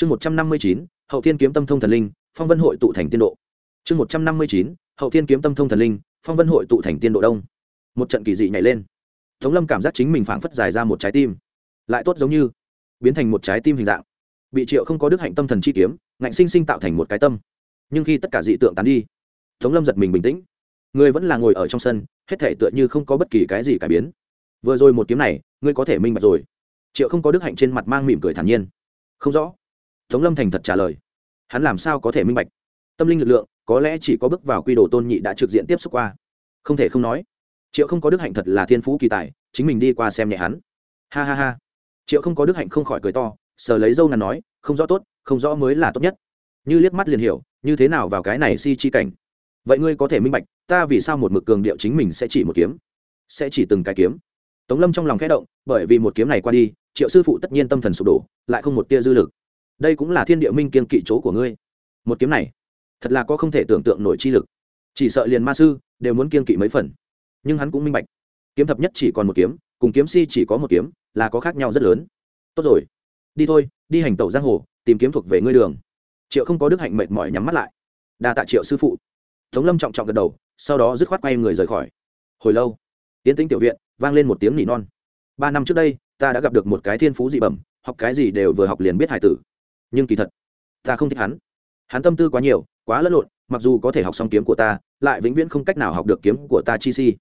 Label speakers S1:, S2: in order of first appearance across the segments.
S1: chương một trăm năm mươi chín, hậu thiên kiếm tâm thông thần linh, phong vân hội tụ thành tiên độ. Chương một trăm năm mươi chín, hậu thiên kiếm tâm thông thần linh, phong vân hội tụ thành tiên độ đông. Một trận kỳ dị nhảy lên. Tống lâm cảm giác chính mình phảng phất dài ra một trái tim. Lại tốt giống như, biến thành một trái tim hình dạng. Bị triệu không có đức hạnh tâm thần chi kiếm, ngạnh sinh sinh tạo thành một cái tâm. Nhưng khi tất cả dị tượng tán đi, tống lâm giật mình bình tĩnh. Người vẫn là ngồi ở trong sân, hết thể tựa như không có bất kỳ cái gì cải biến. Vừa rồi một kiếm này, ngươi có thể minh bạch rồi. Triệu không có đức hạnh trên mặt mang mỉm cười thản nhiên. Không rõ tống lâm thành thật trả lời. Hắn làm sao có thể minh bạch? Tâm linh lực lượng, có lẽ chỉ có bước vào quy đồ tôn nhị đã trực diện tiếp xúc qua. Không thể không nói, triệu không có đức hạnh thật là thiên phú kỳ tài, chính mình đi qua xem nhẹ hắn. Ha ha ha. Triệu không có đức hạnh không khỏi cười to, sờ lấy dâu ngàn nói, không rõ tốt, không rõ mới là tốt nhất. Như liếc mắt liền hiểu, như thế nào vào cái này si chi cảnh. Vậy ngươi có thể minh bạch, ta vì sao một mực cường điệu chính mình sẽ chỉ một kiếm? Sẽ chỉ từng cái kiếm? Tống lâm trong lòng khẽ động, bởi vì một kiếm này qua đi, triệu sư phụ tất nhiên tâm thần sụp đổ, lại không một tia dư lực đây cũng là thiên địa minh kiên kỵ chỗ của ngươi. Một kiếm này, thật là có không thể tưởng tượng nổi chi lực. Chỉ sợ liền ma sư đều muốn kiên kỵ mấy phần. Nhưng hắn cũng minh bạch, kiếm thập nhất chỉ còn một kiếm, cùng kiếm si chỉ có một kiếm là có khác nhau rất lớn. Tốt rồi, đi thôi, đi hành tẩu giang hồ, tìm kiếm thuộc về ngươi đường. Triệu không có đức hạnh mệt mỏi nhắm mắt lại. Đa tạ triệu sư phụ. Tống lâm trọng trọng gật đầu, sau đó dứt khoát quay người rời khỏi. Hồi lâu tiến tĩnh tiểu viện vang lên một tiếng nỉ non. Ba năm trước đây, ta đã gặp được một cái thiên phú dị bẩm, học cái gì đều vừa học liền biết hải tử nhưng kỳ thật, ta không thích hắn. Hắn tâm tư quá nhiều, quá lẫn lộn, mặc dù có thể học xong kiếm của ta, lại vĩnh viễn không cách nào học được kiếm của ta chi si.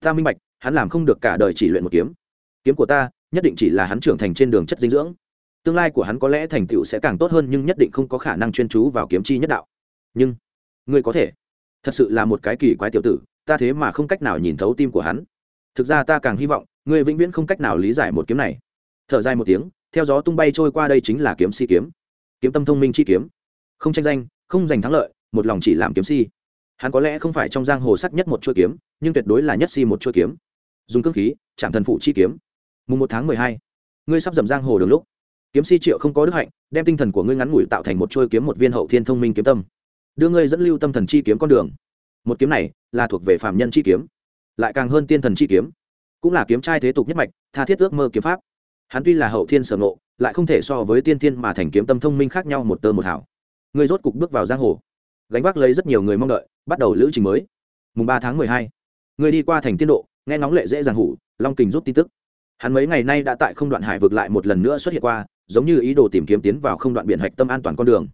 S1: Ta minh bạch, hắn làm không được cả đời chỉ luyện một kiếm. Kiếm của ta, nhất định chỉ là hắn trưởng thành trên đường chất dinh dưỡng. Tương lai của hắn có lẽ thành tựu sẽ càng tốt hơn nhưng nhất định không có khả năng chuyên chú vào kiếm chi nhất đạo. Nhưng, ngươi có thể. Thật sự là một cái kỳ quái tiểu tử, ta thế mà không cách nào nhìn thấu tim của hắn. Thực ra ta càng hy vọng, ngươi vĩnh viễn không cách nào lý giải một kiếm này. Thở dài một tiếng, theo gió tung bay trôi qua đây chính là kiếm si kiếm kiếm tâm thông minh chi kiếm. Không tranh danh, không giành thắng lợi, một lòng chỉ làm kiếm si. Hắn có lẽ không phải trong giang hồ sắc nhất một chuôi kiếm, nhưng tuyệt đối là nhất si một chuôi kiếm. Dùng cương khí, chạm thần phụ chi kiếm. Mùng một tháng mười hai, ngươi sắp dầm giang hồ đường lúc. Kiếm si triệu không có đức hạnh, đem tinh thần của ngươi ngắn ngủi tạo thành một chuôi kiếm một viên hậu thiên thông minh kiếm tâm. Đưa ngươi dẫn lưu tâm thần chi kiếm con đường. Một kiếm này là thuộc về phạm nhân chi kiếm, lại càng hơn tiên thần chi kiếm. Cũng là kiếm trai thế tục nhất mạch, tha thiết ước mơ kiếm pháp hắn tuy là hậu thiên sở ngộ lại không thể so với tiên thiên mà thành kiếm tâm thông minh khác nhau một tơ một hảo Người rốt cục bước vào giang hồ. Gánh vác lấy rất nhiều người mong đợi bắt đầu lữ trình mới. Mùng ba tháng mười hai người đi qua thành tiên độ nghe nóng lệ dễ dàng hủ long kình rút tin tức. Hắn mấy ngày nay đã tại không đoạn hải vực lại một lần nữa xuất hiện qua giống như ý đồ tìm kiếm tiến vào không đoạn biển hạch tâm an toàn con đường.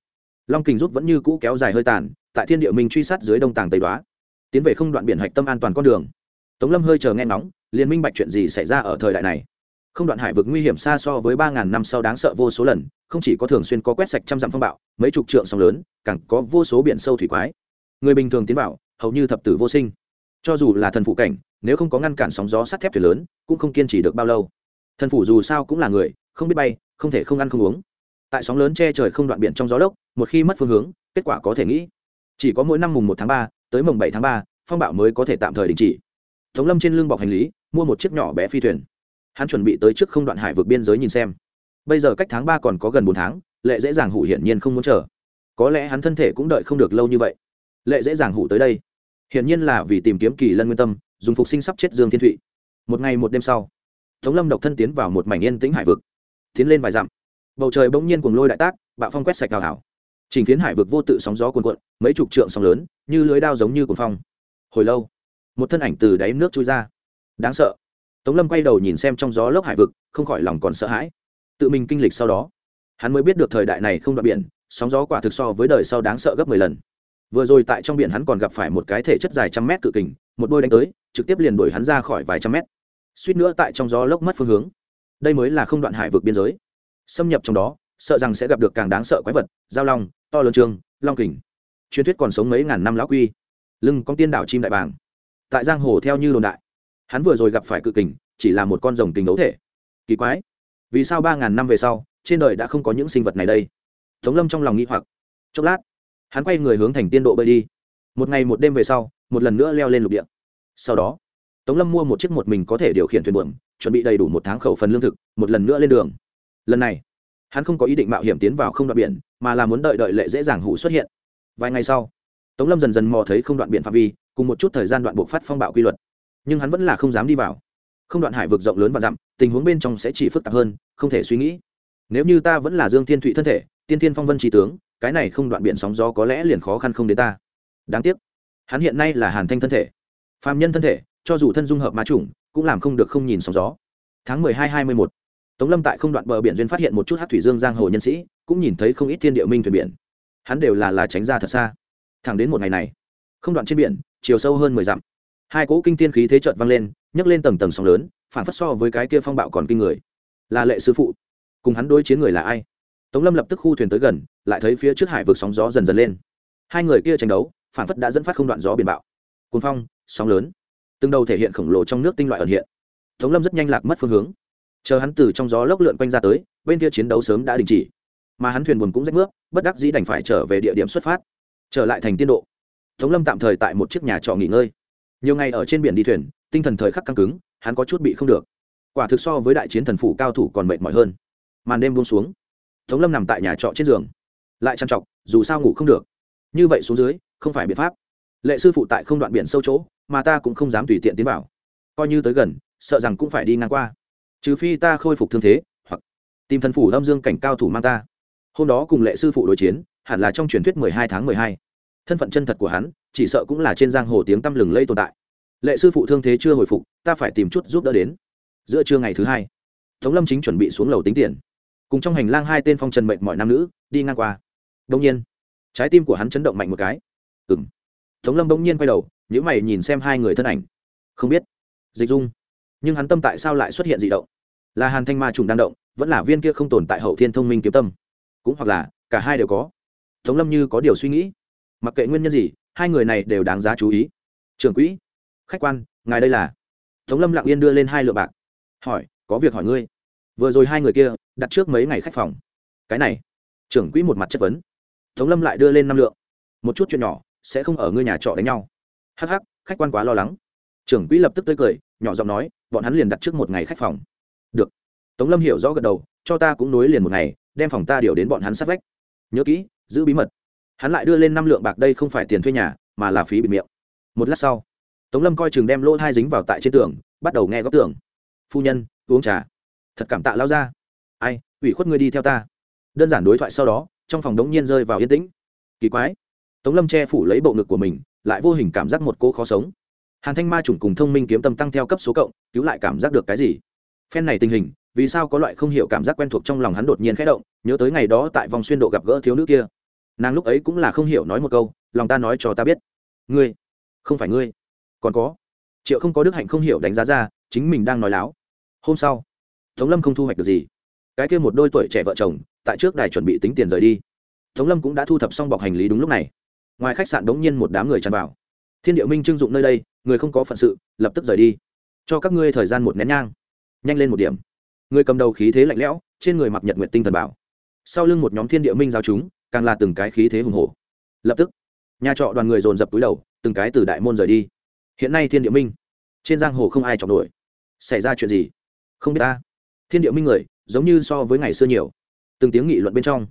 S1: Long kình rút vẫn như cũ kéo dài hơi tàn tại thiên địa minh truy sát dưới đông tàng tây đoá. Tiến về không đoạn biển hạch tâm an toàn con đường. Tống lâm hơi chờ nghe nóng, liên minh bạch chuyện gì xảy ra ở thời đại này không đoạn hải vực nguy hiểm xa so với ba ngàn năm sau đáng sợ vô số lần, không chỉ có thường xuyên có quét sạch trăm dặm phong bạo, mấy chục trượng sóng lớn, càng có vô số biển sâu thủy quái. Người bình thường tiến vào, hầu như thập tử vô sinh. Cho dù là thần phụ cảnh, nếu không có ngăn cản sóng gió sắt thép thuyền lớn, cũng không kiên trì được bao lâu. Thần phủ dù sao cũng là người, không biết bay, không thể không ăn không uống. Tại sóng lớn che trời không đoạn biển trong gió lốc, một khi mất phương hướng, kết quả có thể nghĩ. Chỉ có mỗi năm mùng một tháng ba tới mùng bảy tháng ba, phong bạo mới có thể tạm thời đình chỉ. Tống lâm trên lưng bọc hành lý, mua một chiếc nhỏ bé phi thuyền hắn chuẩn bị tới trước không đoạn hải vượt biên giới nhìn xem. Bây giờ cách tháng ba còn có gần bốn tháng, lệ dễ dàng hủ hiển nhiên không muốn chờ. Có lẽ hắn thân thể cũng đợi không được lâu như vậy. Lệ dễ dàng hủ tới đây. Hiển nhiên là vì tìm kiếm kỳ lân nguyên tâm, dùng phục sinh sắp chết dương thiên thụy. Một ngày một đêm sau, tống lâm độc thân tiến vào một mảnh yên tĩnh hải vực. Tiến lên vài dặm, bầu trời bỗng nhiên cuồng lôi đại tác, bạo phong quét sạch đào hảo trình phiến hải vực vô tự sóng gió cuồn cuộn, mấy chục trượng sóng lớn, như lưới đao giống như cuồng phong. Hồi lâu, một thân ảnh từ đáy nước trôi ra. Đáng sợ tống lâm quay đầu nhìn xem trong gió lốc hải vực, không khỏi lòng còn sợ hãi. Tự mình kinh lịch sau đó, hắn mới biết được thời đại này không đoạn biển, sóng gió quả thực so với đời sau đáng sợ gấp mười lần. Vừa rồi tại trong biển hắn còn gặp phải một cái thể chất dài trăm mét cự kình, một đôi đánh tới, trực tiếp liền đuổi hắn ra khỏi vài trăm mét. Suýt nữa tại trong gió lốc mất phương hướng. Đây mới là không đoạn hải vực biên giới. Xâm nhập trong đó, sợ rằng sẽ gặp được càng đáng sợ quái vật, giao long, to lớn trường, long kình. Truyền thuyết còn sống mấy ngàn năm lão quy. Lưng con tiên đảo chim đại bàng. Tại giang hồ theo như đồn đại hắn vừa rồi gặp phải cự kình, chỉ là một con rồng kình đấu thể. Kỳ quái. Vì sao ba ngàn năm về sau, trên đời đã không có những sinh vật này đây? Tống lâm trong lòng nghĩ hoặc. Chốc lát, hắn quay người hướng thành tiên độ bơi đi. Một ngày một đêm về sau, một lần nữa leo lên lục địa. Sau đó, tống lâm mua một chiếc một mình có thể điều khiển thuyền buồm, chuẩn bị đầy đủ một tháng khẩu phần lương thực, một lần nữa lên đường. Lần này, hắn không có ý định mạo hiểm tiến vào không đoạn biển, mà là muốn đợi đợi lệ dễ dàng hủ xuất hiện. Vài ngày sau, tống lâm dần dần mò thấy không đoạn biển phạm vi, cùng một chút thời gian đoạn buộc phát phong bạo quy luật nhưng hắn vẫn là không dám đi vào. Không đoạn hải vực rộng lớn và dặm tình huống bên trong sẽ chỉ phức tạp hơn không thể suy nghĩ. Nếu như ta vẫn là dương thiên thụy thân thể tiên thiên phong vân trí tướng cái này không đoạn biển sóng gió có lẽ liền khó khăn không đến ta. Đáng tiếc hắn hiện nay là hàn thanh thân thể. Phàm nhân thân thể cho dù thân dung hợp ma trùng, cũng làm không được không nhìn sóng gió. Tháng mười hai hai mươi một tống lâm tại không đoạn bờ biển duyên phát hiện một chút hát thủy dương giang hồ nhân sĩ cũng nhìn thấy không ít thiên địa minh thuyền biển. Hắn đều là là tránh ra thật xa. Thẳng đến một ngày này không đoạn trên biển chiều sâu hơn mười dặm hai cỗ kinh thiên khí thế trợt vang lên, nhấc lên tầng tầng sóng lớn, phản phất so với cái kia phong bạo còn kinh người. Là lệ sư phụ. Cùng hắn đối chiến người là ai? Tống lâm lập tức khu thuyền tới gần, lại thấy phía trước hải vực sóng gió dần dần lên. Hai người kia tranh đấu, phản phất đã dẫn phát không đoạn gió biển bạo. Cuốn phong, sóng lớn. Từng đầu thể hiện khổng lồ trong nước tinh loại ẩn hiện. Tống lâm rất nhanh lạc mất phương hướng. Chờ hắn từ trong gió lốc lượn quanh ra tới, bên kia chiến đấu sớm đã đình chỉ. Mà hắn thuyền buồn cũng rách nước, bất đắc dĩ đành phải trở về địa điểm xuất phát. Trở lại thành tiên độ. Tống lâm tạm thời tại một chiếc nhà trọ nghỉ ngơi nhiều ngày ở trên biển đi thuyền, tinh thần thời khắc căng cứng, hắn có chút bị không được. Quả thực so với đại chiến thần phủ cao thủ còn mệt mỏi hơn. Màn đêm buông xuống. Tống lâm nằm tại nhà trọ trên giường. Lại trằn trọc, dù sao ngủ không được. Như vậy xuống dưới, không phải biện pháp. Lệ sư phụ tại không đoạn biển sâu chỗ, mà ta cũng không dám tùy tiện tiến vào. Coi như tới gần, sợ rằng cũng phải đi ngang qua. Trừ phi ta khôi phục thương thế, hoặc tìm thần phủ lâm dương cảnh cao thủ mang ta. Hôm đó cùng lệ sư phụ đối chiến, hẳn là trong truyền thuyết mười hai tháng mười hai. Thân phận chân thật của hắn chỉ sợ cũng là trên giang hồ tiếng tăm lừng lây tồn tại. Lệ sư phụ thương thế chưa hồi phục, ta phải tìm chút giúp đỡ đến. Giữa trưa ngày thứ hai, tống lâm chính chuẩn bị xuống lầu tính tiền. Cùng trong hành lang hai tên phong trần mệnh mọi nam nữ, đi ngang qua. Đông nhiên, trái tim của hắn chấn động mạnh một cái. Ừ m tống lâm bỗng nhiên quay đầu nhữ mày nhìn xem hai người thân ảnh. Không biết. Dịch dung. Nhưng hắn tâm tại sao lại xuất hiện d ị động? Là hàn thanh ma trùng đang động, vẫn là viên kia không tồn tại hậu thiên thông minh kiếm tâm? Cũng hoặc là, cả hai đều có. Tống lâm như có điều suy nghĩ. Mặc kệ nguyên nhân gì hai người này đều đáng giá chú ý. Trưởng quỹ, khách quan, ngài đây là? Tống lâm lặng yên đưa lên hai lượng bạc. Hỏi, có việc hỏi ngươi. Vừa rồi hai người kia đặt trước mấy ngày khách phòng. Cái này, trưởng quỹ một mặt chất vấn. Tống lâm lại đưa lên năm lượng. Một chút chuyện nhỏ sẽ không ở ngươi nhà trọ đánh nhau. Hắc hắc, khách quan quá lo lắng. Trưởng quỹ lập tức tới cười, nhỏ giọng nói, bọn hắn liền đặt trước một ngày khách phòng. Được. Tống lâm hiểu rõ gật đầu, cho ta cũng nối liền một ngày, đem phòng ta điều đến bọn hắn sát vách. Nhớ kỹ, giữ bí mật hắn lại đưa lên năm lượng bạc đây không phải tiền thuê nhà, mà là phí bịt miệng. Một lát sau, tống lâm coi chừng đem lỗ thai dính vào tại trên tường, bắt đầu nghe góc tường. Phu nhân, uống trà. Thật cảm tạ lao ra ai, ủy khuất ngươi đi theo ta. Đơn giản đối thoại sau đó, trong phòng đống nhiên rơi vào yên tĩnh. Kỳ quái, tống lâm che phủ lấy bộ ngực của mình, lại vô hình cảm giác một cô khó sống. Hàn thanh ma chủng cùng thông minh kiếm tâm tăng theo cấp số cộng, cứu lại cảm giác được cái gì? Phen này tình hình, vì sao có loại không hiểu cảm giác quen thuộc trong lòng hắn đột nhiên khẽ động, nhớ tới ngày đó tại vòng xuyên độ gặp gỡ thiếu nữ kia nàng lúc ấy cũng là không hiểu nói một câu, lòng ta nói cho ta biết. Ngươi, không phải ngươi. Còn có, triệu không có đức hạnh không hiểu đánh giá ra, chính mình đang nói láo. Hôm sau, tống lâm không thu hoạch được gì. Cái kia một đôi tuổi trẻ vợ chồng, tại trước đài chuẩn bị tính tiền rời đi. Tống lâm cũng đã thu thập xong bọc hành lý đúng lúc này. Ngoài khách sạn đống nhiên một đám người tràn vào. Thiên điệu minh trưng dụng nơi đây, người không có phận sự, lập tức rời đi. Cho các ngươi thời gian một nén nhang. Nhanh lên một điểm. Người cầm đầu khí thế lạnh lẽo, trên người mặc nhật nguyện tinh thần bảo. Sau lưng một nhóm thiên địa minh giao chúng càng là từng cái khí thế hùng hổ. Lập tức, nhà trọ đoàn người dồn dập túi đầu, từng cái từ đại môn rời đi. Hiện nay thiên địa minh, trên giang hồ không ai chọc nổi. Xảy ra chuyện gì? Không biết ta. Thiên địa minh người, giống như so với ngày xưa nhiều. Từng tiếng nghị luận bên trong,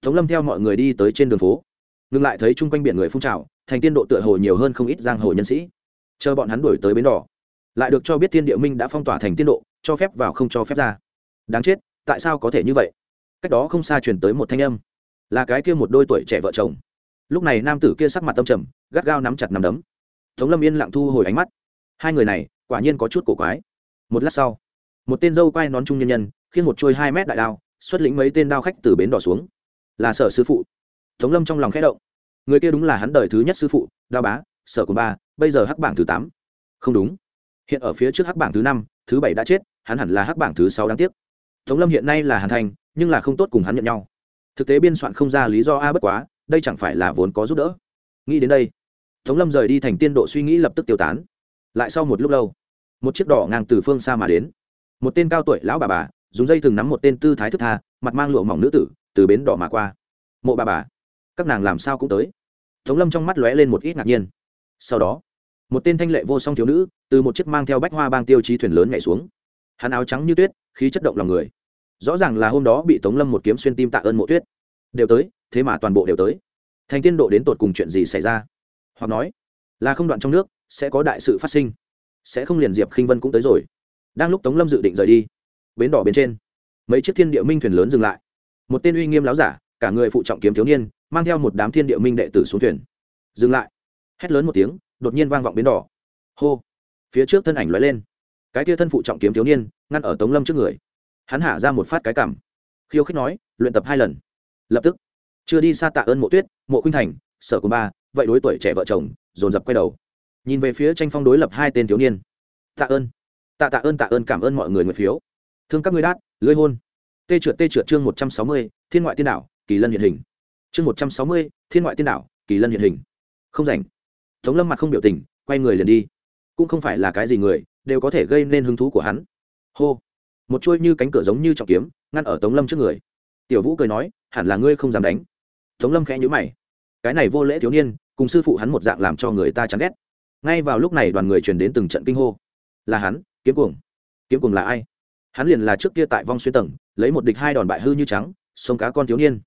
S1: tống lâm theo mọi người đi tới trên đường phố. Ngừng lại thấy chung quanh biển người phun trào, thành tiên độ tựa hồ nhiều hơn không ít giang hồ nhân sĩ. Chờ bọn hắn đuổi tới bến đỏ, lại được cho biết thiên địa minh đã phong tỏa thành tiên độ, cho phép vào không cho phép ra. Đáng chết, tại sao có thể như vậy? Cách đó không xa truyền tới một thanh âm là cái kia một đôi tuổi trẻ vợ chồng. Lúc này nam tử kia sắc mặt tâm trầm, gắt gao nắm chặt nắm đấm. Tống lâm yên lặng thu hồi ánh mắt. Hai người này, quả nhiên có chút cổ quái. Một lát sau, một tên dâu quai nón trung nhân nhân khiến một trôi hai mét đại đao, xuất lĩnh mấy tên đao khách từ bến đỏ xuống. Là sở sư phụ. Tống lâm trong lòng khẽ động. Người kia đúng là hắn đời thứ nhất sư phụ, đao bá, sở của ba, bây giờ hắc bảng thứ tám. Không đúng. Hiện ở phía trước hắc bảng thứ năm, thứ bảy đã chết, hắn hẳn là hắc bảng thứ sáu đáng tiếc. Tống lâm hiện nay là hàn thành, nhưng là không tốt cùng hắn nhận nhau thực tế biên soạn không ra lý do a bất quá, đây chẳng phải là vốn có giúp đỡ. Nghĩ đến đây, tống lâm rời đi thành tiên độ suy nghĩ lập tức tiêu tán. Lại sau một lúc lâu, một chiếc đỏ ngang từ phương xa mà đến. Một tên cao tuổi lão bà bà, dùng dây thừng nắm một tên tư thái thức tha, mặt mang lụa mỏng nữ tử, từ bến đỏ mà qua. Mộ bà bà, các nàng làm sao cũng tới. Tống lâm trong mắt lóe lên một ít ngạc nhiên. Sau đó, một tên thanh lệ vô song thiếu nữ, từ một chiếc mang theo bách hoa bang tiêu chí thuyền lớn nhảy xuống. Hắn áo trắng như tuyết, khí chất động lòng người rõ ràng là hôm đó bị tống lâm một kiếm xuyên tim tạ ơn mộ tuyết. Đều tới, thế mà toàn bộ đều tới. Thành tiên độ đến tột cùng chuyện gì xảy ra? Hoặc nói, là không đoạn trong nước, sẽ có đại sự phát sinh. Sẽ không liền diệp khinh vân cũng tới rồi. Đang lúc tống lâm dự định rời đi, bến đỏ bên trên, mấy chiếc thiên địa minh thuyền lớn dừng lại. Một tên uy nghiêm láo giả, cả người phụ trọng kiếm thiếu niên, mang theo một đám thiên địa minh đệ tử xuống thuyền. Dừng lại. Hét lớn một tiếng, đột nhiên vang vọng bến đỏ. Hô. Phía trước thân ảnh lóe lên. Cái kia thân phụ trọng kiếm thiếu niên, ngăn ở tống lâm trước người hắn hạ ra một phát cái cảm. Khiêu khích nói, luyện tập hai lần. Lập tức, chưa đi xa tạ ơn mộ tuyết, mộ khuynh thành, sở cùng ba, vậy đối tuổi trẻ vợ chồng, dồn dập quay đầu. Nhìn về phía tranh phong đối lập hai tên thiếu niên. Tạ ơn. Tạ tạ ơn tạ ơn, cảm ơn mọi người nguyện phiếu. Thương các ngươi đát, lưới hôn. Tê trượt tê trượt chương một trăm sáu mươi, thiên ngoại tiên đảo, kỳ lân hiện hình. Chương một trăm sáu mươi, thiên ngoại tiên đảo, kỳ lân hiện hình. Không rảnh. Tống lâm mặt không biểu tình, quay người liền đi. Cũng không phải là cái gì người, đều có thể gây nên hứng thú của hắn. Hô một chuôi như cánh cửa giống như trọng kiếm, ngăn ở tống lâm trước người. Tiểu vũ cười nói, hẳn là ngươi không dám đánh. Tống lâm khẽ nhữ mày. Cái này vô lễ thiếu niên, cùng sư phụ hắn một dạng làm cho người ta chán ghét. Ngay vào lúc này đoàn người truyền đến từng trận kinh hô. Là hắn, kiếm cuồng. Kiếm cuồng là ai? Hắn liền là trước kia tại vong xuyên tầng, lấy một địch hai đòn bại hư như trắng sông cá con thiếu niên.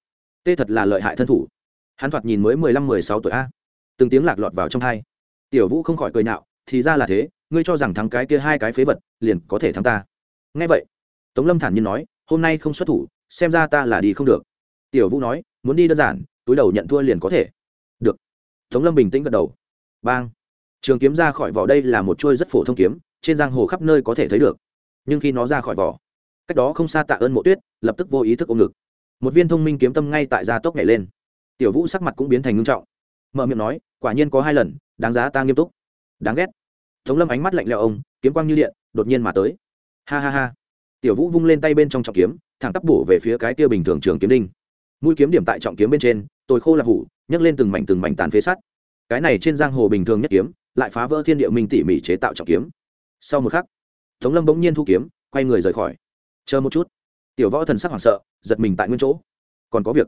S1: Tê thật là lợi hại thân thủ. Hắn thoạt nhìn mới mười lăm, mười sáu tuổi a. Từng tiếng lạc lọt vào trong hai. Tiểu vũ không khỏi cười nạo thì ra là thế, ngươi cho rằng thắng cái kia hai cái phế vật, liền có thể thắng ta. Nghe vậy tống lâm thản nhiên nói, hôm nay không xuất thủ, xem ra ta là đi không được. Tiểu vũ nói, muốn đi đơn giản, túi đầu nhận thua liền có thể. Được. Tống lâm bình tĩnh gật đầu. Bang. Trường kiếm ra khỏi vỏ đây là một chuôi rất phổ thông kiếm, trên giang hồ khắp nơi có thể thấy được. Nhưng khi nó ra khỏi vỏ, cách đó không xa tạ ơn mộ tuyết, lập tức vô ý thức ôm ngực. Một viên thông minh kiếm tâm ngay tại gia tốc nhảy lên. Tiểu vũ sắc mặt cũng biến thành ngưng trọng. Mở miệng nói, quả nhiên có hai lần, đáng giá ta nghiêm túc. Đáng ghét. Tống lâm ánh mắt lạnh lẽo ông, kiếm quang như điện, đột nhiên mà tới. Ha ha ha tiểu vũ vung lên tay bên trong trọng kiếm, thẳng tắp bổ về phía cái kia bình thường trường kiếm đinh. Mũi kiếm điểm tại trọng kiếm bên trên, tôi khô là hủ, nhấc lên từng mảnh từng mảnh tàn phế sắt. Cái này trên giang hồ bình thường nhất kiếm, lại phá vỡ thiên địa minh tỉ mỉ chế tạo trọng kiếm. Sau một khắc, tống lâm bỗng nhiên thu kiếm, quay người rời khỏi. Chờ một chút. Tiểu võ thần sắc hoảng sợ, giật mình tại nguyên chỗ. Còn có việc.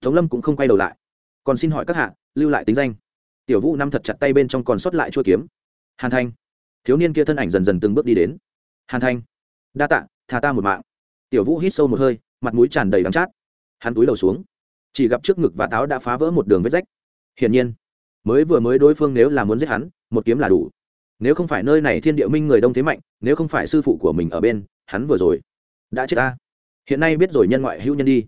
S1: Tống lâm cũng không quay đầu lại. Còn xin hỏi các hạ, lưu lại tính danh. Tiểu vũ nắm thật chặt tay bên trong còn sót lại chua kiếm. Hàn thanh. Thiếu niên kia thân ảnh dần dần từng bước đi đến. Hàn thanh. Đa tạ. Tha ta một mạng. Tiểu vũ hít sâu một hơi, mặt mũi tràn đầy đắng chát. Hắn túi đầu xuống. Chỉ gặp trước ngực và táo đã phá vỡ một đường vết rách. Hiển nhiên, mới vừa mới đối phương nếu là muốn giết hắn, một kiếm là đủ. Nếu không phải nơi này thiên địa minh người đông thế mạnh, nếu không phải sư phụ của mình ở bên, hắn vừa rồi đã chết ta. Hiện nay biết rồi nhân ngoại hữu nhân đi.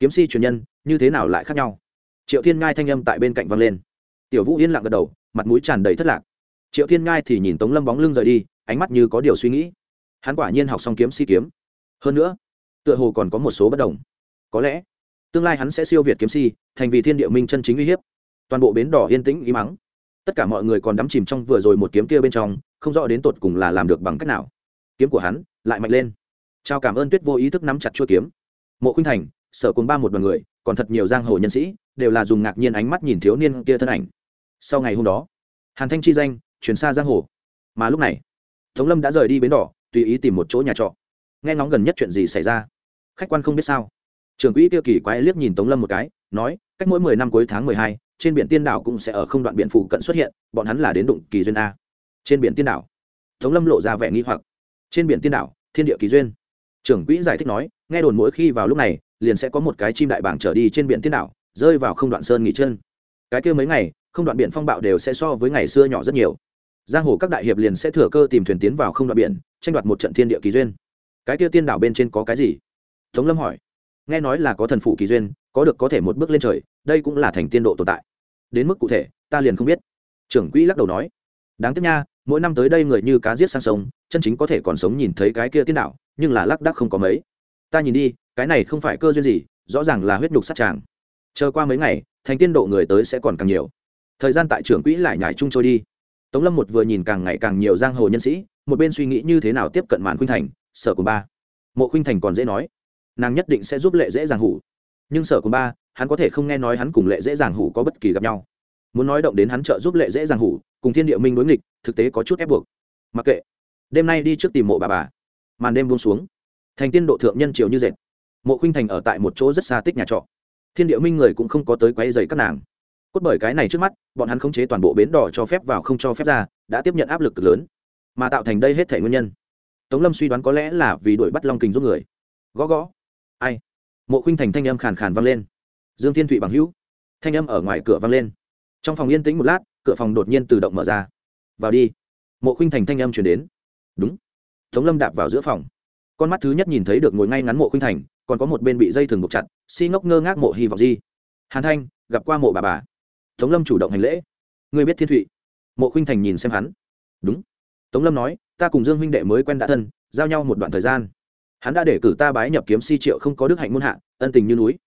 S1: Kiếm si truyền nhân, như thế nào lại khác nhau? Triệu thiên ngai thanh âm tại bên cạnh vang lên. Tiểu vũ yên lặng gật đầu, mặt mũi tràn đầy thất lạc. Triệu thiên ngai thì nhìn tống lâm bóng lưng rời đi, ánh mắt như có điều suy nghĩ hắn quả nhiên học xong kiếm si kiếm. Hơn nữa, tựa hồ còn có một số bất đồng. Có lẽ, tương lai hắn sẽ siêu việt kiếm si, thành vì thiên địa minh chân chính uy hiếp. Toàn bộ bến đỏ yên tĩnh ý mắng tất cả mọi người còn đắm chìm trong vừa rồi một kiếm kia bên trong, không rõ đến tột cùng là làm được bằng cách nào. Kiếm của hắn lại mạnh lên. Chào cảm ơn tuyết vô ý thức nắm chặt chuôi kiếm. Mộ khuynh thành, sở cùng ba một đoàn người, còn thật nhiều giang hồ nhân sĩ, đều là dùng ngạc nhiên ánh mắt nhìn thiếu niên kia thân ảnh. Sau ngày hôm đó, hàn thanh chi danh chuyển xa giang hồ. Mà lúc này, tống lâm đã rời đi bến đỏ tùy ý tìm một chỗ nhà trọ. Nghe ngóng gần nhất chuyện gì xảy ra? Khách quan không biết sao. Trưởng quỹ tiêu kỳ quái liếc nhìn tống lâm một cái, nói, cách mỗi mười năm cuối tháng mười hai, trên biển tiên đảo cũng sẽ ở không đoạn biển phụ cận xuất hiện, bọn hắn là đến đụng kỳ duyên a. Trên biển tiên đảo. Tống lâm lộ ra vẻ nghi hoặc. Trên biển tiên đảo, thiên địa kỳ duyên. Trưởng quỹ giải thích nói, nghe đồn mỗi khi vào lúc này, liền sẽ có một cái chim đại bảng trở đi trên biển tiên đảo, rơi vào không đoạn sơn nghỉ chân. Cái kia mấy ngày, không đoạn biển phong bạo đều sẽ so với ngày xưa nhỏ rất nhiều. Giang hồ các đại hiệp liền sẽ thừa cơ tìm thuyền tiến vào không đoạn biển tranh đoạt một trận thiên địa kỳ duyên. Cái kia tiên đảo bên trên có cái gì? Tống lâm hỏi. Nghe nói là có thần phụ kỳ duyên, có được có thể một bước lên trời, đây cũng là thành tiên độ tồn tại. Đến mức cụ thể, ta liền không biết. Trưởng quỹ lắc đầu nói. Đáng tiếc nha, mỗi năm tới đây người như cá giết sang sông, chân chính có thể còn sống nhìn thấy cái kia tiên đảo, nhưng là lác đắc không có mấy. Ta nhìn đi, cái này không phải cơ duyên gì, rõ ràng là huyết nhục sát tràng. Chờ qua mấy ngày, thành tiên độ người tới sẽ còn càng nhiều. Thời gian tại trưởng quỹ lại nhải chung trôi đi. Tống lâm một vừa nhìn càng ngày càng nhiều giang hồ nhân sĩ một bên suy nghĩ như thế nào tiếp cận màn khuynh thành, sở cùng ba. Mộ khuynh thành còn dễ nói, nàng nhất định sẽ giúp lệ dễ dàng hủ. Nhưng sở cùng ba, hắn có thể không nghe nói hắn cùng lệ dễ dàng hủ có bất kỳ gặp nhau. Muốn nói động đến hắn trợ giúp lệ dễ dàng hủ, cùng thiên địa minh đối nghịch, thực tế có chút ép buộc. Mặc kệ, đêm nay đi trước tìm mộ bà bà. Màn đêm buông xuống, thành tiên độ thượng nhân chiều như dệt. Mộ khuynh thành ở tại một chỗ rất xa tích nhà trọ. Thiên địa minh người cũng không có tới quấy dày các nàng. Cốt bởi cái này trước mắt, bọn hắn khống chế toàn bộ bến đỏ cho phép vào không cho phép ra, đã tiếp nhận áp lực cực lớn mà tạo thành đây hết thể nguyên nhân. Tống lâm suy đoán có lẽ là vì đuổi bắt long kình giúp người. Gõ gõ. Ai? Mộ khinh thành thanh âm khàn khàn vang lên. Dương thiên thụy bằng hữu. Thanh âm ở ngoài cửa vang lên. Trong phòng yên tĩnh một lát, cửa phòng đột nhiên tự động mở ra. Vào đi. Mộ khinh thành thanh âm chuyển đến. Đúng. Tống lâm đạp vào giữa phòng. Con mắt thứ nhất nhìn thấy được ngồi ngay ngắn mộ khinh thành, còn có một bên bị dây thừng buộc chặt, si ngốc ngơ ngác mộ hy vọng di. Hàn thanh, gặp qua mộ bà bà. Tống lâm chủ động hành lễ. Ngươi biết thiên thụy. Mộ khinh thành nhìn xem hắn. Đúng tống lâm nói, ta cùng dương huynh đệ mới quen đã thân, giao nhau một đoạn thời gian. Hắn đã để cử ta bái nhập kiếm si triệu không có đức hạnh muôn hạ, ân tình như núi.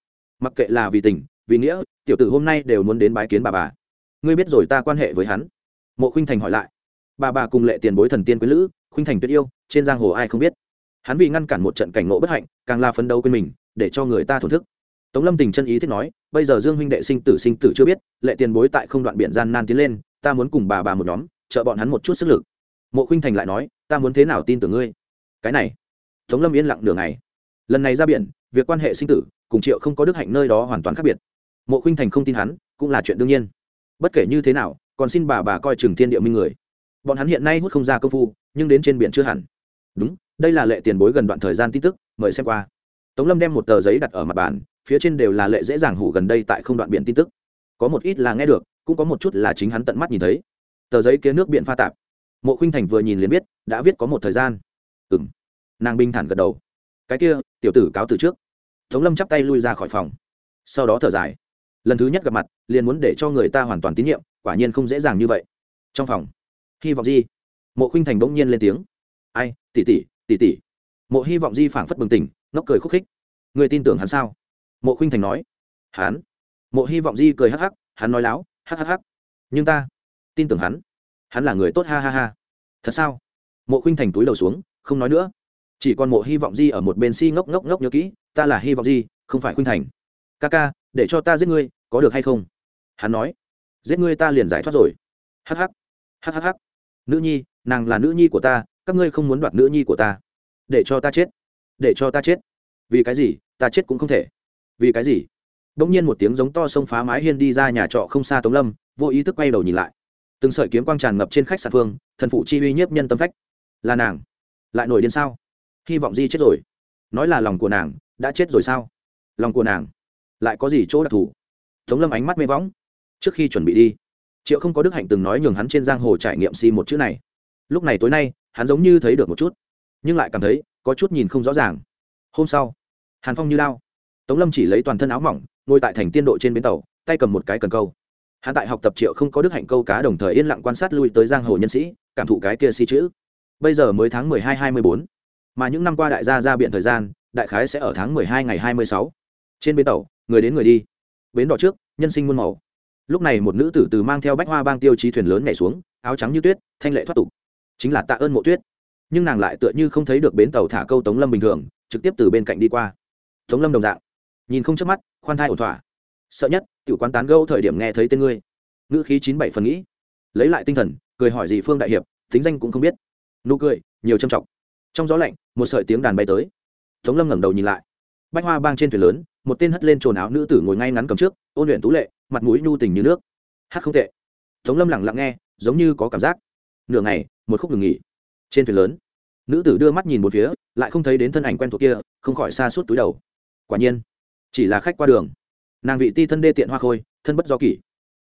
S1: Mặc kệ là vì tình, vì nghĩa, tiểu tử hôm nay đều muốn đến bái kiến bà bà. Ngươi biết rồi ta quan hệ với hắn. Mộ khinh thành hỏi lại. Bà bà cùng lệ tiền bối thần tiên quý lữ khinh thành tuyệt yêu, trên giang hồ ai không biết. Hắn vì ngăn cản một trận cảnh ngộ bất hạnh, càng la phấn đấu quên mình, để cho người ta thổn thức. Tống lâm tình chân ý thích nói, bây giờ dương huynh đệ sinh tử sinh tử chưa biết, lệ tiền bối tại không đoạn biển gian nan tiến lên, ta muốn cùng bà bà một nhóm, trợ bọn hắn một chút sức lực mộ khinh thành lại nói, ta muốn thế nào tin tưởng ngươi? Cái này. Tống lâm yên lặng đường này lần này ra biển, việc quan hệ sinh tử, cùng triệu không có đức hạnh nơi đó hoàn toàn khác biệt. Mộ khinh thành không tin hắn, cũng là chuyện đương nhiên. Bất kể như thế nào, còn xin bà bà coi chừng thiên địa minh người. Bọn hắn hiện nay hút không ra công phu, nhưng đến trên biển chưa hẳn. Đúng, đây là lệ tiền bối gần đoạn thời gian tin tức, mời xem qua. Tống lâm đem một tờ giấy đặt ở mặt bàn, phía trên đều là lệ dễ dàng hủ gần đây tại không đoạn biển tin tức. Có một ít là nghe được, cũng có một chút là chính hắn tận mắt nhìn thấy. Tờ giấy kia nước biển pha tạp mộ khinh thành vừa nhìn liền biết đã viết có một thời gian. Ừ m nàng binh thản gật đầu. Cái kia tiểu tử cáo từ trước. Tống lâm chắp tay lui ra khỏi phòng. Sau đó thở dài. Lần thứ nhất gặp mặt liền muốn để cho người ta hoàn toàn tín nhiệm quả nhiên không dễ dàng như vậy. Trong phòng hy vọng Di, mộ khinh thành bỗng nhiên lên tiếng. Ai tỉ tỉ tỉ tỉ mộ hy vọng di phảng phất bừng tỉnh ngốc cười khúc khích. Người tin tưởng hắn sao? Mộ khinh thành nói. Hắn. Mộ hy vọng di cười hắc hắc hắn nói láo hắc hắc hắc. Nhưng ta tin tưởng hắn hắn là người tốt, ha ha ha. Thật sao? Mộ khinh thành túi đầu xuống, không nói nữa. Chỉ còn mộ hy vọng di ở một bên si ngốc ngốc ngốc nhớ kỹ, ta là hy vọng di, không phải khuynh thành. Ca ca, để cho ta giết ngươi, có được hay không? Hắn nói. Giết ngươi ta liền giải thoát rồi. Hh hh hh nữ nhi, nàng là nữ nhi của ta, các ngươi không muốn đoạt nữ nhi của ta. Để cho ta chết. Để cho ta chết. Vì cái gì? Ta chết cũng không thể. Vì cái gì? Đ ỗ n g nhiên một tiếng giống to xông phá mái hiên đi ra nhà trọ không xa tống lâm, vô ý thức quay đầu nhìn lại từng sợi kiếm quang tràn ngập trên khách sạn phương, thần phụ chi uy nhiếp nhân tâm phách. Là nàng. Lại nổi điên sao? Hy vọng di chết rồi. Nói là lòng của nàng, đã chết rồi sao? Lòng của nàng. Lại có gì chỗ đặc thù? Tống lâm ánh mắt mê võng. Trước khi chuẩn bị đi, triệu không có đức hạnh từng nói nhường hắn trên giang hồ trải nghiệm si một chữ này. Lúc này tối nay, hắn giống như thấy được một chút, nhưng lại cảm thấy có chút nhìn không rõ ràng. Hôm sau, hàn phong như lao tống lâm chỉ lấy toàn thân áo mỏng, ngồi tại thành tiên độ trên bến tàu, tay cầm một cái cần câu hắn tại học tập triệu không có đức hạnh câu cá đồng thời yên lặng quan sát lui tới giang hồ nhân sĩ, cảm thụ cái kia si chữ. Bây giờ mới tháng mười hai hai mươi bốn, mà những năm qua đại gia ra biện thời gian, đại khái sẽ ở tháng mười hai ngày hai mươi sáu. Trên bến tàu, người đến người đi. Bến đỏ trước, nhân sinh muôn màu. Lúc này một nữ tử từ mang theo bách hoa bang tiêu chí thuyền lớn nhảy xuống, áo trắng như tuyết, thanh lệ thoát tục. Chính là tạ ơn mộ tuyết. Nhưng nàng lại tựa như không thấy được bến tàu thả câu tống lâm bình thường, trực tiếp từ bên cạnh đi qua. Tống lâm đồng dạng. Nhìn không chớp mắt, khoan thai ổn thỏa sợ nhất tự quán tán gâu thời điểm nghe thấy tên ngươi. Ngữ khí chín bảy phần nghĩ. Lấy lại tinh thần, cười hỏi gì phương đại hiệp tính danh cũng không biết. Nụ cười, nhiều trầm trọng. Trong gió lạnh, một sợi tiếng đàn bay tới. Tống lâm ngẩng đầu nhìn lại. Bách hoa bang trên thuyền lớn, một tên hất lên trồn áo nữ tử ngồi ngay ngắn cầm trước, ôn luyện tú lệ, mặt mũi nhu tình như nước. Hát không tệ. Tống lâm lẳng lặng nghe, giống như có cảm giác. Nửa ngày, một khúc ngừng nghỉ. Trên thuyền lớn, nữ tử đưa mắt nhìn một phía, lại không thấy đến thân ảnh quen thuộc kia, không khỏi xa suốt túi đầu. Quả nhiên, chỉ là khách qua đường nàng vị ti thân đê tiện hoa khôi, thân bất do kỷ.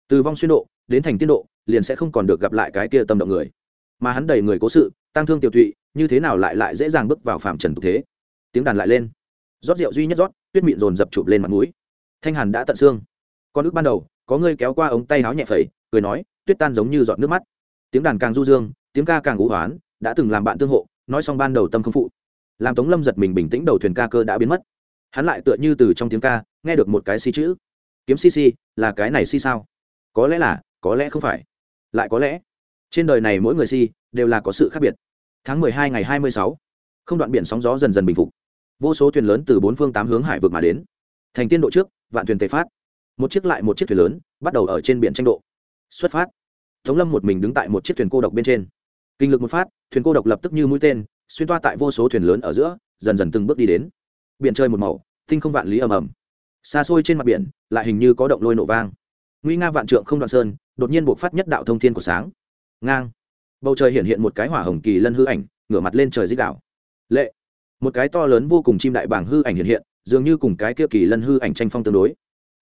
S1: Từ vong xuyên độ, đến thành tiên độ, liền sẽ không còn được gặp lại cái kia tâm động người. Mà hắn đầy người cố sự tăng thương tiểu thụy như thế nào lại lại dễ dàng bước vào phạm trần tục thế? Tiếng đàn lại lên. Rót rượu duy nhất rót, tuyết mịn dồn dập chụp lên mặt mũi. Thanh hàn đã tận xương. Con ước ban đầu, có người kéo qua ống tay áo nhẹ phẩy, cười nói, tuyết tan giống như giọt nước mắt. Tiếng đàn càng du dương, tiếng ca càng ngũ hoán, đã từng làm bạn tương hộ, nói xong ban đầu tâm không phụ. Làm tống lâm giật mình bình tĩnh, đầu thuyền ca cơ đã biến mất hắn lại tựa như từ trong tiếng ca, nghe được một cái si chữ. Kiếm si si, là cái này si sao? Có lẽ là, có lẽ không phải. Lại có lẽ, trên đời này mỗi người si, đều là có sự khác biệt. Tháng mười hai ngày hai mươi sáu, không đoạn biển sóng gió dần dần bình phục. Vô số thuyền lớn từ bốn phương tám hướng hải vực mà đến. Thành tiên độ trước, vạn thuyền tề phát. Một chiếc lại một chiếc thuyền lớn, bắt đầu ở trên biển tranh độ. Xuất phát. Tống lâm một mình đứng tại một chiếc thuyền cô độc bên trên. Kinh lực một phát, thuyền cô độc lập tức như mũi tên, xuyên toa tại vô số thuyền lớn ở giữa, dần dần từng bước đi đến biển chơi một màu, tinh không vạn lý ầm ầm. Xa xôi trên mặt biển, lại hình như có động lôi nổ vang. Nguy nga vạn trượng không đoạn sơn, đột nhiên buộc phát nhất đạo thông thiên của sáng. Ngang. Bầu trời hiện hiện một cái hỏa hồng kỳ lân hư ảnh, ngửa mặt lên trời dích đạo. Lệ. Một cái to lớn vô cùng chim đại bảng hư ảnh hiện hiện, dường như cùng cái kia kỳ lân hư ảnh tranh phong tương đối.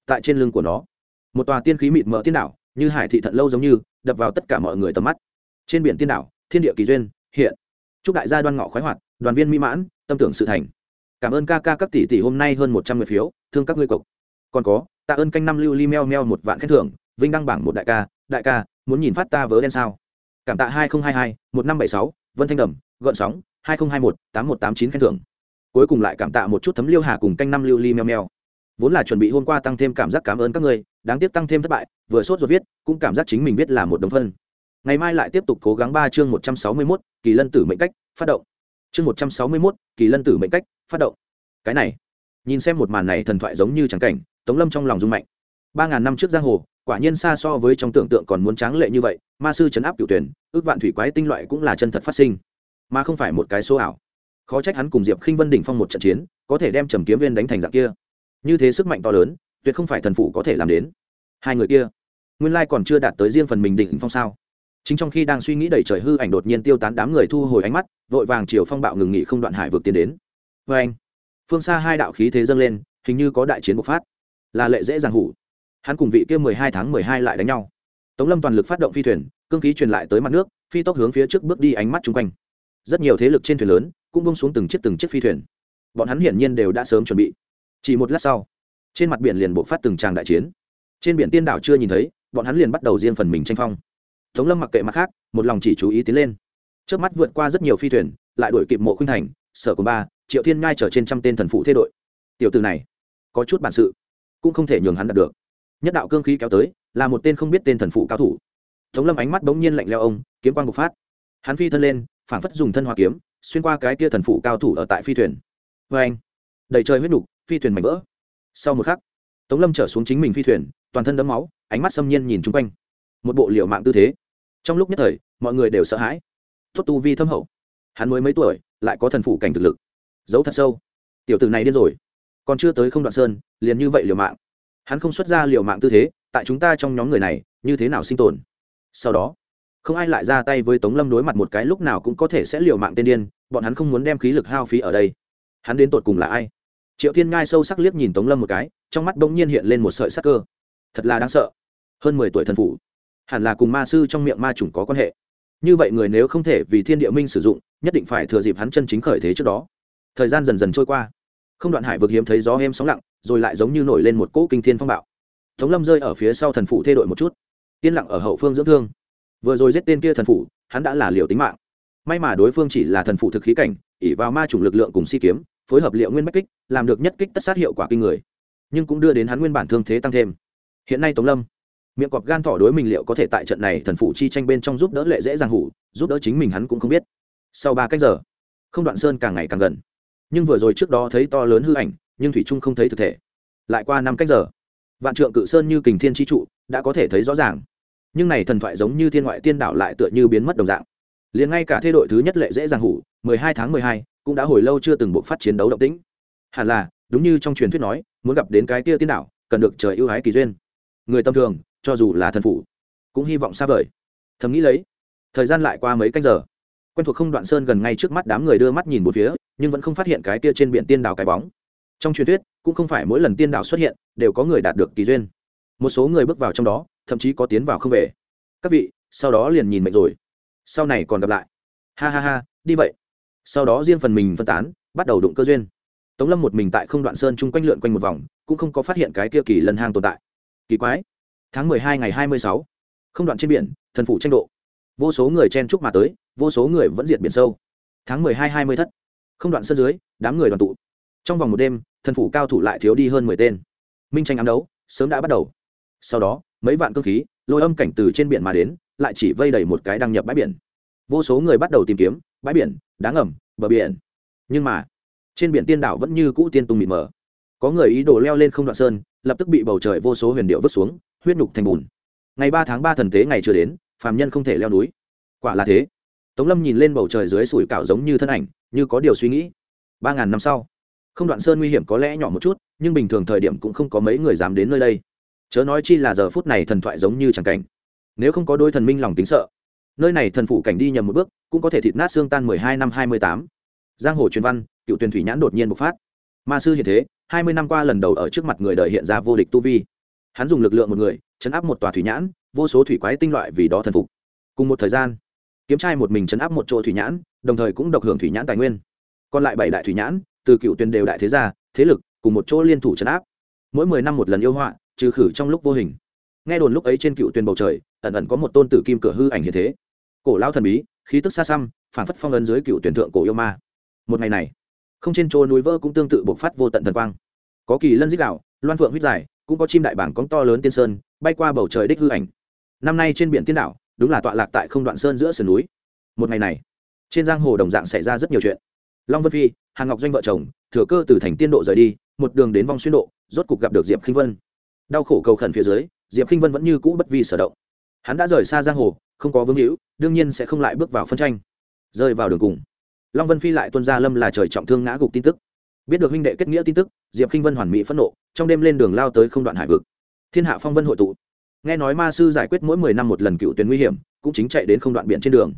S1: Tại trên lưng của nó, một tòa tiên khí mịt mờ tiên đảo, như hải thị thận lâu giống như, đập vào tất cả mọi người tầm mắt. Trên biển tiên đảo, thiên địa kỳ duyên, hiện. Chúc đại gia đoan ngọ khoái hoạt, đoàn viên mỹ mãn, tâm tưởng sự thành cảm ơn ca ca các tỷ tỷ hôm nay hơn một trăm người phiếu, thương các ngươi cộc còn có, tạ ơn canh năm lưu li meo meo một vạn khen thưởng, vinh đăng bảng một đại ca đại ca, muốn nhìn phát ta vớ đen sao? Cảm tạ hai nghìn hai mươi hai, một năm bảy sáu, vân thanh đầm gợn sóng, hai nghìn hai mươi một, tám một tám chín khen thưởng. Cuối cùng lại cảm tạ một chút thấm liêu hà cùng canh năm lưu li meo meo. Vốn là chuẩn bị hôm qua tăng thêm cảm giác cảm ơn các ngươi, đáng tiếc tăng thêm thất bại, vừa sốt ruột viết, cũng cảm giác chính mình viết là một đồng phân. Ngày mai lại tiếp tục cố gắng ba chương một trăm sáu mươi mốt, kỳ lân tử mệnh cách, phát động. Chương một trăm sáu mươi mốt, kỳ lân tử mệnh cách phát động. Cái này, nhìn xem một màn này thần thoại giống như trắng cảnh, tống lâm trong lòng rung mạnh. Ba ngàn năm trước giang hồ, quả nhiên xa so với trong tưởng tượng còn muốn tráng lệ như vậy, ma sư chấn áp cựu tuyển, ước vạn thủy quái tinh loại cũng là chân thật phát sinh. Mà không phải một cái số ảo. Khó trách hắn cùng diệp khinh vân đỉnh phong một trận chiến, có thể đem trầm kiếm viên đánh thành dạng kia. Như thế sức mạnh to lớn, tuyệt không phải thần phụ có thể làm đến. Hai người kia, nguyên lai còn chưa đạt tới riêng phần mình đỉnh phong sao? Chính trong khi đang suy nghĩ đầy trời hư ảnh đột nhiên tiêu tán đám người thu hồi ánh mắt, vội vàng chiều phong bạo ngừng nghỉ không đoạn hải vượt tiến đến vê anh, phương xa hai đạo khí thế dâng lên, hình như có đại chiến bộc phát. Là lệ dễ dàng hủ. Hắn cùng vị kia mười hai tháng mười hai lại đánh nhau. Tống lâm toàn lực phát động phi thuyền, cương khí truyền lại tới mặt nước, phi tốc hướng phía trước bước đi ánh mắt chung quanh. Rất nhiều thế lực trên thuyền lớn cũng bông xuống từng chiếc từng chiếc phi thuyền. Bọn hắn hiển nhiên đều đã sớm chuẩn bị. Chỉ một lát sau, trên mặt biển liền bộc phát từng tràng đại chiến. Trên biển tiên đảo chưa nhìn thấy, bọn hắn liền bắt đầu riêng phần mình tranh phong. Tống lâm mặc kệ mặt khác, một lòng chỉ chú ý tiến lên. Trước mắt vượt qua rất nhiều phi thuyền, lại đuổi kịp mộ khuynh thành, sở của ba triệu thiên ngai chở trên trăm tên thần phụ thế đội. Tiểu từ này, có chút bản sự, cũng không thể nhường hắn đạt được. Nhất đạo cương khí kéo tới, là một tên không biết tên thần phụ cao thủ. Tống lâm ánh mắt bỗng nhiên lạnh leo ông, kiếm quang bộc phát. Hắn phi thân lên phảng phất dùng thân hoa kiếm, xuyên qua cái kia thần phụ cao thủ ở tại phi thuyền. Vê anh, đầy trời huyết nục, phi thuyền mảnh vỡ. Sau một khắc, tống lâm trở xuống chính mình phi thuyền, toàn thân đấm máu, ánh mắt xâm nhiên nhìn chung quanh. Một bộ liệu mạng tư thế. Trong lúc nhất thời, mọi người đều sợ hãi. Tốt tu vi thâm hậu. Hắn mới mấy tuổi, lại có thần phụ cảnh thực lực giấu thật sâu. Tiểu tử này điên rồi. Còn chưa tới không đoạn sơn, liền như vậy liều mạng. Hắn không xuất ra liều mạng tư thế, tại chúng ta trong nhóm người này, như thế nào sinh tồn? Sau đó, không ai lại ra tay với tống lâm đối mặt một cái lúc nào cũng có thể sẽ liều mạng tên điên, bọn hắn không muốn đem khí lực hao phí ở đây. Hắn đến tột cùng là ai? Triệu thiên ngai sâu sắc liếc nhìn tống lâm một cái, trong mắt bỗng nhiên hiện lên một sợi sắc cơ. Thật là đáng sợ. Hơn mười tuổi thần phủ. Hẳn là cùng ma sư trong miệng ma chủng có quan hệ. Như vậy người nếu không thể vì thiên địa minh sử dụng, nhất định phải thừa dịp hắn chân chính khởi thế trước đó thời gian dần dần trôi qua. Không đoạn hải vực hiếm thấy gió êm sóng lặng, rồi lại giống như nổi lên một cỗ kinh thiên phong bạo. Tống lâm rơi ở phía sau thần phụ thê đội một chút. Yên lặng ở hậu phương dưỡng thương. Vừa rồi giết tên kia thần phụ hắn đã là liều tính mạng. May mà đối phương chỉ là thần phụ thực khí cảnh ỉ vào ma chủng lực lượng cùng si kiếm, phối hợp liệu nguyên bách kích, làm được nhất kích tất sát hiệu quả kinh người. Nhưng cũng đưa đến hắn nguyên bản thương thế tăng thêm. Hiện nay tống lâm, miệng cọp gan thỏ đối mình liệu có thể tại trận này thần phụ chi tranh bên trong giúp đỡ lệ dễ dàng hủ, giúp đỡ chính mình hắn cũng không biết. Sau ba cách giờ, không đoạn sơn càng ngày càng gần nhưng vừa rồi trước đó thấy to lớn hư ảnh, nhưng thủy trung không thấy thực thể. Lại qua năm cách giờ, vạn trượng cự sơn như kình thiên tri trụ, đã có thể thấy rõ ràng. Nhưng này thần thoại giống như thiên ngoại tiên đảo lại tựa như biến mất đồng dạng. Liền ngay cả thê đội thứ nhất lệ dễ dàng hủ, mười hai tháng mười hai, cũng đã hồi lâu chưa từng buộc phát chiến đấu động tĩnh. Hẳn là, đúng như trong truyền thuyết nói, muốn gặp đến cái kia tiên đảo cần được trời ưu ái kỳ duyên. Người tâm thường, cho dù là thần phụ cũng hy vọng xa vời. Thầm nghĩ lấy, thời gian lại qua mấy canh giờ quen thuộc không đoạn sơn gần ngay trước mắt đám người đưa mắt nhìn một phía, nhưng vẫn không phát hiện cái kia trên biển tiên đảo cái bóng. Trong truyền thuyết, cũng không phải mỗi lần tiên đảo xuất hiện, đều có người đạt được kỳ duyên. Một số người bước vào trong đó, thậm chí có tiến vào không về. Các vị, sau đó liền nhìn mệnh rồi. Sau này còn gặp lại. Ha ha ha, đi vậy. Sau đó riêng phần mình phân tán, bắt đầu đụng cơ duyên. Tống lâm một mình tại không đoạn sơn chung quanh lượn quanh một vòng, cũng không có phát hiện cái kia kỳ lân hang tồn tại. Kỳ quái. Tháng mười hai ngày hai mươi sáu. Không đoạn trên biển, thần phủ tranh độ. Vô số người chen chúc mà tới vô số người vẫn diệt biển sâu. Tháng mười hai hai mươi thất. Không đoạn sân dưới, đám người đoàn tụ. Trong vòng một đêm, thần phủ cao thủ lại thiếu đi hơn mười tên. Minh tranh ám đấu, sớm đã bắt đầu. Sau đó, mấy vạn cơ khí, lôi âm cảnh từ trên biển mà đến, lại chỉ vây đầy một cái đăng nhập bãi biển. Vô số người bắt đầu tìm kiếm, bãi biển, đá ngầm, bờ biển. Nhưng mà, trên biển tiên đảo vẫn như cũ tiên tung mịt mờ. Có người ý đồ leo lên không đoạn sơn, lập tức bị bầu trời vô số huyền điệu vứt xuống, huyết nhục thành bùn. Ngày ba tháng ba thần tế ngày chưa đến, phàm nhân không thể leo núi. Quả là thế tống lâm nhìn lên bầu trời dưới sủi cảo giống như thân ảnh, như có điều suy nghĩ. Ba ngàn năm sau, không đoạn sơn nguy hiểm có lẽ nhỏ một chút, nhưng bình thường thời điểm cũng không có mấy người dám đến nơi đây. Chớ nói chi là giờ phút này thần thoại giống như chẳng cảnh. Nếu không có đôi thần minh lòng tính sợ, nơi này thần phụ cảnh đi nhầm một bước, cũng có thể thịt nát xương tan mười hai năm hai mươi tám. Giang hồ truyền văn, cựu tuyển thủy nhãn đột nhiên bộc phát. Ma sư hiện thế, hai mươi năm qua lần đầu ở trước mặt người đời hiện ra vô địch tu vi. Hắn dùng lực lượng một người, chấn áp một tòa thủy nhãn, vô số thủy quái tinh loại vì đó thần phục. Cùng một thời gian kiếm trai một mình chấn áp một chỗ thủy nhãn, đồng thời cũng độc hưởng thủy nhãn tài nguyên. Còn lại bảy đại thủy nhãn, từ cựu tuyền đều đại thế gia, thế lực, cùng một chỗ liên thủ chấn áp. Mỗi mười năm một lần yêu họa, trừ khử trong lúc vô hình. Nghe đồn lúc ấy trên cựu tuyền bầu trời, ẩn ẩn có một tôn tử kim cửa hư ảnh hiện thế. Cổ lao thần bí, khí tức xa xăm phản phất phong ấn dưới cựu tuyển thượng cổ yêu ma. Một ngày này, không trên chỗ núi vỡ cũng tương tự bộc phát vô tận thần quang. Có kỳ lân dích đạo, loan phượng huyết dài, cũng có chim đại bảng cóng to lớn tiên sơn, bay qua bầu trời đích hư ảnh. Năm nay trên biển tiên đảo đúng là tọa lạc tại không đoạn sơn giữa sườn núi. Một ngày này, trên giang hồ đồng dạng xảy ra rất nhiều chuyện. Long vân phi, hàn ngọc doanh vợ chồng, thừa cơ từ thành tiên độ rời đi, một đường đến vong xuyên độ, rốt cục gặp được diệp khinh vân. Đau khổ cầu khẩn phía dưới, diệp khinh vân vẫn như cũ bất vi sở động. Hắn đã rời xa giang hồ, không có vương hữu, đương nhiên sẽ không lại bước vào phân tranh, rơi vào đường cùng. Long vân phi lại tuân ra lâm là trời trọng thương ngã gục tin tức. Biết được huynh đệ kết nghĩa tin tức, diệp khinh vân hoàn mỹ phẫn nộ, trong đêm lên đường lao tới không đoạn hải vực. Thiên hạ phong vân hội tụ nghe nói ma sư giải quyết mỗi mười năm một lần cựu tuyến nguy hiểm, cũng chính chạy đến không đoạn biển trên đường.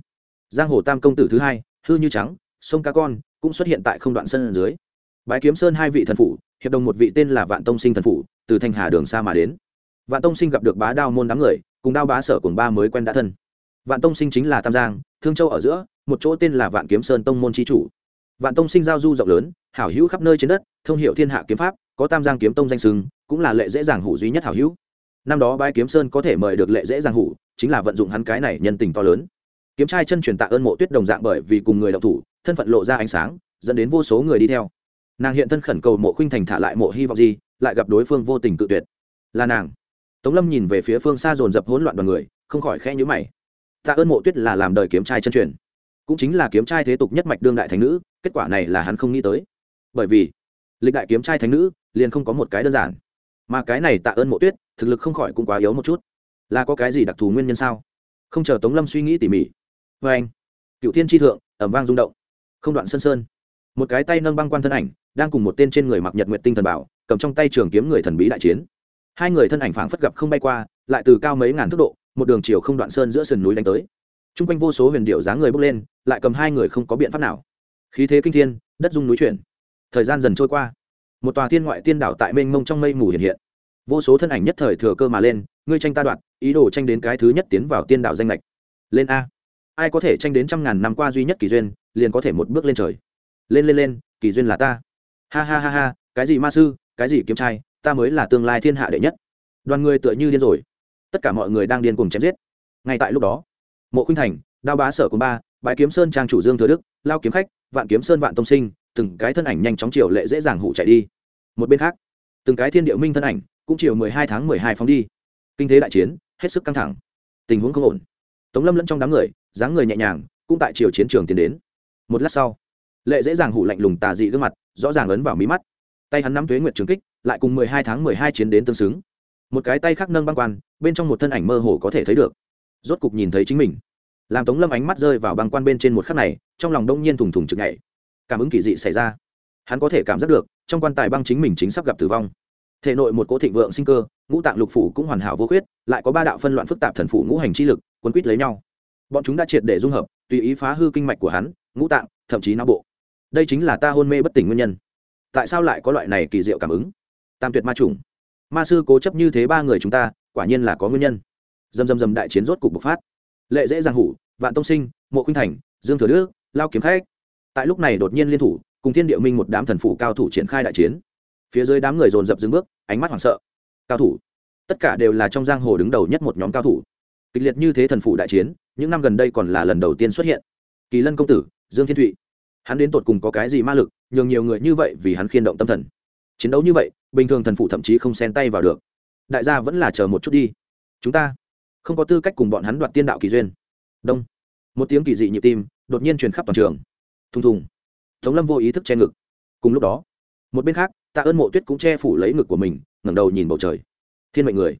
S1: Giang hồ tam công tử thứ hai, hư như trắng, sông cá con, cũng xuất hiện tại không đoạn sân dưới. Bái kiếm sơn hai vị thần phủ, hiệp đồng một vị tên là vạn tông sinh thần phủ, từ thanh hà đường xa mà đến. Vạn tông sinh gặp được bá đao môn đám người, cùng đao bá sở cùng ba mới quen đã thân. Vạn tông sinh chính là tam giang, thương châu ở giữa, một chỗ tên là vạn kiếm sơn tông môn tri chủ. Vạn tông sinh giao du rộng lớn, hảo hữu khắp nơi trên đất, thông hiệu thiên hạ kiếm pháp, có tam giang kiếm tông danh sừng cũng là lệ dễ dàng hủ duy nhất hảo hữu năm đó bái kiếm sơn có thể mời được lệ dễ giang hủ, chính là vận dụng hắn cái này nhân tình to lớn. Kiếm trai chân truyền tạ ơn mộ tuyết đồng dạng bởi vì cùng người đọc thủ, thân phận lộ ra ánh sáng, dẫn đến vô số người đi theo. Nàng hiện thân khẩn cầu mộ khuynh thành thả lại mộ hy vọng gì, lại gặp đối phương vô tình cự tuyệt. Là nàng. Tống lâm nhìn về phía phương xa dồn dập hỗn loạn đoàn người, không khỏi khẽ nhữ mày. Tạ ơn mộ tuyết là làm đời kiếm trai chân truyền. Cũng chính là kiếm trai thế tục nhất mạch đương đại thánh nữ, kết quả này là hắn không nghĩ tới. Bởi vì, lịch đại kiếm trai thánh nữ liền không có một cái đơn giản mà cái này tạ ơn mộ tuyết, thực lực không khỏi cũng quá yếu một chút. Là có cái gì đặc thù nguyên nhân sao? Không chờ tống lâm suy nghĩ tỉ mỉ. Vê anh, cựu thiên tri thượng ẩm vang rung động. Không đoạn sân sơn. Một cái tay nâng băng quan thân ảnh, đang cùng một tên trên người mặc nhật nguyện tinh thần bảo, cầm trong tay trường kiếm người thần bí đại chiến. Hai người thân ảnh phảng phất gặp không bay qua, lại từ cao mấy ngàn tốc độ, một đường chiều không đoạn sơn giữa sườn núi đánh tới. T r u n g quanh vô số huyền điệu dáng người bước lên, lại cầm hai người không có biện pháp nào. Khí thế kinh thiên, đất dung núi chuyển. Thời gian dần trôi qua một tòa thiên ngoại tiên đảo tại mênh mông trong mây mù hiện hiện. Vô số thân ảnh nhất thời thừa cơ mà lên, ngươi tranh ta đoạt, ý đồ tranh đến cái thứ nhất tiến vào tiên đảo danh lệch. Lên a. Ai có thể tranh đến trăm ngàn năm qua duy nhất kỳ duyên, liền có thể một bước lên trời. Lên lên lên, kỳ duyên là ta. Ha ha ha ha, cái gì ma sư, cái gì kiếm trai, ta mới là tương lai thiên hạ đệ nhất. Đoàn người tựa như điên rồi. Tất cả mọi người đang điên cùng chém giết. Ngay tại lúc đó, mộ khuynh thành, đao bá sở cùng ba bãi kiếm sơn trang chủ dương thừa đức, lao kiếm khách, vạn kiếm sơn vạn tông sinh từng cái thân ảnh nhanh chóng chiều lệ dễ dàng hụ chạy đi. Một bên khác, từng cái thiên điệu minh thân ảnh cũng chiều mười hai tháng mười hai phóng đi. Kinh thế đại chiến, hết sức căng thẳng. Tình huống không ổn. Tống lâm lẫn trong đám người, dáng người nhẹ nhàng, cũng tại chiều chiến trường tiến đến. Một lát sau, lệ dễ dàng hủ lạnh lùng tà dị gương mặt, rõ ràng ấn vào mí mắt. Tay hắn nắm thuế nguyệt trường kích, lại cùng mười hai tháng mười hai chiến đến tương xứng. Một cái tay khác nâng băng quan, bên trong một thân ảnh mơ hồ có thể thấy được. Rốt cục nhìn thấy chính mình. Làm tống lâm ánh mắt rơi vào băng quan bên trên một khắc này, trong lòng đông nhiên thùng thùng chực nhảy cảm ứng kỳ dị xảy ra. Hắn có thể cảm giác được, trong quan tài băng chính mình chính sắp gặp tử vong. Thể nội một cỗ thịnh vượng sinh cơ, ngũ tạng lục phủ cũng hoàn hảo vô khuyết, lại có ba đạo phân loạn phức tạp thần phủ ngũ hành chi lực, quấn quýt lấy nhau. Bọn chúng đã triệt để dung hợp, tùy ý phá hư kinh mạch của hắn, ngũ tạng, thậm chí não bộ. Đây chính là ta hôn mê bất tỉnh nguyên nhân. Tại sao lại có loại này kỳ diệu cảm ứng? Tam tuyệt ma chủng. Ma sư cố chấp như thế ba người chúng ta, quả nhiên là có nguyên nhân. Dầm dầm dầm đại chiến rốt cục bộc phát. Lệ dễ giang hủ, vạn tông sinh, mộ khuynh thành, dương thừa đức, lao kiếm khách tại lúc này đột nhiên liên thủ, cùng thiên địa minh một đám thần phủ cao thủ triển khai đại chiến. Phía dưới đám người dồn dập dừng bước, ánh mắt hoảng sợ. Cao thủ. Tất cả đều là trong giang hồ đứng đầu nhất một nhóm cao thủ. Kịch liệt như thế thần phủ đại chiến, những năm gần đây còn là lần đầu tiên xuất hiện. Kỳ lân công tử, dương thiên thụy. Hắn đến tột cùng có cái gì ma lực, nhường nhiều người như vậy vì hắn khiên động tâm thần. Chiến đấu như vậy, bình thường thần phụ thậm chí không xen tay vào được. Đại gia vẫn là chờ một chút đi. Chúng ta không có tư cách cùng bọn hắn đoạt tiên đạo kỳ duyên. Đông. Một tiếng kỳ dị nhịp tim đột nhiên truyền khắp toàn trường thùng thùng. Tống lâm vô ý thức che ngực. Cùng lúc đó, một bên khác, tạ ơn mộ tuyết cũng che phủ lấy ngực của mình, ngẩng đầu nhìn bầu trời. Thiên mệnh người.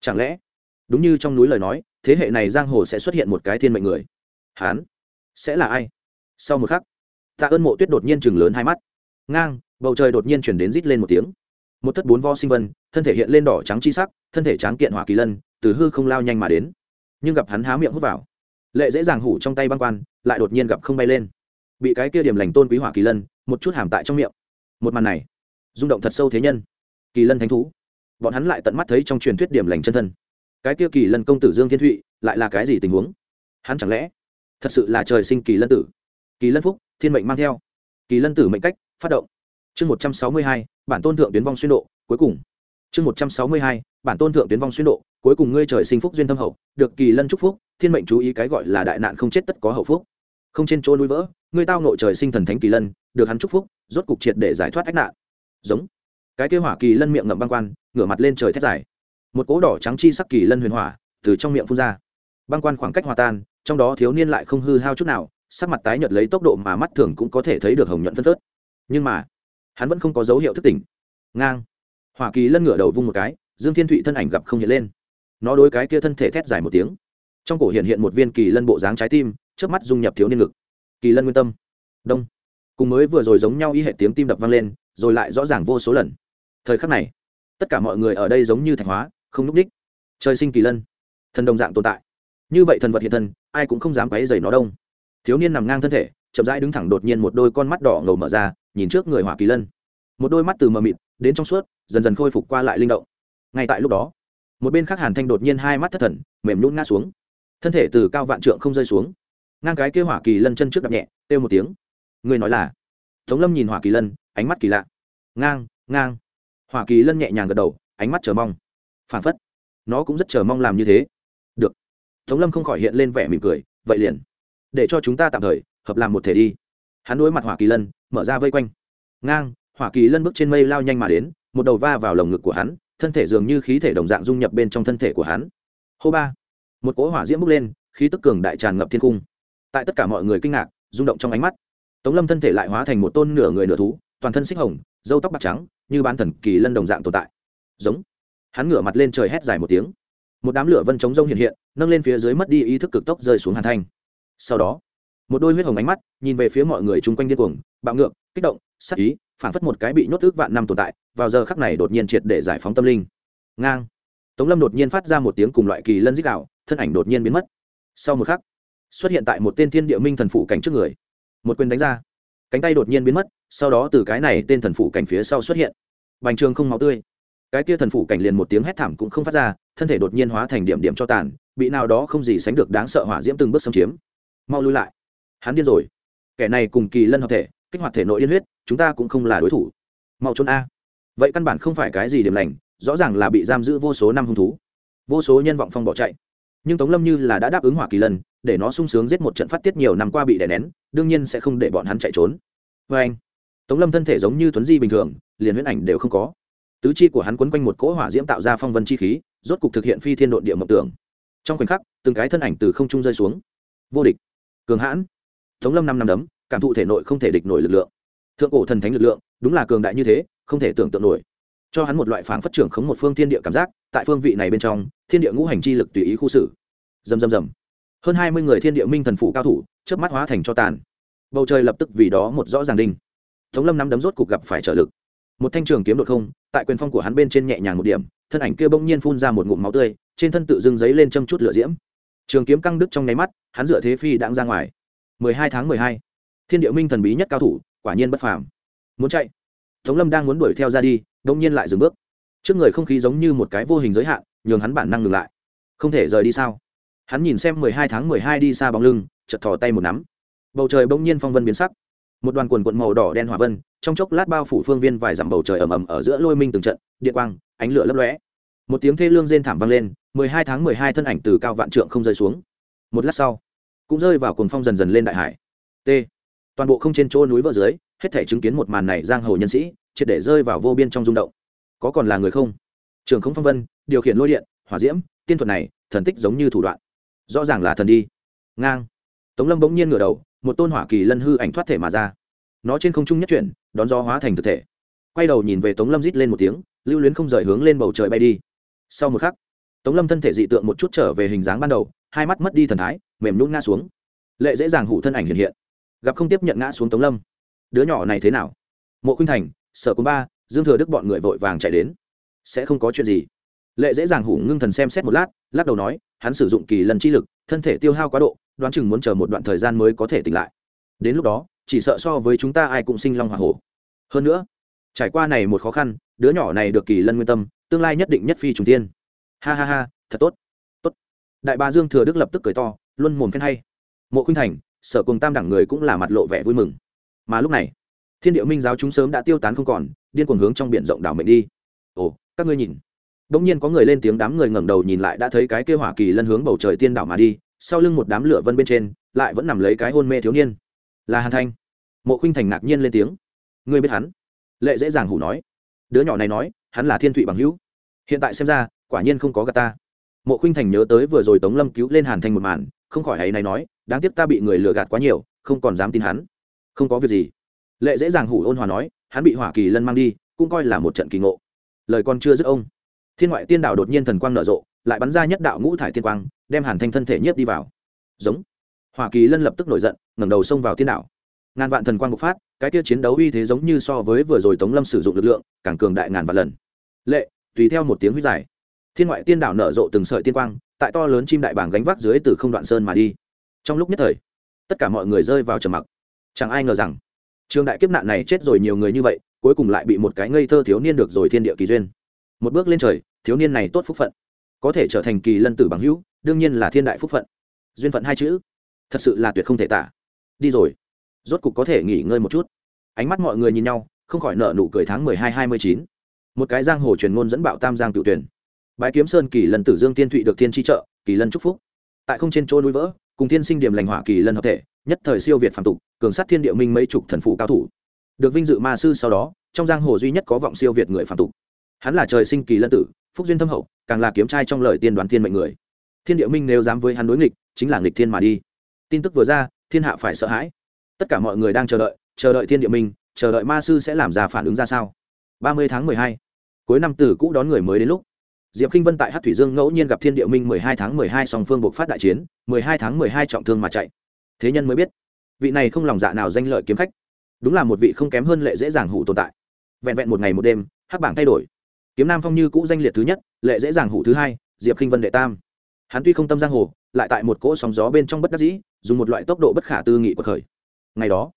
S1: Chẳng lẽ, đúng như trong núi lời nói, thế hệ này giang hồ sẽ xuất hiện một cái thiên mệnh người? Hán, sẽ là ai? Sau một khắc, tạ ơn mộ tuyết đột nhiên chừng lớn hai mắt. Ngang, bầu trời đột nhiên chuyển đến rít lên một tiếng. Một thất bốn vo sinh vân, thân thể hiện lên đỏ trắng chi sắc, thân thể tráng kiện hỏa kỳ lân, từ hư không lao nhanh mà đến. Nhưng gặp hắn há miệng hút vào. Lệ dễ dàng hủ trong tay băng quan, lại đột nhiên gặp không bay lên bị cái kia điểm lành tôn quý hỏa kỳ lân, một chút hàm tại trong miệng. Một màn này, rung động thật sâu thế nhân. Kỳ lân thánh thú. Bọn hắn lại tận mắt thấy trong truyền thuyết điểm lành chân thân. Cái kia kỳ lân công tử dương thiên thụy lại là cái gì tình huống? Hắn chẳng lẽ thật sự là trời sinh kỳ lân tử? Kỳ lân phúc, thiên mệnh mang theo. Kỳ lân tử mệnh cách, phát động. Chương một trăm sáu mươi hai, bản tôn thượng tuyến vong xuyên độ, cuối cùng. Chương một trăm sáu mươi hai, bản tôn thượng tuyến vong xuyên độ, cuối cùng ngươi trời sinh phúc duyên thâm hậu, được kỳ lân chúc phúc, thiên mệnh chú ý cái gọi là đại nạn không chết tất có hậu phúc. Không trên chỗ núi vỡ ngươi tao nội trời sinh thần thánh kỳ lân, được hắn chúc phúc, rốt cục triệt để giải thoát ách nạn. Giống. Cái kêu hỏa kỳ lân miệng ngậm băng quan, ngửa mặt lên trời thét dài. Một cỗ đỏ trắng chi sắc kỳ lân huyền hỏa từ trong miệng phun ra. Băng quan khoảng cách hòa tan, trong đó thiếu niên lại không hư hao chút nào, sắc mặt tái nhợt lấy tốc độ mà mắt thường cũng có thể thấy được hồng nhuận phân phớt. Nhưng mà, hắn vẫn không có dấu hiệu thức tỉnh. Ngang. Hỏa kỳ lân ngửa đầu vung một cái, dương thiên thụy thân ảnh gặp không hiện lên. Nó đối cái kia thân thể thét dài một tiếng. Trong cổ hiện hiện một viên kỳ lân bộ dáng trái tim trước mắt dung nhập thiếu niên ngực kỳ lân nguyên tâm. Đông. Cùng mới vừa rồi giống nhau y hệ tiếng tim đập vang lên, rồi lại rõ ràng vô số lần. Thời khắc này, tất cả mọi người ở đây giống như thạch hóa, không núp đích trời sinh kỳ lân. Thần đồng dạng tồn tại. Như vậy thần vật hiện thân, ai cũng không dám quấy dày nó đông. Thiếu niên nằm ngang thân thể, chậm rãi đứng thẳng đột nhiên một đôi con mắt đỏ ngầu mở ra, nhìn trước người hỏa kỳ lân. Một đôi mắt từ mờ mịt đến trong suốt, dần dần khôi phục qua lại linh động. Ngay tại lúc đó, một bên khác hàn thanh đột nhiên hai mắt thất thần, mềm nhún ngã xuống. Thân thể từ cao vạn trượng không rơi xuống ngang cái kia hỏa kỳ lân chân trước đập nhẹ têu một tiếng. Người nói là? Tống lâm nhìn hỏa kỳ lân, ánh mắt kỳ lạ. Ngang ngang. Hỏa kỳ lân nhẹ nhàng gật đầu, ánh mắt chờ mong. Phản phất, nó cũng rất chờ mong làm như thế. Được. Tống lâm không khỏi hiện lên vẻ mỉm cười, vậy liền. Để cho chúng ta tạm thời, hợp làm một thể đi. Hắn đối mặt hỏa kỳ lân, mở ra vây quanh. Ngang, hỏa kỳ lân bước trên mây lao nhanh mà đến, một đầu va vào lồng ngực của hắn, thân thể dường như khí thể đồng dạng dung nhập bên trong thân thể của hắn. Hô ba. Một cỗ hỏa diễm bốc lên, khí tức cường đại tràn ngập thiên cung tại tất cả mọi người kinh ngạc, rung động trong ánh mắt. Tống lâm thân thể lại hóa thành một tôn nửa người nửa thú, toàn thân xích hồng dâu tóc bạc trắng, như bán thần kỳ lân đồng dạng tồn tại. Giống. Hắn ngửa mặt lên trời hét dài một tiếng. Một đám lửa vân chống rông hiện hiện, nâng lên phía dưới mất đi ý thức cực tốc rơi xuống hàn thanh. Sau đó, một đôi huyết hồng ánh mắt nhìn về phía mọi người chung quanh điên cuồng, bạo ngược, kích động sắc ý phản phất một cái bị nhốt ước vạn năm tồn tại, vào giờ khắc này đột nhiên triệt để giải phóng tâm linh. Ngang. Tống lâm đột nhiên phát ra một tiếng cùng loại kỳ lân dích đạo thân ảnh đột nhiên biến mất. Sau một khắc xuất hiện tại một tên thiên địa minh thần phụ cảnh trước người. Một quyền đánh ra, cánh tay đột nhiên biến mất, sau đó từ cái này tên thần phụ cảnh phía sau xuất hiện. Bành trường không máu tươi. Cái kia thần phụ cảnh liền một tiếng hét thảm cũng không phát ra, thân thể đột nhiên hóa thành điểm điểm cho tàn, bị nào đó không gì sánh được đáng sợ hỏa diễm từng bước xâm chiếm. Mau lui lại. Hắn điên rồi. Kẻ này cùng kỳ lân hợp thể, kích hoạt thể nội điên huyết, chúng ta cũng không là đối thủ. Mau trốn a. Vậy căn bản không phải cái gì điểm lành, rõ ràng là bị giam giữ vô số năm hung thú. Vô số nhân vọng phong bỏ chạy. Nhưng tống lâm như là đã đáp ứng hỏa kỳ lân để nó sung sướng giết một trận phát tiết nhiều năm qua bị đè nén, đương nhiên sẽ không để bọn hắn chạy trốn. Vê anh, tống lâm thân thể giống như tuấn di bình thường, liền huyễn ảnh đều không có. Tứ chi của hắn quấn quanh một cỗ hỏa diễm tạo ra phong vân chi khí, rốt cục thực hiện phi thiên độn địa mộng tưởng. Trong khoảnh khắc, từng cái thân ảnh từ không trung rơi xuống. Vô địch, cường hãn. Tống lâm năm năm đấm, cảm thụ thể nội không thể địch nổi lực lượng. Thượng cổ thần thánh lực lượng, đúng là cường đại như thế, không thể tưởng tượng nổi. Cho hắn một loại phảng phát trưởng khống một phương thiên địa cảm giác, tại phương vị này bên trong, thiên địa ngũ hành chi lực tùy ý khu xử. Dầm dầm dầm hơn hai mươi người thiên địa minh thần phủ cao thủ trước mắt hóa thành cho tàn. Bầu trời lập tức vì đó một rõ ràng đinh. Tống lâm nắm đấm rốt cục gặp phải trợ lực. Một thanh trường kiếm đột không, tại quyền phong của hắn bên trên nhẹ nhàng một điểm, thân ảnh kia bỗng nhiên phun ra một ngụm máu tươi, trên thân tự dưng giấy lên châm chút lửa diễm. Trường kiếm căng đứt trong nháy mắt, hắn dựa thế phi đãng ra ngoài. Mười hai tháng mười hai, thiên địa minh thần bí nhất cao thủ, quả nhiên bất phàm. Muốn chạy. Tống lâm đang muốn đuổi theo ra đi, bỗng nhiên lại dừng bước. Trước người không khí giống như một cái vô hình giới hạn, nhường hắn bản năng ngừng lại. Không thể rời đi sao? Hắn nhìn xem mười hai tháng mười hai đi xa bóng lưng chật thò tay một nắm. Bầu trời bỗng nhiên phong vân biến sắc. Một đoàn quần quận màu đỏ đen hỏa vân, trong chốc lát bao phủ phương viên vài dặm bầu trời ầm ầm ở giữa lôi minh từng trận, điện quang, ánh lửa lấp lóe. Một tiếng thê lương rên thảm vang lên, mười hai tháng mười hai thân ảnh từ cao vạn trượng không rơi xuống. Một lát sau, cũng rơi vào cuồng phong dần dần lên đại hải. T. Toàn bộ không trên chỗ núi vỡ dưới, hết thể chứng kiến một màn này giang hồ nhân sĩ, triệt để rơi vào vô biên trong rung động. Có còn là người không? Trường không phong vân, điều khiển lôi điện, hỏa diễm, tiên thuật này, thần tích giống như thủ đoạn rõ ràng là thần đi. Ngang. Tống lâm bỗng nhiên ngửa đầu, một tôn hỏa kỳ lân hư ảnh thoát thể mà ra. Nó trên không trung nhất chuyển, đón gió hóa thành thực thể. Quay đầu nhìn về tống lâm rít lên một tiếng, lưu luyến không rời hướng lên bầu trời bay đi. Sau một khắc, tống lâm thân thể dị tượng một chút trở về hình dáng ban đầu, hai mắt mất đi thần thái, mềm nhún ngã xuống. Lệ dễ dàng hủ thân ảnh hiện hiện. Gặp không tiếp nhận ngã xuống tống lâm. Đứa nhỏ này thế nào? Mộ khuynh thành, sở cung ba, dương thừa đức bọn người vội vàng chạy đến. Sẽ không có chuyện gì lệ dễ dàng hủ ngưng thần xem xét một lát, lắc đầu nói, hắn sử dụng kỳ lần chi lực, thân thể tiêu hao quá độ, đoán chừng muốn chờ một đoạn thời gian mới có thể tỉnh lại. Đến lúc đó, chỉ sợ so với chúng ta ai cũng sinh long h o à hổ. Hơn nữa, trải qua này một khó khăn, đứa nhỏ này được kỳ lân nguyên tâm, tương lai nhất định nhất phi trùng tiên ha ha ha, thật tốt tốt. Đại bà dương thừa đức lập tức cười to, luôn mồm khen hay. Mộ khuynh thành, sở cùng tam đẳng người cũng là mặt lộ vẻ vui mừng. Mà lúc này, thiên địa minh giáo chúng sớm đã tiêu tán không còn, điên cuồng hướng trong biển rộng đảo mệnh đi. Ồ, các ngươi nhìn bỗng nhiên có người lên tiếng đám người ngẩng đầu nhìn lại đã thấy cái kia hỏa kỳ lân hướng bầu trời tiên đảo mà đi, sau lưng một đám lửa vân bên trên, lại vẫn nằm lấy cái hôn mê thiếu niên. Là hàn thanh. Mộ khuynh thành ngạc nhiên lên tiếng. Ngươi biết hắn? Lệ dễ dàng hủ nói. Đứa nhỏ này nói, hắn là thiên thụy bằng hữu. Hiện tại xem ra, quả nhiên không có gạt ta. Mộ khuynh thành nhớ tới vừa rồi tống lâm cứu lên hàn thanh một màn, không khỏi hay này nói, đáng tiếc ta bị người lừa gạt quá nhiều, không còn dám tin hắn. Không có việc gì. Lệ dễ dàng hủ ôn hòa nói, hắn bị hỏa kỳ lân mang đi, cũng coi là một trận kỳ ngộ. Lời con chưa dứt ông thiên ngoại tiên đạo đột nhiên thần quang nở rộ, lại bắn ra nhất đạo ngũ thải tiên quang, đem hàn thanh thân thể nhiếp đi vào. Giống. Hỏa kỳ lân lập tức nổi giận, ngẩng đầu xông vào tiên đạo ngàn vạn thần quang bộc phát, cái kia chiến đấu uy thế giống như so với vừa rồi tống lâm sử dụng lực lượng, càng cường đại ngàn vạn lần. Lệ, tùy theo một tiếng huyết dài, thiên ngoại tiên đảo nở rộ từng sợi tiên quang, tại to lớn chim đại bảng gánh vác dưới từ không đoạn sơn mà đi. Trong lúc nhất thời, tất cả mọi người rơi vào trầm mặc. Chẳng ai ngờ rằng, trường đại kiếp nạn này chết rồi nhiều người như vậy, cuối cùng lại bị một cái ngây thơ thiếu niên được rồi thiên địa kỳ duyên. Một bước lên trời thiếu niên này tốt phúc phận, có thể trở thành kỳ lân tử bằng hữu, đương nhiên là thiên đại phúc phận. Duyên phận hai chữ, thật sự là tuyệt không thể tả. Đi rồi, rốt cục có thể nghỉ ngơi một chút. Ánh mắt mọi người nhìn nhau, không khỏi nợ nụ cười tháng mười hai hai mươi chín. Một cái giang hồ truyền ngôn dẫn bạo tam giang cựu tuyển. Bái kiếm sơn kỳ lân tử dương tiên thụy được thiên tri trợ, kỳ lân chúc phúc. Tại không trên chỗ núi vỡ, cùng thiên sinh điểm lành hỏa kỳ lân hợp thể, nhất thời siêu việt phản tục, cường sát thiên địa minh mấy chục thần phụ cao thủ. Được vinh dự ma sư sau đó, trong giang hồ duy nhất có vọng siêu việt người phản tục. Hắn là trời sinh kỳ lân tử phúc duyên thâm hậu, càng là kiếm trai trong lời tiên đoán thiên mệnh người. Thiên địa minh nếu dám với hắn đối nghịch, chính là nghịch thiên mà đi. Tin tức vừa ra, thiên hạ phải sợ hãi. Tất cả mọi người đang chờ đợi chờ đợi thiên địa minh, chờ đợi ma sư sẽ làm ra phản ứng ra sao? Ba mươi tháng mười hai. Cuối năm tử cũ đón người mới đến lúc. Diệp k i n h vân tại hát thủy dương ngẫu nhiên gặp thiên địa minh mười hai tháng mười hai song phương buộc phát đại chiến, mười hai tháng mười hai trọng thương mà chạy. Thế nhân mới biết, vị này không lòng dạ nào danh lợi kiếm khách. Đúng là một vị không kém hơn lệ dễ dàng hủ tồn tại. Vẹn vẹn một ngày một đêm, hắc bảng thay đổi kiếm nam phong như cũ danh liệt thứ nhất, lệ dễ dàng hủ thứ hai, diệp k i n h vân đệ tam. Hắn tuy không tâm giang hồ, lại tại một cỗ sóng gió bên trong bất đắc dĩ, dùng một loại tốc độ bất khả tư nghị của khởi. Ngày đó,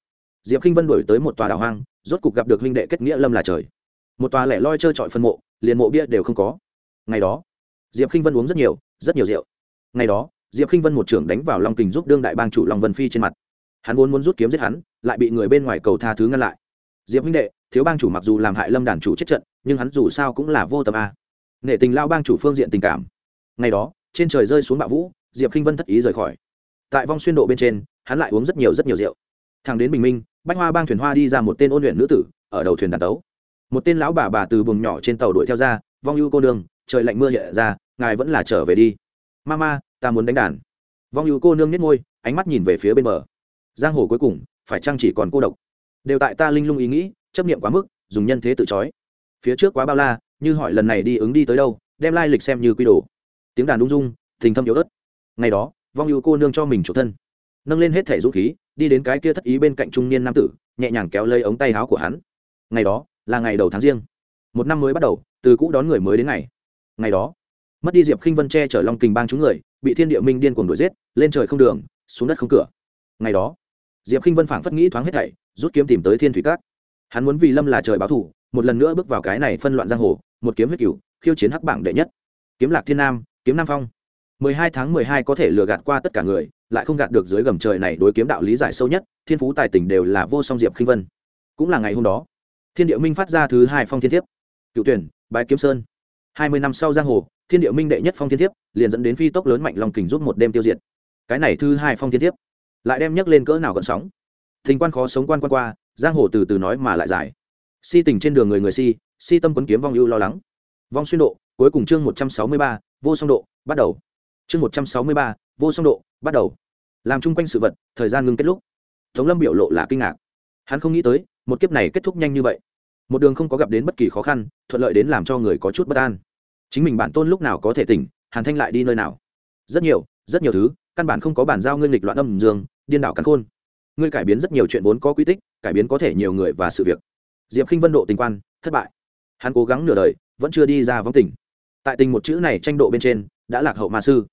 S1: diệp k i n h vân đổi tới một tòa đảo hoang, rốt cục gặp được huynh đệ kết nghĩa lâm là trời. Một tòa lẻ loi trơ trọi phân mộ, liền mộ bia đều không có. Ngày đó, diệp k i n h vân uống rất nhiều rất nhiều rượu. Ngày đó, diệp k i n h vân một trưởng đánh vào long kình giúp đương đại bang chủ long vân phi trên mặt. Hắn vốn muốn rút kiếm giết hắn, lại bị người bên ngoài cầu tha thứ ngăn lại. Diệp huynh đệ, thiếu bang chủ mặc dù làm hại lâm đàn chủ chết trận nhưng hắn dù sao cũng là vô tâm a. Nghệ tình lao bang chủ phương diện tình cảm. Ngày đó trên trời rơi xuống bạo vũ diệp k i n h vân thất ý rời khỏi. Tại vong xuyên độ bên trên hắn lại uống rất nhiều rất nhiều rượu. Thằng đến bình minh bách hoa bang thuyền hoa đi ra một tên ôn luyện nữ tử ở đầu thuyền đàn tấu. Một tên lão bà bà từ buồng nhỏ trên tàu đuổi theo ra vong ưu cô nương, trời lạnh mưa hiện ra ngài vẫn là trở về đi. Mama ta muốn đánh đàn. Vong ưu cô nương nhét môi ánh mắt nhìn về phía bên bờ. Giang hồ cuối cùng phải chăng chỉ còn cô độc? Đều tại ta linh lung ý nghĩ chấp niệm quá mức dùng nhân thế tự trói phía trước quá bao la, như hỏi lần này đi ứng đi tới đâu, đem lai lịch xem như quy đồ. Tiếng đàn đung dung, tình thâm yếu ớt. Ngày đó, vong ưu cô nương cho mình chủ thân. Nâng lên hết thẻ dũng khí, đi đến cái kia thất ý bên cạnh trung niên nam tử, nhẹ nhàng kéo lấy ống tay áo của hắn. Ngày đó, là ngày đầu tháng riêng. Một năm mới bắt đầu, từ cũ đón người mới đến ngày. Ngày đó, mất đi diệp khinh vân che chở long kình bang chúng người, bị thiên địa minh điên cuồng đuổi giết, lên trời không đường, xuống đất không cửa. Ngày đó, diệp khinh vân phảng phất nghĩ thoáng hết thảy, rút kiếm tìm tới thiên thủy cát hắn muốn vì lâm là trời báo thủ một lần nữa bước vào cái này phân loạn giang hồ, một kiếm huyết cửu, khiêu chiến hắc bảng đệ nhất. Kiếm lạc thiên nam, kiếm nam phong. Mười hai tháng mười hai có thể lừa gạt qua tất cả người, lại không gạt được dưới gầm trời này đối kiếm đạo lý giải sâu nhất, thiên phú tài tình đều là vô song diệp khinh vân. Cũng là ngày hôm đó, thiên địa minh phát ra thứ hai phong thiên thiếp, cựu tuyển, bái kiếm sơn. Hai mươi năm sau giang hồ, thiên địa minh đệ nhất phong thiên thiếp, liền dẫn đến phi tốc lớn mạnh long kình giúp một đêm tiêu diệt. Cái này thứ hai phong thiên thiếp, lại đem nhắc lên cỡ nào gần sóng. Thình quan khó sống quan quan qua, giang hồ từ từ nói mà lại giải si tình trên đường người người si si tâm quấn kiếm vong ưu lo lắng. Vong xuyên độ, cuối cùng chương một trăm sáu mươi ba, vô song độ, bắt đầu. Chương một trăm sáu mươi ba, vô song độ, bắt đầu. Làm chung quanh sự vật, thời gian ngưng kết lúc. Tống lâm biểu lộ là kinh ngạc. Hắn không nghĩ tới, một kiếp này kết thúc nhanh như vậy. Một đường không có gặp đến bất kỳ khó khăn, thuận lợi đến làm cho người có chút bất an. Chính mình bản tôn lúc nào có thể tỉnh, hàn thanh lại đi nơi nào? Rất nhiều rất nhiều thứ, căn bản không có bản giao ngươi lịch loạn âm dương, điên đảo cắn khôn. Ngươi cải biến rất nhiều chuyện vốn có quy tích, cải biến có thể nhiều người và sự việc diệp k i n h vân độ tình quan, thất bại. Hắn cố gắng nửa đời, vẫn chưa đi ra vắng tỉnh tại tình một chữ này tranh độ bên trên, đã lạc hậu ma sư.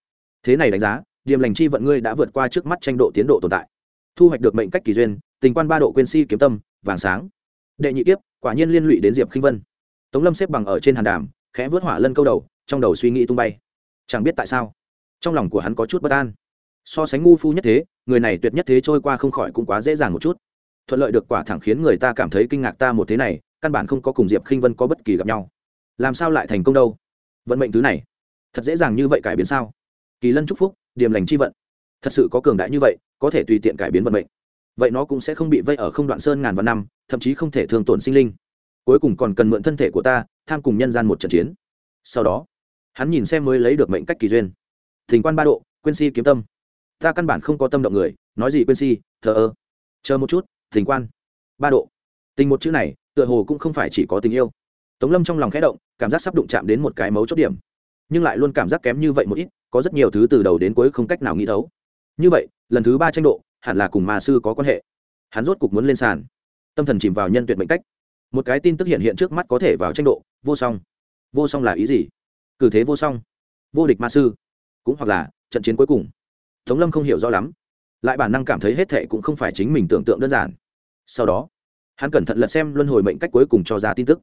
S1: Thế này đánh giá, điềm lành chi vận ngươi đã vượt qua trước mắt tranh độ tiến độ tồn tại. Thu hoạch được mệnh cách kỳ duyên, tình quan ba độ quên si kiếm tâm, vàng sáng. Đệ nhị kiếp, quả nhiên liên lụy đến diệp khinh vân. Tống lâm xếp bằng ở trên hàn đàm, khẽ vớt hỏa lân câu đầu, trong đầu suy nghĩ tung bay. Chẳng biết tại sao, trong lòng của hắn có chút bất an. So sánh ngu phu nhất thế, người này tuyệt nhất thế trôi qua không khỏi cũng quá dễ dàng một chút thuận lợi được quả thẳng khiến người ta cảm thấy kinh ngạc ta một thế này, căn bản không có cùng diệp khinh vân có bất kỳ gặp nhau. Làm sao lại thành công đâu? Vận mệnh thứ này, thật dễ dàng như vậy cải biến sao? Kỳ lân chúc phúc, điềm lành chi vận. Thật sự có cường đại như vậy, có thể tùy tiện cải biến vận mệnh. Vậy nó cũng sẽ không bị vây ở không đoạn sơn ngàn vạn năm, thậm chí không thể thường tổn sinh linh. Cuối cùng còn cần mượn thân thể của ta, tham cùng nhân gian một trận chiến. Sau đó, hắn nhìn xem mới lấy được mệnh cách kỳ duyên. Thỉnh quan ba độ, quên si kiếm tâm. Ta căn bản không có tâm động người, nói gì quên si, thờ ơ. Chờ một chút Tình quan. Ba độ. Tình một chữ này, tựa hồ cũng không phải chỉ có tình yêu. Tống lâm trong lòng khẽ động, cảm giác sắp đụng chạm đến một cái mấu chốt điểm. Nhưng lại luôn cảm giác kém như vậy một ít, có rất nhiều thứ từ đầu đến cuối không cách nào nghĩ thấu. Như vậy, lần thứ ba tranh độ, hẳn là cùng ma sư có quan hệ. Hắn rốt cục muốn lên sàn. Tâm thần chìm vào nhân tuyệt mệnh cách. Một cái tin tức hiện hiện trước mắt có thể vào tranh độ, vô song. Vô song là ý gì? Cử thế vô song. Vô địch ma sư. Cũng hoặc là, trận chiến cuối cùng. Tống lâm không hiểu rõ lắm lại bản năng cảm thấy hết thệ cũng không phải chính mình tưởng tượng đơn giản. Sau đó, hắn cẩn thận lật xem luân hồi mệnh cách cuối cùng cho ra tin tức.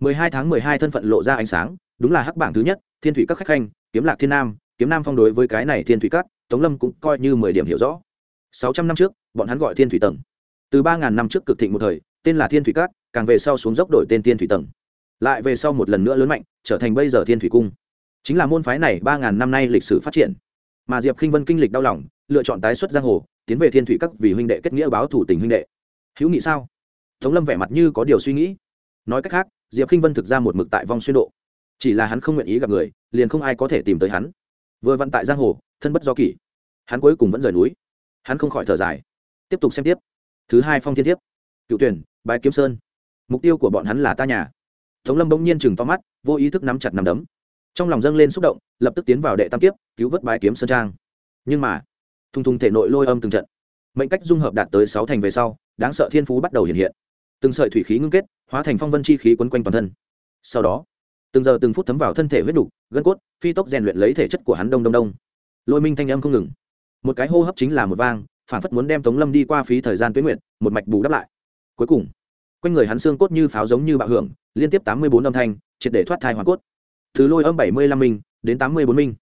S1: mười hai tháng mười hai thân phận lộ ra ánh sáng, đúng là hắc bảng thứ nhất, thiên thủy các khách khanh, kiếm lạc thiên nam, kiếm nam phong đối với cái này thiên thủy các, tống lâm cũng coi như mười điểm hiểu rõ. Sáu trăm năm trước, bọn hắn gọi thiên thủy tầng. Từ 3.000 năm trước cực thịnh một thời, tên là thiên thủy các, càng về sau xuống dốc đổi tên thiên thủy tầng. Lại về sau một lần nữa lớn mạnh, trở thành bây giờ thiên thủy cung. Chính là môn phái này 3.000 năm nay lịch sử phát triển. Mà diệp khinh vân kinh lịch đau lòng lựa chọn tái xuất giang hồ, tiến về thiên thủy các vì huynh đệ kết nghĩa báo thủ tình huynh đệ. Hữu nghị sao? Tống lâm vẻ mặt như có điều suy nghĩ. Nói cách khác, diệp khinh vân thực ra một mực tại vong xuyên độ. Chỉ là hắn không nguyện ý gặp người, liền không ai có thể tìm tới hắn. Vừa vận tại giang hồ, thân bất do kỷ. Hắn cuối cùng vẫn rời núi. Hắn không khỏi thở dài. Tiếp tục xem tiếp. Thứ hai phong thiên tiếp cựu tuyển bài kiếm sơn. Mục tiêu của bọn hắn là ta nhà. Tống lâm bỗng nhiên chừng to mắt, vô ý thức nắm chặt nắm đấm. Trong lòng dâng lên xúc động, lập tức tiến vào đệ tam kiếp, cứu vớt bài kiếm sơn trang. Nhưng mà thùng thùng thể nội lôi âm từng trận. Mệnh cách dung hợp đạt tới sáu thành về sau, đáng sợ thiên phú bắt đầu hiện hiện. Từng sợi thủy khí ngưng kết, hóa thành phong vân chi khí quấn quanh toàn thân. Sau đó, từng giờ từng phút thấm vào thân thể huyết đục, gân cốt, phi tốc rèn luyện lấy thể chất của hắn đông đông đông. Lôi minh thanh âm không ngừng. Một cái hô hấp chính là một vang, phản phất muốn đem tống lâm đi qua phí thời gian tuyến nguyện một mạch bù đắp lại. Cuối cùng, quanh người hắn xương cốt như pháo giống như bạo hưởng, liên tiếp tám mươi bốn âm thanh, triệt để thoát thai hoàn cốt. Thứ lôi âm bảy mươi lăm minh, đến tám mươi bốn minh.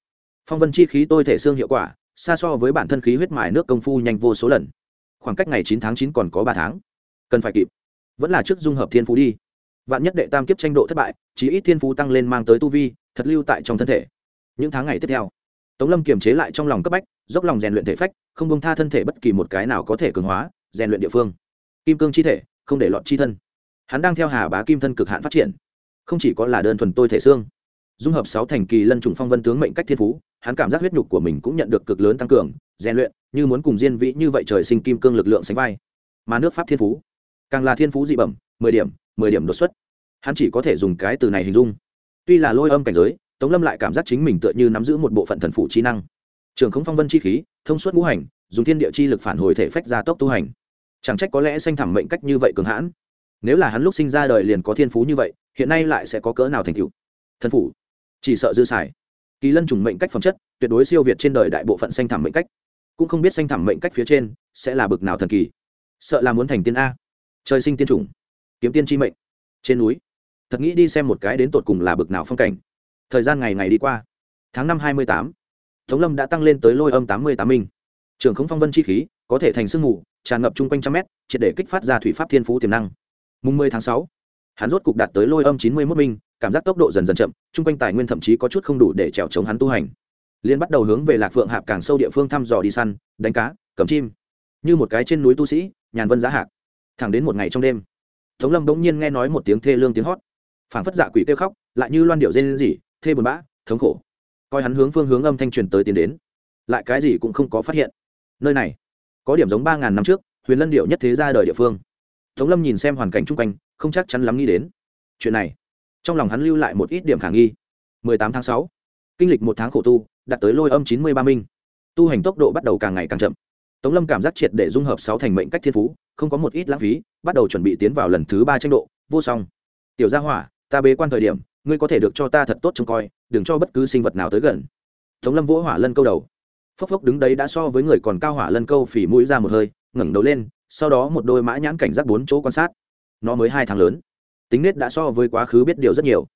S1: Phong vân chi khí tôi thể xương hiệu quả xa so với bản thân khí huyết mài nước công phu nhanh vô số lần. Khoảng cách ngày chín tháng chín còn có ba tháng. Cần phải kịp. Vẫn là trước dung hợp thiên phú đi. Vạn nhất đệ tam kiếp tranh độ thất bại chỉ ít thiên phú tăng lên mang tới tu vi, thật lưu tại trong thân thể. Những tháng ngày tiếp theo, tống lâm kiềm chế lại trong lòng cấp bách, dốc lòng rèn luyện thể phách, không bông tha thân thể bất kỳ một cái nào có thể cường hóa, rèn luyện địa phương. Kim cương chi thể, không để lọt chi thân. Hắn đang theo hà bá kim thân cực hạn phát triển. Không chỉ có là đơn thuần tôi thể xương dung hợp sáu thành kỳ lân trùng phong vân tướng mệnh cách thiên phú, hắn cảm giác huyết nhục của mình cũng nhận được cực lớn tăng cường, rèn luyện, như muốn cùng diên vĩ như vậy trời sinh kim cương lực lượng sánh vai. Mà nước pháp thiên phú, càng là thiên phú dị bẩm, mười điểm mười điểm đột xuất. Hắn chỉ có thể dùng cái từ này hình dung. Tuy là lôi âm cảnh giới, tống lâm lại cảm giác chính mình tựa như nắm giữ một bộ phận thần phụ trí năng. Trường không phong vân chi khí, thông suốt ngũ hành, dùng thiên địa chi lực phản hồi thể phách ra tốc tu hành. Chẳng trách có lẽ sanh thẳm mệnh cách như vậy cường hãn. Nếu là hắn lúc sinh ra đời liền có thiên phú như vậy, hiện nay lại sẽ có cỡ nào thành tựu? Thần phủ chỉ sợ dư xài. Kỳ lân trùng mệnh cách phẩm chất, tuyệt đối siêu việt trên đời đại bộ phận sanh thảm mệnh cách. Cũng không biết sanh thảm mệnh cách phía trên sẽ là bực nào thần kỳ. Sợ là muốn thành tiên a. Trời sinh tiên chủng. Kiếm tiên tri mệnh. Trên núi. Thật nghĩ đi xem một cái đến tột cùng là bực nào phong cảnh. Thời gian ngày ngày đi qua. Tháng năm hai mươi tám. Tống lâm đã tăng lên tới lôi âm tám mươi tám minh. Trường không phong vân chi khí, có thể thành sương mù, tràn ngập chung quanh trăm mét, triệt để kích phát ra thủy pháp thiên phú tiềm năng. Mùng mười tháng sáu, hắn rốt cục đạt tới lôi âm chín mươi mốt minh cảm giác tốc độ dần dần chậm, chung quanh tài nguyên thậm chí có chút không đủ để trèo chống hắn tu hành. Liên bắt đầu hướng về lạc phượng hạp càng sâu địa phương thăm dò đi săn, đánh cá, cầm chim. Như một cái trên núi tu sĩ, nhàn vân giá hạc. Thẳng đến một ngày trong đêm, tống lâm bỗng nhiên nghe nói một tiếng thê lương tiếng hót. Phảng phất dạ quỷ kêu khóc, lại như loan điệu dê lên gì thê buồn bã, thống khổ. Coi hắn hướng phương hướng âm thanh truyền tới tiến đến, lại cái gì cũng không có phát hiện. Nơi này, có điểm giống ba ngàn năm trước, huyền lân điệu nhất thế ra đời địa phương. Tống lâm nhìn xem hoàn cảnh chung quanh, không chắc chắn lắm nghĩ đến. Chuyện này trong lòng hắn lưu lại một ít điểm khả nghi. 18 tháng 6. kinh lịch một tháng khổ tu, đạt tới lôi âm 93 minh. Tu hành tốc độ bắt đầu càng ngày càng chậm. Tống lâm cảm giác triệt để dung hợp sáu thành mệnh cách thiên phú, không có một ít lãng phí, bắt đầu chuẩn bị tiến vào lần thứ ba tranh độ, vô song. Tiểu gia hỏa, ta bế quan thời điểm, ngươi có thể được cho ta thật tốt trông coi, đừng cho bất cứ sinh vật nào tới gần. Tống lâm vỗ hỏa lân câu đầu. Phốc phốc đứng đấy đã so với người còn cao hỏa lân câu phỉ mũi ra một hơi, ngẩng đầu lên, sau đó một đôi mã nhãn cảnh giác bốn chỗ quan sát. Nó mới hai tháng lớn tính nết đã so với quá khứ biết điều rất nhiều.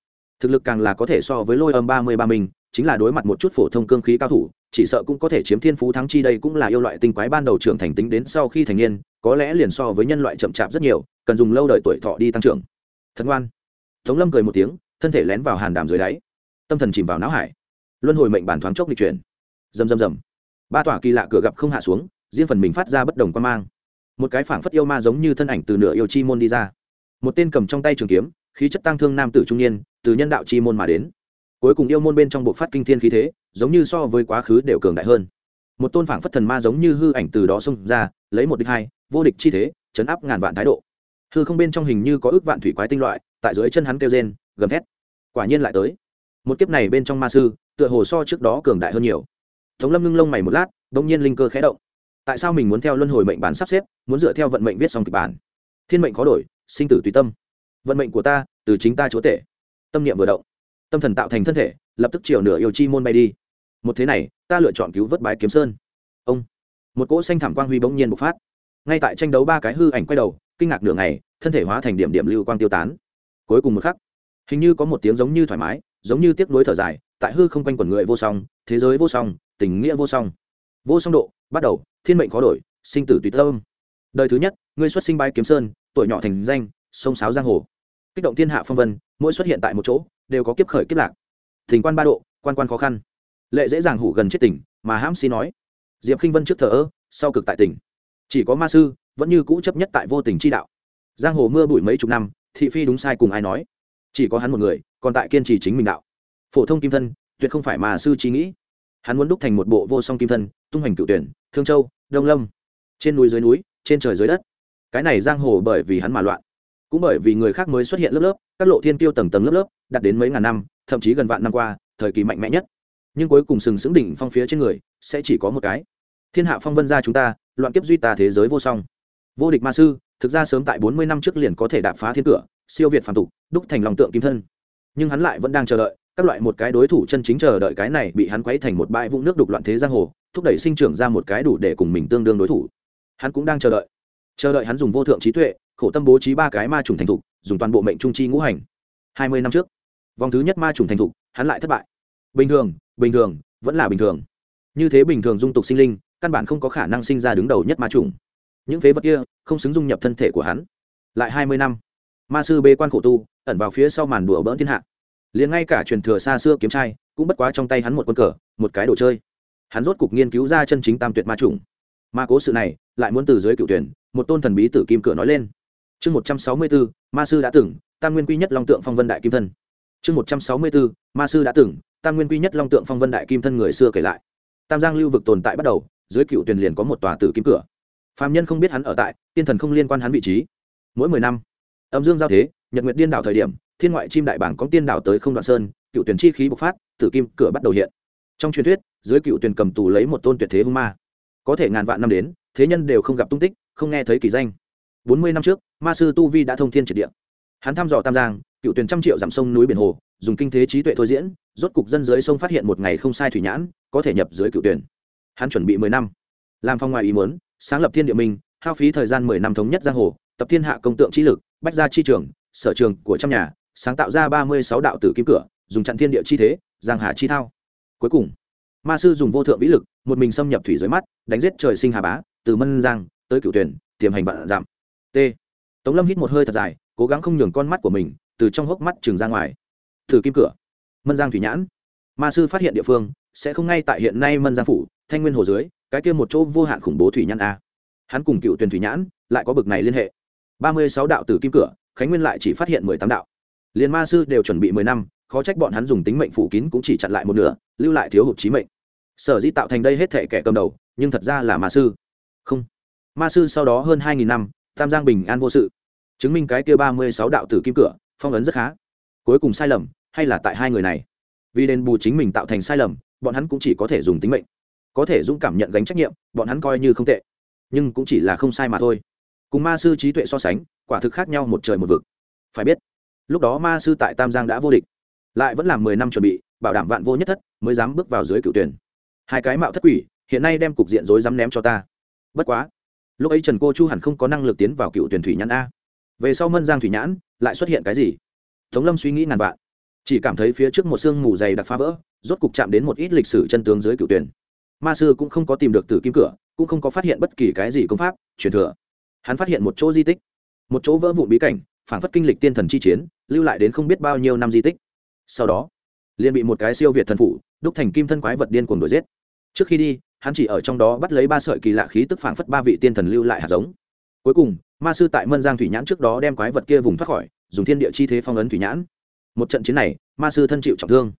S1: Thực lực càng là có thể so với lôi âm ba mươi ba mình, chính là đối mặt một chút phổ thông cương khí cao thủ, chỉ sợ cũng có thể chiếm thiên phú thắng chi đây cũng là yêu loại tinh quái ban đầu trưởng thành tính đến sau khi thành niên, có lẽ liền so với nhân loại chậm chạp rất nhiều, cần dùng lâu đời tuổi thọ đi tăng trưởng. Thần ngoan tống lâm cười một tiếng, thân thể lén vào hàn đàm dưới đáy. Tâm thần chìm vào não hải. Luân hồi mệnh bản thoáng chốc lịch chuyển. Rầm rầm rầm. Ba tòa kỳ lạ cửa gặp không hạ xuống, riêng phần mình phát ra bất đồng quan mang. Một cái phảng phất yêu ma giống như thân ảnh từ nửa yêu chi môn đi ra một tên cầm trong tay trường kiếm, khí chất tăng thương nam tử trung niên, từ nhân đạo chi môn mà đến. Cuối cùng yêu môn bên trong bộ phát kinh thiên khí thế, giống như so với quá khứ đều cường đại hơn. Một tôn phảng phất thần ma giống như hư ảnh từ đó xông ra, lấy một địch hai, vô địch chi thế, chấn áp ngàn vạn thái độ. Hư không bên trong hình như có ước vạn thủy quái tinh loại, tại dưới chân hắn kêu rên, gầm thét. Quả nhiên lại tới. Một kiếp này bên trong ma sư, tựa hồ so trước đó cường đại hơn nhiều. Tống lâm ngưng lông mày một lát đ ỗ n g nhiên linh cơ khé động. Tại sao mình muốn theo luân hồi mệnh bản sắp xếp, muốn dựa theo vận mệnh viết xong kịch bản? Thiên mệnh khó đổi sinh tử tùy tâm. Vận mệnh của ta, từ chính ta chúa tể. Tâm niệm vừa động, tâm thần tạo thành thân thể, lập tức chiều nửa yêu chi môn bay đi. Một thế này, ta lựa chọn cứu vớt bái kiếm sơn. Ông, một cỗ xanh thảm quang huy bỗng nhiên bộc phát. Ngay tại tranh đấu ba cái hư ảnh quay đầu, kinh ngạc nửa ngày, thân thể hóa thành điểm điểm lưu quang tiêu tán. Cuối cùng một khắc, hình như có một tiếng giống như thoải mái, giống như tiếc nuối thở dài, tại hư không quanh quẩn người vô song, thế giới vô song, tình nghĩa vô song. Vô song độ, bắt đầu, thiên mệnh khó đổi, sinh tử tùy tâm. Đời thứ nhất, ngươi xuất sinh bái kiếm sơn tuổi nhỏ thành danh, sông sáo giang hồ. Kích động thiên hạ phong vân, mỗi xuất hiện tại một chỗ, đều có kiếp khởi kiếp lạc. Thỉnh quan ba độ, quan quan khó khăn. Lệ dễ dàng hủ gần chết tỉnh, mà hãm si nói, diệp khinh vân trước thờ ơ, sau cực tại tỉnh. Chỉ có ma sư, vẫn như cũ chấp nhất tại vô tình chi đạo. Giang hồ mưa bụi mấy chục năm, thị phi đúng sai cùng ai nói. Chỉ có hắn một người, còn tại kiên trì chính mình đạo. Phổ thông kim thân, tuyệt không phải mà sư trí nghĩ. Hắn muốn đúc thành một bộ vô song kim thân, tung hoành cựu tuyển, thương châu, đông lâm. Trên núi dưới núi, trên trời dưới đất cái này giang hồ bởi vì hắn mà loạn. Cũng bởi vì người khác mới xuất hiện lớp lớp, các lộ thiên tiêu tầng tầng lớp lớp, đạt đến mấy ngàn năm, thậm chí gần vạn năm qua, thời kỳ mạnh mẽ nhất. Nhưng cuối cùng sừng sững đỉnh phong phía trên người, sẽ chỉ có một cái. Thiên hạ phong vân gia chúng ta, loạn kiếp duy ta thế giới vô song. Vô địch ma sư, thực ra sớm tại bốn mươi năm trước liền có thể đạp phá thiên cửa, siêu việt phản tục, đúc thành lòng tượng kim thân. Nhưng hắn lại vẫn đang chờ đợi, các loại một cái đối thủ chân chính chờ đợi cái này bị hắn quấy thành một bãi vũng nước đục loạn thế giang hồ, thúc đẩy sinh trưởng ra một cái đủ để cùng mình tương đương đối thủ. Hắn cũng đang chờ đợi chờ đợi hắn dùng vô thượng trí tuệ, khổ tâm bố trí ba cái ma trùng thành thục, dùng toàn bộ mệnh trung chi ngũ hành. Hai mươi năm trước, vòng thứ nhất ma trùng thành thục, hắn lại thất bại. Bình thường bình thường, vẫn là bình thường. Như thế bình thường dung tục sinh linh, căn bản không có khả năng sinh ra đứng đầu nhất ma trùng. Những phế vật kia, không xứng dung nhập thân thể của hắn. Lại hai mươi năm, ma sư bê quan khổ tu, ẩn vào phía sau màn đùa bỡn thiên hạ. Liền ngay cả truyền thừa xa xưa kiếm trai, cũng bất quá trong tay hắn một quân cờ, một cái đồ chơi. Hắn rốt cục nghiên cứu ra chân chính tam tuyệt ma trùng. Ma cố sự này lại muốn từ dưới cựu tuyển, một tôn thần bí tử kim cửa nói lên. Chương một trăm sáu mươi bốn, ma sư đã từng, tam nguyên quy nhất long tượng phong vân đại kim thân. Chương một trăm sáu mươi bốn, ma sư đã từng, tam nguyên quy nhất long tượng phong vân đại kim thân người xưa kể lại. Tam giang lưu vực tồn tại bắt đầu, dưới cựu tuyển liền có một tòa tử kim cửa. Phạm nhân không biết hắn ở tại, tiên thần không liên quan hắn vị trí. Mỗi mười năm, âm dương giao thế, nhật nguyệt điên đảo thời điểm, thiên ngoại chim đại bảng có tiên đảo tới không đoạn sơn cựu tuyển chi khí bộc phát, tử kim cửa bắt đầu hiện. Trong truyền thuyết, dưới cựu tuyển cầm tù lấy một tôn tuyệt thế hung ma. Có thể ngàn vạn năm đến thế nhân đều không gặp tung tích, không nghe thấy kỳ danh. Bốn mươi năm trước, ma sư tu vi đã thông thiên triệt địa. Hắn thăm dò tam giang, cựu tuyển trăm triệu dặm sông núi biển hồ, dùng kinh thế trí tuệ thôi diễn, rốt cục dân dưới sông phát hiện một ngày không sai thủy nhãn, có thể nhập dưới cựu tuyển hắn chuẩn bị mười năm. Làm phong ngoài ý muốn, sáng lập thiên địa minh, hao phí thời gian mười năm thống nhất giang hồ, tập thiên hạ công tượng trí lực, bách gia chi trường, sở trường của trăm nhà, sáng tạo ra ba mươi sáu đạo tử kim cửa, dùng chặn thiên địa chi thế, giang hà chi thao. Cuối cùng, ma sư dùng vô thượng vĩ lực, một mình xâm nhập thủy dưới mắt, đánh giết trời sinh hà bá từ mân giang tới cựu tuyển, tiềm hành vạn giảm t. Tống lâm hít một hơi thật dài, cố gắng không nhường con mắt của mình từ trong hốc mắt trường ra ngoài. Thử kim cửa, mân giang thủy nhãn. Ma sư phát hiện địa phương, sẽ không ngay tại hiện nay mân giang phủ, thanh nguyên hồ dưới, cái kia một chỗ vô hạn khủng bố thủy nhãn a. Hắn cùng cựu tuyển thủy nhãn, lại có bực này liên hệ. Ba mươi sáu đạo tử kim cửa, khánh nguyên lại chỉ phát hiện mười tám đạo. Liền ma sư đều chuẩn bị mười năm, khó trách bọn hắn dùng tính mệnh phủ kín cũng chỉ chặn lại một nửa, lưu lại thiếu hụt trí mệnh. Sở dĩ tạo thành đây hết thể kẻ cầm đầu, nhưng thật ra là ma sư không. Ma sư sau đó hơn hai nghìn năm, tam giang bình an vô sự. Chứng minh cái kia ba mươi sáu đạo tử kim cửa, phong ấn rất khá. Cuối cùng sai lầm, hay là tại hai người này? Vì đền bù chính mình tạo thành sai lầm, bọn hắn cũng chỉ có thể dùng tính mệnh. Có thể dũng cảm nhận gánh trách nhiệm, bọn hắn coi như không tệ. Nhưng cũng chỉ là không sai mà thôi. Cùng ma sư trí tuệ so sánh, quả thực khác nhau một trời một vực. Phải biết, lúc đó ma sư tại tam giang đã vô địch. Lại vẫn làm mười năm chuẩn bị, bảo đảm vạn vô nhất thất, mới dám bước vào dưới cựu tuyển. Hai cái mạo thất quỷ, hiện nay đem cục diện rối dám ném cho ta bất quá, lúc ấy trần cô chu hẳn không có năng lực tiến vào cựu tuyển thủy nhãn a. Về sau mân giang thủy nhãn lại xuất hiện cái gì? Tống lâm suy nghĩ ngàn vạn. Chỉ cảm thấy phía trước một sương mù dày đặc phá vỡ, rốt cục chạm đến một ít lịch sử chân tướng dưới cựu tuyển. Ma sư cũng không có tìm được tử kim cửa, cũng không có phát hiện bất kỳ cái gì công pháp, truyền thừa. Hắn phát hiện một chỗ di tích. Một chỗ vỡ vụ bí cảnh phản phất kinh lịch tiên thần chi chiến, lưu lại đến không biết bao nhiêu năm di tích. Sau đó, liền bị một cái siêu việt thần phụ đúc thành kim thân quái vật điên cuồng đuổi giết. Trước khi đi hắn chỉ ở trong đó bắt lấy ba sợi kỳ lạ khí tức phảng phất ba vị tiên thần lưu lại hạt giống. Cuối cùng, ma sư tại mân giang thủy nhãn trước đó đem quái vật kia vùng thoát khỏi, dùng thiên địa chi thế phong ấn thủy nhãn. Một trận chiến này, ma sư thân chịu trọng thương.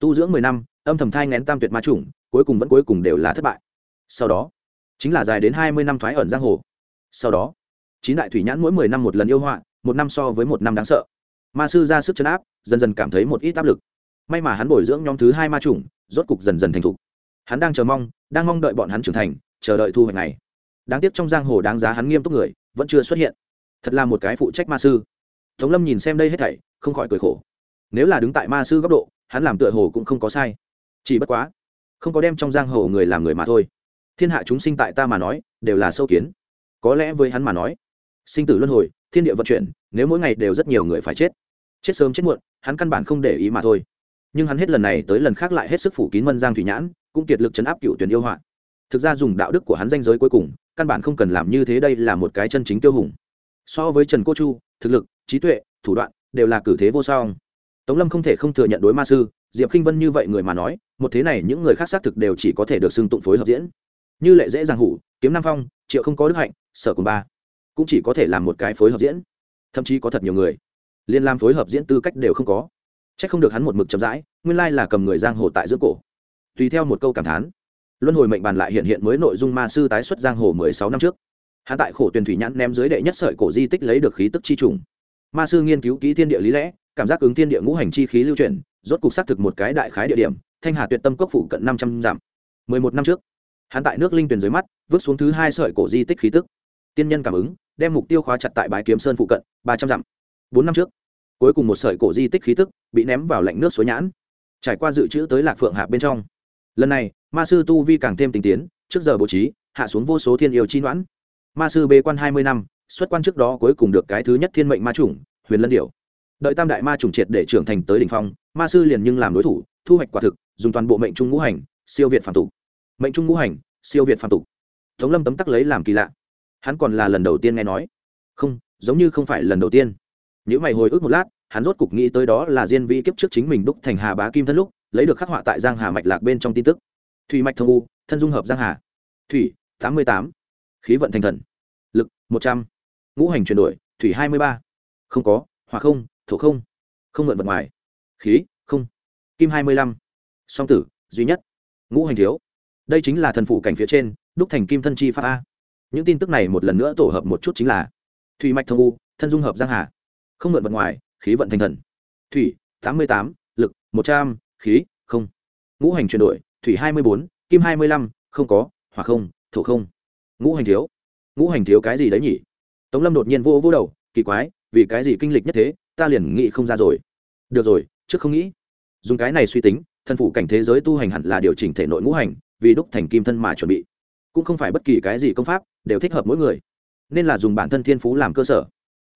S1: Tu dưỡng mười năm, âm thầm thai ngén tam tuyệt ma chủng, cuối cùng vẫn cuối cùng đều là thất bại. Sau đó, chính là dài đến hai mươi năm thoái ẩn giang hồ. Sau đó, chín đại thủy nhãn mỗi mười năm một lần yêu họa, một năm so với một năm đáng sợ. Ma sư ra sức chấn áp, dần dần cảm thấy một ít áp lực. May mà hắn bồi dưỡng nhóm thứ hai ma chủng, rốt cục dần dần thành thục hắn đang chờ mong, đang mong đợi bọn hắn trưởng thành, chờ đợi thu hoạch này đáng tiếc trong giang hồ đáng giá hắn nghiêm túc người, vẫn chưa xuất hiện. Thật là một cái phụ trách ma sư. Tống lâm nhìn xem đây hết thảy, không khỏi cười khổ. Nếu là đứng tại ma sư góc độ, hắn làm tựa hồ cũng không có sai. Chỉ bất quá, không có đem trong giang hồ người làm người mà thôi. Thiên hạ chúng sinh tại ta mà nói, đều là sâu kiến. Có lẽ với hắn mà nói, sinh tử luân hồi, thiên địa vận chuyển, nếu mỗi ngày đều rất nhiều người phải chết. Chết sớm chết muộn, hắn căn bản không để ý mà thôi. Nhưng hắn hết lần này tới lần khác lại hết sức phủ kín mân giang thủy nhãn cũng kiệt lực chấn áp cựu tuyển yêu họa. Thực ra dùng đạo đức của hắn danh giới cuối cùng, căn bản không cần làm như thế đây là một cái chân chính tiêu hùng. So với trần cô chu, thực lực, trí tuệ, thủ đoạn, đều là cử thế vô song. Tống lâm không thể không thừa nhận đối ma sư, diệp k i n h vân như vậy người mà nói, một thế này những người khác xác thực đều chỉ có thể được xưng tụng phối hợp diễn. Như lệ dễ giang hủ, kiếm nam phong, triệu không có đức hạnh, sở cùng ba, cũng chỉ có thể làm một cái phối hợp diễn. Thậm chí có thật nhiều người, liên làm phối hợp diễn tư cách đều không có. C h ắ c không được hắn một mực chậm rãi, nguyên lai là cầm người giang hồ tại giữa cổ tùy theo một câu cảm thán. Luân hồi mệnh bàn lại hiện hiện mới nội dung ma sư tái xuất giang hồ mười sáu năm trước. Hắn tại khổ tuyển thủy nhãn ném dưới đệ nhất sợi cổ di tích lấy được khí tức chi trùng. Ma sư nghiên cứu kỹ thiên địa lý lẽ, cảm giác ứng thiên địa ngũ hành chi khí lưu chuyển, rốt cục xác thực một cái đại khái địa điểm, thanh hà tuyệt tâm cốc phủ cận năm trăm dặm. Mười một năm trước, hắn tại nước linh tuyển dưới mắt, vứt xuống thứ hai sợi cổ di tích khí tức. Tiên nhân cảm ứng, đem mục tiêu khóa chặt tại bãi kiếm sơn phụ cận, ba trăm dặm. Bốn năm trước, cuối cùng một sợi cổ di tích khí tức bị ném vào lạnh nước suối nhãn. Trải qua dự trữ tới lạc phượng hạ bên trong lần này, ma sư tu vi càng thêm tinh tiến, trước giờ bố trí, hạ xuống vô số thiên yêu chi noãn. Ma sư bê quan hai mươi năm, xuất quan trước đó cuối cùng được cái thứ nhất thiên mệnh ma chủng, huyền lân điểu. Đợi tam đại ma chủng triệt để trưởng thành tới đ ỉ n h phong, ma sư liền nhưng làm đối thủ, thu hoạch quả thực, dùng toàn bộ mệnh trung ngũ hành, siêu việt phản tục. Mệnh trung ngũ hành, siêu việt phản tục. Tống lâm tấm tắc lấy làm kỳ lạ. Hắn còn là lần đầu tiên nghe nói. Không, giống như không phải lần đầu tiên. Những mày hồi ức một lát, hắn rốt cục nghĩ tới đó là diên vi kiếp trước chính mình đúc thành hà bá kim thân lúc lấy được khắc họa tại giang hà mạch lạc bên trong tin tức. Thủy mạch thông u, thân dung hợp giang hà. Thủy, tám mươi tám. Khí vận thành thần. Lực, một trăm. Ngũ hành chuyển đổi, thủy hai mươi ba. Không có, hỏa không, thổ không. Không mượn vật ngoài. Khí, không. Kim hai mươi lăm. Song tử, duy nhất. Ngũ hành thiếu. Đây chính là thần phủ cảnh phía trên, đúc thành kim thân chi pháp a. Những tin tức này một lần nữa tổ hợp một chút chính là thủy mạch thông u, thân dung hợp giang hà. Không mượn vật ngoài, khí vận thành thần. Thủy, tám mươi tám. Lực, một trăm khí, không. Ngũ hành chuyển đổi, thủy hai mươi bốn, kim hai mươi lăm, không có, hỏa không, thổ không. Ngũ hành thiếu. Ngũ hành thiếu cái gì đấy nhỉ? Tống lâm đột nhiên vô vô đầu, kỳ quái, vì cái gì kinh lịch nhất thế, ta liền nghĩ không ra rồi. Được rồi, trước không nghĩ. Dùng cái này suy tính, thân phụ cảnh thế giới tu hành hẳn là điều chỉnh thể nội ngũ hành, vì đúc thành kim thân mà chuẩn bị. Cũng không phải bất kỳ cái gì công pháp đều thích hợp mỗi người. Nên là dùng bản thân thiên phú làm cơ sở.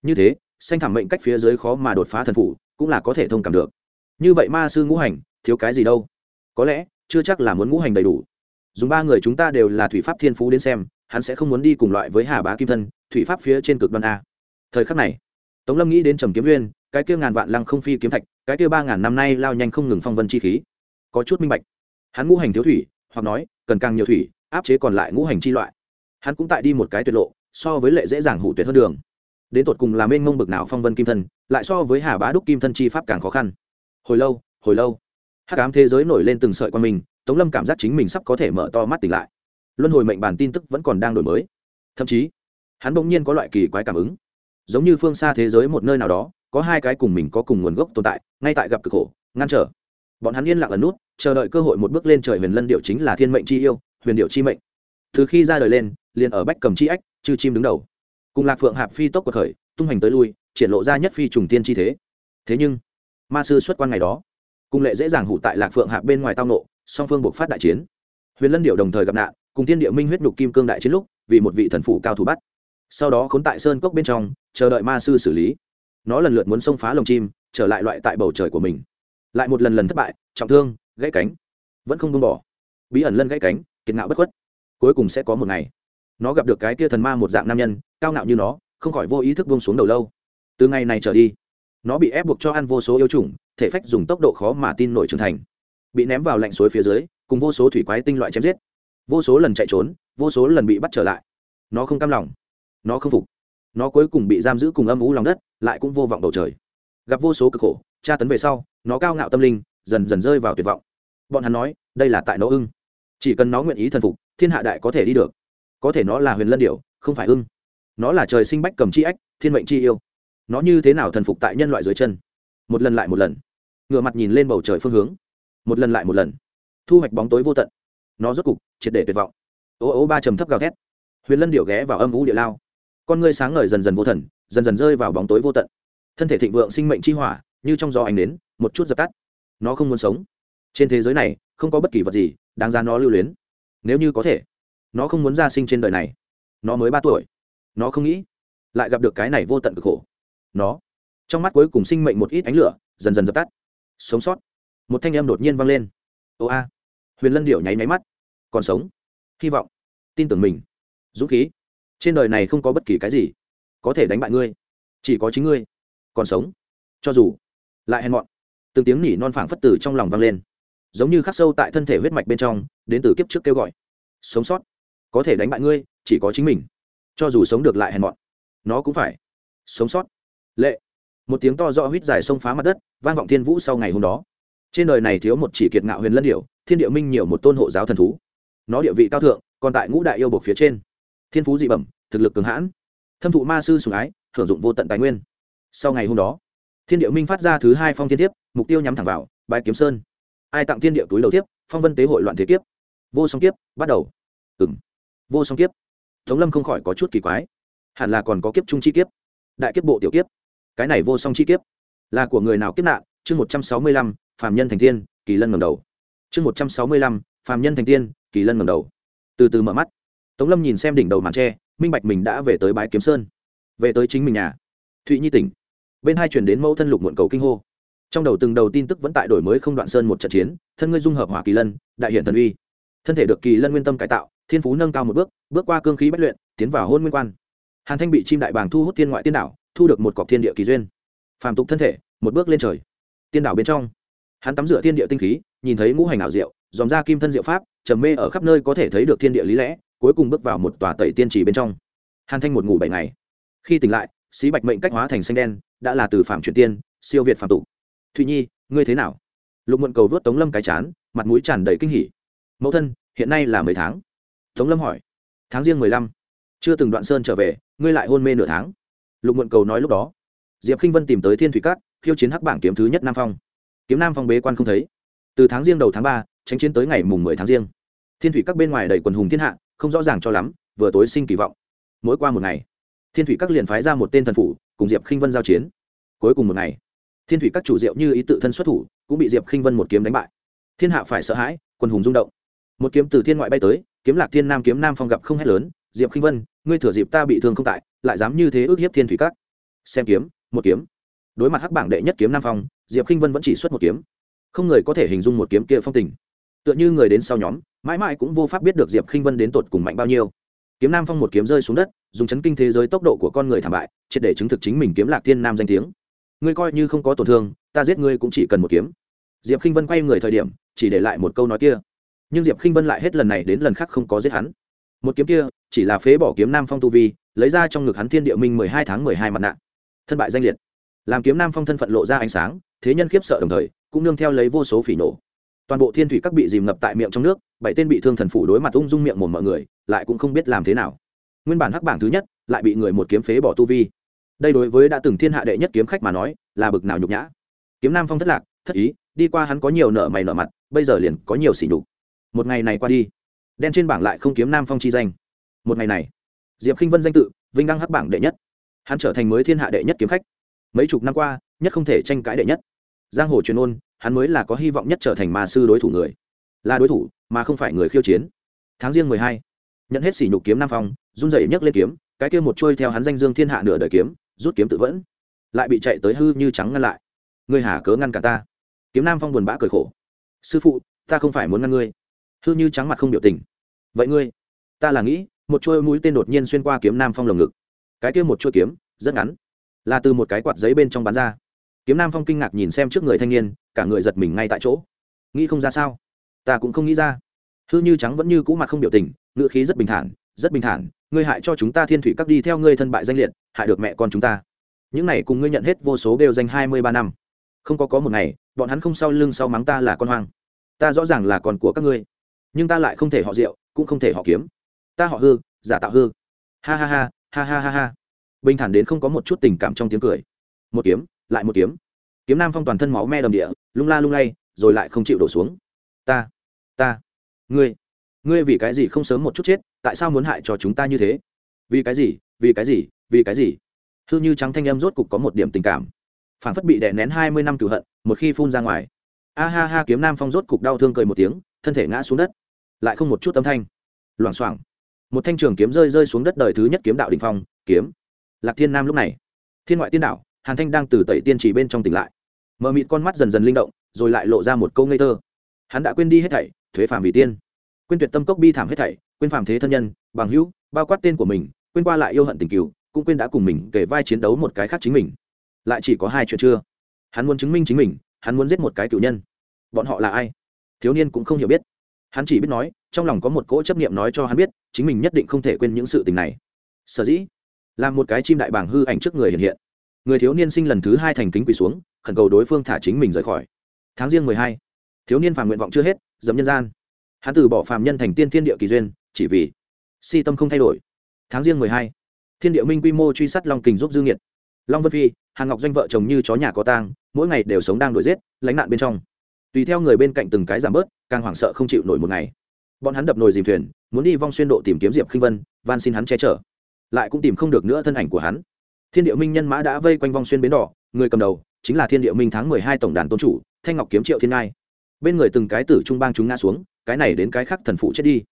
S1: Như thế, sanh thảm mệnh cách phía dưới khó mà đột phá thần phủ, cũng là có thể thông cảm được. Như vậy ma sư ngũ hành thiếu cái gì đâu. Có lẽ, chưa chắc là muốn ngũ hành đầy đủ. Dùng ba người chúng ta đều là thủy pháp thiên phú đến xem, hắn sẽ không muốn đi cùng loại với hà bá kim thân, thủy pháp phía trên cực đoan a. Thời khắc này, tống lâm nghĩ đến trầm kiếm nguyên, cái kia ngàn vạn lăng không phi kiếm thạch, cái kia ba ngàn năm nay lao nhanh không ngừng phong vân chi khí. Có chút minh bạch. Hắn ngũ hành thiếu thủy, hoặc nói, cần càng nhiều thủy, áp chế còn lại ngũ hành chi loại. Hắn cũng tại đi một cái tuyệt lộ, so với lệ dễ dàng hủ tuyệt hơn đường. Đến tột cùng làm mênh ngông bực nào phong vân kim thân, lại so với hà bá đúc kim thân chi pháp càng khó khăn. Hồi lâu hồi lâu hắc ám thế giới nổi lên từng sợi qua mình tống lâm cảm giác chính mình sắp có thể mở to mắt tỉnh lại. Luân hồi mệnh bản tin tức vẫn còn đang đổi mới. Thậm chí, hắn bỗng nhiên có loại kỳ quái cảm ứng. Giống như phương xa thế giới một nơi nào đó, có hai cái cùng mình có cùng nguồn gốc tồn tại, ngay tại gặp cực khổ, ngăn trở. Bọn hắn yên lặng ẩn nút, chờ đợi cơ hội một bước lên trời huyền lân điệu chính là thiên mệnh chi yêu, huyền điệu chi mệnh. Từ khi ra đời lên, liền ở bách cầm chi ách, chư chim đứng đầu. Cùng lạc phượng hạp phi tốc cuộc khởi, tung hành tới lui, triển lộ ra nhất phi trùng tiên chi thế. Thế nhưng, ma sư xuất quan ngày đó cung lệ dễ dàng hụ tại lạc phượng hạ bên ngoài tao nộ, song phương buộc phát đại chiến. Huyền lân điệu đồng thời gặp nạn, cùng thiên địa minh huyết nhục kim cương đại chiến lúc, vì một vị thần phủ cao thủ bắt. Sau đó khốn tại sơn cốc bên trong, chờ đợi ma sư xử lý. Nó lần lượt muốn xông phá lồng chim, trở lại loại tại bầu trời của mình. Lại một lần lần thất bại, trọng thương, gãy cánh. Vẫn không buông bỏ. Bí ẩn lân gãy cánh, kiệt ngạo bất khuất. Cuối cùng sẽ có một ngày, nó gặp được cái kia thần ma một dạng nam nhân, cao ngạo như nó, không khỏi vô ý thức buông xuống đầu lâu. Từ ngày này trở đi, nó bị ép buộc cho ăn vô số yêu chủng thể phách dùng tốc độ khó mà tin nổi trưởng thành. Bị ném vào lạnh suối phía dưới, cùng vô số thủy quái tinh loại chém giết. Vô số lần chạy trốn, vô số lần bị bắt trở lại. Nó không cam lòng. Nó không phục. Nó cuối cùng bị giam giữ cùng âm ú lòng đất, lại cũng vô vọng bầu trời. Gặp vô số cực khổ, tra tấn về sau, nó cao ngạo tâm linh, dần dần rơi vào tuyệt vọng. Bọn hắn nói, đây là tại nó ưng. Chỉ cần nó nguyện ý thần phục, thiên hạ đại có thể đi được. Có thể nó là huyền lân điệu không phải ưng. Nó là trời sinh bách cầm chi ách, thiên mệnh chi yêu. Nó như thế nào thần phục tại nhân loại dưới chân? Một lần lại một lần. Ngựa mặt nhìn lên bầu trời phương hướng. Một lần lại một lần. Thu hoạch bóng tối vô tận. Nó rốt cục triệt để tuyệt vọng. Ố ố ba trầm thấp gào thét. Huyền lân điệu ghé vào âm vũ địa lao. Con ngươi sáng ngời dần dần vô thần, dần dần rơi vào bóng tối vô tận. Thân thể thịnh vượng sinh mệnh chi hỏa, như trong gió ánh đến, một chút dập tắt. Nó không muốn sống. Trên thế giới này, không có bất kỳ vật gì đáng ra nó lưu luyến. Nếu như có thể, nó không muốn ra sinh trên đời này. Nó mới ba tuổi. Nó không nghĩ, lại gặp được cái này vô tận cực khổ. Nó trong mắt cuối cùng sinh mệnh một ít ánh lửa, dần dần dập tắt. Sống sót. Một thanh em đột nhiên vang lên. Ô a. Huyền lân điệu nháy máy mắt. Còn sống. Hy vọng. Tin tưởng mình. Dũng khí. Trên đời này không có bất kỳ cái gì có thể đánh bại ngươi. Chỉ có chính ngươi. Còn sống. Cho dù lại hèn mọn. Từng tiếng nỉ non phảng phất tử trong lòng vang lên. Giống như khắc sâu tại thân thể huyết mạch bên trong, đến từ kiếp trước kêu gọi. Sống sót. Có thể đánh bại ngươi, chỉ có chính mình. Cho dù sống được lại hèn mọn. Nó cũng phải sống sót. Lệ một tiếng to rõ huýt dài sông phá mặt đất, vang vọng thiên vũ sau ngày hôm đó. Trên đời này thiếu một chỉ kiệt ngạo huyền lân điệu thiên địa minh nhiều một tôn hộ giáo thần thú. Nó địa vị cao thượng, còn tại ngũ đại yêu bộc phía trên. Thiên phú dị bẩm, thực lực cường hãn. Thâm thụ ma sư sùng ái, hưởng dụng vô tận tài nguyên. Sau ngày hôm đó, thiên địa minh phát ra thứ hai phong thiên tiếp mục tiêu nhắm thẳng vào bài kiếm sơn. Ai tặng thiên địa túi đầu tiếp phong vân tế hội loạn thế kiếp. Vô song kiếp, bắt đầu. Ừ m vô song kiếp. Tống lâm không khỏi có chút kỳ quái. Hẳn là còn có kiếp trung chi kiếp. Đại kiếp bộ tiểu kiếp cái này vô song chi kiếp. Là của người nào kiếp nạn? Chương một trăm sáu mươi lăm, phàm nhân thành tiên kỳ lân ngầm đầu. Chương một trăm sáu mươi lăm, phàm nhân thành tiên kỳ lân ngầm đầu. Từ từ mở mắt. Tống lâm nhìn xem đỉnh đầu màn tre, minh bạch mình đã về tới bãi kiếm sơn. Về tới chính mình nhà. Thụy nhi tỉnh. Bên hai chuyển đến mẫu thân lục muộn cầu kinh hô. Trong đầu từng đầu tin tức vẫn tại đổi mới không đoạn sơn một trận chiến, thân ngươi dung hợp hỏa kỳ lân, đại hiện thần uy. Thân thể được kỳ lân nguyên tâm cải tạo, thiên phú nâng cao một bước bước qua cương khí bất luyện, tiến vào hôn nguyên quan. Hàn thanh bị chim đại bàng thu hút thiên ngoại tiên đảo thu được một cọc thiên địa kỳ duyên. Phàm tục thân thể, một bước lên trời. Tiên đảo bên trong, hắn tắm rửa thiên địa tinh khí, nhìn thấy ngũ hành ảo diệu, dòm ra kim thân diệu pháp, trầm mê ở khắp nơi có thể thấy được thiên địa lý lẽ, cuối cùng bước vào một tòa tẩy tiên trì bên trong. Hàn thanh một ngủ bảy ngày. Khi tỉnh lại, xí bạch mệnh cách hóa thành xanh đen, đã là từ phạm chuyển tiên, siêu việt phạm tục. Thụy nhi, ngươi thế nào? Lục muộn cầu vớt tống lâm cái chán, mặt mũi tràn đầy kinh hỉ. Mẫu thân, hiện nay là mười tháng? Tống lâm hỏi. Tháng riêng mười lăm. Chưa từng đoạn sơn trở về, ngươi lại hôn mê nửa tháng lục muộn cầu nói lúc đó. Diệp k i n h vân tìm tới thiên thủy cát khiêu chiến hắc bảng kiếm thứ nhất nam phong. Kiếm nam phong bế quan không thấy. Từ tháng riêng đầu tháng ba, tránh chiến tới ngày mùng mười tháng riêng. Thiên thủy các bên ngoài đầy quần hùng thiên hạ, không rõ ràng cho lắm, vừa tối sinh kỳ vọng. Mỗi qua một ngày, thiên thủy các liền phái ra một tên thần phủ, cùng diệp k i n h vân giao chiến. Cuối cùng một ngày, thiên thủy các chủ diệu như ý tự thân xuất thủ, cũng bị diệp k i n h vân một kiếm đánh bại. Thiên hạ phải sợ hãi, quần hùng rung động. Một kiếm từ thiên ngoại bay tới, kiếm lạc thiên nam kiếm nam phong gặp không hét lớn, diệp k i n h vân, ngươi thừa dịp ta bị thương không tại lại dám như thế ước hiếp thiên thủy các. Xem kiếm, một kiếm. Đối mặt hắc bảng đệ nhất kiếm nam phong, diệp k i n h vân vẫn chỉ xuất một kiếm. Không người có thể hình dung một kiếm kia phong tình. Tựa như người đến sau nhóm, mãi mãi cũng vô pháp biết được diệp k i n h vân đến tột cùng mạnh bao nhiêu. Kiếm nam phong một kiếm rơi xuống đất, dùng chấn kinh thế giới tốc độ của con người thảm bại, triệt để chứng thực chính mình kiếm lạc thiên nam danh tiếng. Ngươi coi như không có tổn thương, ta giết ngươi cũng chỉ cần một kiếm. Diệp k i n h vân quay người thời điểm, chỉ để lại một câu nói kia. Nhưng diệp k i n h vân lại hết lần này đến lần khác không có giết hắn một kiếm kia, chỉ là phế bỏ kiếm nam phong tu vi, lấy ra trong ngực hắn thiên địa minh mười hai tháng mười hai mặt nạ. Thân bại danh liệt. Làm kiếm nam phong thân phận lộ ra ánh sáng, thế nhân khiếp sợ đồng thời, cũng nương theo lấy vô số phỉ nổ. Toàn bộ thiên thủy các bị dìm ngập tại miệng trong nước, bảy tên bị thương thần phủ đối mặt ung dung miệng một mọi người, lại cũng không biết làm thế nào. Nguyên bản hắc bảng thứ nhất, lại bị người một kiếm phế bỏ tu vi. Đây đối với đã từng thiên hạ đệ nhất kiếm khách mà nói, là bực nào nhục nhã. Kiếm nam phong thất lạc, thất ý, đi qua hắn có nhiều nợ mày nợ mặt, bây giờ liền có nhiều xỉ nhục. Một ngày này qua đi đen trên bảng lại không kiếm nam phong chi danh. Một ngày này, diệp khinh vân danh tự, vinh đăng hắc bảng đệ nhất. Hắn trở thành mới thiên hạ đệ nhất kiếm khách. Mấy chục năm qua, nhất không thể tranh cãi đệ nhất. Giang hồ truyền ôn, hắn mới là có hy vọng nhất trở thành ma sư đối thủ người. Là đối thủ, mà không phải người khiêu chiến. Tháng riêng mười hai, nhận hết sỉ nhục kiếm nam phong, run dậy nhấc lên kiếm, cái kia một trôi theo hắn danh dương thiên hạ nửa đời kiếm, rút kiếm tự vẫn. Lại bị chạy tới hư như trắng ngăn lại. Ngươi hà cớ ngăn cả ta. Kiếm nam phong buồn bã cười khổ. Sư phụ, ta không phải muốn ngăn ngươi hư như trắng mặt không biểu tình. Vậy ngươi, ta là nghĩ, một chuôi mũi tên đột nhiên xuyên qua kiếm nam phong lồng ngực. Cái kia một chuôi kiếm, rất ngắn, là từ một cái quạt giấy bên trong bán ra. Kiếm nam phong kinh ngạc nhìn xem trước người thanh niên, cả người giật mình ngay tại chỗ. Nghĩ không ra sao? Ta cũng không nghĩ ra. Hư như trắng vẫn như cũ mặt không biểu tình ngựa khí rất bình thản, rất bình thản, ngươi hại cho chúng ta thiên thủy các đi theo ngươi thân bại danh liệt, hại được mẹ con chúng ta. Những này cùng ngươi nhận hết vô số đều danh hai mươi ba năm. Không có có một ngày, bọn hắn không sau lưng sau mắng ta là con hoang. Ta rõ ràng là con của các ngươi nhưng ta lại không thể họ rượu cũng không thể họ kiếm. Ta họ hư, giả tạo hư. Ha ha ha ha ha ha ha. Bình thản đến không có một chút tình cảm trong tiếng cười. Một kiếm, lại một kiếm. Kiếm nam phong toàn thân máu me đầm địa, lung la lung lay, rồi lại không chịu đổ xuống. Ta ta, ngươi ngươi vì cái gì không sớm một chút chết, tại sao muốn hại cho chúng ta như thế? Vì cái gì, vì cái gì, vì cái gì? Hư như trắng thanh em rốt cục có một điểm tình cảm. Phản phất bị đè nén hai mươi năm cửu hận, một khi phun ra ngoài. A ha ha, kiếm nam phong rốt cục đau thương cười một tiếng, thân thể ngã xuống đất lại không một chút âm thanh. Loảng xoảng, một thanh trường kiếm rơi rơi xuống đất đời thứ nhất kiếm đạo đình phong, kiếm. Lạc thiên nam lúc này, thiên ngoại tiên đạo, hàn thanh đang từ tẩy tiên trì bên trong tỉnh lại. Mờ mịt con mắt dần dần linh động, rồi lại lộ ra một câu ngây thơ. Hắn đã quên đi hết thảy, thuế phàm vì tiên. Quên tuyệt tâm cốc bi thảm hết thảy, quên phàm thế thân nhân, bằng hữu, bao quát tên của mình, quên qua lại yêu hận tình cừu, cũng quên đã cùng mình kể vai chiến đấu một cái khác chính mình. Lại chỉ có hai chuyện chưa. Hắn muốn chứng minh chính mình, hắn muốn giết một cái cựu nhân. Bọn họ là ai? Thiếu niên cũng không hiểu biết hắn chỉ biết nói, trong lòng có một cỗ chấp niệm nói cho hắn biết, chính mình nhất định không thể quên những sự tình này. Sở dĩ làm một cái chim đại bảng hư ảnh trước người hiện hiện. Người thiếu niên sinh lần thứ hai thành kính quỳ xuống, khẩn cầu đối phương thả chính mình rời khỏi. Tháng riêng mười hai, thiếu niên phàm nguyện vọng chưa hết dấm nhân gian. Hắn từ bỏ phàm nhân thành tiên thiên địa kỳ duyên, chỉ vì si tâm không thay đổi. Tháng riêng mười hai, thiên địa minh quy mô truy sát long kình giúp dư nghiệt. Long vân phi hàng ngọc doanh vợ chồng như chó nhà có tang, mỗi ngày đều sống đang đuổi giết, lánh nạn bên trong tùy theo người bên cạnh từng cái giảm bớt, càng hoảng sợ không chịu nổi một ngày. Bọn hắn đập nồi dìm thuyền, muốn đi vong xuyên độ tìm kiếm diệp khinh vân, van xin hắn che chở. Lại cũng tìm không được nữa thân ảnh của hắn. Thiên địa minh nhân mã đã vây quanh vong xuyên bến đỏ, người cầm đầu chính là thiên địa minh tháng mười hai tổng đàn tôn chủ, thanh ngọc kiếm triệu thiên ngai. Bên người từng cái tử trung bang chúng ngã xuống, cái này đến cái khác thần phụ chết đi.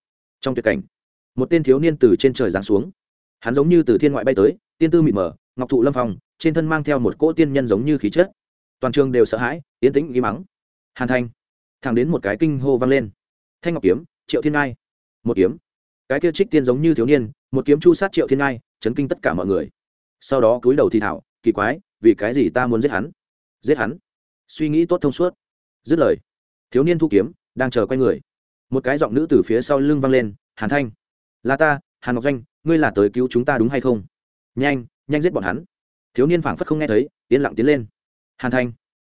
S1: Trong tuyệt cảnh, một tên thiếu niên từ trên trời giáng xuống. Hắn giống như từ thiên ngoại bay tới, tiên tư mịt mờ, ngọc thụ lâm phong, trên thân mang theo một cỗ tiên nhân giống như khí chất. Toàn trường đều sợ hãi, yên tĩnh ghi mắng hàn thanh. Thẳng đến một cái kinh hô vang lên. Thanh ngọc kiếm, triệu thiên ngai. Một kiếm. Cái kia trích tiên giống như thiếu niên, một kiếm chu sát triệu thiên ngai, chấn kinh tất cả mọi người. Sau đó cúi đầu thì thảo, kỳ quái, vì cái gì ta muốn giết hắn? Giết hắn? Suy nghĩ tốt thông suốt. Dứt lời, thiếu niên thu kiếm, đang chờ quay người. Một cái giọng nữ từ phía sau lưng vang lên, hàn thanh, là ta, hàn ngọc danh ngươi là tới cứu chúng ta đúng hay không? Nhanh nhanh giết bọn hắn. Thiếu niên phảng phất không nghe thấy, yên lặng tiến lên. Hàn thanh,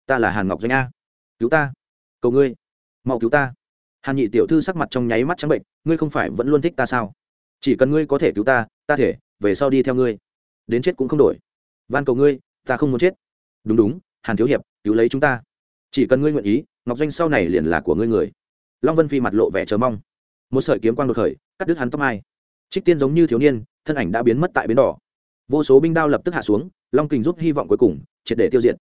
S1: ta là hàn ngọc danh a cứu ta, cầu ngươi, mau cứu ta. Hàn nhị tiểu thư sắc mặt trong nháy mắt trắng bệnh, ngươi không phải vẫn luôn thích ta sao? Chỉ cần ngươi có thể cứu ta ta thể, về sau đi theo ngươi. Đến chết cũng không đổi. Van cầu ngươi, ta không muốn chết. Đúng đúng, hàn thiếu hiệp, cứu lấy chúng ta. Chỉ cần ngươi nguyện ý, ngọc doanh sau này liền là của ngươi người. Long vân phi mặt lộ vẻ chờ mong. Một sợi kiếm quang đột khởi, cắt đứt hắn tóc mai. Trích tiên giống như thiếu niên, thân ảnh đã biến mất tại bến đỏ. Vô số binh đao lập tức hạ xuống, long kình giúp hy vọng cuối cùng, triệt để tiêu diệt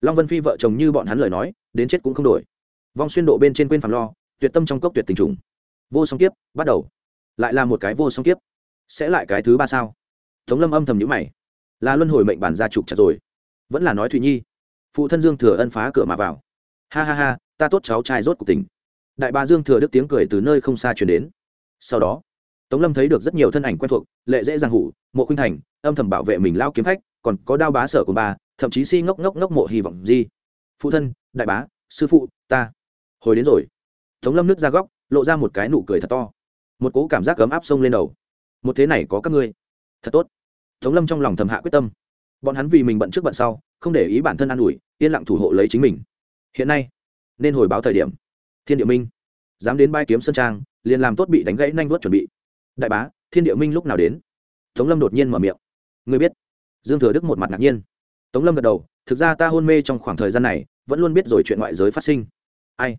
S1: long vân phi vợ chồng như bọn hắn lời nói, đến chết cũng không đổi. Vong xuyên độ bên trên quên phàm lo, tuyệt tâm trong cốc tuyệt tình trùng. Vô song kiếp, bắt đầu. Lại là một cái vô song kiếp. Sẽ lại cái thứ ba sao? Tống lâm âm thầm nhữ mày. Là luân hồi mệnh bản gia trục chặt rồi. Vẫn là nói thùy nhi. Phụ thân dương thừa ân phá cửa mà vào. Ha ha ha, ta tốt cháu trai rốt cuộc tình đại bà dương thừa đức tiếng cười từ nơi không xa chuyển đến. Sau đó, tống lâm thấy được rất nhiều thân ảnh quen thuộc, lệ dễ giang hủ, mộ khuynh thành, âm thầm bảo vệ mình lao kiếm khách còn có đao bá sở của bà, thậm chí si ngốc ngốc ngốc mộ hy vọng gì. Phụ thân, đại bá, sư phụ, ta. Hồi đến rồi. Tống lâm nước ra góc, lộ ra một cái nụ cười thật to. Một cố cảm giác ấm áp sông lên đầu. Một thế này có các ngươi. Thật tốt. Tống lâm trong lòng thầm hạ quyết tâm. Bọn hắn vì mình bận trước bận sau, không để ý bản thân an ủi, yên lặng thủ hộ lấy chính mình. Hiện nay, nên hồi báo thời điểm. Thiên địa minh. Dám đến bai kiếm sân trang, liền làm tốt bị đánh gãy nanh vớt chuẩn bị. Đại bá, thiên địa minh lúc nào đến? Tống lâm đột nhiên mở miệng. Người biết dương thừa đức một mặt ngạc nhiên. Tống lâm gật đầu, thực ra ta hôn mê trong khoảng thời gian này, vẫn luôn biết rồi chuyện ngoại giới phát sinh. Ai?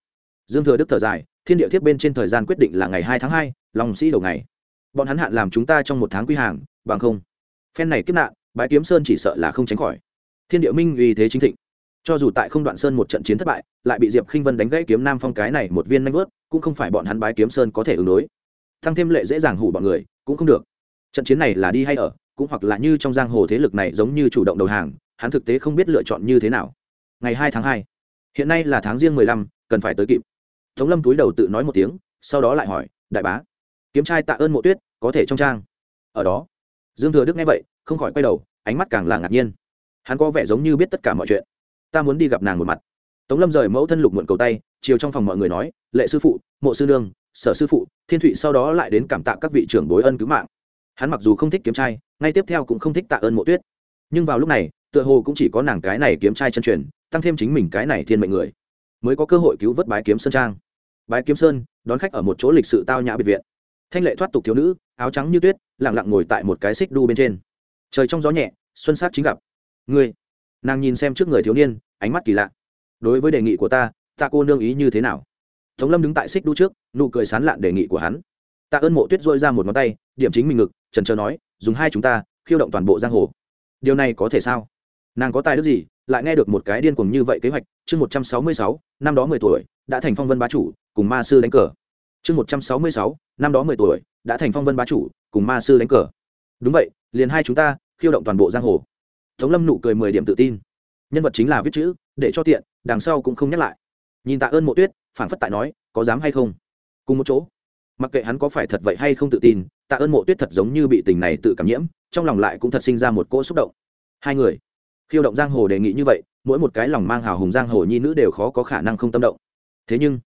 S1: Dương thừa đức thở dài, thiên địa thiếp bên trên thời gian quyết định là ngày hai tháng hai, lòng sĩ đầu ngày. Bọn hắn hạn làm chúng ta trong một tháng quy hàng, bằng không. Phen này kiếp nạn, bãi kiếm sơn chỉ sợ là không tránh khỏi. Thiên địa minh vì thế chính thịnh. Cho dù tại không đoạn sơn một trận chiến thất bại, lại bị diệp khinh vân đánh gãy kiếm nam phong cái này một viên nanh vớt, cũng không phải bọn hắn bái kiếm sơn có thể ứng đối. Thăng thêm lệ dễ dàng hủ bọn người, cũng không được. Trận chiến này là đi hay ở cũng hoặc là như trong giang hồ thế lực này giống như chủ động đầu hàng, hắn thực tế không biết lựa chọn như thế nào. Ngày hai tháng hai, hiện nay là tháng riêng mười lăm, cần phải tới kịp. Tống lâm túi đầu tự nói một tiếng, sau đó lại hỏi, đại bá, kiếm trai tạ ơn mộ tuyết, có thể trong trang? Ở đó, dương thừa đức nghe vậy, không khỏi quay đầu, ánh mắt càng là ngạc nhiên. Hắn có vẻ giống như biết tất cả mọi chuyện. Ta muốn đi gặp nàng một mặt. Tống lâm rời mẫu thân lục muộn cầu tay, chiều trong phòng mọi người nói, lệ sư phụ, mộ sư nương, sở sư phụ, thiên thụy sau đó lại đến cảm tạ các vị trưởng bối ân cứu mạng hắn mặc dù không thích kiếm trai, ngay tiếp theo cũng không thích tạ ơn mộ tuyết. Nhưng vào lúc này, tựa hồ cũng chỉ có nàng cái này kiếm trai chân truyền, tăng thêm chính mình cái này thiên mệnh người, mới có cơ hội cứu vớt bái kiếm sơn trang. Bái kiếm sơn, đón khách ở một chỗ lịch sự tao nhã biệt viện. Thanh lệ thoát tục thiếu nữ, áo trắng như tuyết, lặng lặng ngồi tại một cái xích đu bên trên. Trời trong gió nhẹ, xuân sát chính gặp. Ngươi, nàng nhìn xem trước người thiếu niên, ánh mắt kỳ lạ. Đối với đề nghị của ta ta cô nương ý như thế nào? Tống lâm đứng tại xích đu trước, nụ cười sán lạn đề nghị của hắn. Tạ ơn mộ tuyết dội ra một ngón tay, điểm chính mình ngực trần trờ nói, dùng hai chúng ta, khiêu động toàn bộ giang hồ. Điều này có thể sao? Nàng có tài đức gì, lại nghe được một cái điên cuồng như vậy kế hoạch? Chương một trăm sáu mươi sáu, năm đó mười tuổi, đã thành phong vân bá chủ, cùng ma sư đánh cờ. Chương một trăm sáu mươi sáu, năm đó mười tuổi, đã thành phong vân bá chủ, cùng ma sư đánh cờ. Đúng vậy, liền hai chúng ta, khiêu động toàn bộ giang hồ. Tống lâm nụ cười mười điểm tự tin. Nhân vật chính là viết chữ, để cho tiện, đằng sau cũng không nhắc lại. Nhìn tạ ơn mộ tuyết phản phất tại nói, có dám hay không? Cùng một chỗ. Mặc kệ hắn có phải thật vậy hay không tự tin tạ ơn mộ tuyết thật giống như bị tình này tự cảm nhiễm, trong lòng lại cũng thật sinh ra một cỗ xúc động. Hai người, khiêu động giang hồ đề nghị như vậy, mỗi một cái lòng mang hào hùng giang hồ nhi nữ đều khó có khả năng không tâm động. Thế nhưng,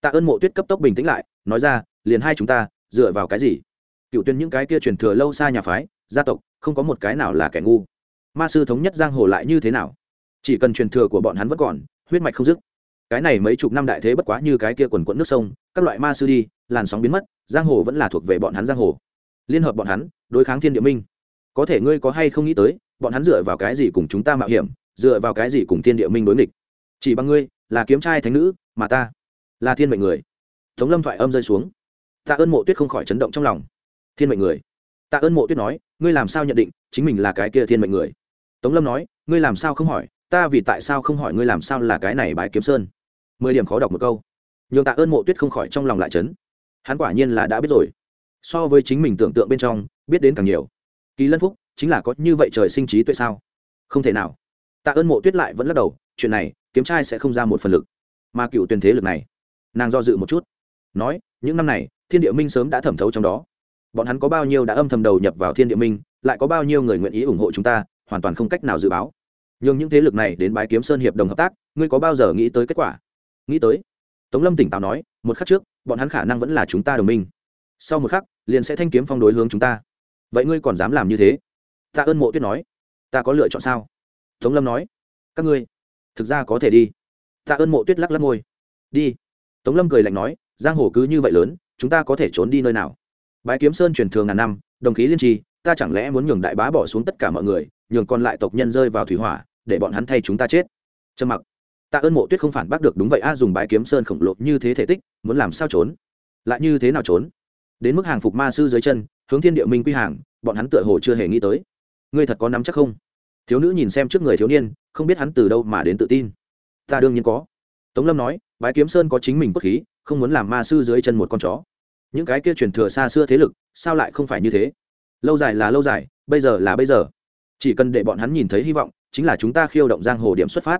S1: tạ ơn mộ tuyết cấp tốc bình tĩnh lại, nói ra, liền hai chúng ta, dựa vào cái gì? Cựu tuyên những cái kia truyền thừa lâu xa nhà phái, gia tộc, không có một cái nào là kẻ ngu. Ma sư thống nhất giang hồ lại như thế nào? Chỉ cần truyền thừa của bọn hắn vẫn còn, huyết mạch không dứt. Cái này mấy chục năm đại thế bất quá như cái kia quần quẫn nước sông, các loại ma sư đi, làn sóng biến mất, giang hồ vẫn là thuộc về bọn hắn giang hồ liên hợp bọn hắn, đối kháng thiên địa minh. Có thể ngươi có hay không nghĩ tới, bọn hắn dựa vào cái gì cùng chúng ta mạo hiểm, dựa vào cái gì cùng thiên địa minh đối nghịch? Chỉ bằng ngươi, là kiếm trai thánh nữ, mà ta là thiên mệnh người. Tống lâm thoại âm rơi xuống. Tạ ơn mộ tuyết không khỏi chấn động trong lòng. Thiên mệnh người. Tạ ơn mộ tuyết nói, ngươi làm sao nhận định chính mình là cái kia thiên mệnh người? Tống lâm nói, ngươi làm sao không hỏi, ta vì tại sao không hỏi ngươi làm sao là cái này bái kiếm sơn? Mười điểm khó đọc một câu. Nhường tạ ơn mộ tuyết không khỏi trong lòng lại chấn. Hắn quả nhiên là đã biết rồi so với chính mình tưởng tượng bên trong, biết đến càng nhiều. Kỳ lân phúc, chính là có như vậy trời sinh trí tuệ sao? Không thể nào. Tạ ơn mộ tuyết lại vẫn lắc đầu, chuyện này, kiếm trai sẽ không ra một phần lực. Mà cựu tuyển thế lực này, nàng do dự một chút. Nói, những năm này, thiên địa minh sớm đã thẩm thấu trong đó. Bọn hắn có bao nhiêu đã âm thầm đầu nhập vào thiên địa minh, lại có bao nhiêu người nguyện ý ủng hộ chúng ta, hoàn toàn không cách nào dự báo. Nhưng những thế lực này đến bái kiếm sơn hiệp đồng hợp tác, ngươi có bao giờ nghĩ tới kết quả? Nghĩ tới. Tống lâm tỉnh táo nói, một khắc trước, bọn hắn khả năng vẫn là chúng ta đồng minh sau một khắc, liền sẽ thanh kiếm phong đối hướng chúng ta. Vậy ngươi còn dám làm như thế? Tạ ơn mộ tuyết nói. Ta có lựa chọn sao? Tống lâm nói. Các ngươi, thực ra có thể đi. Tạ ơn mộ tuyết lắc lắc ngôi đi. Tống lâm cười lạnh nói. Giang hồ cứ như vậy lớn, chúng ta có thể trốn đi nơi nào? Bãi kiếm sơn truyền thường ngàn năm, đồng khí liên trì, ta chẳng lẽ muốn nhường đại bá bỏ xuống tất cả mọi người, nhường còn lại tộc nhân rơi vào thủy hỏa, để bọn hắn thay chúng ta chết? Trầm mặc. Tạ ơn mộ tuyết không phản bác được đúng vậy a, dùng bãi kiếm sơn khổng lồ như thế thể tích, muốn làm sao trốn? Lại như thế nào trốn? Đến mức hàng phục ma sư dưới chân, hướng thiên địa minh quy hàng, bọn hắn tựa hồ chưa hề nghĩ tới. Ngươi thật có nắm chắc không? Thiếu nữ nhìn xem trước người thiếu niên, không biết hắn từ đâu mà đến tự tin. Ta đương nhiên có. Tống lâm nói, bái kiếm sơn có chính mình cốt khí, không muốn làm ma sư dưới chân một con chó. Những cái kia truyền thừa xa xưa thế lực, sao lại không phải như thế? Lâu dài là lâu dài, bây giờ là bây giờ. Chỉ cần để bọn hắn nhìn thấy hy vọng, chính là chúng ta khiêu động giang hồ điểm xuất phát.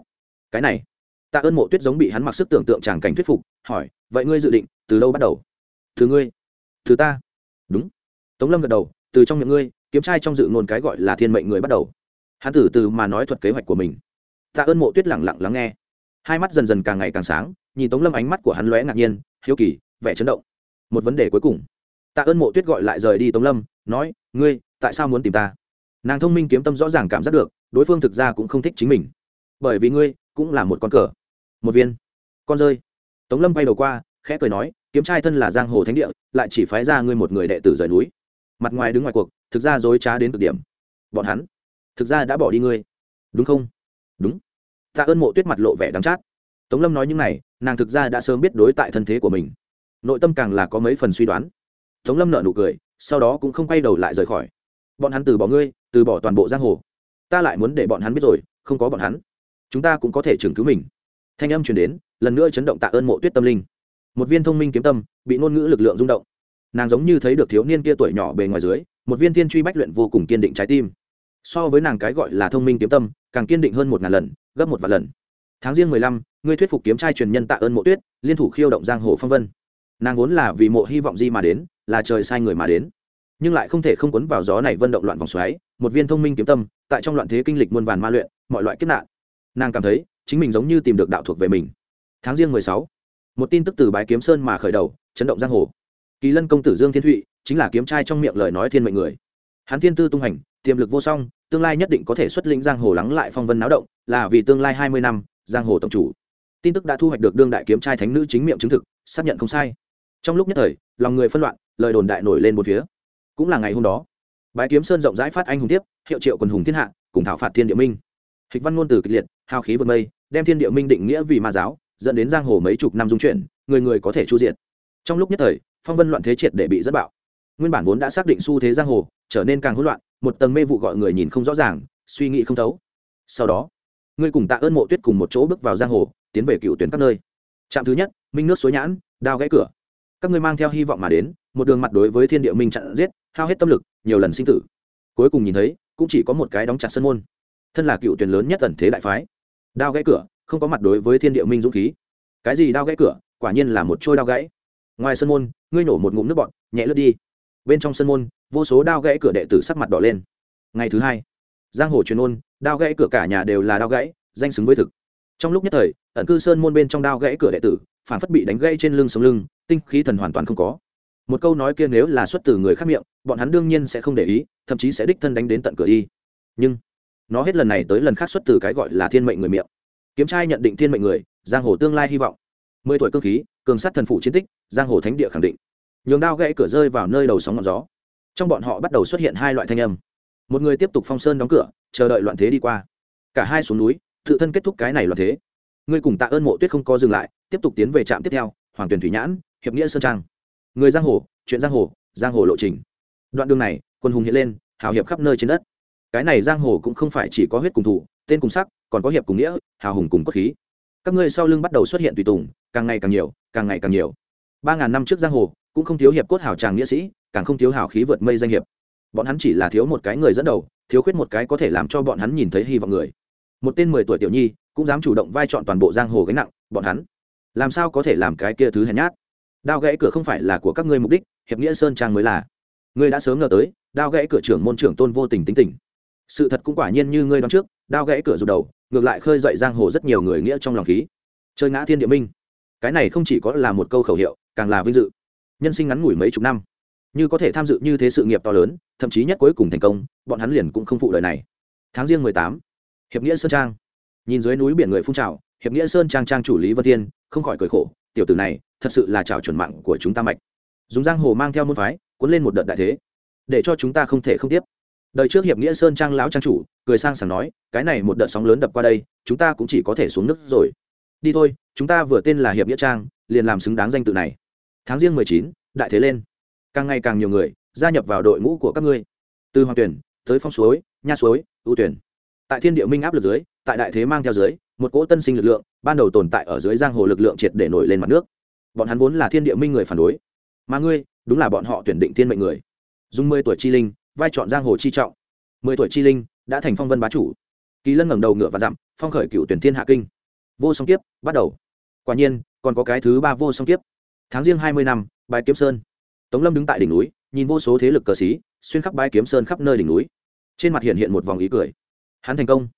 S1: Cái này, tạ ơn mộ tuyết giống bị hắn mặc sức tưởng tượng tràng cảnh thuyết phục, hỏi, vậy ngươi dự định từ đâu bắt đầu? Từ ngươi thứ ta. Đúng. Tống lâm gật đầu, từ trong miệng ngươi, kiếm trai trong dự ngôn cái gọi là thiên mệnh người bắt đầu. Hắn từ từ mà nói thuật kế hoạch của mình. Tạ ơn mộ tuyết lẳng lặng lắng nghe. Hai mắt dần dần càng ngày càng sáng, nhìn tống lâm ánh mắt của hắn lóe ngạc nhiên, hiếu kỳ, vẻ chấn động. Một vấn đề cuối cùng. Tạ ơn mộ tuyết gọi lại rời đi tống lâm, nói, ngươi, tại sao muốn tìm ta? Nàng thông minh kiếm tâm rõ ràng cảm giác được, đối phương thực ra cũng không thích chính mình. Bởi vì ngươi cũng là một con cờ. Một viên. Con rơi. Tống lâm bay đầu qua khẽ cười nói, kiếm trai thân là giang hồ thánh địa, lại chỉ phái ra ngươi một người đệ tử rời núi. Mặt ngoài đứng ngoài cuộc, thực ra dối trá đến cực điểm. Bọn hắn, thực ra đã bỏ đi ngươi. Đúng không? Đúng. Tạ ơn mộ tuyết mặt lộ vẻ đắng chát. Tống lâm nói những này, nàng thực ra đã sớm biết đối tại thân thế của mình. Nội tâm càng là có mấy phần suy đoán. Tống lâm nợ nụ cười, sau đó cũng không quay đầu lại rời khỏi. Bọn hắn từ bỏ ngươi, từ bỏ toàn bộ giang hồ. Ta lại muốn để bọn hắn biết rồi, không có bọn hắn. Chúng ta cũng có thể trưởng cứu mình. Thanh âm chuyển đến, lần nữa chấn động tạ ơn mộ tuyết tâm linh một viên thông minh kiếm tâm, bị ngôn ngữ lực lượng rung động. Nàng giống như thấy được thiếu niên kia tuổi nhỏ bề ngoài dưới, một viên thiên truy bách luyện vô cùng kiên định trái tim. So với nàng cái gọi là thông minh kiếm tâm, càng kiên định hơn một ngàn lần, gấp một vạn lần. Tháng riêng mười lăm, ngươi thuyết phục kiếm trai truyền nhân tạ ơn mộ tuyết, liên thủ khiêu động giang hồ phong vân. Nàng vốn là vì mộ hy vọng di mà đến, là trời sai người mà đến. Nhưng lại không thể không quấn vào gió này vân động loạn vòng xoáy, một viên thông minh kiếm tâm, tại trong loạn thế kinh lịch muôn vàn ma luyện, mọi loại kiếp nạn. Nàng cảm thấy, chính mình giống như tìm được đạo thuộc về mình. Tháng riêng mười sáu một tin tức từ bái kiếm sơn mà khởi đầu, chấn động giang hồ. Kỳ lân công tử dương thiên thụy chính là kiếm trai trong miệng lời nói thiên mệnh người. Hắn thiên tư tung hành, tiềm lực vô song, tương lai nhất định có thể xuất lĩnh giang hồ lắng lại phong vân náo động, là vì tương lai hai mươi năm, giang hồ tổng chủ. Tin tức đã thu hoạch được đương đại kiếm trai thánh nữ chính miệng chứng thực, xác nhận không sai. Trong lúc nhất thời, lòng người phân loạn, lời đồn đại nổi lên một phía. Cũng là ngày hôm đó, bái kiếm sơn rộng rãi phát anh hùng tiếp, hiệu triệu quần hùng thiên hạ, cùng thảo phạt thiên địa minh. Hịch văn ngôn từ kịch liệt hào khí vượt mây, đem thiên địa minh định nghĩa vì ma giáo dẫn đến giang hồ mấy chục năm dung chuyển, người người có thể chu diện trong lúc nhất thời, phong vân loạn thế triệt để bị rất bạo. Nguyên bản vốn đã xác định xu thế giang hồ, trở nên càng hỗn loạn, một tầng mê vụ gọi người nhìn không rõ ràng, suy nghĩ không thấu. Sau đó, ngươi cùng tạ ơn mộ tuyết cùng một chỗ bước vào giang hồ, tiến về cựu tuyến các nơi. Trạm thứ nhất, minh nước suối nhãn, đao gãy cửa. Các ngươi mang theo hy vọng mà đến, một đường mặt đối với thiên địa minh chặn giết, hao hết tâm lực, nhiều lần sinh tử. Cuối cùng nhìn thấy, cũng chỉ có một cái đóng chặt sân môn. Thân là cựu tuyển lớn nhất tần thế đại phái. Đao gãy cửa không có mặt đối với thiên địa minh dũng khí. Cái gì đao gãy cửa, quả nhiên là một trôi đao gãy. Ngoài sân môn, ngươi nổ một ngụm nước bọn nhẹ lướt đi. Bên trong sân môn, vô số đao gãy cửa đệ tử sắc mặt đỏ lên. Ngày thứ hai, giang hồ truyền ôn, đao gãy cửa cả nhà đều là đao gãy, danh xứng với thực. Trong lúc nhất thời, ẩn cư sơn môn bên trong đao gãy cửa đệ tử, phản phất bị đánh gãy trên lưng sống lưng, tinh khí thần hoàn toàn không có. Một câu nói kia nếu là xuất từ người khác miệng, bọn hắn đương nhiên sẽ không để ý, thậm chí sẽ đích thân đánh đến tận cửa đi. Nhưng, nó hết lần này tới lần khác xuất từ cái gọi là thiên mệnh người miệng kiếm trai nhận định thiên mệnh người, giang hồ tương lai hy vọng. Mười tuổi cơ khí, cường sát thần phụ chiến tích, giang hồ thánh địa khẳng định. Nhường đao gãy cửa rơi vào nơi đầu sóng ngọn gió. Trong bọn họ bắt đầu xuất hiện hai loại thanh âm. Một người tiếp tục phong sơn đóng cửa, chờ đợi loạn thế đi qua. Cả hai xuống núi, tự thân kết thúc cái này loạn thế. Người cùng tạ ơn mộ tuyết không có dừng lại, tiếp tục tiến về trạm tiếp theo, hoàng tuyển thủy nhãn, hiệp nghĩa sơn trang. Người giang hồ, chuyện giang hồ giang hồ lộ trình. Đoạn đường này, quân hùng hiện lên, hào hiệp khắp nơi trên đất. Cái này giang hồ cũng không phải chỉ có huyết cùng thủ tên cùng sắc, còn có hiệp cùng nghĩa, hào hùng cùng cốt khí. Các ngươi sau lưng bắt đầu xuất hiện tùy tùng, càng ngày càng nhiều, càng ngày càng nhiều. Ba ngàn năm trước giang hồ, cũng không thiếu hiệp cốt hào tràng nghĩa sĩ, càng không thiếu hào khí vượt mây danh hiệp. Bọn hắn chỉ là thiếu một cái người dẫn đầu, thiếu khuyết một cái có thể làm cho bọn hắn nhìn thấy hy vọng người. Một tên mười tuổi tiểu nhi, cũng dám chủ động vai trọn toàn bộ giang hồ gánh nặng, bọn hắn. Làm sao có thể làm cái kia thứ hèn nhát? Đao gãy cửa không phải là của các ngươi mục đích, hiệp nghĩa sơn trang mới là. Ngươi đã sớm ngờ tới, đao gãy cửa trưởng môn trưởng tôn vô tình tính tình. Sự thật cũng quả nhiên như ngươi đoán trước đao gãy cửa rụt đầu, ngược lại khơi dậy giang hồ rất nhiều người nghĩa trong lòng khí. Chơi ngã thiên địa minh. Cái này không chỉ có là một câu khẩu hiệu, càng là vinh dự. Nhân sinh ngắn ngủi mấy chục năm, như có thể tham dự như thế sự nghiệp to lớn, thậm chí nhất cuối cùng thành công, bọn hắn liền cũng không phụ lời này. Tháng riêng mười tám, hiệp nghĩa sơn trang. Nhìn dưới núi biển người phun trào, hiệp nghĩa sơn trang trang chủ lý vân thiên, không khỏi cười khổ, tiểu tử này, thật sự là trào chuẩn mạng của chúng ta mạch. Dùng giang hồ mang theo môn phái, cuốn lên một đợt đại thế, để cho chúng ta không thể không tiếp đời trước hiệp nghĩa sơn trang lão trang chủ, cười sang sảng nói, cái này một đợt sóng lớn đập qua đây, chúng ta cũng chỉ có thể xuống nước rồi. Đi thôi, chúng ta vừa tên là hiệp nghĩa trang, liền làm xứng đáng danh tự này. Tháng riêng mười chín, đại thế lên. Càng ngày càng nhiều người gia nhập vào đội ngũ của các ngươi. Từ hoàng tuyển, tới phong suối, nha suối, ưu tuyển. Tại thiên địa minh áp lực dưới, tại đại thế mang theo dưới, một cỗ tân sinh lực lượng ban đầu tồn tại ở dưới giang hồ lực lượng triệt để nổi lên mặt nước. Bọn hắn vốn là thiên địa minh người phản đối, mà ngươi đúng là bọn họ tuyển định thiên mệnh người. Dùng mười tuổi chi linh vai trọn giang hồ chi trọng. Mười tuổi chi linh đã thành phong vân bá chủ. Kỳ lân ngẩng đầu ngựa và dặm, phong khởi cựu tuyển thiên hạ kinh. Vô song kiếp, bắt đầu. Quả nhiên, còn có cái thứ ba vô song kiếp. Tháng riêng hai mươi năm bài kiếm sơn. Tống lâm đứng tại đỉnh núi, nhìn vô số thế lực cờ xí, xuyên khắp bãi kiếm sơn khắp nơi đỉnh núi. Trên mặt hiện hiện một vòng ý cười. Hắn thành công.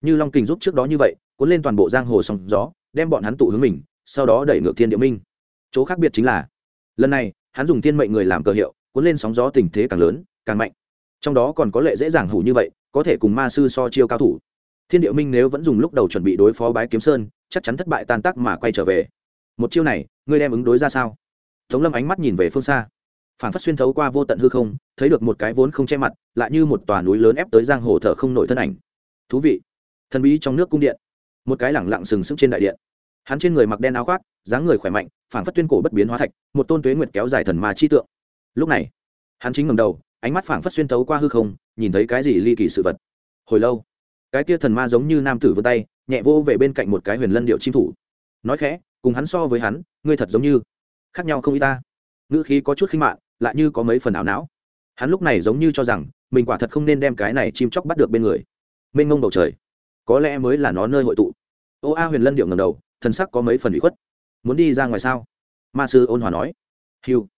S1: Như long kình giúp trước đó như vậy, cuốn lên toàn bộ giang hồ sóng gió, đem bọn hắn tụ hướng mình, sau đó đẩy ngược thiên địa minh. Chỗ khác biệt chính là, lần này, hắn dùng thiên mệnh người làm cờ hiệu, cuốn lên sóng gió tình thế càng lớn, càng mạnh trong đó còn có lệ dễ dàng hủ như vậy, có thể cùng ma sư so chiêu cao thủ. Thiên địa minh nếu vẫn dùng lúc đầu chuẩn bị đối phó bái kiếm sơn, chắc chắn thất bại tan tác mà quay trở về. Một chiêu này, ngươi đem ứng đối ra sao? Tống lâm ánh mắt nhìn về phương xa. Phản phát xuyên thấu qua vô tận hư không, thấy được một cái vốn không che mặt, lại như một tòa núi lớn ép tới giang hồ thở không nổi thân ảnh. Thú vị. Thần bí trong nước cung điện. Một cái lẳng lặng sừng sững trên đại điện. Hắn trên người mặc đen áo khoác, dáng người khỏe mạnh, phản phát tuyên cổ bất biến hóa thạch, một tôn tuế nguyệt kéo dài thần ma chi tượng. Lúc này, hắn chính ngầm đầu ánh mắt phảng phất xuyên tấu qua hư không nhìn thấy cái gì ly kỳ sự vật. Hồi lâu cái tia thần ma giống như nam tử vươn tay nhẹ vô về bên cạnh một cái huyền lân điệu chim thủ. Nói khẽ cùng hắn so với hắn ngươi thật giống như khác nhau không y ta. Ngữ khí có chút khinh mạng, lại như có mấy phần ảo não. Hắn lúc này giống như cho rằng mình quả thật không nên đem cái này chim chóc bắt được bên người. Mênh ngông bầu trời có lẽ mới là nó nơi hội tụ. Ô a huyền lân điệu ngầm đầu thần sắc có mấy phần bị khuất. Muốn đi ra ngoài sao? Ma sư ôn hòa nói. Hiu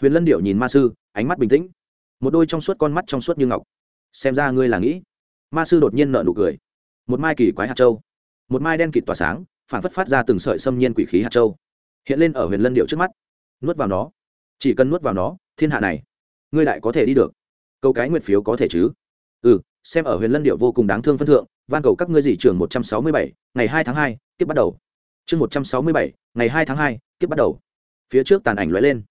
S1: huyền lân điệu nhìn ma sư ánh mắt bình tĩnh một đôi trong suốt con mắt trong suốt như ngọc. Xem ra ngươi là nghĩ. Ma sư đột nhiên nợ nụ cười. Một mai kỳ quái hạt châu. Một mai đen kịt tỏa sáng, phản phất phát ra từng sợi xâm nhiên quỷ khí hạt châu. Hiện lên ở huyền lân điệu trước mắt. Nuốt vào nó. Chỉ cần nuốt vào nó, thiên hạ này, ngươi lại có thể đi được. Câu cái nguyện phiếu có thể chứ? Ừ xem ở huyền lân điệu vô cùng đáng thương phân thượng, van cầu các ngươi dị trường một trăm sáu mươi bảy, ngày hai tháng hai tiếp bắt đầu. Chương một trăm sáu mươi bảy, ngày hai tháng hai tiếp bắt đầu. Phía trước tàn ảnh lóe lên.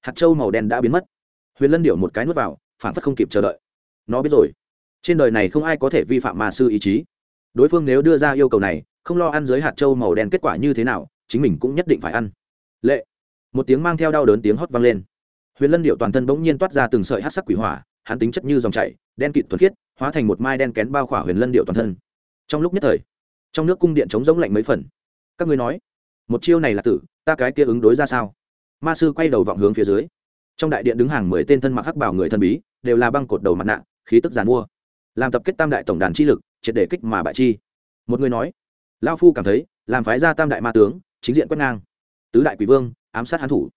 S1: Hạt châu màu đen đã biến mất huyền lân điệu một cái nuốt vào phản phất không kịp chờ đợi. Nó biết rồi. Trên đời này không ai có thể vi phạm ma sư ý chí. Đối phương nếu đưa ra yêu cầu này, không lo ăn dưới hạt châu màu đen kết quả như thế nào, chính mình cũng nhất định phải ăn. Lệ. Một tiếng mang theo đau đớn tiếng hót vang lên. Huyền lân điệu toàn thân bỗng nhiên toát ra từng sợi hát sắc quỷ hỏa, hắn tính chất như dòng chảy, đen kịt thuần khiết, hóa thành một mai đen kén bao khỏa huyền lân điệu toàn thân. Trong lúc nhất thời, trong nước cung điện chống giống lạnh mấy phần. Các ngươi nói, một chiêu này là tử, ta cái kia ứng đối ra sao? Ma sư quay đầu vọng hướng phía dưới trong đại điện đứng hàng mười tên thân mặc hắc bảo người thân bí, đều là băng cột đầu mặt nạ, khí tức giàn mua. Làm tập kết tam đại tổng đàn chi lực, triệt để kích mà bại chi. Một người nói lao phu cảm thấy, làm phái ra tam đại ma tướng, chính diện quét ngang. Tứ đại quỷ vương, ám sát hán thủ.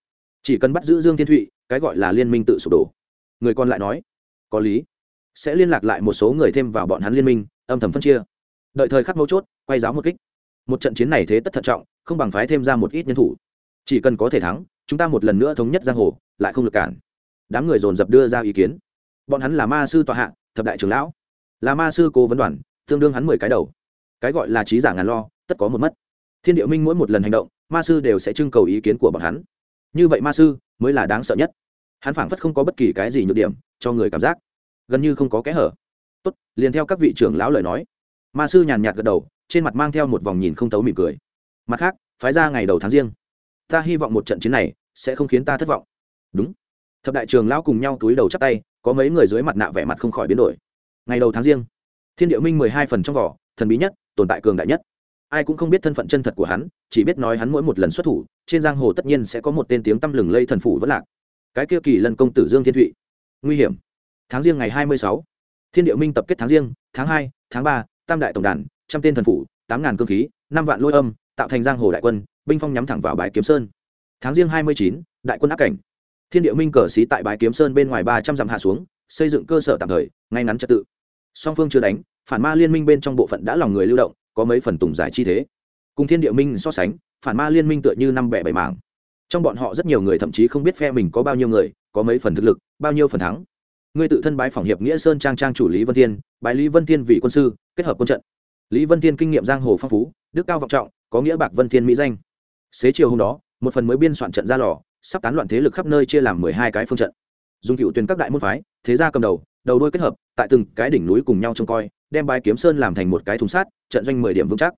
S1: Chỉ cần bắt giữ dương thiên thụy, cái gọi là liên minh tự sụp đổ. Người còn lại nói, có lý. Sẽ liên lạc lại một số người thêm vào bọn hắn liên minh, âm thầm phân chia. Đợi thời khắc mấu chốt, quay giáo một kích. Một trận chiến này thế tất thận trọng, không bằng phái thêm ra một ít nhân thủ. Chỉ cần có thể thắng chúng ta một lần nữa thống nhất giang hồ, lại không được cản. Đám người dồn dập đưa ra ý kiến. Bọn hắn là ma sư tọa hạ, thập đại trưởng lão. Là ma sư cố vấn đoàn, tương đương hắn mười cái đầu. Cái gọi là trí giả ngàn lo, tất có một mất. Thiên địa minh mỗi một lần hành động, ma sư đều sẽ trưng cầu ý kiến của bọn hắn. Như vậy ma sư mới là đáng sợ nhất. Hắn phảng phất không có bất kỳ cái gì nhược điểm, cho người cảm giác. Gần như không có kẽ hở. Tốt, liền theo các vị trưởng lão lời nói. Ma sư nhàn nhạt gật đầu, trên mặt mang theo một vòng nhìn không tấu mỉm cười. Mặt khác, phái ra ngày đầu tháng riêng ta hy vọng một trận chiến này sẽ không khiến ta thất vọng. Đúng. Thập đại trường lão cùng nhau túi đầu chắp tay, có mấy người dưới mặt nạ vẻ mặt không khỏi biến đổi. Ngày đầu tháng riêng, thiên địa minh mười hai phần trong vỏ, thần bí nhất, tồn tại cường đại nhất. Ai cũng không biết thân phận chân thật của hắn, chỉ biết nói hắn mỗi một lần xuất thủ, trên giang hồ tất nhiên sẽ có một tên tiếng tăm lừng lây thần phủ vẫn lạc. Cái kia kỳ lần công tử dương thiên thụy. Nguy hiểm. Tháng riêng ngày hai mươi sáu, thiên địa minh tập kết tháng riêng, tháng hai, tháng ba, tam đại tổng đàn, trăm tên thần phủ, tám ngàn cương khí, năm vạn lôi âm, tạo thành giang hồ đại quân binh phong nhắm thẳng vào bãi kiếm sơn. Tháng riêng hai mươi chín, đại quân áp cảnh. Thiên địa minh cờ xí tại bãi kiếm sơn bên ngoài ba trăm dặm hạ xuống, xây dựng cơ sở tạm thời, ngay ngắn trật tự. Song phương chưa đánh, phản ma liên minh bên trong bộ phận đã lòng người lưu động, có mấy phần tùng giải chi thế. Cùng thiên địa minh so sánh, phản ma liên minh tựa như năm bẻ bảy mảng. Trong bọn họ rất nhiều người thậm chí không biết phe mình có bao nhiêu người, có mấy phần thực lực, bao nhiêu phần thắng. Ngươi tự thân bái phỏng hiệp nghĩa sơn trang trang chủ lý vân thiên, bái lý vân thiên vị quân sư, kết hợp quân trận. Lý vân thiên kinh nghiệm giang hồ phong phú, đức cao vọng trọng, có nghĩa bạc vân thiên mỹ danh xế chiều hôm đó, một phần mới biên soạn trận ra lò, sắp tán loạn thế lực khắp nơi chia làm mười hai cái phương trận. Dùng cựu tuyển các đại môn phái, thế gia cầm đầu đầu đôi kết hợp, tại từng cái đỉnh núi cùng nhau trông coi, đem bái kiếm sơn làm thành một cái thùng sát trận doanh mười điểm vững chắc.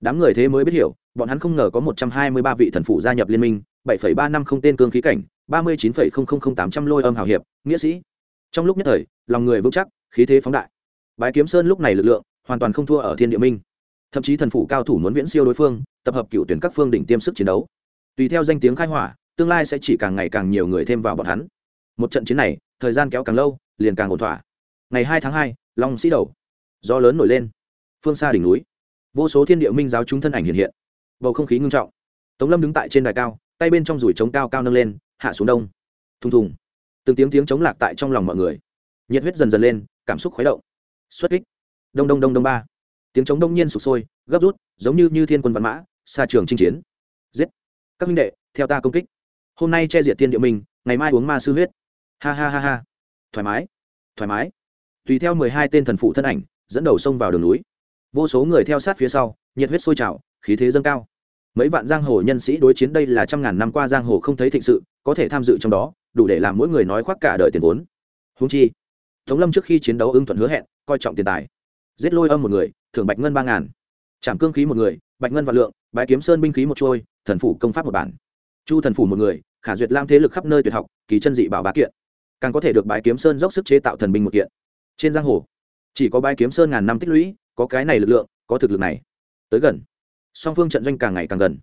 S1: Đám người thế mới biết hiểu, bọn hắn không ngờ có một trăm hai mươi ba vị thần phụ gia nhập liên minh, bảy phẩy ba năm không tên cương khí cảnh, ba mươi chín phẩy không không không tám trăm lôi âm hào hiệp, nghĩa sĩ. Trong lúc nhất thời, lòng người vững chắc, khí thế phóng đại. Bái kiếm sơn lúc này lực lượng hoàn toàn không thua ở thiên địa minh thậm chí thần phủ cao thủ muốn viễn siêu đối phương, tập hợp cựu tuyển các phương đỉnh tiêm sức chiến đấu. Tùy theo danh tiếng khai hỏa, tương lai sẽ chỉ càng ngày càng nhiều người thêm vào bọn hắn. Một trận chiến này, thời gian kéo càng lâu, liền càng ổn thỏa. Ngày hai tháng hai, long sĩ đầu. Gió lớn nổi lên. Phương xa đỉnh núi. Vô số thiên địa minh giáo chúng thân ảnh hiện hiện. Bầu không khí ngưng trọng. Tống lâm đứng tại trên đài cao, tay bên trong rủi trống cao cao nâng lên, hạ xuống đông. Thùng thùng. Từng tiếng tiếng chống lạc tại trong lòng mọi người. Nhiệt huyết dần dần lên, cảm xúc khuấy động. Xuất kích. Đông đông đông đông ba tiếng chống đông nhiên sụp sôi, gấp rút, giống như như thiên quân văn mã, xa trường chinh chiến. Giết! Các minh đệ, theo ta công kích. Hôm nay che diệt thiên địa mình, ngày mai uống ma sư huyết. Ha ha ha ha. Thoải mái. Thoải mái. Tùy theo mười hai tên thần phụ thân ảnh, dẫn đầu sông vào đường núi. Vô số người theo sát phía sau, nhiệt huyết sôi trào, khí thế dâng cao. Mấy vạn giang hồ nhân sĩ đối chiến đây là trăm ngàn năm qua giang hồ không thấy thịnh sự, có thể tham dự trong đó, đủ để làm mỗi người nói khoác cả đời tiền vốn. Húng chi, tống lâm trước khi chiến đấu ưng thuận hứa hẹn, coi trọng tiền tài. Giết lôi âm một người thưởng bạch ngân ba ngàn. Trảm cương khí một người, bạch ngân và lượng bãi kiếm sơn binh khí một trôi, thần phủ công pháp một bản. Chu thần phủ một người, khả duyệt lam thế lực khắp nơi tuyệt học, kỳ chân dị bảo bá kiện. Càng có thể được bãi kiếm sơn dốc sức chế tạo thần binh một kiện. Trên giang hồ, chỉ có bãi kiếm sơn ngàn năm tích lũy, có cái này lực lượng, có thực lực này. Tới gần. Song phương trận doanh càng ngày càng gần.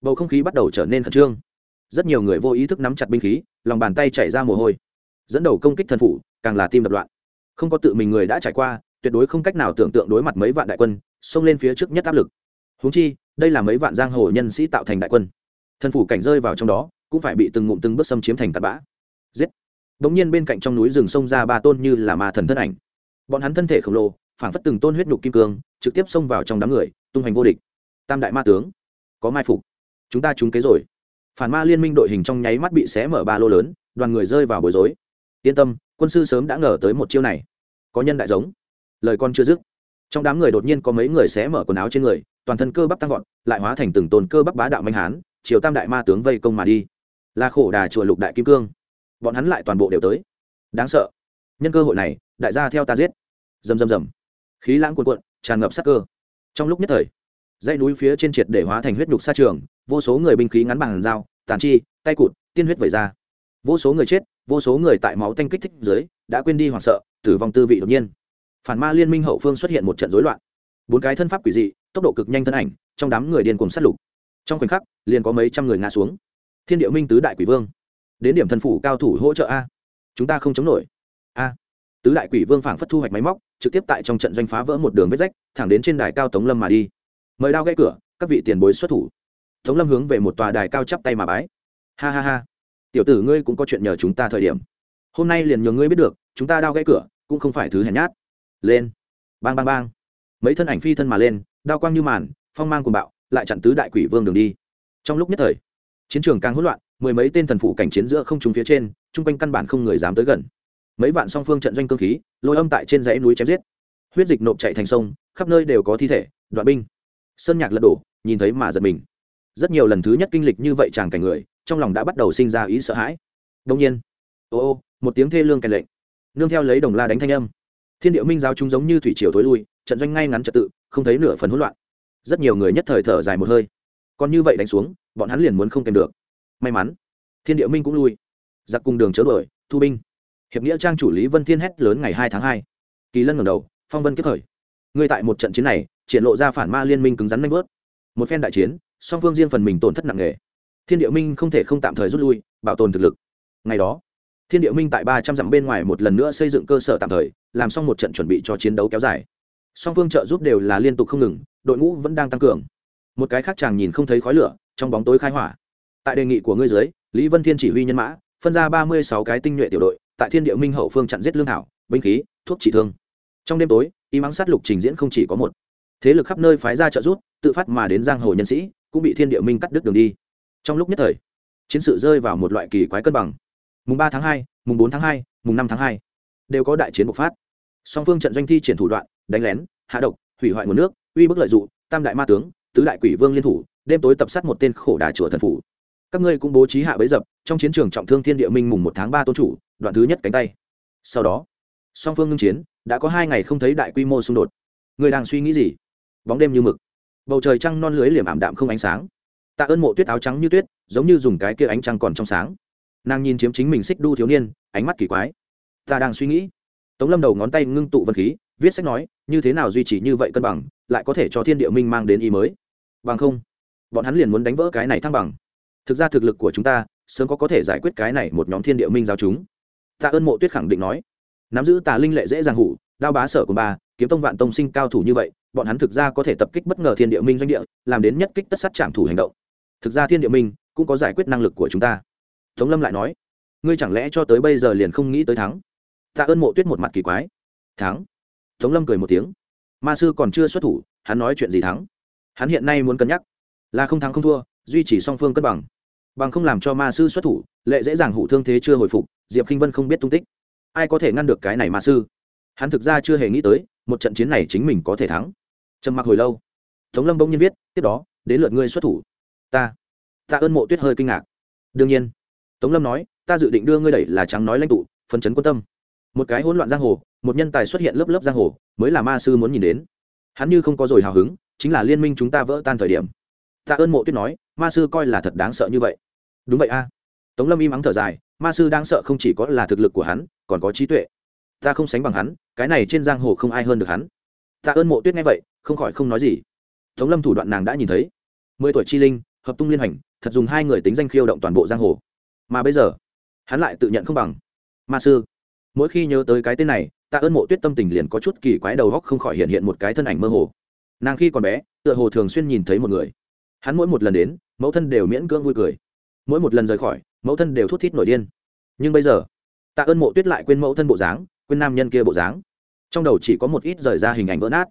S1: Bầu không khí bắt đầu trở nên khẩn trương. Rất nhiều người vô ý thức nắm chặt binh khí, lòng bàn tay chảy ra mồ hôi. Dẫn đầu công kích thần phủ, càng là tim đập loạn. Không có tự mình người đã trải qua tuyệt đối không cách nào tưởng tượng đối mặt mấy vạn đại quân, xông lên phía trước nhất áp lực. Húng chi, đây là mấy vạn giang hồ nhân sĩ tạo thành đại quân. Thần phủ cảnh rơi vào trong đó, cũng phải bị từng ngụm từng bước xâm chiếm thành tạt bã. Giết. Đ ỗ n g nhiên bên cạnh trong núi rừng sông ra ba tôn như là ma thần thân ảnh. Bọn hắn thân thể khổng lồ, phảng phất từng tôn huyết nhục kim cương, trực tiếp xông vào trong đám người, tung hoành vô địch. Tam đại ma tướng, có mai phục. Chúng ta trúng kế rồi. Phản ma liên minh đội hình trong nháy mắt bị xé mở ba lô lớn, đoàn người rơi vào bối rối. Yên tâm, quân sư sớm đã ngờ tới một chiêu này. Có nhân đại giống lời con chưa dứt. Trong đám người đột nhiên có mấy người xé mở quần áo trên người, toàn thân cơ bắp tăng vọt, lại hóa thành từng tồn cơ bắp bá đạo manh hán, chiều tam đại ma tướng vây công mà đi. Là khổ đà chùa lục đại kim cương. Bọn hắn lại toàn bộ đều tới. Đáng sợ. Nhân cơ hội này, đại gia theo ta giết. Rầm rầm rầm. Khí lãng cuồn cuộn, tràn ngập sắc cơ. Trong lúc nhất thời, dãy núi phía trên triệt để hóa thành huyết nhục sa trường, vô số người binh khí ngắn bằng dao, tàn chi, tay cụt, tiên huyết vẩy ra. Vô số người chết, vô số người tại máu tanh kích thích dưới, đã quên đi hoảng sợ, tử vong tư vị đột nhiên phản ma liên minh hậu phương xuất hiện một trận rối loạn. Bốn cái thân pháp quỷ dị, tốc độ cực nhanh thân ảnh, trong đám người điên cùng sát lục. Trong khoảnh khắc, liền có mấy trăm người ngã xuống. Thiên địa minh tứ đại quỷ vương. Đến điểm thần phủ cao thủ hỗ trợ a. Chúng ta không chống nổi. A. Tứ đại quỷ vương phảng phất thu hoạch máy móc, trực tiếp tại trong trận doanh phá vỡ một đường vết rách, thẳng đến trên đài cao tống lâm mà đi. Mời đao gãy cửa, các vị tiền bối xuất thủ. Tống lâm hướng về một tòa đài cao chắp tay mà bái. Ha ha ha. Tiểu tử ngươi cũng có chuyện nhờ chúng ta thời điểm. Hôm nay liền nhờ ngươi biết được, chúng ta đao gãy cửa cũng không phải thứ hèn nhát lên. Bang bang bang. Mấy thân ảnh phi thân mà lên, đao quang như màn, phong mang cùng bạo, lại chặn tứ đại quỷ vương đường đi. Trong lúc nhất thời, chiến trường càng hỗn loạn, mười mấy tên thần phủ cảnh chiến giữa không trúng phía trên, chung quanh căn bản không người dám tới gần. Mấy vạn song phương trận doanh cơ khí, lôi âm tại trên dãy núi chém giết. Huyết dịch nộp chạy thành sông, khắp nơi đều có thi thể, đoạn binh. Sơn nhạc lật đổ, nhìn thấy mà giật mình. Rất nhiều lần thứ nhất kinh lịch như vậy chàng cảnh người, trong lòng đã bắt đầu sinh ra ý sợ hãi. Đông nhiên, ô ô, một tiếng thê lương kèn lệnh. Nương theo lấy đồng la đánh thanh âm thiên địa minh giáo chúng giống như thủy triều thối lui, trận doanh ngay ngắn trật tự, không thấy nửa phần hỗn loạn. Rất nhiều người nhất thời thở dài một hơi. Còn như vậy đánh xuống, bọn hắn liền muốn không kèm được. May mắn, thiên địa minh cũng lui. Giặc cùng đường chớ đuổi, thu binh. Hiệp nghĩa trang chủ lý vân thiên hét lớn ngày hai tháng hai. Kỳ lân ngẩng đầu, phong vân kiếp thời ngươi tại một trận chiến này, triển lộ ra phản ma liên minh cứng rắn nanh vớt một phen đại chiến, song phương riêng phần mình tổn thất nặng nề. Thiên địa minh không thể không tạm thời rút lui, bảo tồn thực lực. Ngày đó thiên địa minh tại ba trăm dặm bên ngoài một lần nữa xây dựng cơ sở tạm thời, làm xong một trận chuẩn bị cho chiến đấu kéo dài. Song phương trợ giúp đều là liên tục không ngừng, đội ngũ vẫn đang tăng cường. Một cái khác chàng nhìn không thấy khói lửa, trong bóng tối khai hỏa. Tại đề nghị của ngươi dưới, lý vân thiên chỉ huy nhân mã, phân ra ba mươi sáu cái tinh nhuệ tiểu đội, tại thiên địa minh hậu phương chặn giết lương thảo, binh khí, thuốc trị thương. Trong đêm tối, y mắng sát lục trình diễn không chỉ có một. Thế lực khắp nơi phái ra trợ giúp, tự phát mà đến giang hồ nhân sĩ, cũng bị thiên địa minh cắt đứt đường đi. Trong lúc nhất thời, chiến sự rơi vào một loại kỳ quái cân bằng mùng ba tháng hai, mùng bốn tháng hai, mùng năm tháng hai, đều có đại chiến bộc phát. Song phương trận doanh thi triển thủ đoạn, đánh lén, hạ độc, hủy hoại nguồn nước, uy bức lợi dụng, tam đại ma tướng, tứ đại quỷ vương liên thủ, đêm tối tập sát một tên khổ đà chùa thần phủ. Các ngươi cũng bố trí hạ bấy dập, trong chiến trường trọng thương thiên địa minh mùng một tháng ba tôn chủ, đoạn thứ nhất cánh tay. Sau đó, song phương ngưng chiến, đã có hai ngày không thấy đại quy mô xung đột. Người đang suy nghĩ gì? Bóng đêm như mực. Bầu trời trăng non lưới liềm ảm đạm không ánh sáng. Tạ ơn mộ tuyết áo trắng như tuyết, giống như dùng cái kia ánh trăng còn trong sáng nàng nhìn chiếm chính mình xích đu thiếu niên ánh mắt kỳ quái. Ta đang suy nghĩ. Tống lâm đầu ngón tay ngưng tụ vật khí viết sách nói như thế nào duy trì như vậy cân bằng lại có thể cho thiên địa minh mang đến ý mới. Bằng không bọn hắn liền muốn đánh vỡ cái này thăng bằng. Thực ra thực lực của chúng ta sớm có có thể giải quyết cái này một nhóm thiên địa minh giao chúng. Tạ ơn mộ tuyết khẳng định nói. Nắm giữ tà linh lệ dễ dàng hủ đao bá sở của bà, kiếm tông vạn tông sinh cao thủ như vậy bọn hắn thực ra có thể tập kích bất ngờ thiên địa minh doanh địa làm đến nhất kích tất sát trảm thủ hành động. Thực ra thiên địa minh cũng có giải quyết năng lực của chúng ta tống lâm lại nói, ngươi chẳng lẽ cho tới bây giờ liền không nghĩ tới thắng? Tạ ơn mộ tuyết một mặt kỳ quái. Thắng? Tống lâm cười một tiếng. Ma sư còn chưa xuất thủ, hắn nói chuyện gì thắng? Hắn hiện nay muốn cân nhắc, là không thắng không thua, duy trì song phương cân bằng. Bằng không làm cho ma sư xuất thủ, lệ dễ dàng hủ thương thế chưa hồi phục, diệp k i n h vân không biết tung tích. Ai có thể ngăn được cái này ma sư? Hắn thực ra chưa hề nghĩ tới, một trận chiến này chính mình có thể thắng. Trầm mặc hồi lâu, tống lâm bỗng nhiên viết, tiếp đó, đến lượt ngươi xuất thủ. Ta ta ơn mộ tuyết hơi kinh ngạc. Đương nhiên tống lâm nói, ta dự định đưa ngươi đẩy là trắng nói lãnh tụ, phân chấn quân tâm. Một cái hỗn loạn giang hồ, một nhân tài xuất hiện lớp lớp giang hồ, mới là ma sư muốn nhìn đến. Hắn như không có rồi hào hứng, chính là liên minh chúng ta vỡ tan thời điểm. Tạ ơn mộ tuyết nói, ma sư coi là thật đáng sợ như vậy. Đúng vậy a. Tống lâm im ắng thở dài, ma sư đang sợ không chỉ có là thực lực của hắn, còn có trí tuệ. Ta không sánh bằng hắn, cái này trên giang hồ không ai hơn được hắn. Tạ ơn mộ tuyết nghe vậy, không khỏi không nói gì. Tống lâm thủ đoạn nàng đã nhìn thấy. Mười tuổi chi linh, hợp tung liên hành, thật dùng hai người tính danh khiêu động toàn bộ giang hồ mà bây giờ, hắn lại tự nhận không bằng. Ma sư, mỗi khi nhớ tới cái tên này, tạ ơn mộ tuyết tâm tình liền có chút kỳ quái đầu góc không khỏi hiện hiện một cái thân ảnh mơ hồ. Nàng khi còn bé, tựa hồ thường xuyên nhìn thấy một người. Hắn mỗi một lần đến, mẫu thân đều miễn cưỡng vui cười. Mỗi một lần rời khỏi, mẫu thân đều thút thít nổi điên. Nhưng bây giờ, tạ ơn mộ tuyết lại quên mẫu thân bộ dáng, quên nam nhân kia bộ dáng. Trong đầu chỉ có một ít rời ra hình ảnh vỡ nát.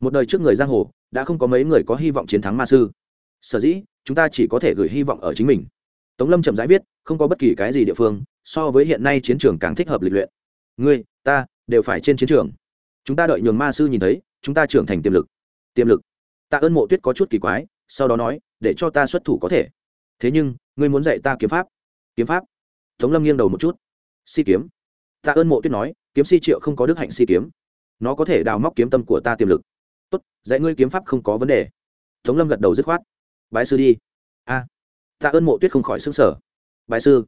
S1: Một đời trước người giang hồ, đã không có mấy người có hy vọng chiến thắng ma sư. Sở dĩ, chúng ta chỉ có thể gửi hy vọng ở chính mình tống lâm chậm rãi viết, không có bất kỳ cái gì địa phương, so với hiện nay chiến trường càng thích hợp lịch luyện. Ngươi, ta, đều phải trên chiến trường. Chúng ta đợi nhường ma sư nhìn thấy, chúng ta trưởng thành tiềm lực. Tiềm lực. Tạ ơn mộ tuyết có chút kỳ quái, sau đó nói, để cho ta xuất thủ có thể. Thế nhưng, ngươi muốn dạy ta kiếm pháp. Kiếm pháp. Tống lâm nghiêng đầu một chút. Si kiếm. Tạ ơn mộ tuyết nói, kiếm si triệu không có đức hạnh si kiếm. Nó có thể đào móc kiếm tâm của ta tiềm lực. Tốt, dạy ngươi kiếm pháp không có vấn đề. Tống lâm gật đầu dứt khoát. Bái sư đi. A tạ ơn mộ tuyết không khỏi xứng sở bái sư.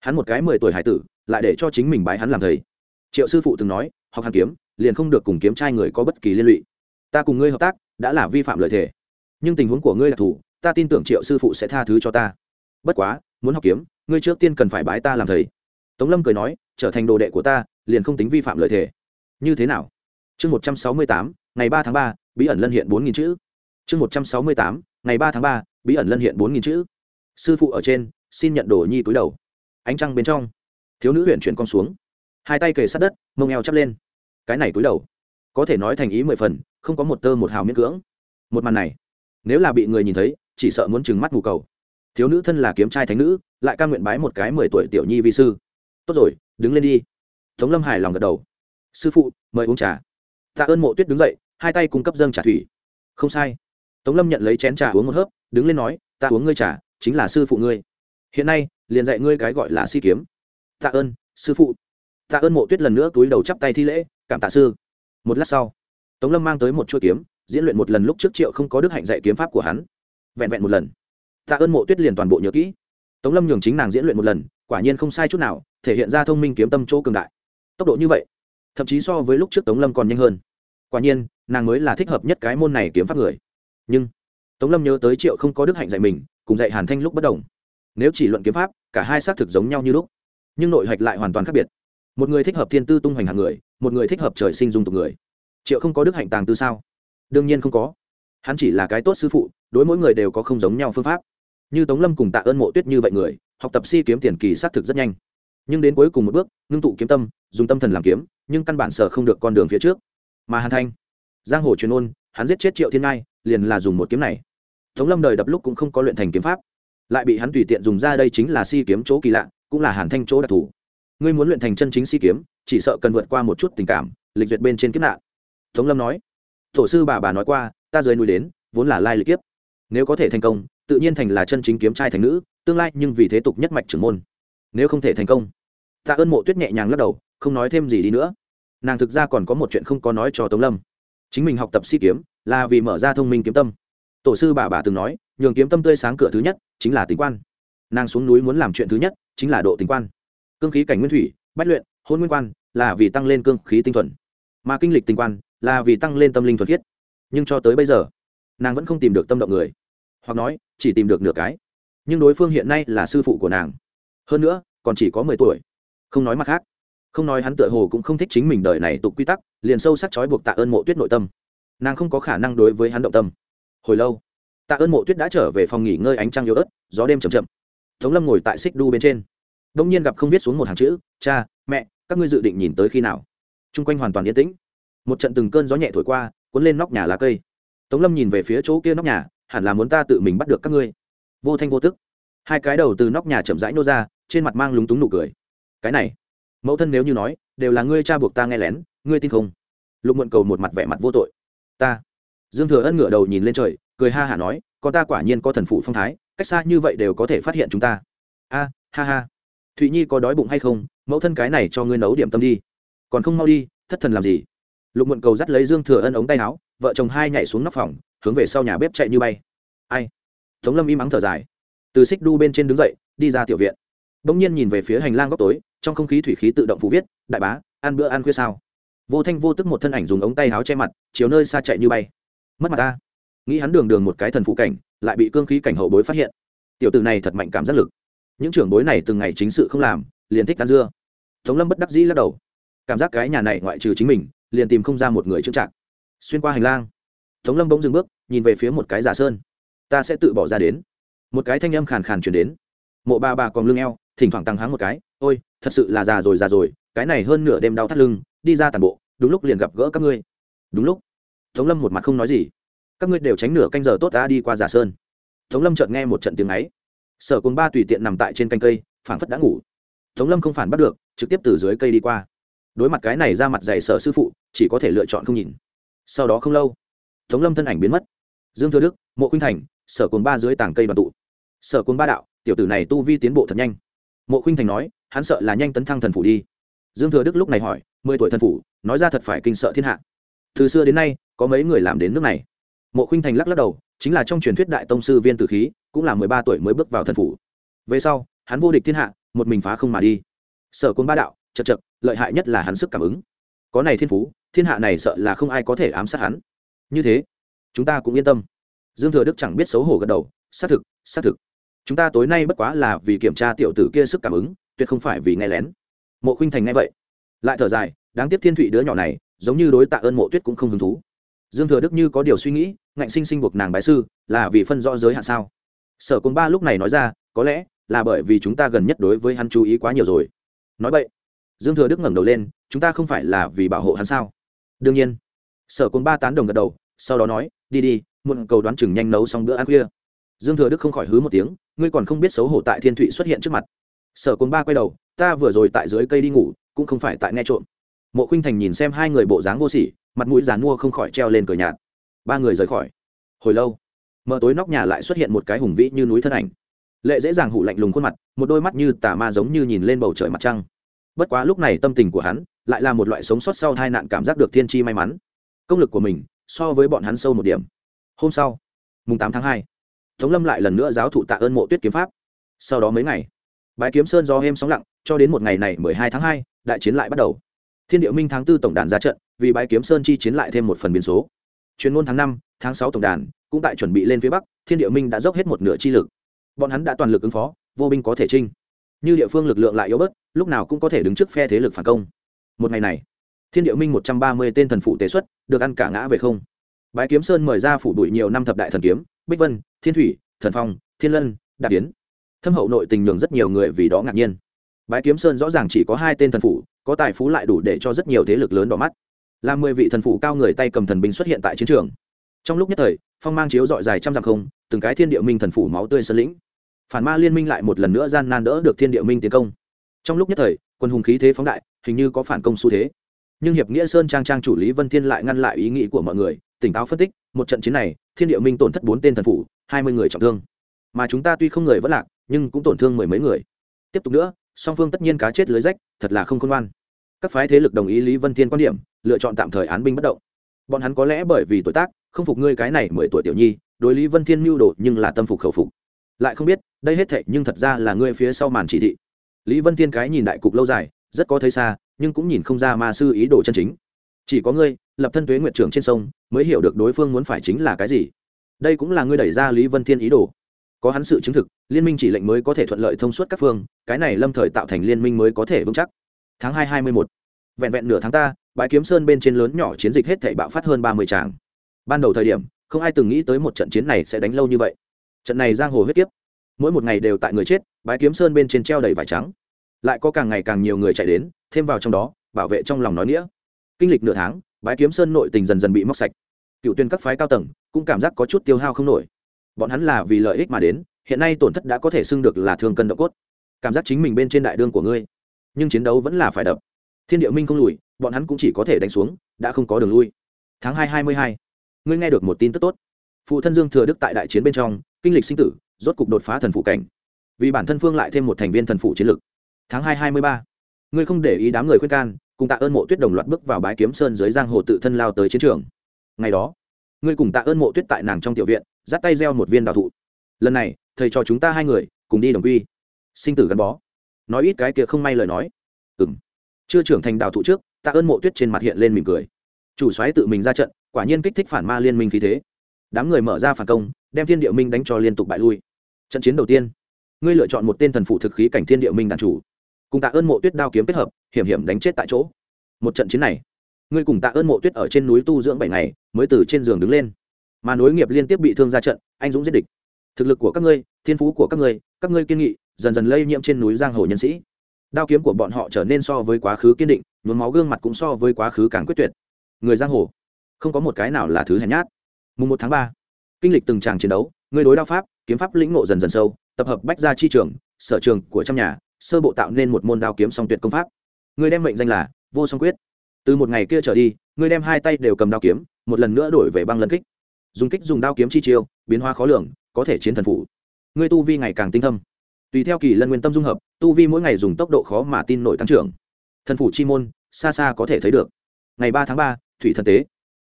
S1: Hắn một cái mười tuổi hải tử, lại để cho chính mình bái hắn làm thầy. Triệu sư phụ từng nói, học hàn kiếm, liền không được cùng kiếm trai người có bất kỳ liên lụy. Ta cùng ngươi hợp tác, đã là vi phạm lợi thể. Nhưng tình huống của ngươi là thủ, ta tin tưởng triệu sư phụ sẽ tha thứ cho ta. Bất quá, muốn học kiếm, ngươi trước tiên cần phải bái ta làm thầy. Tống lâm cười nói, trở thành đồ đệ của ta, liền không tính vi phạm lợi thể. Như thế nào? Chương một trăm sáu mươi tám, ngày ba tháng ba, bí ẩn lân hiện bốn nghìn chữ. Chương một trăm sáu mươi tám, ngày ba tháng ba, bí ẩn lân hiện bốn nghìn chữ sư phụ ở trên, xin nhận đồ nhi túi đầu. Ánh trăng bên trong, thiếu nữ huyện chuyển con xuống. Hai tay kề sát đất, mông eo chắp lên. Cái này túi đầu, có thể nói thành ý mười phần, không có một tơ một hào miễn cưỡng. Một màn này, nếu là bị người nhìn thấy, chỉ sợ muốn trừng mắt mù cầu. Thiếu nữ thân là kiếm trai thánh nữ, lại ca nguyện bái một cái mười tuổi tiểu nhi vi sư. Tốt rồi, đứng lên đi. Tống lâm hài lòng gật đầu. Sư phụ, mời uống trà. Tạ ơn mộ tuyết đứng dậy, hai tay cung cấp dâng trà thủy. Không sai. Tống lâm nhận lấy chén trà uống một hớp, đứng lên nói, ta uống ngươi trà chính là sư phụ ngươi. Hiện nay, liền dạy ngươi cái gọi là si kiếm. Tạ ơn, sư phụ. Tạ ơn mộ tuyết lần nữa túi đầu chắp tay thi lễ, cảm tạ sư. Một lát sau, tống lâm mang tới một chuỗi kiếm, diễn luyện một lần lúc trước triệu không có đức hạnh dạy kiếm pháp của hắn. Vẹn vẹn một lần. Tạ ơn mộ tuyết liền toàn bộ nhớ kỹ. Tống lâm nhường chính nàng diễn luyện một lần, quả nhiên không sai chút nào, thể hiện ra thông minh kiếm tâm chỗ cường đại. Tốc độ như vậy, thậm chí so với lúc trước tống lâm còn nhanh hơn. Quả nhiên, nàng mới là thích hợp nhất cái môn này kiếm pháp người. Nhưng, tống lâm nhớ tới triệu không có đức hạnh dạy mình cùng dạy hàn thanh lúc bất đồng. Nếu chỉ luận kiếm pháp, cả hai xác thực giống nhau như lúc. Nhưng nội hạch lại hoàn toàn khác biệt. Một người thích hợp thiên tư tung hoành hàng người, một người thích hợp trời sinh dung tục người. Triệu không có đức hạnh tàng tư sao? Đương nhiên không có. Hắn chỉ là cái tốt sư phụ, đối mỗi người đều có không giống nhau phương pháp. Như tống lâm cùng tạ ơn mộ tuyết như vậy người, học tập si kiếm tiền kỳ xác thực rất nhanh. Nhưng đến cuối cùng một bước, ngưng tụ kiếm tâm, dùng tâm thần làm kiếm, nhưng căn bản sở không được con đường phía trước. Mà hàn thanh, giang hồ truyền ôn, hắn giết chết triệu thiên ngai, liền là dùng một kiếm này tống lâm đời đập lúc cũng không có luyện thành kiếm pháp. Lại bị hắn tùy tiện dùng ra đây chính là si kiếm chỗ kỳ lạ, cũng là hàn thanh chỗ đặc thù. Ngươi muốn luyện thành chân chính si kiếm, chỉ sợ cần vượt qua một chút tình cảm, lịch duyệt bên trên kiếp nạn. Tống lâm nói. Tổ sư bà bà nói qua, ta rời núi đến, vốn là lai lịch kiếp. Nếu có thể thành công, tự nhiên thành là chân chính kiếm trai thành nữ, tương lai nhưng vì thế tục nhất mạch trưởng môn. Nếu không thể thành công, tạ ơn mộ tuyết nhẹ nhàng lắc đầu, không nói thêm gì đi nữa. Nàng thực ra còn có một chuyện không có nói cho tống lâm. Chính mình học tập si kiếm, là vì mở ra thông minh kiếm tâm tổ sư bà bà từng nói, nhường kiếm tâm tươi sáng cửa thứ nhất chính là tình quan. Nàng xuống núi muốn làm chuyện thứ nhất chính là độ tình quan. Cương khí cảnh nguyên thủy, bách luyện, hôn nguyên quan là vì tăng lên cương khí tinh thuần. Mà kinh lịch tình quan là vì tăng lên tâm linh thuần khiết. Nhưng cho tới bây giờ, nàng vẫn không tìm được tâm động người. Hoặc nói, chỉ tìm được nửa cái. Nhưng đối phương hiện nay là sư phụ của nàng. Hơn nữa, còn chỉ có mười tuổi. Không nói mặt khác. Không nói hắn tựa hồ cũng không thích chính mình đời này tục quy tắc, liền sâu sắc trói buộc tạ ơn mộ tuyết nội tâm. Nàng không có khả năng đối với hắn động tâm hồi lâu, tạ ơn mộ tuyết đã trở về phòng nghỉ ngơi ánh trăng yếu ớt, gió đêm chầm chậm. Tống lâm ngồi tại xích đu bên trên. Đông nhiên gặp không viết xuống một hàng chữ, cha, mẹ, các ngươi dự định nhìn tới khi nào? T r u n g quanh hoàn toàn yên tĩnh. Một trận từng cơn gió nhẹ thổi qua, cuốn lên nóc nhà lá cây. Tống lâm nhìn về phía chỗ kia nóc nhà, hẳn là muốn ta tự mình bắt được các ngươi. Vô thanh vô tức. Hai cái đầu từ nóc nhà chậm rãi nô ra, trên mặt mang lúng túng nụ cười. Cái này, mẫu thân nếu như nói, đều là ngươi cha buộc ta nghe lén, ngươi tin không? Lục muộn cầu một mặt vẻ mặt vô tội. Ta dương thừa ân ngửa đầu nhìn lên trời, cười ha hả nói, con ta quả nhiên có thần phụ phong thái, cách xa như vậy đều có thể phát hiện chúng ta. A, ha ha. Thụy nhi có đói bụng hay không, mẫu thân cái này cho ngươi nấu điểm tâm đi. Còn không mau đi, thất thần làm gì? Lục muộn cầu dắt lấy dương thừa ân ống tay áo, vợ chồng hai nhảy xuống nóc phòng, hướng về sau nhà bếp chạy như bay. Ai? Tống lâm im ắng thở dài. Từ xích đu bên trên đứng dậy, đi ra tiểu viện. Bỗng nhiên nhìn về phía hành lang góc tối, trong không khí thủy khí tự động phù viết, đại bá, ăn bữa ăn khuya sao? Vô thanh vô tức một thân ảnh dùng ống tay áo che mặt, chiều nơi xa chạy như bay mất mặt ta. Nghĩ hắn đường đường một cái thần phụ cảnh, lại bị cương khí cảnh hậu bối phát hiện. Tiểu t này thật mạnh cảm giác lực. Những trưởng bối này từng ngày chính sự không làm, liền thích ăn dưa. Tống lâm bất đắc dĩ lắc đầu. Cảm giác cái nhà này ngoại trừ chính mình, liền tìm không ra một người trưng trạng xuyên qua hành lang, tống lâm bỗng dừng bước, nhìn về phía một cái giả sơn. Ta sẽ tự bỏ ra đến. Một cái thanh âm khàn khàn chuyển đến. Mộ bà bà còn lưng eo, thỉnh thoảng tăng háng một cái. Ôi, thật sự là già rồi già rồi. Cái này hơn nửa đêm đau thắt lưng, đi ra tàn bộ, đúng lúc liền gặp gỡ các ngươi. Đúng lúc tống lâm một mặt không nói gì. Các ngươi đều tránh nửa canh giờ tốt ta đi qua giả sơn. Tống lâm chợt nghe một trận tiếng ấy. Sở cồn ba tùy tiện nằm tại trên canh cây, phảng phất đã ngủ. Tống lâm không phản bắt được, trực tiếp từ dưới cây đi qua. Đối mặt cái này ra mặt dày sở sư phụ, chỉ có thể lựa chọn không nhìn. Sau đó không lâu, tống lâm thân ảnh biến mất. Dương thừa đức, mộ khuynh thành, sở cồn ba dưới tảng cây đoàn tụ. Sở cồn ba đạo, tiểu tử này tu vi tiến bộ thật nhanh. Mộ khuynh thành nói, hắn sợ là nhanh tấn thăng thần phủ đi. Dương thừa đức lúc này hỏi, mười tuổi thần phủ, nói ra thật phải kinh sợ thiên hạ từ xưa đến nay, có mấy người làm đến nước này. Mộ khinh thành lắc lắc đầu, chính là trong truyền thuyết đại tông sư viên tử khí, cũng là mười ba tuổi mới bước vào thần phủ. Về sau, hắn vô địch thiên hạ, một mình phá không mà đi. Sở côn ba đạo, chật chật, lợi hại nhất là hắn sức cảm ứng. Có này thiên phú, thiên hạ này sợ là không ai có thể ám sát hắn. Như thế, chúng ta cũng yên tâm. Dương thừa đức chẳng biết xấu hổ gật đầu, xác thực xác thực. Chúng ta tối nay bất quá là vì kiểm tra tiểu tử kia sức cảm ứng, tuyệt không phải vì nghe lén. Mộ khinh thành nghe vậy, lại thở dài, đáng tiếc thiên thụy đứa nhỏ này giống như đối tạ ơn mộ tuyết cũng không hứng thú. Dương thừa đức như có điều suy nghĩ, ngạnh sinh sinh buộc nàng bái sư, là vì phân rõ giới hạn sao? Sở côn ba lúc này nói ra, có lẽ là bởi vì chúng ta gần nhất đối với hắn chú ý quá nhiều rồi. Nói vậy, dương thừa đức ngẩng đầu lên, chúng ta không phải là vì bảo hộ hắn sao? Đương nhiên. Sở côn ba tán đồng gật đầu, sau đó nói, đi đi, muộn cầu đoán chừng nhanh nấu xong bữa ăn khuya. Dương thừa đức không khỏi hứ một tiếng, ngươi còn không biết xấu hổ tại thiên thụy xuất hiện trước mặt. Sở côn ba quay đầu, ta vừa rồi tại dưới cây đi ngủ, cũng không phải tại nghe trộm mộ khinh thành nhìn xem hai người bộ dáng vô sỉ, mặt mũi dàn mua không khỏi treo lên cửa nhạt. Ba người rời khỏi. Hồi lâu, mở tối nóc nhà lại xuất hiện một cái hùng vĩ như núi thân ảnh. Lệ dễ dàng hụ lạnh lùng khuôn mặt, một đôi mắt như tà ma giống như nhìn lên bầu trời mặt trăng. Bất quá lúc này tâm tình của hắn lại là một loại sống sót sau hai nạn cảm giác được thiên tri may mắn. Công lực của mình so với bọn hắn sâu một điểm. Hôm sau, mùng tám tháng hai, tống lâm lại lần nữa giáo thụ tạ ơn mộ tuyết kiếm pháp. Sau đó mấy ngày bãi kiếm sơn do êm sóng lặng, cho đến một ngày này mười hai tháng hai, đại chiến lại bắt đầu thiên địa minh tháng tư tổng đàn ra trận, vì bãi kiếm sơn chi chiến lại thêm một phần biến số. Chuyên môn tháng năm, tháng sáu tổng đàn, cũng tại chuẩn bị lên phía bắc, thiên địa minh đã dốc hết một nửa chi lực. Bọn hắn đã toàn lực ứng phó, vô binh có thể trinh như địa phương lực lượng lại yếu bớt, lúc nào cũng có thể đứng trước phe thế lực phản công. Một ngày này, thiên địa minh một trăm ba mươi tên thần phụ tế xuất, được ăn cả ngã về không. Bãi kiếm sơn mời ra phủ đuổi nhiều năm thập đại thần kiếm, bích vân, thiên thủy, thần phong, thiên lân Đạt tiến thâm hậu nội tình nhường rất nhiều người vì đó ngạc nhiên. Bãi kiếm sơn rõ ràng chỉ có hai tên thần phụ có tài phú lại đủ để cho rất nhiều thế lực lớn đỏ mắt. Làm mười vị thần phủ cao người tay cầm thần binh xuất hiện tại chiến trường. Trong lúc nhất thời, phong mang chiếu dọi dài trăm dặm không, từng cái thiên địa minh thần phủ máu tươi sơn lĩnh. Phản ma liên minh lại một lần nữa gian nan đỡ được thiên địa minh tiến công. Trong lúc nhất thời, quân hùng khí thế phóng đại, hình như có phản công xu thế. Nhưng hiệp nghĩa sơn trang trang chủ lý vân thiên lại ngăn lại ý nghĩ của mọi người, tỉnh táo phân tích, một trận chiến này, thiên địa minh tổn thất bốn tên thần phủ, hai mươi người trọng thương. Mà chúng ta tuy không người vẫn lạc, nhưng cũng tổn thương mười mấy người. Tiếp tục nữa song phương tất nhiên cá chết lưới rách, thật là không khôn ngoan. Các phái thế lực đồng ý lý vân thiên quan điểm, lựa chọn tạm thời án binh bất động. Bọn hắn có lẽ bởi vì tuổi tác, không phục ngươi cái này mười tuổi tiểu nhi, đối lý vân thiên mưu đồ nhưng là tâm phục khẩu phục. Lại không biết, đây hết thệ nhưng thật ra là ngươi phía sau màn chỉ thị. Lý vân thiên cái nhìn đại cục lâu dài, rất có thấy xa, nhưng cũng nhìn không ra ma sư ý đồ chân chính. Chỉ có ngươi, lập thân tuế nguyện trưởng trên sông, mới hiểu được đối phương muốn phải chính là cái gì. Đây cũng là ngươi đẩy ra lý vân thiên ý đồ có hắn sự chứng thực, liên minh chỉ lệnh mới có thể thuận lợi thông suốt các phương, cái này lâm thời tạo thành liên minh mới có thể vững chắc. Tháng hai hai mươi một vẹn vẹn nửa tháng ta, bãi kiếm sơn bên trên lớn nhỏ chiến dịch hết thể bạo phát hơn ba mươi tràng. Ban đầu thời điểm, không ai từng nghĩ tới một trận chiến này sẽ đánh lâu như vậy. Trận này giang hồ huyết tiếp mỗi một ngày đều tại người chết, bãi kiếm sơn bên trên treo đầy vải trắng. Lại có càng ngày càng nhiều người chạy đến, thêm vào trong đó, bảo vệ trong lòng nói nghĩa. Kinh lịch nửa tháng, bãi kiếm sơn nội tình dần dần bị móc sạch. Cựu tuyên các phái cao tầng cũng cảm giác có chút tiêu hao không nổi bọn hắn là vì lợi ích mà đến, hiện nay tổn thất đã có thể xưng được là thương cân độ cốt. Cảm giác chính mình bên trên đại đương của ngươi. Nhưng chiến đấu vẫn là phải đập. Thiên địa minh không lùi, bọn hắn cũng chỉ có thể đánh xuống, đã không có đường lui. Tháng hai hai mươi hai. Ngươi nghe được một tin tức tốt. Phụ thân dương thừa đức tại đại chiến bên trong, kinh lịch sinh tử, rốt cục đột phá thần phụ cảnh. Vì bản thân phương lại thêm một thành viên thần phụ chiến lực. Tháng hai hai mươi ba. Ngươi không để ý đám người khuyên can, cùng tạ ơn mộ tuyết đồng loạt bước vào bái kiếm sơn dưới giang hồ tự thân lao tới chiến trường. Ngày đó, ngươi cùng tạ ơn mộ tuyết tại nàng trong tiểu viện dắt tay gieo một viên đào thụ. Lần này, thầy cho chúng ta hai người cùng đi đồng quy. Sinh tử gắn bó. Nói ít cái kia không may lời nói. Ừ m chưa trưởng thành đào thụ trước, tạ ơn mộ tuyết trên mặt hiện lên mỉm cười. Chủ xoáy tự mình ra trận, quả nhiên kích thích phản ma liên minh khí thế. Đám người mở ra phản công, đem thiên địa minh đánh cho liên tục bại lui. Trận chiến đầu tiên, ngươi lựa chọn một tên thần phụ thực khí cảnh thiên địa minh đàn chủ. Cùng tạ ơn mộ tuyết đao kiếm kết hợp, hiểm hiểm đánh chết tại chỗ. Một trận chiến này, ngươi cùng tạ ơn mộ tuyết ở trên núi tu dưỡng bảy ngày, mới từ trên giường đứng lên mà nối nghiệp liên tiếp bị thương ra trận, anh dũng giết địch. Thực lực của các ngươi, thiên phú của các ngươi các ngươi kiên nghị, dần dần lây nhiễm trên núi giang hồ nhân sĩ. Đao kiếm của bọn họ trở nên so với quá khứ kiên định, nhuốm máu gương mặt cũng so với quá khứ càng quyết tuyệt. Người giang hồ, không có một cái nào là thứ hèn nhát. Mùng một tháng ba, kinh lịch từng tràng chiến đấu, người đối đao pháp, kiếm pháp lĩnh ngộ dần dần sâu, tập hợp bách gia chi trường, sở trường của trong nhà, sơ bộ tạo nên một môn đao kiếm song tuyệt công pháp. Người đem mệnh danh là vô song quyết. Từ một ngày kia trở đi, người đem hai tay đều cầm đao kiếm, một lần nữa đổi về băng lân kích dùng kích dùng đao kiếm chi chiêu, biến hóa khó lường, có thể chiến thần phụ người tu vi ngày càng tinh thâm. Tùy theo kỳ lân nguyên tâm dung hợp, tu vi mỗi ngày dùng tốc độ khó mà tin nổi tăng trưởng. Thần phủ chi môn, xa xa có thể thấy được. Ngày ba tháng ba, thủy thần tế.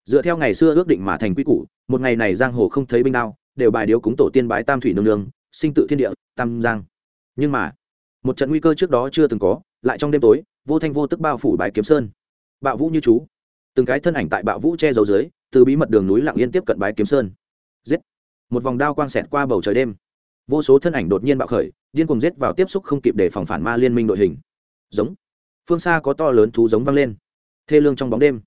S1: Dựa theo ngày xưa ước định mà thành quy củ, một ngày này giang hồ không thấy binh đao, đều bài điếu cúng tổ tiên bái tam thủy nương nương, sinh tự thiên địa, tam giang. Nhưng mà, một trận nguy cơ trước đó chưa từng có, lại trong đêm tối, vô thanh vô tức bao phủ bãi kiếm sơn. Bạo vũ như chú. Từng cái thân ảnh tại bạo vũ che giấu dưới từ bí mật đường núi lặng yên tiếp cận bái kiếm sơn. Giết! Một vòng đao quang xẹt qua bầu trời đêm. Vô số thân ảnh đột nhiên bạo khởi, điên cùng giết vào tiếp xúc không kịp để phòng phản ma liên minh đội hình. Giống! Phương xa có to lớn thú giống văng lên. Thê lương trong bóng đêm.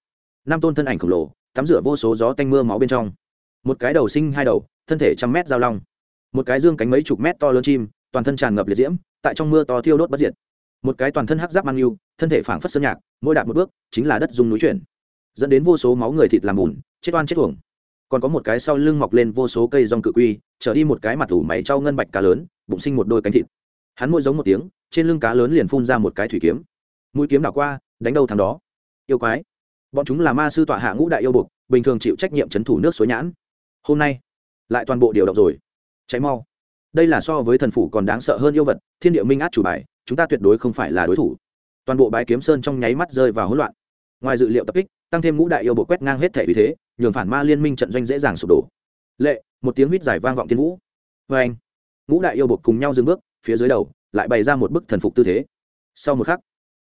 S1: Năm tôn thân ảnh khổng lồ, tắm rửa vô số gió tanh mưa máu bên trong. Một cái đầu sinh hai đầu, thân thể trăm mét giao long. Một cái dương cánh mấy chục mét to lớn chim, toàn thân tràn ngập liệt diễm, tại trong mưa to thiêu đốt bất diệt. Một cái toàn thân hắc giáp mang yêu thân thể phảng phất sơn nhạc, mỗi đạp một bước, chính là đất dung núi chuyển. Dẫn đến vô số máu người thịt làm bùn chết oan chết uổng. Còn có một cái sau lưng mọc lên vô số cây rong cự quy trở đi một cái mặt ủ máy trao ngân bạch cá lớn bụng sinh một đôi cánh thịt. Hắn môi giống một tiếng trên lưng cá lớn liền phun ra một cái thủy kiếm. Mũi kiếm đảo qua đánh đầu thằng đó. Yêu quái. Bọn chúng là ma sư tọa hạ ngũ đại yêu bục, bình thường chịu trách nhiệm c h ấ n thủ nước suối nhãn. Hôm nay lại toàn bộ điều động rồi. Cháy mau. Đây là so với thần phủ còn đáng sợ hơn yêu vật thiên địa minh át chủ bài chúng ta tuyệt đối không phải là đối thủ. Toàn bộ bãi kiếm sơn trong nháy mắt rơi vào hỗn loạn. Ngoài dự liệu tập kích tăng thêm ngũ đại yêu bộ quét ngang hết thể vì thế nhường phản ma liên minh trận doanh dễ dàng sụp đổ. Lệ, một tiếng huýt giải vang vọng tiên vũ. Vê anh, ngũ đại yêu bột cùng nhau dừng bước, phía dưới đầu, lại bày ra một bức thần phục tư thế. Sau một khắc,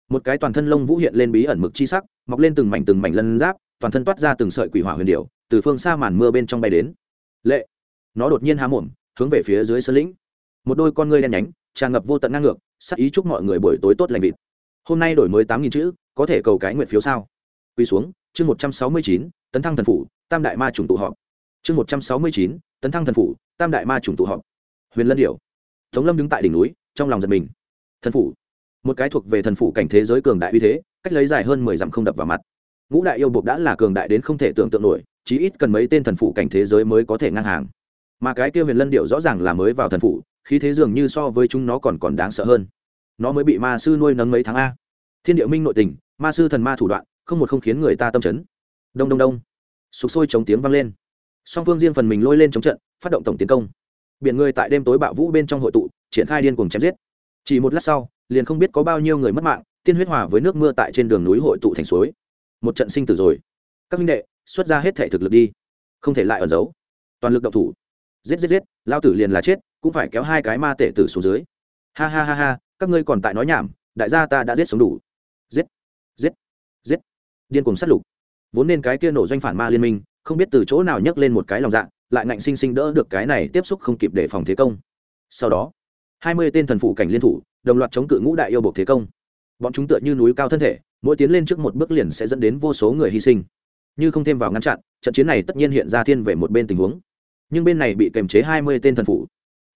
S1: một cái toàn thân lông vũ hiện lên bí ẩn mực chi sắc, mọc lên từng mảnh từng mảnh lân giáp, toàn thân toát ra từng sợi quỷ hỏa huyền điệu từ phương xa màn mưa bên trong bay đến. Lệ, nó đột nhiên há mồm, hướng về phía dưới sơn lĩnh. Một đôi con ngươi đen nhánh, tràn ngập vô tận ngang ngược, sắc ý chúc mọi người buổi tối tốt lành vịt. Hôm nay đổi mới tám nghìn chữ, có thể cầu cái nguyện phiếu sao? Quy xuống chương một trăm sáu mươi chín, tấn thăng thần phủ, tam đại ma trùng tụ họp. Chương một trăm sáu mươi chín, tấn thăng thần phủ, tam đại ma chủng tụ họp. Huyền lân điểu. Tống lâm đứng tại đỉnh núi, trong lòng giật mình. Thần phủ. Một cái thuộc về thần phủ cảnh thế giới cường đại uy thế, cách lấy dài hơn mười dặm không đập vào mặt. Ngũ đại yêu buộc đã là cường đại đến không thể tưởng tượng nổi, chí ít cần mấy tên thần phủ cảnh thế giới mới có thể ngang hàng. Mà cái kia huyền lân điệu rõ ràng là mới vào thần phủ, khí thế dường như so với chúng nó còn còn đáng sợ hơn. Nó mới bị ma sư nuôi nấng mấy tháng a. Thiên điệu minh nội tình, ma sư thần ma thủ đoạn không một không khiến người ta tâm chấn. Đông đông đông. Sục sôi chống tiếng vang lên. Song phương riêng phần mình lôi lên chống trận, phát động tổng tiến công. Biển người tại đêm tối bạo vũ bên trong hội tụ, triển khai điên cuồng chém giết. Chỉ một lát sau, liền không biết có bao nhiêu người mất mạng, tiên huyết hòa với nước mưa tại trên đường núi hội tụ thành suối. Một trận sinh tử rồi. Các minh đệ, xuất ra hết thể thực lực đi. Không thể lại ẩn giấu. Toàn lực động thủ. Giết giết giết, lao tử liền là chết, cũng phải kéo hai cái ma tể tử xuống dưới. Ha ha ha ha, các ngươi còn tại nói nhảm, đại gia ta đã giết sống đủ. Giết giết giết điên cuồng sát lục. Vốn nên cái kia nổ doanh phản ma liên minh không biết từ chỗ nào nhấc lên một cái lòng dạ lại ngạnh sinh sinh đỡ được cái này tiếp xúc không kịp để phòng thế công. Sau đó hai mươi tên thần phụ cảnh liên thủ đồng loạt chống cự ngũ đại yêu buộc thế công. Bọn chúng tựa như núi cao thân thể mỗi tiến lên trước một bước liền sẽ dẫn đến vô số người hy sinh. Như không thêm vào ngăn chặn trận chiến này tất nhiên hiện ra thiên về một bên tình huống. Nhưng bên này bị kềm chế hai mươi tên thần phụ,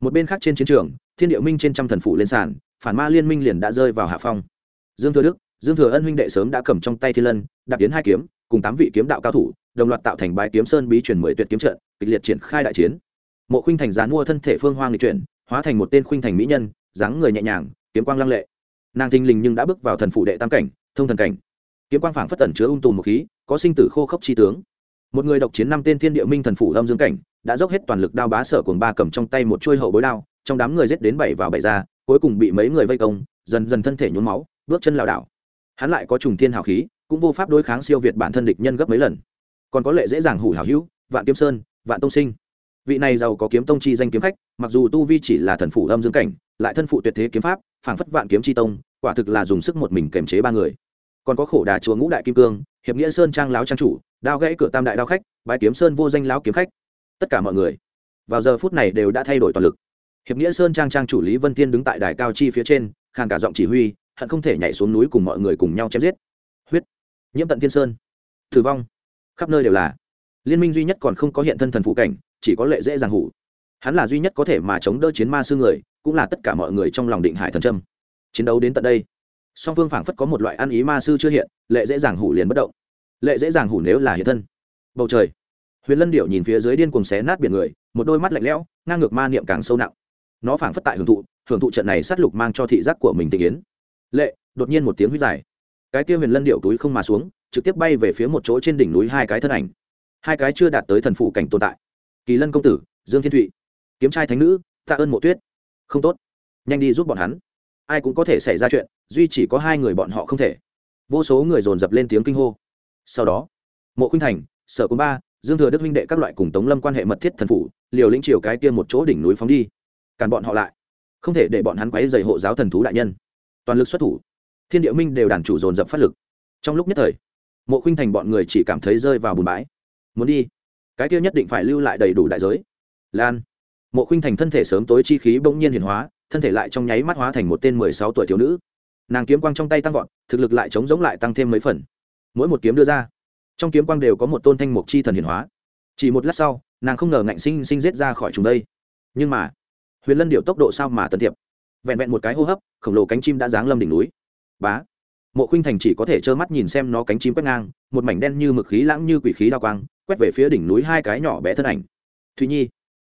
S1: một bên khác trên chiến trường thiên địa minh trên trăm thần phụ lên sàn phản ma liên minh liền đã rơi vào hạ phong. Dương thừa đức dương thừa ân huynh đệ sớm đã cầm trong tay thiên lân đạp tiến hai kiếm, cùng tám vị kiếm đạo cao thủ, đồng loạt tạo thành bái kiếm sơn bí truyền mười tuyệt kiếm trận, kịch liệt triển khai đại chiến. Mộ khuynh thành gián mua thân thể phương hoang lịch chuyển, hóa thành một tên khuynh thành mỹ nhân, dáng người nhẹ nhàng, kiếm quang lăng lệ. Nàng thình lình nhưng đã bước vào thần phủ đệ tam cảnh, thông thần cảnh. Kiếm quang phảng phất tẩn chứa ung tùm một khí, có sinh tử khô khốc chi tướng. Một người độc chiến năm tên thiên địa minh thần phủ âm dương cảnh, đã dốc hết toàn lực đao bá sở cùng ba cầm trong tay một chuôi hậu bối đao, trong đám người giết đến bảy vào bảy ra, cuối cùng bị mấy người vây công, dần dần thân thể nhuốm máu, bước chân lảo đảo. Hắn lại có trùng thiên hào khí cũng vô pháp đối kháng siêu việt bản thân địch nhân gấp mấy lần. Còn có lệ dễ dàng hủ hảo hữu, vạn kiếm sơn, vạn tông sinh. Vị này giàu có kiếm tông chi danh kiếm khách, mặc dù tu vi chỉ là thần phủ âm dương cảnh, lại thân phụ tuyệt thế kiếm pháp, phảng phất vạn kiếm chi tông, quả thực là dùng sức một mình kềm chế ba người. Còn có khổ đà chúa ngũ đại kim cương, hiệp nghĩa sơn trang láo trang chủ, đao gãy cửa tam đại đao khách bãi kiếm sơn vô danh láo kiếm khách. Tất cả mọi người, vào giờ phút này đều đã thay đổi toàn lực. Hiệp nghĩa sơn trang trang chủ lý vân thiên đứng tại đài cao chi phía trên, khàn cả giọng chỉ huy, hận không thể nhảy xuống núi cùng mọi người cùng nhau chém giết nhiễm tận thiên sơn thử vong, khắp nơi đều là. Liên minh duy nhất còn không có hiện thân thần phụ cảnh, chỉ có lệ dễ dàng hủ. Hắn là duy nhất có thể mà chống đỡ chiến ma sư người, cũng là tất cả mọi người trong lòng định hải thần trâm chiến đấu đến tận đây, song phương phảng phất có một loại ăn ý ma sư chưa hiện, lệ dễ dàng hủ liền bất động. Lệ dễ dàng hủ nếu là hiện thân. Bầu trời, huyền lân điệu nhìn phía dưới điên cùng xé nát biển người, một đôi mắt lạnh lẽo, ngang ngược ma niệm càng sâu nặng. Nó phảng phất tại hưởng thụ hưởng thụ trận này sát lục mang cho thị giác của mình tình yến. Lệ, đột nhiên một tiếng huyết dài cái kia huyền lân điệu túi không mà xuống, trực tiếp bay về phía một chỗ trên đỉnh núi hai cái thân ảnh. Hai cái chưa đạt tới thần phụ cảnh tồn tại. Kỳ lân công tử, dương thiên thụy, kiếm trai thánh nữ, tạ ơn mộ tuyết. Không tốt. Nhanh đi giúp bọn hắn. Ai cũng có thể xảy ra chuyện, duy chỉ có hai người bọn họ không thể. Vô số người dồn dập lên tiếng kinh hô. Sau đó, mộ khuynh thành, sở cung ba, dương thừa đức huynh đệ các loại cùng tống lâm quan hệ mật thiết thần phủ, liều lĩnh triều cái kia một chỗ đỉnh núi phóng đi. Càn bọn họ lại. Không thể để bọn hắn quấy dày hộ giáo thần thú đại nhân. Toàn lực xuất thủ thiên địa minh đều đàn chủ dồn dập phát lực. Trong lúc nhất thời, mộ khinh thành bọn người chỉ cảm thấy rơi vào bùn bãi. Muốn đi, cái kia nhất định phải lưu lại đầy đủ đại giới. Lan, mộ khinh thành thân thể sớm tối chi khí bỗng nhiên hiển hóa, thân thể lại trong nháy mắt hóa thành một tên mười sáu tuổi thiếu nữ. Nàng kiếm quang trong tay tăng vọt, thực lực lại chống giống lại tăng thêm mấy phần. Mỗi một kiếm đưa ra, trong kiếm quang đều có một tôn thanh mục chi thần hiển hóa. Chỉ một lát sau, nàng không ngờ ngạnh sinh sinh giết ra khỏi chúng đây. Nhưng mà, huyền lân điệu tốc độ sao mà tân thiệp vẹn vẹn một cái hô hấp, khổng lồ cánh chim đã giáng lâm đỉnh núi bá. Mộ khuynh thành chỉ có thể trơ mắt nhìn xem nó cánh chim quét ngang, một mảnh đen như mực khí lãng như quỷ khí đao quang, quét về phía đỉnh núi hai cái nhỏ bé thân ảnh. Thùy nhi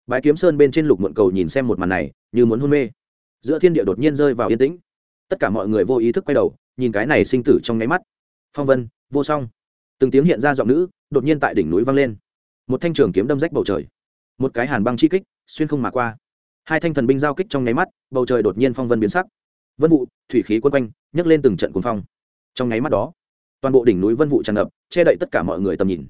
S1: bãi kiếm sơn bên trên lục muộn cầu nhìn xem một màn này, như muốn hôn mê. Giữa thiên địa đột nhiên rơi vào yên tĩnh. Tất cả mọi người vô ý thức quay đầu, nhìn cái này sinh tử trong nháy mắt. Phong vân, vô song. Từng tiếng hiện ra giọng nữ, đột nhiên tại đỉnh núi vang lên. Một thanh trường kiếm đâm rách bầu trời. Một cái hàn băng chi kích, xuyên không mà qua. Hai thanh thần binh giao kích trong nháy mắt, bầu trời đột nhiên phong vân biến sắc vân vụ thủy khí quân quanh, nhấc lên từng trận cuồng phong. Trong nháy mắt đó, toàn bộ đỉnh núi vân vụ tràn ngập, che đậy tất cả mọi người tầm nhìn.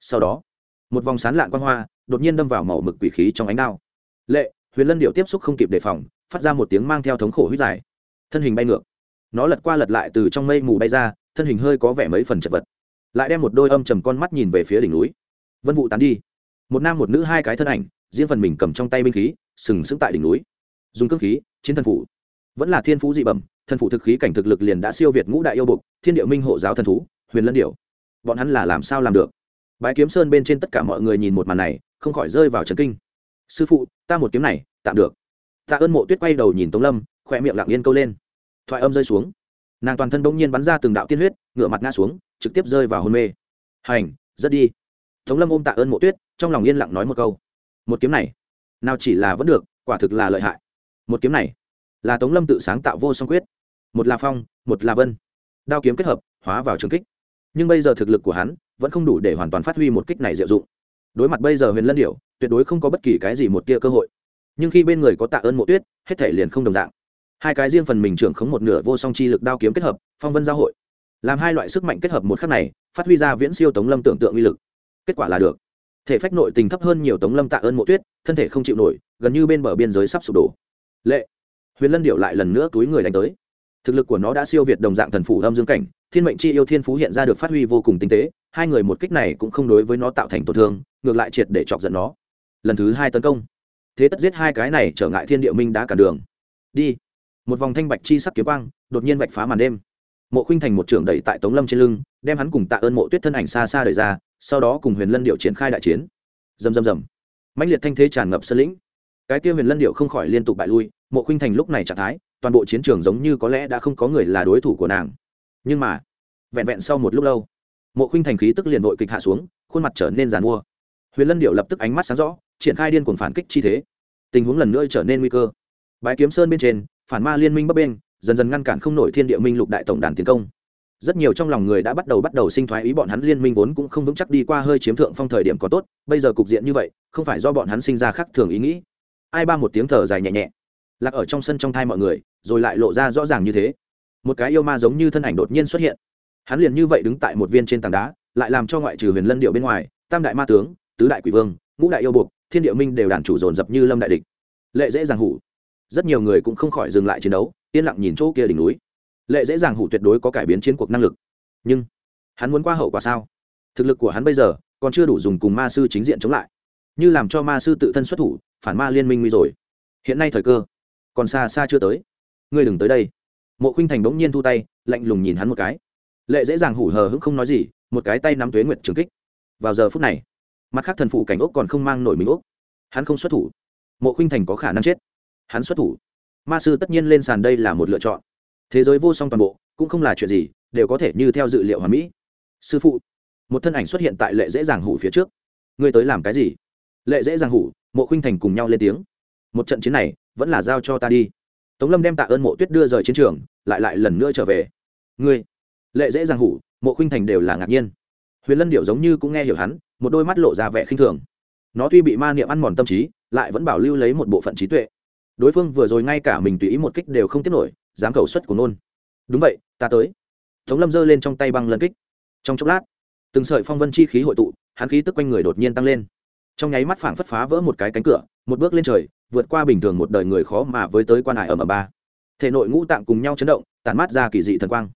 S1: Sau đó, một vòng sán lạng quan hoa đột nhiên đâm vào màu mực quỷ khí trong ánh đao. Lệ, huyền lân điệu tiếp xúc không kịp đề phòng, phát ra một tiếng mang theo thống khổ huyết dài. Thân hình bay ngược. Nó lật qua lật lại từ trong mây mù bay ra, thân hình hơi có vẻ mấy phần chật vật. Lại đem một đôi âm trầm con mắt nhìn về phía đỉnh núi. Vân vụ tán đi. Một nam một nữ hai cái thân ảnh, riêng phần mình cầm trong tay binh khí, sừng sững tại đỉnh núi. Dùng cơ khí, chiến thần phủ vẫn là thiên phú dị bẩm, thần phụ thực khí cảnh thực lực liền đã siêu việt ngũ đại yêu bục thiên địa minh hộ giáo thần thú, huyền lân điệu bọn hắn là làm sao làm được? Bãi kiếm sơn bên trên tất cả mọi người nhìn một màn này, không khỏi rơi vào trần kinh. Sư phụ, ta một kiếm này, tạm được. Tạ ơn mộ tuyết quay đầu nhìn tống lâm khoe miệng lặng yên câu lên. Thoại âm rơi xuống. Nàng toàn thân bỗng nhiên bắn ra từng đạo tiên huyết ngựa mặt ngã xuống, trực tiếp rơi vào hôn mê. Hành, rất đi. Tống lâm ôm tạ ơn mộ tuyết, trong lòng yên lặng nói một câu. Một kiếm này, nào chỉ là vẫn được, quả thực là lợi hại. Một kiếm này là tống lâm tự sáng tạo vô song quyết. Một là phong, một là vân. Đao kiếm kết hợp, hóa vào trường kích. Nhưng bây giờ thực lực của hắn vẫn không đủ để hoàn toàn phát huy một kích này diệu dụng. Đối mặt bây giờ huyền lân điệu tuyệt đối không có bất kỳ cái gì một tia cơ hội. Nhưng khi bên người có tạ ơn mộ tuyết, hết thể liền không đồng dạng. Hai cái riêng phần mình trưởng khống một nửa vô song chi lực đao kiếm kết hợp, phong vân giao hội. Làm hai loại sức mạnh kết hợp một khắc này, phát huy ra viễn siêu tống lâm tưởng tượng uy lực. Kết quả là được. Thể phách nội tình thấp hơn nhiều tống lâm tạ ơn mộ tuyết, thân thể không chịu nổi, gần như bên bờ biên giới sắp sụp đổ. Lệ huyền lân điệu lại lần nữa túi người đánh tới. Thực lực của nó đã siêu việt đồng dạng thần phủ âm dương cảnh, thiên mệnh chi yêu thiên phú hiện ra được phát huy vô cùng tinh tế, hai người một kích này cũng không đối với nó tạo thành tổn thương, ngược lại triệt để chọc giận nó. Lần thứ hai tấn công. Thế tất giết hai cái này trở ngại thiên địa minh đã cản đường. Đi. Một vòng thanh bạch chi sắc kiếm quang, đột nhiên vạch phá màn đêm. Mộ khuynh thành một trưởng đẩy tại tống lâm trên lưng, đem hắn cùng tạ ơn mộ tuyết thân ảnh xa xa đẩy ra, sau đó cùng huyền lân điệu triển khai đại chiến. Rầm rầm rầm. Mãnh liệt thanh thế tràn ngập sân lĩnh. Cái kia huyền lân điệu không khỏi liên tục bại lui mộ khuynh thành lúc này trạng thái, toàn bộ chiến trường giống như có lẽ đã không có người là đối thủ của nàng. Nhưng mà, vẹn vẹn sau một lúc lâu, mộ khuynh thành khí tức liền vội kịch hạ xuống, khuôn mặt trở nên giàn mua. Huyền lân điệu lập tức ánh mắt sáng rõ, triển khai điên cuồng phản kích chi thế. Tình huống lần nữa trở nên nguy cơ. Bãi kiếm sơn bên trên, phản ma liên minh bắc bên dần dần ngăn cản không nổi thiên địa minh lục đại tổng đàn tiến công. Rất nhiều trong lòng người đã bắt đầu bắt đầu sinh thoái ý bọn hắn liên minh vốn cũng không vững chắc đi qua hơi chiếm thượng phong thời điểm có tốt, bây giờ cục diện như vậy, không phải do bọn hắn sinh ra khác thường ý nghĩ. Ai ba một tiếng thở dài nhẹ nhẹ lạc ở trong sân trong thai mọi người, rồi lại lộ ra rõ ràng như thế. Một cái yêu ma giống như thân ảnh đột nhiên xuất hiện. Hắn liền như vậy đứng tại một viên trên tảng đá, lại làm cho ngoại trừ huyền lân điệu bên ngoài, tam đại ma tướng, tứ đại quỷ vương, ngũ đại yêu buộc, thiên địa minh đều đàn chủ dồn dập như lâm đại địch. Lệ dễ dàng hủ. Rất nhiều người cũng không khỏi dừng lại chiến đấu, yên lặng nhìn chỗ kia đỉnh núi. Lệ dễ dàng hủ tuyệt đối có cải biến chiến cuộc năng lực. Nhưng, hắn muốn qua hậu quả sao? Thực lực của hắn bây giờ còn chưa đủ dùng cùng ma sư chính diện chống lại. Như làm cho ma sư tự thân xuất thủ, phản ma liên minh nguy rồi. Hiện nay thời cơ còn xa xa chưa tới. Ngươi đừng tới đây. Mộ khinh thành bỗng nhiên thu tay, lạnh lùng nhìn hắn một cái. Lệ dễ dàng hủ hờ hững không nói gì, một cái tay nắm tuế nguyệt trường kích. Vào giờ phút này, mặt khác thần phụ cảnh ốc còn không mang nổi mình ốc. Hắn không xuất thủ. Mộ khinh thành có khả năng chết. Hắn xuất thủ. Ma sư tất nhiên lên sàn đây là một lựa chọn. Thế giới vô song toàn bộ, cũng không là chuyện gì, đều có thể như theo dự liệu hòa mỹ. Sư phụ, một thân ảnh xuất hiện tại lệ dễ dàng hủ phía trước. Ngươi tới làm cái gì? Lệ dễ dàng hủ, mộ khinh thành cùng nhau lên tiếng. Một trận chiến này vẫn là giao cho ta đi. Tống lâm đem tạ ơn mộ tuyết đưa rời chiến trường, lại lại lần nữa trở về. Ngươi, lệ dễ dàng hủ, mộ khinh thành đều là ngạc nhiên. Huyền lân điệu giống như cũng nghe hiểu hắn, một đôi mắt lộ ra vẻ khinh thường. Nó tuy bị ma niệm ăn mòn tâm trí, lại vẫn bảo lưu lấy một bộ phận trí tuệ. Đối phương vừa rồi ngay cả mình tùy ý một kích đều không tiếp nổi, dám cầu xuất của nôn. Đúng vậy, ta tới. Tống lâm giơ lên trong tay băng lân kích. Trong chốc lát, từng sợi phong vân chi khí hội tụ, hắn khí tức quanh người đột nhiên tăng lên trong nháy mắt phảng phất phá vỡ một cái cánh cửa, một bước lên trời, vượt qua bình thường một đời người khó mà với tới quan hải ở ở ba. Thể nội ngũ tạng cùng nhau chấn động tàn mát ra kỳ dị thần quang.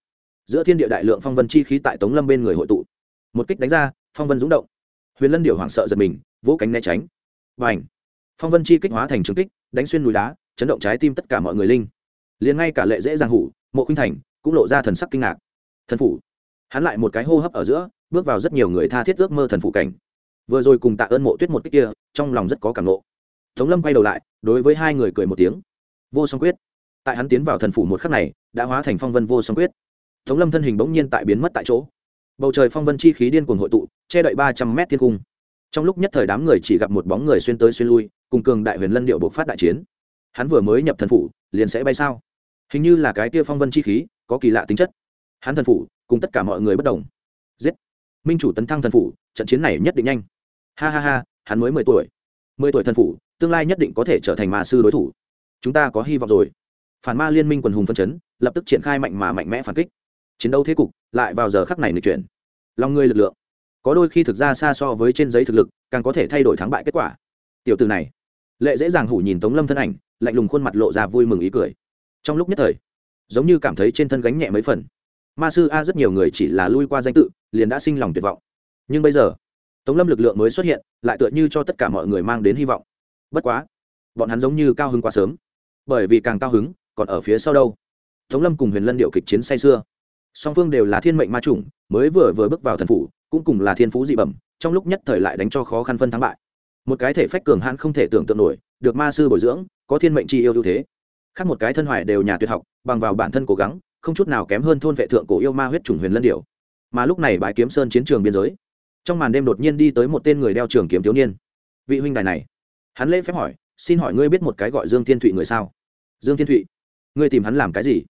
S1: Giữa thiên địa đại lượng phong vân chi khí tại tống lâm bên người hội tụ. Một kích đánh ra, phong vân rúng động. Huyền lân điệu hoảng sợ giật mình, vỗ cánh né tránh. Và ảnh phong vân chi kích hóa thành trường kích, đánh xuyên núi đá, chấn động trái tim tất cả mọi người linh. Liền ngay cả lệ dễ giang hủ, mộ khinh thành, cũng lộ ra thần sắc kinh ngạc. Thần phủ. Hắn lại một cái hô hấp ở giữa, bước vào rất nhiều người tha thiết ước mơ thần phủ cảnh vừa rồi cùng tạ ơn mộ tuyết một cách kia, trong lòng rất có cảm lộ tống lâm quay đầu lại, đối với hai người cười một tiếng. Vô song quyết. Tại hắn tiến vào thần phủ một khắc này, đã hóa thành phong vân vô song quyết. Tống lâm thân hình bỗng nhiên tại biến mất tại chỗ. Bầu trời phong vân chi khí điên cuồng hội tụ, che đậy ba trăm mét thiên cung. Trong lúc nhất thời đám người chỉ gặp một bóng người xuyên tới xuyên lui, cùng cường đại huyền lân điệu bộc phát đại chiến. Hắn vừa mới nhập thần phủ, liền sẽ bay sao? Hình như là cái tia phong vân chi khí, có kỳ lạ tính chất. Hắn thần phủ, cùng tất cả mọi người bất đồng. Giết. Minh chủ tấn thăng thần phủ, trận chiến này nhất định nhanh ha ha ha, hắn mới mười tuổi. Mười tuổi thần phủ, tương lai nhất định có thể trở thành ma sư đối thủ. Chúng ta có hy vọng rồi. Phản ma liên minh quần hùng phân chấn, lập tức triển khai mạnh mà mạnh mẽ phản kích. Chiến đấu thế cục, lại vào giờ khắc này nghịch chuyển. Lòng người lực lượng, có đôi khi thực ra xa so với trên giấy thực lực, càng có thể thay đổi thắng bại kết quả. Tiểu từ này, lệ dễ dàng hủ nhìn tống lâm thân ảnh, lạnh lùng khuôn mặt lộ ra vui mừng ý cười. Trong lúc nhất thời, giống như cảm thấy trên thân gánh nhẹ mấy phần. Ma sư a rất nhiều người chỉ là lui qua danh tự, liền đã sinh lòng tuyệt vọng. Nhưng bây giờ tống lâm lực lượng mới xuất hiện, lại tựa như cho tất cả mọi người mang đến hy vọng. Bất quá, bọn hắn giống như cao hứng quá sớm. Bởi vì càng cao hứng, còn ở phía sau đâu? Tống lâm cùng huyền lân điệu kịch chiến say xưa song phương đều là thiên mệnh ma chủng, mới vừa vừa bước vào thần phủ, cũng cùng là thiên phú dị bẩm, trong lúc nhất thời lại đánh cho khó khăn phân thắng bại. Một cái thể phách cường hãn không thể tưởng tượng nổi, được ma sư bồi dưỡng, có thiên mệnh chi yêu ưu thế. Khác một cái thân hoài đều nhà tuyệt học, bằng vào bản thân cố gắng, không chút nào kém hơn thôn vệ thượng cổ yêu ma huyết chủng huyền lân điểu mà lúc này bãi kiếm sơn chiến trường biên giới trong màn đêm đột nhiên đi tới một tên người đeo trường kiếm thiếu niên. Vị huynh đài này. Hắn lễ phép hỏi, xin hỏi ngươi biết một cái gọi dương thiên thụy người sao? Dương thiên thụy? Ngươi tìm hắn làm cái gì?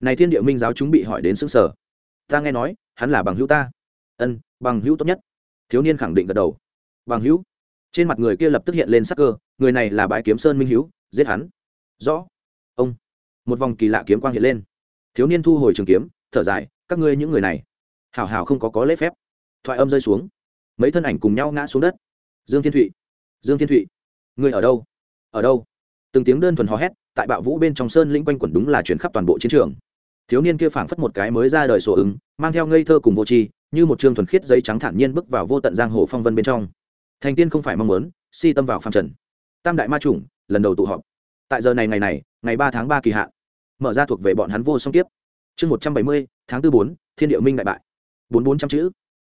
S1: Này thiên địa minh giáo chúng bị hỏi đến xứng sở ta nghe nói, hắn là bằng hữu ta. Ân, bằng hữu tốt nhất. Thiếu niên khẳng định gật đầu. Bằng hữu? Trên mặt người kia lập tức hiện lên sắc cơ, người này là bãi kiếm sơn minh hữu, giết hắn. Rõ. Ông. Một vòng kỳ lạ kiếm quang hiện lên. Thiếu niên thu hồi trường kiếm, thở dài, các ngươi những người này, hảo hảo không có có lễ phép. Thoại âm rơi xuống mấy thân ảnh cùng nhau ngã xuống đất. Dương thiên thụy, dương thiên thụy người ở đâu? Ở đâu? Từng tiếng đơn thuần hò hét, tại bạo vũ bên trong sơn linh quanh quẩn đúng là chuyển khắp toàn bộ chiến trường. Thiếu niên kia phảng phất một cái mới ra đời sổ ứng, mang theo ngây thơ cùng vô tri, như một trường thuần khiết giấy trắng thản nhiên bước vào vô tận giang hồ phong vân bên trong. Thành tiên không phải mong muốn, si tâm vào phàm trần. Tam đại ma chủng, lần đầu tụ họp. Tại giờ này ngày này, ngày ba tháng ba kỳ hạn, mở ra thuộc về bọn hắn vô song tiếp chương một trăm bảy mươi, tháng tư bốn, thiên địa minh đại bại. Bốn bốn trăm chữ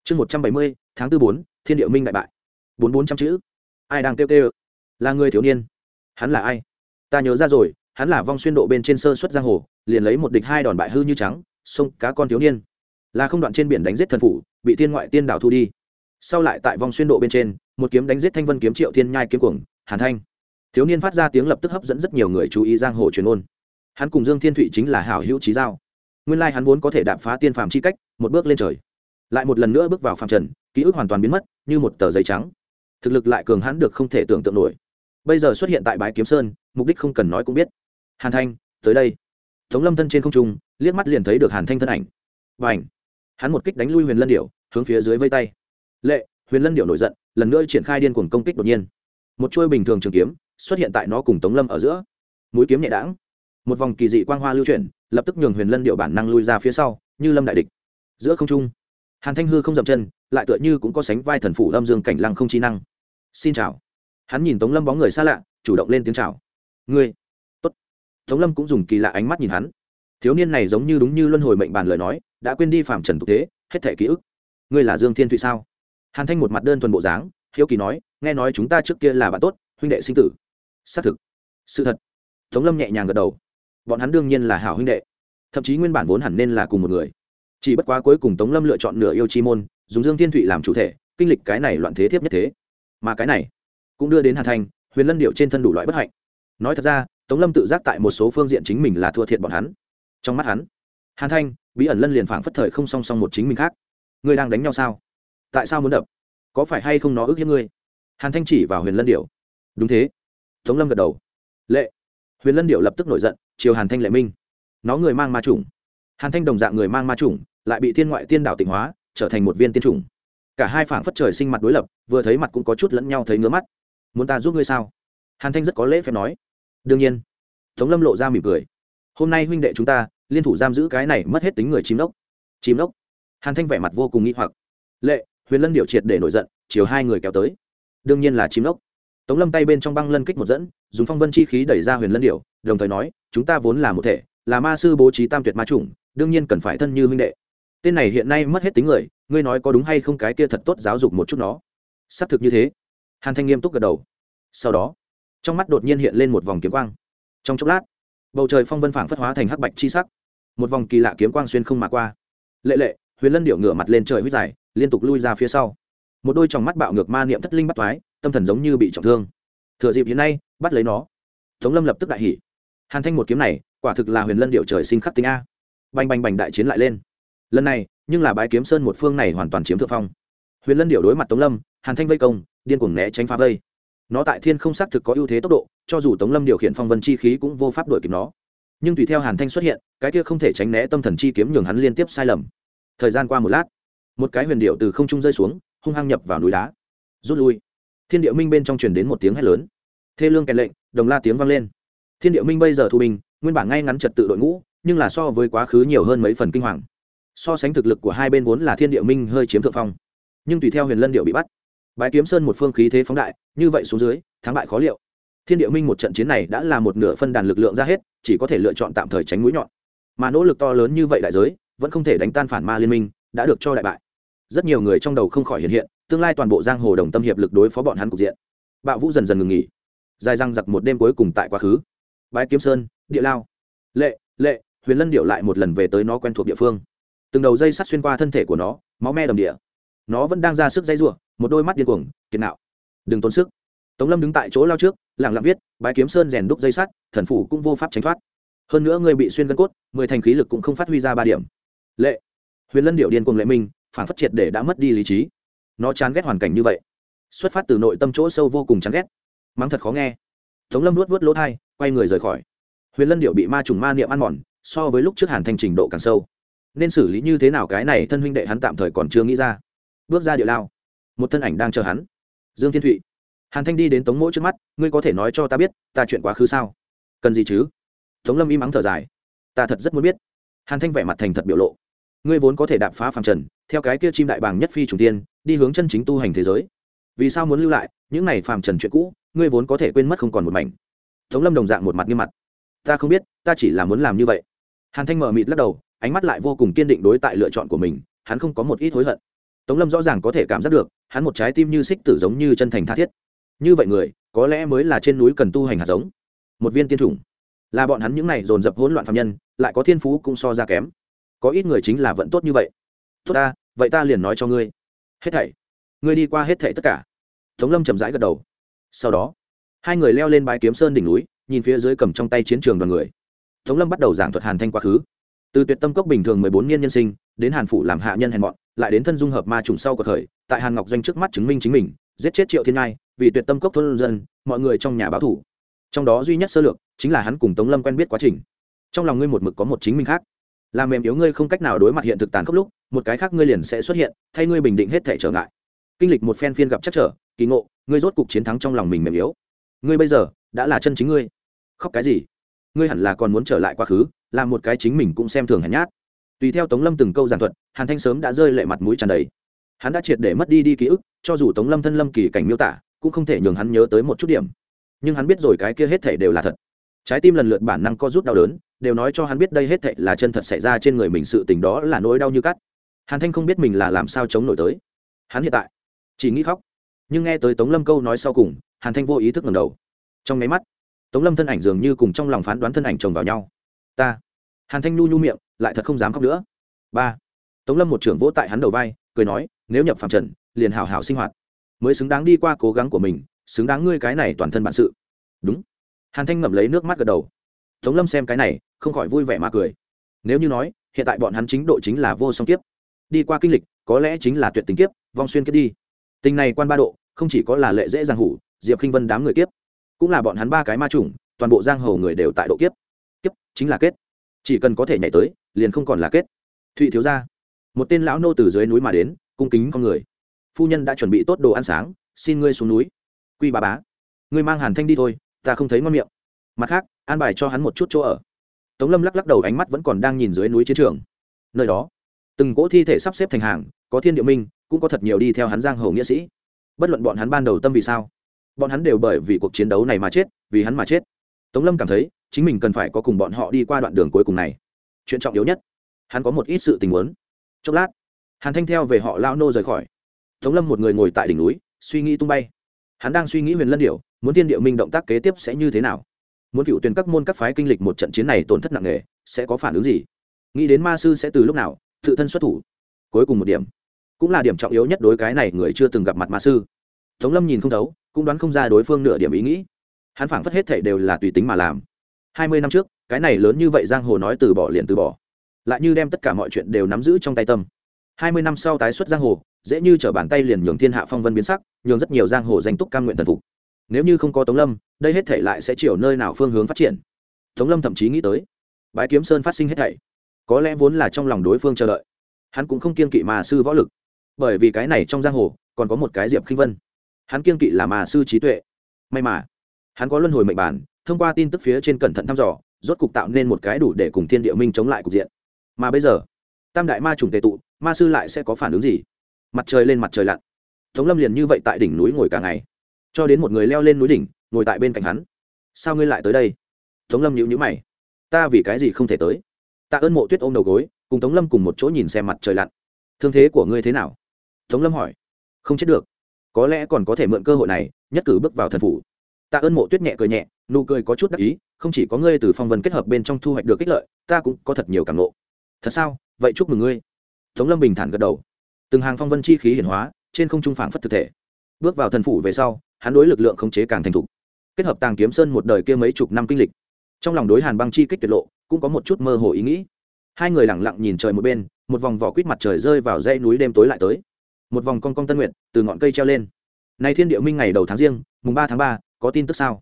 S1: chương một trăm bảy mươi, tháng tư bốn, thiên địa minh đại bại. Bốn bốn trăm chữ. Ai đang kêu kêu? Là người thiếu niên. Hắn là ai? Ta nhớ ra rồi, hắn là vong xuyên độ bên trên sơ xuất giang hồ, liền lấy một địch hai đòn bại hư như trắng, sông cá con thiếu niên. Là không đoạn trên biển đánh giết thần phủ, bị tiên ngoại tiên đảo thu đi. Sau lại tại vong xuyên độ bên trên, một kiếm đánh giết thanh vân kiếm triệu thiên nhai kiếm cuồng, hàn thanh. Thiếu niên phát ra tiếng lập tức hấp dẫn rất nhiều người chú ý giang hồ truyền ôn hắn cùng dương thiên thụy chính là hảo hữu trí giao. Nguyên lai hắn vốn có thể đạp phá tiên phàm chi cách, một bước lên trời lại một lần nữa bước vào phạm trần, ký ức hoàn toàn biến mất, như một tờ giấy trắng. Thực lực lại cường hãn được không thể tưởng tượng nổi. Bây giờ xuất hiện tại bãi kiếm sơn, mục đích không cần nói cũng biết. Hàn thanh, tới đây. Tống lâm thân trên không trung, liếc mắt liền thấy được hàn thanh thân ảnh. Và ảnh hắn một kích đánh lui huyền lân điệu hướng phía dưới vây tay. Lệ, huyền lân điệu nổi giận, lần nữa triển khai điên cuồng công kích đột nhiên. Một chuôi bình thường trường kiếm, xuất hiện tại nó cùng tống lâm ở giữa. Mũi kiếm nhẹ đãng. Một vòng kỳ dị quang hoa lưu chuyển, lập tức nhường huyền lân điệu bản năng lui ra phía sau, như lâm đại địch. Giữa không trung hàn thanh hư không dậm chân, lại tựa như cũng có sánh vai thần phủ âm dương cảnh lăng không chi năng. Xin chào. Hắn nhìn tống lâm bóng người xa lạ, chủ động lên tiếng chào. Ngươi. Tốt. Tống lâm cũng dùng kỳ lạ ánh mắt nhìn hắn. Thiếu niên này giống như đúng như luân hồi mệnh bàn lời nói, đã quên đi phạm trần tục thế, hết thể ký ức. Ngươi là dương thiên thụy sao? Hàn thanh một mặt đơn thuần bộ dáng, hiếu kỳ nói, nghe nói chúng ta trước kia là bạn tốt, huynh đệ sinh tử. Xác thực. Sự thật. Tống lâm nhẹ nhàng gật đầu. Bọn hắn đương nhiên là hảo huynh đệ. Thậm chí nguyên bản vốn hẳn nên là cùng một người chỉ bất quá cuối cùng tống lâm lựa chọn nửa yêu chi môn, dùng dương thiên thụy làm chủ thể, kinh lịch cái này loạn thế thiếp nhất thế. Mà cái này cũng đưa đến hàn thanh huyền lân điệu trên thân đủ loại bất hạnh. Nói thật ra, tống lâm tự giác tại một số phương diện chính mình là thua thiệt bọn hắn. Trong mắt hắn, hàn thanh bí ẩn lân liền phảng phất thời không song song một chính mình khác. Ngươi đang đánh nhau sao? Tại sao muốn đập? Có phải hay không nó ước hiếp ngươi? Hàn thanh chỉ vào huyền lân điệu đúng thế. Tống lâm gật đầu. Lệ. Huyền lân điệu lập tức nổi giận, chiều hàn thanh lệ minh. Nó người mang ma chủng. Hàn thanh đồng dạng người mang ma chủng lại bị thiên ngoại tiên đảo tịnh hóa, trở thành một viên tiên chủng. Cả hai phảng phất trời sinh mặt đối lập, vừa thấy mặt cũng có chút lẫn nhau thấy ngứa mắt. Muốn ta giúp ngươi sao? Hàn thanh rất có lễ phép nói. Đương nhiên. Tống lâm lộ ra mỉm cười. Hôm nay huynh đệ chúng ta, liên thủ giam giữ cái này mất hết tính người chim đốc. Chim đốc? Hàn thanh vẻ mặt vô cùng nghĩ hoặc. Lệ, huyền lân điều triệt để nổi giận, chiều hai người kéo tới. Đương nhiên là chim đốc. Tống lâm tay bên trong băng lân kích một dẫn, dùng phong vân chi khí đẩy ra huyền lân điều đồng thời nói, chúng ta vốn là một thể, là ma sư bố trí tam tuyệt ma chủng, đương nhiên cần phải thân như huynh đệ tên này hiện nay mất hết tính người, ngươi nói có đúng hay không cái kia thật tốt giáo dục một chút nó? Xác thực như thế. Hàn thanh nghiêm túc gật đầu. Sau đó, trong mắt đột nhiên hiện lên một vòng kiếm quang. Trong chốc lát, bầu trời phong vân phảng phất hóa thành hắc bạch chi sắc. Một vòng kỳ lạ kiếm quang xuyên không mà qua. Lệ lệ, huyền lân điệu ngửa mặt lên trời huyết dài, liên tục lui ra phía sau. Một đôi tròng mắt bạo ngược ma niệm thất linh bắt thoái tâm thần giống như bị trọng thương. Thừa dịp hiện nay, bắt lấy nó. Tống lâm lập tức đại hỉ. Hàn thanh một kiếm này, quả thực là huyền lân điệu trời sinh khắc tính a. Bành bành bành đại chiến lại lên lần này, nhưng là bái kiếm sơn một phương này hoàn toàn chiếm thượng phong. Huyền lân điệu đối mặt tống lâm, hàn thanh vây công, điên cuồng né tránh phá vây. Nó tại thiên không xác thực có ưu thế tốc độ, cho dù tống lâm điều khiển phong vân chi khí cũng vô pháp đuổi kịp nó. Nhưng tùy theo hàn thanh xuất hiện, cái kia không thể tránh né tâm thần chi kiếm nhường hắn liên tiếp sai lầm. Thời gian qua một lát, một cái huyền điệu từ không trung rơi xuống, hung hăng nhập vào núi đá. Rút lui. Thiên điệu minh bên trong truyền đến một tiếng hét lớn. Thê lương kèn lệnh, đồng la tiếng vang lên. Thiên điệu minh bây giờ thu bình nguyên bản ngay ngắn trật tự đội ngũ, nhưng là so với quá khứ nhiều hơn mấy phần kinh hoàng so sánh thực lực của hai bên vốn là thiên địa minh hơi chiếm thượng phong. Nhưng tùy theo huyền lân điệu bị bắt, bái kiếm sơn một phương khí thế phóng đại, như vậy xuống dưới, thắng bại khó liệu. Thiên địa minh một trận chiến này đã là một nửa phân đàn lực lượng ra hết, chỉ có thể lựa chọn tạm thời tránh mũi nhọn. Mà nỗ lực to lớn như vậy đại giới, vẫn không thể đánh tan phản ma liên minh, đã được cho đại bại. Rất nhiều người trong đầu không khỏi hiện hiện, tương lai toàn bộ giang hồ đồng tâm hiệp lực đối phó bọn hắn cục diện. Bạo vũ dần dần ngừng nghỉ. Dài răng giặc một đêm cuối cùng tại quá khứ. Bái kiếm sơn, địa lao. Lệ lệ, huyền lân điệu lại một lần về tới nó quen thuộc địa phương từng đầu dây sắt xuyên qua thân thể của nó, máu me đầm địa. Nó vẫn đang ra sức dây rủa, một đôi mắt điên cuồng, kiệt nạo. Đừng tốn sức. Tống lâm đứng tại chỗ lao trước, lặng lặng viết, bái kiếm sơn rèn đúc dây sắt, thần phủ cũng vô pháp tránh thoát. Hơn nữa người bị xuyên gân cốt, mười thành khí lực cũng không phát huy ra ba điểm. Lệ. Huyền lân điệu điên cuồng lệ minh phản phát triệt để đã mất đi lý trí. Nó chán ghét hoàn cảnh như vậy. Xuất phát từ nội tâm chỗ sâu vô cùng chán ghét. Mắng thật khó nghe. Tống lâm luốt vớt lỗ thai, quay người rời khỏi. Huyền lân điệu bị ma trùng ma niệm ăn mòn, so với lúc trước hàn thành trình độ càng sâu nên xử lý như thế nào cái này thân huynh đệ hắn tạm thời còn chưa nghĩ ra. Bước ra địa lao. Một thân ảnh đang chờ hắn. Dương thiên thụy. Hàn thanh đi đến tống mỗ trước mắt, ngươi có thể nói cho ta biết, ta chuyện quá khứ sao? Cần gì chứ? Tống lâm im ắng thở dài. Ta thật rất muốn biết. Hàn thanh vẻ mặt thành thật biểu lộ. Ngươi vốn có thể đạp phá phàm trần, theo cái kia chim đại bàng nhất phi trùng tiên, đi hướng chân chính tu hành thế giới. Vì sao muốn lưu lại những này phàm trần chuyện cũ, ngươi vốn có thể quên mất không còn một mảnh. Tống lâm đồng dạng một mặt nghiêm mặt. Ta không biết, ta chỉ là muốn làm như vậy. Hàn thanh mở mịt lắc đầu ánh mắt lại vô cùng kiên định đối tại lựa chọn của mình, hắn không có một ít hối hận. Tống lâm rõ ràng có thể cảm giác được, hắn một trái tim như xích tử giống như chân thành tha thiết. Như vậy người, có lẽ mới là trên núi cần tu hành hạt giống. Một viên tiên chủng. Là bọn hắn những này dồn dập hỗn loạn phạm nhân, lại có thiên phú cũng so ra kém. Có ít người chính là vẫn tốt như vậy. Tốt ta, vậy ta liền nói cho ngươi. Hết thảy. Ngươi đi qua hết thảy tất cả. Tống lâm chậm rãi gật đầu. Sau đó, hai người leo lên bãi kiếm sơn đỉnh núi, nhìn phía dưới cầm trong tay chiến trường đoàn người. Tống lâm bắt đầu giảng thuật hàn thanh quá khứ từ tuyệt tâm cốc bình thường mười bốn niên nhân sinh, đến hàn phủ làm hạ nhân hèn mọn, lại đến thân dung hợp ma trùng sau của thời, tại hàn ngọc doanh trước mắt chứng minh chính mình, giết chết triệu thiên ngai, vì tuyệt tâm cốc thôn dân, mọi người trong nhà báo thủ. Trong đó duy nhất sơ lược, chính là hắn cùng tống lâm quen biết quá trình. Trong lòng ngươi một mực có một chính minh khác. Làm mềm yếu ngươi không cách nào đối mặt hiện thực tàn khốc lúc, một cái khác ngươi liền sẽ xuất hiện, thay ngươi bình định hết thể trở ngại. Kinh lịch một phen phiên gặp chắc trở, kỳ ngộ, ngươi rốt cục chiến thắng trong lòng mình mềm yếu. Ngươi bây giờ, đã là chân chính ngươi. Khóc cái gì? Ngươi hẳn là còn muốn trở lại quá khứ làm một cái chính mình cũng xem thường hèn nhát. Tùy theo tống lâm từng câu giảng thuật, hàn thanh sớm đã rơi lệ mặt mũi tràn đầy. Hắn đã triệt để mất đi đi ký ức, cho dù tống lâm thân lâm kỳ cảnh miêu tả, cũng không thể nhường hắn nhớ tới một chút điểm. Nhưng hắn biết rồi cái kia hết thể đều là thật. Trái tim lần lượt bản năng co rút đau đớn, đều nói cho hắn biết đây hết thệ là chân thật xảy ra trên người mình sự tình đó là nỗi đau như cắt. Hàn thanh không biết mình là làm sao chống nổi tới. Hắn hiện tại chỉ nghĩ khóc. Nhưng nghe tới tống lâm câu nói sau cùng, hàn thanh vô ý thức ngầm đầu. Trong máy mắt, tống lâm thân ảnh dường như cùng trong lòng phán đoán thân ảnh chồng vào nhau ta. Hàn thanh nhu nhu miệng, lại thật không dám khóc nữa. Ba. Tống lâm một trưởng vỗ tại hắn đầu vai, cười nói, nếu nhập phạm trần, liền hảo hảo sinh hoạt. Mới xứng đáng đi qua cố gắng của mình, xứng đáng ngươi cái này toàn thân bản sự. Đúng. Hàn thanh ngậm lấy nước mắt gật đầu. Tống lâm xem cái này, không khỏi vui vẻ mà cười. Nếu như nói, hiện tại bọn hắn chính độ chính là vô song kiếp. Đi qua kinh lịch, có lẽ chính là tuyệt tình kiếp, vong xuyên kiếp đi. Tình này quan ba độ, không chỉ có là lệ dễ giang hủ, diệp khinh vân đám người kiếp, cũng là bọn hắn ba cái ma chủng, toàn bộ giang hồ người đều tại độ kiếp kiếp chính là kết. Chỉ cần có thể nhảy tới, liền không còn là kết. Thụy thiếu ra một tên lão nô từ dưới núi mà đến, cung kính con người. Phu nhân đã chuẩn bị tốt đồ ăn sáng, xin ngươi xuống núi. Quy bà bá. Ngươi mang hàn thanh đi thôi, ta không thấy ngon miệng. Mặt khác, an bài cho hắn một chút chỗ ở. Tống lâm lắc lắc đầu ánh mắt vẫn còn đang nhìn dưới núi chiến trường. Nơi đó, từng cỗ thi thể sắp xếp thành hàng, có thiên địa minh, cũng có thật nhiều đi theo hắn giang hồ nghĩa sĩ. Bất luận bọn hắn ban đầu tâm vì sao, bọn hắn đều bởi vì cuộc chiến đấu này mà chết, vì hắn mà chết. Tống lâm cảm thấy chính mình cần phải có cùng bọn họ đi qua đoạn đường cuối cùng này. Chuyện trọng yếu nhất, hắn có một ít sự tình huống chốc lát, hàn thanh theo về họ lao nô rời khỏi. Tống lâm một người ngồi tại đỉnh núi, suy nghĩ tung bay. Hắn đang suy nghĩ huyền lân điệu muốn tiên điệu minh động tác kế tiếp sẽ như thế nào. Muốn cựu tuyển các môn các phái kinh lịch một trận chiến này tổn thất nặng nề, sẽ có phản ứng gì? Nghĩ đến ma sư sẽ từ lúc nào, tự thân xuất thủ. Cuối cùng một điểm, cũng là điểm trọng yếu nhất đối cái này người chưa từng gặp mặt ma sư. Tống lâm nhìn không thấu, cũng đoán không ra đối phương nửa điểm ý nghĩ. Hắn phảng phất hết thể đều là tùy tính mà làm hai mươi năm trước, cái này lớn như vậy giang hồ nói từ bỏ liền từ bỏ. Lại như đem tất cả mọi chuyện đều nắm giữ trong tay tâm. Hai mươi năm sau tái xuất giang hồ, dễ như t r ở bàn tay liền nhường thiên hạ phong vân biến sắc, nhường rất nhiều giang hồ danh túc cam nguyện thần phục. Nếu như không có tống lâm, đây hết thể lại sẽ chiều nơi nào phương hướng phát triển? Tống lâm thậm chí nghĩ tới. Bái kiếm sơn phát sinh hết thảy. Có lẽ vốn là trong lòng đối phương chờ đợi. Hắn cũng không kiên kỵ mà sư võ lực. Bởi vì cái này trong giang hồ, còn có một cái diệp khinh vân. Hắn kiên kỵ là mà sư trí tuệ. May mà, hắn có luân hồi mệnh bản thông qua tin tức phía trên cẩn thận thăm dò, rốt cục tạo nên một cái đủ để cùng thiên địa minh chống lại cục diện. Mà bây giờ, tam đại ma trùng tệ tụ, ma sư lại sẽ có phản ứng gì? Mặt trời lên mặt trời lặn. Tống lâm liền như vậy tại đỉnh núi ngồi cả ngày. Cho đến một người leo lên núi đỉnh, ngồi tại bên cạnh hắn. Sao ngươi lại tới đây? Tống lâm nhịu nhữ mày. Ta vì cái gì không thể tới? Tạ ơn mộ tuyết ôm đầu gối, cùng tống lâm cùng một chỗ nhìn xem mặt trời lặn. Thương thế của ngươi thế nào? Tống lâm hỏi. Không chết được. Có lẽ còn có thể mượn cơ hội này, nhất cử bước vào thần phủ tạ ơn mộ tuyết nhẹ cười nhẹ, nụ cười có chút đắc ý, không chỉ có ngươi từ phong vân kết hợp bên trong thu hoạch được ích lợi, ta cũng có thật nhiều cảm nộ thật sao? Vậy chúc mừng ngươi. Tống lâm bình thản gật đầu. Từng hàng phong vân chi khí hiển hóa, trên không trung phảng phất thực thể. Bước vào thần phủ về sau, hắn đối lực lượng khống chế càng thành thục. Kết hợp tàng kiếm sơn một đời kia mấy chục năm kinh lịch. Trong lòng đối hàn băng chi kích tuyệt lộ, cũng có một chút mơ hồ ý nghĩ. Hai người lẳng lặng nhìn trời một bên, một vòng vỏ quýt mặt trời rơi vào dãy núi đêm tối lại tới. Một vòng con con tân nguyện từ ngọn cây treo lên. Nay thiên địa minh ngày đầu tháng riêng, mùng ba tháng ba có tin tức sao?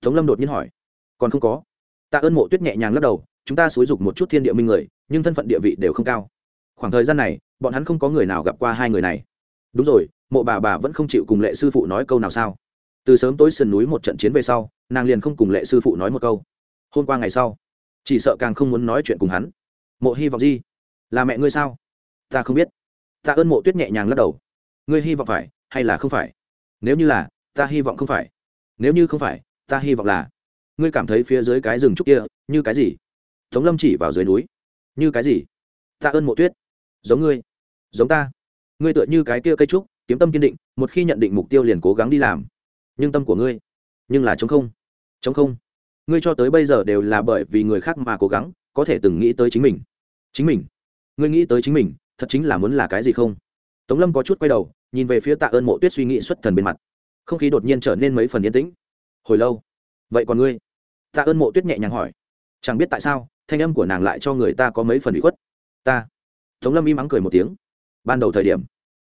S1: Tống lâm đột nhiên hỏi. Còn không có. Tạ ơn mộ tuyết nhẹ nhàng lắc đầu, chúng ta xúi dục một chút thiên địa minh người, nhưng thân phận địa vị đều không cao. Khoảng thời gian này, bọn hắn không có người nào gặp qua hai người này. Đúng rồi, mộ bà bà vẫn không chịu cùng lệ sư phụ nói câu nào sao? Từ sớm tối sườn núi một trận chiến về sau, nàng liền không cùng lệ sư phụ nói một câu. Hôm qua ngày sau, chỉ sợ càng không muốn nói chuyện cùng hắn. Mộ hy vọng gì là mẹ ngươi sao? Ta không biết. Ta ơn mộ tuyết nhẹ nhàng lắc đầu. Ngươi hy vọng phải hay là không phải? Nếu như là, ta hy vọng không phải nếu như không phải, ta hy vọng là, ngươi cảm thấy phía dưới cái rừng trúc kia, như cái gì? Tống lâm chỉ vào dưới núi. Như cái gì? Ta ơn mộ tuyết. Giống ngươi. Giống ta. Ngươi tựa như cái kia cây trúc, kiếm tâm kiên định, một khi nhận định mục tiêu liền cố gắng đi làm. Nhưng tâm của ngươi, nhưng là chống không. Chống không. Ngươi cho tới bây giờ đều là bởi vì người khác mà cố gắng, có thể từng nghĩ tới chính mình. Chính mình. Ngươi nghĩ tới chính mình, thật chính là muốn là cái gì không? Tống lâm có chút quay đầu, nhìn về phía tạ ơn mộ tuyết suy nghĩ xuất thần bên mặt không khí đột nhiên trở nên mấy phần yên tĩnh. Hồi lâu. Vậy còn ngươi? Tạ ơn mộ tuyết nhẹ nhàng hỏi. Chẳng biết tại sao, thanh âm của nàng lại cho người ta có mấy phần bị khuất. Ta. Tống lâm im ắng cười một tiếng. Ban đầu thời điểm,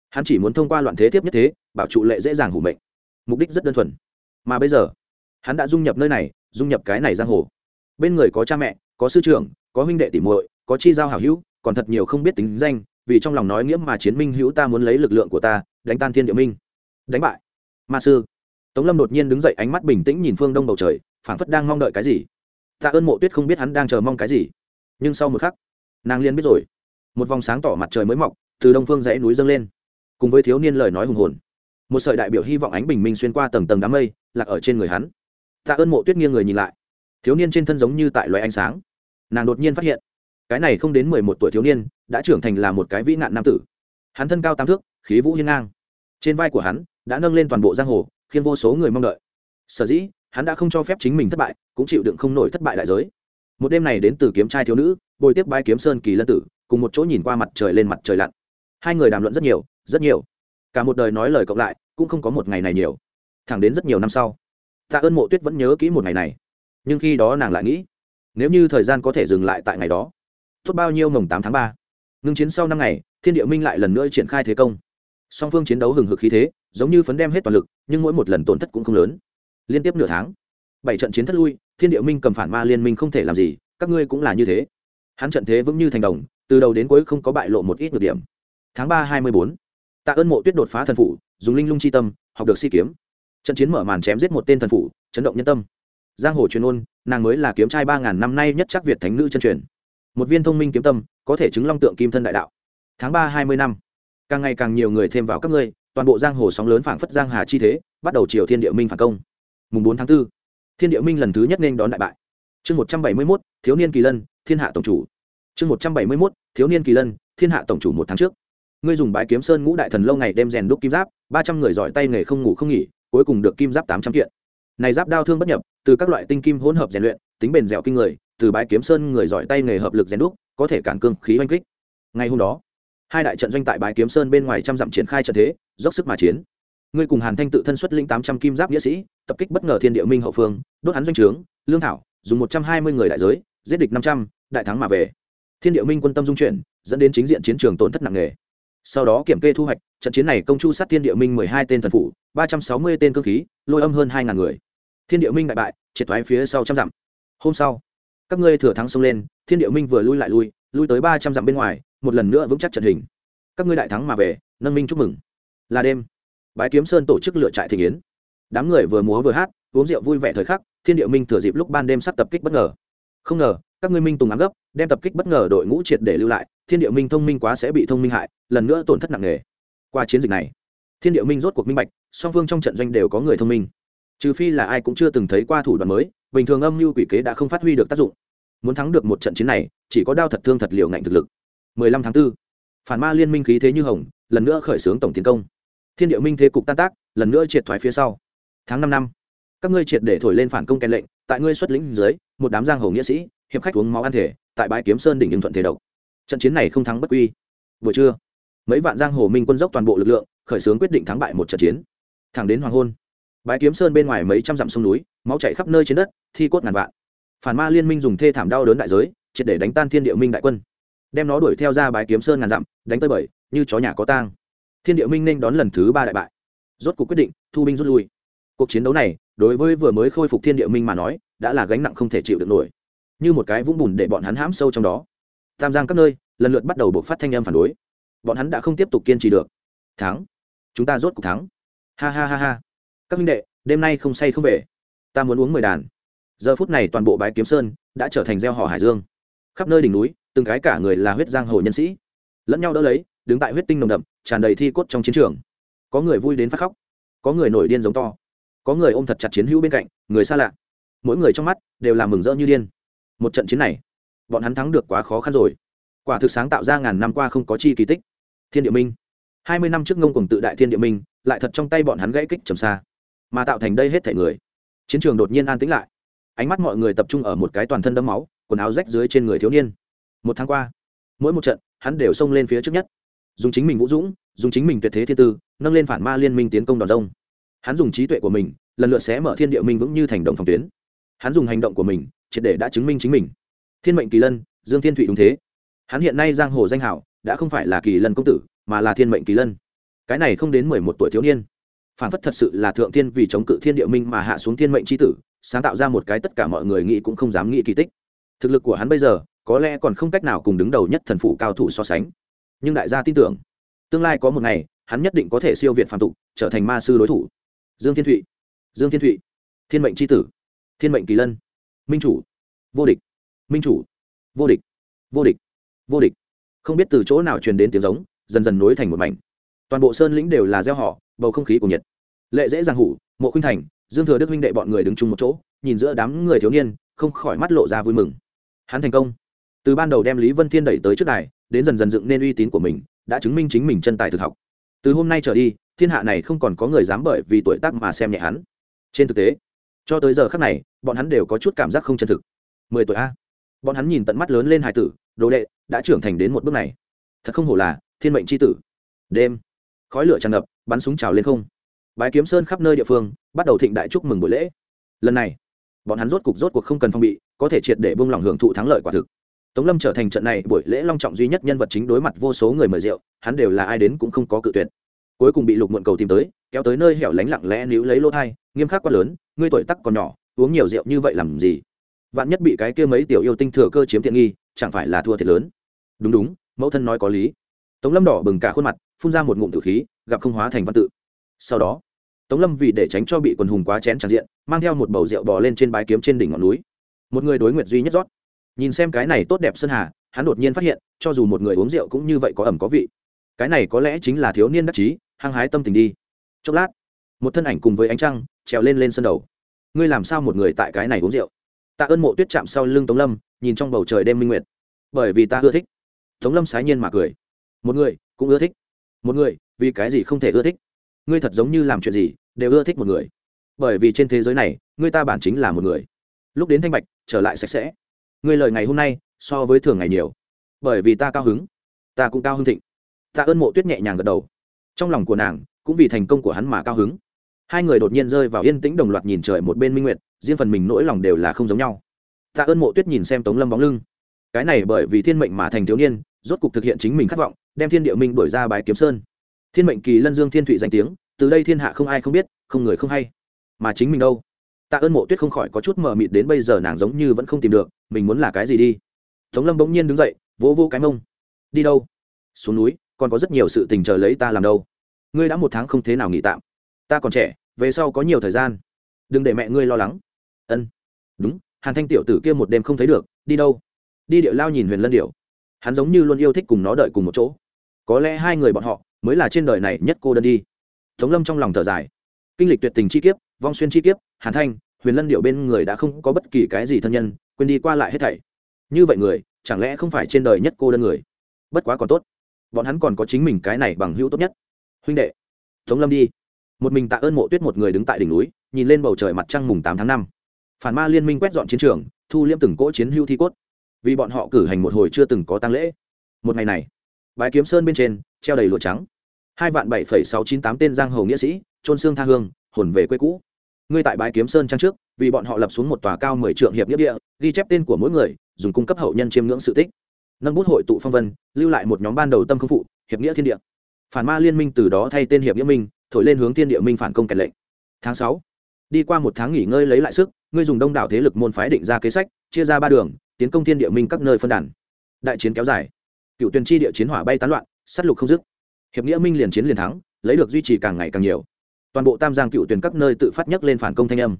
S1: hắn chỉ muốn thông qua loạn thế tiếp nhất thế, bảo trụ lệ dễ dàng hủ mệnh. Mục đích rất đơn thuần. Mà bây giờ, hắn đã dung nhập nơi này, dung nhập cái này giang hồ. Bên người có cha mẹ, có sư trưởng, có huynh đệ tỉ muội, có chi giao hảo hữu, còn thật nhiều không biết tính danh, vì trong lòng nói nghĩa mà chiến minh hữu ta muốn lấy lực lượng của ta, đánh tan thiên địa minh. Đánh bại ma sư. Tống lâm đột nhiên đứng dậy, ánh mắt bình tĩnh nhìn phương đông bầu trời, phảng phất đang mong đợi cái gì. Tạ ơn mộ tuyết không biết hắn đang chờ mong cái gì. Nhưng sau một khắc, nàng liên biết rồi. Một vòng sáng tỏ mặt trời mới mọc, từ đông phương dãy núi dâng lên. Cùng với thiếu niên lời nói hùng hồn, một sợi đại biểu hy vọng ánh bình minh xuyên qua tầng tầng đám mây, lạc ở trên người hắn. Tạ ơn mộ tuyết nghiêng người nhìn lại. Thiếu niên trên thân giống như tại loài ánh sáng. Nàng đột nhiên phát hiện, cái này không đến mười một tuổi thiếu niên, đã trưởng thành là một cái vĩ nạn nam tử. Hắn thân cao tam thước, khí vũ hiên ngang. Trên vai của hắn đã nâng lên toàn bộ giang hồ, khiến vô số người mong đợi. Sở dĩ, hắn đã không cho phép chính mình thất bại, cũng chịu đựng không nổi thất bại đại giới. Một đêm này đến từ kiếm trai thiếu nữ, bồi tiếp bãi kiếm sơn kỳ lân tử, cùng một chỗ nhìn qua mặt trời lên mặt trời lặn. Hai người đàm luận rất nhiều rất nhiều. Cả một đời nói lời cộng lại, cũng không có một ngày này nhiều. Thẳng đến rất nhiều năm sau, tạ ơn mộ tuyết vẫn nhớ kỹ một ngày này. Nhưng khi đó nàng lại nghĩ, nếu như thời gian có thể dừng lại tại ngày đó, tốt bao nhiêu mồng tám tháng ba. Ngưng chiến sau năm ngày, thiên địa minh lại lần nữa triển khai thế công song phương chiến đấu hừng hực khí thế, giống như phấn đem hết toàn lực, nhưng mỗi một lần tổn thất cũng không lớn. Liên tiếp nửa tháng, bảy trận chiến thất lui, thiên địa minh cầm phản ma liên minh không thể làm gì, các ngươi cũng là như thế. Hắn trận thế vững như thành đồng, từ đầu đến cuối không có bại lộ một ít nhược điểm. Tháng ba hai mươi bốn, tạ ơn mộ tuyết đột phá thần phủ, dùng linh lung chi tâm, học được si kiếm. Trận chiến mở màn chém giết một tên thần phủ, chấn động nhân tâm. Giang hồ truyền ôn, nàng mới là kiếm trai ba ngàn năm nay nhất chắc việt thánh nữ chân truyền. Một viên thông minh kiếm tâm, có thể chứng long tượng kim thân đại đạo. Tháng ba hai mươi năm càng ngày càng nhiều người thêm vào các ngươi toàn bộ giang hồ sóng lớn phảng phất giang hà chi thế bắt đầu triều thiên địa minh phản công. Mùng bốn tháng 4, thiên địa minh lần thứ nhất nên đón đại bại. Chương một trăm bảy mươi mốt thiếu niên kỳ lân thiên hạ tổng chủ. Chương một trăm bảy mươi mốt thiếu niên kỳ lân thiên hạ tổng chủ một tháng trước. Ngươi dùng bãi kiếm sơn ngũ đại thần lâu ngày đem rèn đúc kim giáp ba trăm người giỏi tay nghề không ngủ không nghỉ cuối cùng được kim giáp tám trăm kiện. Này giáp đao thương bất nhập từ các loại tinh kim hỗn hợp rèn luyện tính bền dẻo kinh người từ bãi kiếm sơn người giỏi tay nghề hợp lực rèn đúc có thể cản cương khí oanh kích. Ngày hôm đó hai đại trận doanh tại bãi kiếm sơn bên ngoài trăm dặm triển khai trận thế, dốc sức mà chiến. Ngươi cùng hàn thanh tự thân xuất linh tám trăm kim giáp nghĩa sĩ, tập kích bất ngờ thiên địa minh hậu phương, đốt hắn doanh trướng, lương thảo, dùng một trăm hai mươi người đại giới, giết địch năm trăm, đại thắng mà về. Thiên địa minh quân tâm dung chuyển, dẫn đến chính diện chiến trường tổn thất nặng nề. Sau đó kiểm kê thu hoạch, trận chiến này công chu sát thiên địa minh mười hai tên thần phủ, ba trăm sáu mươi tên cơ khí, lôi âm hơn hai ngàn người. Thiên địa minh đại bại, triệt thoái phía sau trăm dặm. Hôm sau, các ngươi thừa thắng xông lên, thiên địa minh vừa lui lại lui lui tới ba trăm dặm bên ngoài một lần nữa vững chắc trận hình. Các ngươi đại thắng mà về, nâng minh chúc mừng. Là đêm. Bái kiếm sơn tổ chức lựa trại thị yến. Đám người vừa múa vừa hát, uống rượu vui vẻ thời khắc, thiên địa minh thừa dịp lúc ban đêm sắp tập kích bất ngờ. Không ngờ, các ngươi minh tùng ám gấp, đem tập kích bất ngờ đội ngũ triệt để lưu lại, thiên địa minh thông minh quá sẽ bị thông minh hại, lần nữa tổn thất nặng nề. Qua chiến dịch này, thiên địa minh rốt cuộc minh bạch, song phương trong trận doanh đều có người thông minh. Trừ phi là ai cũng chưa từng thấy qua thủ đoạn mới, bình thường âm mưu quỷ kế đã không phát huy được tác dụng. Muốn thắng được một trận chiến này, chỉ có đao thật thương thật liều ngạnh thực lực. 15 tháng 4, phản ma liên minh khí thế như hồng lần nữa khởi xướng tổng tiến công. Thiên địa minh thế cục tan tác lần nữa triệt thoái phía sau. Tháng 5 năm các ngươi triệt để thổi lên phản công kèn lệnh tại ngươi xuất lĩnh dưới một đám giang hồ nghĩa sĩ hiệp khách uống máu ăn thể tại bãi kiếm sơn đỉnh ứng thuận thế độc. Trận chiến này không thắng bất quy. Vừa trưa mấy vạn giang hồ minh quân dốc toàn bộ lực lượng khởi xướng quyết định thắng bại một trận chiến. Thẳng đến hoàng hôn bãi kiếm sơn bên ngoài mấy trăm dặm sông núi máu chảy khắp nơi trên đất thi cốt ngàn vạn. Phản ma liên minh dùng thê thảm đau đớn đại giới triệt để đánh tan thiên địa minh đại quân đem nó đuổi theo ra bái kiếm sơn ngàn dặm, đánh tới bảy như chó nhà có tang. Thiên địa minh nên đón lần thứ ba đại bại. Rốt cuộc quyết định, thu binh rút lui. Cuộc chiến đấu này, đối với vừa mới khôi phục thiên địa minh mà nói, đã là gánh nặng không thể chịu được nổi. Như một cái vũng bùn để bọn hắn hãm sâu trong đó. Tam giang các nơi, lần lượt bắt đầu buộc phát thanh âm phản đối. Bọn hắn đã không tiếp tục kiên trì được. Thắng. Chúng ta rốt cuộc thắng. Ha ha ha ha. Các minh đệ, đêm nay không say không về. Ta muốn uống mười đàn. Giờ phút này toàn bộ bái kiếm sơn đã trở thành gieo họ hải dương. Khắp nơi đỉnh núi từng cái cả người là huyết giang hồ nhân sĩ, lẫn nhau đỡ lấy, đứng tại huyết tinh nồng đậm, tràn đầy thi cốt trong chiến trường. Có người vui đến phát khóc, có người nổi điên giống to, có người ôm thật chặt chiến hữu bên cạnh, người xa lạ. Mỗi người trong mắt đều là mừng rỡ như điên. Một trận chiến này, bọn hắn thắng được quá khó khăn rồi. Quả thực sáng tạo ra ngàn năm qua không có chi kỳ tích. Thiên địa minh. Hai mươi năm trước ngông cùng tự đại thiên địa minh, lại thật trong tay bọn hắn gãy kích trầm xa, mà tạo thành đây hết thể người. Chiến trường đột nhiên an tĩnh lại. Ánh mắt mọi người tập trung ở một cái toàn thân đẫm máu, quần áo rách dưới trên người thiếu niên một tháng qua, mỗi một trận, hắn đều xông lên phía trước nhất. Dùng chính mình vũ dũng, dùng chính mình tuyệt thế thiên tư, nâng lên phản ma liên minh tiến công đòn rông. Hắn dùng trí tuệ của mình, lần lượt sẽ mở thiên địa minh vững như thành động phòng tuyến. Hắn dùng hành động của mình, triệt để đã chứng minh chính mình. Thiên mệnh kỳ lân, dương thiên thụy đúng thế. Hắn hiện nay giang hồ danh hảo, đã không phải là kỳ lân công tử, mà là thiên mệnh kỳ lân. Cái này không đến mười một tuổi thiếu niên. Phản phất thật sự là thượng thiên vì chống cự thiên địa minh mà hạ xuống thiên mệnh c tử, sáng tạo ra một cái tất cả mọi người nghĩ cũng không dám nghĩ kỳ tích. Thực lực của hắn bây giờ có lẽ còn không cách nào cùng đứng đầu nhất thần phủ cao thủ so sánh. Nhưng đại gia tin tưởng, tương lai có một ngày, hắn nhất định có thể siêu việt phạm tục, trở thành ma sư đối thủ. Dương thiên thụy, dương thiên thụy, thiên mệnh c tử, thiên mệnh kỳ lân, minh chủ, vô địch, minh chủ, vô địch vô địch vô địch. Không biết từ chỗ nào truyền đến tiếng giống, dần dần nối thành một mảnh. Toàn bộ sơn lĩnh đều là gieo họ, bầu không khí của nhiệt. Lệ dễ giang hủ, mộ khuynh thành, dương thừa đức huynh đệ bọn người đứng chung một chỗ, nhìn giữa đám người thiếu niên, không khỏi mắt lộ ra vui mừng. Hắn thành công từ ban đầu đem lý vân thiên đẩy tới trước đài, đến dần dần dựng nên uy tín của mình, đã chứng minh chính mình chân tài thực học. Từ hôm nay trở đi, thiên hạ này không còn có người dám bởi vì tuổi tác mà xem nhẹ hắn. Trên thực tế, cho tới giờ khác này, bọn hắn đều có chút cảm giác không chân thực. Mười tuổi a. Bọn hắn nhìn tận mắt lớn lên hài tử, đồ đệ, đã trưởng thành đến một bước này. Thật không hổ là thiên mệnh c h i tử. Đêm, khói lửa tràn ngập, bắn súng trào lên không. Bái kiếm sơn khắp nơi địa phương, bắt đầu thịnh đại chúc mừng buổi lễ. Lần này, bọn hắn rốt cục rốt cuộc không cần phong bị, có thể triệt để bông lỏng hưởng thụ thắng lợi quả thực tống lâm trở thành trận này buổi lễ long trọng duy nhất nhân vật chính đối mặt vô số người mời rượu, hắn đều là ai đến cũng không có cự tuyệt. Cuối cùng bị lục muộn cầu tìm tới, kéo tới nơi hẻo lánh lặng lẽ níu lấy lỗ thai, nghiêm khắc quá lớn, ngươi tuổi tắc còn nhỏ, uống nhiều rượu như vậy làm gì? Vạn nhất bị cái kia mấy tiểu yêu tinh thừa cơ chiếm tiện nghi, chẳng phải là thua thiệt lớn? Đúng đúng, mẫu thân nói có lý. Tống lâm đỏ bừng cả khuôn mặt, phun ra một ngụm tử khí, gặp không hóa thành văn tự. Sau đó, tống lâm vì để tránh cho bị quần hùng quá chén tràn diện, mang theo một bầu rượu bò lên trên bái kiếm trên đỉnh ngọn núi. Một người đối nguyện duy nhất rót nhìn xem cái này tốt đẹp sơn hà, hắn đột nhiên phát hiện, cho dù một người uống rượu cũng như vậy có ẩm có vị. Cái này có lẽ chính là thiếu niên đắc chí, hăng hái tâm tình đi. Chốc lát, một thân ảnh cùng với ánh trăng, trèo lên lên sân đầu. Ngươi làm sao một người tại cái này uống rượu? Tạ ơn mộ tuyết chạm sau lưng tống lâm, nhìn trong bầu trời đêm minh nguyệt. Bởi vì ta ưa thích. Tống lâm sái nhiên mà cười. Một người cũng ưa thích. Một người, vì cái gì không thể ưa thích? Ngươi thật giống như làm chuyện gì, đều ưa thích một người. Bởi vì trên thế giới này, ngươi ta bản chính là một người. Lúc đến thanh bạch, trở lại sạch sẽ ngươi lời ngày hôm nay, so với thường ngày nhiều. Bởi vì ta cao hứng. Ta cũng cao hứng thịnh. Ta ơn mộ tuyết nhẹ nhàng gật đầu. Trong lòng của nàng, cũng vì thành công của hắn mà cao hứng. Hai người đột nhiên rơi vào yên tĩnh đồng loạt nhìn trời một bên minh nguyệt, riêng phần mình nỗi lòng đều là không giống nhau. Tạ ơn mộ tuyết nhìn xem tống lâm bóng lưng. Cái này bởi vì thiên mệnh mà thành thiếu niên, rốt cục thực hiện chính mình khát vọng, đem thiên địa minh đổi ra bài kiếm sơn. Thiên mệnh kỳ lân dương thiên thụy danh tiếng, từ đây thiên hạ không ai không biết, không người không hay. Mà chính mình đâu? Tạ ơn mộ tuyết không khỏi có chút mờ mịt đến bây giờ nàng giống như vẫn không tìm được mình muốn là cái gì đi? Tống lâm bỗng nhiên đứng dậy, vỗ vỗ cái mông. Đi đâu? Xuống núi, còn có rất nhiều sự tình chờ lấy ta làm đâu. Ngươi đã một tháng không thế nào nghỉ tạm. Ta còn trẻ, về sau có nhiều thời gian. Đừng để mẹ ngươi lo lắng. Ân. Đúng, hàn thanh tiểu tử kia một đêm không thấy được, đi đâu? Đi điệu lao nhìn huyền lân điệu hắn giống như luôn yêu thích cùng nó đợi cùng một chỗ. Có lẽ hai người bọn họ mới là trên đời này nhất cô đơn đi. Tống lâm trong lòng thở dài. Kinh lịch tuyệt tình chi kiếp, vong xuyên chi kiếp, hàn thanh huyền lân điệu bên người đã không có bất kỳ cái gì thân nhân, quên đi qua lại hết thảy. Như vậy người, chẳng lẽ không phải trên đời nhất cô đơn người? Bất quá còn tốt. Bọn hắn còn có chính mình cái này bằng hữu tốt nhất. Huynh đệ, tống lâm đi. Một mình tạ ơn mộ tuyết một người đứng tại đỉnh núi, nhìn lên bầu trời mặt trăng mùng tám tháng năm. Phản ma liên minh quét dọn chiến trường, thu liêm từng cỗ chiến hưu thi cốt. Vì bọn họ cử hành một hồi chưa từng có tăng lễ. Một ngày này bãi kiếm sơn bên trên, treo đầy lụa trắng. Hai vạn bảy phẩy sáu chín tám tên giang hầu nghĩa sĩ trôn xương tha hương, hồn về quê cũ ngươi tại bãi kiếm sơn trang trước, vì bọn họ lập xuống một tòa cao mười trượng hiệp nghĩa địa, ghi chép tên của mỗi người, dùng cung cấp hậu nhân chiêm ngưỡng sự tích. Nâng bút hội tụ phong vân, lưu lại một nhóm ban đầu tâm không phụ, hiệp nghĩa thiên địa. Phản ma liên minh từ đó thay tên hiệp nghĩa minh, thổi lên hướng thiên địa minh phản công kèn lệnh. Tháng sáu, đi qua một tháng nghỉ ngơi lấy lại sức, ngươi dùng đông đảo thế lực môn phái định ra kế sách, chia ra ba đường, tiến công thiên địa minh các nơi phân đàn. Đại chiến kéo dài. Cựu tuyền chi địa chiến hỏa bay tán loạn s á t lục không dứt. Hiệp nghĩa minh liền chiến liền thắng, lấy được duy trì càng ngày càng nhiều toàn bộ tam giang cựu tuyển các nơi tự phát nhất lên phản công thanh âm.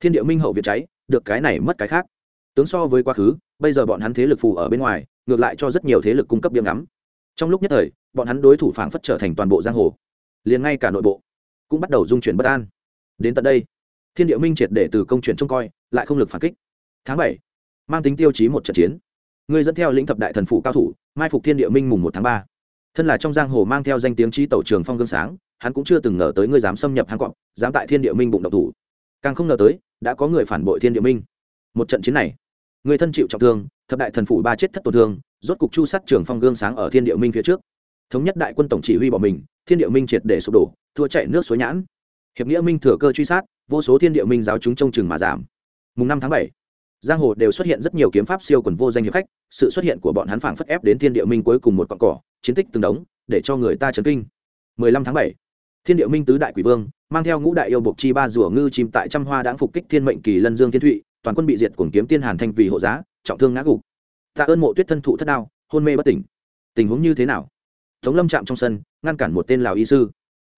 S1: Thiên địa minh hậu việt cháy, được cái này mất cái khác. Tướng so với quá khứ, bây giờ bọn hắn thế lực phù ở bên ngoài, ngược lại cho rất nhiều thế lực cung cấp biếng ngắm. Trong lúc nhất thời, bọn hắn đối thủ phản phất trở thành toàn bộ giang hồ. Liền ngay cả nội bộ cũng bắt đầu dung chuyển bất an. Đến tận đây, thiên địa minh triệt để từ công chuyển trông coi, lại không lực phản kích. Tháng bảy, mang tính tiêu chí một trận chiến. Người dẫn theo lĩnh thập đại thần phủ cao thủ, mai phục thiên địa minh mùng một tháng ba. Thân là trong giang hồ mang theo danh tiếng trí tẩu trường phong gương sáng hắn cũng chưa từng ngờ tới ngươi dám xâm nhập hang cọp dám tại thiên địa minh bụng độc thủ. Càng không ngờ tới đã có người phản bội thiên địa minh. Một trận chiến này người thân chịu trọng thương thập đại thần phủ ba chết thất tổn thương rốt cục chu sát trường phong gương sáng ở thiên địa minh phía trước. Thống nhất đại quân tổng chỉ huy bỏ mình thiên địa minh triệt để sụp đổ thua chạy nước suối nhãn. Hiệp nghĩa minh thừa cơ truy sát vô số thiên địa minh giáo chúng trông chừng mà giảm. Mùng năm tháng bảy giang hồ đều xuất hiện rất nhiều kiếm pháp siêu quần vô danh hiệp khách sự xuất hiện của bọn hắn phảng phất ép đến thiên địa minh cuối cùng một cọn cỏ chiến tích từng đống để cho người ta chấn kinh. 15 tháng 7, thiên địa minh tứ đại quỷ vương, mang theo ngũ đại yêu bộc chi ba rùa ngư chìm tại trăm hoa đáng phục kích thiên mệnh kỳ lân dương thiên thụy, toàn quân bị diệt cuồng kiếm tiên hàn thanh vì hộ giá, trọng thương ngã gục. Tạ ơn mộ tuyết thân thụ thất đao, hôn mê bất tỉnh. Tình huống như thế nào? Tống lâm chạm trong sân, ngăn cản một tên lào y sư.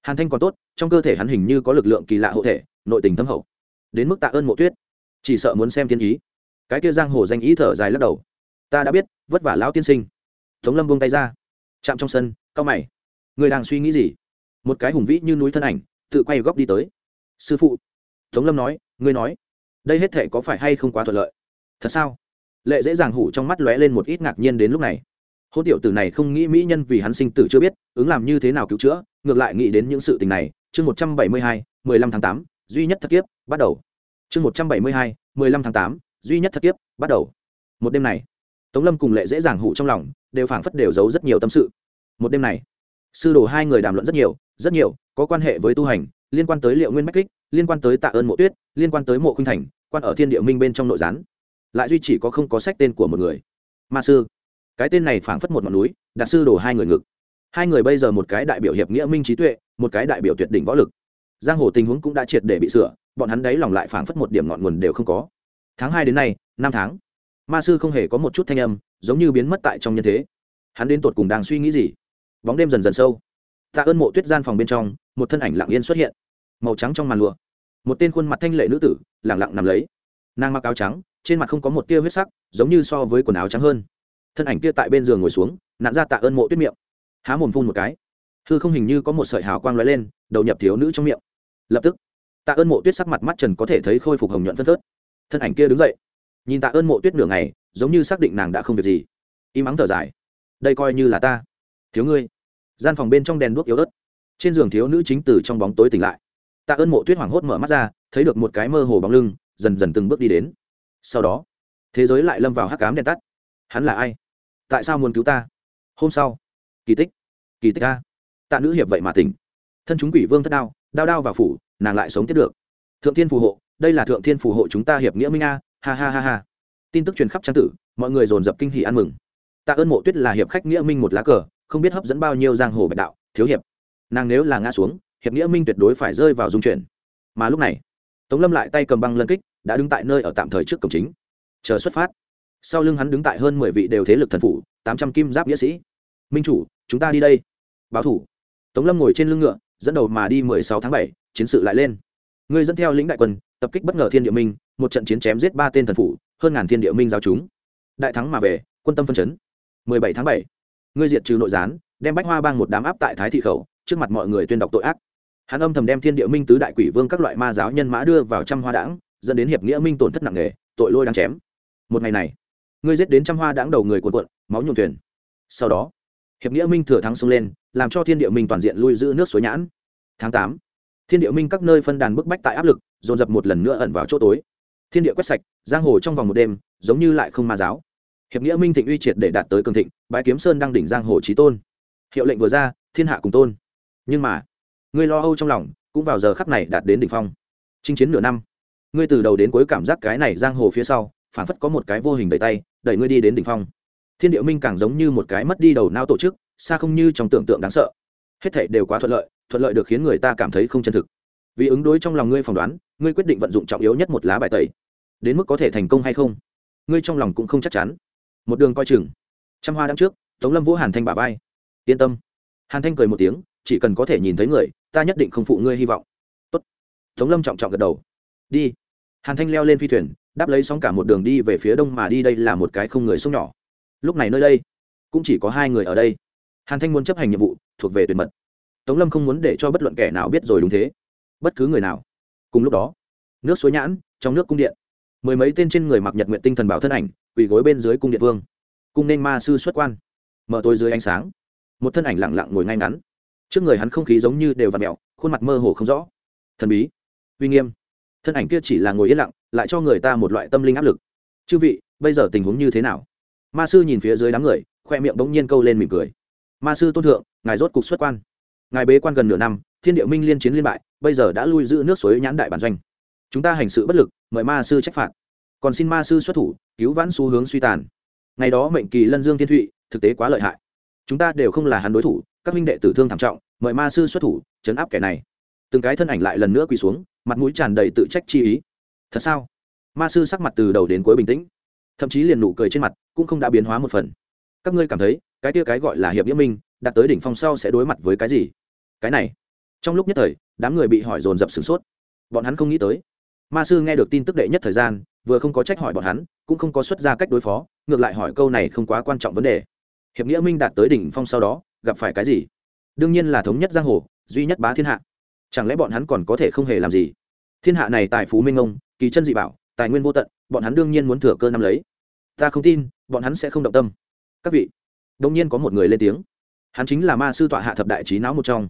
S1: Hàn thanh còn tốt, trong cơ thể hắn hình như có lực lượng kỳ lạ hộ thể, nội tình thâm hậu. Đến mức tạ ơn mộ tuyết. Chỉ sợ muốn xem thiên ý. Cái kia giang hồ danh ý thở dài lắc đầu. Ta đã biết, vất vả lão tiên sinh. Tống lâm buông tay ra. Chạm trong sân cao mày. Người đang suy nghĩ gì? Một cái hùng vĩ như núi thân ảnh, tự quay góc đi tới. Sư phụ, tống lâm nói, ngươi nói, đây hết thể có phải hay không quá thuận lợi? Thật sao? Lệ dễ dàng hủ trong mắt lóe lên một ít ngạc nhiên đến lúc này. Hôn tiểu tử này không nghĩ mỹ nhân vì hắn sinh tử chưa biết, ứng làm như thế nào cứu chữa, ngược lại nghĩ đến những sự tình này. Chương một trăm bảy mươi hai, mười lăm tháng tám, duy nhất thất kiếp, bắt đầu. Chương một trăm bảy mươi hai, mười lăm tháng tám, duy nhất thất kiếp, bắt đầu. Một đêm này, tống lâm cùng lệ dễ dàng hụ trong lòng, đều phảng phất đều giấu rất nhiều tâm sự. Một đêm này, sư đồ hai người đàm luận rất nhiều rất nhiều, có quan hệ với tu hành, liên quan tới liệu nguyên bách kích, liên quan tới tạ ơn mộ tuyết, liên quan tới mộ khuynh thành, quan ở thiên địa minh bên trong nội gián. Lại duy chỉ có không có sách tên của một người. Ma sư, cái tên này phảng phất một ngọn núi đạt sư đổ hai người ngực. Hai người bây giờ một cái đại biểu hiệp nghĩa minh trí tuệ, một cái đại biểu tuyệt đỉnh võ lực. Giang hồ tình huống cũng đã triệt để bị sửa, bọn hắn đấy lòng lại phảng phất một điểm ngọn nguồn đều không có. Tháng hai đến nay, năm tháng, ma sư không hề có một chút thanh âm, giống như biến mất tại trong nhân thế. Hắn đến tột cùng đang suy nghĩ gì? Bóng đêm dần dần sâu tạ ơn mộ tuyết gian phòng bên trong, một thân ảnh lặng yên xuất hiện. Màu trắng trong màn lụa. Một tên khuôn mặt thanh lệ nữ tử lẳng lặng nằm lấy. Nàng mặc áo trắng, trên mặt không có một tia huyết sắc, giống như so với quần áo trắng hơn. Thân ảnh kia tại bên giường ngồi xuống nạn ra tạ ơn mộ tuyết miệng. Há mồm phun một cái. Hư không hình như có một sợi hào quang lóe lên, đầu nhập thiếu nữ trong miệng. Lập tức, tạ ơn mộ tuyết sắc mặt mắt trần có thể thấy khôi phục hồng nhuận phân phớt. Thân ảnh kia đứng dậy. Nhìn tạ ơn mộ tuyết nửa ngày, giống như xác định nàng đã không việc gì. Im ắng thở dài. Đây coi như là ta. Thiếu ngươi gian phòng bên trong đèn đuốc yếu ớt. Trên giường thiếu nữ chính từ trong bóng tối tỉnh lại. Tạ ơn mộ tuyết hoảng hốt mở mắt ra, thấy được một cái mơ hồ bóng lưng, dần dần từng bước đi đến. Sau đó, thế giới lại lâm vào hắc cám đèn tắt. Hắn là ai? Tại sao muốn cứu ta? Hôm sau, kỳ tích kỳ tích a. Tạ nữ hiệp vậy mà tỉnh. Thân chúng quỷ vương thất đao đao đao vào phủ, nàng lại sống tiếp được. Thượng thiên phù hộ, đây là thượng thiên phù hộ chúng ta hiệp nghĩa minh a, ha ha ha ha. Tin tức truyền khắp trang tử, mọi người dồn dập kinh hỉ ăn mừng. Tạ ơn mộ tuyết là hiệp khách nghĩa minh một lá cờ không biết hấp dẫn bao nhiêu giang hồ bạch đạo, thiếu hiệp. Nàng nếu là ngã xuống, hiệp nghĩa minh tuyệt đối phải rơi vào dung chuyển. Mà lúc này, tống lâm lại tay cầm băng lân kích, đã đứng tại nơi ở tạm thời trước cổng chính. Chờ xuất phát. Sau lưng hắn đứng tại hơn mười vị đều thế lực thần phủ, tám trăm kim giáp nghĩa sĩ. Minh chủ, chúng ta đi đây. Báo thủ. Tống lâm ngồi trên lưng ngựa, dẫn đầu mà đi mười sáu tháng bảy, chiến sự lại lên. Người dẫn theo lĩnh đại quân, tập kích bất ngờ thiên địa minh, một trận chiến chém giết ba tên thần phủ, hơn ngàn thiên địa minh giao chúng. Đại thắng mà về, quân tâm phân chấn. mười bảy tháng bảy ngươi diệt trừ nội gián, đem bách hoa bang một đám áp tại thái thị khẩu, trước mặt mọi người tuyên đọc tội ác. Hắn âm thầm đem thiên địa minh tứ đại quỷ vương các loại ma giáo nhân mã đưa vào trăm hoa đảng dẫn đến hiệp nghĩa minh tổn thất nặng nề, tội lôi đang chém. Một ngày này, ngươi giết đến trăm hoa đảng đầu người cuộn cuộn, máu nhuộm thuyền. Sau đó, hiệp nghĩa minh thừa thắng xông lên, làm cho thiên địa minh toàn diện lui giữ nước suối nhãn. Tháng tám, thiên địa minh các nơi phân đàn bức bách tại áp lực, dồn dập một lần nữa ẩn vào chỗ tối. Thiên địa quét sạch, giang hồ trong vòng một đêm, giống như lại không ma giáo hiệp nghĩa minh thịnh uy triệt để đạt tới cường thịnh bãi kiếm sơn đang đỉnh giang hồ trí tôn. Hiệu lệnh vừa ra, thiên hạ cùng tôn. Nhưng mà, ngươi lo âu trong lòng, cũng vào giờ khắc này đạt đến đỉnh phong. Chinh chiến nửa năm, ngươi từ đầu đến cuối cảm giác cái này giang hồ phía sau phản phất có một cái vô hình đẩy tay, đẩy ngươi đi đến đỉnh phong. Thiên địa minh càng giống như một cái mất đi đầu não tổ chức, xa không như trong tưởng tượng đáng sợ. Hết thảy đều quá thuận lợi thuận lợi được khiến người ta cảm thấy không chân thực. Vì ứng đối trong lòng ngươi phỏng đoán, ngươi quyết định vận dụng trọng yếu nhất một lá bài tẩy. Đến mức có thể thành công hay không, ngươi trong lòng cũng không chắc chắn một đường coi chừng. Trăm hoa đằng trước, tống lâm vũ hàn thanh bà vai. Yên tâm. Hàn thanh cười một tiếng, chỉ cần có thể nhìn thấy người, ta nhất định không phụ ngươi hy vọng. Tốt. tống lâm trọng trọng gật đầu. Đi. Hàn thanh leo lên phi thuyền, đáp lấy sóng cả một đường đi về phía đông mà đi đây là một cái không người sông nhỏ. Lúc này nơi đây, cũng chỉ có hai người ở đây. Hàn thanh muốn chấp hành nhiệm vụ, thuộc về tuyệt mật. Tống lâm không muốn để cho bất luận kẻ nào biết rồi đúng thế. Bất cứ người nào. Cùng lúc đó, nước suối nhãn, trong nước cung điện. Mười mấy tên trên người mặc nhật nguyện tinh thần bảo thân ảnh quỳ gối bên dưới cung điện vương. Cung nên ma sư xuất quan. Mở tôi dưới ánh sáng. Một thân ảnh lặng lặng ngồi ngay ngắn. Trước người hắn không khí giống như đều v ặ mẹo khuôn mặt mơ hồ không rõ. Thần bí. Uy nghiêm. Thân ảnh kia chỉ là ngồi yên lặng, lại cho người ta một loại tâm linh áp lực. Chư vị, bây giờ tình huống như thế nào? Ma sư nhìn phía dưới đám người, khoe miệng bỗng nhiên câu lên mỉm cười. Ma sư tôn thượng, ngài rốt cục xuất quan. Ngài bế quan gần nửa năm, thiên địa minh liên chiến liên bại, bây giờ đã lui giữ nước suối nhãn đại bản doanh. Chúng ta hành sự bất lực, mời ma sư trách phạt. Còn xin ma sư xuất thủ cứu vãn xu hướng suy tàn. Ngày đó mệnh kỳ lân dương thiên thụy, thực tế quá lợi hại. Chúng ta đều không là hắn đối thủ, các huynh đệ tử thương thảm trọng, mời ma sư xuất thủ, chấn áp kẻ này. Từng cái thân ảnh lại lần nữa quỳ xuống, mặt mũi tràn đầy tự trách chi ý. Thật sao? Ma sư sắc mặt từ đầu đến cuối bình tĩnh. Thậm chí liền nụ cười trên mặt cũng không đã biến hóa một phần. Các ngươi cảm thấy, cái tia cái gọi là hiệp nghĩa minh, đạt tới đỉnh phong sau sẽ đối mặt với cái gì? Cái này. Trong lúc nhất thời, đám người bị hỏi dồn dập sửng sốt. Bọn hắn không nghĩ tới. Ma sư nghe được tin tức đệ nhất thời gian vừa không có trách hỏi bọn hắn, cũng không có xuất ra cách đối phó, ngược lại hỏi câu này không quá quan trọng vấn đề. Hiệp nghĩa minh đạt tới đỉnh phong sau đó, gặp phải cái gì? Đương nhiên là thống nhất giang hồ, duy nhất bá thiên hạ. Chẳng lẽ bọn hắn còn có thể không hề làm gì? Thiên hạ này tài phú minh ông kỳ chân dị bảo, tài nguyên vô tận, bọn hắn đương nhiên muốn thừa cơ năm lấy. Ta không tin, bọn hắn sẽ không động tâm. Các vị đông nhiên có một người lên tiếng. Hắn chính là ma sư tọa hạ thập đại trí não một trong.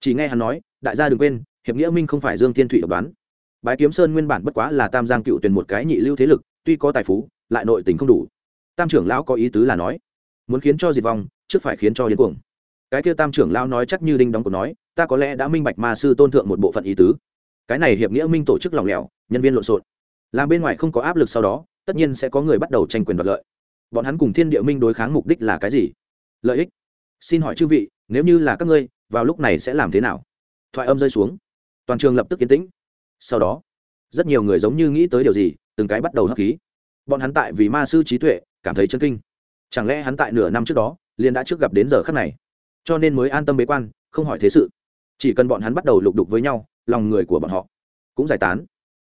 S1: Chỉ nghe hắn nói, đại gia đừng quên, hiệp nghĩa minh không phải dương thiên thụy độc đoán bái kiếm sơn nguyên bản bất quá là tam giang cựu tuyển một cái nhị lưu thế lực, tuy có tài phú, lại nội tình không đủ. Tam trưởng lão có ý tứ là nói, muốn khiến cho diệt vong, trước phải khiến cho điên cuồng. Cái kia tam trưởng lão nói chắc như đinh đóng của nói, ta có lẽ đã minh bạch ma sư tôn thượng một bộ phận ý tứ. Cái này hiệp nghĩa minh tổ chức lỏng lẻo, nhân viên lộn xộn. Làm bên ngoài không có áp lực sau đó, tất nhiên sẽ có người bắt đầu tranh quyền đoạt lợi. Bọn hắn cùng thiên địa minh đối kháng mục đích là cái gì? Lợi ích? Xin hỏi chư vị, nếu như là các ngươi, vào lúc này sẽ làm thế nào? Thoại âm rơi xuống. Toàn trường lập tức yên tĩnh sau đó, rất nhiều người giống như nghĩ tới điều gì, từng cái bắt đầu hấp khí. Bọn hắn tại vì ma sư trí tuệ, cảm thấy chân kinh. Chẳng lẽ hắn tại nửa năm trước đó, liền đã trước gặp đến giờ khắc này? Cho nên mới an tâm bế quan, không hỏi thế sự. Chỉ cần bọn hắn bắt đầu lục đục với nhau, lòng người của bọn họ cũng giải tán.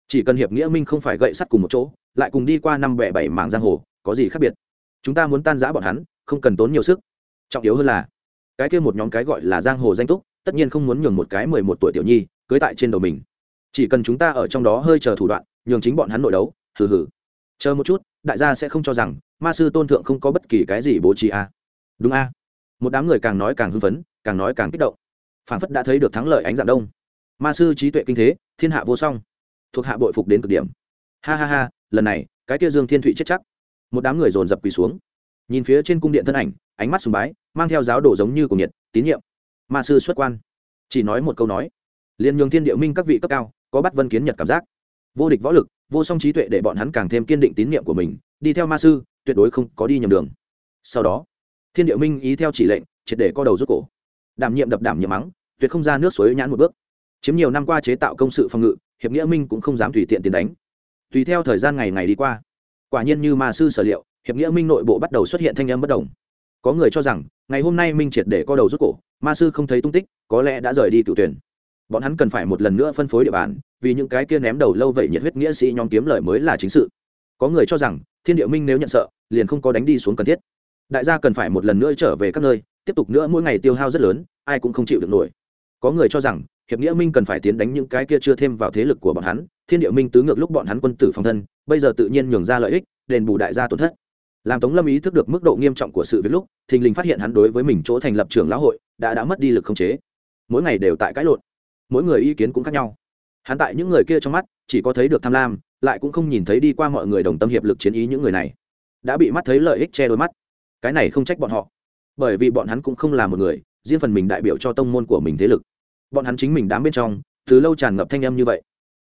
S1: Chỉ cần hiệp nghĩa minh không phải gậy sắt cùng một chỗ, lại cùng đi qua năm bẻ bảy mảng giang hồ, có gì khác biệt? Chúng ta muốn tan giã bọn hắn, không cần tốn nhiều sức. Trọng yếu hơn là, cái kia một nhóm cái gọi là giang hồ danh túc, tất nhiên không muốn nhường một cái mười một tuổi tiểu nhi cưới tại trên đầu mình chỉ cần chúng ta ở trong đó hơi chờ thủ đoạn, nhường chính bọn hắn nội đấu, hừ hừ. Chờ một chút, đại gia sẽ không cho rằng, ma sư tôn thượng không có bất kỳ cái gì bố trí a. À. đúng a. À. một đám người càng nói càng hưng phấn, càng nói càng kích động. Phản phất đã thấy được thắng lợi ánh dạng đông. Ma sư trí tuệ kinh thế, thiên hạ vô song. Thuộc hạ bội phục đến cực điểm. Ha ha ha, lần này, cái kia dương thiên thụy chết chắc. Một đám người dồn dập quỳ xuống. Nhìn phía trên cung điện thân ảnh, ánh mắt sùng bái, mang theo giáo đổ giống như cùng nhiệt, tín nhiệm. Ma sư xuất quan. Chỉ nói một câu nói. Liền nhường thiên địa minh các vị cấp cao có bắt vân kiến nhật cảm giác. Vô địch võ lực, vô song trí tuệ để bọn hắn càng thêm kiên định tín nhiệm của mình, đi theo ma sư, tuyệt đối không có đi nhầm đường. Sau đó, thiên địa minh ý theo chỉ lệnh, triệt để co đầu rút cổ. Đảm nhiệm đập đảm nhiệm mắng, tuyệt không ra nước suối nhãn một bước. Chiếm nhiều năm qua chế tạo công sự phòng ngự, hiệp nghĩa minh cũng không dám tùy tiện tiền đánh. Tùy theo thời gian ngày ngày đi qua, quả nhiên như ma sư sở liệu, hiệp nghĩa minh nội bộ bắt đầu xuất hiện thanh âm bất đồng. Có người cho rằng, ngày hôm nay minh triệt để co đầu rút cổ, ma sư không thấy tung tích, có lẽ đã rời đi cựu tuyển bọn hắn cần phải một lần nữa phân phối địa bàn, vì những cái kia ném đầu lâu vậy nhiệt huyết nghĩa sĩ nhóm kiếm lời mới là chính sự. Có người cho rằng, thiên địa minh nếu nhận sợ, liền không có đánh đi xuống cần thiết. Đại gia cần phải một lần nữa trở về các nơi, tiếp tục nữa mỗi ngày tiêu hao rất lớn, ai cũng không chịu được nổi. Có người cho rằng, hiệp nghĩa minh cần phải tiến đánh những cái kia chưa thêm vào thế lực của bọn hắn, thiên địa minh tứ ngược lúc bọn hắn quân tử phòng thân, bây giờ tự nhiên nhường ra lợi ích, đền bù đại gia tổn thất. Làm tống lâm ý thức được mức độ nghiêm trọng của sự việc lúc, thình lình phát hiện hắn đối với mình chỗ thành lập trường lão hội, đã đã mất đi lực khống chế. Mỗi ngày đều tại cãi lộn mỗi người ý kiến cũng khác nhau. Hắn tại những người kia trong mắt, chỉ có thấy được tham lam, lại cũng không nhìn thấy đi qua mọi người đồng tâm hiệp lực chiến ý những người này. Đã bị mắt thấy lợi ích che đôi mắt. Cái này không trách bọn họ. Bởi vì bọn hắn cũng không là một người, riêng phần mình đại biểu cho tông môn của mình thế lực. Bọn hắn chính mình đám bên trong, từ lâu tràn ngập thanh âm như vậy.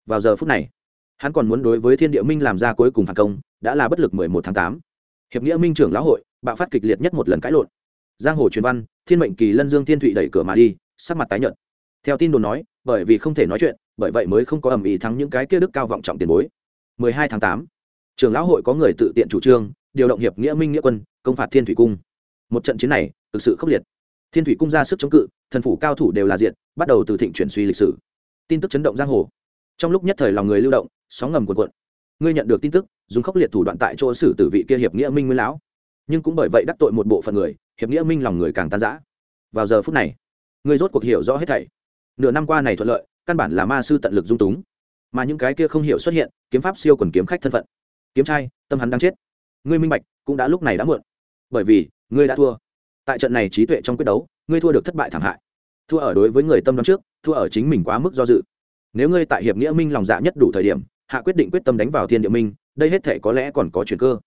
S1: Vào giờ phút này, hắn còn muốn đối với thiên địa minh làm ra cuối cùng phản công, đã là bất lực mười một tháng tám. Hiệp nghĩa minh trưởng lão hội, bạo phát kịch liệt nhất một lần cãi lộn. Giang hồ truyền văn, thiên mệnh kỳ lân dương thiên thụy đẩy cửa mà đi, sắc mặt tái nhợt. Theo tin đồn nói bởi vì không thể nói chuyện bởi vậy mới không có ầm ĩ thắng những cái kia đức cao vọng trọng tiền bối. 12 tháng 8, trưởng lão hội có người tự tiện chủ trương điều động hiệp nghĩa minh nghĩa quân công phạt thiên thủy cung. Một trận chiến này thực sự khốc liệt. Thiên thủy cung ra sức chống cự thần phủ cao thủ đều là diện bắt đầu từ thịnh chuyển suy lịch sử. Tin tức chấn động giang hồ. Trong lúc nhất thời lòng người lưu động sóng ngầm cuộn cuộn. Ngươi nhận được tin tức dùng khốc liệt thủ đoạn tại chỗ xử tử vị kia hiệp nghĩa minh nguyên lão. Nhưng cũng bởi vậy đắc tội một bộ phận người hiệp nghĩa minh lòng người càng tan rã. Vào giờ phút này ngươi rốt cuộc hiểu rõ hết thảy nửa năm qua này thuận lợi, căn bản là ma sư tận lực dung túng. Mà những cái kia không hiểu xuất hiện, kiếm pháp siêu quần kiếm khách thân phận. Kiếm trai, tâm hắn đang chết. Ngươi minh bạch, cũng đã lúc này đã muộn. Bởi vì, ngươi đã thua. Tại trận này trí tuệ trong quyết đấu, ngươi thua được thất bại thảm hại. Thua ở đối với người tâm đoán trước, thua ở chính mình quá mức do dự. Nếu ngươi tại hiệp nghĩa minh lòng dạ nhất đủ thời điểm, hạ quyết định quyết tâm đánh vào thiên địa minh, đây hết thể có lẽ còn có chuyện cơ.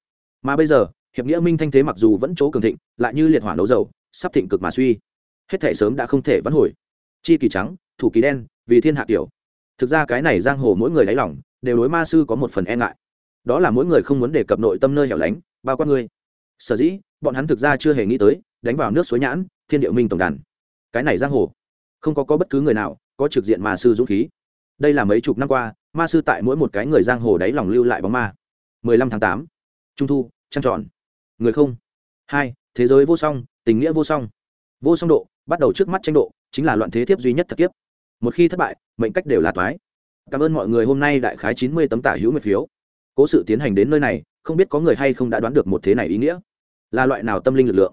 S1: Mà bây giờ, hiệp nghĩa minh thanh thế mặc dù vẫn chỗ cường thịnh, lại như liệt hỏa nấu dầu, sắp thịnh cực mà suy. Hết thể sớm đã không thể vãn hồi chi kỳ trắng, thủ kỳ đen, vì thiên hạ kiểu. Thực ra cái này giang hồ mỗi người đáy lòng, đều đối ma sư có một phần e ngại. Đó là mỗi người không muốn đề cập nội tâm nơi hẻo lánh, bao quát ngươi. Sở dĩ, bọn hắn thực ra chưa hề nghĩ tới, đánh vào nước suối nhãn, thiên địa minh tổng đàn. Cái này giang hồ, không có có bất cứ người nào có trực diện ma sư dũng khí. Đây là mấy chục năm qua, ma sư tại mỗi một cái người giang hồ đáy lòng lưu lại bóng ma. 15 tháng 8. trung thu, trăng tròn. Người không. Hai, thế giới vô song, tình nghĩa vô song. Vô song độ, bắt đầu trước mắt tranh độ chính là loạn thế thiếp duy nhất thật kiếp. Một khi thất bại, mệnh cách đều là toái. Cảm ơn mọi người hôm nay đại khái chín mươi tấm tả hữu nguyệt phiếu. Cố sự tiến hành đến nơi này, không biết có người hay không đã đoán được một thế này ý nghĩa. Là loại nào tâm linh lực lượng?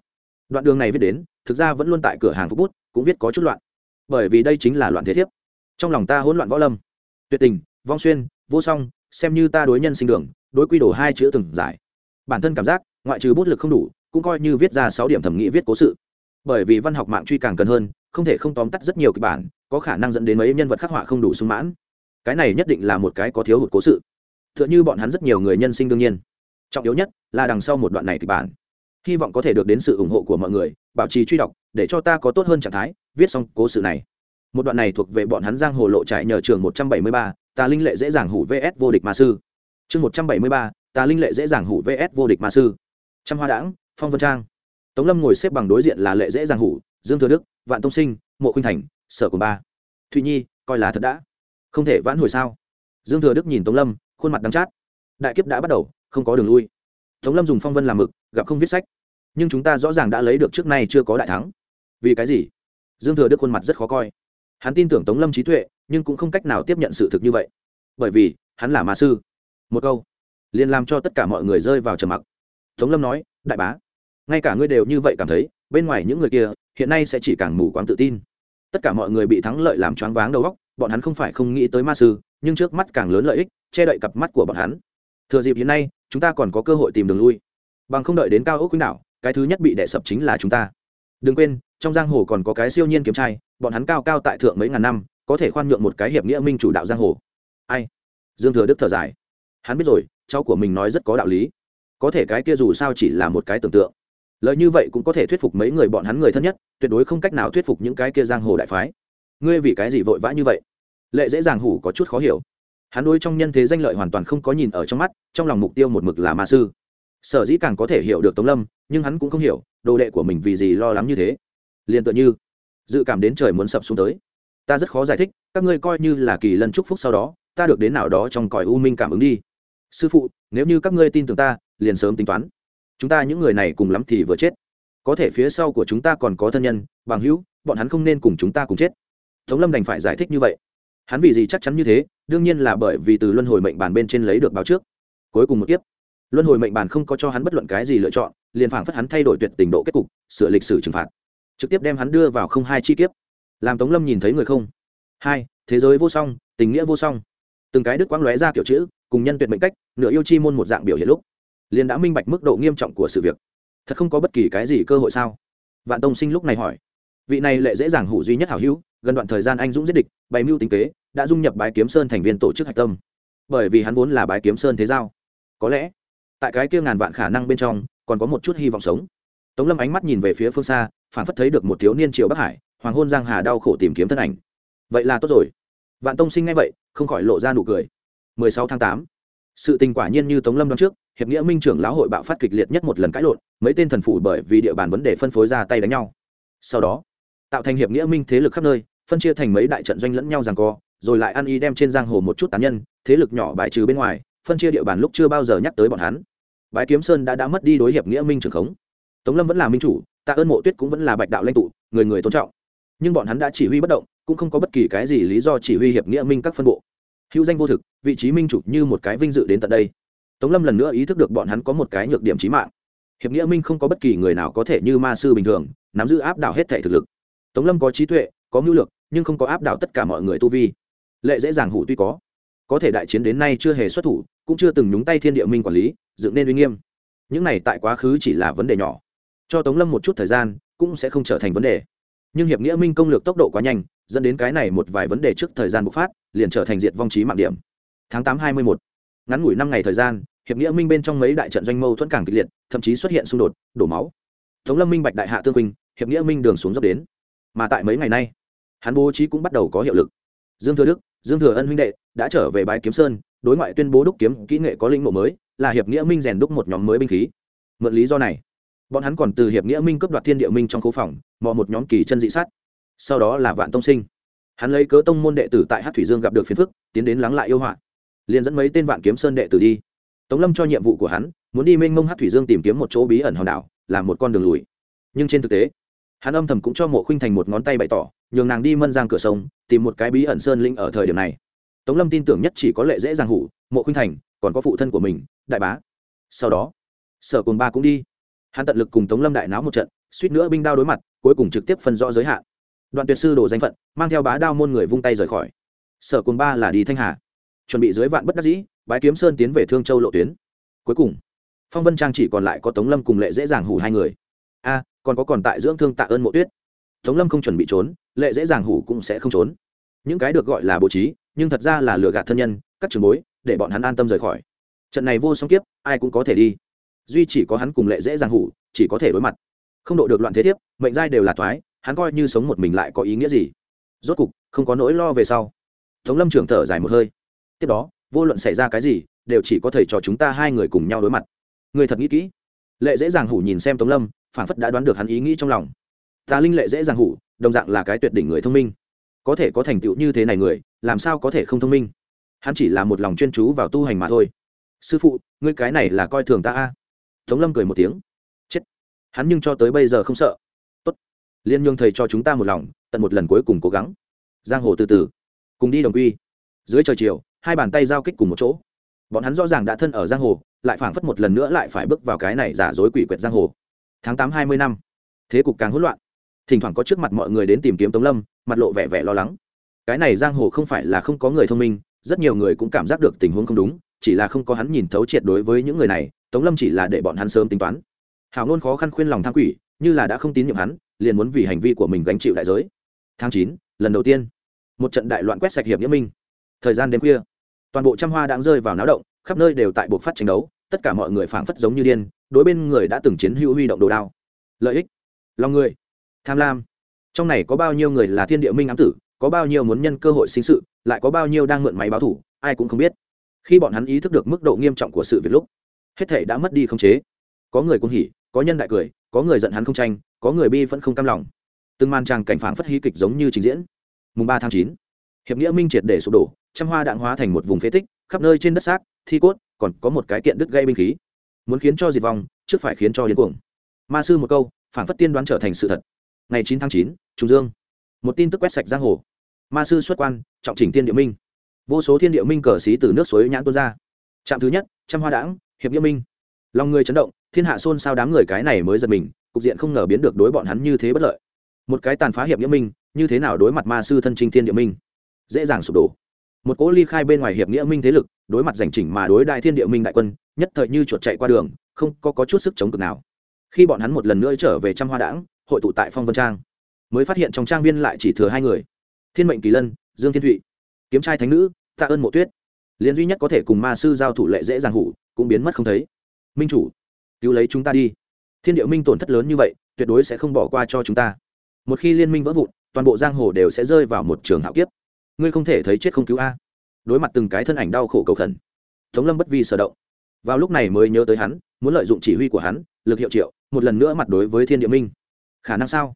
S1: Đoạn đường này viết đến, thực ra vẫn luôn tại cửa hàng phúc bút, cũng viết có chút loạn. Bởi vì đây chính là loạn thế thiếp. Trong lòng ta hỗn loạn võ lâm. Tuyệt tình, vong xuyên, vô song, xem như ta đối nhân sinh đường, đối quy đồ hai chữ từng giải. Bản thân cảm giác, ngoại trừ bút lực không đủ, cũng coi như viết ra sáu điểm thẩm nghĩ viết cố sự. Bởi vì văn học mạng truy càng cần hơn không thể không tóm tắt rất nhiều kịch bản, có khả năng dẫn đến mấy nhân vật khắc họa không đủ sung mãn. Cái này nhất định là một cái có thiếu hụt cố sự. T h ư ợ n h ư bọn hắn rất nhiều người nhân sinh đương nhiên. Trọng yếu nhất là đằng sau một đoạn này kịch bản. Hy vọng có thể được đến sự ủng hộ của mọi người, bảo trì truy đọc, để cho ta có tốt hơn trạng thái, viết xong cố sự này. Một đoạn này thuộc về bọn hắn giang hồ lộ trại nhờ trường một trăm bảy mươi ba, tà linh lệ dễ dàng hủ vs vô địch ma sư. Chương một trăm bảy mươi ba, tà linh lệ dễ dàng hủ vs vô địch ma sư. Trăm hoa đãng, phong vân trang. Tống lâm ngồi xếp bằng đối diện là lệ dễ dàng hủ dương thừa đức, vạn tông sinh, mộ khuynh thành, sở của ba. Thụy nhi, coi là thật đã. Không thể vãn hồi sao? Dương thừa đức nhìn tống lâm, khuôn mặt đắng chát. Đại kiếp đã bắt đầu, không có đường lui. Tống lâm dùng phong vân làm mực, gặp không viết sách. Nhưng chúng ta rõ ràng đã lấy được trước nay chưa có đại thắng. Vì cái gì? Dương thừa đức khuôn mặt rất khó coi. Hắn tin tưởng tống lâm trí tuệ, nhưng cũng không cách nào tiếp nhận sự thực như vậy. Bởi vì, hắn là ma sư. Một câu, liền làm cho tất cả mọi người rơi vào trầm mặc. Tống lâm nói, đại bá ngay cả ngươi đều như vậy cảm thấy, bên ngoài những người kia, hiện nay sẽ chỉ càng mù quáng tự tin. Tất cả mọi người bị thắng lợi làm choáng váng đầu óc, bọn hắn không phải không nghĩ tới ma sư, nhưng trước mắt càng lớn lợi ích, che đậy cặp mắt của bọn hắn. Thừa dịp hiện nay, chúng ta còn có cơ hội tìm đường lui. Bằng không đợi đến cao ốc quýnh đảo, cái thứ nhất bị đẻ sập chính là chúng ta. Đừng quên, trong giang hồ còn có cái siêu nhiên kiếm trai, bọn hắn cao cao tại thượng mấy ngàn năm, có thể khoan nhượng một cái hiệp nghĩa minh chủ đạo giang hồ. Ai? Dương thừa đức thở dài. Hắn biết rồi, cháu của mình nói rất có đạo lý. Có thể cái kia dù sao chỉ là một cái tưởng tượng lợi như vậy cũng có thể thuyết phục mấy người bọn hắn người thân nhất, tuyệt đối không cách nào thuyết phục những cái kia giang hồ đại phái. Ngươi vì cái gì vội vã như vậy? Lệ dễ dàng hủ có chút khó hiểu. Hắn đối trong nhân thế danh lợi hoàn toàn không có nhìn ở trong mắt, trong lòng mục tiêu một mực là ma sư. Sở dĩ càng có thể hiểu được tống lâm, nhưng hắn cũng không hiểu, đồ đệ của mình vì gì lo lắng như thế. Liền tựa như, dự cảm đến trời muốn sập xuống tới. Ta rất khó giải thích, các ngươi coi như là kỳ lân chúc phúc sau đó, ta được đến nào đó trong cõi u minh cảm ứng đi. Sư phụ, nếu như các ngươi tin tưởng ta, liền sớm tính toán chúng ta những người này cùng lắm thì vừa chết. Có thể phía sau của chúng ta còn có thân nhân, bằng hữu, bọn hắn không nên cùng chúng ta cùng chết. Tống lâm đành phải giải thích như vậy. Hắn vì gì chắc chắn như thế, đương nhiên là bởi vì từ luân hồi mệnh bàn bên trên lấy được báo trước. Cuối cùng một kiếp, luân hồi mệnh bàn không có cho hắn bất luận cái gì lựa chọn, liền phảng phất hắn thay đổi tuyệt tình độ kết cục, sửa lịch sử trừng phạt. Trực tiếp đem hắn đưa vào không hai chi kiếp. Làm tống lâm nhìn thấy người không? Hai, thế giới vô song, tình nghĩa vô song. Từng cái đức quang lóe ra kiểu chữ, cùng nhân tuyệt mệnh cách, nửa yêu chi môn một dạng biểu hiện lúc liền đã minh bạch mức độ nghiêm trọng của sự việc. Thật không có bất kỳ cái gì cơ hội sao? Vạn tông sinh lúc này hỏi. Vị này lệ dễ dàng hủ duy nhất hảo hữu, gần đoạn thời gian anh dũng giết địch, bày mưu tính kế, đã dung nhập bái kiếm sơn thành viên tổ chức hạch tâm. Bởi vì hắn vốn là bái kiếm sơn thế giao. Có lẽ, tại cái kia ngàn vạn khả năng bên trong, còn có một chút hy vọng sống. Tống lâm ánh mắt nhìn về phía phương xa phản phất thấy được một thiếu niên triệu bắc hải, hoàng hôn giang hà đau khổ tìm kiếm thân ảnh. Vậy là tốt rồi. Vạn tông sinh ngay vậy, không khỏi lộ ra nụ cười. 16 tháng 8 sự tình quả nhiên như tống lâm đoán trước, hiệp nghĩa minh trưởng lão hội bạo phát kịch liệt nhất một lần cãi lộn, mấy tên thần phủ bởi vì địa bàn vấn đề phân phối ra tay đánh nhau. Sau đó, tạo thành hiệp nghĩa minh thế lực khắp nơi, phân chia thành mấy đại trận doanh lẫn nhau rằng co, rồi lại ăn y đem trên giang hồ một chút tán nhân, thế lực nhỏ bài trừ bên ngoài, phân chia địa bàn lúc chưa bao giờ nhắc tới bọn hắn. Bái kiếm sơn đã đã mất đi đối hiệp nghĩa minh trưởng khống. Tống lâm vẫn là minh chủ, tạ ơn mộ tuyết cũng vẫn là bạch đạo lãnh tụ, người người tôn trọng. Nhưng bọn hắn đã chỉ huy bất động, cũng không có bất kỳ cái gì lý do chỉ huy hiệp nghĩa minh các phân bộ hữu danh vô thực, vị trí minh chủ như một cái vinh dự đến tận đây. Tống lâm lần nữa ý thức được bọn hắn có một cái nhược điểm trí mạng. Hiệp nghĩa minh không có bất kỳ người nào có thể như ma sư bình thường, nắm giữ áp đảo hết thể thực lực. Tống lâm có trí tuệ, có mưu lược, nhưng không có áp đảo tất cả mọi người tu vi. Lệ dễ dàng hủ tuy có. Có thể đại chiến đến nay chưa hề xuất thủ, cũng chưa từng nhúng tay thiên địa minh quản lý, dựng nên uy nghiêm. Những này tại quá khứ chỉ là vấn đề nhỏ. Cho tống lâm một chút thời gian, cũng sẽ không trở thành vấn đề. Nhưng hiệp nghĩa minh công lược tốc độ quá nhanh dẫn đến cái này một vài vấn đề trước thời gian bộc phát, liền trở thành diệt vong trí mạng điểm. Tháng tám hai mươi một ngắn ngủi năm ngày thời gian, hiệp nghĩa minh bên trong mấy đại trận doanh mâu thuẫn càng kịch liệt, thậm chí xuất hiện xung đột, đổ máu. Tống lâm minh bạch đại hạ tương quỳnh hiệp nghĩa minh đường xuống dốc đến. Mà tại mấy ngày nay, hắn bố trí cũng bắt đầu có hiệu lực. Dương thừa đức, dương thừa ân huynh đệ đã trở về bái kiếm sơn, đối ngoại tuyên bố đúc kiếm kỹ nghệ có linh mộ mới, là hiệp nghĩa minh rèn đúc một nhóm mới binh khí. Mượn lý do này, bọn hắn còn từ hiệp nghĩa minh cướp đoạt thiên địa minh trong khu phòng, mò một nhóm kỳ chân dị sát sau đó là vạn tông sinh. Hắn lấy cớ tông môn đệ tử tại hát thủy dương gặp được phiền phức, tiến đến lắng lại yêu họa. Liền dẫn mấy tên vạn kiếm sơn đệ tử đi. Tống lâm cho nhiệm vụ của hắn, muốn đi mênh mông hát thủy dương tìm kiếm một chỗ bí ẩn hòn đảo, là một con đường lùi. Nhưng trên thực tế, hắn âm thầm cũng cho mộ khinh thành một ngón tay bày tỏ, nhường nàng đi mân giang cửa sông, tìm một cái bí ẩn sơn linh ở thời điểm này. Tống lâm tin tưởng nhất chỉ có lệ dễ dàng hủ, mộ khinh thành, còn có phụ thân của mình, đại bá. Sau đó, sở cồn ba cũng đi. Hắn tận lực cùng tống lâm đại náo một trận, suýt nữa binh đao đối mặt, cuối cùng trực tiếp phân rõ giới hạn đoạn tuyệt sư đổ danh phận, mang theo bá đao môn người vung tay rời khỏi. Sở cồn ba là đi thanh hà. Chuẩn bị dưới vạn bất đắc dĩ, bái kiếm sơn tiến về thương châu lộ tuyến. Cuối cùng, phong vân trang chỉ còn lại có tống lâm cùng lệ dễ dàng hủ hai người. A, còn có còn tại dưỡng thương tạ ơn mộ tuyết. Tống lâm không chuẩn bị trốn, lệ dễ dàng hủ cũng sẽ không trốn. Những cái được gọi là bố trí, nhưng thật ra là lừa gạt thân nhân, các trường bối, để bọn hắn an tâm rời khỏi. Trận này vô song kiếp, ai cũng có thể đi. Duy chỉ có hắn cùng lệ dễ Dàng hủ, chỉ có thể đối mặt. Không độ được loạn thế thiếp, mệnh giai đều là thoái hắn coi như sống một mình lại có ý nghĩa gì? Rốt cục, không có nỗi lo về sau. Tống lâm trưởng thở dài một hơi. Tiếp đó, vô luận xảy ra cái gì, đều chỉ có thầy cho chúng ta hai người cùng nhau đối mặt. Người thật nghĩ kỹ. Lệ dễ dàng hủ nhìn xem tống lâm phản phất đã đoán được hắn ý nghĩ trong lòng. Ta linh lệ dễ dàng hủ, đồng dạng là cái tuyệt đỉnh người thông minh. Có thể có thành tựu như thế này người, làm sao có thể không thông minh? Hắn chỉ là một lòng chuyên chú vào tu hành mà thôi. Sư phụ, ngươi cái này là coi thường ta a? Tống lâm cười một tiếng. Chết. Hắn nhưng cho tới bây giờ không sợ liên nhường thầy cho chúng ta một lòng, tận một lần cuối cùng cố gắng. Giang hồ từ từ, cùng đi đồng quy. Dưới trời chiều, hai bàn tay giao kích cùng một chỗ. Bọn hắn rõ ràng đã thân ở giang hồ, lại phảng phất một lần nữa lại phải bước vào cái này giả dối quỷ quyệt giang hồ. Tháng tám hai mươi năm, thế cục càng hỗn loạn. Thỉnh thoảng có trước mặt mọi người đến tìm kiếm tống lâm, mặt lộ vẻ vẻ lo lắng. Cái này giang hồ không phải là không có người thông minh, rất nhiều người cũng cảm giác được tình huống không đúng, chỉ là không có hắn nhìn thấu triệt đối với những người này, tống lâm chỉ là để bọn hắn sớm tính toán. Hào nôn khó khăn khuyên lòng tham quỷ, như là đã không tín nhiệm hắn liền muốn vì hành vi của mình gánh chịu đại giới. Tháng chín, lần đầu tiên. Một trận đại loạn quét sạch hiệp nghĩa minh. Thời gian đêm khuya, toàn bộ trăm hoa đang rơi vào náo động, khắp nơi đều tại buộc phát tranh đấu, tất cả mọi người phảng phất giống như điên, đối bên người đã từng chiến hữu huy động đồ đao. Lợi ích, lòng người, tham lam. Trong này có bao nhiêu người là thiên địa minh ám tử, có bao nhiêu muốn nhân cơ hội sinh sự, lại có bao nhiêu đang mượn máy báo thủ, ai cũng không biết. Khi bọn hắn ý thức được mức độ nghiêm trọng của sự việc lúc, hết thể đã mất đi khống chế. Có người cũng hỉ, có nhân đại cười có người giận hắn không tranh, có người bi vẫn không cam lòng. Từng màn tràng cảnh phảng phất hí kịch giống như trình diễn. Mùng ba tháng chín, hiệp nghĩa minh triệt để sụp đổ, trăm hoa đạn hóa thành một vùng phế tích, khắp nơi trên đất xác, thi cốt, còn có một cái kiện đứt gây binh khí. Muốn khiến cho diệt vong, trước phải khiến cho điên cuồng. Ma sư một câu phản phất tiên đoán trở thành sự thật. Ngày chín tháng chín, trung dương. Một tin tức quét sạch giang hồ. Ma sư xuất quan, trọng chỉnh thiên địa minh. Vô số thiên địa minh cờ xí từ nước suối nhãn tuôn ra. Trạm thứ nhất, trăm hoa đảng, hiệp nghĩa minh lòng người chấn động thiên hạ xôn xao đám người cái này mới giật mình cục diện không ngờ biến được đối bọn hắn như thế bất lợi. Một cái tàn phá hiệp nghĩa minh như thế nào đối mặt ma sư thân trinh thiên địa minh? Dễ dàng sụp đổ. Một cỗ ly khai bên ngoài hiệp nghĩa minh thế lực đối mặt giành chỉnh mà đối đại thiên địa minh đại quân nhất thời như chuột chạy qua đường không có, có chút sức chống cực nào. Khi bọn hắn một lần nữa trở về trăm hoa đảng hội tụ tại phong vân trang mới phát hiện trong trang viên lại chỉ thừa hai người. Thiên mệnh kỳ lân dương thiên thụy kiếm trai thánh nữ tạ ơn mộ tuyết. Liền duy nhất có thể cùng ma sư giao thủ lệ dễ dàng hủ cũng biến mất không thấy minh chủ, cứu lấy chúng ta đi. Thiên địa minh tổn thất lớn như vậy, tuyệt đối sẽ không bỏ qua cho chúng ta. Một khi liên minh vỡ vụn, toàn bộ giang hồ đều sẽ rơi vào một trường hạo kiếp. Ngươi không thể thấy chết không cứu a. Đối mặt từng cái thân ảnh đau khổ cầu khẩn, tống lâm bất vi sở động. Vào lúc này mới nhớ tới hắn, muốn lợi dụng chỉ huy của hắn, lực hiệu triệu, một lần nữa mặt đối với thiên địa minh. Khả năng sao?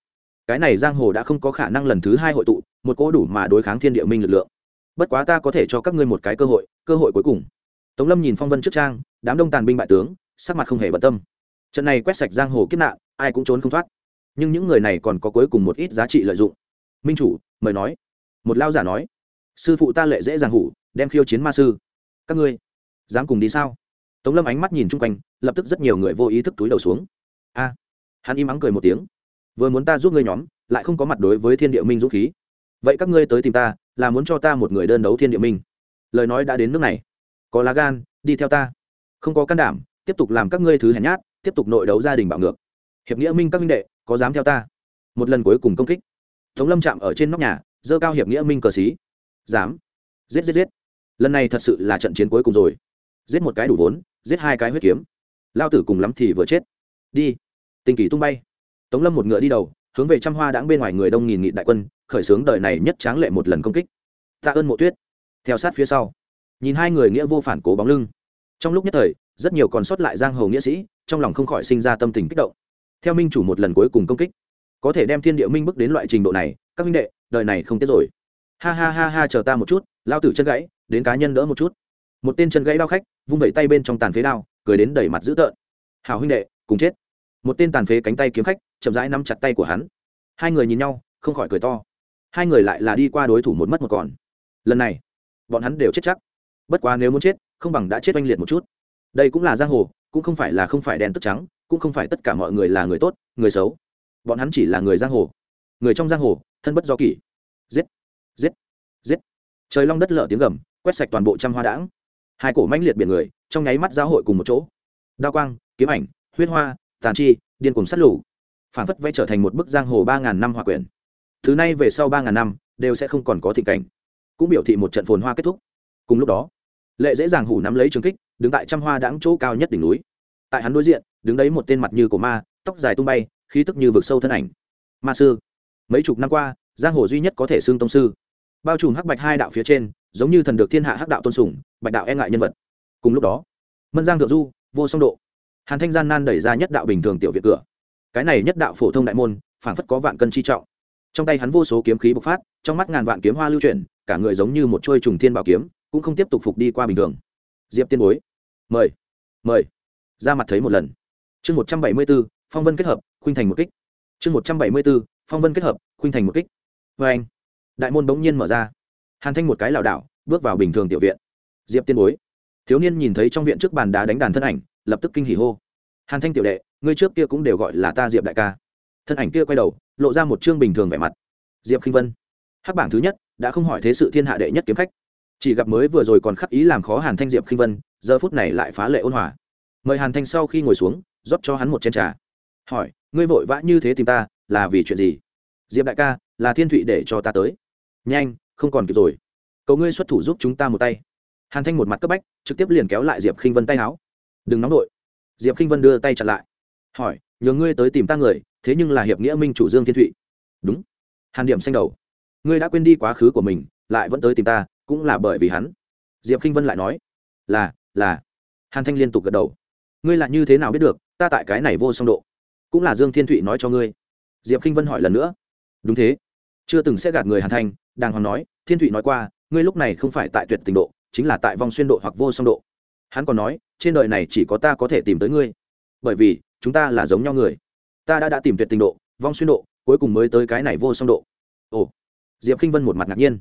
S1: Cái này giang hồ đã không có khả năng lần thứ hai hội tụ, một cỗ đủ mà đối kháng thiên địa minh lực lượng. Bất quá ta có thể cho các ngươi một cái cơ hội cơ hội cuối cùng. Tống lâm nhìn phong vân trước trang, đám đông tàn binh bại tướng sắc mặt không hề bận tâm. Trận này quét sạch giang hồ kiếp nạn, ai cũng trốn không thoát. Nhưng những người này còn có cuối cùng một ít giá trị lợi dụng. Minh chủ, mời nói. Một lao giả nói. Sư phụ ta lệ dễ giang hủ, đem khiêu chiến ma sư. Các ngươi, dám cùng đi sao? Tống lâm ánh mắt nhìn chung quanh, lập tức rất nhiều người vô ý thức túi đầu xuống. A, hắn im ắng cười một tiếng. Vừa muốn ta giúp ngươi nhóm, lại không có mặt đối với thiên địa minh dũng khí. Vậy các ngươi tới tìm ta, là muốn cho ta một người đơn đấu thiên địa minh. Lời nói đã đến nước này. Có lá gan, đi theo ta. Không có can đảm tiếp tục làm các ngươi thứ hèn nhát, tiếp tục nội đấu gia đình bạo ngược. Hiệp nghĩa minh các minh đệ, có dám theo ta? Một lần cuối cùng công kích. Tống lâm chạm ở trên nóc nhà dơ cao hiệp nghĩa minh cờ xí. Dám. Giết giết giết. Lần này thật sự là trận chiến cuối cùng rồi. Giết một cái đủ vốn, giết hai cái huyết kiếm. Lao tử cùng lắm thì vừa chết. Đi. Tình kỳ tung bay. Tống lâm một ngựa đi đầu, hướng về trăm hoa đãng bên ngoài người đông nghìn nghị đại quân, khởi xướng đời này nhất tráng lệ một lần công kích. Tạ ơn mộ tuyết. Theo sát phía sau. Nhìn hai người nghĩa vô phản cố bóng lưng trong lúc nhất thời, rất nhiều còn sót lại giang hồ nghĩa sĩ, trong lòng không khỏi sinh ra tâm tình kích động. Theo minh chủ một lần cuối cùng công kích, có thể đem thiên địa minh bước đến loại trình độ này, các minh đệ, đời này không tiếc rồi. Ha ha ha ha, chờ ta một chút, lao tử chân gãy, đến cá nhân đỡ một chút. Một tên chân gãy đao khách, vung vẩy tay bên trong tàn phế đao, cười đến đẩy mặt dữ tợn. Hào huynh đệ, cùng chết. Một tên tàn phế cánh tay kiếm khách, chậm rãi nắm chặt tay của hắn. Hai người nhìn nhau, không khỏi cười to. Hai người lại là đi qua đối thủ một mất một còn. Lần này, bọn hắn đều chết chắc bất quá nếu muốn chết, không bằng đã chết oanh liệt một chút. Đây cũng là giang hồ, cũng không phải là không phải đen tức trắng, cũng không phải tất cả mọi người là người tốt, người xấu. Bọn hắn chỉ là người giang hồ. Người trong giang hồ, thân bất do kỷ. Giết giết giết. Trời long đất lở tiếng gầm, quét sạch toàn bộ trăm hoa đãng. Hai cổ mãnh liệt biển người, trong nháy mắt giáo hội cùng một chỗ. Đao quang, kiếm ảnh, huyết hoa, tàn chi, điên cùng sắt lủ phản phất vẽ trở thành một bức giang hồ ba ngàn năm hòa quyền. thứ này về sau ba ngàn năm, đều sẽ không còn có thị cảnh. Cũng biểu thị một trận phồn hoa kết thúc. Cùng lúc đó lệ dễ dàng hủ nắm lấy trường kích, đứng tại trăm hoa đãng chỗ cao nhất đỉnh núi. Tại hắn đối diện, đứng đấy một tên mặt như cổ ma, tóc dài tung bay, khí tức như vực sâu thân ảnh. Ma sư, mấy chục năm qua, giang hồ duy nhất có thể xưng tông sư. Bao trùm hắc bạch hai đạo phía trên, giống như thần được thiên hạ hắc đạo tôn sùng, bạch đạo e ngại nhân vật. Cùng lúc đó, mân giang thượng du, vô song độ. Hàn thanh gian nan đẩy ra nhất đạo bình thường tiểu viện cửa. Cái này nhất đạo phổ thông đại môn, phảng phất có vạn cân chi trọng. Trong tay hắn vô số kiếm khí bộc phát, trong mắt ngàn vạn kiếm hoa lưu chuyển, cả người giống như một trôi trùng thiên bảo kiếm cũng không tiếp tục phục đi qua bình thường. Diệp tiên bối, mời mời. Ra mặt thấy một lần. Chương một trăm bảy mươi b ố phong vân kết hợp, khuynh thành một kích. Chương một trăm bảy mươi b ố phong vân kết hợp, khuynh thành một kích. Vê anh, đại môn bỗng nhiên mở ra. Hàn thanh một cái lảo đảo, bước vào bình thường tiểu viện. Diệp tiên bối, thiếu niên nhìn thấy trong viện trước bàn đá đánh đàn thân ảnh, lập tức kinh hỉ hô. Hàn thanh tiểu đệ, ngươi trước kia cũng đều gọi là ta diệp đại ca. Thân ảnh kia quay đầu, lộ ra một chương bình thường vẻ mặt. Diệp khinh vân, hắc bảng thứ nhất, đã không hỏi thế sự thiên hạ đệ nhất kiếm khách chỉ gặp mới vừa rồi còn khắc ý làm khó hàn thanh diệp khinh vân, giờ phút này lại phá lệ ôn hòa. Mời hàn thanh sau khi ngồi xuống, rót cho hắn một chén trà. Hỏi, ngươi vội vã như thế tìm ta, là vì chuyện gì? Diệp đại ca, là thiên thụy để cho ta tới. Nhanh, không còn kịp rồi. Cầu ngươi xuất thủ giúp chúng ta một tay. Hàn thanh một mặt cấp bách, trực tiếp liền kéo lại diệp khinh vân tay áo. Đừng nóng đội diệp khinh vân đưa tay chặn lại. Hỏi nhờ ngươi tới tìm ta người, thế nhưng là hiệp nghĩa minh chủ dương thiên thụy. Đúng. Hàn điểm xanh đầu. Ngươi đã quên đi quá khứ của mình, lại vẫn tới tìm ta cũng là bởi vì hắn. Diệp k i n h vân lại nói, là là. Hàn thanh liên tục gật đầu, ngươi là như thế nào biết được, ta tại cái này vô song độ, cũng là dương thiên thụy nói cho ngươi. Diệp k i n h vân hỏi lần nữa, đúng thế, chưa từng sẽ gạt người hàn thanh, đàng hoàng nói, thiên thụy nói qua, ngươi lúc này không phải tại tuyệt tình độ, chính là tại vòng xuyên độ hoặc vô song độ. Hắn còn nói, trên đời này chỉ có ta có thể tìm tới ngươi, bởi vì, chúng ta là giống nhau người. Ta đã đã tìm tuyệt tình độ, vong xuyên độ, cuối cùng mới tới cái này vô song độ. Ồ. Diệp k i n h vân một mặt ngạc nhiên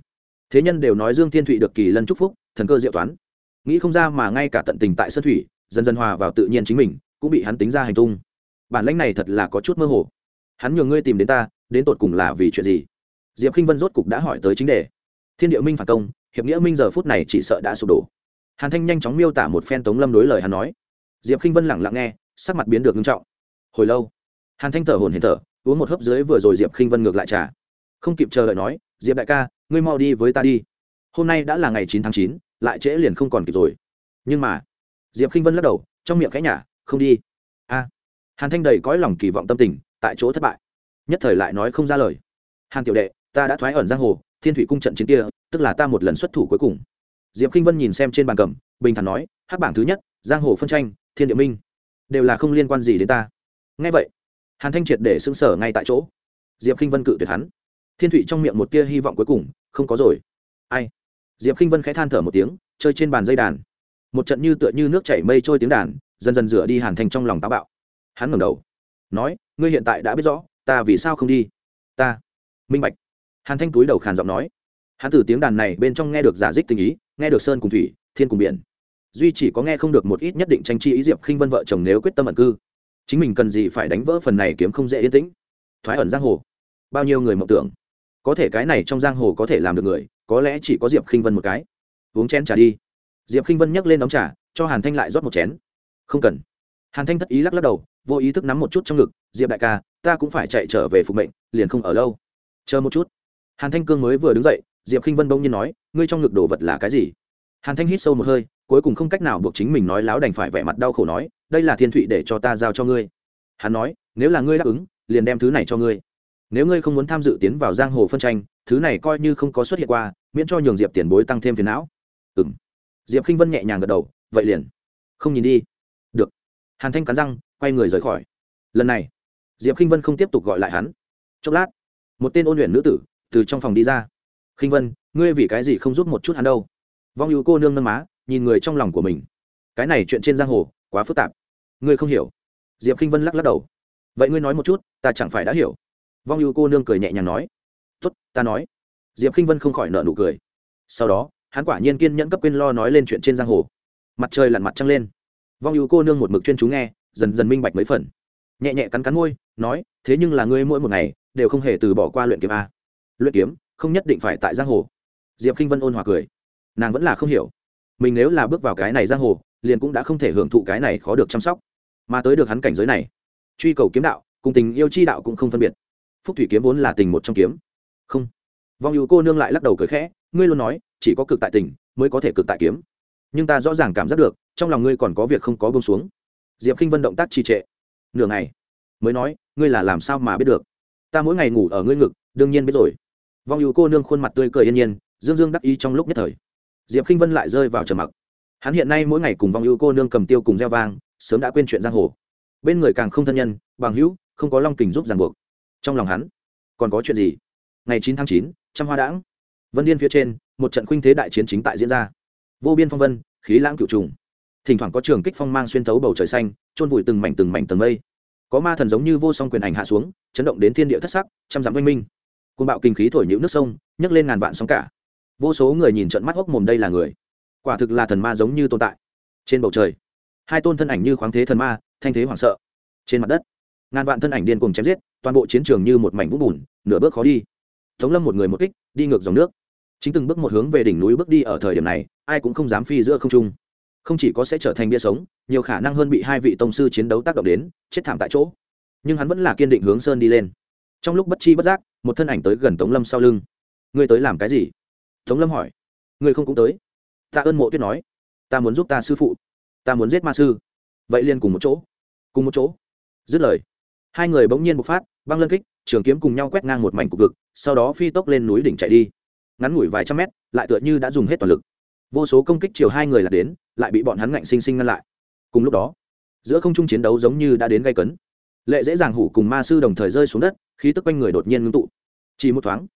S1: thế nhân đều nói dương thiên thụy được kỳ lân chúc phúc, thần cơ diệu toán. Nghĩ không ra mà ngay cả tận tình tại sơn thủy dần dần hòa vào tự nhiên chính mình, cũng bị hắn tính ra hành tung. Bản lãnh này thật là có chút mơ hồ. Hắn nhường ngươi tìm đến ta, đến tột cùng là vì chuyện gì? Diệp k i n h vân rốt cục đã hỏi tới chính đề. Thiên địa minh phản công, hiệp nghĩa minh giờ phút này chỉ sợ đã sụp đổ. Hàn thanh nhanh chóng miêu tả một phen tống lâm đối lời hắn nói. Diệp k i n h vân lẳng lặng nghe, sắc mặt biến được nghiêm trọng. Hồi lâu, hàn thanh thở hồn hển thở, uống một hớp dưới vừa rồi diệp k i n h vân ngược lại trả không kịp chờ đợi nói, diệp đại ca ngươi mau đi với ta đi. Hôm nay đã là ngày chín tháng chín, lại trễ liền không còn kịp rồi. Nhưng mà, diệp k i n h vân lắc đầu, trong miệng khẽ nhả, không đi. A. Hàn thanh đầy cõi lòng kỳ vọng tâm tình, tại chỗ thất bại. Nhất thời lại nói không ra lời. Hàn tiểu đệ, ta đã thoái ẩn giang hồ, thiên thủy cung trận chiến kia, tức là ta một lần xuất thủ cuối cùng. Diệp k i n h vân nhìn xem trên bàn cầm, bình thản nói, hắc bảng thứ nhất, giang hồ phân tranh, thiên địa minh. Đều là không liên quan gì đến ta. Ngay vậy, hàn thanh triệt để xưng sở ngay tại chỗ. Diệp k i n h vân cự tuyệt hắn thiên thụy trong miệng một tia hy vọng cuối cùng, không có rồi. Ai? Diệp k i n h vân khẽ than thở một tiếng, chơi trên bàn dây đàn. Một trận như tựa như nước chảy mây trôi tiếng đàn, dần dần rửa đi hàn thành trong lòng táo bạo. Hắn ngẩng đầu, nói, ngươi hiện tại đã biết rõ, ta vì sao không đi? Ta. Minh bạch. Hàn thanh túi đầu khàn giọng nói. Hắn từ tiếng đàn này bên trong nghe được giả dích tình ý, nghe được sơn cùng thủy, thiên cùng biển. Duy chỉ có nghe không được một ít nhất định tranh chi ý diệp khinh vân vợ chồng nếu quyết tâm ẩn cư. Chính mình cần gì phải đánh vỡ phần này kiếm không dễ yên tĩnh. Thoái ẩn giang hồ. Bao nhiêu người mộng tưởng có thể cái này trong giang hồ có thể làm được người, có lẽ chỉ có diệp khinh vân một cái. Uống chén trà đi. Diệp khinh vân nhấc lên đóng trà, cho hàn thanh lại rót một chén. Không cần. Hàn thanh thất ý lắc lắc đầu, vô ý thức nắm một chút trong ngực, diệp đại ca, ta cũng phải chạy trở về phục mệnh, liền không ở lâu. Chờ một chút. Hàn thanh cương mới vừa đứng dậy, diệp khinh vân bỗng nhiên nói, ngươi trong ngực đồ vật là cái gì? Hàn thanh hít sâu một hơi, cuối cùng không cách nào buộc chính mình nói láo đành phải vẻ mặt đau khổ nói, đây là thiên thụy để cho ta giao cho ngươi. Hắn nói, nếu là ngươi đáp ứng, liền đem thứ này cho ngươi nếu ngươi không muốn tham dự tiến vào giang hồ phân tranh, thứ này coi như không có xuất hiện qua, miễn cho nhường diệp tiền bối tăng thêm phiền não. Ừ m diệp k i n h vân nhẹ nhàng gật đầu, vậy liền. Không nhìn đi. Được. Hàn thanh cắn răng, quay người rời khỏi. Lần này, diệp k i n h vân không tiếp tục gọi lại hắn. Chốc lát, một tên ôn luyện nữ tử từ trong phòng đi ra. K i n h vân, ngươi vì cái gì không giúp một chút hắn đâu? Vong hữu cô nương nâng má, nhìn người trong lòng của mình. Cái này chuyện trên giang hồ, quá phức tạp. Ngươi không hiểu. Diệp k i n h vân lắc lắc đầu. Vậy ngươi nói một chút, ta chẳng phải đã hiểu vong ưu cô nương cười nhẹ nhàng nói, tốt, ta nói. Diệp k i n h vân không khỏi nợ nụ cười. Sau đó, hắn quả nhiên kiên nhẫn cấp quên lo nói lên chuyện trên giang hồ. Mặt trời lặn mặt trăng lên. Vong ưu cô nương một mực chuyên chú nghe, dần dần minh bạch mấy phần. Nhẹ nhẹ cắn cắn môi, nói, thế nhưng là ngươi mỗi một ngày đều không hề từ bỏ qua luyện kiếm a luyện kiếm, không nhất định phải tại giang hồ. Diệp k i n h vân ôn hòa cười. Nàng vẫn là không hiểu. Mình nếu là bước vào cái này giang hồ, liền cũng đã không thể hưởng thụ cái này khó được chăm sóc. Mà tới được hắn cảnh giới này, truy cầu kiếm đạo, cùng tình yêu chi đạo cũng không phân biệt phúc thủy kiếm vốn là tình một trong kiếm. Không. Vong hữu cô nương lại lắc đầu cười khẽ, ngươi luôn nói, chỉ có cực tại tình mới có thể cực tại kiếm. Nhưng ta rõ ràng cảm giác được, trong lòng ngươi còn có việc không có bông xuống. Diệp k i n h vân động tác trì trệ. Nửa ngày, mới nói, ngươi là làm sao mà biết được? Ta mỗi ngày ngủ ở ngươi ngực, đương nhiên biết rồi. Vong hữu cô nương khuôn mặt tươi cười yên nhiên, dương dương đắc ý trong lúc nhất thời. Diệp k i n h vân lại rơi vào trầm mặc. Hắn hiện nay mỗi ngày cùng vong hữu cô nương cầm tiêu cùng gieo vang, sớm đã quên chuyện giang hồ. Bên người càng không thân nhân, bằng hữu, không có long kình giúp ràng buộc trong lòng hắn. Còn có chuyện gì? Ngày chín tháng chín, trăm hoa đãng. Vân điên phía trên, một trận khuynh thế đại chiến chính tại diễn ra. Vô biên phong vân, khí lãng cựu trùng. Thỉnh thoảng có trường kích phong mang xuyên thấu bầu trời xanh trôn vùi từng mảnh từng mảnh tầng mây. Có ma thần giống như vô song quyền ảnh hạ xuống, chấn động đến thiên địa thất sắc, trăm dặm oanh minh. Côn bạo kinh khí thổi nhũ nước sông, nhấc lên ngàn vạn sóng cả. Vô số người nhìn trận mắt hốc mồm đây là người. Quả thực là thần ma giống như tồn tại. Trên bầu trời, hai tôn thân ảnh như khoáng thế thần ma, thanh thế hoảng sợ. Trên mặt đất, ngàn vạn thân ảnh điên cùng chém giết toàn bộ chiến trường như một mảnh vũng bùn, nửa bước khó đi. Tống lâm một người một kích, đi ngược dòng nước. Chính từng bước một hướng về đỉnh núi bước đi ở thời điểm này, ai cũng không dám phi giữa không trung. Không chỉ có sẽ trở thành bia sống, nhiều khả năng hơn bị hai vị tông sư chiến đấu tác động đến, chết thảm tại chỗ. Nhưng hắn vẫn là kiên định hướng sơn đi lên. Trong lúc bất chi bất giác, một thân ảnh tới gần tống lâm sau lưng. Ngươi tới làm cái gì? Tống lâm hỏi. Ngươi không cũng tới. Ta ơn mộ tuyết nói. Ta muốn giúp ta sư phụ. Ta muốn giết ma sư. Vậy liền cùng một chỗ. Cùng một chỗ. Dứt lời hai người bỗng nhiên bộc phát, băng lân kích, trường kiếm cùng nhau quét ngang một mảnh cục vực, sau đó phi tốc lên núi đỉnh chạy đi. Ngắn ngủi vài trăm mét, lại tựa như đã dùng hết toàn lực. Vô số công kích chiều hai người là đến, lại bị bọn hắn ngạnh sinh sinh ngăn lại. Cùng lúc đó, giữa không trung chiến đấu giống như đã đến gây cấn. Lệ dễ dàng hủ cùng ma sư đồng thời rơi xuống đất, khí tức quanh người đột nhiên ngưng tụ. Chỉ một thoáng,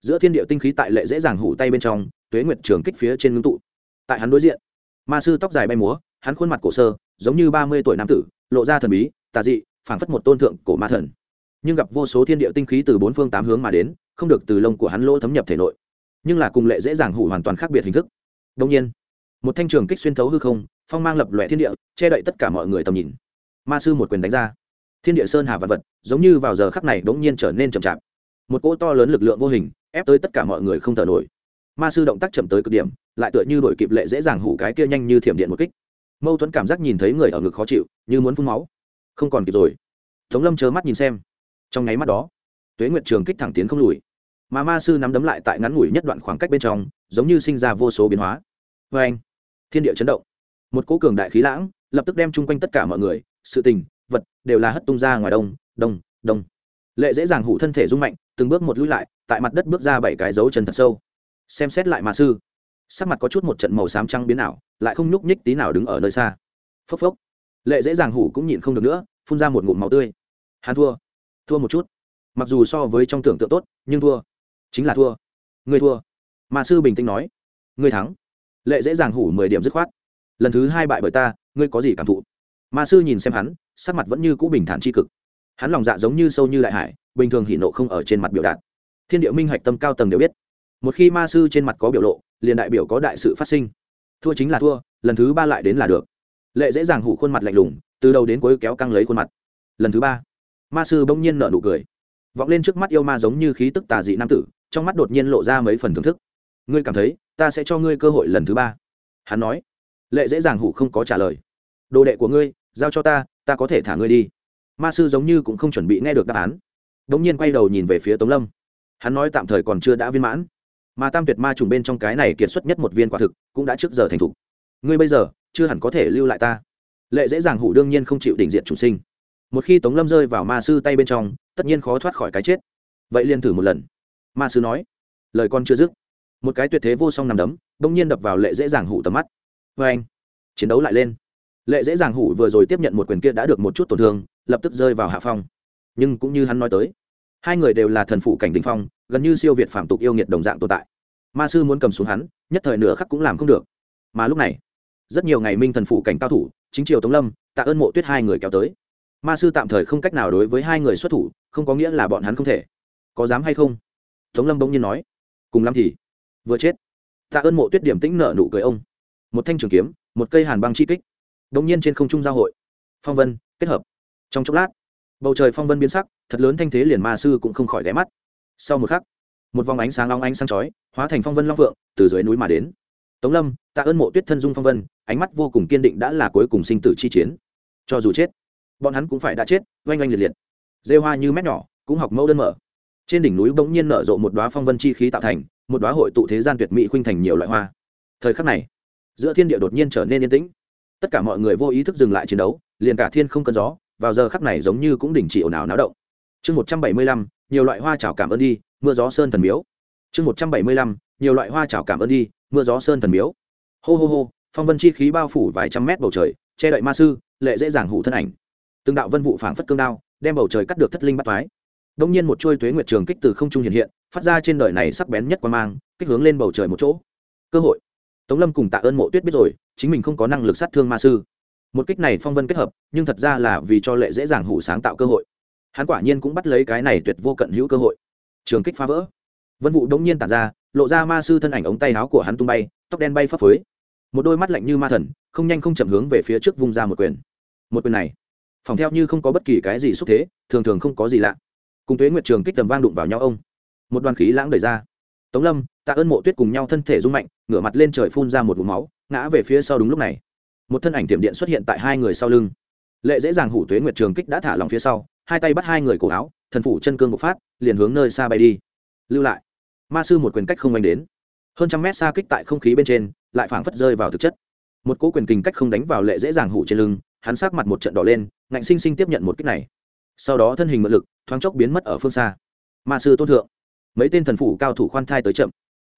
S1: giữa thiên địa tinh khí tại lệ dễ dàng hủ tay bên trong, tuế nguyệt trường kích phía trên ngưng tụ. Tại hắn đối diện, ma sư tóc dài bay múa, hắn khuôn mặt cổ sơ, giống như ba mươi tuổi nam tử, lộ ra thần bí, tà dị phảng phất một tôn thượng cổ ma thần. Nhưng gặp vô số thiên địa tinh khí từ bốn phương tám hướng mà đến, không được từ lông của hắn lỗ thấm nhập thể nội. Nhưng là cùng lệ dễ dàng hủ hoàn toàn khác biệt hình thức. Đông nhiên, một thanh trường kích xuyên thấu hư không, phong mang lập lòe thiên địa, che đậy tất cả mọi người tầm nhìn. Ma sư một quyền đánh ra. Thiên địa sơn hà vật vật, giống như vào giờ khắc này bỗng nhiên trở nên chậm chạp. Một cỗ to lớn lực lượng vô hình, ép tới tất cả mọi người không thở nổi. Ma sư động tác chậm tới cực điểm, lại tựa như đổi kịp lệ dễ dàng hủ cái kia nhanh như thiểm điện một kích. Mâu thuẫn cảm giác nhìn thấy người ở ngực khó chịu, như muốn phun máu không còn kịp rồi. Tống lâm chớ mắt nhìn xem. Trong nháy mắt đó, tuế nguyệt trường kích thẳng tiến không lùi. Mà ma sư nắm đấm lại tại ngắn ngủi nhất đoạn khoảng cách bên trong, giống như sinh ra vô số biến hóa. Vê anh, thiên địa chấn động. Một cỗ cường đại khí lãng lập tức đem chung quanh tất cả mọi người, sự tình, vật đều là hất tung ra ngoài đông đông đông. Lệ dễ dàng hủ thân thể rung mạnh, từng bước một lũi lại, tại mặt đất bước ra bảy cái dấu chân thật sâu. Xem xét lại mà sư, sắc mặt có chút một trận màu xám trắng biến ảo, lại không nhúc nhích tí nào đứng ở nơi xa. Phốc phốc lệ dễ dàng hủ cũng nhịn không được nữa, phun ra một ngụm máu tươi. Hắn thua. Thua một chút. Mặc dù so với trong tưởng tượng tốt, nhưng thua. Chính là thua. Người thua. Mà sư bình tĩnh nói. Người thắng. Lệ dễ dàng hủ mười điểm dứt khoát. Lần thứ hai bại bởi ta, ngươi có gì cảm thụ? Ma sư nhìn xem hắn, sắc mặt vẫn như cũ bình thản tri cực. Hắn lòng dạ giống như sâu như đại hải, bình thường hỉ nộ không ở trên mặt biểu đạt. Thiên địa minh hạch tâm cao tầng đều biết. Một khi ma sư trên mặt có biểu lộ, liền đại biểu có đại sự phát sinh. Thua chính là thua, lần thứ ba lại đến là được lệ dễ dàng hủ khuôn mặt lạnh lùng, từ đầu đến cuối kéo căng lấy khuôn mặt. Lần thứ ba, ma sư bỗng nhiên nở nụ cười. Vọng lên trước mắt yêu ma giống như khí tức tà dị nam tử, trong mắt đột nhiên lộ ra mấy phần thưởng thức. Ngươi cảm thấy, ta sẽ cho ngươi cơ hội lần thứ ba. Hắn nói. Lệ dễ dàng hủ không có trả lời. Đồ đệ của ngươi, giao cho ta ta có thể thả ngươi đi. Ma sư giống như cũng không chuẩn bị nghe được đáp án. Đ ỗ n g nhiên quay đầu nhìn về phía tống lâm. Hắn nói tạm thời còn chưa đã viên mãn. Mà tam tuyệt ma trùng bên trong cái này kiệt xuất nhất một viên quả thực, cũng đã trước giờ thành thục. Ngươi bây giờ chưa hẳn có thể lưu lại ta. Lệ dễ dàng hủ đương nhiên không chịu đỉnh diện chủ sinh. Một khi tống lâm rơi vào ma sư tay bên trong, tất nhiên khó thoát khỏi cái chết. Vậy liền thử một lần. Ma sư nói. Lời con chưa dứt. Một cái tuyệt thế vô song nằm đấm, bỗng nhiên đập vào lệ dễ dàng hủ tầm mắt. Vê anh. Chiến đấu lại lên. Lệ dễ dàng hủ vừa rồi tiếp nhận một quyền kia đã được một chút tổn thương, lập tức rơi vào hạ phong. Nhưng cũng như hắn nói tới, hai người đều là thần phụ cảnh đình phong, gần như siêu việt phạm tục yêu nghiệt đồng dạng tồn tại. Ma sư muốn cầm xuống hắn, nhất thời nửa khắc cũng làm không được. Mà lúc này rất nhiều ngày minh thần phụ cảnh cao thủ, chính triều tống lâm, tạ ơn mộ tuyết hai người kéo tới. Ma sư tạm thời không cách nào đối với hai người xuất thủ, không có nghĩa là bọn hắn không thể. Có dám hay không? Tống lâm bỗng nhiên nói. Cùng lắm thì, vừa chết. Tạ ơn mộ tuyết điểm tĩnh nợ nụ cười ông. Một thanh trường kiếm, một cây hàn băng chi kích. Đông nhiên trên không trung giao hội. Phong vân, kết hợp. Trong chốc lát, bầu trời phong vân biến sắc, thật lớn thanh thế liền ma sư cũng không khỏi ghé mắt. Sau một khắc, một vòng ánh sáng long ánh sáng chói, hóa thành phong vân long phượng từ dưới núi mà đến tống lâm, tạ ơn mộ tuyết thân dung phong vân, ánh mắt vô cùng kiên định đã là cuối cùng sinh tử chi chiến. Cho dù chết, bọn hắn cũng phải đã chết, oanh oanh liệt liệt. Dê hoa như mét nhỏ, cũng học mẫu đơn mở. Trên đỉnh núi bỗng nhiên nở rộ một đoá phong vân chi khí tạo thành, một đoá hội tụ thế gian tuyệt mỹ khuynh thành nhiều loại hoa. Thời khắc này, giữa thiên địa đột nhiên trở nên yên tĩnh. Tất cả mọi người vô ý thức dừng lại chiến đấu, liền cả thiên không cơn gió, vào giờ khắc này giống như cũng đình chỉ ồn ào náo động. Chương một trăm bảy mươi lăm, nhiều loại hoa chảo cảm ơn đi, mưa gió sơn thần miếu. Chương một trăm bảy mươi lăm, nhiều loại hoa chảo cảm ơn đi mưa gió sơn thần miếu. Hô hô hô, phong vân chi khí bao phủ vài trăm mét bầu trời, che đậy ma sư, lệ dễ dàng hủ thân ảnh. Từng đạo vân vụ phảng phất cương đao, đem bầu trời cắt được thất linh bắt thoái đông nhiên một chuôi tuế nguyệt trường kích từ không trung hiện hiện, phát ra trên đời này sắc bén nhất qua mang, kích hướng lên bầu trời một chỗ. Cơ hội. Tống lâm cùng tạ ơn mộ tuyết biết rồi, chính mình không có năng lực sát thương ma sư. Một kích này phong vân kết hợp, nhưng thật ra là vì cho lệ dễ dàng hủ sáng tạo cơ hội. Hắn quả nhiên cũng bắt lấy cái này tuyệt vô cận hữu cơ hội. Trường kích phá vỡ. Vân vụ đông nhiên tản ra lộ ra ma sư thân ảnh ống tay áo của hắn tung bay, tóc đen bay phấp phới. Một đôi mắt lạnh như ma thần, không nhanh không chậm hướng về phía trước vung ra một quyền. Một quyền này, phòng theo như không có bất kỳ cái gì xúc thế, thường thường không có gì lạ. Cùng tuế nguyệt trường kích tầm vang đụng vào nhau ông. Một đoàn khí lãng đẩy ra. Tống lâm, tạ ơn mộ tuyết cùng nhau thân thể rung mạnh, ngửa mặt lên trời phun ra một vùng máu, ngã về phía sau đúng lúc này. Một thân ảnh tiệm điện xuất hiện tại hai người sau lưng. Lệ dễ dàng hủ tuế nguyệt trường kích đã thả lòng phía sau, hai tay bắt hai người cổ áo, thần phủ chân cương bộc phát, liền hướng nơi xa bay đi. Lưu lại ma sư một quyền cách không đánh đến. Hơn trăm mét xa kích tại không khí bên trên, lại phảng phất rơi vào thực chất. Một cỗ quyền kình cách không đánh vào lệ dễ dàng hủ trên lưng, hắn sát mặt một trận đỏ lên, ngạnh sinh sinh tiếp nhận một kích này. Sau đó thân hình mượn lực, thoáng chốc biến mất ở phương xa. Ma sư tôn thượng. Mấy tên thần phủ cao thủ khoan thai tới chậm.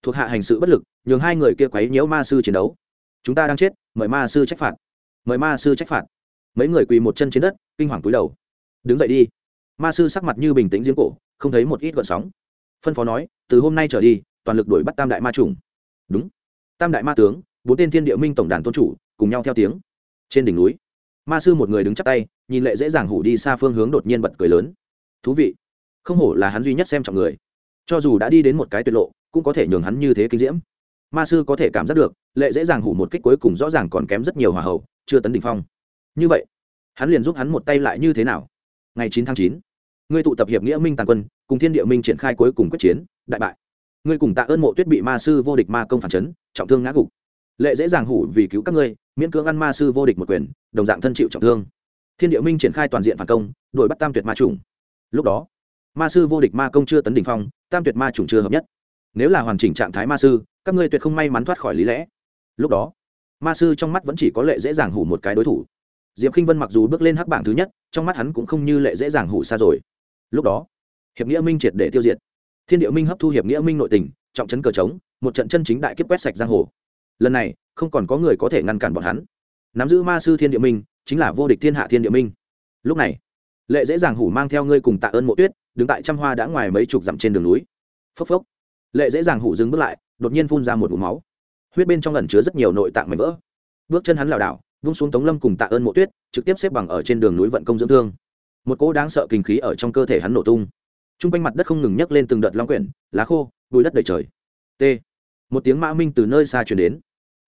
S1: Thuộc hạ hành sự bất lực, nhường hai người kia quấy nhiễu ma sư chiến đấu. Chúng ta đang chết, mời ma sư trách phạt. Mời ma sư trách phạt. Mấy người quỳ một chân trên đất, kinh hoàng túi đầu. Đứng dậy đi. Ma sư sắc mặt như bình tĩnh giếng cổ, không thấy một ít gợn sóng phân phó nói, từ hôm nay trở đi, toàn lực đuổi bắt tam đại ma trùng đúng. Tam đại ma tướng, bốn tên thiên địa minh tổng đàn tôn chủ, cùng nhau theo tiếng. Trên đỉnh núi, ma sư một người đứng chắp tay, nhìn lệ dễ dàng hủ đi xa phương hướng đột nhiên bật cười lớn. Thú vị, không hổ là hắn duy nhất xem trọng người. Cho dù đã đi đến một cái tuyệt lộ, cũng có thể nhường hắn như thế kinh diễm. Ma sư có thể cảm giác được, lệ dễ dàng hủ một kích cuối cùng rõ ràng còn kém rất nhiều hòa hậu, chưa tấn đ ỉ n h phong. Như vậy, hắn liền giúp hắn một tay lại như thế nào? Ngày chín tháng chín ngươi tụ tập hiệp nghĩa minh tàn quân, cùng thiên địa minh triển khai cuối cùng quyết chiến, đại bại. Ngươi cùng tạ ơn mộ tuyết bị ma sư vô địch ma công phản chấn, trọng thương ngã gục. Lệ dễ dàng hủ vì cứu các ngươi, miễn cưỡng ăn ma sư vô địch một quyền, đồng dạng thân chịu trọng thương. Thiên địa minh triển khai toàn diện phản công, đuổi bắt tam tuyệt ma trùng lúc đó, ma sư vô địch ma công chưa tấn đ ỉ n h phong, tam tuyệt ma trùng chưa hợp nhất. Nếu là hoàn chỉnh trạng thái ma sư, các ngươi tuyệt không may mắn thoát khỏi lý lẽ. Lúc đó, ma sư trong mắt vẫn chỉ có lệ dễ dàng hủ một cái đối thủ. Diệp k i n h vân mặc dù bước lên hắc bảng thứ nhất, trong mắt hắn cũng không như lệ dễ dàng hủ xa rồi lúc đó, hiệp nghĩa minh triệt để tiêu diệt. Thiên địa minh hấp thu hiệp nghĩa minh nội tình, trọng chấn cờ trống, một trận chân chính đại kiếp quét sạch giang hồ. Lần này, không còn có người có thể ngăn cản bọn hắn. Nắm giữ ma sư thiên địa minh, chính là vô địch thiên hạ thiên địa minh. Lúc này, lệ dễ dàng hủ mang theo ngươi cùng tạ ơn mộ tuyết, đứng tại trăm hoa đã ngoài mấy chục dặm trên đường núi. Phốc phốc. Lệ dễ dàng hủ dừng bước lại, đột nhiên phun ra một vùng máu. Huyết bên trong ẩn chứa rất nhiều nội tạng mảnh vỡ. Bước chân hắn lảo đảo, vung xuống tống lâm cùng tạ ơn mộ tuyết, trực tiếp xếp bằng ở trên đường núi vận công dưỡng thương một cỗ đáng sợ kinh khí ở trong cơ thể hắn nổ tung. T r u n g quanh mặt đất không ngừng nhấc lên từng đợt long quyển, lá khô bùi đất đầy trời. T. Một tiếng mã minh từ nơi xa chuyển đến.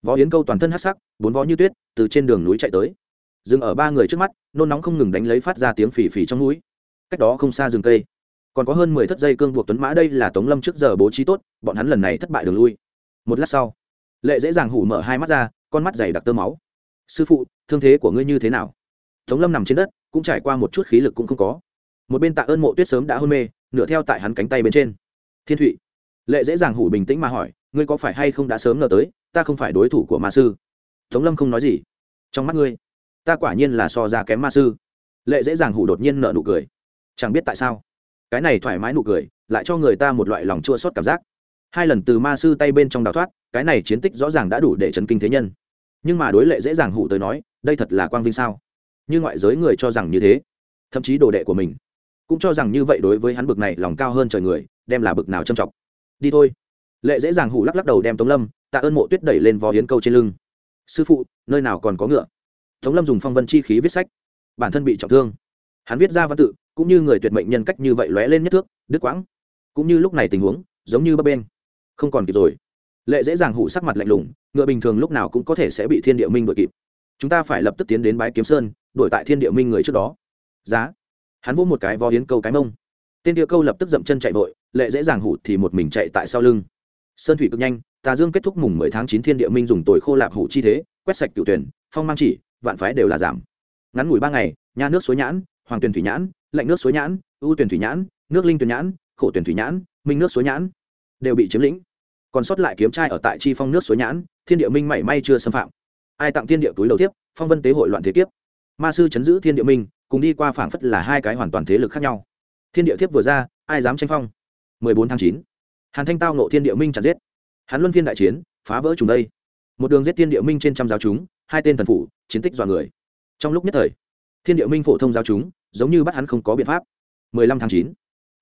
S1: Võ yến câu toàn thân hát sắc, bốn vó như tuyết, từ trên đường núi chạy tới. Dừng ở ba người trước mắt, nôn nóng không ngừng đánh lấy phát ra tiếng phì phì trong núi. Cách đó không xa rừng cây. Còn có hơn mười thất dây cương buộc tuấn mã đây là tống lâm trước giờ bố trí tốt, bọn hắn lần này thất bại đường lui. Một lát sau, lệ dễ dàng hủ mở hai mắt ra, con mắt dày đặc tơ máu. Sư phụ, thương thế của ngươi như thế nào? Tống lâm nằm trên đất cũng trải qua một chút khí lực cũng không có. Một bên tạ ơn mộ tuyết sớm đã hôn mê, nửa theo tại hắn cánh tay bên trên. Thiên thụy, lệ dễ dàng hủ bình tĩnh mà hỏi, ngươi có phải hay không đã sớm ngờ tới, ta không phải đối thủ của ma sư? Tống lâm không nói gì. Trong mắt ngươi, ta quả nhiên là so ra kém ma sư. Lệ dễ dàng hủ đột nhiên nợ nụ cười. Chẳng biết tại sao, cái này thoải mái nụ cười lại cho người ta một loại lòng chua xót cảm giác. Hai lần từ ma sư tay bên trong đào thoát, cái này chiến tích rõ ràng đã đủ để chấn kinh thế nhân. Nhưng mà đối lệ dễ dàng hủ tới nói, đây thật là quang vinh sao? Như ngoại giới người cho rằng như thế. Thậm chí đồ đệ của mình cũng cho rằng như vậy đối với hắn bực này lòng cao hơn trời người, đem là bực nào trầm trọng đi thôi. Lệ dễ dàng hủ lắc lắc đầu đem tống lâm, tạ ơn mộ tuyết đẩy lên vò hiến câu trên lưng. Sư phụ, nơi nào còn có ngựa? Tống lâm dùng phong vân chi khí viết sách. Bản thân bị trọng thương. Hắn viết ra văn tự, cũng như người tuyệt mệnh nhân cách như vậy lóe lên nhất thước, đứt quãng. Cũng như lúc này tình huống, giống như bấp bên không còn kịp rồi. Lệ dễ dàng hủ sắc mặt lạnh lùng, ngựa bình thường lúc nào cũng có thể sẽ bị thiên địa minh đuổi kịp chúng ta phải lập tức tiến đến bái kiếm sơn, đổi tại thiên địa minh người trước đó. Giá. Hắn vỗ một cái vó hiến câu cái mông. Tên địa câu lập tức dậm chân chạy vội, lệ dễ dàng hụ thì một mình chạy tại sau lưng. Sơn thủy cực nhanh, tà dương kết thúc mùng mười tháng chín thiên địa minh dùng tồi khô lạp hủ chi thế, quét sạch cựu tuyển, phong mang chỉ, vạn phái đều là giảm. Ngắn ngủi ba ngày, nhà nước suối nhãn, hoàng tuyển thủy nhãn lạnh nước suối nhãn, ưu tuyển thủy nhãn, nước linh tuyển nhãn, khổ tuyển thủy nhãn, minh nước suối nhãn đều bị chiếm lĩnh. Còn sót lại kiếm trai ở tại chi phong nước suối nhãn, thiên địa minh mảy may chưa xâm phạm ai tặng thiên địa túi đầu tiếp, phong vân tế hội loạn thế kiếp. Ma sư chấn giữ thiên địa minh cùng đi qua phảng phất là hai cái hoàn toàn thế lực khác nhau. Thiên địa thiếp vừa ra, ai dám tranh phong? 14 tháng 9. hàn thanh tao nộ thiên địa minh chặt giết. Hắn luân phiên đại chiến, phá vỡ trùng đây. Một đường giết thiên địa minh trên trăm giáo chúng, hai tên thần phủ, chiến tích dọa người. Trong lúc nhất thời, thiên địa minh phổ thông giáo chúng, giống như bắt hắn không có biện pháp. 15 tháng 9.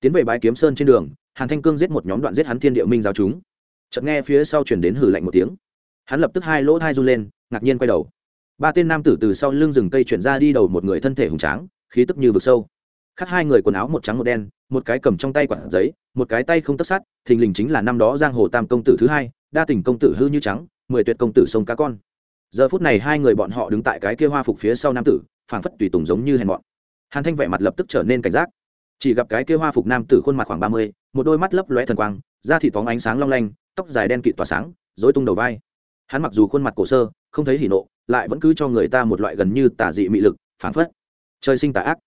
S1: tiến về bãi kiếm sơn trên đường, hàn thanh cương giết một nhóm đoạn giết hắn thiên địa minh giáo chúng. Chợt nghe phía sau chuyển đến hử lạnh một tiếng. Hắn lập tức hai lỗ thai run lên ngạc nhiên quay đầu. Ba tên nam tử từ sau lưng rừng cây chuyển ra đi đầu một người thân thể hùng tráng, khí tức như vực sâu. Khắc hai người quần áo một trắng một đen, một cái cầm trong tay quản giấy, một cái tay không tất sát, thình lình chính là năm đó giang hồ tam công tử thứ hai, đa tình công tử hư như trắng, mười tuyệt công tử sông cá con. Giờ phút này hai người bọn họ đứng tại cái kia hoa phục phía sau nam tử, phảng phất tùy tùng giống như hèn bọn hàn thanh vẻ mặt lập tức trở nên cảnh giác. Chỉ gặp cái kia hoa phục nam tử khuôn mặt khoảng ba mươi, một đôi mắt lấp lóe thần quang, da thịt phóng ánh sáng long lanh, tóc dài đen kịt tỏa sáng dối tung đầu vai hắn mặc dù khuôn mặt cổ sơ, không thấy hỉ nộ, lại vẫn cứ cho người ta một loại gần như tả dị mị lực phản phất. Trời sinh tà ác.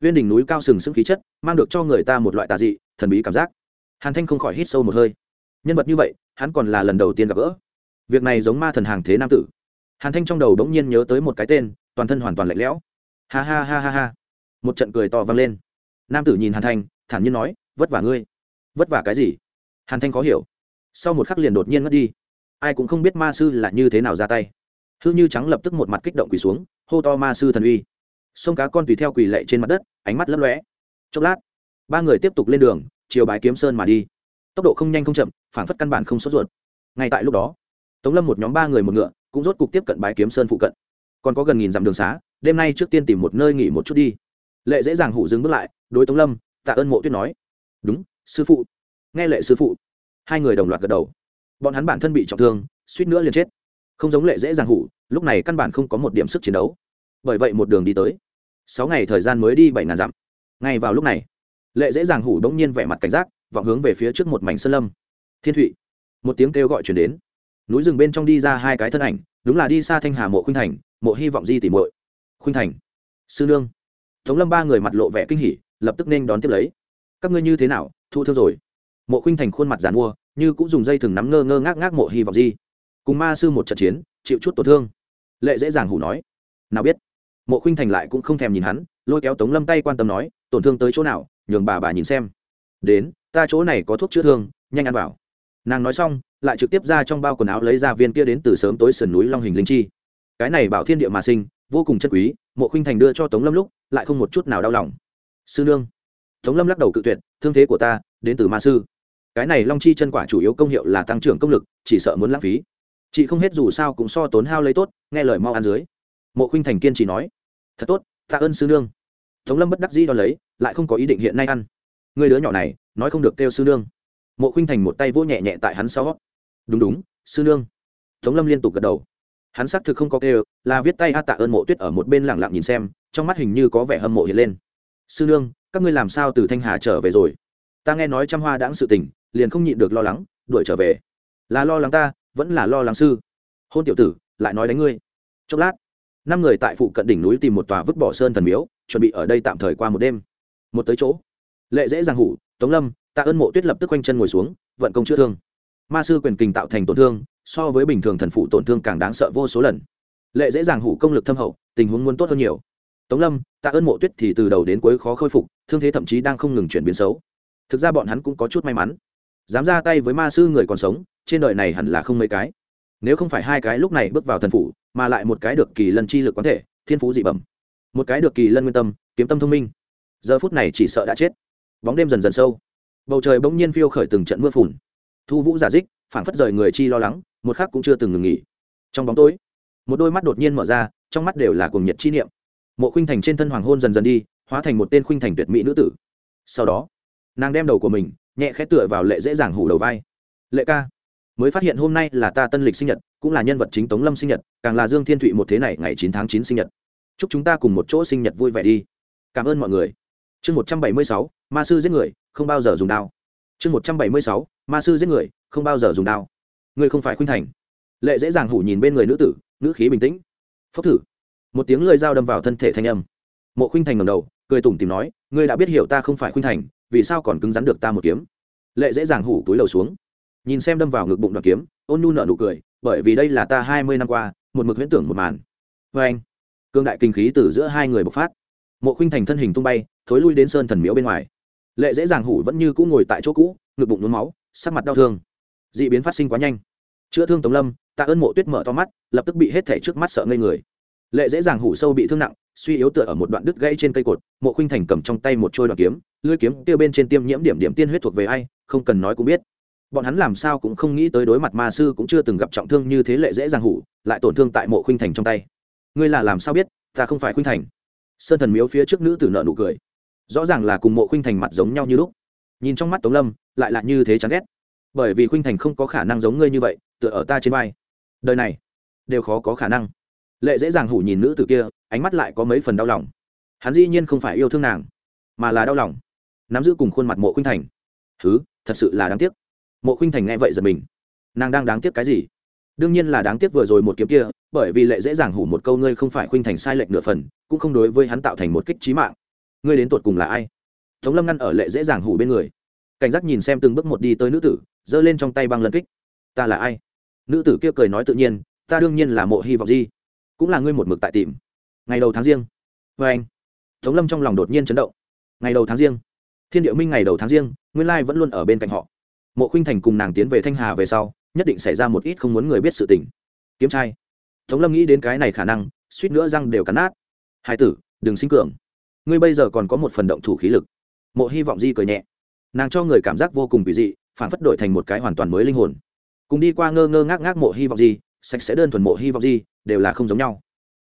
S1: Viên đỉnh núi cao sừng sững khí chất, mang được cho người ta một loại tà dị, thần bí cảm giác. Hàn thanh không khỏi hít sâu một hơi. Nhân vật như vậy, hắn còn là lần đầu tiên gặp gỡ. Việc này giống ma thần hàng thế nam tử. Hàn thanh trong đầu đống nhiên nhớ tới một cái tên, toàn thân hoàn toàn lạnh lẽo. Ha ha ha ha ha. Một trận cười to vang lên. Nam tử nhìn hàn thanh, thản nhiên nói, vất vả ngươi. Vất vả cái gì? Hàn thanh khó hiểu. Sau một khắc liền đột nhiên ngất đi ai cũng không biết ma sư là như thế nào ra tay. Hư như trắng lập tức một mặt kích động quỳ xuống, hô to ma sư thần uy. Sông cá con tùy theo quỳ lệ trên mặt đất, ánh mắt lấp lóe. Chốc lát, ba người tiếp tục lên đường, chiều bái kiếm sơn mà đi. Tốc độ không nhanh không chậm phản phất căn bản không sốt ruột. Ngay tại lúc đó, tống lâm một nhóm ba người một ngựa, cũng rốt cục tiếp cận bái kiếm sơn phụ cận. Còn có gần nghìn dặm đường xá, đêm nay trước tiên tìm một nơi nghỉ một chút đi. Lệ dễ dàng hủ dừng bước lại, đối tống lâm, tạ ơn mộ tuyết nói. Đúng, sư phụ. Nghe lệ sư phụ, hai người đồng loạt gật đầu bọn hắn bản thân bị trọng thương, suýt nữa liền chết. Không giống lệ dễ dàng hủ, lúc này căn bản không có một điểm sức chiến đấu. Bởi vậy một đường đi tới. Sáu ngày thời gian mới đi bảy ngàn dặm. Ngay vào lúc này, lệ dễ dàng hủ đ ỗ n g nhiên vẻ mặt cảnh giác, vọng hướng về phía trước một mảnh sơn lâm. Thiên thụy. Một tiếng kêu gọi chuyển đến. Núi rừng bên trong đi ra hai cái thân ảnh, đúng là đi xa thanh hà mộ khuynh thành, mộ hy vọng di tỉ mội khuynh thành. Sư nương. Tống lâm ba người mặt lộ vẻ kinh hỉ, lập tức nên đón tiếp lấy. Các ngươi như thế nào? Thu thương rồi mộ khuynh thành khuôn mặt giàn mua, như cũng dùng dây thừng nắm ngơ ngơ ngác ngác mộ hy vọng di. Cùng ma sư một trận chiến, chịu chút tổn thương. Lệ dễ dàng hủ nói. Nào biết, mộ khuynh thành lại cũng không thèm nhìn hắn, lôi kéo tống lâm tay quan tâm nói, tổn thương tới chỗ nào, nhường bà bà nhìn xem. Đến, ta chỗ này có thuốc chữa thương, nhanh ăn vào. Nàng nói xong, lại trực tiếp ra trong bao quần áo lấy ra viên kia đến từ sớm tối sườn núi long hình linh chi. Cái này bảo thiên địa mà sinh, vô cùng chân quý, mộ khuynh thành đưa cho tống lâm lúc, lại không một chút nào đau lòng. Sư nương. Tống lâm lắc đầu cự tuyệt, thương thế của ta, đến từ ma sư cái này long chi chân quả chủ yếu công hiệu là tăng trưởng công lực, chỉ sợ muốn lãng phí. Chị không hết dù sao cũng so tốn hao lấy tốt, nghe lời mau ăn dưới. Mộ khuynh thành kiên chỉ nói, thật tốt, tạ ơn sư nương. Tống lâm bất đắc dĩ đo lấy, lại không có ý định hiện nay ăn. Người đứa nhỏ này, nói không được kêu sư nương. Mộ khuynh thành một tay vỗ nhẹ nhẹ tại hắn sau. Đúng đúng, sư nương. Tống lâm liên tục gật đầu. Hắn xác thực không có kêu, là viết tay a tạ ơn mộ tuyết ở một bên lẳng lặng nhìn xem, trong mắt hình như có vẻ hâm mộ hiện lên. Sư nương, các ngươi làm sao từ thanh hà trở về rồi? Ta nghe nói trăm hoa đãng sự tình liền không nhịn được lo lắng, đuổi trở về. Là lo lắng ta, vẫn là lo lắng sư. Hôn tiểu tử, lại nói đánh ngươi. Chốc lát, năm người tại phụ cận đỉnh núi tìm một tòa vứt bỏ sơn thần miếu, chuẩn bị ở đây tạm thời qua một đêm. Một tới chỗ, lệ dễ giang hủ, tống lâm, tạ ơn mộ tuyết lập tức quanh chân ngồi xuống, vận công chữa thương. Ma sư quyền kình tạo thành tổn thương, so với bình thường thần phụ tổn thương càng đáng sợ vô số lần. Lệ dễ dàng hủ công lực thâm hậu, tình huống muốn tốt hơn nhiều. Tống lâm, tạ ơn mộ tuyết thì từ đầu đến cuối khó khôi phục, thương thế thậm chí đang không ngừng chuyển biến xấu. Thực ra bọn hắn cũng có chút may mắn dám ra tay với ma sư người còn sống, trên đời này hẳn là không mấy cái. Nếu không phải hai cái lúc này bước vào thần phủ, mà lại một cái được kỳ lân chi lực quán thể, thiên phú dị bẩm. Một cái được kỳ lân nguyên tâm, kiếm tâm thông minh. Giờ phút này chỉ sợ đã chết. Bóng đêm dần dần sâu. Bầu trời bỗng nhiên phiêu khởi từng trận mưa phùn. Thu vũ giả dích, phảng phất rời người chi lo lắng, một khắc cũng chưa từng ngừng nghỉ. Trong bóng tối, một đôi mắt đột nhiên mở ra, trong mắt đều là cuồng nhiệt chi niệm. Mộ khuynh thành trên thân hoàng hôn dần dần đi, hóa thành một tên khuynh thành tuyệt mỹ nữ tử. Sau đó, nàng đem đầu của mình nhẹ khẽ tựa vào lệ dễ dàng hủ đầu vai. Lệ ca, mới phát hiện hôm nay là ta tân lịch sinh nhật, cũng là nhân vật chính tống lâm sinh nhật, càng là dương thiên thụy một thế này ngày chín tháng chín sinh nhật. Chúc chúng ta cùng một chỗ sinh nhật vui vẻ đi. Cảm ơn mọi người. Chương một trăm bảy mươi sáu, ma sư giết người, không bao giờ dùng đao. Chương một trăm bảy mươi sáu, ma sư giết người, không bao giờ dùng đao. Ngươi không phải khuynh thành. Lệ dễ dàng hủ nhìn bên người nữ tử nữ khí bình tĩnh. Phốc thử. Một tiếng lời dao đâm vào thân thể thanh âm. Mộ khuynh thành ngầm đầu, cười tủm tìm nói, ngươi đã biết hiểu ta không phải khuynh thành vì sao còn cứng rắn được ta một kiếm? Lệ dễ dàng hủ túi lầu xuống. Nhìn xem đâm vào ngực bụng đoàn kiếm, ôn nhu nợ nụ cười, bởi vì đây là ta hai mươi năm qua, một mực huyễn tưởng một màn. Vê anh, cương đại kinh khí từ giữa hai người bộc phát. Mộ khinh thành thân hình tung bay, thối lui đến sơn thần miễu bên ngoài. Lệ dễ dàng hủ vẫn như cũ ngồi tại chỗ cũ, ngực bụng nhuốm máu, sắc mặt đau thương. D ị biến phát sinh quá nhanh. Chữa thương tống lâm, tạ ơn mộ tuyết mở to mắt, lập tức bị hết thể trước mắt sợ ngây người. Lệ dễ dàng hủ sâu bị thương nặng suy yếu tựa ở một đoạn đứt gãy trên cây cột, mộ khinh thành cầm trong tay một trôi đoạn kiếm, lưỡi kiếm tiêu bên trên tiêm nhiễm điểm điểm tiên huyết thuộc về ai, không cần nói cũng biết. Bọn hắn làm sao cũng không nghĩ tới đối mặt ma sư cũng chưa từng gặp trọng thương như thế lệ dễ dàng hủ, lại tổn thương tại mộ khinh thành trong tay. Ngươi là làm sao biết, ta không phải khinh thành? Sơn thần miếu phía trước nữ tử nợ nụ cười. Rõ ràng là cùng mộ khinh thành mặt giống nhau như lúc. Nhìn trong mắt tống lâm, lại là như thế chán ghét. Bởi vì khinh thành không có khả năng giống ngươi như vậy, tựa ở ta trên vai. Đời này, đều khó có khả năng. Lệ dễ dàng hủ nhìn nữ tử kia ánh mắt lại có mấy phần đau lòng. Hắn dĩ nhiên không phải yêu thương nàng, mà là đau lòng. Nắm giữ cùng khuôn mặt mộ khinh thành. Thứ thật sự là đáng tiếc. Mộ khinh thành nghe vậy giật mình. Nàng đang đáng tiếc cái gì? Đương nhiên là đáng tiếc vừa rồi một kiếm kia, bởi vì lệ dễ dàng hủ một câu ngươi không phải khuynh thành sai lệch nửa phần, cũng không đối với hắn tạo thành một kích trí mạng. Ngươi đến tột cùng là ai? Tống lâm ngăn ở lệ dễ dàng hủ bên người. Cảnh giác nhìn xem từng bước một đi tới nữ tử, giơ lên trong tay băng lân kích. Ta là ai? Nữ tử kia cười nói tự nhiên, ta đương nhiên là mộ hy vọng di. Cũng là ngươi một mực tại tìm ngày đầu tháng riêng. Vê anh, tống lâm trong lòng đột nhiên chấn động. Ngày đầu tháng riêng. Thiên điệu minh ngày đầu tháng riêng, nguyên lai vẫn luôn ở bên cạnh họ. Mộ khinh thành cùng nàng tiến về thanh hà về sau, nhất định xảy ra một ít không muốn người biết sự tình. Kiếm trai. Tống lâm nghĩ đến cái này khả năng, suýt nữa răng đều cắn nát. Hai tử, đừng sinh cường. Ngươi bây giờ còn có một phần động thủ khí lực. Mộ hy vọng di cười nhẹ. Nàng cho người cảm giác vô cùng kỳ dị, phản phất đổi thành một cái hoàn toàn mới linh hồn. Cùng đi qua ngơ ngơ ngác ngác mộ hy vọng di, sạch sẽ đơn thuần mộ hy vọng di, đều là không giống nhau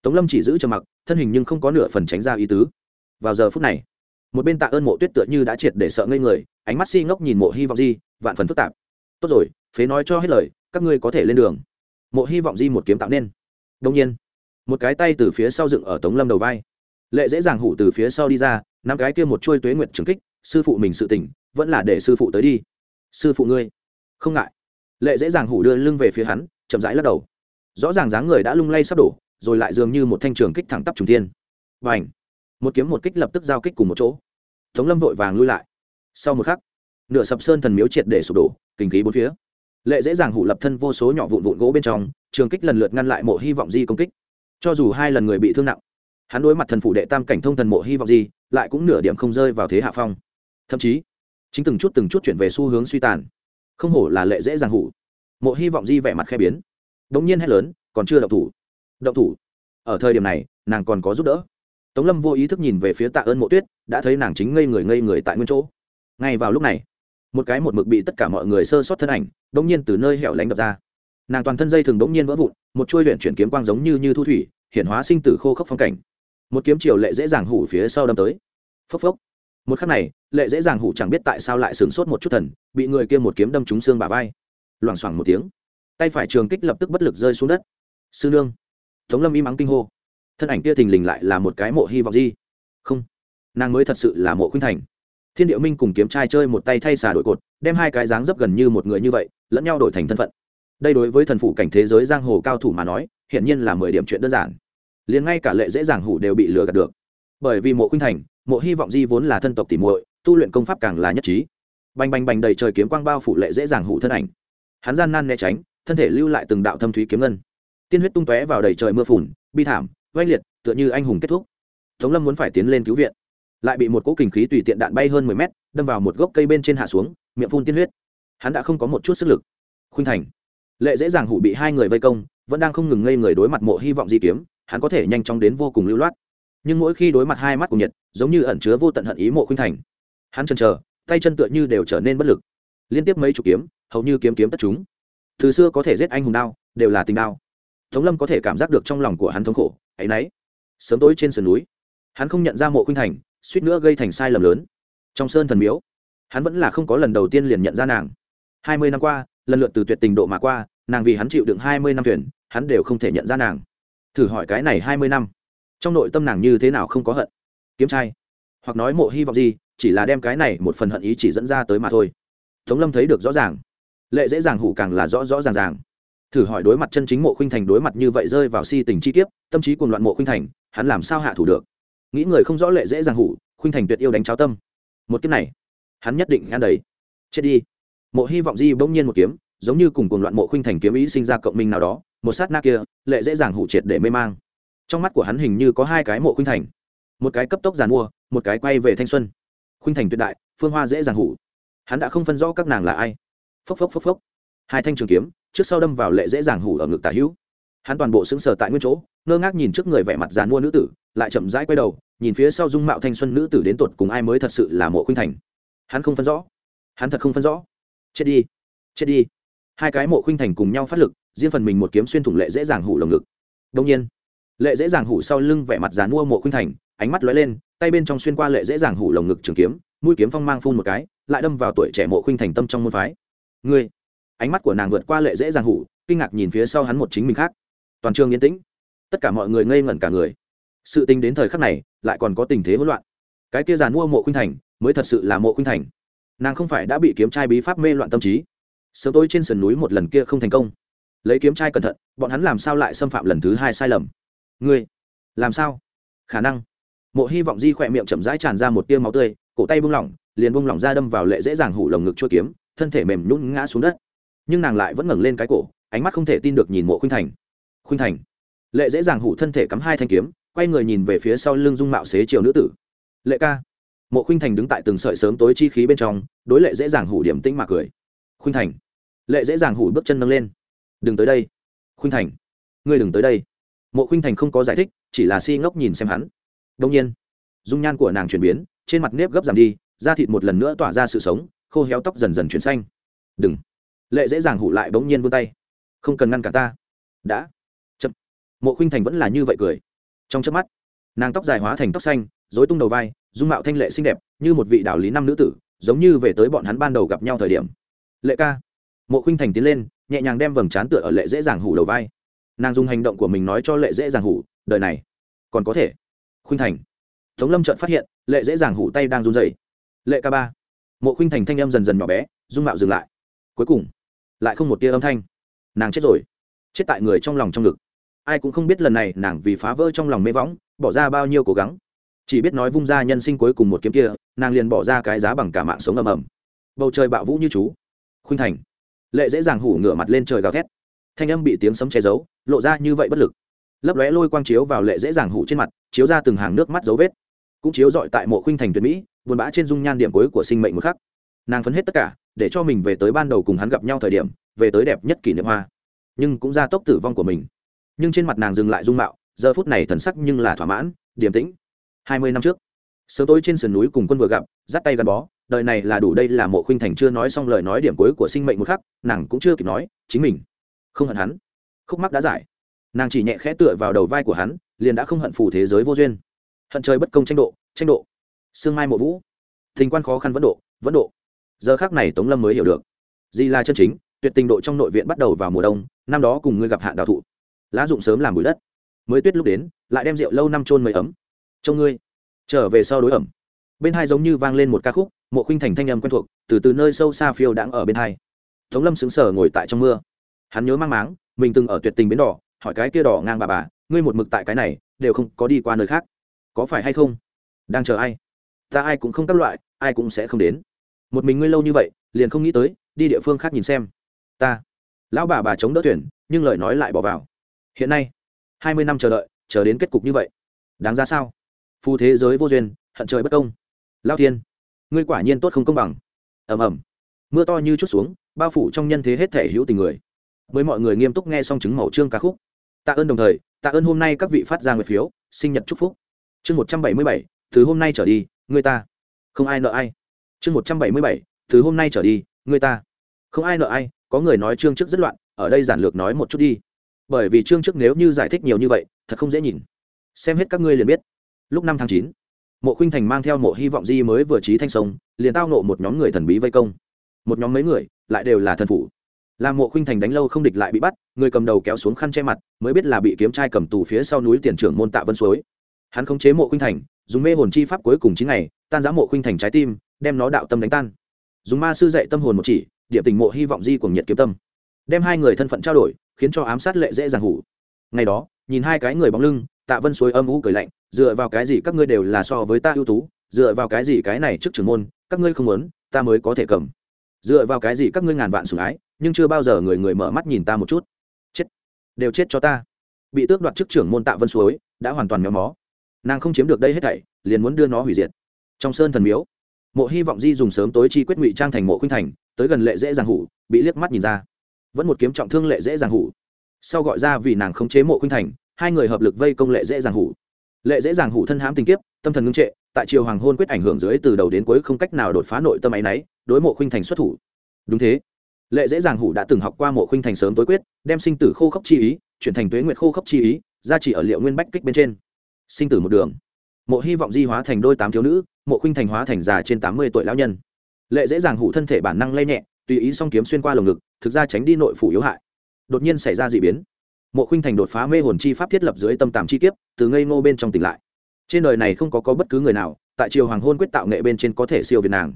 S1: tống lâm chỉ giữ trầm mặc, thân hình nhưng không có nửa phần tránh ra ý tứ. Vào giờ phút này, một bên tạ ơn mộ tuyết tựa như đã triệt để sợ ngây người, ánh mắt si ngốc nhìn mộ hy vọng di, vạn phần phức tạp. Tốt rồi, phế nói cho hết lời, các ngươi có thể lên đường. Mộ hy vọng di một kiếm tạo nên. Đông nhiên, một cái tay từ phía sau dựng ở tống lâm đầu vai. Lệ dễ dàng hủ từ phía sau đi ra, năm cái kia một chuôi tuế nguyệt trừng kích, sư phụ mình sự tỉnh vẫn là để sư phụ tới đi. Sư phụ ngươi, không ngại. Lệ dễ dàng hủ đưa lưng về phía hắn, chậm rãi lắc đầu. Rõ ràng dáng người đã lung lay sắp đổ rồi lại dường như một thanh trường kích thẳng tắp trùng thiên. Và ảnh một kiếm một kích lập tức giao kích cùng một chỗ. Tống lâm vội vàng lui lại. Sau một khắc, nửa sập sơn thần miếu triệt để sụp đổ, kinh khí bốn phía. Lệ dễ dàng hủ lập thân vô số nhỏ vụn vụn gỗ bên trong, trường kích lần lượt ngăn lại mộ hy vọng di công kích. Cho dù hai lần người bị thương nặng, hắn đối mặt thần phủ đệ tam cảnh thông thần mộ hy vọng di, lại cũng nửa điểm không rơi vào thế hạ phong. Thậm chí, chính từng chút từng chút chuyển về xu hướng suy tàn. Không hổ là lệ dễ dàng hủ mộ hy vọng di vẻ mặt khe biến. Đ ỗ n g nhiên hét lớn, còn chưa động thủ động thủ. Ở thời điểm này, nàng còn có giúp đỡ. Tống lâm vô ý thức nhìn về phía tạ ơn mộ tuyết, đã thấy nàng chính ngây người ngây người tại nguyên chỗ. Ngay vào lúc này, một cái một mực bị tất cả mọi người sơ sót thân ảnh đ ỗ n g nhiên từ nơi hẻo lánh đập ra. Nàng toàn thân dây thường đ ỗ n g nhiên vỡ vụn, một chuôi luyện chuyển kiếm quang giống như như thu thủy hiện hóa sinh tử khô khốc phong cảnh. Một kiếm triều lệ dễ dàng hủ phía sau đâm tới. Phốc phốc. Một khắc này, lệ dễ dàng hủ chẳng biết tại sao lại sửng sốt một chút thần, bị người kia một kiếm đâm trúng xương bà vai. Loảng xoảng một tiếng. Tay phải trường kích lập tức bất lực rơi xuống đất. Sư nương tống lâm im ắng kinh hô. Thân ảnh kia thình lình lại là một cái mộ hy vọng di không, nàng mới thật sự là mộ khuynh thành. Thiên điệu minh cùng kiếm trai chơi một tay thay xà đổi cột, đem hai cái dáng dấp gần như một người như vậy, lẫn nhau đổi thành thân phận. Đây đối với thần phụ cảnh thế giới giang hồ cao thủ mà nói, hiển nhiên là mười điểm chuyện đơn giản. Liền ngay cả lệ dễ dàng hủ đều bị lừa gạt được. Bởi vì mộ khuynh thành, mộ hy vọng di vốn là thân tộc tỉ muội, tu luyện công pháp càng là nhất trí. Bành bành bành đầy trời kiếm quang bao phủ lệ dễ dàng hủ thân ảnh. Hắn gian nan né tránh, thân thể lưu lại từng đạo thâm thúy kiếm ngân tiên huyết tung tóe vào đầy trời mưa phùn, bi thảm, oanh liệt, tựa như anh hùng kết thúc. Tống lâm muốn phải tiến lên cứu viện. Lại bị một cỗ kình khí tùy tiện đạn bay hơn mười mét, đâm vào một gốc cây bên trên hạ xuống, miệng phun tiên huyết. Hắn đã không có một chút sức lực. Khuynh thành. Lệ dễ dàng hụ bị hai người vây công, vẫn đang không ngừng ngây người đối mặt mộ hy vọng di kiếm, hắn có thể nhanh chóng đến vô cùng lưu loát. Nhưng mỗi khi đối mặt hai mắt của nhiệt giống như ẩn chứa vô tận hận ý mộ khuynh thành. Hắn chần chờ, tay chân tựa như đều trở nên bất lực. Liên tiếp mấy chục kiếm, hầu như kiếm kiếm tất chúng. Từ xưa có thể giết anh hùng đao, đều là tình đao tống lâm có thể cảm giác được trong lòng của hắn thống khổ, Ấy nãy sớm tối trên sườn núi, hắn không nhận ra mộ khuynh thành, suýt nữa gây thành sai lầm lớn. Trong sơn thần miếu, hắn vẫn là không có lần đầu tiên liền nhận ra nàng. Hai mươi năm qua, lần lượt từ tuyệt tình độ mà qua, nàng vì hắn chịu đựng hai mươi năm thuyền, hắn đều không thể nhận ra nàng. Thử hỏi cái này hai mươi năm, trong nội tâm nàng như thế nào không có hận? Kiếm trai, hoặc nói mộ hy vọng gì, chỉ là đem cái này một phần hận ý chỉ dẫn ra tới mà thôi. Tống lâm thấy được rõ ràng, lệ dễ dàng hủ càng là rõ rõ ràng ràng thử hỏi đối mặt chân chính mộ khuynh thành đối mặt như vậy rơi vào si tình chi kiếp, tâm trí cùng loạn mộ khuynh thành, hắn làm sao hạ thủ được? Nghĩ người không rõ lệ dễ dàng hủ, khuynh thành tuyệt yêu đánh cháo tâm. Một kiếp này, hắn nhất định ngăn đấy. Chết đi. Mộ hy vọng di bỗng nhiên một kiếm, giống như cùng cùng loạn mộ khuynh thành kiếm ý sinh ra cộng minh nào đó, một sát na kia, lệ dễ dàng hủ triệt để mê mang. Trong mắt của hắn hình như có hai cái mộ khuynh thành. Một cái cấp tốc giàn mua, một cái quay về thanh xuân. Khuynh thành tuyệt đại, phương hoa dễ dàng hủ. Hắn đã không phân rõ các nàng là ai. Phốc phốc phốc phốc. Hai thanh trường kiếm trước sau đâm vào lệ dễ dàng hủ ở ngực tả hữu. Hắn toàn bộ sững sờ tại nguyên chỗ, ngơ ngác nhìn trước người vẻ mặt dàn mua nữ tử, lại chậm rãi quay đầu, nhìn phía sau dung mạo thanh xuân nữ tử đến tột cùng ai mới thật sự là mộ khuynh thành. Hắn không phân rõ. Hắn thật không phân rõ. Chết đi. Chết đi. Hai cái mộ khuynh thành cùng nhau phát lực, riêng phần mình một kiếm xuyên thủng lệ dễ dàng hủ lồng ngực. Đông nhiên, lệ dễ dàng hủ sau lưng vẻ mặt dàn mua mộ khuynh thành, ánh mắt lóe lên, tay bên trong xuyên qua lệ dễ dàng hủ lồng ngực trường kiếm, mũi kiếm phong mang phun một cái, lại đâm vào tuổi trẻ mộ khuynh thành tâm trong môn phái. Ngươi ánh mắt của nàng vượt qua lệ dễ dàng hủ, kinh ngạc nhìn phía sau hắn một chính mình khác. Toàn trường yên tĩnh. Tất cả mọi người ngây ngẩn cả người. Sự tình đến thời khắc này, lại còn có tình thế hỗn loạn. Cái kia giàn mua mộ khuynh thành, mới thật sự là mộ khuynh thành. Nàng không phải đã bị kiếm trai bí pháp mê loạn tâm trí. Sớm tôi trên sườn núi một lần kia không thành công. Lấy kiếm trai cẩn thận, bọn hắn làm sao lại xâm phạm lần thứ hai sai lầm? Ngươi, làm sao? Khả năng. Mộ hy vọng di khỏe miệng chậm rãi tràn ra một tia máu tươi, cổ tay bung lỏng, liền bung lỏng ra đâm vào lệ dễ dàng hủ lồng ngực chua kiếm, thân thể mềm nhún ngã xuống đất nhưng nàng lại vẫn ngẩng lên cái cổ, ánh mắt không thể tin được nhìn mộ khuynh thành. Khuynh thành. Lệ dễ dàng hủ thân thể cắm hai thanh kiếm, quay người nhìn về phía sau lưng dung mạo xế chiều nữ tử. Lệ ca. Mộ khuynh thành đứng tại từng sợi sớm tối chi khí bên trong, đối lệ dễ dàng hủ điểm tĩnh mà cười. Khuynh thành. Lệ dễ dàng hủ bước chân nâng lên. Đừng tới đây. Khuynh thành. Ngươi đừng tới đây. Mộ khuynh thành không có giải thích, chỉ là si ngốc nhìn xem hắn. Đông nhiên, dung nhan của nàng chuyển biến, trên mặt nếp gấp giảm đi, da thịt một lần nữa tỏa ra sự sống, khô héo tóc dần dần chuyển xanh. Đừng lệ dễ dàng hủ lại bỗng nhiên vươn tay. Không cần ngăn cả ta. Đã. Chậm. Mộ khuynh thành vẫn là như vậy cười. Trong chớp mắt, nàng tóc dài hóa thành tóc xanh dối tung đầu vai, dung mạo thanh lệ xinh đẹp, như một vị đạo lý năm nữ tử, giống như về tới bọn hắn ban đầu gặp nhau thời điểm. Lệ ca. Mộ khuynh thành tiến lên, nhẹ nhàng đem vầng trán tựa ở lệ dễ dàng hủ đầu vai. Nàng dùng hành động của mình nói cho lệ dễ dàng hủ, đời này, còn có thể. Khuynh thành. Tống lâm trợn phát hiện, lệ dễ dàng hủ tay đang run dày lệ ca ba. Mộ khuynh thành thanh âm dần dần nhỏ bé, dung mạo dừng lại cuối cùng, lại không một tia âm thanh. Nàng chết rồi. Chết tại người trong lòng trong ngực. Ai cũng không biết lần này nàng vì phá vỡ trong lòng mê võng, bỏ ra bao nhiêu cố gắng. Chỉ biết nói vung ra nhân sinh cuối cùng một kiếm kia, nàng liền bỏ ra cái giá bằng cả mạng sống ầm ầm. Bầu trời bạo vũ như chú. Khuynh thành. Lệ dễ dàng hủ ngửa mặt lên trời gào thét. Thanh âm bị tiếng sấm che giấu, lộ ra như vậy bất lực. Lấp lóe lôi quang chiếu vào lệ dễ dàng hủ trên mặt, chiếu ra từng hàng nước mắt dấu vết. Cũng chiếu dọi tại mộ khuynh thành tuyệt mỹ, buồn bã trên dung nhan điểm cuối của sinh mệnh một khắc. Nàng phấn hết tất cả để cho mình về tới ban đầu cùng hắn gặp nhau thời điểm, về tới đẹp nhất kỷ niệm hoa. Nhưng cũng ra tốc tử vong của mình. Nhưng trên mặt nàng dừng lại dung mạo, giờ phút này thần sắc nhưng là thỏa mãn, điềm tĩnh. Hai mươi năm trước, sớm tối trên sườn núi cùng quân vừa gặp, dắt tay gắn bó, đời này là đủ đây là mộ khuynh thành chưa nói xong lời nói điểm cuối của sinh mệnh một khắc, nàng cũng chưa kịp nói, chính mình không hận hắn. Khúc mắc đã giải. Nàng chỉ nhẹ khẽ tựa vào đầu vai của hắn, liền đã không hận phù thế giới vô duyên. Hận trời bất công tranh độ tranh độ. Sương mai mộ vũ. Tình quan khó khăn vẫn độ vẫn độ giờ khác này tống lâm mới hiểu được. Di là chân chính, tuyệt tình độ trong nội viện bắt đầu vào mùa đông, năm đó cùng ngươi gặp hạn đào thụ. Lá dụng sớm làm bụi đất. Mới tuyết lúc đến, lại đem rượu lâu năm trôn mới ấm. Trông ngươi. Trở về sau đối ẩm. Bên hai giống như vang lên một ca khúc, mộ khinh thành thanh âm quen thuộc, từ từ nơi sâu xa phiêu đãng ở bên hai. Tống lâm xứng sở ngồi tại trong mưa. Hắn nhớ mang máng, mình từng ở tuyệt tình bến đỏ, hỏi cái kia đỏ ngang bà bà, ngươi một mực tại cái này, đều không có đi qua nơi khác. Có phải hay không? Đang chờ ai? Ta ai cũng không các loại, ai cũng sẽ không đến một mình ngươi lâu như vậy, liền không nghĩ tới, đi địa phương khác nhìn xem. Ta. Lão bà bà chống đỡ thuyền, nhưng lời nói lại bỏ vào. Hiện nay, hai mươi năm chờ đợi, chờ đến kết cục như vậy. Đáng ra sao? Phu thế giới vô duyên, hận trời bất công. Lao thiên, ngươi quả nhiên tốt không công bằng. Ầm ầm. Mưa to như chút xuống, bao phủ trong nhân thế hết thể hữu tình người. Mới mọi người nghiêm túc nghe xong chứng mẫu trương ca khúc. Tạ ơn đồng thời, tạ ơn hôm nay các vị phát ra người phiếu, sinh nhật chúc phúc. Chương một trăm bảy mươi bảy, từ hôm nay trở đi, người ta. Không ai nợ ai chương một trăm bảy mươi bảy, từ hôm nay trở đi, người ta. Không ai nợ ai, có người nói chương trước rất loạn, ở đây giản lược nói một chút đi. Bởi vì chương trước nếu như giải thích nhiều như vậy, thật không dễ nhìn. Xem hết các ngươi liền biết. Lúc năm tháng chín, mộ khuynh thành mang theo mộ hy vọng di mới vừa trí thanh sông, liền tao nộ một nhóm người thần bí vây công. Một nhóm mấy người, lại đều là thần phủ. Làm mộ khuynh thành đánh lâu không địch lại bị bắt, người cầm đầu kéo xuống khăn che mặt, mới biết là bị kiếm trai cầm tù phía sau núi tiền trưởng môn tạ vân suối. Hắn khống chế mộ khuynh thành dùng mê hồn chi pháp cuối cùng chín ngày, tan giã mộ khuynh thành trái tim, đem nó đạo tâm đánh tan. Dùng ma sư dạy tâm hồn một chỉ địa tình mộ hy vọng di của nhiệt kiếm tâm. Đem hai người thân phận trao đổi, khiến cho ám sát lệ dễ dàng hủ. Ngày đó, nhìn hai cái người bóng lưng, tạ vân suối âm u cười lạnh, dựa vào cái gì các ngươi đều là so với ta ưu tú? Dựa vào cái gì cái này trước trưởng môn, các ngươi không muốn, ta mới có thể cầm. Dựa vào cái gì các ngươi ngàn vạn sủng ái, nhưng chưa bao giờ người người mở mắt nhìn ta một chút. Chết. Đều chết cho ta. Bị tước đoạt chức trưởng môn tạ vân suối, đã hoàn toàn méo mó nàng không chiếm được đây hết thảy, liền muốn đưa nó hủy diệt. Trong sơn thần miếu, mộ hy vọng di dùng sớm tối chi quyết ngụy trang thành mộ khuynh thành, tới gần lệ dễ dàng hủ, bị liếc mắt nhìn ra. Vẫn một kiếm trọng thương lệ dễ dàng hủ. Sau gọi ra vì nàng không chế mộ khuynh thành, hai người hợp lực vây công lệ dễ dàng hủ. Lệ dễ dàng hủ thân hãm tình kiếp, tâm thần ngưng trệ, tại triều hoàng hôn quyết ảnh hưởng dưới từ đầu đến cuối không cách nào đột phá nội tâm áy náy đối mộ khuynh thành xuất thủ. Đúng thế. Lệ dễ dàng hủ đã từng học qua mộ khuynh thành sớm tối quyết, đem sinh tử khô khốc chi ý, chuyển thành tuế nguyệt khô khốc chi ý ra chỉ ở liệu nguyên bách kích bên trên sinh tử một đường. Mộ hy vọng di hóa thành đôi tám thiếu nữ mộ khuynh thành hóa thành già trên tám mươi tuổi lão nhân. Lệ dễ dàng hủ thân thể bản năng lây nhẹ tùy ý song kiếm xuyên qua lồng ngực thực ra tránh đi nội phủ yếu hại. Đột nhiên xảy ra d ị biến. Mộ khuynh thành đột phá mê hồn chi pháp thiết lập dưới tâm tàm chi kiếp từ ngây ngô bên trong tỉnh lại. Trên đời này không có, có bất cứ người nào tại triều hoàng hôn quyết tạo nghệ bên trên có thể siêu việt nàng.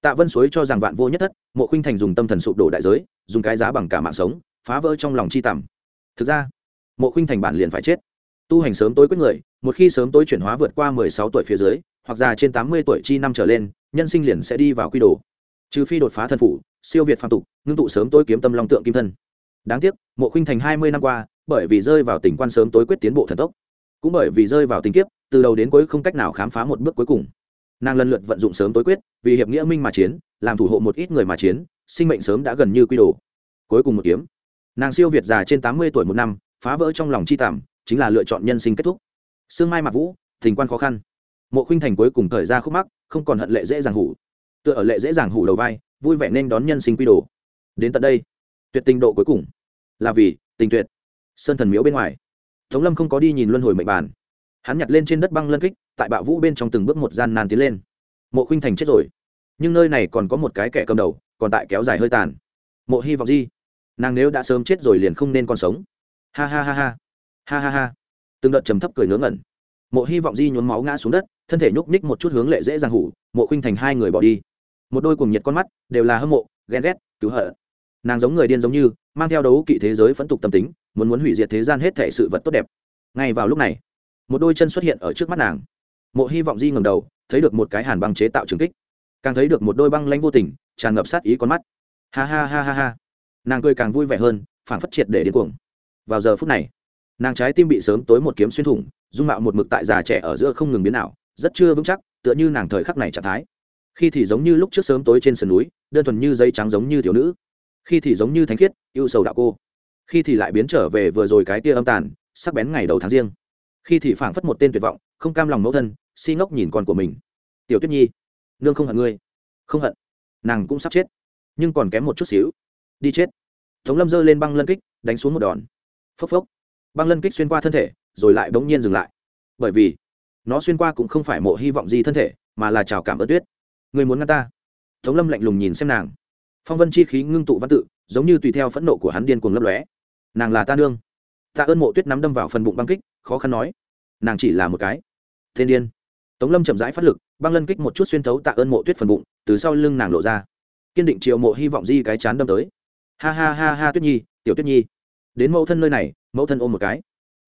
S1: Tạ vân suối cho rằng vạn vô nhất thất mộ khuynh thành dùng tâm thần sụp đổ đại giới dùng cái giá bằng cả mạng sống phá vỡ trong lòng chi tầm. Thực ra mộ khuynh thành bản liền phải chết. Tu hành sớm tối quyết người một khi sớm tối chuyển hóa vượt qua mười sáu tuổi phía dưới hoặc già trên tám mươi tuổi chi năm trở lên nhân sinh liền sẽ đi vào quy đồ. Trừ phi đột phá thân phủ siêu việt phạm tục ngưng tụ sớm tối kiếm tâm long tượng kim thân. Đáng tiếc mộ khuynh thành hai mươi năm qua bởi vì rơi vào tình quan sớm tối quyết tiến bộ thần tốc cũng bởi vì rơi vào tình kiếp từ đầu đến cuối không cách nào khám phá một bước cuối cùng. Nàng lần lượt vận dụng sớm tối quyết vì hiệp nghĩa minh mà chiến làm thủ hộ một ít người mà chiến sinh mệnh sớm đã gần như quy đồ. Cuối cùng một kiếm. Nàng siêu việt già trên tám mươi tuổi một năm phá vỡ trong lòng chi tạm, chính là lựa chọn nhân sinh kết thúc sương mai mặc vũ tình quan khó khăn. Mộ khuynh thành cuối cùng thời ra khúc mắc, không còn hận lệ dễ dàng hủ. Tựa ở lệ dễ dàng hủ đầu vai, vui vẻ nên đón nhân sinh quy đồ. Đến tận đây, tuyệt tình độ cuối cùng. Là vì, tình tuyệt. Sơn thần miếu bên ngoài. Tống lâm không có đi nhìn luân hồi mệnh bàn. Hắn nhặt lên trên đất băng lân kích, tại bạo vũ bên trong từng bước một gian nan tiến lên. Mộ khuynh thành chết rồi. Nhưng nơi này còn có một cái kẻ cầm đầu, còn tại kéo dài hơi tàn. Mộ hy vọng gì? Nàng nếu đã sớm chết rồi liền không nên còn sống. Ha ha ha ha. Ha ha ha từng đợt trầm thấp cười ngớ ngẩn. Mộ hy vọng di nhuốm máu ngã xuống đất, thân thể nhúc ních một chút hướng lệ dễ dàng hủ, mộ khinh thành hai người bỏ đi. Một đôi cùng nhiệt con mắt đều là hâm mộ, ghen ghét, cứu hận. Nàng giống người điên giống như, mang theo đấu kỵ thế giới phẫn tục tâm tính, muốn muốn hủy diệt thế gian hết thể sự vật tốt đẹp. Ngay vào lúc này, một đôi chân xuất hiện ở trước mắt nàng. Mộ hy vọng di ngầm đầu, thấy được một cái hàn băng chế tạo trường kích. Càng thấy được một đôi băng lanh vô tình, tràn ngập sát ý con mắt. Ha ha ha ha ha. Nàng cười càng vui vẻ hơn phản phất triệt để điên cuồng. Vào giờ phút này nàng trái tim bị sớm tối một kiếm xuyên thủng dung mạo một mực tại già trẻ ở giữa không ngừng biến ảo, rất chưa vững chắc tựa như nàng thời khắc này trạng thái. Khi thì giống như lúc trước sớm tối trên sườn núi đơn thuần như dây trắng giống như thiếu nữ. Khi thì giống như thánh khiết yêu sầu đạo cô. Khi thì lại biến trở về vừa rồi cái tia âm tàn sắc bén ngày đầu tháng riêng. Khi thì phảng phất một tên tuyệt vọng không cam lòng mẫu thân si ngốc nhìn con của mình. Tiểu tuyết nhi nương không hận ngươi. Không hận. Nàng cũng sắp chết nhưng còn kém một chút xíu. Đi chết. Tống lâm giơ lên băng lân kích đánh xuống một đòn. Phốc phốc băng lân kích xuyên qua thân thể, rồi lại bỗng nhiên dừng lại. Bởi vì, nó xuyên qua cũng không phải mộ hy vọng gì thân thể, mà là chào cảm ớt tuyết. Người muốn ngăn ta? Tống lâm lạnh lùng nhìn xem nàng. Phong vân chi khí ngưng tụ văn tự, giống như tùy theo phẫn nộ của hắn điên cuồng lấp lóe. Nàng là ta nương. Tạ ơn mộ tuyết nắm đâm vào phần bụng băng kích, khó khăn nói. Nàng chỉ là một cái. Thiên điên. Tống lâm chậm rãi phát lực, băng lân kích một chút xuyên thấu tạ ơn mộ tuyết phần bụng, từ sau lưng nàng lộ ra. Kiên định triệu mộ hy vọng di cái chán đâm tới. Ha ha ha ha tuyết nhi, tiểu tuyết nhi. Đến mẫu thân nơi này mẫu thân ôm một cái.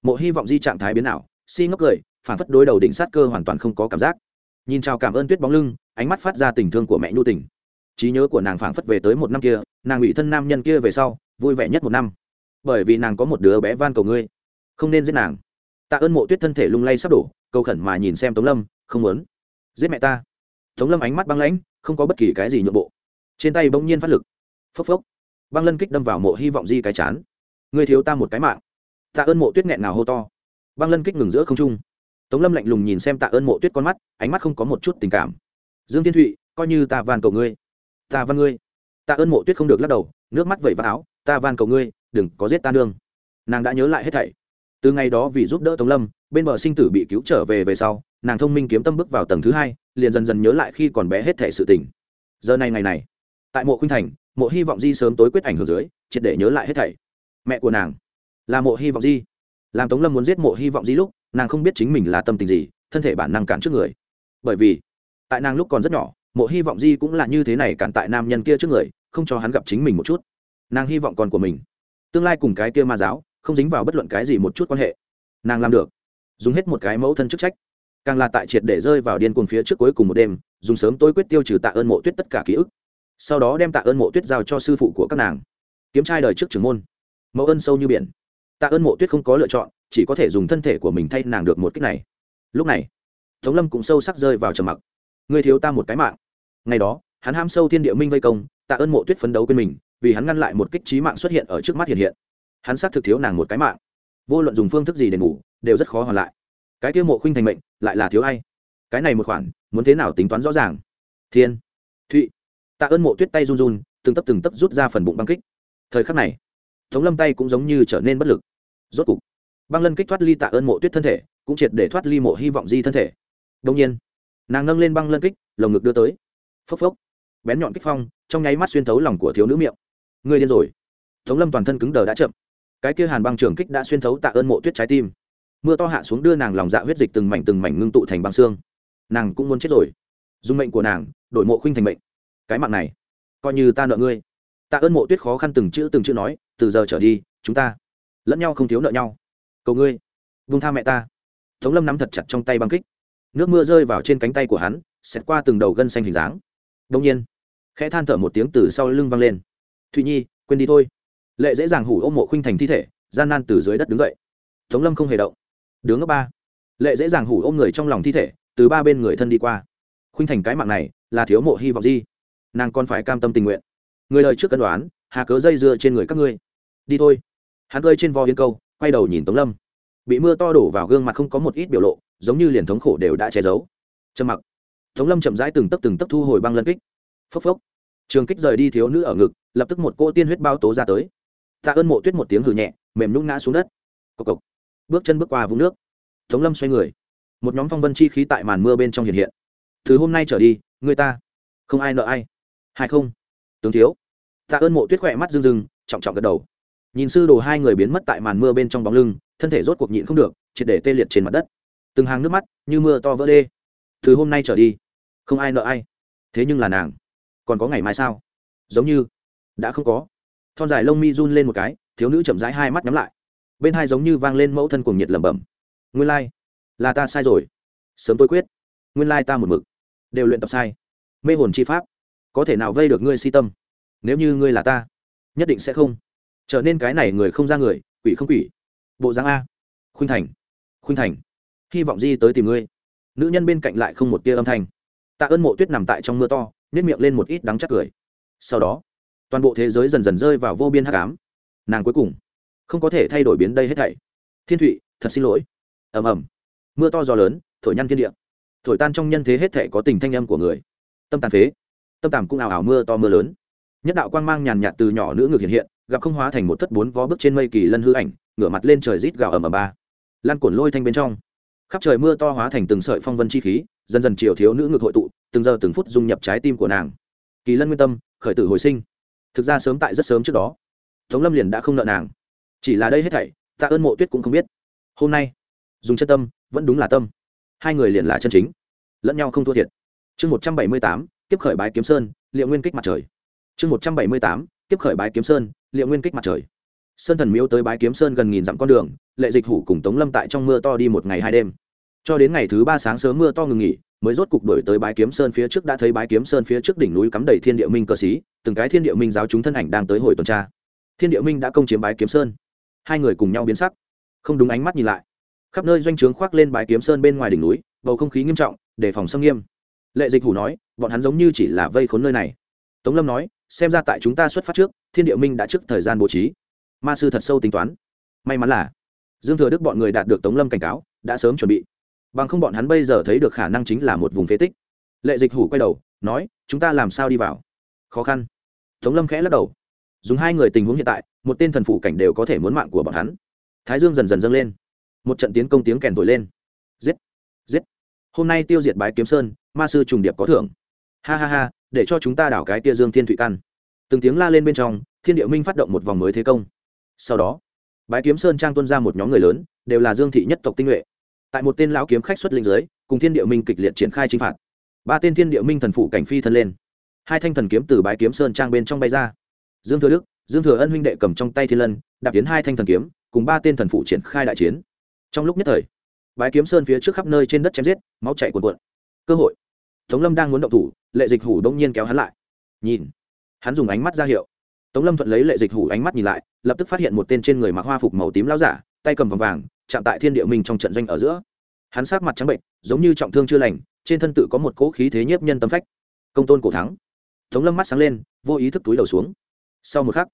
S1: Mộ hy vọng di trạng thái biến ảo, si ngốc cười, phản phất đối đầu đỉnh sát cơ hoàn toàn không có cảm giác. Nhìn chào cảm ơn tuyết bóng lưng, ánh mắt phát ra tình thương của mẹ nhu tình. Trí nhớ của nàng phảng phất về tới một năm kia, nàng bị thân nam nhân kia về sau, vui vẻ nhất một năm. Bởi vì nàng có một đứa bé van cầu ngươi, không nên giết nàng. Tạ ơn mộ tuyết thân thể lung lay sắp đổ, cầu khẩn mà nhìn xem tống lâm, không muốn. Giết mẹ ta. Tống lâm ánh mắt băng lãnh, không có bất kỳ cái gì nhượng bộ. Trên tay bỗng nhiên phát lực. Phốc phốc. Băng lân kích đâm vào mộ hy vọng di cái chán. Ngươi thiếu ta một cái mạng tạ ơn mộ tuyết nghẹn nào hô to. Băng lân kích ngừng giữa không trung. Tống lâm lạnh lùng nhìn xem tạ ơn mộ tuyết con mắt, ánh mắt không có một chút tình cảm. Dương thiên thụy, coi như ta van cầu ngươi. Ta van ngươi. Tạ ơn mộ tuyết không được lắc đầu, nước mắt vẩy vào áo. Ta van cầu ngươi, đừng có giết ta nương. Nàng đã nhớ lại hết thảy. Từ ngày đó vì giúp đỡ tống lâm, bên bờ sinh tử bị cứu trở về về sau, nàng thông minh kiếm tâm bước vào tầng thứ hai, liền dần dần nhớ lại khi còn bé hết thảy sự tình. Giờ này ngày này, tại mộ khuynh thành, mộ hy vọng di sớm tối quyết ảnh hưởng dưới, triệt để nhớ lại hết thảy. Mẹ của nàng là mộ hy vọng di. Làm tống lâm muốn giết mộ hy vọng di lúc, nàng không biết chính mình là tâm tình gì, thân thể bản năng cản trước người. Bởi vì, tại nàng lúc còn rất nhỏ, mộ hy vọng di cũng là như thế này cản tại nam nhân kia trước người, không cho hắn gặp chính mình một chút. Nàng hy vọng con của mình, tương lai cùng cái kia ma giáo, không dính vào bất luận cái gì một chút quan hệ. Nàng làm được, dùng hết một cái mẫu thân chức trách. Càng là tại triệt để rơi vào điên cuồng phía trước cuối cùng một đêm, dùng sớm tối quyết tiêu trừ tạ ơn mộ tuyết tất cả ký ức. Sau đó đem tạ ơn mộ tuyết giao cho sư phụ của các nàng. Kiếm trai đời trước trưởng môn. Mẫu ân sâu như biển tạ ơn mộ tuyết không có lựa chọn, chỉ có thể dùng thân thể của mình thay nàng được một cách này. Lúc này, tống lâm cũng sâu sắc rơi vào trầm mặc. Người thiếu ta một cái mạng. Ngày đó, hắn ham sâu thiên địa minh vây công, tạ ơn mộ tuyết phấn đấu quên mình, vì hắn ngăn lại một kích trí mạng xuất hiện ở trước mắt hiện hiện. Hắn xác thực thiếu nàng một cái mạng. Vô luận dùng phương thức gì để ngủ, đều rất khó hoàn lại. Cái tiêu mộ khuynh thành mệnh, lại là thiếu ai? Cái này một khoản, muốn thế nào tính toán rõ ràng? Thiên, thụy. Tạ ơn mộ tuyết tay run run, từng tấp từng tấp rút ra phần bụng băng kích. Thời khắc này tống lâm tay cũng giống như trở nên bất lực. Rốt cục, băng lân kích thoát ly tạ ơn mộ tuyết thân thể, cũng triệt để thoát ly mộ hy vọng di thân thể. Đông nhiên, nàng nâng lên băng lân kích, lồng ngực đưa tới. Phốc phốc, bén nhọn kích phong, trong nháy mắt xuyên thấu lòng của thiếu nữ miệng. Người điên rồi. Tống lâm toàn thân cứng đờ đã chậm. Cái kia hàn băng trường kích đã xuyên thấu tạ ơn mộ tuyết trái tim. Mưa to hạ xuống đưa nàng lòng dạ huyết dịch từng mảnh từng mảnh ngưng tụ thành băng xương. Nàng cũng muốn chết rồi. Dùng mệnh của nàng, đổi mộ khuynh thành mệnh. Cái mạng này, coi như ta nợ ngươi. Tạ ơn mộ tuyết khó khăn từng chữ từng chữ nói từ giờ trở đi, chúng ta lẫn nhau không thiếu nợ nhau. Cầu ngươi vung tha mẹ ta. Tống lâm nắm thật chặt trong tay băng kích. Nước mưa rơi vào trên cánh tay của hắn, xẹt qua từng đầu gân xanh hình dáng. Đông nhiên, khẽ than thở một tiếng từ sau lưng văng lên. Thụy nhi, quên đi thôi. Lệ dễ dàng hủ ôm mộ khuynh thành thi thể, gian nan từ dưới đất đứng dậy. Tống lâm không hề động. Đứng ở ba. Lệ dễ dàng hủ ôm người trong lòng thi thể, từ ba bên người thân đi qua. Khuynh thành cái mạng này là thiếu mộ hy vọng gì? Nàng còn phải cam tâm tình nguyện. Người lời trước cân đoán hà cớ dây dưa trên người các ngươi. Đi thôi. Hắn rơi trên vo yên câu, quay đầu nhìn tống lâm. Bị mưa to đổ vào gương mặt không có một ít biểu lộ, giống như liền thống khổ đều đã che giấu. Trầm mặc. Tống lâm chậm rãi từng tấc từng tấc thu hồi băng lân kích. Phốc phốc. Trường kích rời đi thiếu nữ ở ngực, lập tức một cô tiên huyết bao tố ra tới. Tạ ơn mộ tuyết một tiếng hừ nhẹ, mềm nhung ngã xuống đất. Cộc cộc. Bước chân bước qua vũng nước. Tống lâm xoay người. Một nhóm phong vân chi khí tại màn mưa bên trong hiện hiện. Từ hôm nay trở đi, người ta, không ai nợ ai. Hay không. Tướng thiếu tạ ơn mộ tuyết khỏe mắt rưng rưng, trọng trọng gật đầu. Nhìn sư đồ hai người biến mất tại màn mưa bên trong bóng lưng, thân thể rốt cuộc nhịn không được, triệt để tê liệt trên mặt đất. Từng hàng nước mắt như mưa to vỡ đê. Từ hôm nay trở đi, không ai nợ ai. Thế nhưng là nàng. Còn có ngày mai sao? Giống như đã không có. Thon dài lông mi run lên một cái, thiếu nữ chậm rãi hai mắt nhắm lại. Bên hai giống như vang lên mẫu thân cuồng nhiệt lẩm bẩm. Nguyên lai、like. là ta sai rồi. Sớm tôi quyết. Nguyên lai ta một mực đều luyện tập sai. Mê hồn chi pháp. Có thể nào vây được ngươi si tâm? Nếu như ngươi là ta, nhất định sẽ không. Trở nên cái này người không ra người, quỷ không quỷ. Bộ dáng a. Khuynh thành. Khuynh thành. Hy vọng di tới tìm ngươi. Nữ nhân bên cạnh lại không một tia âm thanh. Tạ ơn mộ tuyết nằm tại trong mưa to nhét miệng lên một ít đắng chắc cười. Sau đó, toàn bộ thế giới dần dần rơi vào vô biên hát cám nàng cuối cùng không có thể thay đổi biến đây hết thảy. Thiên thụy, thật xin lỗi. Ầm ầm. Mưa to gió lớn, thổi nhăn thiên địa. Thổi tan trong nhân thế hết thảy có tình thanh âm của người. Tâm tàn phế. Tâm tàm cũng ảo ảo mưa to mưa lớn nhất đạo quang mang nhàn nhạt từ nhỏ nữ ngược hiện hiện, gặp không hóa thành một thất bốn vó bước trên mây kỳ lân hư ảnh, ngửa mặt lên trời rít gào ầm ầm ba. Lan cuộn lôi thanh bên trong. Khắp trời mưa to hóa thành từng sợi phong vân chi khí, dần dần chiều thiếu nữ ngược hội tụ, từng giờ từng phút dung nhập trái tim của nàng. Kỳ lân nguyên tâm, khởi tử hồi sinh. Thực ra sớm tại rất sớm trước đó, tống lâm liền đã không nợ nàng. Chỉ là đây hết thảy, tạ ơn mộ tuyết cũng không biết. Hôm nay, dùng chân tâm, vẫn đúng là tâm. Hai người liền là chân chính, lẫn nhau không thua thiệt. Chương một trăm bảy mươi tám tiếp khởi bái kiếm sơn, liệu nguyên kích mặt trời chương một trăm bảy mươi tám, tiếp khởi bái kiếm sơn, liệu nguyên kích mặt trời. Sơn thần miếu tới bái kiếm sơn gần nghìn dặm con đường, lệ dịch hủ cùng tống lâm tại trong mưa to đi một ngày hai đêm. Cho đến ngày thứ ba sáng sớm mưa to ngừng nghỉ, mới rốt cục đổi tới bái kiếm sơn phía trước đã thấy bái kiếm sơn phía trước đỉnh núi cắm đầy thiên địa minh cơ sĩ, từng cái thiên địa minh giáo chúng thân ảnh đang tới hồi tuần tra. Thiên địa minh đã công chiếm bái kiếm sơn. Hai người cùng nhau biến sắc. Không đúng ánh mắt nhìn lại. Khắp nơi doanh trướng khoác lên bái kiếm sơn bên ngoài đỉnh núi, bầu không khí nghiêm trọng, đề phòng xâm nghiêm. Lệ dịch hủ nói, bọn hắn giống như chỉ là vây khốn nơi này. Tống lâm nói xem ra tại chúng ta xuất phát trước, thiên địa minh đã trước thời gian bố trí. Ma sư thật sâu tính toán. May mắn là, dương thừa đức bọn người đạt được tống lâm cảnh cáo, đã sớm chuẩn bị. Bằng không bọn hắn bây giờ thấy được khả năng chính là một vùng phế tích. Lệ dịch hủ quay đầu, nói, chúng ta làm sao đi vào? Khó khăn. Tống lâm khẽ lắc đầu. Dùng hai người tình huống hiện tại, một tên thần phủ cảnh đều có thể muốn mạng của bọn hắn. Thái dương dần dần dâng lên. Một trận tiến công tiếng kèn thổi lên. Giết! Giết! Hôm nay tiêu diệt bái kiếm sơn, ma sư trùng điệp có thưởng. Ha ha ha để cho chúng ta đảo cái tia dương thiên thụy căn. Từng tiếng la lên bên trong, thiên địa minh phát động một vòng mới thế công. Sau đó, bái kiếm sơn trang tuân ra một nhóm người lớn, đều là dương thị nhất tộc tinh nhuệ. Tại một tên lão kiếm khách xuất linh giới cùng thiên địa minh kịch liệt triển khai chinh phạt. Ba tên thiên địa minh thần phụ cảnh phi thân lên. Hai thanh thần kiếm từ bái kiếm sơn trang bên trong bay ra. Dương thừa đức, dương thừa ân huynh đệ cầm trong tay thiên lân, đạp tiến hai thanh thần kiếm, cùng ba tên thần phụ triển khai đại chiến. Trong lúc nhất thời, bái kiếm sơn phía trước khắp nơi trên đất chém giết, máu chạy cuồn cuộn. Cơ hội tống lâm đang muốn động thủ, lệ dịch hủ đông nhiên kéo hắn lại. Nhìn, hắn dùng ánh mắt ra hiệu. Tống lâm thuận lấy lệ dịch hủ ánh mắt nhìn lại, lập tức phát hiện một tên trên người mặc hoa phục màu tím lao giả, tay cầm vòng vàng, chạm tại thiên địa minh trong trận doanh ở giữa. Hắn sát mặt trắng bệnh giống như trọng thương chưa lành, trên thân tự có một cỗ khí thế nhiếp nhân tâm phách. Công tôn cổ thắng. Tống lâm mắt sáng lên, vô ý thức túi đầu xuống. Sau một khắc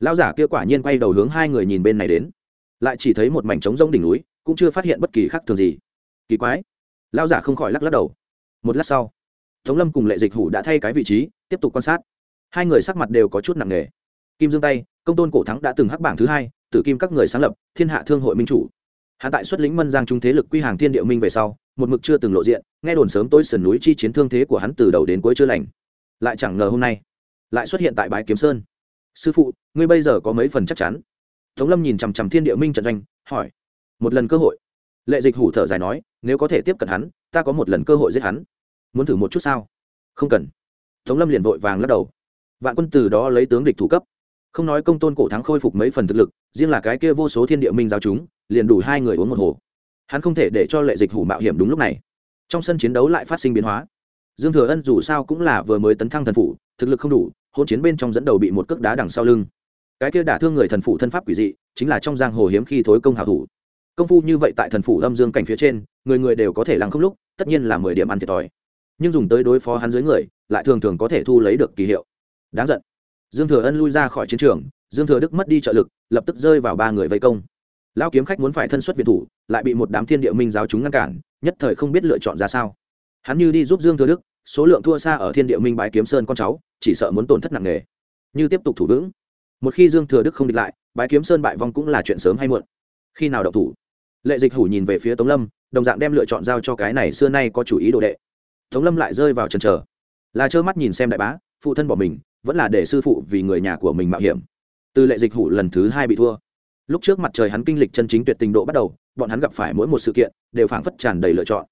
S1: lao giả kia quả nhiên quay đầu hướng hai người nhìn bên này đến. Lại chỉ thấy một mảnh trống rông đỉnh núi, cũng chưa phát hiện bất kỳ khác thường gì. Kỳ quái lao giả không khỏi lắc lắc đầu. Một lát sau tống lâm cùng lệ dịch hủ đã thay cái vị trí, tiếp tục quan sát. Hai người sắc mặt đều có chút nặng nề. Kim dương tay, công tôn cổ thắng đã từng hắc bảng thứ hai, tử kim các người sáng lập, thiên hạ thương hội minh chủ. Hạ tại xuất lĩnh mân giang trung thế lực quy hàng thiên địa minh về sau, một mực chưa từng lộ diện, nghe đồn sớm tôi sườn núi chi chiến thương thế của hắn từ đầu đến cuối chưa lành. Lại chẳng ngờ hôm nay, lại xuất hiện tại bãi kiếm sơn. Sư phụ, ngươi bây giờ có mấy phần chắc chắn? Tống lâm nhìn chằm chằm thiên địa minh trận doanh, hỏi. Một lần cơ hội. Lệ dịch hủ thở dài nói, nếu có thể tiếp cận hắn, ta có một lần cơ hội giết hắn muốn thử một chút sao? Không cần. Tống lâm liền vội vàng lắc đầu. Vạn quân từ đó lấy tướng địch thủ cấp. Không nói công tôn cổ thắng khôi phục mấy phần thực lực, riêng là cái kia vô số thiên địa minh giáo chúng, liền đủ hai người uống một hồ. Hắn không thể để cho lệ dịch hủ mạo hiểm đúng lúc này. Trong sân chiến đấu lại phát sinh biến hóa. Dương thừa ân dù sao cũng là vừa mới tấn thăng thần phủ, thực lực không đủ hôn chiến bên trong dẫn đầu bị một cước đá đằng sau lưng. Cái kia đả thương người thần phủ thân pháp quỷ dị, chính là trong giang hồ hiếm khi thối công hào thủ. Công phu như vậy tại thần phủ âm dương cảnh phía trên, người người đều có thể lắng không lúc, tất nhiên là mười điểm ăn thiệt thòi nhưng dùng tới đối phó hắn dưới người, lại thường thường có thể thu lấy được kỳ hiệu. Đáng giận. Dương thừa ân lui ra khỏi chiến trường, dương thừa đức mất đi trợ lực, lập tức rơi vào ba người vây công. Lao kiếm khách muốn phải thân xuất việt thủ, lại bị một đám thiên địa minh giáo chúng ngăn cản, nhất thời không biết lựa chọn ra sao. Hắn như đi giúp dương thừa đức, số lượng thua xa ở thiên địa minh bái kiếm sơn con cháu, chỉ sợ muốn tổn thất nặng nề. Như tiếp tục thủ vững. Một khi dương thừa đức không địch lại, bái kiếm sơn bại vong cũng là chuyện sớm hay muộn. Khi nào đậu thủ? Lệ dịch hủ nhìn về phía tống lâm, đồng dạng đem lựa chọn giao cho cái này xưa nay có chủ ý đồ đệ tống lâm lại rơi vào trần trờ. Là trơ mắt nhìn xem đại bá, phụ thân bỏ mình, vẫn là để sư phụ vì người nhà của mình mạo hiểm. Từ lệ dịch hủ lần thứ hai bị thua. Lúc trước mặt trời hắn kinh lịch chân chính tuyệt tình độ bắt đầu, bọn hắn gặp phải mỗi một sự kiện, đều phảng phất tràn đầy lựa chọn.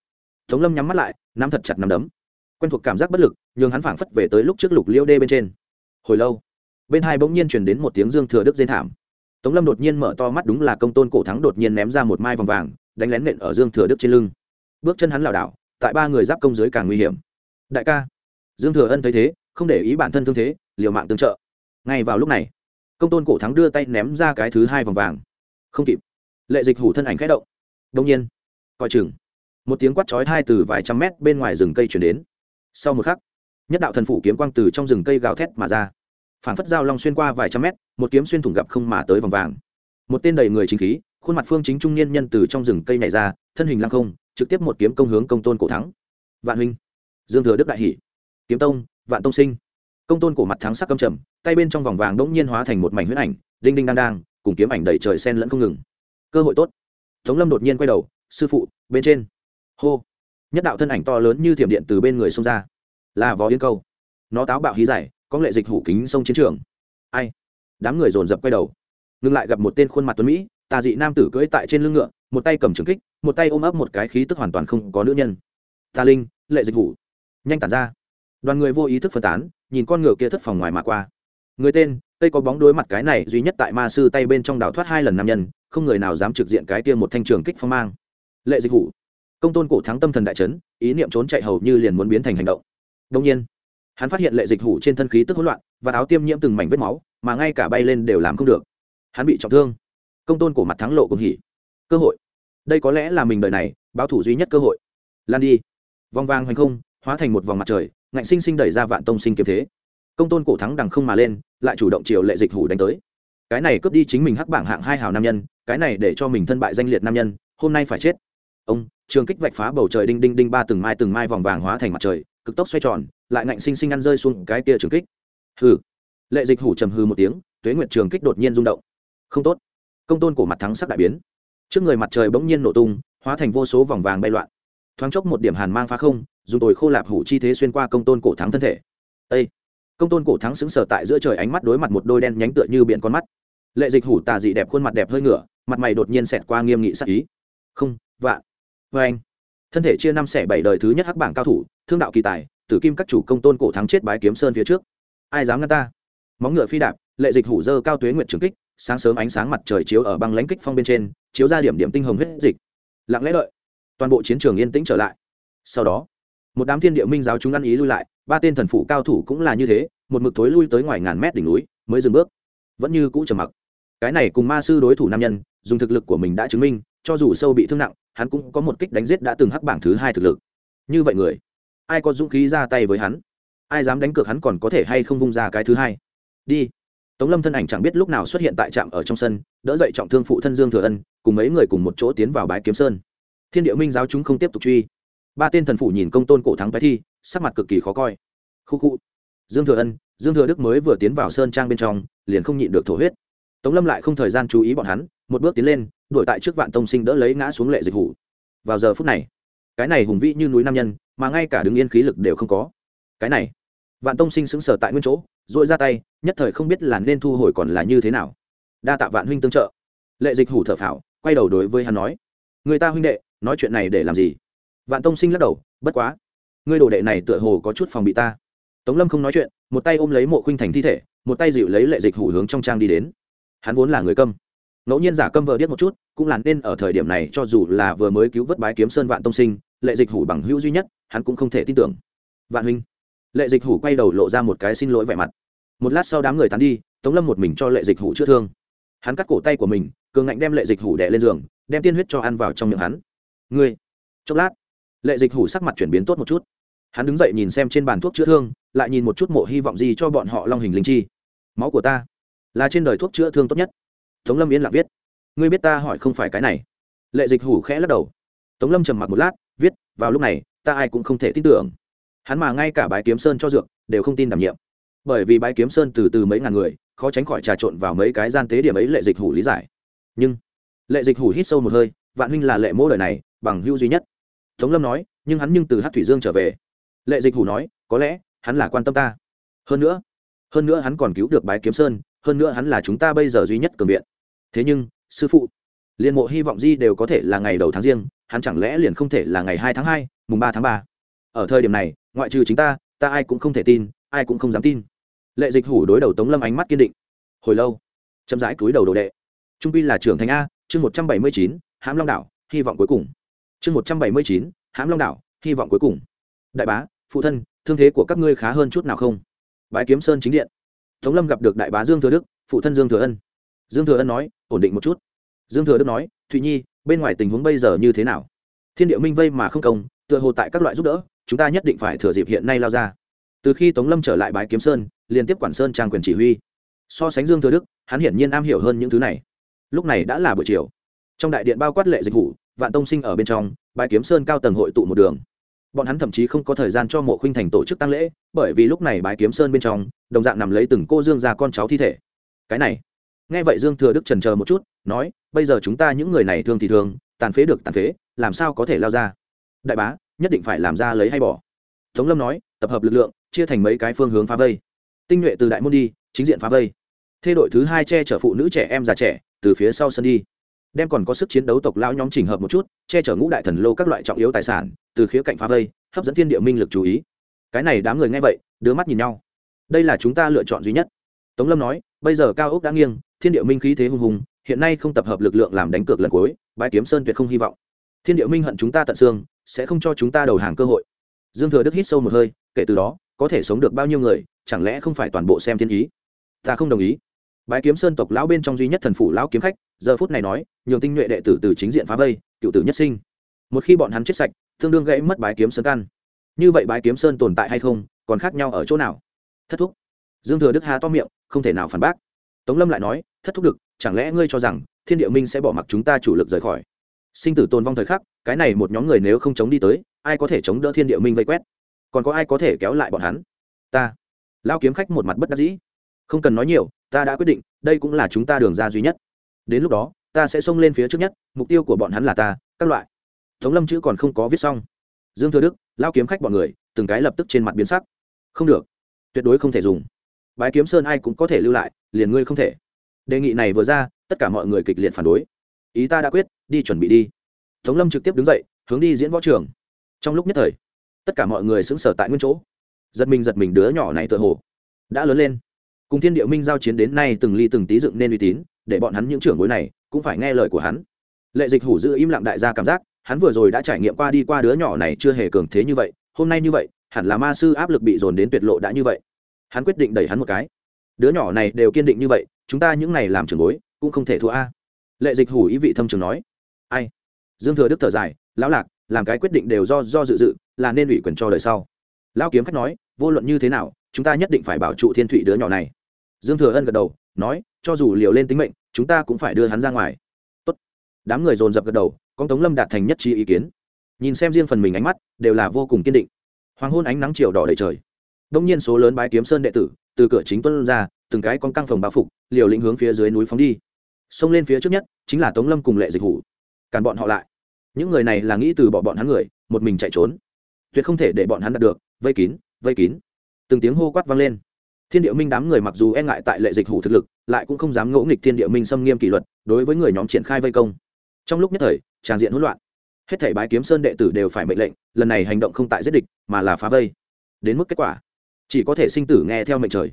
S1: Tống lâm nhắm mắt lại, nắm thật chặt nắm đấm. Quen thuộc cảm giác bất lực, nhường hắn phảng phất về tới lúc trước lục liêu đê bên trên. Hồi lâu, bên hai bỗng nhiên truyền đến một tiếng dương thừa đức dên thảm. Tống lâm đột nhiên mở to mắt đúng là công tôn cổ thắng đột nhiên ném ra một mai vòng vàng, đánh lén nện ở dương thừa đức trên lưng. Bước chân hắn lảo đảo tại ba người giáp công dưới càng nguy hiểm. Đại ca, dương thừa ân thấy thế, không để ý bản thân thương thế, liều mạng tương trợ. Ngay vào lúc này, công tôn cổ thắng đưa tay ném ra cái thứ hai vòng vàng. Không kịp. Lệ dịch hủ thân ảnh khẽ động. Đông nhiên, coi chừng, một tiếng quát chói hai từ vài trăm mét bên ngoài rừng cây chuyển đến. Sau một khắc, nhất đạo thần phủ kiếm quang từ trong rừng cây gào thét mà ra. Phản phất dao long xuyên qua vài trăm mét, một kiếm xuyên thủng gặp không mà tới vòng vàng. Một tên đầy người chính khí, khuôn mặt phương chính trung niên nhân từ trong rừng cây này ra, thân hình lăng không trực tiếp một kiếm công hướng công tôn cổ thắng. Vạn huynh, dương thừa đức đại hỷ kiếm tông, vạn tông sinh. Công tôn cổ mặt thắng sắc câm trầm, tay bên trong vòng vàng đỗng nhiên hóa thành một mảnh huyết ảnh, đinh đinh đang đang, cùng kiếm ảnh đầy trời sen lẫn không ngừng. Cơ hội tốt. Tống lâm đột nhiên quay đầu, sư phụ, bên trên. Hô. Nhất đạo thân ảnh to lớn như thiểm điện từ bên người xông ra. Là vó yên câu. Nó táo bạo hí giải có lệ dịch hủ kính sông chiến trường. Ai? Đám người dồn dập quay đầu. Ngừng lại gặp một tên khuôn mặt tuấn mỹ, tà dị nam tử cưỡi tại trên lưng ngựa một tay cầm trường kích, một tay ôm ấp một cái khí tức hoàn toàn không có nữ nhân. Ta linh, lệ dịch hủ nhanh tản ra. Đoàn người vô ý thức phân tán, nhìn con ngựa kia thất phòng ngoài mà qua. Người tên tây có bóng đối mặt cái này duy nhất tại ma sư tay bên trong đào thoát hai lần nam nhân, không người nào dám trực diện cái kia một thanh trường kích phong mang. Lệ dịch hủ công tôn cổ thắng tâm thần đại trấn ý niệm trốn chạy hầu như liền muốn biến thành hành động. Đông nhiên, hắn phát hiện lệ dịch hủ trên thân khí tức hỗn loạn và áo tiêm nhiễm từng mảnh vết máu, mà ngay cả bay lên đều làm không được. Hắn bị trọng thương. Công tôn cổ mặt thắng lộ cùng hỉ. Cơ hội đây có lẽ là mình đời này, báo thủ duy nhất cơ hội. Lan đi. Vòng vang hoành không, hóa thành một vòng mặt trời, ngạnh sinh sinh đẩy ra vạn tông sinh kiếm thế. Công tôn cổ thắng đằng không mà lên, lại chủ động chiều lệ dịch hủ đánh tới. Cái này cướp đi chính mình hắc bảng hạng hai hào nam nhân, cái này để cho mình thân bại danh liệt nam nhân, hôm nay phải chết. Ông, trường kích vạch phá bầu trời đinh đinh đinh ba từng mai từng mai vòng vàng hóa thành mặt trời, cực tốc xoay tròn, lại ngạnh sinh sinh ăn rơi xuống cái kia trường kích. Hừ. Lệ dịch hủ trầm hư một tiếng, tuế nguyệt trường kích đột nhiên rung động. Không tốt. Công tôn cổ mặt thắng sắc đại biến trước người mặt trời bỗng nhiên nổ tung, hóa thành vô số vòng vàng bay loạn. Thoáng chốc một điểm hàn mang phá không, dùng tồi khô lạp hủ chi thế xuyên qua công tôn cổ thắng thân thể. Ê! Công tôn cổ thắng xứng sở tại giữa trời ánh mắt đối mặt một đôi đen nhánh tựa như biển con mắt. Lệ dịch hủ tà dị đẹp khuôn mặt đẹp hơi ngửa, mặt mày đột nhiên xẹt qua nghiêm nghị sắc ý. Không, vạn. Vê anh. Thân thể chia năm xẻ bảy đời thứ nhất hắc bảng cao thủ, thương đạo kỳ tài, tử kim các chủ công tôn cổ thắng chết bái kiếm sơn phía trước. Ai dám ngăn ta? Móng ngựa phi đạp, lệ dịch hủ dơ cao tuế nguyện trường kích, sáng sớm ánh sáng mặt trời chiếu ở băng lãnh kích phong bên trên chiếu ra điểm điểm tinh hồng huyết dịch. Lặng lẽ đợi. Toàn bộ chiến trường yên tĩnh trở lại. Sau đó, một đám thiên địa minh giáo chúng ăn ý lui lại, ba tên thần phủ cao thủ cũng là như thế, một mực thối lui tới ngoài ngàn mét đỉnh núi, mới dừng bước. Vẫn như cũ trầm mặc. Cái này cùng ma sư đối thủ nam nhân, dùng thực lực của mình đã chứng minh, cho dù sâu bị thương nặng, hắn cũng có một kích đánh giết đã từng hắc bảng thứ hai thực lực. Như vậy người, ai có dũng khí ra tay với hắn? Ai dám đánh cược hắn còn có thể hay không vung ra cái thứ hai? Đi tống lâm thân ảnh chẳng biết lúc nào xuất hiện tại trạm ở trong sân, đỡ dậy trọng thương phụ thân dương thừa ân, cùng mấy người cùng một chỗ tiến vào bãi kiếm sơn. Thiên địa minh giáo chúng không tiếp tục truy. Ba tên thần phụ nhìn công tôn cổ thắng bái thi, sắc mặt cực kỳ khó coi. Khu khu. Dương thừa ân, dương thừa đức mới vừa tiến vào sơn trang bên trong, liền không nhịn được thổ huyết. Tống lâm lại không thời gian chú ý bọn hắn, một bước tiến lên, đuổi tại trước vạn tông sinh đỡ lấy ngã xuống lệ dịch hủ. Vào giờ phút này, cái này hùng vĩ như núi nam nhân, mà ngay cả đứng yên khí lực đều không có. Cái này, vạn tông sinh sững sờ tại nguyên chỗ dội ra tay, nhất thời không biết là nên thu hồi còn là như thế nào. Đa tạ vạn huynh tương trợ. Lệ dịch hủ thở phào, quay đầu đối với hắn nói, người ta huynh đệ, nói chuyện này để làm gì? Vạn tông sinh lắc đầu, bất quá, ngươi đồ đệ này tựa hồ có chút phòng bị ta. Tống lâm không nói chuyện, một tay ôm lấy mộ khuynh thành thi thể, một tay dịu lấy lệ dịch hủ hướng trong trang đi đến. Hắn vốn là người câm. Ngẫu nhiên giả câm vờ điếc một chút, cũng là nên ở thời điểm này cho dù là vừa mới cứu vớt bái kiếm sơn vạn tông sinh, lệ dịch hủ bằng hữu duy nhất, hắn cũng không thể tin tưởng. Vạn huynh lệ dịch hủ quay đầu lộ ra một cái xin lỗi vẻ mặt. Một lát sau đám người tán đi, tống lâm một mình cho lệ dịch hủ chữa thương. Hắn cắt cổ tay của mình, cường ngạnh đem lệ dịch hủ đẻ lên giường, đem tiên huyết cho ăn vào trong miệng hắn. Ngươi, chốc lát. Lệ dịch hủ sắc mặt chuyển biến tốt một chút. Hắn đứng dậy nhìn xem trên bàn thuốc chữa thương, lại nhìn một chút mộ hy vọng gì cho bọn họ long hình linh chi. Máu của ta là trên đời thuốc chữa thương tốt nhất. Tống lâm yên lặng viết. Ngươi biết ta hỏi không phải cái này. Lệ dịch hủ khẽ lắc đầu. Tống lâm trầm mặc một lát, viết, vào lúc này, ta ai cũng không thể tin tưởng hắn mà ngay cả bái kiếm sơn cho dược, đều không tin đảm nhiệm. Bởi vì bái kiếm sơn từ từ mấy ngàn người, khó tránh khỏi trà trộn vào mấy cái gian tế điểm ấy lệ dịch hủ lý giải. Nhưng, lệ dịch hủ hít sâu một hơi, vạn huynh là lệ mỗ đời này, bằng hữu duy nhất. Tống lâm nói, nhưng hắn nhưng từ hát thủy dương trở về. Lệ dịch hủ nói, có lẽ, hắn là quan tâm ta. Hơn nữa hơn nữa hắn còn cứu được bái kiếm sơn, hơn nữa hắn là chúng ta bây giờ duy nhất cường viện. Thế nhưng, sư phụ, liên mộ hy vọng di đều có thể là ngày đầu tháng riêng, hắn chẳng lẽ liền không thể là ngày hai tháng hai, mùng ba tháng ba? Ở thời điểm này ngoại trừ chính ta ta ai cũng không thể tin, ai cũng không dám tin. Lệ dịch hủ đối đầu tống lâm ánh mắt kiên định. Hồi lâu, chậm rãi cúi đầu đồ đệ. Trung pi là trưởng thành a, chương một trăm bảy mươi chín hãm long đảo, hy vọng cuối cùng. Chương một trăm bảy mươi chín hãm long đảo, hy vọng cuối cùng. Đại bá, phụ thân, thương thế của các ngươi khá hơn chút nào không? Bái kiếm sơn chính điện. Tống lâm gặp được đại bá dương thừa đức, phụ thân dương thừa ân. Dương thừa ân nói, ổn định một chút. Dương thừa đức nói, thụy nhi, bên ngoài tình huống bây giờ như thế nào? Thiên địa minh vây mà không công, tựa hồ tại các loại giúp đỡ chúng ta nhất định phải thừa dịp hiện nay lao ra. Từ khi tống lâm trở lại bái kiếm sơn, liên tiếp quản sơn trang quyền chỉ huy. So sánh dương thừa đức, hắn hiển nhiên am hiểu hơn những thứ này. Lúc này đã là buổi chiều. Trong đại điện bao quát lệ dịch vụ vạn tông sinh ở bên trong, bái kiếm sơn cao tầng hội tụ một đường. Bọn hắn thậm chí không có thời gian cho mộ khuynh thành tổ chức tăng lễ, bởi vì lúc này bái kiếm sơn bên trong, đồng dạng nằm lấy từng cô dương ra con cháu thi thể. Cái này. Nghe vậy dương thừa đức trần chờ một chút, nói, bây giờ chúng ta những người này thương thì thương, tàn phế được tàn phế, làm sao có thể lao ra? Đại bá nhất định phải làm ra lấy hay bỏ. Tống lâm nói, tập hợp lực lượng, chia thành mấy cái phương hướng phá vây. Tinh nhuệ từ đại môn đi, chính diện phá vây. Thê đội thứ hai che chở phụ nữ trẻ, em già trẻ, từ phía sau sân đi. Đem còn có sức chiến đấu tộc lão nhóm chỉnh hợp một chút, che chở ngũ đại thần lô các loại trọng yếu tài sản, từ khía cạnh phá vây, hấp dẫn thiên địa minh lực chú ý. Cái này đám người nghe vậy, đưa mắt nhìn nhau. Đây là chúng ta lựa chọn duy nhất. Tống lâm nói, bây giờ cao ốc đã nghiêng, thiên địa minh khí thế hùng hùng, hiện nay không tập hợp lực lượng làm đánh cược lần cuối, bãi kiếm sơn tuyệt không hy vọng. Thiên địa minh hận chúng ta tận xương sẽ không cho chúng ta đầu hàng cơ hội. Dương thừa đức hít sâu một hơi, kể từ đó, có thể sống được bao nhiêu người, chẳng lẽ không phải toàn bộ xem thiên ý? Ta không đồng ý. Bái kiếm sơn tộc lão bên trong duy nhất thần phủ lão kiếm khách, giờ phút này nói, nhường tinh nhuệ đệ tử từ chính diện phá vây, cựu tử nhất sinh. Một khi bọn hắn chết sạch, tương đương gãy mất bái kiếm sơn căn. Như vậy bái kiếm sơn tồn tại hay không, còn khác nhau ở chỗ nào? Thất thúc. Dương thừa đức hà to miệng, không thể nào phản bác. Tống lâm lại nói, thất thúc được, chẳng lẽ ngươi cho rằng thiên địa minh sẽ bỏ mặc chúng ta chủ lực rời khỏi? Sinh tử tồn vong thời khắc, cái này một nhóm người nếu không chống đi tới, ai có thể chống đỡ thiên địa minh vây quét? Còn có ai có thể kéo lại bọn hắn? Ta. Lao kiếm khách một mặt bất đắc dĩ. Không cần nói nhiều, ta đã quyết định, đây cũng là chúng ta đường ra duy nhất. Đến lúc đó, ta sẽ xông lên phía trước nhất, mục tiêu của bọn hắn là ta, các loại. Tống lâm chữ còn không có viết xong. Dương thừa đức, lao kiếm khách bọn người, từng cái lập tức trên mặt biến sắc. Không được. Tuyệt đối không thể dùng. Bái kiếm sơn ai cũng có thể lưu lại, liền ngươi không thể. Đề nghị này vừa ra, tất cả mọi người kịch liệt phản đối. Ý ta đã quyết đi chuẩn bị đi. Tống lâm trực tiếp đứng dậy, hướng đi diễn võ trường. Trong lúc nhất thời, tất cả mọi người xứng sở tại nguyên chỗ. Giật mình giật mình, đứa nhỏ này tự hồ đã lớn lên. Cùng thiên địa minh giao chiến đến nay từng ly từng tí dựng nên uy tín, để bọn hắn những trưởng bối này cũng phải nghe lời của hắn. Lệ dịch hủ giữ im lặng đại gia cảm giác, hắn vừa rồi đã trải nghiệm qua đi qua đứa nhỏ này chưa hề cường thế như vậy, hôm nay như vậy, hẳn là ma sư áp lực bị dồn đến tuyệt lộ đã như vậy. Hắn quyết định đẩy hắn một cái. Đứa nhỏ này đều kiên định như vậy, chúng ta những này làm trường bối, cũng không thể thua a. Lệ dịch hủ ý vị thâm trường nói ai? Dương thừa đức thở dài, lão lạc, làm cái quyết định đều do do dự dự, là nên ủy quyền cho đời sau. Lão kiếm khách nói, vô luận như thế nào, chúng ta nhất định phải bảo trụ thiên thụy đứa nhỏ này. Dương thừa ân gật đầu, nói, cho dù liều lên tính mệnh, chúng ta cũng phải đưa hắn ra ngoài. Tốt. đám người dồn dập gật đầu, con tống lâm đạt thành nhất trí ý kiến. Nhìn xem riêng phần mình ánh mắt, đều là vô cùng kiên định. Hoàng hôn ánh nắng chiều đỏ đầy trời. Đông nhiên số lớn bái kiếm sơn đệ tử, từ cửa chính tuân ra, từng cái con căng phòng bao phục, liều lĩnh hướng phía dưới núi phóng đi. Xông lên phía trước nhất, chính là tống lâm cùng lệ dịch hủ cản bọn họ lại. Những người này là nghĩ từ bỏ bọn hắn người, một mình chạy trốn. Tuyệt không thể để bọn hắn đạt được, vây kín vây kín. Từng tiếng hô quát vang lên. Thiên địa minh đám người mặc dù e ngại tại lệ dịch hủ thực lực, lại cũng không dám ngỗ nghịch thiên địa minh xâm nghiêm kỷ luật, đối với người nhóm triển khai vây công. Trong lúc nhất thời tràn diện hỗn loạn. Hết thảy bái kiếm sơn đệ tử đều phải mệnh lệnh, lần này hành động không tại giết địch, mà là phá vây. Đến mức kết quả, chỉ có thể sinh tử nghe theo mệnh trời.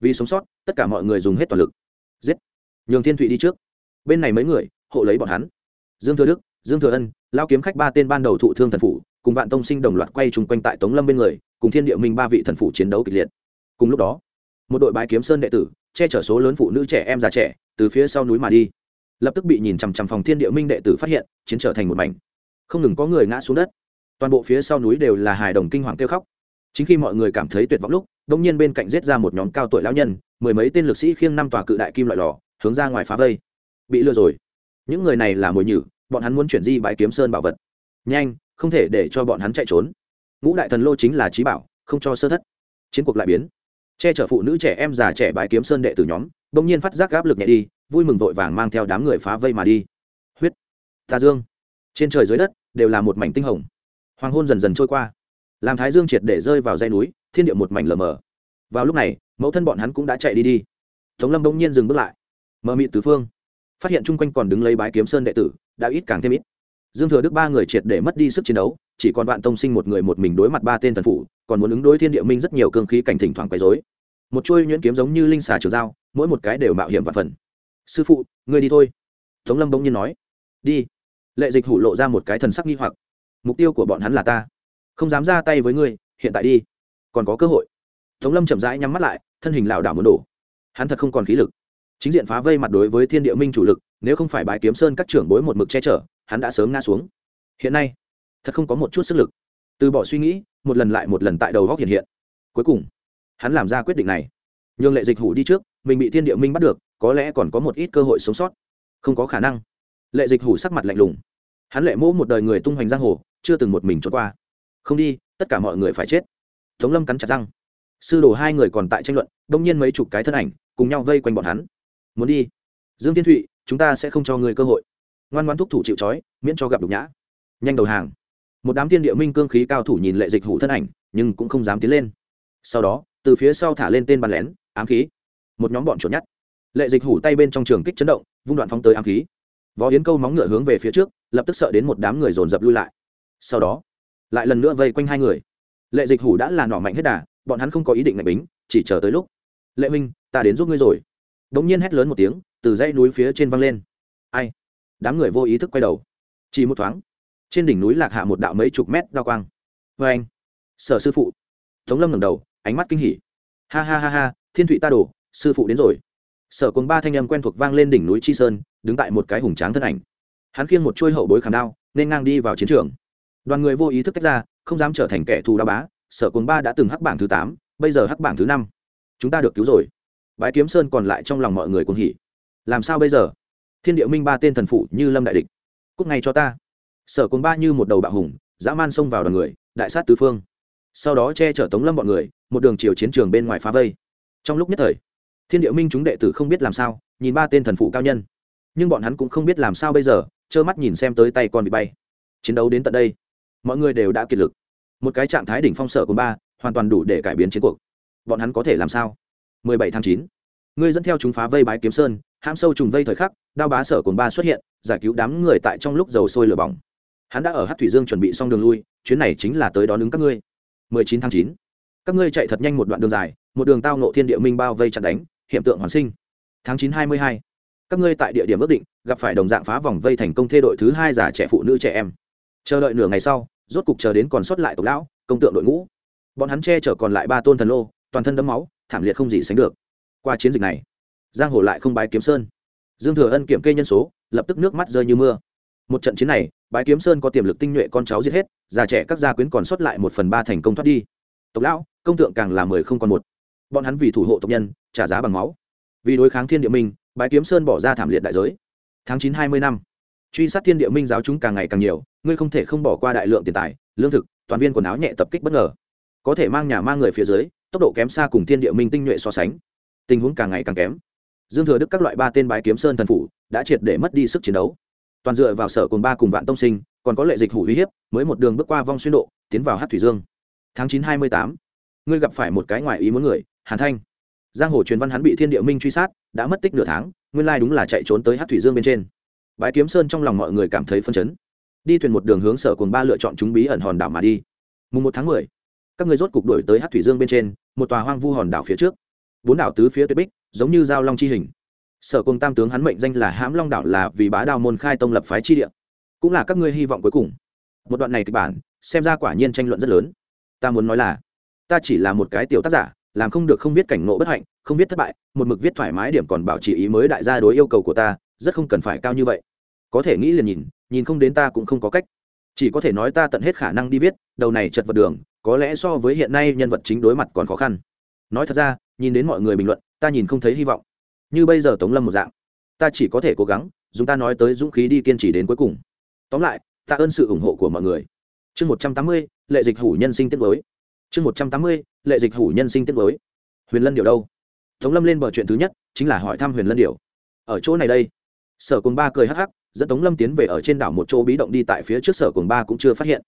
S1: Vì sống sót, tất cả mọi người dùng hết toàn lực. Giết. Nhường thiên thụy đi trước. Bên này mấy người, hộ lấy bọn hắn dương thừa đức, dương thừa ân lao kiếm khách ba tên ban đầu thụ thương thần phủ, cùng vạn tông sinh đồng loạt quay chung quanh tại tống lâm bên người, cùng thiên địa minh ba vị thần phủ chiến đấu kịch liệt. Cùng lúc đó, một đội bái kiếm sơn đệ tử, che chở số lớn phụ nữ trẻ em già trẻ, từ phía sau núi mà đi. Lập tức bị nhìn chằm chằm phòng thiên địa minh đệ tử phát hiện, chiến trở thành một mảnh. Không ngừng có người ngã xuống đất. Toàn bộ phía sau núi đều là hài đồng kinh hoàng kêu khóc. Chính khi mọi người cảm thấy tuyệt vọng lúc, đông nhiên bên cạnh giết ra một nhóm cao tuổi lão nhân, mười mấy tên lực sĩ khiêng năm tòa cự đại kim loại lò, hướng ra ngoài phá vây. Bị lừa rồi những người này là mồi nhử, bọn hắn muốn chuyển di bãi kiếm sơn bảo vật. Nhanh, không thể để cho bọn hắn chạy trốn. Ngũ đại thần lô chính là trí bảo, không cho sơ thất. Chiến cuộc lại biến. Che chở phụ nữ trẻ em già trẻ bãi kiếm sơn đệ tử nhóm, bỗng nhiên phát giác áp lực nhẹ đi, vui mừng vội vàng mang theo đám người phá vây mà đi. Huyết, tà dương. Trên trời dưới đất, đều là một mảnh tinh hồng. Hoàng hôn dần dần trôi qua. Làm thái dương triệt để rơi vào dây núi, thiên địa một mảnh lờ mờ. Vào lúc này, mẫu thân bọn hắn cũng đã chạy đi đi. Tống lâm bỗng nhiên dừng bước lại. Mờ mị tứ phương phát hiện chung quanh còn đứng lấy bái kiếm sơn đệ tử, đã ít càng thêm ít. Dương thừa đức ba người triệt để mất đi sức chiến đấu, chỉ còn vạn tông sinh một người một mình đối mặt ba tên thần phủ, còn muốn ứng đối thiên địa minh rất nhiều cương khí cảnh thỉnh thoảng quấy dối một chuôi nhuyễn kiếm giống như linh xà trường dao, mỗi một cái đều mạo hiểm và phần. Sư phụ, ngươi đi thôi. Tống lâm bỗng nhiên nói. Đi. Lệ dịch hủ lộ ra một cái thần sắc nghi hoặc. Mục tiêu của bọn hắn là ta. Không dám ra tay với ngươi, hiện tại đi. Còn có cơ hội. Tống lâm chậm rãi nhắm mắt lại, thân hình lảo đảo muốn đổ. Hắn thật không còn khí lực chính diện phá vây mặt đối với thiên địa minh chủ lực, nếu không phải bái kiếm sơn các trưởng bối một mực che chở, hắn đã sớm ngã xuống. Hiện nay, thật không có một chút sức lực. Từ bỏ suy nghĩ, một lần lại một lần tại đầu góc hiện hiện. Cuối cùng, hắn làm ra quyết định này. Nhường lệ dịch hủ đi trước, mình bị thiên địa minh bắt được, có lẽ còn có một ít cơ hội sống sót. Không có khả năng. Lệ dịch hủ sắc mặt lạnh lùng. Hắn lệ mỗ một đời người tung hoành giang hồ, chưa từng một mình trốn qua. Không đi, tất cả mọi người phải chết. Tống lâm cắn chặt răng. Sư đồ hai người còn tại tranh luận, đông nhiên mấy chục cái thân ảnh, cùng nhau vây quanh bọn hắn muốn đi. Dương thiên thụy, chúng ta sẽ không cho người cơ hội. Ngoan ngoan thúc thủ chịu trói, miễn cho gặp đục nhã. Nhanh đầu hàng. Một đám tiên địa minh cương khí cao thủ nhìn lệ dịch hủ thân ảnh, nhưng cũng không dám tiến lên. Sau đó, từ phía sau thả lên tên bắn lén, ám khí. Một nhóm bọn chuột nhát lệ dịch hủ tay bên trong trường kích chấn động, vung đoạn phóng tới ám khí. Võ yến câu móng ngựa hướng về phía trước, lập tức sợ đến một đám người dồn dập lui lại. Sau đó, lại lần nữa vây quanh hai người. Lệ dịch hủ đã là nỏ mạnh hết đà, bọn hắn không có ý định ngạch bính, chỉ chờ tới lúc. Lệ minh ta đến giúp ngươi rồi bỗng nhiên hét lớn một tiếng, từ dãy núi phía trên văng lên. Ai? Đám người vô ý thức quay đầu. Chỉ một thoáng, trên đỉnh núi lạc hạ một đạo mấy chục mét đao quang. Vê anh, sở sư phụ. Tống lâm ngẩng đầu, ánh mắt kinh hỉ. Ha ha ha ha, thiên thụy ta đổ, sư phụ đến rồi. Sở cùng ba thanh âm quen thuộc vang lên đỉnh núi chi sơn, đứng tại một cái hùng tráng thân ảnh. Hắn khiêng một chuôi hậu bối khảm đao, nên ngang đi vào chiến trường. Đoàn người vô ý thức tách ra, không dám trở thành kẻ thù đao bá, sở cồn ba đã từng hắc bảng thứ tám, bây giờ hắc bảng thứ năm. Chúng ta được cứu rồi bái kiếm sơn còn lại trong lòng mọi người cuồng hỉ. Làm sao bây giờ? Thiên địa minh ba tên thần phụ như lâm đại địch. Cúc ngay cho ta. Sở cồn ba như một đầu bạo hùng, dã man xông vào đoàn người, đại sát tứ phương. Sau đó che chở tống lâm bọn người, một đường chiều chiến trường bên ngoài phá vây. Trong lúc nhất thời, thiên địa minh chúng đệ tử không biết làm sao, nhìn ba tên thần phụ cao nhân. Nhưng bọn hắn cũng không biết làm sao bây giờ, trơ mắt nhìn xem tới tay con bị bay. Chiến đấu đến tận đây, mọi người đều đã kiệt lực. Một cái trạng thái đỉnh phong sở của ba, hoàn toàn đủ để cải biến chiến cuộc. Bọn hắn có thể làm sao? 17 tháng 9. ngươi dẫn theo chúng phá vây bái kiếm sơn, hãm sâu trùng vây thời khắc, đao bá sở cồn ba xuất hiện, giải cứu đám người tại trong lúc dầu sôi lửa bỏng hắn đã ở hát thủy dương chuẩn bị xong đường lui, chuyến này chính là tới đón ứng các ngươi 19 tháng 9. các ngươi chạy thật nhanh một đoạn đường dài, một đường tao nộ thiên địa minh bao vây chặn đánh hiện tượng hoàn sinh tháng 9 22. các ngươi tại địa điểm ước định, gặp phải đồng dạng phá vòng vây thành công thê đội thứ hai giả trẻ phụ nữ trẻ em chờ đợi nửa ngày sau, rốt cục chờ đến còn sót lại tộc lão, công tượng đội ngũ bọn hắn che chở còn lại ba tôn thần lô toàn thân đấm máu, thảm liệt không gì sánh được. Qua chiến dịch này, giang hồ lại không bái kiếm sơn. Dương thừa ân kiểm kê nhân số, lập tức nước mắt rơi như mưa. Một trận chiến này, bái kiếm sơn có tiềm lực tinh nhuệ con cháu giết hết, già trẻ các gia quyến còn sót lại một phần ba thành công thoát đi. Tộc lão, công tượng càng là mười không còn một. Bọn hắn vì thủ hộ tộc nhân, trả giá bằng máu. Vì đối kháng thiên địa minh, bái kiếm sơn bỏ ra thảm liệt đại giới. Tháng chín hai mươi năm, truy sát thiên địa minh giáo chúng càng ngày càng nhiều, ngươi không thể không bỏ qua đại lượng tiền tài, lương thực, toàn viên quần áo nhẹ tập kích bất ngờ. Có thể mang nhà mang người phía dưới tốc độ kém xa cùng thiên địa minh tinh nhuệ so sánh. Tình huống càng ngày càng kém. Dương thừa đức các loại ba tên bái kiếm sơn thần phủ đã triệt để mất đi sức chiến đấu. Toàn dựa vào sở cồn ba cùng vạn tông sinh, còn có lệ dịch hủ uy hiếp, mới một đường bước qua vong xuyên độ, tiến vào hát thủy dương. Tháng chín hai mươi tám, ngươi gặp phải một cái ngoài ý muốn người, hàn thanh. Giang hồ truyền văn hắn bị thiên địa minh truy sát, đã mất tích nửa tháng, nguyên lai đúng là chạy trốn tới hát thủy dương bên trên. Bãi kiếm sơn trong lòng mọi người cảm thấy phân chấn. Đi thuyền một đường hướng sở cồn ba lựa chọn chúng bí ẩn hòn đảo mà đi. Mùng một tháng mười các người rốt cục đổi tới hát thủy dương bên trên, một tòa hoang vu hòn đảo phía trước. Bốn đảo tứ phía tuyệt bích, giống như giao long chi hình. Sở cùng tam tướng hắn mệnh danh là hãm long đảo là vì bá đào môn khai tông lập phái chi địa. Cũng là các ngươi hy vọng cuối cùng. Một đoạn này kịch bản, xem ra quả nhiên tranh luận rất lớn. Ta muốn nói là, ta chỉ là một cái tiểu tác giả, làm không được không viết cảnh ngộ bất hạnh, không viết thất bại, một mực viết thoải mái điểm còn bảo trì ý mới đại gia đối yêu cầu của ta, rất không cần phải cao như vậy. Có thể nghĩ liền nhìn nhìn không đến ta cũng không có cách. Chỉ có thể nói ta tận hết khả năng đi viết, đầu này chật vật đường có lẽ so với hiện nay nhân vật chính đối mặt còn khó khăn. Nói thật ra, nhìn đến mọi người bình luận, ta nhìn không thấy hy vọng. Như bây giờ tống lâm một dạng. Ta chỉ có thể cố gắng, dùng ta nói tới dũng khí đi kiên trì đến cuối cùng. Tóm lại ta ơn sự ủng hộ của mọi người. Chương một trăm tám mươi, lệ dịch hủ nhân sinh tiết mới. Chương một trăm tám mươi, lệ dịch hủ nhân sinh tiết mới. Huyền lân điều đâu? Tống lâm lên bờ chuyện thứ nhất, chính là hỏi thăm huyền lân điều. Ở chỗ này đây. Sở cùng ba cười hắc hắc, dẫn tống lâm tiến về ở trên đảo một chỗ bí động đi tại phía trước sở cùng ba cũng chưa phát hiện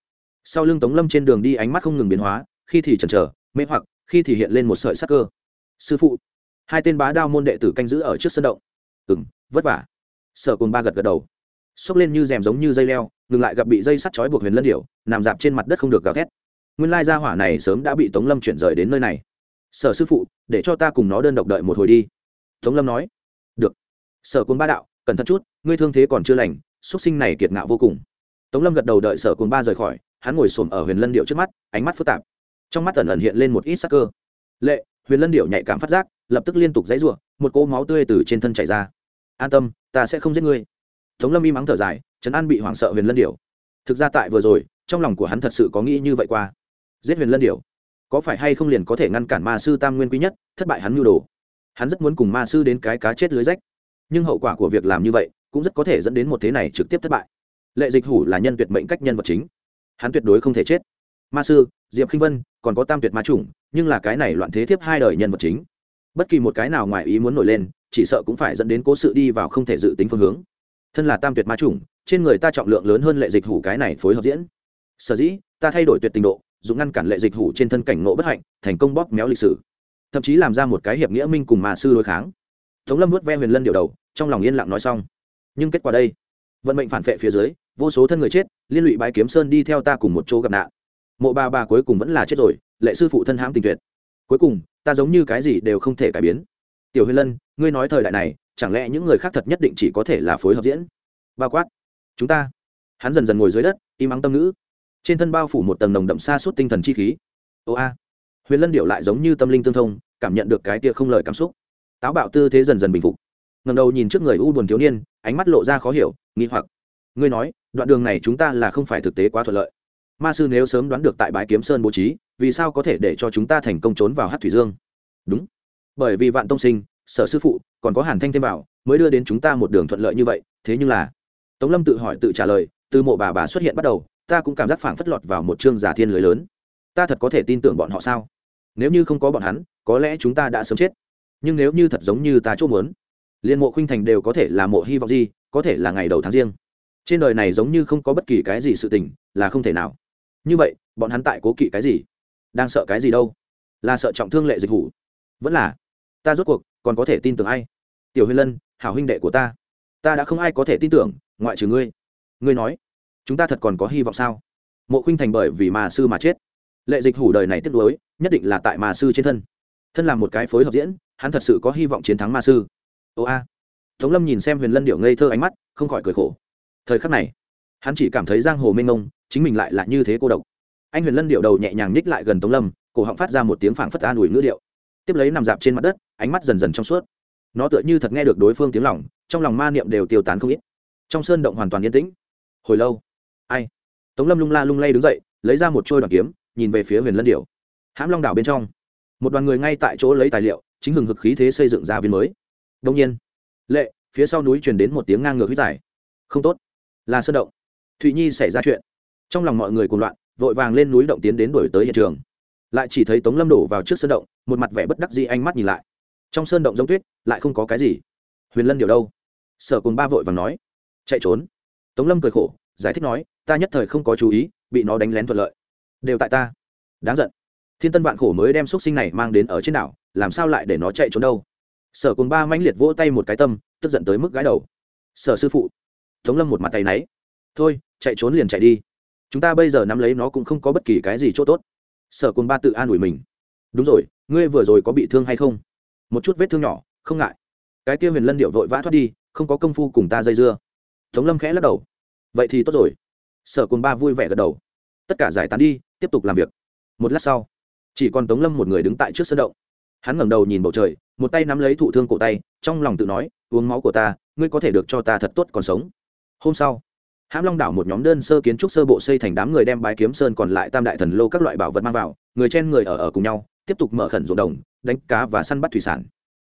S1: sau lưng tống lâm trên đường đi ánh mắt không ngừng biến hóa, khi thì chần chờ, mê hoặc, khi thì hiện lên một sợi sắc cơ. Sư phụ, hai tên bá đao môn đệ tử canh giữ ở trước sân động. Ừ m vất vả. Sở cồn ba gật gật đầu. Xốc lên như rèm giống như dây leo, ngừng lại gặp bị dây sắt chói buộc huyền lân điểu, nằm dạp trên mặt đất không được gào thét. Nguyên lai gia hỏa này sớm đã bị tống lâm chuyển rời đến nơi này. Sở sư phụ, để cho ta cùng nó đơn độc đợi một hồi đi. Tống lâm nói. Được. Sở cồn ba đạo, cẩn thận chút, ngươi thương thế còn chưa lành x u ấ t sinh này kiệt ngạo vô cùng. Tống lâm gật đầu đợi sở cồn ba rời khỏi hắn ngồi xổm ở huyền lân điệu trước mắt ánh mắt phức tạp. Trong mắt ẩn ẩn hiện lên một ít sắc cơ. Lệ huyền lân điệu nhạy cảm phát giác lập tức liên tục dãy rủa, một cỗ máu tươi từ trên thân chảy ra. An tâm ta sẽ không giết ngươi. Tống lâm im ắng thở dài trấn an bị hoảng sợ huyền lân điệu. Thực ra tại vừa rồi trong lòng của hắn thật sự có nghĩ như vậy qua. Giết huyền lân điệu. Có phải hay không liền có thể ngăn cản ma sư tam nguyên quý nhất thất bại hắn nhu đồ? Hắn rất muốn cùng ma sư đến cái cá chết lưới rách. Nhưng hậu quả của việc làm như vậy cũng rất có thể dẫn đến một thế này trực tiếp thất bại. Lệ dịch hủ là nhân tuyệt mệnh cách nhân vật chính hắn tuyệt đối không thể chết. Ma sư, diệp k i n h vân, còn có tam tuyệt ma chủng, nhưng là cái này loạn thế thiếp hai đời nhân vật chính. Bất kỳ một cái nào ngoài ý muốn nổi lên, chỉ sợ cũng phải dẫn đến cố sự đi vào không thể dự tính phương hướng. Thân là tam tuyệt ma chủng, trên người ta trọng lượng lớn hơn lệ dịch hủ cái này phối hợp diễn. Sở dĩ, ta thay đổi tuyệt tình độ, dùng ngăn cản lệ dịch hủ trên thân cảnh ngộ bất hạnh, thành công bóp méo lịch sử. Thậm chí làm ra một cái hiệp nghĩa minh cùng mà sư đối kháng. Tống lâm vớt ve huyền lân điều đầu, trong lòng yên lặng nói xong. Nhưng kết quả đây? Vận mệnh phản vệ phía dưới, vô số thân người chết liên lụy bái kiếm sơn đi theo ta cùng một chỗ gặp nạn. Mộ ba bà cuối cùng vẫn là chết rồi, lệ sư phụ thân hãm tình tuyệt. Cuối cùng, ta giống như cái gì đều không thể cải biến. Tiểu huyền lân, ngươi nói thời đại này, chẳng lẽ những người khác thật nhất định chỉ có thể là phối hợp diễn? Bao quát, chúng ta. Hắn dần dần ngồi dưới đất, im ắng tâm ngữ. Trên thân bao phủ một tầng nồng đậm xa suốt tinh thần chi khí. Ô a. Huyền lân điệu lại giống như tâm linh tương thông, cảm nhận được cái tia không lời cảm xúc. Táo bạo tư thế dần dần bình phục. Ngầm đầu nhìn trước người u buồn thiếu niên, ánh mắt lộ ra khó hiểu, nghi hoặc ngươi nói, đoạn đường này chúng ta là không phải thực tế quá thuận lợi. Ma sư nếu sớm đoán được tại bãi kiếm sơn bố trí, vì sao có thể để cho chúng ta thành công trốn vào hát thủy dương? Đúng. Bởi vì vạn tông sinh, sở sư phụ, còn có hàn thanh thêm vào, mới đưa đến chúng ta một đường thuận lợi như vậy, thế nhưng là, tống lâm tự hỏi tự trả lời, từ mộ bà bà xuất hiện bắt đầu, ta cũng cảm giác phảng phất lọt vào một chương giả thiên lưới lớn. Ta thật có thể tin tưởng bọn họ sao? Nếu như không có bọn hắn, có lẽ chúng ta đã sớm chết. Nhưng nếu như thật giống như ta chỗ muốn, liên mộ khuynh thành đều có thể là mộ hy vọng gì, có thể là ngày đầu tháng riêng trên đời này giống như không có bất kỳ cái gì sự tình, là không thể nào. Như vậy, bọn hắn tại cố kỵ cái gì? Đang sợ cái gì đâu? Là sợ trọng thương lệ dịch vụ vẫn là, ta rốt cuộc, còn có thể tin tưởng ai? Tiểu huyền lân, hảo huynh đệ của ta. Ta đã không ai có thể tin tưởng, ngoại trừ ngươi. Ngươi nói, chúng ta thật còn có hy vọng sao? Mộ khuynh thành bởi vì mà sư mà chết. Lệ dịch hủ đời này tiếp nối nhất định là tại mà sư trên thân. Thân là một cái phối hợp diễn, hắn thật sự có hy vọng chiến thắng ma sư. Ô a. Tống lâm nhìn xem huyền lân điệu ngây thơ ánh mắt, không khỏi cười khổ thời khắc này, hắn chỉ cảm thấy giang hồ mênh mông, chính mình lại là như thế cô độc. Anh huyền lân điệu đầu nhẹ nhàng ních lại gần tống lâm, cổ họng phát ra một tiếng phảng phất an ủi ngữ điệu. Tiếp lấy nằm dạp trên mặt đất, ánh mắt dần dần trong suốt. Nó tựa như thật nghe được đối phương tiếng lòng, trong lòng ma niệm đều tiêu tán không ít. Trong sơn động hoàn toàn yên tĩnh. Hồi lâu, ai? Tống lâm lung la lung lay đứng dậy, lấy ra một trôi đoàn kiếm, nhìn về phía huyền lân điệu. Hãm long đảo bên trong, một đoàn người ngay tại chỗ lấy tài liệu, chính hừng hực khí thế xây dựng ra viên mới. Đông nhiên, lệ, phía sau núi truyền đến một tiếng ngang ngược huyết giải không tốt là sơn động. Thụy nhi xảy ra chuyện. Trong lòng mọi người cùng loạn, vội vàng lên núi động tiến đến đổi tới hiện trường. Lại chỉ thấy tống lâm đổ vào trước sơn động, một mặt vẻ bất đắc dĩ ánh mắt nhìn lại. Trong sơn động giống tuyết, lại không có cái gì. Huyền lân điều đâu? Sở cùng ba vội vàng nói. Chạy trốn. Tống lâm cười khổ, giải thích nói, ta nhất thời không có chú ý, bị nó đánh lén thuận lợi. Đều tại ta. Đáng giận. Thiên tân vạn khổ mới đem x u ấ t sinh này mang đến ở trên đảo, làm sao lại để nó chạy trốn đâu? Sở cùng ba mãnh liệt vỗ tay một cái tâm, tức giận tới mức gái đầu. Sở sư phụ tống lâm một mặt tay náy. Thôi, chạy trốn liền chạy đi. Chúng ta bây giờ nắm lấy nó cũng không có bất kỳ cái gì c h ỗ t ố t sở cùng ba tự an ủi mình. Đúng rồi, ngươi vừa rồi có bị thương hay không? Một chút vết thương nhỏ, không ngại. Cái kia huyền lân điệu vội vã thoát đi, không có công phu cùng ta dây dưa. Tống lâm khẽ lắc đầu. Vậy thì tốt rồi. Sở cùng ba vui vẻ gật đầu. Tất cả giải tán đi, tiếp tục làm việc. Một lát sau, chỉ còn tống lâm một người đứng tại trước sân động. Hắn ngẩng đầu nhìn bầu trời, một tay nắm lấy thụ thương cổ tay, trong lòng tự nói, uống máu của ta, ngươi có thể được cho ta thật tốt còn sống hôm sau, hãm long đảo một nhóm đơn sơ kiến trúc sơ bộ xây thành đám người đem bái kiếm sơn còn lại tam đại thần lô các loại bảo vật mang vào, người trên người ở ở cùng nhau, tiếp tục mở khẩn ruộng đồng, đánh cá và săn bắt thủy sản.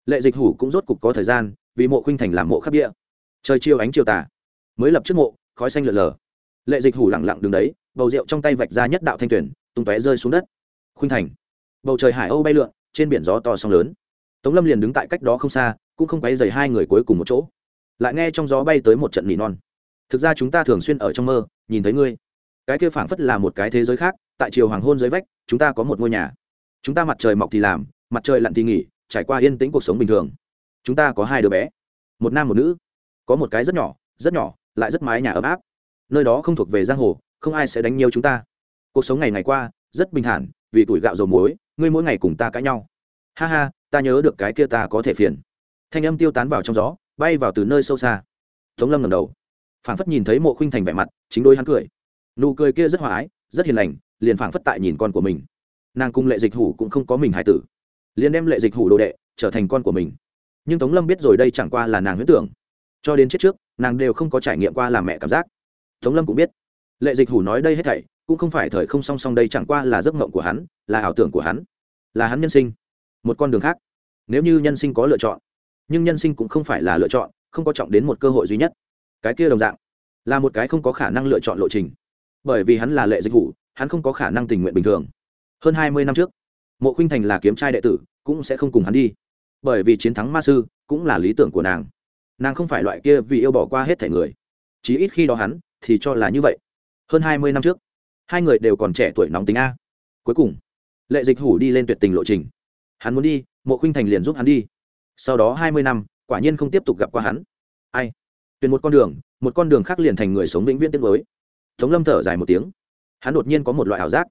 S1: Lệ dịch hủ cũng rốt cục có thời gian, vì mộ khuynh thành làm mộ khắc địa. Trời chiều ánh chiều tà, mới lập trước mộ, khói xanh lượn lờ. Lệ dịch hủ lẳng lặng đứng đấy, bầu rượu trong tay vạch ra nhất đạo thanh tuyển, tung tóe rơi xuống đất. Khuynh thành, bầu trời hải âu bay lượn, trên biển gió to sóng lớn. Tống lâm liền đứng tại cách đó không xa, cũng không quấy dày hai người cuối cùng một chỗ. Lại nghe trong gió bay tới một trận nỉ non thực ra chúng ta thường xuyên ở trong mơ, nhìn thấy ngươi. Cái kia phảng phất là một cái thế giới khác, tại chiều hoàng hôn dưới vách, chúng ta có một ngôi nhà. Chúng ta mặt trời mọc thì làm, mặt trời lặn thì nghỉ, trải qua yên tĩnh cuộc sống bình thường. Chúng ta có hai đứa bé, một nam một nữ. Có một cái rất nhỏ rất nhỏ, lại rất mái nhà ấm áp. Nơi đó không thuộc về giang hồ, không ai sẽ đánh nhiều chúng ta. Cuộc sống ngày ngày qua, rất bình thản, vì tuổi gạo dầu muối, ngươi mỗi ngày cùng ta cãi nhau. Ha ha, ta nhớ được cái kia ta có thể phiền. Thanh âm tiêu tán vào trong gió, bay vào từ nơi sâu xa. Tống lâm ngầm đầu phảng phất nhìn thấy mộ khuynh thành vẻ mặt, chính đôi hắn cười. Nụ cười kia rất hòa ái, rất hiền lành, liền phảng phất tại nhìn con của mình. Nàng cung lệ dịch hủ cũng không có mình hải tử. Liền đem lệ dịch hủ đồ đệ trở thành con của mình. Nhưng tống lâm biết rồi đây chẳng qua là nàng huyết tưởng. Cho đến chết trước, nàng đều không có trải nghiệm qua làm mẹ cảm giác. Tống lâm cũng biết. Lệ dịch hủ nói đây hết thảy, cũng không phải thời không song song đây chẳng qua là giấc mộng của hắn, là ảo tưởng của hắn, là hắn nhân sinh. Một con đường khác. Nếu như nhân sinh có lựa chọn, nhưng nhân sinh cũng không phải là lựa chọn, không có trọng đến một cơ hội duy nhất cái kia đồng dạng, là một cái không có khả năng lựa chọn lộ trình. Bởi vì hắn là lệ dịch vụ, hắn không có khả năng tình nguyện bình thường. Hơn hai mươi năm trước, mộ khinh thành là kiếm trai đệ tử, cũng sẽ không cùng hắn đi. Bởi vì chiến thắng ma sư cũng là lý tưởng của nàng. Nàng không phải loại kia vì yêu bỏ qua hết thẻ người. Chí ít khi đó hắn thì cho là như vậy. Hơn hai mươi năm trước, hai người đều còn trẻ tuổi nóng tính a. Cuối cùng, lệ dịch hủ đi lên tuyệt tình lộ trình. Hắn muốn đi, mộ khinh thành liền giúp hắn đi. Sau đó hai mươi năm, quả nhiên không tiếp tục gặp qua hắn. Ai? Tuyển một con đường, một con đường khác liền thành người sống vĩnh viễn tiết mới tống lâm thở dài một tiếng. Hắn đột nhiên có một loại ảo giác.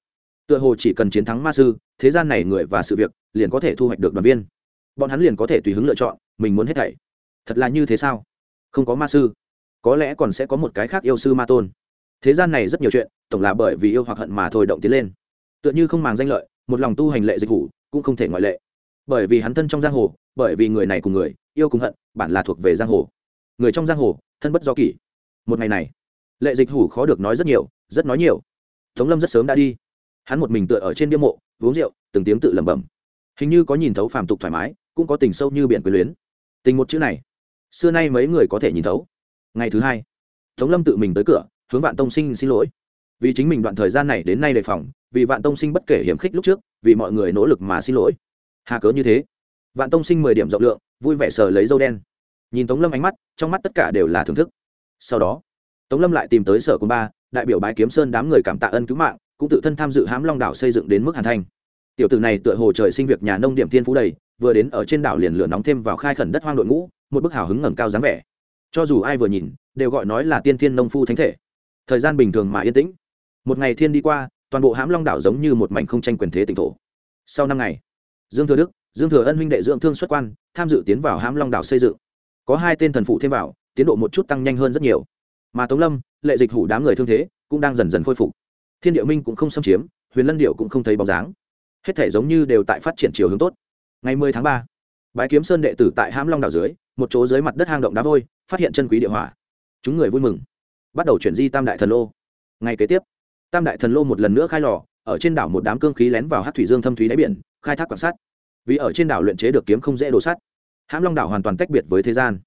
S1: Tựa hồ chỉ cần chiến thắng ma sư, thế gian này người và sự việc liền có thể thu hoạch được đoàn viên. Bọn hắn liền có thể tùy hứng lựa chọn, mình muốn hết thảy. Thật là như thế sao? Không có ma sư, có lẽ còn sẽ có một cái khác yêu sư ma tôn. Thế gian này rất nhiều chuyện, tổng là bởi vì yêu hoặc hận mà thôi động tiến lên. Tựa như không màng danh lợi, một lòng tu hành lệ dịch vụ, cũng không thể ngoại lệ. Bởi vì hắn thân trong giang hồ, bởi vì người này cùng người, yêu cùng hận, bản là thuộc về giang hồ người trong giang hồ, thân bất do kỷ. Một ngày này, lệ dịch hủ khó được nói rất nhiều, rất nói nhiều. Tống lâm rất sớm đã đi. Hắn một mình tựa ở trên bia mộ, uống rượu, từng tiếng tự lẩm bẩm. Hình như có nhìn thấu phàm tục thoải mái, cũng có tình sâu như biển quyền luyến. Tình một chữ này, xưa nay mấy người có thể nhìn thấu. Ngày thứ hai, tống lâm tự mình tới cửa, hướng vạn tông sinh xin lỗi. Vì chính mình đoạn thời gian này đến nay đề phòng, vì vạn tông sinh bất kể hiểm khích lúc trước, vì mọi người nỗ lực mà xin lỗi. Hà cớ như thế. Vạn tông sinh mười điểm rộng lượng, vui vẻ sờ lấy dâu đen nhìn tống lâm ánh mắt, trong mắt tất cả đều là thưởng thức. Sau đó, tống lâm lại tìm tới sở quân ba, đại biểu bái kiếm sơn đám người cảm tạ ân cứu mạng, cũng tự thân tham dự hãm long đảo xây dựng đến mức hàn thanh. Tiểu tử này tựa hồ trời sinh việc nhà nông điểm thiên phú đầy, vừa đến ở trên đảo liền lửa nóng thêm vào khai khẩn đất hoang đội ngũ, một bức hào hứng ngẩng cao dáng vẻ. Cho dù ai vừa nhìn, đều gọi nói là tiên thiên nông phu thánh thể. Thời gian bình thường mà yên tĩnh. Một ngày thiên đi qua, toàn bộ hãm long đảo giống như một mảnh không tranh quyền thế tỉnh thổ. Sau năm ngày, dương thừa đức, dương thừa ân huynh đệ dưỡng thương xuất quan, tham dự tiến vào hãm long đảo xây dựng có hai tên thần phụ thêm vào, tiến độ một chút tăng nhanh hơn rất nhiều. Mà tống lâm, lệ dịch hủ đám người thương thế cũng đang dần dần khôi phục. Thiên điệu minh cũng không xâm chiếm, huyền lân điệu cũng không thấy bóng dáng. Hết thể giống như đều tại phát triển chiều hướng tốt. Ngày 10 tháng ba, bái kiếm sơn đệ tử tại hãm long đảo dưới, một chỗ dưới mặt đất hang động đá vôi, phát hiện chân quý địa hỏa. Chúng người vui mừng, bắt đầu chuyển di tam đại thần lô. Ngày kế tiếp, tam đại thần lô một lần nữa khai lò, ở trên đảo một đám cương khí lén vào hát thủy dương thâm thúy đáy biển, khai thác quan sát. Vì ở trên đảo luyện chế được kiếm không dễ đồ sắt hãm long đảo hoàn toàn tách biệt với thế gian.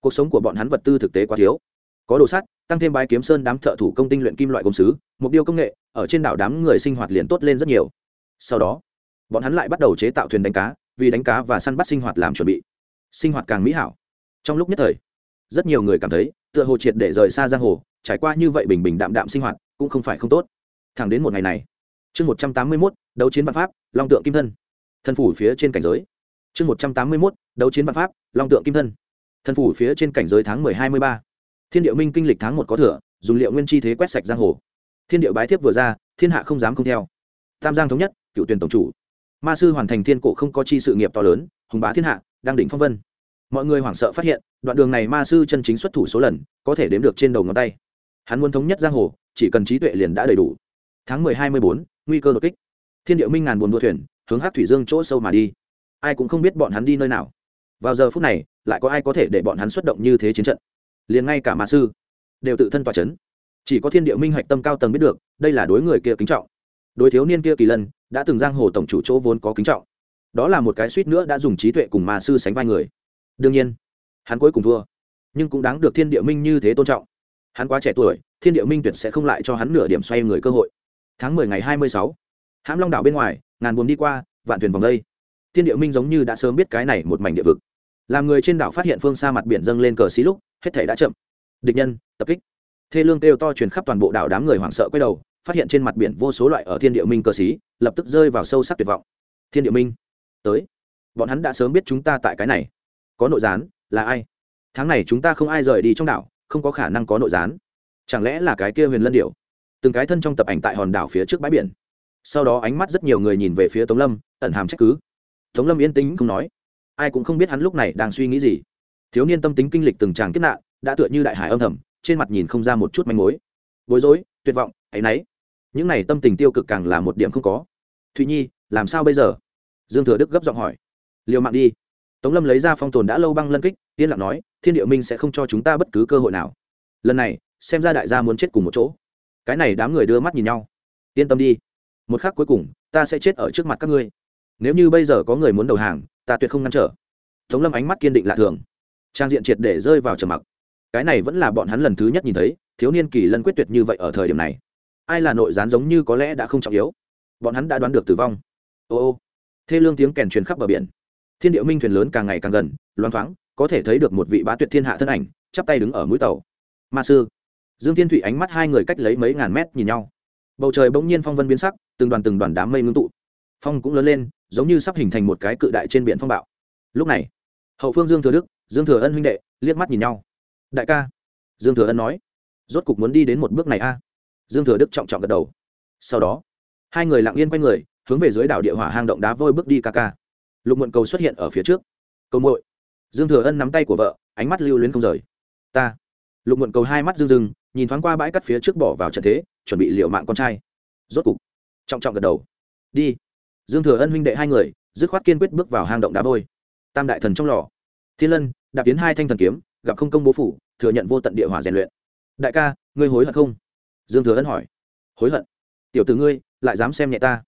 S1: Cuộc sống của bọn hắn vật tư thực tế quá thiếu. Có đồ sắt, tăng thêm bái kiếm sơn đám thợ thủ công tinh luyện kim loại công sứ mục tiêu công nghệ, ở trên đảo đám người sinh hoạt liền tốt lên rất nhiều. Sau đó, bọn hắn lại bắt đầu chế tạo thuyền đánh cá, vì đánh cá và săn bắt sinh hoạt làm chuẩn bị. Sinh hoạt càng mỹ hảo. Trong lúc nhất thời, rất nhiều người cảm thấy, tựa hồ triệt để rời xa giang hồ, trải qua như vậy bình bình đạm đạm sinh hoạt, cũng không phải không tốt. Thẳng đến một ngày này, chương một trăm tám mươi mốt, đấu chiến văn pháp, long tượng kim thân. Thân phủ phía trên cảnh giới chương một trăm tám mươi mốt, đấu chiến văn pháp, long tượng kim thân. Thân phủ phía trên cảnh giới tháng mười hai mươi ba. Thiên điệu minh kinh lịch tháng một có thừa, dùng liệu nguyên chi thế quét sạch giang hồ. Thiên điệu bái thiếp vừa ra, thiên hạ không dám không theo. Tam giang thống nhất, cựu tuyển tổng chủ. Ma sư hoàn thành thiên cổ không có chi sự nghiệp to lớn, hùng bá thiên hạ, đang đỉnh phong vân. Mọi người hoảng sợ phát hiện, đoạn đường này ma sư chân chính xuất thủ số lần, có thể đếm được trên đầu ngón tay. Hắn muốn thống nhất giang hồ, chỉ cần trí tuệ liền đã đầy đủ. Tháng mười hai mươi bốn, nguy cơ đột kích. Thiên điệu minh ngàn buồn đua thuyền, hướng hát thủy dương chỗ sâu mà đi ai cũng không biết bọn hắn đi nơi nào. Vào giờ phút này, lại có ai có thể để bọn hắn xuất động như thế chiến trận? Liền ngay cả ma sư đều tự thân tỏa c h ấ n chỉ có thiên địa minh hạch tâm cao tầng biết được, đây là đối người kia kính trọng. Đối thiếu niên kia kỳ lân, đã từng giang hồ tổng chủ chỗ vốn có kính trọng. Đó là một cái suýt nữa đã dùng trí tuệ cùng ma sư sánh vai người. Đương nhiên, hắn cuối cùng thua. Nhưng cũng đáng được thiên địa minh như thế tôn trọng. Hắn quá trẻ tuổi, thiên địa minh tuyệt sẽ không lại cho hắn nửa điểm xoay người cơ hội. Tháng mười ngày hai mươi sáu, hãm long đảo bên ngoài, ngàn buồn đi qua, vạn thuyền vòng đây thiên địa minh giống như đã sớm biết cái này một mảnh địa vực. Làm người trên đảo phát hiện phương xa mặt biển dâng lên cờ xí lúc, hết thể đã chậm. Địch nhân, tập kích. Thê lương kêu to truyền khắp toàn bộ đảo đám người hoảng sợ quay đầu, phát hiện trên mặt biển vô số loại ở thiên địa minh cờ xí, lập tức rơi vào sâu sắc tuyệt vọng. Thiên địa minh, tới. Bọn hắn đã sớm biết chúng ta tại cái này. Có nội gián, là ai? Tháng này chúng ta không ai rời đi trong đảo, không có khả năng có nội gián. Chẳng lẽ là cái kia huyền lân điệu từng cái thân trong tập ảnh tại hòn đảo phía trước bãi biển. Sau đó ánh mắt rất nhiều người nhìn về phía tống lâm, ẩn hàm trách cứ tống lâm yên tĩnh không nói. Ai cũng không biết hắn lúc này đang suy nghĩ gì. Thiếu niên tâm tính kinh lịch từng tràng kiếp nạn, đã tựa như đại hải âm thầm, trên mặt nhìn không ra một chút manh mối. Bối rối, tuyệt vọng, áy náy. Những này tâm tình tiêu cực càng là một điểm không có. Thụy nhi, làm sao bây giờ? Dương thừa đức gấp giọng hỏi. Liều mạng đi. Tống lâm lấy ra phong tồn đã lâu băng lân kích, yên lặng nói, thiên địa minh sẽ không cho chúng ta bất cứ cơ hội nào. Lần này, xem ra đại gia muốn chết cùng một chỗ. Cái này đám người đưa mắt nhìn nhau. Yên tâm đi. Một khắc cuối cùng, ta sẽ chết ở trước mặt các ngươi nếu như bây giờ có người muốn đầu hàng, ta tuyệt không ngăn trở. Tống lâm ánh mắt kiên định lạ thường. Trang diện triệt để rơi vào trầm mặc. Cái này vẫn là bọn hắn lần thứ nhất nhìn thấy, thiếu niên kỳ lân quyết tuyệt như vậy ở thời điểm này. Ai là nội gián giống như có lẽ đã không trọng yếu. Bọn hắn đã đoán được tử vong. Ô ô. Thê lương tiếng kèn truyền khắp bờ biển. Thiên địa minh thuyền lớn càng ngày càng gần, loang thoáng, có thể thấy được một vị bá tuyệt thiên hạ thân ảnh, chắp tay đứng ở mũi tàu. Ma sư. Dương thiên thụy ánh mắt hai người cách lấy mấy ngàn mét nhìn nhau. Bầu trời bỗng nhiên phong vân biến sắc, từng đoàn từng đoàn đám mây ngưng tụ. Phong cũng lớn lên giống như sắp hình thành một cái cự đại trên biển phong bạo. Lúc này, hậu phương dương thừa đức, dương thừa ân huynh đệ, liếc mắt nhìn nhau. Đại ca, dương thừa ân nói, rốt cục muốn đi đến một bước này a. Dương thừa đức trọng trọng gật đầu. Sau đó, hai người lặng yên quay người, hướng về dưới đảo địa hỏa hang động đá vôi bước đi ca ca. Lục muộn cầu xuất hiện ở phía trước. Cầu muội. Dương thừa ân nắm tay của vợ, ánh mắt lưu luyến không rời. Ta. Lục muộn cầu hai mắt rưng rưng, nhìn thoáng qua bãi cắt phía trước bỏ vào trận thế, chuẩn bị liệu mạng con trai. Rốt cục, trọng trọng gật đầu. Đi dương thừa ân huynh đệ hai người, dứt khoát kiên quyết bước vào hang động đá vôi. Tam đại thần trong lò. Thiên lân, đạp tiến hai thanh thần kiếm, gặp không công bố phủ, thừa nhận vô tận địa hỏa rèn luyện. Đại ca, ngươi hối hận không? Dương thừa ân hỏi. Hối hận. Tiểu t ngươi, lại dám xem nhẹ ta.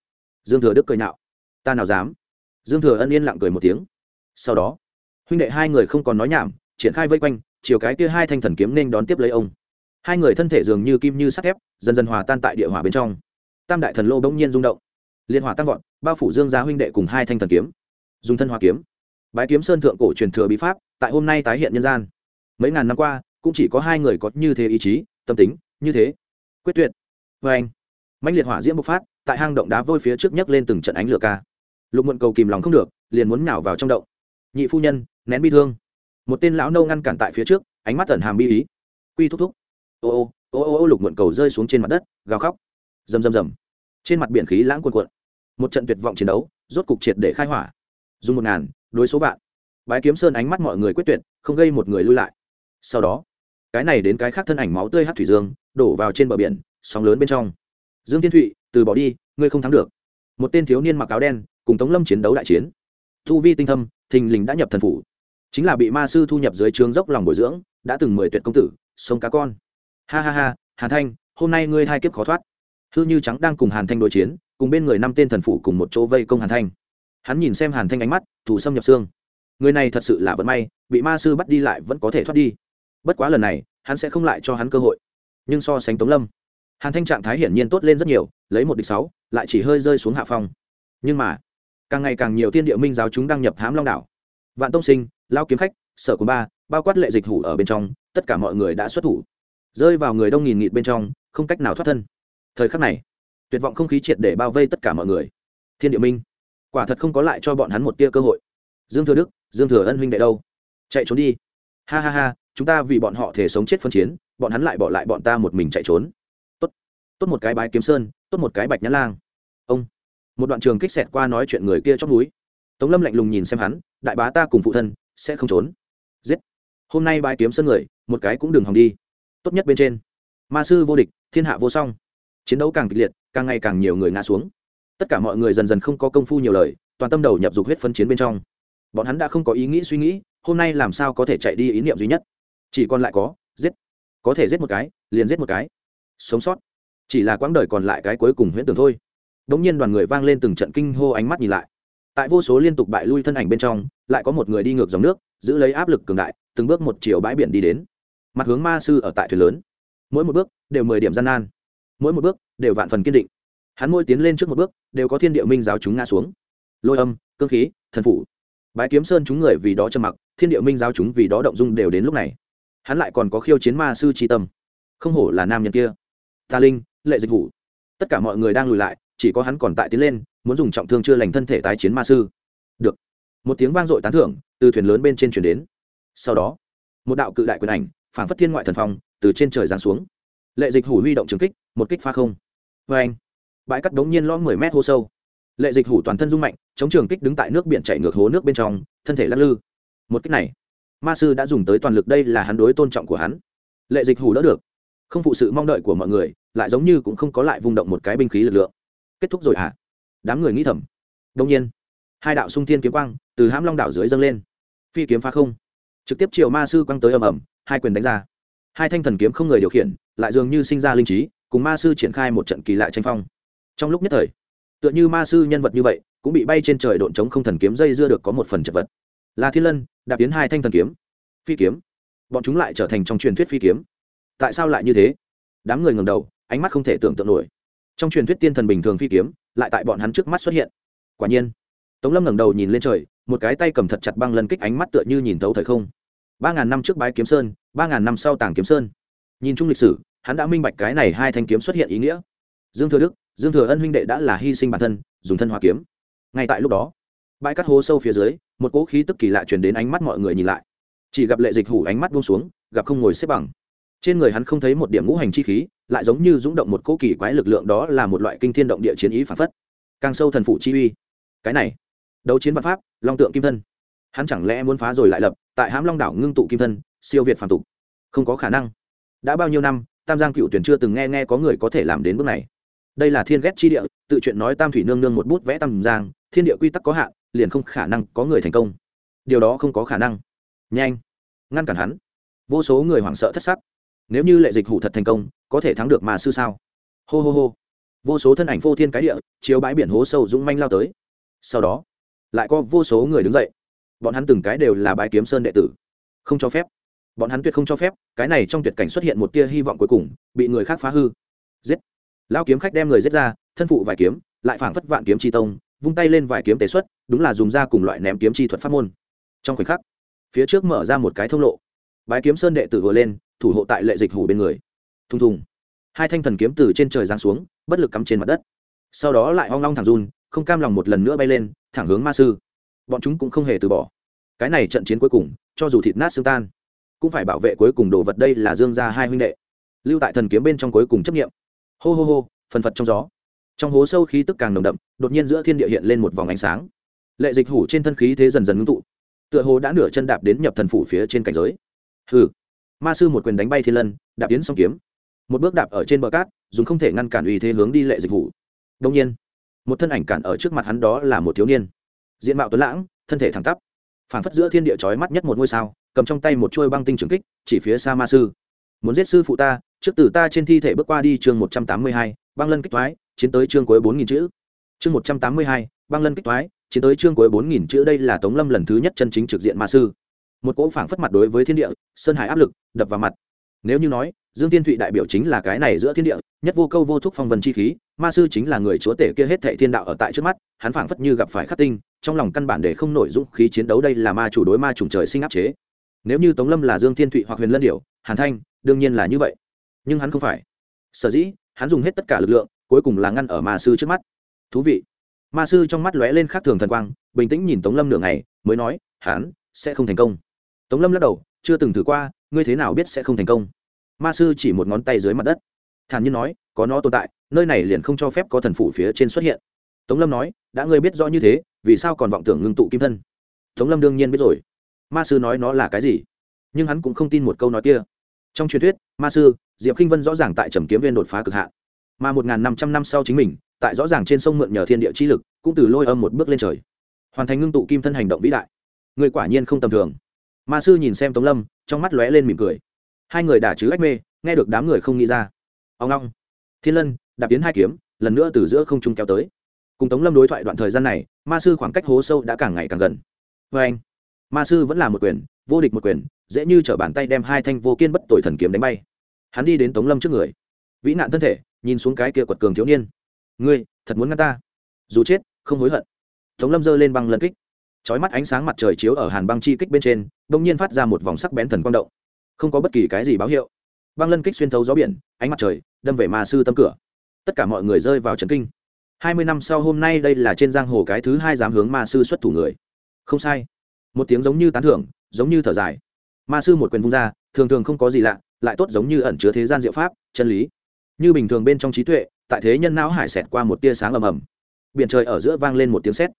S1: Dương thừa đức cười nhạo. Ta nào dám? Dương thừa ân yên lặng cười một tiếng. Sau đó, huynh đệ hai người không còn nói nhảm, triển khai vây quanh, chiều cái kia hai thanh thần kiếm nên đón tiếp lấy ông. Hai người thân thể dường như kim như sắt thép, dần dần hòa tan tại địa hỏa bên trong. Tam đại thần lô bỗng nhiên rung động liên hỏa tăng vọt, bao phủ dương gia huynh đệ cùng hai thanh thần kiếm. Dùng thân hoa kiếm. Bái kiếm sơn thượng cổ truyền thừa bí pháp, tại hôm nay tái hiện nhân gian. Mấy ngàn năm qua, cũng chỉ có hai người có như thế ý chí, tâm tính, như thế. Quyết tuyệt. Vê anh mạnh liệt hỏa diễm bộc phát, tại hang động đá vôi phía trước nhấc lên từng trận ánh lửa ca. Lục muộn cầu kìm lòng không được, liền muốn nhào vào trong động. Nhị phu nhân, nén bi thương. Một tên lão nâu ngăn cản tại phía trước, ánh mắt tẩn hàm bi ý. Quy thúc thúc. Ô ô ô ô ô, lục muộn cầu rơi xuống trên mặt đất, gào khóc. Rầm rầm rầm trên mặt biển khí lãng cuồn cuộn. Một trận tuyệt vọng chiến đấu, rốt cục triệt để khai hỏa. Dùng một ngàn, đối số vạn. Bái kiếm sơn ánh mắt mọi người quyết tuyệt, không gây một người lui lại. Sau đó, cái này đến cái khác thân ảnh máu tươi hát thủy dương, đổ vào trên bờ biển, sóng lớn bên trong. Dương thiên thụy, từ bỏ đi, ngươi không thắng được. Một tên thiếu niên mặc áo đen, cùng tống lâm chiến đấu đại chiến. Thu vi tinh thâm, thình lình đã nhập thần phủ. Chính là bị ma sư thu nhập dưới trường dốc lòng bồi dưỡng, đã từng mười tuyệt công tử sông cá con. Ha ha ha, Hà thanh, hôm nay ngươi hai kiếp khó thoát hư như trắng đang cùng hàn thanh đối chiến, cùng bên người năm tên thần phủ cùng một chỗ vây công hàn thanh. Hắn nhìn xem hàn thanh ánh mắt, thủ xâm nhập xương. Người này thật sự là vận may, bị ma sư bắt đi lại vẫn có thể thoát đi. Bất quá lần này, hắn sẽ không lại cho hắn cơ hội. Nhưng so sánh tống lâm, hàn thanh trạng thái hiển nhiên tốt lên rất nhiều, lấy một địch sáu, lại chỉ hơi rơi xuống hạ phong. Nhưng mà, càng ngày càng nhiều tiên địa minh giáo chúng đăng nhập hám long đảo. Vạn tông sinh, lao kiếm khách, sở của ba, bao quát lệ dịch hủ ở bên trong, tất cả mọi người đã xuất thủ. Rơi vào người đông nghìn nghịt bên trong, không cách nào thoát thân thời khắc này, tuyệt vọng không khí triệt để bao vây tất cả mọi người. Thiên địa minh, quả thật không có lại cho bọn hắn một tia cơ hội. Dương thừa đức, dương thừa ân huynh đệ đâu? Chạy trốn đi. Ha ha ha, chúng ta vì bọn họ thể sống chết phân chiến, bọn hắn lại bỏ lại bọn ta một mình chạy trốn. Tốt. Tốt một cái bái kiếm sơn, tốt một cái bạch nhã lang. Ông. Một đoạn trường kích xẹt qua nói chuyện người kia trong núi tống lâm lạnh lùng nhìn xem hắn, đại bá ta cùng phụ thân, sẽ không trốn. Giết. Hôm nay bái kiếm sơn người, một cái cũng đừng hòng đi. Tốt nhất bên trên. Ma sư vô địch, thiên hạ vô song chiến đấu càng kịch liệt, càng ngày càng nhiều người ngã xuống. Tất cả mọi người dần dần không có công phu nhiều lời, toàn tâm đầu nhập dục huyết phân chiến bên trong. Bọn hắn đã không có ý nghĩ suy nghĩ, hôm nay làm sao có thể chạy đi ý niệm duy nhất? Chỉ còn lại có, giết. Có thể giết một cái, liền giết một cái. Sống sót. Chỉ là quãng đời còn lại cái cuối cùng huyễn tưởng thôi. Đ ỗ n g nhiên đoàn người vang lên từng trận kinh hô ánh mắt nhìn lại. Tại vô số liên tục bại lui thân ảnh bên trong, lại có một người đi ngược dòng nước, giữ lấy áp lực cường đại, từng bước một chiều bãi biển đi đến. Mặt hướng ma sư ở tại thuyền lớn. Mỗi một bước đều mười điểm gian nan mỗi một bước đều vạn phần kiên định. Hắn môi tiến lên trước một bước đều có thiên địa minh giáo chúng ngã xuống. Lôi âm cơ khí, thần phủ. Bái kiếm sơn chúng người vì đó trầm mặc, thiên địa minh giáo chúng vì đó động dung đều đến lúc này. Hắn lại còn có khiêu chiến ma sư tri tâm. Không hổ là nam nhân kia. Ta linh, lệ dịch vụ tất cả mọi người đang lùi lại, chỉ có hắn còn tại tiến lên, muốn dùng trọng thương chưa lành thân thể tái chiến ma sư. Được. Một tiếng vang dội tán thưởng từ thuyền lớn bên trên chuyển đến. Sau đó, một đạo cự đại quyền ảnh phản phất thiên ngoại thần phong từ trên trời giáng xuống lệ dịch hủ huy động trường kích, một kích pha không. Vê anh, bãi cắt đống nhiên lõm mười mét hô sâu. Lệ dịch hủ toàn thân rung mạnh, chống trường kích đứng tại nước biển chạy ngược hố nước bên trong, thân thể lắc lư. Một kích này, ma sư đã dùng tới toàn lực đây là hắn đối tôn trọng của hắn. Lệ dịch hủ đỡ được. Không phụ sự mong đợi của mọi người, lại giống như cũng không có lại vung động một cái binh khí lực lượng. Kết thúc rồi hả? À? đám người nghĩ thầm. Đông nhiên, hai đạo sung thiên kiếm quang từ hãm long đảo dưới dâng lên. Phi kiếm phá không. Trực tiếp chiều ma sư quăng tới ầm ầm, hai quyền đánh ra hai thanh thần kiếm không người điều khiển, lại dường như sinh ra linh trí, cùng ma sư triển khai một trận kỳ lạ tranh phong. Trong lúc nhất thời, tựa như ma sư nhân vật như vậy, cũng bị bay trên trời độn trống không thần kiếm dây dưa được có một phần chật vật. Là thiên lân, đạp tiến hai thanh thần kiếm. Phi kiếm. Bọn chúng lại trở thành trong truyền thuyết phi kiếm. Tại sao lại như thế? Đám người ngầm đầu, ánh mắt không thể tưởng tượng nổi. Trong truyền thuyết tiên thần bình thường phi kiếm, lại tại bọn hắn trước mắt xuất hiện. Quả nhiên, tống lâm ngẩng đầu nhìn lên trời, một cái tay cầm thật chặt băng lân kích ánh mắt tựa như nhìn thấu thời không. Ba ngàn năm trước bái kiếm sơn ba ngàn năm sau tàng kiếm sơn. Nhìn chung lịch sử, hắn đã minh bạch cái này hai thanh kiếm xuất hiện ý nghĩa. Dương thừa đức, dương thừa ân huynh đệ đã là hy sinh bản thân, dùng thân hòa kiếm. Ngay tại lúc đó, bãi cắt hố sâu phía dưới, một cỗ khí tức kỳ lạ chuyển đến ánh mắt mọi người nhìn lại. Chỉ gặp lệ dịch hủ ánh mắt buông xuống, gặp không ngồi xếp bằng. Trên người hắn không thấy một điểm ngũ hành chi khí, lại giống như rúng động một cỗ kỳ quái lực lượng đó là một loại kinh thiên động địa chiến ý phản phất. Càng sâu thần phụ chi uy. Cái này, đấu chiến văn pháp, long tượng kim thân. Hắn chẳng lẽ muốn phá rồi lại lập, tại hãm long đảo ngưng tụ kim thân siêu việt phản tục. Không có khả năng. Đã bao nhiêu năm, tam giang cựu tuyển chưa từng nghe nghe có người có thể làm đến bước này. Đây là thiên ghét chi địa, tự chuyện nói tam thủy nương nương một bút vẽ tam giang, thiên địa quy tắc có hạn, liền không khả năng có người thành công. Điều đó không có khả năng. Nhanh. Ngăn cản hắn. Vô số người hoảng sợ thất sắc. Nếu như lệ dịch hủ thật thành công, có thể thắng được mà sư sao? Hô hô hô. Vô số thân ảnh vô thiên cái địa, chiếu bãi biển hố sâu dũng manh lao tới. Sau đó, lại có vô số người đứng dậy. Bọn hắn từng cái đều là bãi kiếm sơn đệ tử. Không cho phép bọn hắn tuyệt không cho phép, cái này trong tuyệt cảnh xuất hiện một tia hy vọng cuối cùng, bị người khác phá hư. Giết! Lao kiếm khách đem người giết ra, thân phụ vài kiếm, lại phảng phất vạn kiếm chi tông, vung tay lên vài kiếm tế xuất, đúng là dùng ra cùng loại ném kiếm chi thuật pháp môn. Trong khoảnh khắc, phía trước mở ra một cái thông lộ. Bái kiếm sơn đệ tử vừa lên, thủ hộ tại lệ dịch hủ bên người. Thùng thùng. Hai thanh thần kiếm từ trên trời giáng xuống, bất lực cắm trên mặt đất. Sau đó lại hoang long thẳng run, không cam lòng một lần nữa bay lên, thẳng hướng ma sư. Bọn chúng cũng không hề từ bỏ. Cái này trận chiến cuối cùng, cho dù thịt nát xương tan cũng phải bảo vệ cuối cùng đồ vật đây là dương gia hai huynh đệ. Lưu tại thần kiếm bên trong cuối cùng chấp nghiệm hô hô hô, phần phật trong gió. Trong hố sâu khí tức càng nồng đậm, đột nhiên giữa thiên địa hiện lên một vòng ánh sáng. Lệ dịch hủ trên thân khí thế dần dần ngưng tụ, tựa hồ đã nửa chân đạp đến nhập thần phủ phía trên cảnh giới. Hừ. Ma sư một quyền đánh bay thiên lân, đạp tiến song kiếm. Một bước đạp ở trên bờ cát, dùng không thể ngăn cản uy thế hướng đi lệ dịch hủ. Đông nhiên, một thân ảnh cản ở trước mặt hắn đó là một thiếu niên. Diện mạo tuấn lãng, thân thể thẳng tắp phảng phất giữa thiên địa chói mắt nhất một ngôi sao, cầm trong tay một chuôi băng tinh trường kích, chỉ phía xa ma sư. Muốn giết sư phụ ta, trước từ ta trên thi thể bước qua đi chương một trăm tám mươi hai, băng lân kích thoái chiến tới chương cuối bốn nghìn chữ. Chương một trăm tám mươi hai, băng lân kích thoái chiến tới chương cuối bốn nghìn chữ đây là tống lâm lần thứ nhất chân chính trực diện ma sư. Một cỗ phảng phất mặt đối với thiên địa, sơn hải áp lực, đập vào mặt. Nếu như nói, dương tiên thụy đại biểu chính là cái này giữa thiên địa, nhất vô câu vô thúc phong vân chi khí, ma sư chính là người chúa tể kia hết thệ thiên đạo ở tại trước mắt hắn phảng phất như gặp phải khắc tinh, trong lòng căn bản để không nổi dũng khí chiến đấu đây là ma chủ đối ma trùng trời sinh áp chế. Nếu như tống lâm là dương thiên thụy hoặc huyền lân điểu, hàn thanh, đương nhiên là như vậy. Nhưng hắn không phải. Sở dĩ, hắn dùng hết tất cả lực lượng, cuối cùng là ngăn ở ma sư trước mắt. Thú vị. Ma sư trong mắt lóe lên khác thường thần quang, bình tĩnh nhìn tống lâm nửa ngày, mới nói, hắn sẽ không thành công. Tống lâm lắc đầu, chưa từng thử qua, ngươi thế nào biết sẽ không thành công? Ma sư chỉ một ngón tay dưới mặt đất. Thản nhiên nói, có nó tồn tại, nơi này liền không cho phép có thần phủ phía trên xuất hiện tống lâm nói, đã ngươi biết rõ như thế, vì sao còn vọng tưởng ngưng tụ kim thân? Tống lâm đương nhiên biết rồi. Ma sư nói nó là cái gì? Nhưng hắn cũng không tin một câu nói kia. Trong truyền thuyết, ma sư, diệp k i n h vân rõ ràng tại trầm kiếm viên đột phá cực hạ mà một n g h n năm trăm năm sau chính mình, tại rõ ràng trên sông mượn nhờ thiên địa chi lực, cũng từ lôi âm một bước lên trời. Hoàn thành ngưng tụ kim thân hành động vĩ đại. Người quả nhiên không tầm thường. Ma sư nhìn xem tống lâm, trong mắt lóe lên mỉm cười. Hai người đả chứ ách mê, nghe được đám người không nghĩ ra. Ông long, thiên lân, đạp tiến hai kiếm, lần nữa từ giữa không trung kéo tới cùng tống lâm đối thoại đoạn thời gian này, ma sư khoảng cách hố sâu đã càng ngày càng gần. Vê anh, ma sư vẫn là một quyền, vô địch một quyền, dễ như t r ở bàn tay đem hai thanh vô kiên bất tội thần kiếm đánh bay. Hắn đi đến tống lâm trước người, vĩ nạn thân thể, nhìn xuống cái kia quật cường thiếu niên. Ngươi, thật muốn ngăn ta? Dù chết, không hối hận. Tống lâm giơ lên băng lân kích. Trói mắt ánh sáng mặt trời chiếu ở hàn băng chi kích bên trên đ ỗ n g nhiên phát ra một vòng sắc bén thần quang động. Không có bất kỳ cái gì báo hiệu. Băng lân kích xuyên thấu gió biển, ánh mặt trời, đâm về ma sư tâm cửa. Tất cả mọi người rơi vào trấn kinh hai mươi năm sau hôm nay đây là trên giang hồ cái thứ hai dám hướng ma sư xuất thủ người. Không sai. Một tiếng giống như tán thưởng, giống như thở dài. Ma sư một quyền vung ra, thường thường không có gì lạ, lại tốt giống như ẩn chứa thế gian diệu pháp, chân lý. Như bình thường bên trong trí tuệ, tại thế nhân não hải xẹt qua một tia sáng ầm ầm. Biển trời ở giữa vang lên một tiếng sét.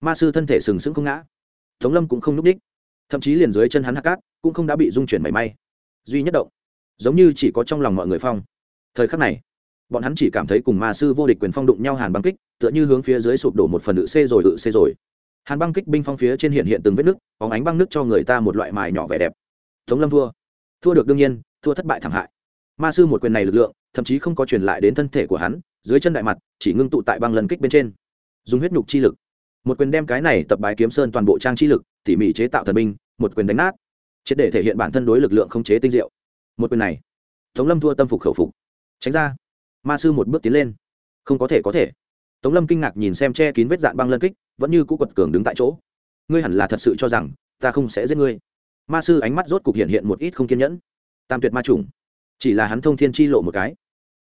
S1: Ma sư thân thể sừng sững không ngã. Tống lâm cũng không núp đích. Thậm chí liền dưới chân hắn hắc cát cũng không đã bị dung chuyển mảy may. Duy nhất động. Giống như chỉ có trong lòng mọi người phong. Thời khắc này bọn hắn chỉ cảm thấy cùng ma sư vô địch quyền phong đụng nhau hàn băng kích, tựa như hướng phía dưới sụp đổ một phần tự xê rồi tự xê rồi. Hàn băng kích binh phong phía trên hiện hiện từng vết nước có ánh băng nước cho người ta một loại mài nhỏ vẻ đẹp. Tống lâm thua. Thua được đương nhiên, thua thất bại thảm hại. Ma sư một quyền này lực lượng, thậm chí không có truyền lại đến thân thể của hắn, dưới chân đại mặt, chỉ ngưng tụ tại băng lần kích bên trên. Dùng huyết nhục chi lực. Một quyền đem cái này tập bài kiếm sơn toàn bộ trang chi lực, tỉ mỉ chế tạo thần binh, một quyền đánh nát. Triệt để thể hiện bản thân đối lực lượng không chế tinh diệu. Một quyền này. Tống lâm thua tâm phục khẩu phục. Tránh ra ma sư một bước tiến lên. Không có thể có thể. Tống lâm kinh ngạc nhìn xem che kín vết dạn băng lân kích, vẫn như cũ quật cường đứng tại chỗ. Ngươi hẳn là thật sự cho rằng, ta không sẽ giết ngươi. Ma sư ánh mắt rốt cục hiện hiện một ít không kiên nhẫn. Tam tuyệt ma trùng chỉ là hắn thông thiên chi lộ một cái.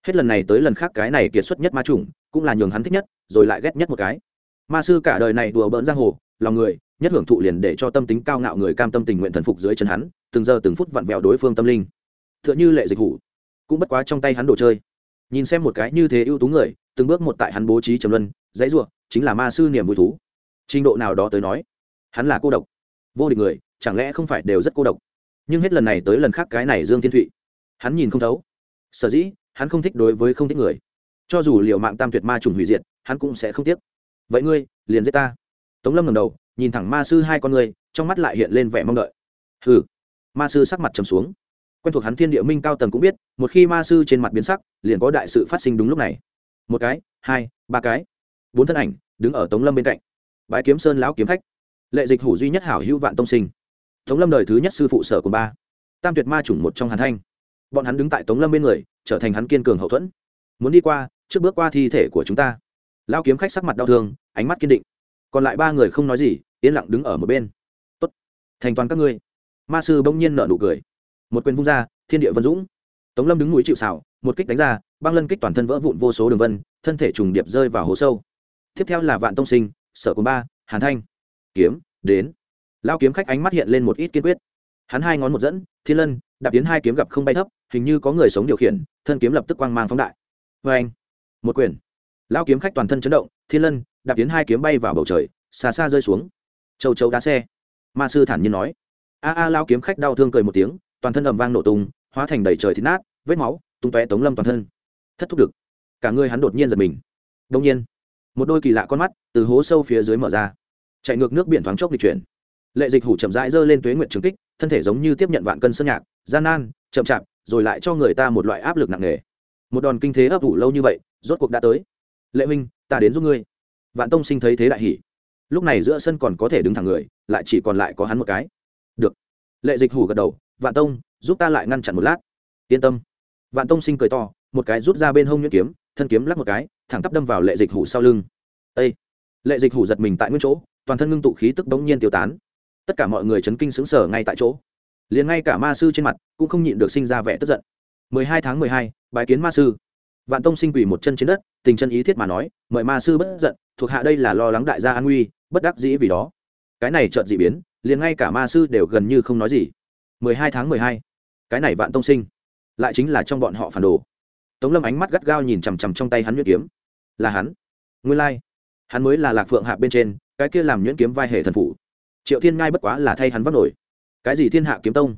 S1: Hết lần này tới lần khác cái này kiệt xuất nhất ma trùng cũng là nhường hắn thích nhất, rồi lại ghét nhất một cái. Ma sư cả đời này đùa bỡn giang hồ, lòng người, nhất hưởng thụ liền để cho tâm tính cao ngạo người cam tâm tình nguyện thần phục dưới chân hắn, từng giờ từng phút vặn vẹo đối phương tâm linh. T h ư ợ n h ư lệ dịch hủ. Cũng bất quá trong tay hắn đồ chơi nhìn xem một cái như thế ưu tú người, từng bước một tại hắn bố trí trầm luân, dãy r u ộ chính là ma sư niềm vui thú. Trình độ nào đó tới nói, hắn là cô độc. Vô địch người, chẳng lẽ không phải đều rất cô độc? Nhưng hết lần này tới lần khác cái này dương thiên thụy, hắn nhìn không thấu. Sở dĩ, hắn không thích đối với không thích người. Cho dù liệu mạng tam tuyệt ma trùng hủy diệt, hắn cũng sẽ không tiếc. Vậy ngươi, liền giết ta. Tống lâm ngầm đầu, nhìn thẳng ma sư hai con người, trong mắt lại hiện lên vẻ mong đợi. Hừ. Ma sư sắc mặt trầm xuống quen thuộc hắn thiên địa minh cao tầng cũng biết, một khi ma sư trên mặt biến sắc, liền có đại sự phát sinh đúng lúc này. Một cái, hai, ba cái. Bốn thân ảnh, đứng ở tống lâm bên cạnh. Bãi kiếm sơn lão kiếm khách. Lệ dịch hủ duy nhất hảo hữu vạn tông sinh. Tống lâm đời thứ nhất sư phụ sở của ba. Tam tuyệt ma chủng một trong hàn thanh. Bọn hắn đứng tại tống lâm bên người, trở thành hắn kiên cường hậu thuẫn. Muốn đi qua, trước bước qua thi thể của chúng ta. Lão kiếm khách sắc mặt đau thương, ánh mắt kiên định. Còn lại ba người không nói gì, yên lặng đứng ở một bên. Tốt. Thành toàn các ngươi. Ma sư bỗng nhiên nở nụ cười một quyền vung ra, thiên địa vân dũng. Tống lâm đứng núi chịu xảo một kích đánh ra, băng lân kích toàn thân vỡ vụn vô số đường vân, thân thể trùng điệp rơi vào hố sâu. Tiếp theo là vạn tông sinh, sở cồn ba, hàn thanh. Kiếm, đến. Lao kiếm khách ánh mắt hiện lên một ít kiên quyết. Hắn hai ngón một dẫn, thiên lân, đạp tiến hai kiếm gặp không bay thấp, hình như có người sống điều khiển, thân kiếm lập tức quang mang phóng đại. Vê anh. Một quyền. Lao kiếm khách toàn thân chấn động, thiên lân, đạp tiến hai kiếm bay vào bầu trời, xa xa rơi xuống. Châu châu đá xe. Ma sư thản nhiên nói. A a, lao kiếm khách đau thương cười một tiếng toàn thân ầm vang nổ tung, hóa thành đầy trời thịt nát, vết máu, tung tóe tống lâm toàn thân. Thất thúc được cả người hắn đột nhiên giật mình. Đông nhiên, một đôi kỳ lạ con mắt từ hố sâu phía dưới mở ra. Chạy ngược nước biển thoáng chốc lịch chuyển. Lệ dịch hủ chậm rãi giơ lên tuế nguyện trường kích, thân thể giống như tiếp nhận vạn cân sơn nhạc, gian nan, chậm chạp, rồi lại cho người ta một loại áp lực nặng nề. Một đòn kinh thế ấp ủ lâu như vậy, rốt cuộc đã tới. Lệ huynh, ta đến giúp ngươi. Vạn tông sinh thấy thế đại hỉ. Lúc này giữa sân còn có thể đứng thẳng người, lại chỉ còn lại có hắn một cái. Được. Lệ dịch hủ gật đầu vạn tông giúp ta lại ngăn chặn một lát. Yên tâm. Vạn tông sinh cười to một cái rút ra bên hông nhuyễn kiếm thân kiếm lắc một cái thẳng tắp đâm vào lệ dịch hủ sau lưng. Ây lệ dịch hủ giật mình tại nguyên chỗ toàn thân ngưng tụ khí tức bỗng nhiên tiêu tán. Tất cả mọi người chấn kinh xứng sở ngay tại chỗ. Liền ngay cả ma sư trên mặt cũng không nhịn được sinh ra vẻ tức giận. 12 tháng 12, bài kiến ma sư. Vạn tông sinh quỷ một chân trên đất tình chân ý thiết mà nói mời ma sư bất giận thuộc hạ đây là lo lắng đại gia an nguy bất đắc dĩ vì đó. Cái này chợt dị biến liền ngay cả ma sư đều gần như không nói gì. 12 tháng 12, cái này vạn tông sinh. Lại chính là trong bọn họ phản đồ. Tống lâm ánh mắt gắt gao nhìn chằm chằm trong tay hắn nhuyễn kiếm. Là hắn. Nguyên lai、like. hắn mới là lạc phượng hạ bên trên cái kia làm nhuyễn kiếm vai hệ thần phủ triệu thiên ngai bất quá là thay hắn vắt nổi. Cái gì thiên hạ kiếm tông?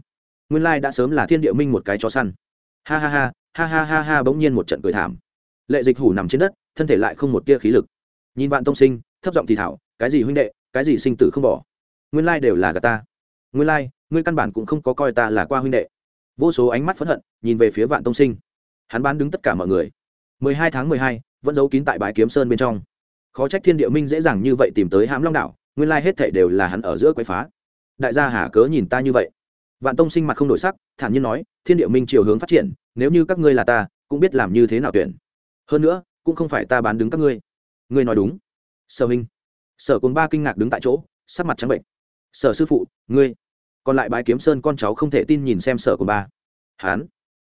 S1: Nguyên lai đã sớm là thiên địa minh một cái chó săn. Ha ha ha ha ha ha ha bỗng nhiên một trận cười thảm. Lệ dịch hủ nằm trên đất thân thể lại không một tia khí lực. Nhìn vạn tông sinh thấp giọng thì thảo cái gì huynh đệ cái gì sinh tử không bỏ? Nguyên lai đều là gà ta. Nguyên lai ngươi căn bản cũng không có coi ta là qua huynh đệ. Vô số ánh mắt phẫn hận nhìn về phía vạn tông sinh. Hắn bán đứng tất cả mọi người. Mười hai tháng mười hai, vẫn giấu kín tại bãi kiếm sơn bên trong. Khó trách thiên địa minh dễ dàng như vậy tìm tới hãm long đảo, nguyên lai hết thảy đều là hắn ở giữa quấy phá. Đại gia hà cớ nhìn ta như vậy? Vạn tông sinh mặt không đổi sắc, thản nhiên nói, thiên địa minh chiều hướng phát triển, nếu như các ngươi là ta, cũng biết làm như thế nào tuyển. Hơn nữa, cũng không phải ta bán đứng các ngươi. Ngươi nói đúng. Sở minh. Sở cồn ba kinh ngạc đứng tại chỗ, sắc mặt trắng bệnh. Sở sư phụ, ngươi còn lại bái kiếm sơn con cháu không thể tin nhìn xem sở của ba. Hán,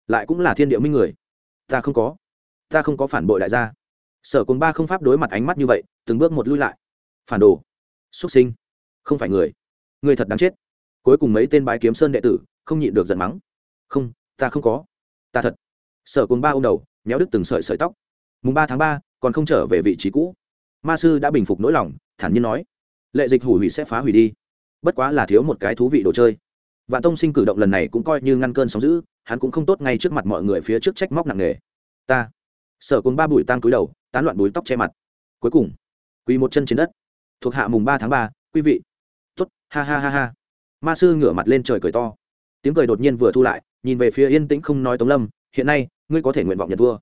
S1: lại cũng là thiên địa minh người. Ta không có, ta không có phản bội đại gia. Sở cùng ba không pháp đối mặt ánh mắt như vậy, từng bước một lui lại. Phản đồ xuất sinh, không phải người. Người thật đáng chết. Cuối cùng mấy tên bái kiếm sơn đệ tử, không nhịn được giận mắng. Không, ta không có, ta thật. Sở cùng ba ô m đầu, méo đứt từng sợi sợi tóc. Mùng ba tháng ba, còn không trở về vị trí cũ. Ma sư đã bình phục nỗi lòng, thản nhiên nói. Lệ dịch hủy hủy sẽ phá hủy đi bất quá là thiếu một cái thú vị đồ chơi. Vạn tông sinh cử động lần này cũng coi như ngăn cơn sóng giữ hắn cũng không tốt ngay trước mặt mọi người phía trước trách móc nặng nề. Ta, sở cùng ba bụi tăng túi đầu, tán loạn búi tóc che mặt. Cuối cùng, quỳ một chân trên đất. Thuộc hạ mùng ba tháng ba, quý vị. Tuất ha ha ha ha. Ma sư ngửa mặt lên trời cười to. Tiếng cười đột nhiên vừa thu lại, nhìn về phía yên tĩnh không nói tống lâm, hiện nay, ngươi có thể nguyện vọng nhận vua.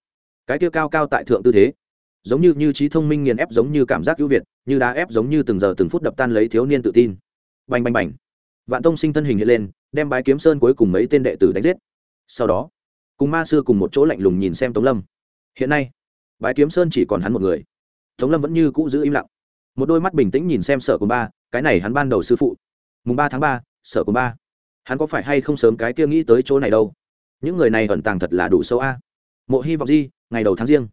S1: Cái kia cao cao tại thượng tư thế, giống như như trí thông minh nghiền ép giống như cảm giác ưu việt, như đá ép giống như từng giờ từng phút đập tan lấy thiếu niên tự tin bành bành bành. Vạn tông sinh thân hình hiện lên, đem bái kiếm sơn cuối cùng mấy tên đệ tử đánh giết. Sau đó, cùng ma sư cùng một chỗ lạnh lùng nhìn xem tống lâm. Hiện nay, bái kiếm sơn chỉ còn hắn một người. Tống lâm vẫn như cũ giữ im lặng. Một đôi mắt bình tĩnh nhìn xem sở của ba, cái này hắn ban đầu sư phụ. Mùng ba tháng ba, sở của ba. Hắn có phải hay không sớm cái kia nghĩ tới chỗ này đâu? Những người này ẩn tàng thật là đủ sâu a. Mộ hy vọng di ngày đầu tháng riêng.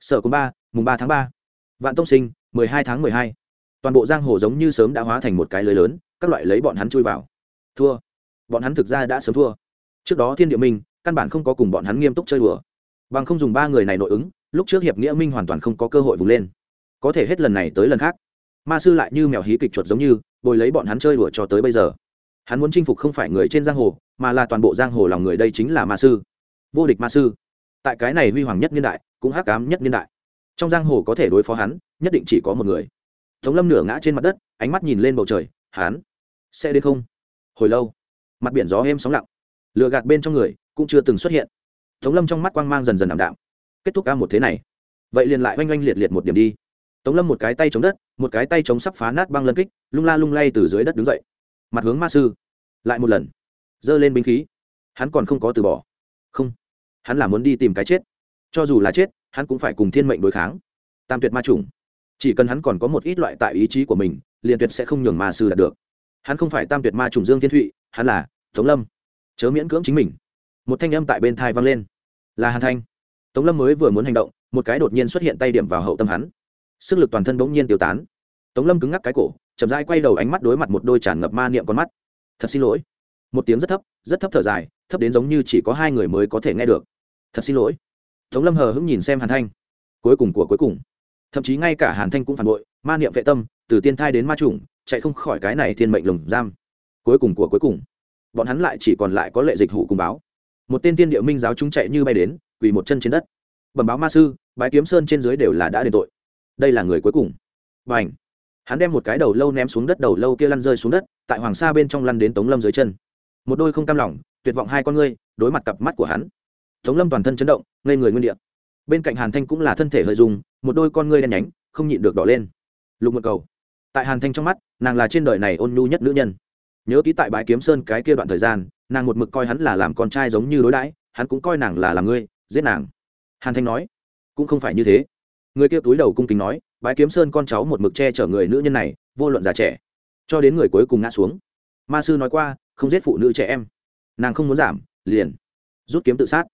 S1: Sở của ba, mùng ba tháng ba. Vạn tông sinh, mười hai tháng mười hai. Toàn bộ giang hồ giống như sớm đã hóa thành một cái lưới lớn các loại lấy bọn hắn chui vào. Thua. Bọn hắn thực ra đã sớm thua. Trước đó thiên địa minh, căn bản không có cùng bọn hắn nghiêm túc chơi đùa. Bằng không dùng ba người này nội ứng, lúc trước hiệp nghĩa minh hoàn toàn không có cơ hội vùng lên. Có thể hết lần này tới lần khác. Ma sư lại như mèo hí kịch chuột giống như, bồi lấy bọn hắn chơi đùa cho tới bây giờ. Hắn muốn chinh phục không phải người trên giang hồ, mà là toàn bộ giang hồ lòng người đây chính là ma sư. Vô địch ma sư. Tại cái này huy hoàng nhất niên đại, cũng hắc cám nhất niên đại. Trong giang hồ có thể đối phó hắn, nhất định chỉ có một người. Tống lâm nửa ngã trên mặt đất, ánh mắt nhìn lên bầu trời, hắn? Sẽ đến không? Hồi lâu. Mặt biển gió êm sóng lặng. Lựa gạt bên trong người cũng chưa từng xuất hiện. Tống lâm trong mắt quang mang dần dần ảm đạm. Kết thúc ca một thế này. Vậy liền lại oanh oanh liệt liệt một điểm đi. Tống lâm một cái tay chống đất, một cái tay chống sắp phá nát băng lân kích, lung la lung lay từ dưới đất đứng dậy. Mặt hướng ma sư. Lại một lần. Giơ lên binh khí. Hắn còn không có từ bỏ. Không. Hắn là muốn đi tìm cái chết. Cho dù là chết, hắn cũng phải cùng thiên mệnh đối kháng. Tam tuyệt ma chủng. Chỉ cần hắn còn có một ít loại tại ý chí của mình, liền tuyệt sẽ không nhường ma sư đạt được hắn không phải tam tuyệt ma trùng dương thiên thụy, hắn là tống lâm. Chớ miễn cưỡng chính mình. Một thanh âm tại bên thai vang lên. Là hàn thanh. Tống lâm mới vừa muốn hành động, một cái đột nhiên xuất hiện tay điểm vào hậu tâm hắn. Sức lực toàn thân bỗng nhiên tiêu tán. Tống lâm cứng ngắc cái cổ, chậm rãi quay đầu ánh mắt đối mặt một đôi tràn ngập ma niệm con mắt. Thật xin lỗi. Một tiếng rất thấp rất thấp thở dài, thấp đến giống như chỉ có hai người mới có thể nghe được. Thật xin lỗi. Tống lâm hờ hững nhìn xem hàn thanh. Cuối cùng của cuối cùng. Thậm chí ngay cả hàn thanh cũng phản bội, ma niệm vệ tâm, từ tiên thai đến ma chủng chạy không khỏi cái này thiên mệnh lồng giam. Cuối cùng của cuối cùng, bọn hắn lại chỉ còn lại có lệ dịch hủ cùng báo. Một tên tiên địa minh giáo chúng chạy như bay đến, quỳ một chân trên đất. Bẩm báo ma sư, bái kiếm sơn trên dưới đều là đã đền tội. Đây là người cuối cùng. Và ảnh hắn đem một cái đầu lâu ném xuống đất, đầu lâu kia lăn rơi xuống đất, tại hoàng sa bên trong lăn đến tống lâm dưới chân. Một đôi không cam lòng, tuyệt vọng hai con ngươi, đối mặt cặp mắt của hắn. Tống lâm toàn thân chấn động, ngây người nguyên đ ị a bên cạnh hàn thanh cũng là thân thể hơi dùng một đôi con ngươi đen nhánh, không nhịn được đỏ lên. Lục một cầu tại hàn thanh trong mắt, nàng là trên đời này ôn nhu nhất nữ nhân. Nhớ ký tại bãi kiếm sơn cái kia đoạn thời gian, nàng một mực coi hắn là làm con trai giống như đối đãi, hắn cũng coi nàng là làm ngươi, giết nàng. Hàn thanh nói, cũng không phải như thế. Người kia túi đầu cung kính nói, bãi kiếm sơn con cháu một mực che chở người nữ nhân này, vô luận già trẻ, cho đến người cuối cùng ngã xuống. Ma sư nói qua, không giết phụ nữ trẻ em. Nàng không muốn giảm, liền rút kiếm tự sát.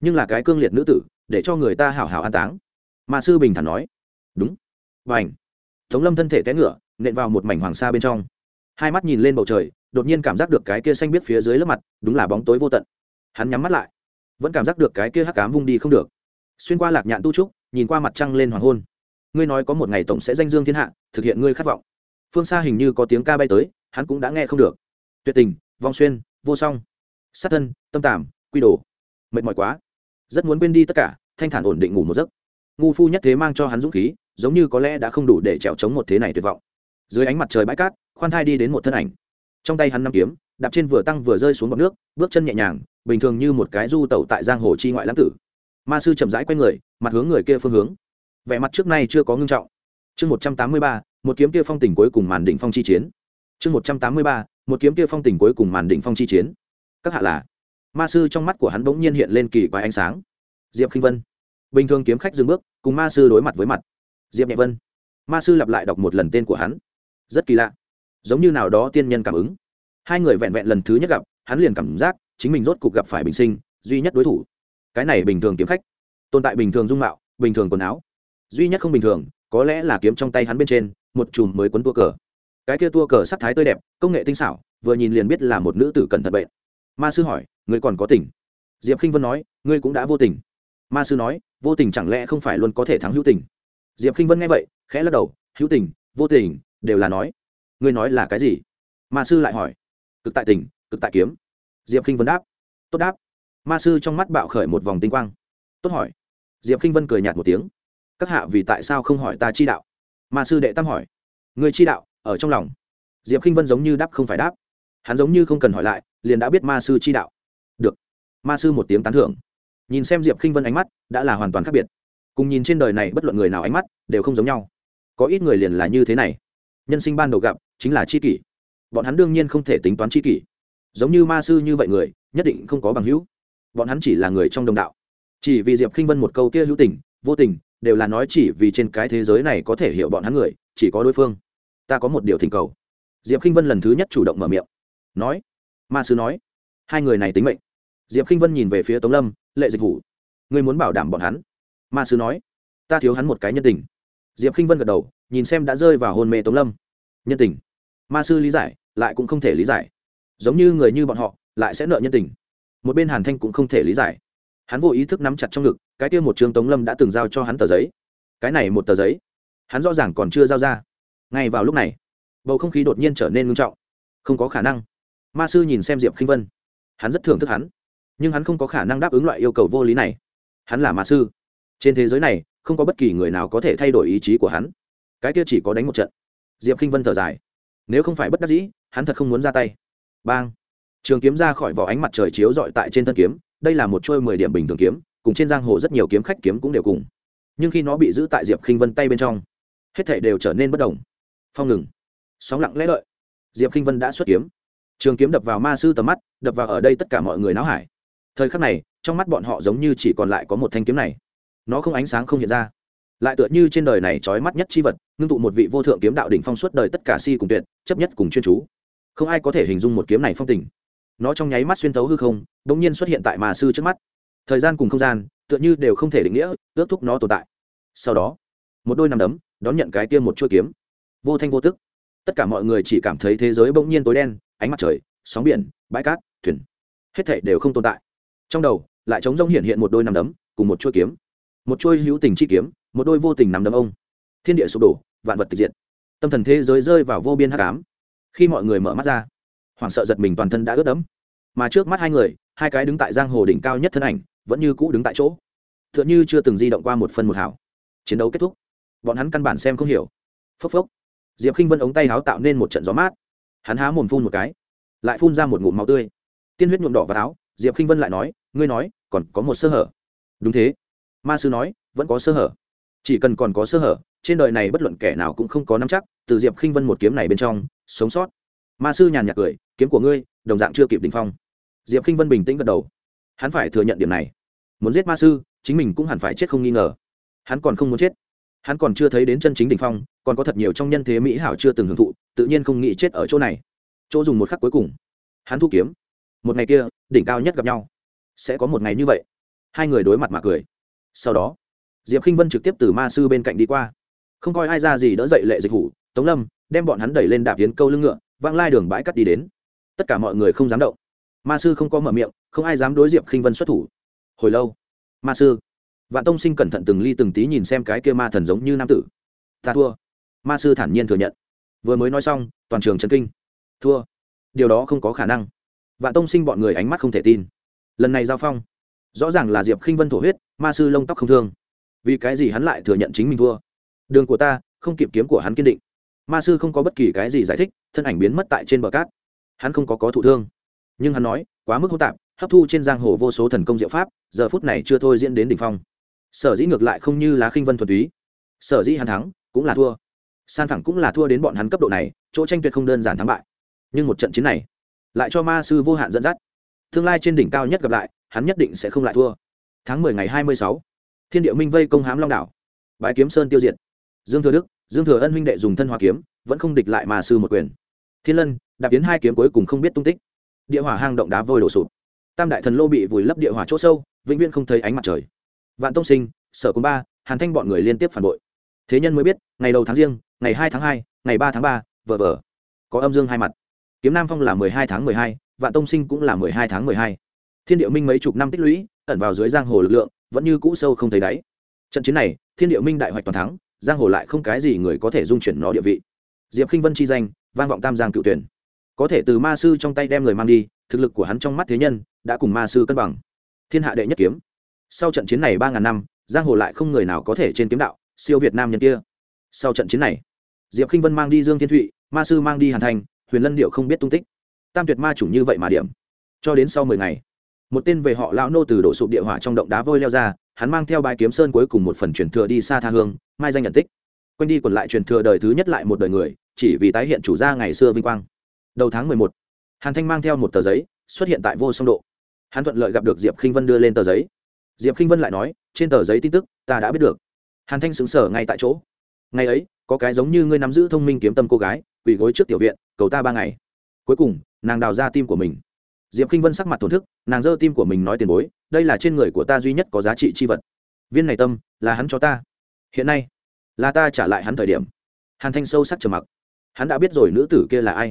S1: Nhưng là cái cương liệt nữ tử, để cho người ta hảo hảo an táng. Ma sư bình thản nói, đúng. Và ảnh tống lâm thân thể té ngựa nện vào một mảnh hoàng sa bên trong. Hai mắt nhìn lên bầu trời, đột nhiên cảm giác được cái kia xanh biết phía dưới lớp mặt, đúng là bóng tối vô tận. Hắn nhắm mắt lại, vẫn cảm giác được cái kia hắc cám vung đi không được. Xuyên qua lạc nhạn tu trúc, nhìn qua mặt trăng lên hoàng hôn. Ngươi nói có một ngày tổng sẽ danh dương thiên hạ, thực hiện ngươi khát vọng. Phương xa hình như có tiếng ca bay tới, hắn cũng đã nghe không được. Tuyệt tình, vong xuyên, vô song. Sát thân, tâm tàm quy đồ. Mệt mỏi quá. Rất muốn quên đi tất cả, thanh thản ổn định ngủ một giấc. Ngu phu nhất thế mang cho hắn dũng khí, giống như có lẽ đã không đủ để trèo chống một thế này tuyệt vọng dưới ánh mặt trời bãi cát, khoan thai đi đến một thân ảnh. Trong tay hắn năm kiếm, đạp trên vừa tăng vừa rơi xuống bọc nước, bước chân nhẹ nhàng, bình thường như một cái du tẩu tại giang hồ chi ngoại lãng tử. Ma sư chậm rãi q u a y người, mặt hướng người kia phương hướng. Vẻ mặt trước nay chưa có ngưng trọng. Chương một trăm tám mươi ba, một kiếm kia phong tỉnh cuối cùng màn đỉnh phong chi chiến. Chương một trăm tám mươi ba, một kiếm kia phong tỉnh cuối cùng màn đỉnh phong chi chiến. Các hạ là? Ma sư trong mắt của hắn bỗng nhiên hiện lên kỳ quái ánh sáng. Diệp k i n h vân. Bình thường kiếm khách dừng bước, cùng ma sư đối mặt với mặt. Diệp nhẹ vân. Ma sư lặp lại đọc một lần tên của hắn rất kỳ lạ. Giống như nào đó tiên nhân cảm ứng. Hai người vẹn vẹn lần thứ nhất gặp, hắn liền cảm giác chính mình rốt cuộc gặp phải bình sinh, duy nhất đối thủ. Cái này bình thường kiếm khách. Tồn tại bình thường dung mạo, bình thường quần áo. Duy nhất không bình thường, có lẽ là kiếm trong tay hắn bên trên, một chùm mới quấn tua cờ. Cái kia tua cờ sắc thái tươi đẹp, công nghệ tinh xảo, vừa nhìn liền biết là một nữ tử cẩn thận bệnh. Ma sư hỏi người còn có tình? Diệp k i n h vân nói, ngươi cũng đã vô tình. Ma sư nói, vô tình chẳng lẽ không phải luôn có thể thắng hữu tình? Diệp k i n h vân nghe vậy, khẽ lắc đầu, hữu tình, vô tình đều là nói, ngươi nói là cái gì? Ma sư lại hỏi, cực tại tình, cực tại kiếm. Diệp k i n h vân đáp, tốt đáp. Ma sư trong mắt bạo khởi một vòng tinh quang. Tốt hỏi. Diệp k i n h vân cười nhạt một tiếng, các hạ vì tại sao không hỏi ta chi đạo? Ma sư đệ tam hỏi người chi đạo, ở trong lòng? Diệp k i n h vân giống như đáp không phải đáp. Hắn giống như không cần hỏi lại, liền đã biết ma sư chi đạo. Được. Ma sư một tiếng tán thưởng. Nhìn xem diệp k i n h vân ánh mắt, đã là hoàn toàn khác biệt. Cùng nhìn trên đời này bất luận người nào ánh mắt, đều không giống nhau. Có ít người liền là như thế này nhân sinh ban đầu gặp, chính là c h i kỷ. Bọn hắn đương nhiên không thể tính toán c h i kỷ. Giống như ma sư như vậy người, nhất định không có bằng hữu. Bọn hắn chỉ là người trong đồng đạo. Chỉ vì diệp k i n h vân một câu kia hữu tình, vô tình, đều là nói chỉ vì trên cái thế giới này có thể hiểu bọn hắn người, chỉ có đối phương. Ta có một điều thỉnh cầu. Diệp k i n h vân lần thứ nhất chủ động mở miệng. Nói. Ma sư nói. Hai người này tính mệnh. Diệp k i n h vân nhìn về phía tống lâm, lệ dịch vụ ngươi muốn bảo đảm bọn hắn. Ma sư nói. Ta thiếu hắn một cái nhân tình. Diệp k i n h vân gật đầu nhìn xem đã rơi vào hôn mê tống lâm. Nhân tình. Ma sư lý giải, lại cũng không thể lý giải. Giống như người như bọn họ, lại sẽ nợ nhân tình. Một bên hàn thanh cũng không thể lý giải. Hắn vô ý thức nắm chặt trong ngực, cái kia một trương tống lâm đã từng giao cho hắn tờ giấy. Cái này một tờ giấy, hắn rõ ràng còn chưa giao ra. Ngay vào lúc này, bầu không khí đột nhiên trở nên ngưng trọng. Không có khả năng. Ma sư nhìn xem diệp khinh vân. Hắn rất thưởng thức hắn. Nhưng hắn không có khả năng đáp ứng loại yêu cầu vô lý này. Hắn là ma sư. Trên thế giới này, không có bất kỳ người nào có thể thay đổi ý chí của hắn cái kia chỉ có đánh một trận. Diệp Kinh vân thở dài. Nếu không phải bất đắc dĩ, hắn thật không muốn ra tay. Bang. Trường kiếm ra khỏi vỏ ánh mặt trời chiếu dọi tại trên thân kiếm, đây là một trôi mười điểm bình thường kiếm, cùng trên giang hồ rất nhiều kiếm khách kiếm cũng đều cùng. Nhưng khi nó bị giữ tại diệp Kinh vân tay bên trong, hết thể đều trở nên bất đồng. Phong ngừng. Sóng lặng lẽ đợi. Diệp Kinh vân đã xuất kiếm. Trường kiếm đập vào ma sư tầm mắt, đập vào ở đây tất cả mọi người náo hải. Thời khắc này, trong mắt bọn họ giống như chỉ còn lại có một thanh kiếm này. Nó không ánh sáng không hiện ra lại tựa như trên đời này trói mắt nhất chi vật, ngưng tụ một vị vô thượng kiếm đạo đỉnh phong suốt đời tất cả si cùng tuyệt, chấp nhất cùng chuyên chú. Không ai có thể hình dung một kiếm này phong tình. Nó trong nháy mắt xuyên thấu hư không đ ỗ n g nhiên xuất hiện tại mà sư trước mắt. Thời gian cùng không gian, tựa như đều không thể định nghĩa, ước thúc nó tồn tại. Sau đó, một đôi nằm đấm, đón nhận cái tiêm một chuỗi kiếm. Vô thanh vô tức. Tất cả mọi người chỉ cảm thấy thế giới bỗng nhiên tối đen, ánh mặt trời, sóng biển, bãi cát, thuyền. Hết thể đều không tồn tại. Trong đầu, lại trống rỗng hiện hiện một đôi nằm đấm, cùng một chuôi kiếm một chuôi hữu tình chi kiếm, một đôi vô tình nằm đấm ông. Thiên địa sụp đổ, vạn vật tịch diệt. Tâm thần thế giới rơi vào vô biên hắc ám. Khi mọi người mở mắt ra, hoảng sợ giật mình toàn thân đã ướt đẫm. Mà trước mắt hai người, hai cái đứng tại giang hồ đỉnh cao nhất thân ảnh, vẫn như cũ đứng tại chỗ. T h ư ợ n như chưa từng di động qua một phân một hảo chiến đấu kết thúc. Bọn hắn căn bản xem không hiểu. Phốc phốc. Diệp k i n h vân ống tay háo tạo nên một trận gió mát. Hắn há mồm phun một cái, lại phun ra một ngụm máu tươi. Tiên huyết nhuộm đỏ vào áo, diệp k i n h vân lại nói, ngươi nói, còn có một sơ hở. Đúng thế ma sư nói, vẫn có sơ hở. Chỉ cần còn có sơ hở, trên đời này bất luận kẻ nào cũng không có nắm chắc, từ diệp khinh vân một kiếm này bên trong, sống sót. Ma sư nhàn nhạt cười, kiếm của ngươi, đồng dạng chưa kịp đình phong. Diệp khinh vân bình tĩnh gật đầu. Hắn phải thừa nhận điểm này. Muốn giết ma sư, chính mình cũng hẳn phải chết không nghi ngờ. Hắn còn không muốn chết. Hắn còn chưa thấy đến chân chính đ ỉ n h phong, còn có thật nhiều trong nhân thế mỹ hảo chưa từng hưởng thụ, tự nhiên không nghĩ chết ở chỗ này. Chỗ dùng một khắc cuối cùng. Hắn thu kiếm. Một ngày kia, đỉnh cao nhất gặp nhau. Sẽ có một ngày như vậy. Hai người đối mặt mà cười sau đó, diệp k i n h vân trực tiếp từ ma sư bên cạnh đi qua. Không coi ai ra gì đỡ dậy lệ dịch hủ, tống lâm, đem bọn hắn đẩy lên đạp hiến câu lưng ngựa, vang lai đường bãi cắt đi đến. Tất cả mọi người không dám động. Ma sư không có mở miệng, không ai dám đối diệp khinh vân xuất thủ. Hồi lâu, ma sư, vạn tông sinh cẩn thận từng ly từng tí nhìn xem cái kia ma thần giống như nam tử. Ta thua. Ma sư thản nhiên thừa nhận. Vừa mới nói xong, toàn trường trần kinh. Thua. Điều đó không có khả năng. Vạn tông sinh bọn người ánh mắt không thể tin. Lần này giao phong rõ ràng là diệp khinh vân thổ huyết, ma sư lông tóc không thương. Vì cái gì hắn lại thừa nhận chính mình thua? Đường của ta, không kịp kiếm của hắn kiên định. Ma sư không có bất kỳ cái gì giải thích, thân ảnh biến mất tại trên bờ cát. Hắn không có có thụ thương. Nhưng hắn nói, quá mức hô tạp, hấp thu trên giang hồ vô số thần công diệu pháp, giờ phút này chưa thôi diễn đến đỉnh phong. Sở dĩ ngược lại không như lá khinh vân thuần túy. Sở dĩ hắn thắng, cũng là thua. San thẳng cũng là thua đến bọn hắn cấp độ này, chỗ tranh tuyệt không đơn giản thắng bại. Nhưng một trận chiến này, lại cho ma sư vô hạn dẫn dắt. Tương lai trên đỉnh cao nhất gặp lại hắn nhất định sẽ không lại thua. Tháng mười ngày hai mươi sáu, thiên địa minh vây công hám long đảo. Bãi kiếm sơn tiêu diệt. Dương thừa đức, dương thừa ân huynh đệ dùng thân hòa kiếm, vẫn không địch lại mà sư một quyền. Thiên lân, đạp tiến hai kiếm cuối cùng không biết tung tích. Địa hỏa hang động đá vôi đổ sụp. Tam đại thần lô bị vùi lấp địa hỏa chỗ sâu, vĩnh viễn không thấy ánh mặt trời. Vạn tông sinh, sở cung ba, hàn thanh bọn người liên tiếp phản bội. Thế nhân mới biết, ngày đầu tháng riêng, ngày hai tháng hai, ngày ba tháng ba vờ vờ có âm dương hai mặt. Kiếm nam phong là mười hai tháng mười hai, vạn tông sinh cũng là mười hai tháng mười hai thiên địa minh mấy chục năm tích lũy, ẩn vào dưới giang hồ lực lượng, vẫn như cũ sâu không thấy đáy. Trận chiến này, thiên địa minh đại hoạch toàn thắng, giang hồ lại không cái gì người có thể dung chuyển nó địa vị. Diệp k i n h vân chi danh, vang vọng tam giang cựu tuyển. Có thể từ ma sư trong tay đem người mang đi, thực lực của hắn trong mắt thế nhân, đã cùng ma sư cân bằng. Thiên hạ đệ nhất kiếm. Sau trận chiến này ba ngàn năm, giang hồ lại không người nào có thể trên kiếm đạo, siêu việt nam nhân kia. Sau trận chiến này, diệp k i n h vân mang đi dương thiên thụy, ma sư mang đi hàn thành, huyền lân điệu không biết tung tích. Tam tuyệt ma chủng như vậy mà điểm. Cho đến sau mười ngày một tên về họ lão nô từ đổ sụp địa hỏa trong động đá vôi leo ra, hắn mang theo bài kiếm sơn cuối cùng một phần truyền thừa đi xa tha hương, mai danh nhận tích. Quanh đi còn lại truyền thừa đời thứ nhất lại một đời người, chỉ vì tái hiện chủ gia ngày xưa vinh quang. Đầu tháng mười một, hàn thanh mang theo một tờ giấy, xuất hiện tại vô song độ. Hắn thuận lợi gặp được diệp k i n h vân đưa lên tờ giấy. Diệp k i n h vân lại nói, trên tờ giấy tin tức, ta đã biết được. Hàn thanh xứng sở ngay tại chỗ. Ngày ấy, có cái giống như ngươi nắm giữ thông minh kiếm tâm cô gái, quỳ gối trước tiểu viện, cầu ta ba ngày. Cuối cùng, nàng đào ra tim của mình diệp k i n h vân sắc mặt thổn thức, nàng giơ tim của mình nói tiền bối, đây là trên người của ta duy nhất có giá trị c h i vật. Viên này tâm, là hắn cho ta. Hiện nay, là ta trả lại hắn thời điểm. Hàn thanh sâu sắc trầm mặc. Hắn đã biết rồi nữ tử kia là ai.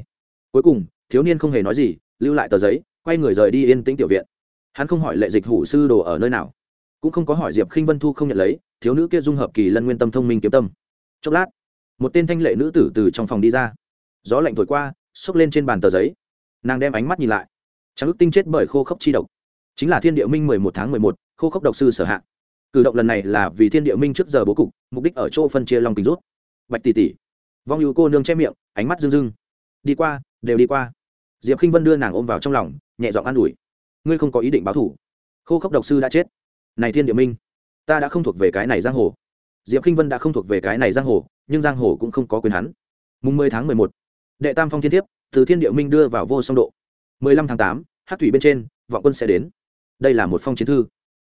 S1: Cuối cùng, thiếu niên không hề nói gì, lưu lại tờ giấy, quay người rời đi yên tĩnh tiểu viện. Hắn không hỏi lệ dịch hủ sư đồ ở nơi nào. Cũng không có hỏi diệp khinh vân thu không nhận lấy, thiếu nữ kia dung hợp kỳ lân nguyên tâm thông minh kiếm tâm. Chốc lát, một tên thanh lệ nữ tử từ trong phòng đi ra. Gió lạnh thổi qua, xốc lên trên bàn tờ giấy. Nàng đem ánh mắt nhìn lại trắng ức tinh chết bởi khô khốc chi độc. Chính là thiên địa minh mười một tháng mười một, khô khốc độc sư sở hạ. Cử động lần này là vì thiên địa minh trước giờ bố cục, mục đích ở chỗ phân chia long kính rút. Bạch tỷ tỷ. Vong hữu cô nương che miệng, ánh mắt rưng rưng. Đi qua, đều đi qua. Diệp k i n h vân đưa nàng ôm vào trong lòng, nhẹ giọng an ủi. Ngươi không có ý định báo thủ khô khốc độc sư đã chết. Này thiên địa minh, ta đã không thuộc về cái này giang hồ. Diệp k i n h vân đã không thuộc về cái này giang hồ, nhưng giang hồ cũng không có quyền hắn. Mùng mười tháng mười một, đệ tam phong thiên thiếp từ thiên địa minh đưa vào vô song độ mười lăm tháng tám, hát thủy bên trên, vọng quân sẽ đến. Đây là một phong chiến thư.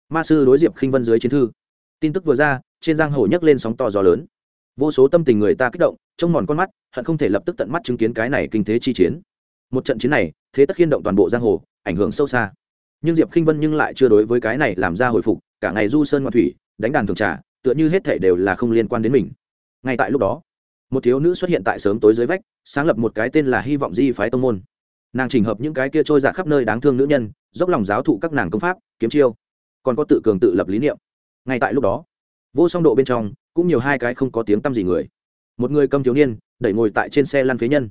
S1: Ma sư đối diệp khinh vân dưới chiến thư. Tin tức vừa ra, trên giang hồ nhấc lên sóng to gió lớn. Vô số tâm tình người ta kích động, trông mòn con mắt, hận không thể lập tức tận mắt chứng kiến cái này kinh thế chi chiến. Một trận chiến này, thế tất khiên động toàn bộ giang hồ, ảnh hưởng sâu xa. Nhưng diệp khinh vân nhưng lại chưa đối với cái này làm ra hồi phục, cả ngày du sơn ngoạn thủy, đánh đàn thường trà, tựa như hết thể đều là không liên quan đến mình. Ngay tại lúc đó, một thiếu nữ xuất hiện tại sớm tối dưới vách, sáng lập một cái tên là hy vọng di phái tông môn nàng trình hợp những cái kia trôi dạt khắp nơi đáng thương nữ nhân, dốc lòng giáo thụ các nàng công pháp, kiếm chiêu. Còn có tự cường tự lập lý niệm. Ngay tại lúc đó, vô song độ bên trong, cũng nhiều hai cái không có tiếng tăm gì người. Một người cầm thiếu niên, đẩy ngồi tại trên xe lăn phế nhân.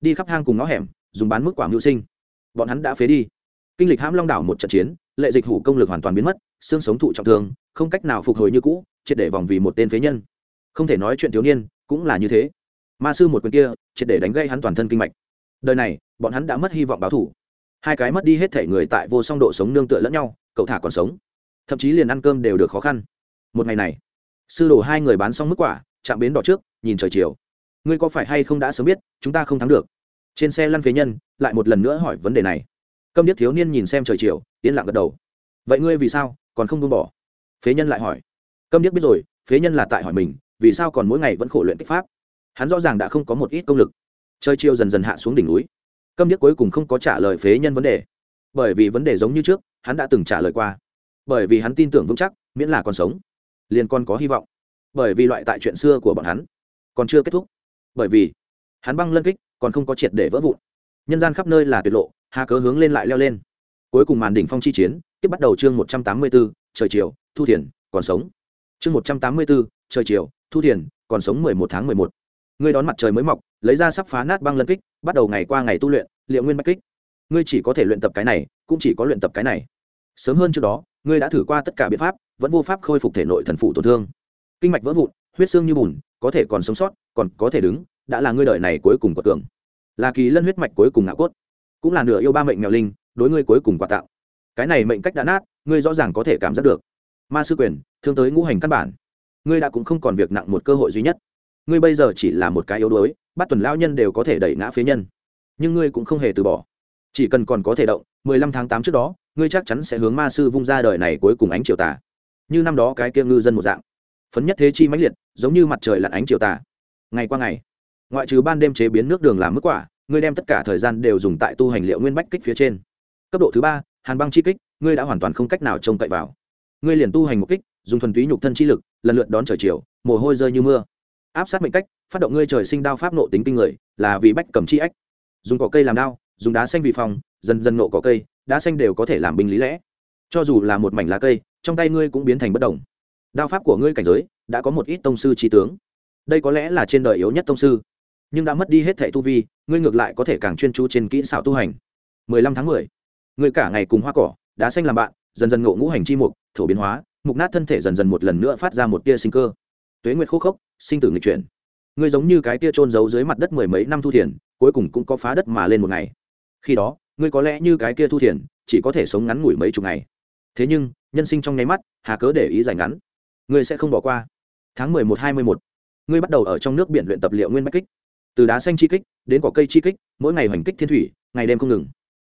S1: Đi khắp hang cùng ngõ hẻm, dùng bán mức quả mưu sinh. Bọn hắn đã phế đi. Kinh lịch hãm long đảo một trận chiến, lệ dịch hủ công lực hoàn toàn biến mất, xương sống thụ trọng thương, không cách nào phục hồi như cũ, triệt để vòng vì một tên phế nhân. Không thể nói chuyện thiếu niên, cũng là như thế. Ma sư một quyền kia, triệt để đánh gây hắn toàn thân kinh mạch đời này, bọn hắn đã mất hy vọng báo thủ hai cái mất đi hết thể người tại vô song độ sống nương tựa lẫn nhau, cậu thả còn sống. Thậm chí liền ăn cơm đều được khó khăn. Một ngày này, sư đồ hai người bán xong mức quả, chạm bến đỏ trước, nhìn trời chiều. Ngươi có phải hay không đã sớm biết, chúng ta không thắng được? Trên xe lăn phế nhân, lại một lần nữa hỏi vấn đề này. Câm điếc thiếu niên nhìn xem trời chiều, yên lặng gật đầu. Vậy ngươi vì sao còn không buông bỏ? Phế nhân lại hỏi. Câm điếc biết rồi, phế nhân là tại hỏi mình, vì sao còn mỗi ngày vẫn khổ luyện kích pháp? Hắn rõ ràng đã không có một ít công lực trời chiều dần dần hạ xuống đỉnh núi. Câm điếc cuối cùng không có trả lời phế nhân vấn đề. Bởi vì vấn đề giống như trước, hắn đã từng trả lời qua. Bởi vì hắn tin tưởng vững chắc, miễn là còn sống, liền còn có hy vọng. Bởi vì loại tại chuyện xưa của bọn hắn, còn chưa kết thúc. Bởi vì, hắn băng lân kích, còn không có triệt để vỡ vụn. Nhân gian khắp nơi là tuyệt lộ, hà cớ hướng lên lại leo lên. Cuối cùng màn đỉnh phong chi chiến, tiếp bắt đầu chương một trăm tám mươi bốn trời chiều, thu thiền, còn sống. Chương một trăm tám mươi bốn trời chiều, thu thiền, còn sống mười một tháng mười một ngươi đón mặt trời mới mọc, lấy ra sắp phá nát băng lân kích, bắt đầu ngày qua ngày tu luyện, liệu nguyên bách kích. Ngươi chỉ có thể luyện tập cái này, cũng chỉ có luyện tập cái này. Sớm hơn trước đó, ngươi đã thử qua tất cả biện pháp, vẫn vô pháp khôi phục thể nội thần phụ tổn thương. Kinh mạch vỡ vụn, huyết xương như bùn, có thể còn sống sót, còn có thể đứng, đã là ngươi đời này cuối cùng của tưởng là kỳ lân huyết mạch cuối cùng ngạo cốt. Cũng là nửa yêu ba mệnh mèo linh, đối ngươi cuối cùng quà tạo. Cái này mệnh cách đã nát, ngươi rõ ràng có thể cảm giác được. Ma sư quyền, thương tới ngũ hành căn bản. Ngươi đã cũng không còn việc nặng một cơ hội duy nhất ngươi bây giờ chỉ là một cái yếu đuối, bắt tuần lao nhân đều có thể đẩy ngã phế nhân. Nhưng ngươi cũng không hề từ bỏ. Chỉ cần còn có thể động, mười lăm tháng tám trước đó, ngươi chắc chắn sẽ hướng ma sư vung ra đời này cuối cùng ánh chiều tà. Như năm đó cái kia ngư dân một dạng. Phấn nhất thế chi mãnh liệt, giống như mặt trời lặn ánh chiều tà. Ngày qua ngày, ngoại trừ ban đêm chế biến nước đường làm mức quả, ngươi đem tất cả thời gian đều dùng tại tu hành liệu nguyên bách kích phía trên. Cấp độ thứ ba, hàn băng chi kích, ngươi đã hoàn toàn không cách nào trông cậy vào. Ngươi liền tu hành một kích, dùng thuần túy nhục thân chi lực, lần lượt đón trời chiều, mồ hôi rơi như mưa áp sát mệnh cách, phát động ngươi trời sinh đao pháp nộ tính kinh người, là vì bách cầm chi ách. Dùng cỏ cây làm đao, dùng đá xanh vì phòng, dần dần nộ cỏ cây, đá xanh đều có thể làm binh lý lẽ. Cho dù là một mảnh lá cây, trong tay ngươi cũng biến thành bất đồng. Đao pháp của ngươi cảnh giới, đã có một ít tông sư trí tướng. Đây có lẽ là trên đời yếu nhất tông sư. Nhưng đã mất đi hết thẻ tu vi, ngươi ngược lại có thể càng chuyên chú trên kỹ xảo tu hành. 15 tháng 10. ngươi cả ngày cùng hoa cỏ, đá xanh làm bạn, dần dần ngộ ngũ hành chi mục, thổ biến hóa, mục nát thân thể dần dần một lần nữa phát ra một tia sinh cơ. Tuế nguyệt khô khốc sinh tử nghịch chuyển. Ngươi giống như cái tia trôn giấu dưới mặt đất mười mấy năm thu thiền, cuối cùng cũng có phá đất mà lên một ngày. Khi đó, ngươi có lẽ như cái kia thu thiền, chỉ có thể sống ngắn ngủi mấy chục ngày. Thế nhưng, nhân sinh trong nháy mắt, hà cớ để ý giải ngắn. Ngươi sẽ không bỏ qua. Tháng mười một hai mươi một, ngươi bắt đầu ở trong nước biển luyện tập liệu nguyên bách kích. Từ đá xanh chi kích, đến cỏ cây chi kích, mỗi ngày hoành kích thiên thủy, ngày đêm không ngừng.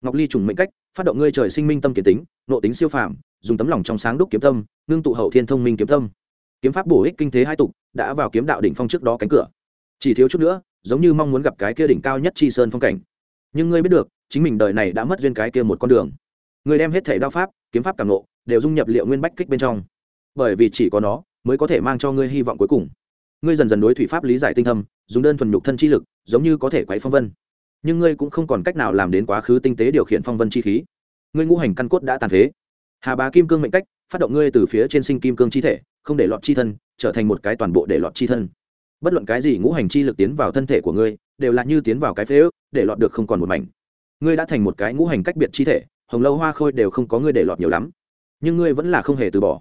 S1: Ngọc ly trùng mệnh cách, phát động ngươi trời sinh minh tâm kiến tính, nộ tính siêu phàm, dùng tấm lòng trong sáng đúc kiếm tâm, ngưng tụ hậu thiên thông minh kiếm tâm kiếm pháp bổ ích kinh thế hai tục, đã vào kiếm đạo đỉnh phong trước đó cánh cửa. Chỉ thiếu chút nữa, giống như mong muốn gặp cái kia đỉnh cao nhất chi sơn phong cảnh. Nhưng ngươi biết được, chính mình đời này đã mất duyên cái kia một con đường. Ngươi đem hết thể đao pháp, kiếm pháp càng nộ đều dung nhập liệu nguyên bách kích bên trong. Bởi vì chỉ có nó, mới có thể mang cho ngươi hy vọng cuối cùng. Ngươi dần dần đối thủy pháp lý giải tinh thâm, dùng đơn thuần nhục thân chi lực, giống như có thể quấy phong vân. Nhưng ngươi cũng không còn cách nào làm đến quá khứ tinh tế điều khiển phong vân chi khí. Ngươi ngũ hành căn cốt đã tàn phế. Hà bá kim cương mệnh cách, phát động ngươi từ phía trên sinh kim cương chi thể không để lọt chi thân, trở thành một cái toàn bộ để lọt chi thân. Bất luận cái gì ngũ hành chi lực tiến vào thân thể của ngươi, đều là như tiến vào cái phế ước, để lọt được không còn một mảnh. Ngươi đã thành một cái ngũ hành cách biệt chi thể, hồng lâu hoa khôi đều không có ngươi để lọt nhiều lắm. Nhưng ngươi vẫn là không hề từ bỏ.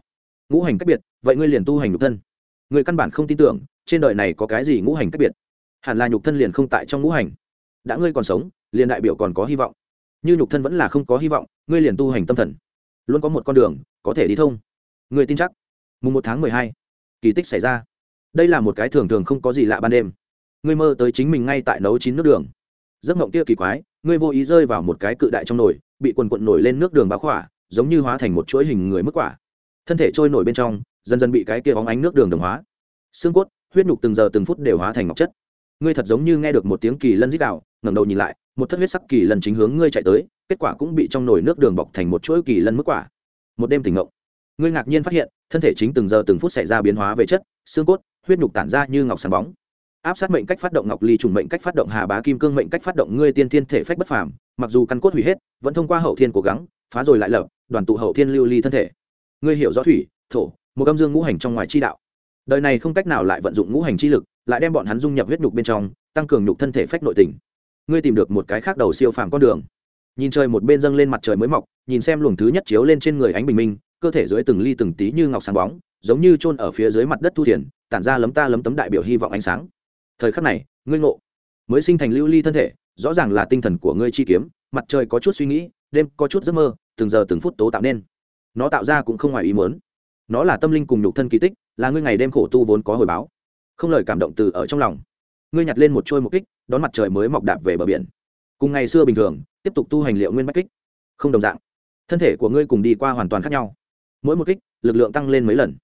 S1: Ngũ hành cách biệt, vậy ngươi liền tu hành nhục thân. Ngươi căn bản không tin tưởng, trên đời này có cái gì ngũ hành cách biệt. Hẳn là nhục thân liền không tại trong ngũ hành. Đã ngươi còn sống, liền đại biểu còn có hy vọng. Như nhục thân vẫn là không có hy vọng, ngươi liền tu hành tâm thần. Luôn có một con đường, có thể đi thông. Ngươi tin chắc mùng một tháng mười hai, kỳ tích xảy ra. Đây là một cái thường thường không có gì lạ ban đêm. Ngươi mơ tới chính mình ngay tại nấu chín nước đường. Giấc mộng kia kỳ quái, ngươi vô ý rơi vào một cái cự đại trong nồi, bị quần quận nổi lên nước đường báo khỏa, giống như hóa thành một chuỗi hình người mức quả. Thân thể trôi nổi bên trong, dần dần bị cái kia bóng ánh nước đường đồng hóa. Xương cốt, huyết nhục từng giờ từng phút đều hóa thành ngọc chất. Ngươi thật giống như nghe được một tiếng kỳ lân dít đạo ngẩng đầu nhìn lại, một thất huyết sắc kỳ lân chính hướng ngươi chạy tới, kết quả cũng bị trong nồi nước đường bọc thành một chuỗi kỳ lân mức quả. Một đêm tỉnh ngộng ngươi ngạc nhiên phát hiện, thân thể chính từng giờ từng phút xảy ra biến hóa về chất, xương cốt, huyết nhục tản ra như ngọc sáng bóng. Áp sát mệnh cách phát động ngọc ly trùng mệnh cách phát động hà bá kim cương mệnh cách phát động ngươi tiên thiên thể phách bất phàm, mặc dù căn cốt hủy hết, vẫn thông qua hậu thiên cố gắng, phá rồi lại lập, đoàn tụ hậu thiên lưu ly thân thể. Ngươi hiểu rõ thủy, thổ, một âm dương ngũ hành trong ngoài chi đạo. Đời này không cách nào lại vận dụng ngũ hành chi lực, lại đem bọn hắn dung nhập huyết nhục bên trong, tăng cường nhục thân thể phách nội tình. Ngươi tìm được một cái khác đầu siêu phàm con đường. Nhìn trời một bên dâng lên mặt trời mới mọc, nhìn xem luồng thứ nhất chiếu lên trên người ánh bình minh cơ thể dưới từng ly từng tí như ngọc sáng bóng, giống như chôn ở phía dưới mặt đất thu thiền, tản ra lấm ta lấm tấm đại biểu hy vọng ánh sáng. Thời khắc này, ngươi ngộ. Mới sinh thành lưu ly thân thể, rõ ràng là tinh thần của ngươi chi kiếm, mặt trời có chút suy nghĩ, đêm có chút giấc mơ, từng giờ từng phút tố tạo nên. Nó tạo ra cũng không ngoài ý muốn. Nó là tâm linh cùng nhục thân kỳ tích, là ngươi ngày đêm khổ tu vốn có hồi báo. Không lời cảm động từ ở trong lòng. Ngươi nhặt lên một trôi một kích, đón mặt trời mới mọc đạp về bờ biển. Cùng ngày xưa bình thường, tiếp tục tu hành liệu nguyên bách kích. Không đồng dạng. Thân thể của ngươi cùng đi qua hoàn toàn khác nhau mỗi một kích, lực lượng tăng lên mấy lần.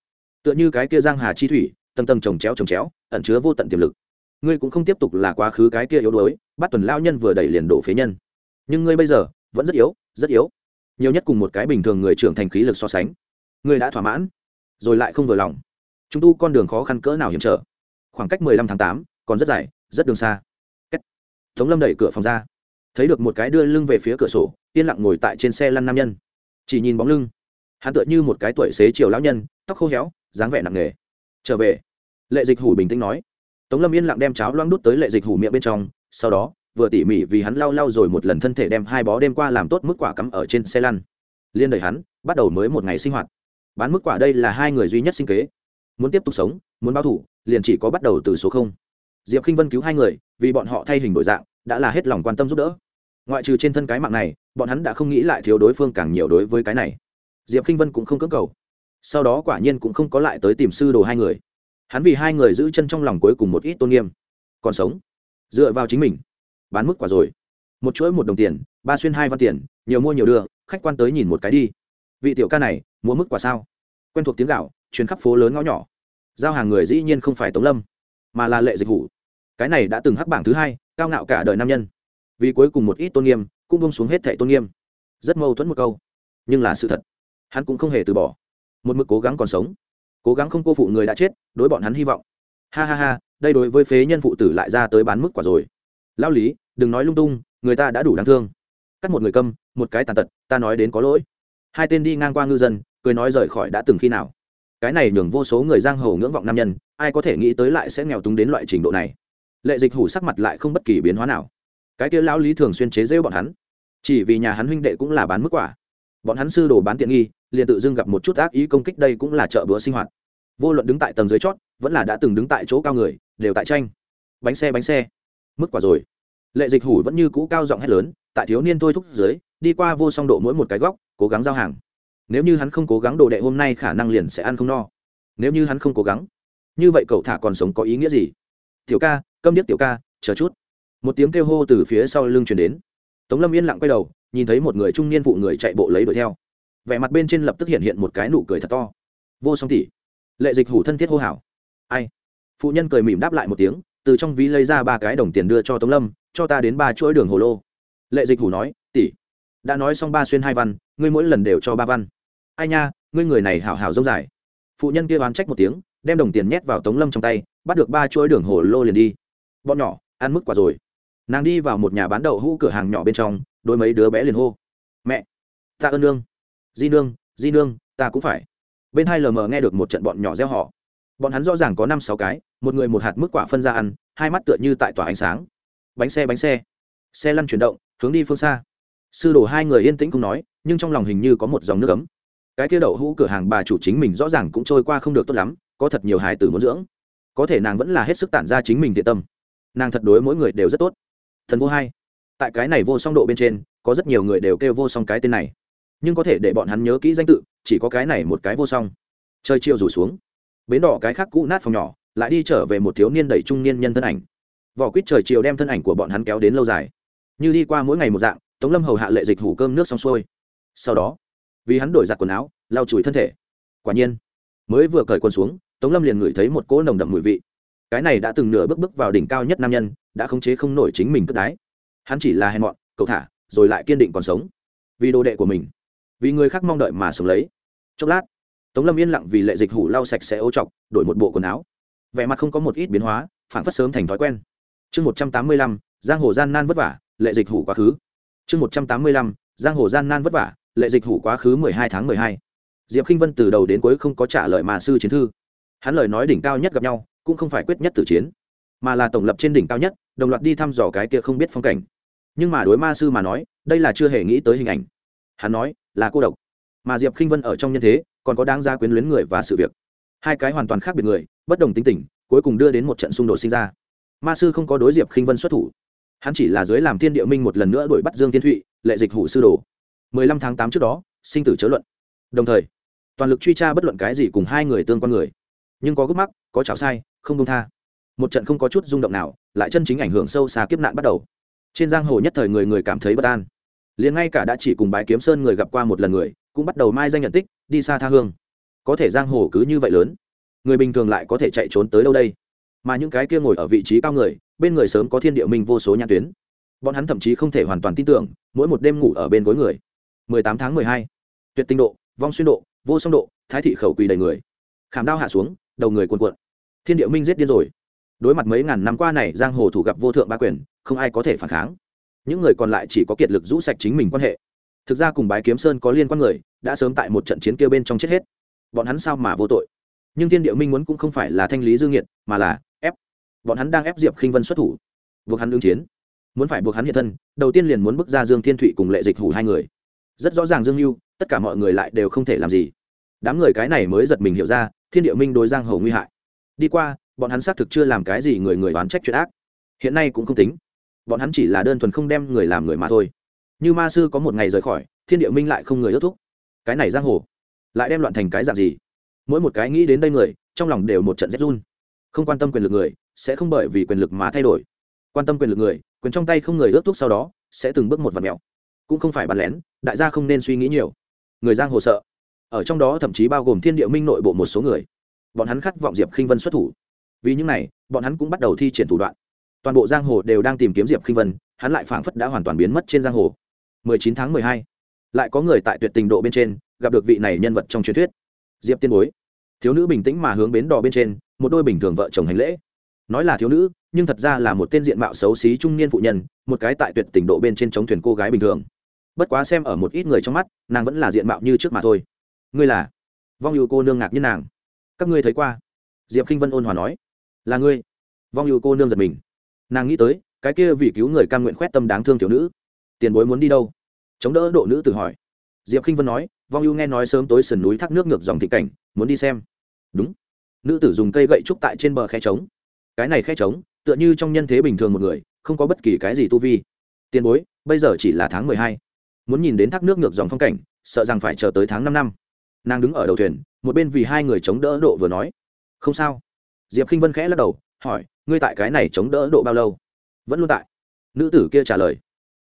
S1: Tựa như cái kia giang hà chi thủy, tầng tầng trồng chéo trồng chéo, ẩn chứa vô tận tiềm lực. Ngươi cũng không tiếp tục là quá khứ cái kia yếu đuối, bắt tuần lao nhân vừa đẩy liền đổ phế nhân. Nhưng ngươi bây giờ, vẫn rất yếu rất yếu. Nhiều nhất cùng một cái bình thường người trưởng thành khí lực so sánh. Ngươi đã thỏa mãn, rồi lại không vừa lòng. Chúng tu con đường khó khăn cỡ nào hiểm trở. Khoảng cách mười lăm tháng tám, còn rất dài, rất đường xa. Kết. tống lâm đẩy cửa phòng ra. Thấy được một cái đưa lưng về phía cửa sổ, yên lặng ngồi tại trên xe lăn nam nhân. Chỉ nhìn bóng lưng hắn tựa như một cái tuổi xế chiều lão nhân, tóc khô héo, dáng vẻ nặng nề. Trở về, lệ dịch hủ bình tĩnh nói. Tống lâm yên lặng đem cháo loang đút tới lệ dịch hủ miệng bên trong, sau đó, vừa tỉ mỉ vì hắn lau lau rồi một lần thân thể đem hai bó đêm qua làm tốt mức quả cắm ở trên xe lăn. Liên đời hắn, bắt đầu mới một ngày sinh hoạt. Bán mức quả đây là hai người duy nhất sinh kế. Muốn tiếp tục sống, muốn báo thủ, liền chỉ có bắt đầu từ số không. Diệp k i n h vân cứu hai người, vì bọn họ thay hình đổi dạng, đã là hết lòng quan tâm giúp đỡ. Ngoại trừ trên thân cái mạng này, bọn hắn đã không nghĩ lại thiếu đối phương càng nhiều đối với cái này diệp k i n h vân cũng không cưỡng cầu. Sau đó quả nhiên cũng không có lại tới tìm sư đồ hai người. Hắn vì hai người giữ chân trong lòng cuối cùng một ít tôn nghiêm. Còn sống. Dựa vào chính mình. Bán mức quả rồi. Một chuỗi một đồng tiền, ba xuyên hai văn tiền, nhiều mua nhiều đưa, khách quan tới nhìn một cái đi. Vị tiểu ca này, mua mức quả sao? Quen thuộc tiếng gạo chuyến khắp phố lớn ngõ nhỏ. Giao hàng người dĩ nhiên không phải tống lâm, mà là lệ dịch vụ cái này đã từng hắc bảng thứ hai, cao ngạo cả đời nam nhân. Vì cuối cùng một ít tôn nghiêm, cũng bông xuống hết thẻ tôn nghiêm. Rất mâu thuẫn một câu, nhưng là sự thật hắn cũng không hề từ bỏ. Một mực cố gắng còn sống. Cố gắng không cô phụ người đã chết, đối bọn hắn hy vọng. Ha ha ha, đây đối với phế nhân phụ tử lại ra tới bán mức quả rồi. Lao lý, đừng nói lung tung, người ta đã đủ đáng thương. Cắt một người câm, một cái tàn tật, ta nói đến có lỗi. Hai tên đi ngang qua ngư dân, cười nói rời khỏi đã từng khi nào. Cái này nhường vô số người giang hồ ngưỡng vọng nam nhân, ai có thể nghĩ tới lại sẽ nghèo túng đến loại trình độ này. Lệ dịch hủ sắc mặt lại không bất kỳ biến hóa nào. Cái kia lão lý thường xuyên chế rêu bọn hắn. Chỉ vì nhà hắn huynh đệ cũng là bán mức quả bọn hắn sư đồ bán tiện nghi, liền tự dưng gặp một chút ác ý công kích đây cũng là chợ bữa sinh hoạt. Vô luận đứng tại tầng dưới chót, vẫn là đã từng đứng tại chỗ cao người, đều tại tranh. Bánh xe bánh xe. Mức quả rồi. Lệ dịch hủ vẫn như cũ cao giọng hét lớn, tại thiếu niên thôi thúc dưới, đi qua vô song độ mỗi một cái góc, cố gắng giao hàng. Nếu như hắn không cố gắng đồ đệ hôm nay khả năng liền sẽ ăn không no. Nếu như hắn không cố gắng, như vậy cậu thả còn sống có ý nghĩa gì? Tiểu ca, câm điếc tiểu ca, chờ chút. Một tiếng kêu hô từ phía sau lưng chuyển đến. Tống lâm yên lặng quay đầu nhìn thấy một người trung niên phụ người chạy bộ lấy đuổi theo. Vẻ mặt bên trên lập tức hiện hiện một cái nụ cười thật to. Vô song tỷ. Lệ dịch hủ thân thiết hô hào. Ai? Phụ nhân cười mỉm đáp lại một tiếng, từ trong ví lấy ra ba cái đồng tiền đưa cho tống lâm, cho ta đến ba chuỗi đường hồ lô. Lệ dịch hủ nói, tỷ, đã nói xong ba xuyên hai văn, ngươi mỗi lần đều cho ba văn. Ai nha, ngươi người này hảo hảo dông dài. Phụ nhân kia oán trách một tiếng, đem đồng tiền nhét vào tống lâm trong tay, bắt được ba chuỗi đường hồ lô liền đi. Bọn nhỏ, ăn mức quả rồi. Nàng đi vào một nhà bán đậu hũ cửa hàng nhỏ bên trong đôi mấy đứa bé liền hô. Mẹ, ta ơn nương. Di nương di nương, ta cũng phải. Bên hai lờ mờ nghe được một trận bọn nhỏ gieo họ bọn hắn rõ ràng có năm sáu cái, một người một hạt mức quả phân ra ăn, hai mắt tựa như tại tỏa ánh sáng. Bánh xe bánh xe. Xe lăn chuyển động, hướng đi phương xa. Sư đồ hai người yên tĩnh không nói, nhưng trong lòng hình như có một dòng nước ấm. Cái kia đậu hũ cửa hàng bà chủ chính mình rõ ràng cũng trôi qua không được tốt lắm, có thật nhiều hài tử muốn dưỡng. Có thể nàng vẫn là hết sức tản ra chính mình thiện tâm. Nàng thật đối mỗi người đều rất tốt. Thần vô hai tại cái này vô song độ bên trên, có rất nhiều người đều kêu vô song cái tên này. Nhưng có thể để bọn hắn nhớ kỹ danh tự, chỉ có cái này một cái vô song. Chơi chiều rủ xuống, bến đỏ cái khác cũ nát phòng nhỏ, lại đi trở về một thiếu niên đẩy trung niên nhân thân ảnh. Vỏ quýt trời chiều đem thân ảnh của bọn hắn kéo đến lâu dài. Như đi qua mỗi ngày một dạng, tống lâm hầu hạ lệ dịch hủ cơm nước xong xuôi. Sau đó, vì hắn đổi giặt quần áo, lau chùi thân thể. Quả nhiên, mới vừa cởi quần xuống, tống lâm liền ngửi thấy một cỗ nồng đậm mùi vị. Cái này đã từng nửa bước bước vào đỉnh cao nhất nam nhân, đã khống chế không nổi chính mình cất đái hắn chỉ là hèn mọn cậu thả, rồi lại kiên định còn sống. Vì đồ đệ của mình, vì người khác mong đợi mà sống lấy. Chốc lát, tống lâm yên lặng vì lệ dịch hủ lau sạch sẽ ô chọc đổi một bộ quần áo. Vẻ mặt không có một ít biến hóa phản phất sớm thành thói quen. Chương một trăm tám mươi lăm, giang hồ gian nan vất vả, lệ dịch hủ quá khứ. Chương một trăm tám mươi lăm, giang hồ gian nan vất vả, lệ dịch hủ quá khứ mười hai tháng mười hai. Diệp k i n h vân từ đầu đến cuối không có trả lời mà sư chiến thư. Hắn lời nói đỉnh cao nhất gặp nhau, cũng không phải quyết nhất tử chiến, mà là tổng lập trên đỉnh cao nhất, đồng loạt đi thăm dò cái kia không biết phong cảnh nhưng mà đối ma sư mà nói, đây là chưa hề nghĩ tới hình ảnh. Hắn nói, là cô độc. Mà diệp khinh vân ở trong nhân thế, còn có đáng ra quyến luyến người và sự việc. Hai cái hoàn toàn khác biệt người, bất đồng tính tình, cuối cùng đưa đến một trận xung đột sinh ra. Ma sư không có đối diệp khinh vân xuất thủ. Hắn chỉ là dưới làm thiên địa minh một lần nữa đuổi bắt dương thiên thụy, lệ dịch hủ sư đồ. Mười lăm tháng tám trước đó, sinh tử chớ luận. Đồng thời, toàn lực truy tra bất luận cái gì cùng hai người tương quan người. Nhưng có gốc mắc, có chảo sai, không công tha. Một trận không có chút rung động nào, lại chân chính ảnh hưởng sâu xa kiếp nạn bắt đầu trên giang hồ nhất thời người người cảm thấy bất an. Liền ngay cả đã chỉ cùng bái kiếm sơn người gặp qua một lần người, cũng bắt đầu mai danh nhận tích, đi xa tha hương. Có thể giang hồ cứ như vậy lớn, người bình thường lại có thể chạy trốn tới đâu đây? Mà những cái kia ngồi ở vị trí cao người, bên người sớm có thiên địa minh vô số nhãn tuyến. Bọn hắn thậm chí không thể hoàn toàn tin tưởng, mỗi một đêm ngủ ở bên gối người. 18 tháng 12. tuyệt tinh độ, vong xuyên độ, vô song độ, thái thị khẩu quỳ đầy người. Khảm đao hạ xuống, đầu người cuồn cuộn. Thiên địa minh giết điên rồi. Đối mặt mấy ngàn năm qua này, giang hồ thủ gặp vô thượng ba quyền không ai có thể phản kháng. Những người còn lại chỉ có kiệt lực rũ sạch chính mình quan hệ. Thực ra cùng bái kiếm sơn có liên quan người, đã sớm tại một trận chiến kia bên trong chết hết. Bọn hắn sao mà vô tội? Nhưng thiên địa minh muốn cũng không phải là thanh lý dương nhiệt mà là ép. Bọn hắn đang ép diệp khinh vân xuất thủ. Buộc hắn ứng chiến. Muốn phải buộc hắn hiện thân, đầu tiên liền muốn bước ra dương thiên thụy cùng lệ dịch hủ hai người. Rất rõ ràng dương mưu tất cả mọi người lại đều không thể làm gì. Đám người cái này mới giật mình hiểu ra, thiên địa minh đối giang hồ nguy hại. Đi qua, bọn hắn xác thực chưa làm cái gì người người oán trách chuyện ác. Hiện nay cũng không tính bọn hắn chỉ là đơn thuần không đem người làm người mà thôi. Như ma sư có một ngày rời khỏi, thiên địa minh lại không người ước thúc. Cái này giang hồ, lại đem loạn thành cái dạng gì? Mỗi một cái nghĩ đến đây người, trong lòng đều một trận rét run. Không quan tâm quyền lực người, sẽ không bởi vì quyền lực mà thay đổi. Quan tâm quyền lực người, quyền trong tay không người ước thúc sau đó, sẽ từng bước một vật mèo. Cũng không phải bắn lén, đại gia không nên suy nghĩ nhiều. Người giang hồ sợ. Ở trong đó thậm chí bao gồm thiên địa minh nội bộ một số người. Bọn hắn khát vọng diệp khinh vân xuất thủ. Vì những này, bọn hắn cũng bắt đầu thi triển thủ đoạn toàn bộ giang hồ đều đang tìm kiếm diệp khinh vân, hắn lại phảng phất đã hoàn toàn biến mất trên giang hồ. 19 tháng 12. lại có người tại tuyệt tình độ bên trên, gặp được vị này nhân vật trong truyền thuyết. Diệp tiên bối. Thiếu nữ bình tĩnh mà hướng bến đò bên trên, một đôi bình thường vợ chồng hành lễ. Nói là thiếu nữ, nhưng thật ra là một tên diện mạo xấu xí trung niên phụ nhân, một cái tại tuyệt tình độ bên trên chống thuyền cô gái bình thường. Bất quá xem ở một ít người trong mắt, nàng vẫn là diện mạo như trước mà thôi. Ngươi là? Vong yêu cô nương ngạc như nàng. Các ngươi thấy qua? Diệp k i n h vân ôn hòa nói. Là ngươi. Vong yêu cô nương giật mình nàng nghĩ tới, cái kia vì cứu người cam nguyện khoét tâm đáng thương thiếu nữ. Tiền bối muốn đi đâu? Chống đỡ độ nữ tự hỏi. Diệp k i n h vân nói, vong yêu nghe nói sớm tối sườn núi thác nước ngược dòng thị cảnh, muốn đi xem. Đúng. Nữ tử dùng cây gậy trúc tại trên bờ khe trống. Cái này khe trống, tựa như trong nhân thế bình thường một người, không có bất kỳ cái gì tu vi. Tiền bối, bây giờ chỉ là tháng mười hai. Muốn nhìn đến thác nước ngược dòng phong cảnh, sợ rằng phải chờ tới tháng năm năm. Nàng đứng ở đầu thuyền, một bên vì hai người chống đỡ độ vừa nói. Không sao. Diệp k i n h vân khẽ lắc đầu, hỏi ngươi tại cái này chống đỡ độ bao lâu? Vẫn luôn tại. Nữ tử kia trả lời.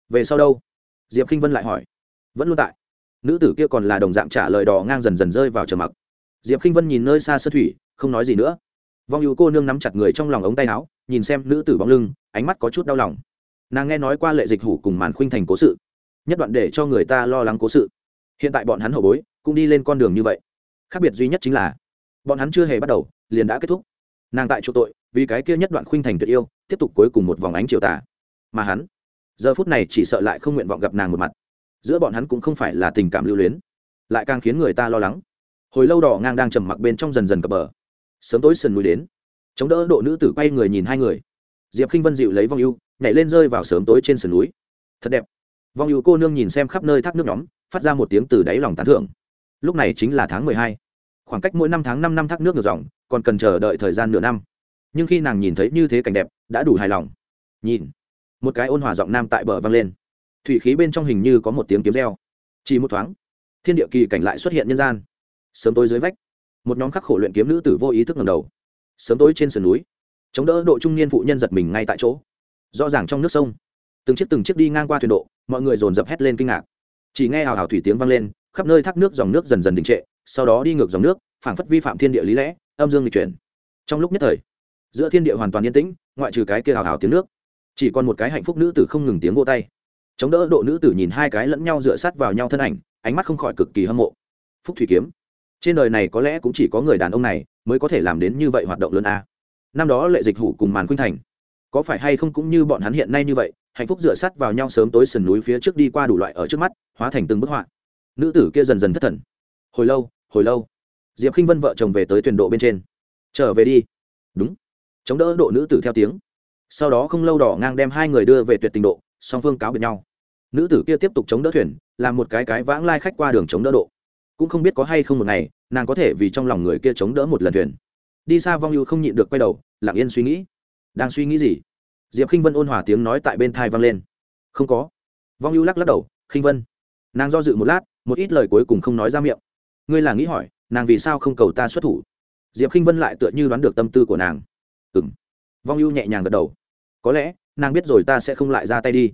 S1: Về sau đâu? Diệp k i n h vân lại hỏi. Vẫn luôn tại. Nữ tử kia còn là đồng dạng trả lời đỏ ngang dần dần rơi vào trầm mặc. Diệp k i n h vân nhìn nơi xa sơ thủy, không nói gì nữa. Vong hữu cô nương nắm chặt người trong lòng ống tay áo, nhìn xem nữ tử bóng lưng, ánh mắt có chút đau lòng. Nàng nghe nói qua lệ dịch hủ cùng màn khuynh thành cố sự, nhất đoạn để cho người ta lo lắng cố sự. Hiện tại bọn hắn hậu bối, cũng đi lên con đường như vậy. Khác biệt duy nhất chính là, bọn hắn chưa hề bắt đầu, liền đã kết thúc. Nàng tại chỗ tội vì cái kia nhất đoạn khuynh thành tuyệt yêu, tiếp tục cuối cùng một vòng ánh chiều tà. Mà hắn, giờ phút này chỉ sợ lại không nguyện vọng gặp nàng một mặt. Giữa bọn hắn cũng không phải là tình cảm lưu luyến, lại càng khiến người ta lo lắng. Hồi lâu đỏ ngang đang trầm mặc bên trong dần dần cập bờ. Sớm tối sườn núi đến, chống đỡ độ nữ tử quay người nhìn hai người. Diệp k i n h vân dịu lấy vong ưu, nhảy lên rơi vào sớm tối trên sườn núi. Thật đẹp. Vong ưu cô nương nhìn xem khắp nơi thác nước nhóm, phát ra một tiếng từ đáy lòng tán thưởng. Lúc này chính là tháng mười hai. Khoảng cách mỗi năm tháng năm năm thác nước ngược dòng, còn cần chờ đợi thời gian nửa năm nhưng khi nàng nhìn thấy như thế cảnh đẹp, đã đủ hài lòng. Nhìn, một cái ôn hòa giọng nam tại bờ vang lên. Thủy khí bên trong hình như có một tiếng kiếm reo. Chỉ một thoáng, thiên địa kỳ cảnh lại xuất hiện nhân gian. Sớm tối dưới vách, một nhóm khắc khổ luyện kiếm nữ tử vô ý thức ngầm đầu. Sớm tối trên sườn núi, chống đỡ độ trung niên phụ nhân giật mình ngay tại chỗ. Rõ ràng trong nước sông, từng chiếc từng chiếc đi ngang qua thuyền độ, mọi người dồn dập hét lên kinh ngạc. Chỉ nghe hào hào thủy tiếng vang lên, khắp nơi thác nước dòng nước dần dần đình trệ, sau đó đi ngược dòng nước, phảng phất vi phạm thiên địa lý lẽ, âm dương lịch chuyển. Trong lúc nhất thời giữa thiên địa hoàn toàn yên tĩnh, ngoại trừ cái kia hào hào tiếng nước. Chỉ còn một cái hạnh phúc nữ tử không ngừng tiếng vô tay. Chống đỡ độ nữ tử nhìn hai cái lẫn nhau dựa sát vào nhau thân ảnh, ánh mắt không khỏi cực kỳ hâm mộ. Phúc thủy kiếm. Trên đời này có lẽ cũng chỉ có người đàn ông này mới có thể làm đến như vậy hoạt động lớn a. Năm đó lệ dịch hủ cùng màn khuynh thành. Có phải hay không cũng như bọn hắn hiện nay như vậy, hạnh phúc dựa sát vào nhau sớm tối sườn núi phía trước đi qua đủ loại ở trước mắt, hóa thành từng bức họa. Nữ tử kia dần dần thất thần. Hồi lâu hồi lâu. Diệp k i n h vân vợ chồng về tới tuyển độ bên trên. Trở về đi. Đúng chống đỡ độ nữ tử theo tiếng. Sau đó không lâu đỏ ngang đem hai người đưa về tuyệt tình độ, song phương cáo biệt nhau. Nữ tử kia tiếp tục chống đỡ thuyền, làm một cái cái vãng lai khách qua đường chống đỡ độ. Cũng không biết có hay không một ngày, nàng có thể vì trong lòng người kia chống đỡ một lần thuyền. Đi xa vong ưu không nhịn được quay đầu, lặng yên suy nghĩ. Đang suy nghĩ gì? Diệp k i n h vân ôn hòa tiếng nói tại bên thai vang lên. Không có. Vong ưu lắc lắc đầu k i n h vân. Nàng do dự một lát, một ít lời cuối cùng không nói ra miệng. Ngươi là nghĩ hỏi, nàng vì sao không cầu ta xuất thủ? Diệp k i n h vân lại tựa như đoán được tâm tư của nàng ừng vong ưu nhẹ nhàng gật đầu. Có lẽ, nàng biết rồi ta sẽ không lại ra tay đi.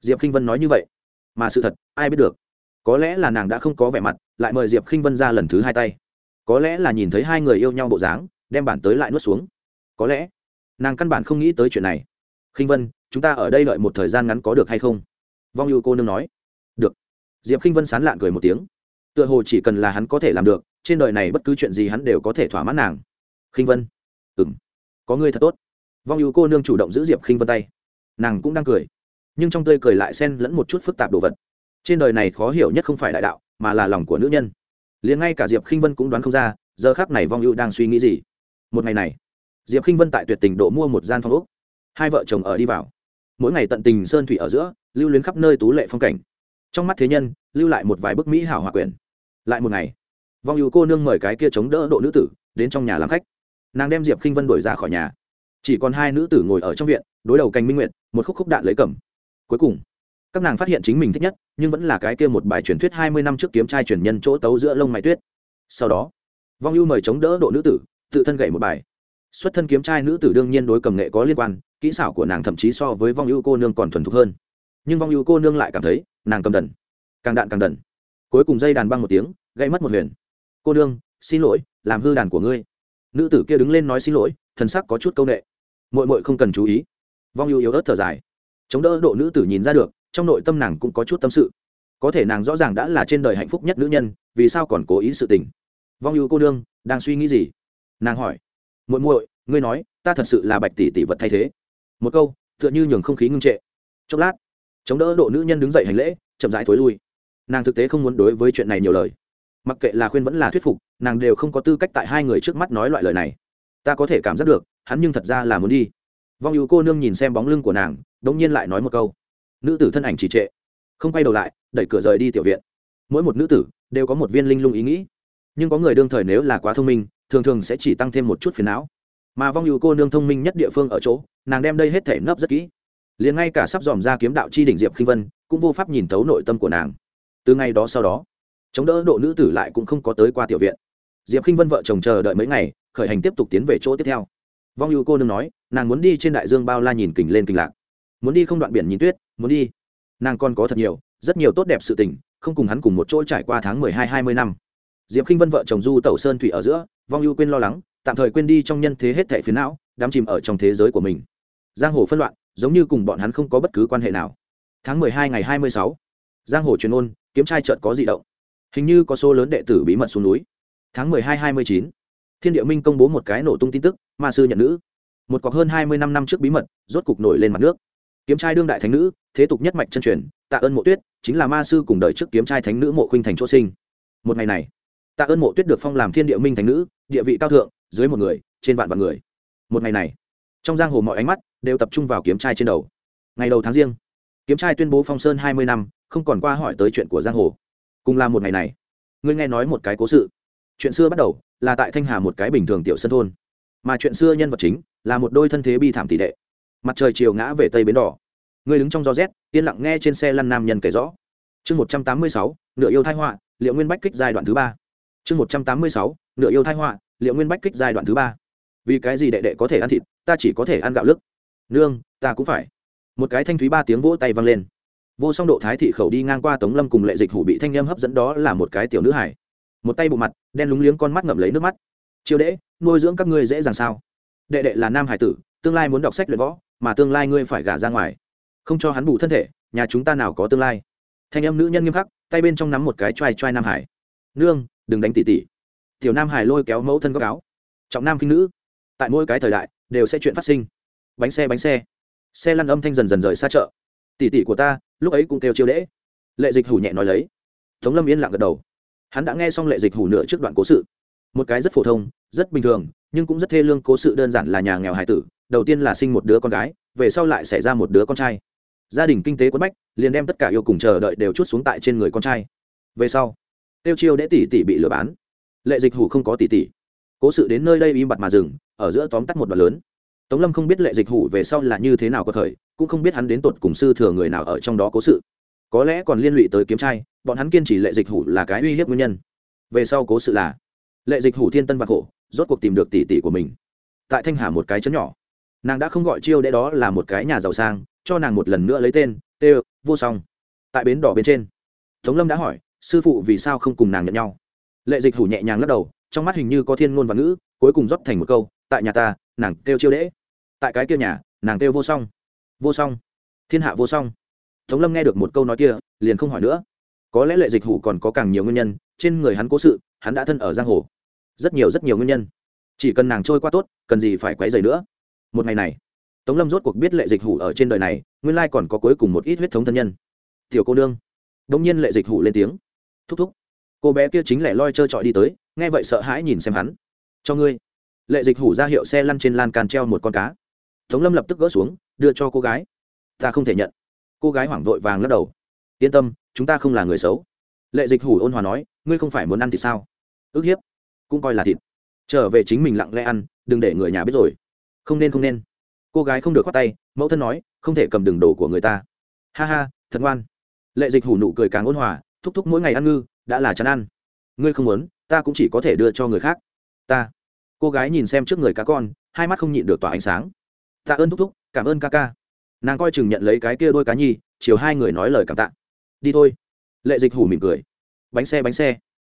S1: Diệp k i n h vân nói như vậy. Mà sự thật, ai biết được. Có lẽ là nàng đã không có vẻ mặt, lại mời diệp k i n h vân ra lần thứ hai tay. Có lẽ là nhìn thấy hai người yêu nhau bộ dáng, đem bản tới lại nuốt xuống. Có lẽ, nàng căn bản không nghĩ tới chuyện này. Khinh vân, chúng ta ở đây đợi một thời gian ngắn có được hay không? Vong ưu cô nương nói. Được. Diệp khinh vân sán lạn cười một tiếng. Tựa hồ chỉ cần là hắn có thể làm được, trên đời này bất cứ chuyện gì hắn đều có thể thỏa mãn nàng. Khinh vân h vân có ngươi thật tốt. Vong ưu cô nương chủ động giữ diệp khinh vân tay. Nàng cũng đang cười. Nhưng trong tươi cười lại xen lẫn một chút phức tạp đồ vật. Trên đời này khó hiểu nhất không phải đại đạo, mà là lòng của nữ nhân. Liền ngay cả diệp khinh vân cũng đoán không ra, giờ khác này vong ưu đang suy nghĩ gì. Một ngày này, diệp khinh vân tại tuyệt tình độ mua một gian phòng úc hai vợ chồng ở đi vào. Mỗi ngày tận tình sơn thủy ở giữa, lưu luyến khắp nơi tú lệ phong cảnh. Trong mắt thế nhân, lưu lại một vài bức mỹ hảo hòa quyền lại một ngày, vong ưu cô nương mời cái kia chống đỡ độ nữ tử đến trong nhà làm khách nàng đem diệp khinh vân đuổi ra khỏi nhà chỉ còn hai nữ tử ngồi ở trong viện đối đầu cành minh nguyện một khúc khúc đạn lấy cầm cuối cùng các nàng phát hiện chính mình thích nhất nhưng vẫn là cái kia một bài truyền thuyết hai mươi năm trước kiếm trai truyền nhân chỗ tấu giữa lông mày tuyết sau đó vong ưu mời chống đỡ độ nữ tử tự thân gậy một bài xuất thân kiếm trai nữ tử đương nhiên đối cầm nghệ có liên quan kỹ xảo của nàng thậm chí so với vong ưu cô nương còn thuần thục hơn nhưng vong ưu cô nương lại cảm thấy nàng cầm đần càng đạn càng đần cuối cùng dây đàn băng một tiếng gây mất một huyền cô nương xin lỗi làm hư đàn của ngươi nữ tử kia đứng lên nói xin lỗi thần sắc có chút c â u n ệ mội mội không cần chú ý. Vong ưu yếu ớt thở dài. Chống đỡ độ nữ tử nhìn ra được trong nội tâm nàng cũng có chút tâm sự. Có thể nàng rõ ràng đã là trên đời hạnh phúc nhất nữ nhân vì sao còn cố ý sự tình? Vong ưu cô đương, đang suy nghĩ gì? Nàng hỏi. Muội muội ngươi nói ta thật sự là bạch tỷ tỷ vật thay thế. Một câu tựa như nhường không khí ngưng trệ. Chốc lát chống đỡ độ nữ nhân đứng dậy hành lễ chậm rãi thối lui. Nàng thực tế không muốn đối với chuyện này nhiều lời mặc kệ là khuyên vẫn là thuyết phục, nàng đều không có tư cách tại hai người trước mắt nói loại lời này. Ta có thể cảm giác được, hắn nhưng thật ra là muốn đi. Vong ưu cô nương nhìn xem bóng lưng của nàng đ ỗ n g nhiên lại nói một câu. Nữ tử thân ảnh trì trệ, không quay đầu lại, đẩy cửa rời đi tiểu viện. Mỗi một nữ tử đều có một viên linh lung ý nghĩ. Nhưng có người đương thời nếu là quá thông minh, thường thường sẽ chỉ tăng thêm một chút phiền não. Mà vong ưu cô nương thông minh nhất địa phương ở chỗ, nàng đem đây hết thể nấp rất kỹ. Liền ngay cả sắp dòm ra kiếm đạo chi đỉnh diệp khinh vân, cũng vô pháp nhìn thấu nội tâm của nàng. Từ ngày đó sau đó chống đỡ độ nữ tử lại cũng không có tới qua tiểu viện. Diệp khinh vân vợ chồng chờ đợi mấy ngày, khởi hành tiếp tục tiến về chỗ tiếp theo. Vong ưu cô nương nói, nàng muốn đi trên đại dương bao la nhìn kình lên kình lạc. Muốn đi không đoạn biển nhìn tuyết, muốn đi. Nàng còn có thật nhiều, rất nhiều tốt đẹp sự tình, không cùng hắn cùng một chỗ trải qua tháng mười hai hai mươi năm. Diệp khinh vân vợ chồng du tẩu sơn thủy ở giữa, vong ưu quên lo lắng, tạm thời quên đi trong nhân thế hết thẻ phiến não, đắm chìm ở trong thế giới của mình. Giang hồ phân loạn, giống như cùng bọn hắn không có bất cứ quan hệ nào. Tháng mười hai ngày hai mươi sáu, giang hồ truyền ôn, kiếm trai trợt có di động hình như có số lớn đệ tử bí mật xuống núi. Tháng mười hai hai mươi chín, thiên địa minh công bố một cái nổ tung tin tức, ma sư nhận nữ. Một cọc hơn hai mươi năm năm trước bí mật, rốt cục nổi lên mặt nước. Kiếm trai đương đại thánh nữ, thế tục nhất mạch chân truyền, tạ ơn mộ tuyết, chính là ma sư cùng đời trước kiếm trai thánh nữ mộ khuynh thành chỗ sinh. Một ngày này, tạ ơn mộ tuyết được phong làm thiên địa minh thánh nữ, địa vị cao thượng, dưới một người, trên vạn vạn người. Một ngày này, trong giang hồ mọi ánh mắt đều tập trung vào kiếm trai trên đầu. Ngày đầu tháng riêng, kiếm trai tuyên bố phong sơn hai mươi năm, không còn qua hỏi tới chuyện của giang hồ cùng là một ngày này. Ngươi nghe nói một cái cố sự. Chuyện xưa bắt đầu là tại thanh hà một cái bình thường tiểu sân thôn. Mà chuyện xưa nhân vật chính là một đôi thân thế bi thảm tỷ đệ. Mặt trời chiều ngã về tây bến đỏ. Ngươi đứng trong gió rét, yên lặng nghe trên xe lăn nam nhân kể rõ. Chương một trăm tám mươi sáu, nửa yêu thái họa, liệu nguyên bách kích giai đoạn thứ ba. Chương một trăm tám mươi sáu, nửa yêu thái họa, liệu nguyên bách kích giai đoạn thứ ba. Vì cái gì đệ đệ có thể ăn thịt, ta chỉ có thể ăn gạo lức. Nương, ta cũng phải. Một cái thanh thúy ba tiếng vỗ tay vang lên vô song độ thái thị khẩu đi ngang qua tống lâm cùng lệ dịch hủ bị thanh â m hấp dẫn đó là một cái tiểu nữ hải một tay bộ mặt, đen lúng liếng con mắt ngậm lấy nước mắt. Chiêu đễ nuôi dưỡng các ngươi dễ dàng sao? Đệ đệ là nam hải tử, tương lai muốn đọc sách luyện võ, mà tương lai ngươi phải gả ra ngoài. Không cho hắn bù thân thể, nhà chúng ta nào có tương lai? Thanh âm nữ nhân nghiêm khắc, tay bên trong nắm một cái choai choai nam hải. Nương, đừng đánh tỉ tỉ. Tiểu nam hải lôi kéo mẫu thân góc áo. Trọng nam khinh nữ. Tại mỗi cái thời đại, đều sẽ chuyện phát sinh. Bánh xe bánh xe. Xe lăn âm thanh dần dần rời xa chợ. Tỉ tỉ của ta lúc ấy cũng kêu chiêu đễ. Lệ dịch hủ nhẹ nói lấy. Tống lâm yên lặng gật đầu. Hắn đã nghe xong lệ dịch hủ nửa trước đoạn cố sự. Một cái rất phổ thông, rất bình thường, nhưng cũng rất thê lương cố sự đơn giản là nhà nghèo hải tử, đầu tiên là sinh một đứa con gái, về sau lại xảy ra một đứa con trai. Gia đình kinh tế quất bách, liền đem tất cả yêu cùng chờ đợi đều chút xuống tại trên người con trai. Về sau, tiêu chiêu đễ tỷ tỷ bị lừa bán. Lệ dịch hủ không có tỷ tỷ. Cố sự đến nơi đây im bặt mà dừng, ở giữa tóm tắt một đoạn lớn tống lâm không biết lệ dịch hủ về sau là như thế nào có thời, cũng không biết hắn đến tột cùng sư thừa người nào ở trong đó cố sự. Có lẽ còn liên lụy tới kiếm trai, bọn hắn kiên trì lệ dịch hủ là cái uy hiếp nguyên nhân. Về sau cố sự là, lệ dịch hủ thiên tân vạc hộ rốt cuộc tìm được tỷ tỷ của mình. Tại thanh hà một cái chấn nhỏ, nàng đã không gọi chiêu đệ đó là một cái nhà giàu sang, cho nàng một lần nữa lấy tên, tê vô song. Tại bến đỏ bên trên, tống lâm đã hỏi, sư phụ vì sao không cùng nàng nhận nhau? Lệ dịch hủ nhẹ nhàng lắc đầu, trong mắt hình như có thiên ngôn và ngữ, cuối cùng rót thành một câu, tại nhà ta, nàng kêu chiêu đễ tại cái kia nhà, nàng kêu vô song. Vô song? Thiên hạ vô song. Tống lâm nghe được một câu nói kia, liền không hỏi nữa. Có lẽ lệ dịch hủ còn có càng nhiều nguyên nhân, trên người hắn cố sự, hắn đã thân ở giang hồ. Rất nhiều rất nhiều nguyên nhân. Chỉ cần nàng trôi qua tốt, cần gì phải quấy dày nữa? Một ngày này, tống lâm rốt cuộc biết lệ dịch hủ ở trên đời này, nguyên lai còn có cuối cùng một ít huyết thống thân nhân. Tiểu cô nương. Đông nhiên lệ dịch hủ lên tiếng. Thúc thúc. Cô bé kia chính lẻ loi trơ trọi đi tới, nghe vậy sợ hãi nhìn xem hắn. Cho ngươi. Lệ dịch hủ ra hiệu xe lăn trên lan can treo một con cá tống lâm lập tức gỡ xuống, đưa cho cô gái. Ta không thể nhận. Cô gái hoảng vội vàng lắc đầu. Yên tâm, chúng ta không là người xấu. Lệ dịch hủ ôn hòa nói, ngươi không phải muốn ăn thịt sao? Ước hiếp, cũng coi là thịt. Trở về chính mình lặng lẽ ăn, đừng để người nhà biết rồi. Không nên không nên. Cô gái không được khoát tay, mẫu thân nói, không thể cầm đường đồ của người ta. Ha ha, thật ngoan. Lệ dịch hủ nụ cười càng ôn hòa, thúc thúc mỗi ngày ăn ngư, đã là chán ăn. Ngươi không muốn, ta cũng chỉ có thể đưa cho người khác. Ta. Cô gái nhìn xem trước người cá con, hai mắt không nhịn được tỏa ánh sáng tạ ơn thúc thúc, cảm ơn ca ca. Nàng coi chừng nhận lấy cái kia đôi cá nhi, chiều hai người nói lời cảm tạ. Đi thôi. Lệ dịch hủ mỉm cười. Bánh xe bánh xe.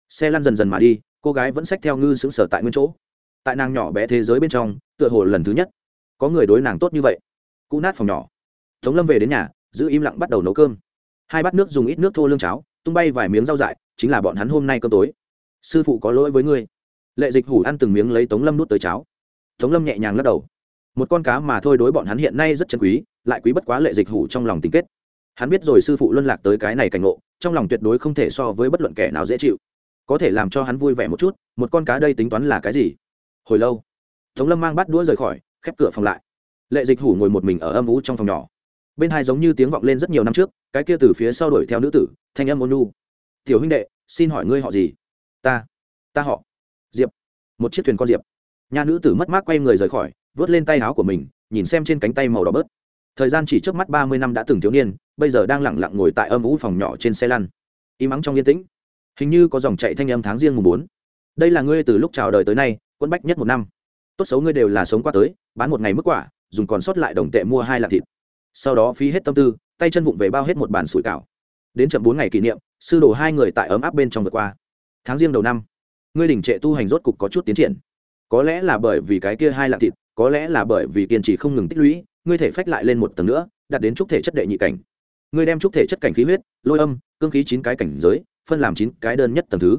S1: Xe lăn dần dần mà đi, cô gái vẫn xách theo ngư xứng sở tại nguyên chỗ. Tại nàng nhỏ bé thế giới bên trong, tựa hồ lần thứ nhất, có người đối nàng tốt như vậy. Cụ nát phòng nhỏ. Tống lâm về đến nhà, giữ im lặng bắt đầu nấu cơm. Hai bát nước dùng ít nước thô lương cháo, tung bay vài miếng rau dại, chính là bọn hắn hôm nay cơm tối. Sư phụ có lỗi với ngươi. Lệ dịch hủ ăn từng miếng lấy tống lâm nuốt tới cháo. Tống lâm nhẹ nhàng lắc đầu một con cá mà thôi đối bọn hắn hiện nay rất chân quý, lại quý bất quá lệ dịch hủ trong lòng tình kết. Hắn biết rồi sư phụ luân lạc tới cái này cảnh ngộ, trong lòng tuyệt đối không thể so với bất luận kẻ nào dễ chịu. Có thể làm cho hắn vui vẻ một chút, một con cá đây tính toán là cái gì? Hồi lâu, tống lâm mang bắt đũa rời khỏi, khép cửa phòng lại. Lệ dịch hủ ngồi một mình ở âm ú trong phòng nhỏ. Bên hai giống như tiếng vọng lên rất nhiều năm trước, cái kia từ phía sau đuổi theo nữ tử, thanh âm ônu nu tiểu huynh đệ, xin hỏi ngươi họ gì? Ta ta họ diệp. Một chiếc thuyền con diệp. Nhà nữ tử mất mát quay người rời khỏi vớt lên tay áo của mình, nhìn xem trên cánh tay màu đỏ bớt. Thời gian chỉ trước mắt ba mươi năm đã từng thiếu niên, bây giờ đang lẳng lặng ngồi tại âm ú phòng nhỏ trên xe lăn. Im ắng trong yên tĩnh. Hình như có dòng chạy thanh âm tháng riêng mùng bốn. Đây là ngươi từ lúc chào đời tới nay, quân bách nhất một năm. Tốt xấu ngươi đều là sống qua tới, bán một ngày mức quả, dùng còn sót lại đồng tệ mua hai lạng thịt. Sau đó phí hết tâm tư, tay chân vụng về bao hết một bàn sủi cảo. Đến chậm bốn ngày kỷ niệm, sư đồ hai người tại ấm áp bên trong vượt qua. Tháng riêng đầu năm, ngươi đỉnh trệ tu hành rốt cục có chút tiến triển. Có lẽ là bởi vì cái kia hai lạng thịt có lẽ là bởi vì kiên trì không ngừng tích lũy, ngươi thể phách lại lên một tầng nữa, đạt đến trúc thể chất đệ nhị cảnh. Ngươi đem trúc thể chất cảnh khí huyết, lôi âm, cương khí chín cái cảnh giới, phân làm chín cái đơn nhất tầng thứ.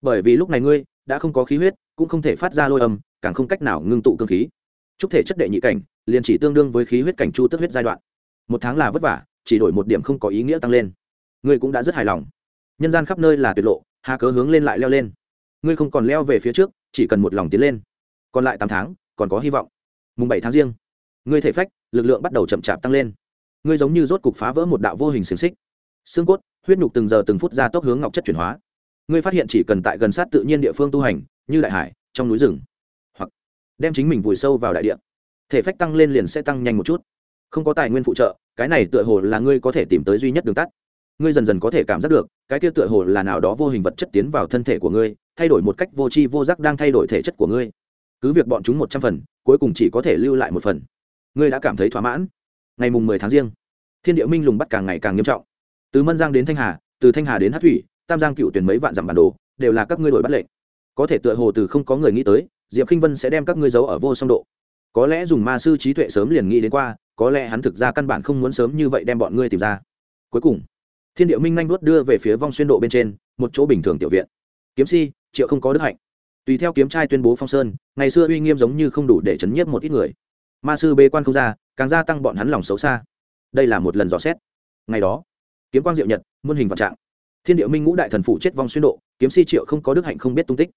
S1: Bởi vì lúc này ngươi đã không có khí huyết, cũng không thể phát ra lôi âm, càng không cách nào ngưng tụ cương khí. Trúc thể chất đệ nhị cảnh, liền chỉ tương đương với khí huyết cảnh chu tức huyết giai đoạn. Một tháng là vất vả, chỉ đổi một điểm không có ý nghĩa tăng lên. Ngươi cũng đã rất hài lòng. Nhân gian khắp nơi là tuyệt lộ, hà cớ hướng lên lại leo lên. Ngươi không còn leo về phía trước, chỉ cần một lòng tiến lên. Còn lại tám tháng còn có hy vọng. Mùng bảy tháng riêng, ngươi thể phách, lực lượng bắt đầu chậm chạp tăng lên. Ngươi giống như rốt cục phá vỡ một đạo vô hình xiềng xích. Xương cốt, huyết nhục từng giờ từng phút ra tốc hướng ngọc chất chuyển hóa. Ngươi phát hiện chỉ cần tại gần sát tự nhiên địa phương tu hành, như đại hải, trong núi rừng, hoặc đem chính mình vùi sâu vào đại địa, thể phách tăng lên liền sẽ tăng nhanh một chút. Không có tài nguyên phụ trợ, cái này tựa hồ là ngươi có thể tìm tới duy nhất đường tắt. Ngươi dần dần có thể cảm giác được, cái kia tựa hồ là nào đó vô hình vật chất tiến vào thân thể của ngươi, thay đổi một cách vô tri vô giác đang thay đổi thể chất của ngươi cứ việc bọn chúng một trăm phần, cuối cùng chỉ có thể lưu lại một phần. Ngươi đã cảm thấy thỏa mãn. Ngày mùng mười tháng riêng, thiên địa minh lùng bắt càng ngày càng nghiêm trọng. Từ mân giang đến thanh hà, từ thanh hà đến hát thủy, tam giang cựu tuyển mấy vạn dặm bản đồ, đều là các ngươi đổi bắt lệnh. Có thể tựa hồ từ không có người nghĩ tới, diệp k i n h vân sẽ đem các ngươi giấu ở vô song độ. Có lẽ dùng ma sư trí tuệ sớm liền nghĩ đến qua, có lẽ hắn thực ra căn bản không muốn sớm như vậy đem bọn ngươi tìm ra. Cuối cùng, thiên địa minh nhanh vuốt đưa về phía vong xuyên độ bên trên, một chỗ bình thường tiểu viện. Kiếm si, triệu không có đức hạnh tùy theo kiếm trai tuyên bố phong sơn, ngày xưa uy nghiêm giống như không đủ để chấn nhiếp một ít người. Ma sư bê quan không ra, càng gia tăng bọn hắn lòng xấu xa. Đây là một lần dò xét. Ngày đó, kiếm quang diệu nhật, muôn hình vạn trạng. Thiên địa minh ngũ đại thần phụ chết vong xuyên độ, kiếm si triệu không có đức hạnh không biết tung tích.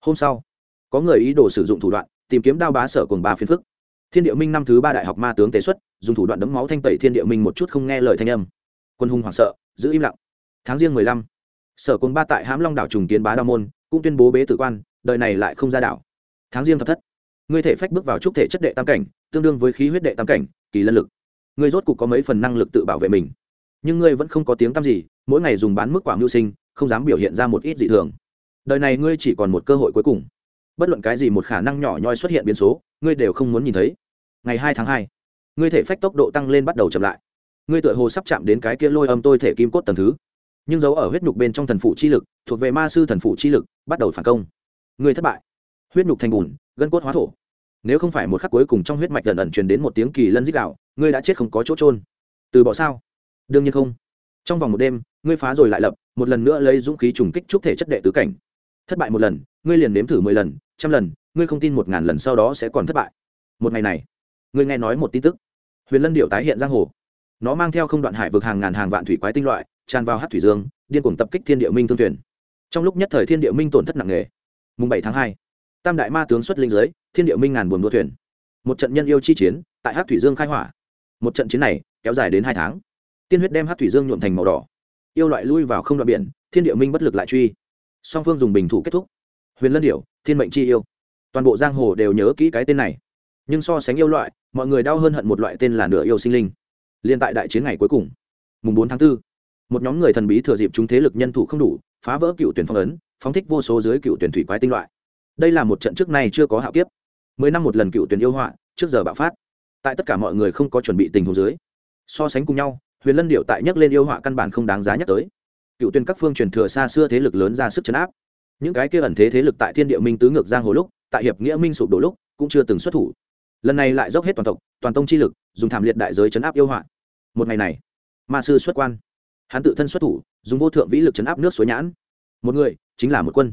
S1: Hôm sau, có người ý đồ sử dụng thủ đoạn, tìm kiếm đao bá sở cùng ba phiến phức. Thiên địa minh năm thứ ba đại học ma tướng tế xuất, dùng thủ đoạn đấm máu thanh tẩy thiên địa minh một chút không nghe lời thanh âm. Quân hùng hoảng sợ, giữ im lặng. Tháng riêng mười lăm, sở cùng ba tại hãm long đảo trùng kiến bá đao môn, cũng tuyên bố bế tử quan đời này lại không ra đảo. Tháng riêng thập thất. Ngươi thể phách bước vào trúc thể chất đệ tam cảnh, tương đương với khí huyết đệ tam cảnh, kỳ lân lực. Ngươi rốt cục có mấy phần năng lực tự bảo vệ mình. Nhưng ngươi vẫn không có tiếng tăm gì, mỗi ngày dùng bán mức quả mưu sinh, không dám biểu hiện ra một ít dị thường. Đời này ngươi chỉ còn một cơ hội cuối cùng. Bất luận cái gì một khả năng nhỏ nhoi xuất hiện biến số, ngươi đều không muốn nhìn thấy. Ngày hai tháng hai, ngươi thể phách tốc độ tăng lên bắt đầu chậm lại. Ngươi tựa hồ sắp chạm đến cái kia lôi âm tôi thể kim cốt tầng thứ. Nhưng dấu ở huyết nhục bên trong thần phụ chi lực, thuộc về ma sư thần phụ chi lực, bắt đầu phản công ngươi thất bại. Huyết nhục thành bùn, gân cốt hóa thổ. Nếu không phải một khắc cuối cùng trong huyết mạch lần ẩn truyền đến một tiếng kỳ lân dích đạo, ngươi đã chết không có chỗ trôn từ bỏ sao? Đương nhiên không. Trong vòng một đêm, ngươi phá rồi lại lập, một lần nữa lấy dũng khí trùng kích chúc thể chất đệ tứ cảnh. Thất bại một lần, ngươi liền nếm thử mười lần, trăm lần, ngươi không tin một ngàn lần sau đó sẽ còn thất bại. Một ngày này, ngươi nghe nói một tin tức. Huyền lân điệu tái hiện giang hồ. Nó mang theo không đoạn hải vực hàng ngàn hàng vạn thủy quái tinh loại, tràn vào hát thủy dương, điên cuồng tập kích thiên địa minh thương thuyền. Trong lúc nhất thời thiên địa minh tổn thất nặng nề mùng bảy tháng hai tam đại ma tướng xuất linh giới thiên địa minh ngàn buồn đua thuyền. Một trận nhân yêu chi chiến tại hát thủy dương khai hỏa. Một trận chiến này kéo dài đến hai tháng. Tiên huyết đem hát thủy dương nhuộm thành màu đỏ. Yêu loại lui vào không đoạn biển thiên địa minh bất lực lại truy. Song phương dùng bình thủ kết thúc. Huyền lân điểu thiên mệnh chi yêu. Toàn bộ giang hồ đều nhớ kỹ cái tên này. Nhưng so sánh yêu loại mọi người đau hơn hận một loại tên là nửa yêu sinh linh. Liên tại đại chiến ngày cuối cùng mùng bốn tháng 4, một nhóm người thần bí thừa dịp chúng thế lực nhân thủ không đủ phá vỡ cựu tuyển phong ấn, phóng thích vô số dưới cựu tuyển thủy quái tinh loại. Đây là một trận trước nay chưa có hạo kiếp. Mười năm một lần cựu tuyển yêu họa, trước giờ bạo phát. Tại tất cả mọi người không có chuẩn bị tình huống dưới, so sánh cùng nhau, huyền lân điệu tại nhắc lên yêu họa căn bản không đáng giá nhắc tới. Cựu tuyển các phương truyền thừa xa xưa thế lực lớn ra sức chấn áp. Những cái kia ẩn thế thế lực tại thiên địa minh tứ ngược giang hồ lúc, tại hiệp nghĩa minh sụp đổ lúc, cũng chưa từng xuất thủ. Lần này lại dốc hết toàn tộc, toàn tông chi lực, dùng thảm liệt đại giới chấn áp yêu họa. Một ngày này, ma sư xuất quan hắn tự thân xuất thủ dùng vô thượng vĩ lực chấn áp nước suối nhãn. Một người chính là một quân.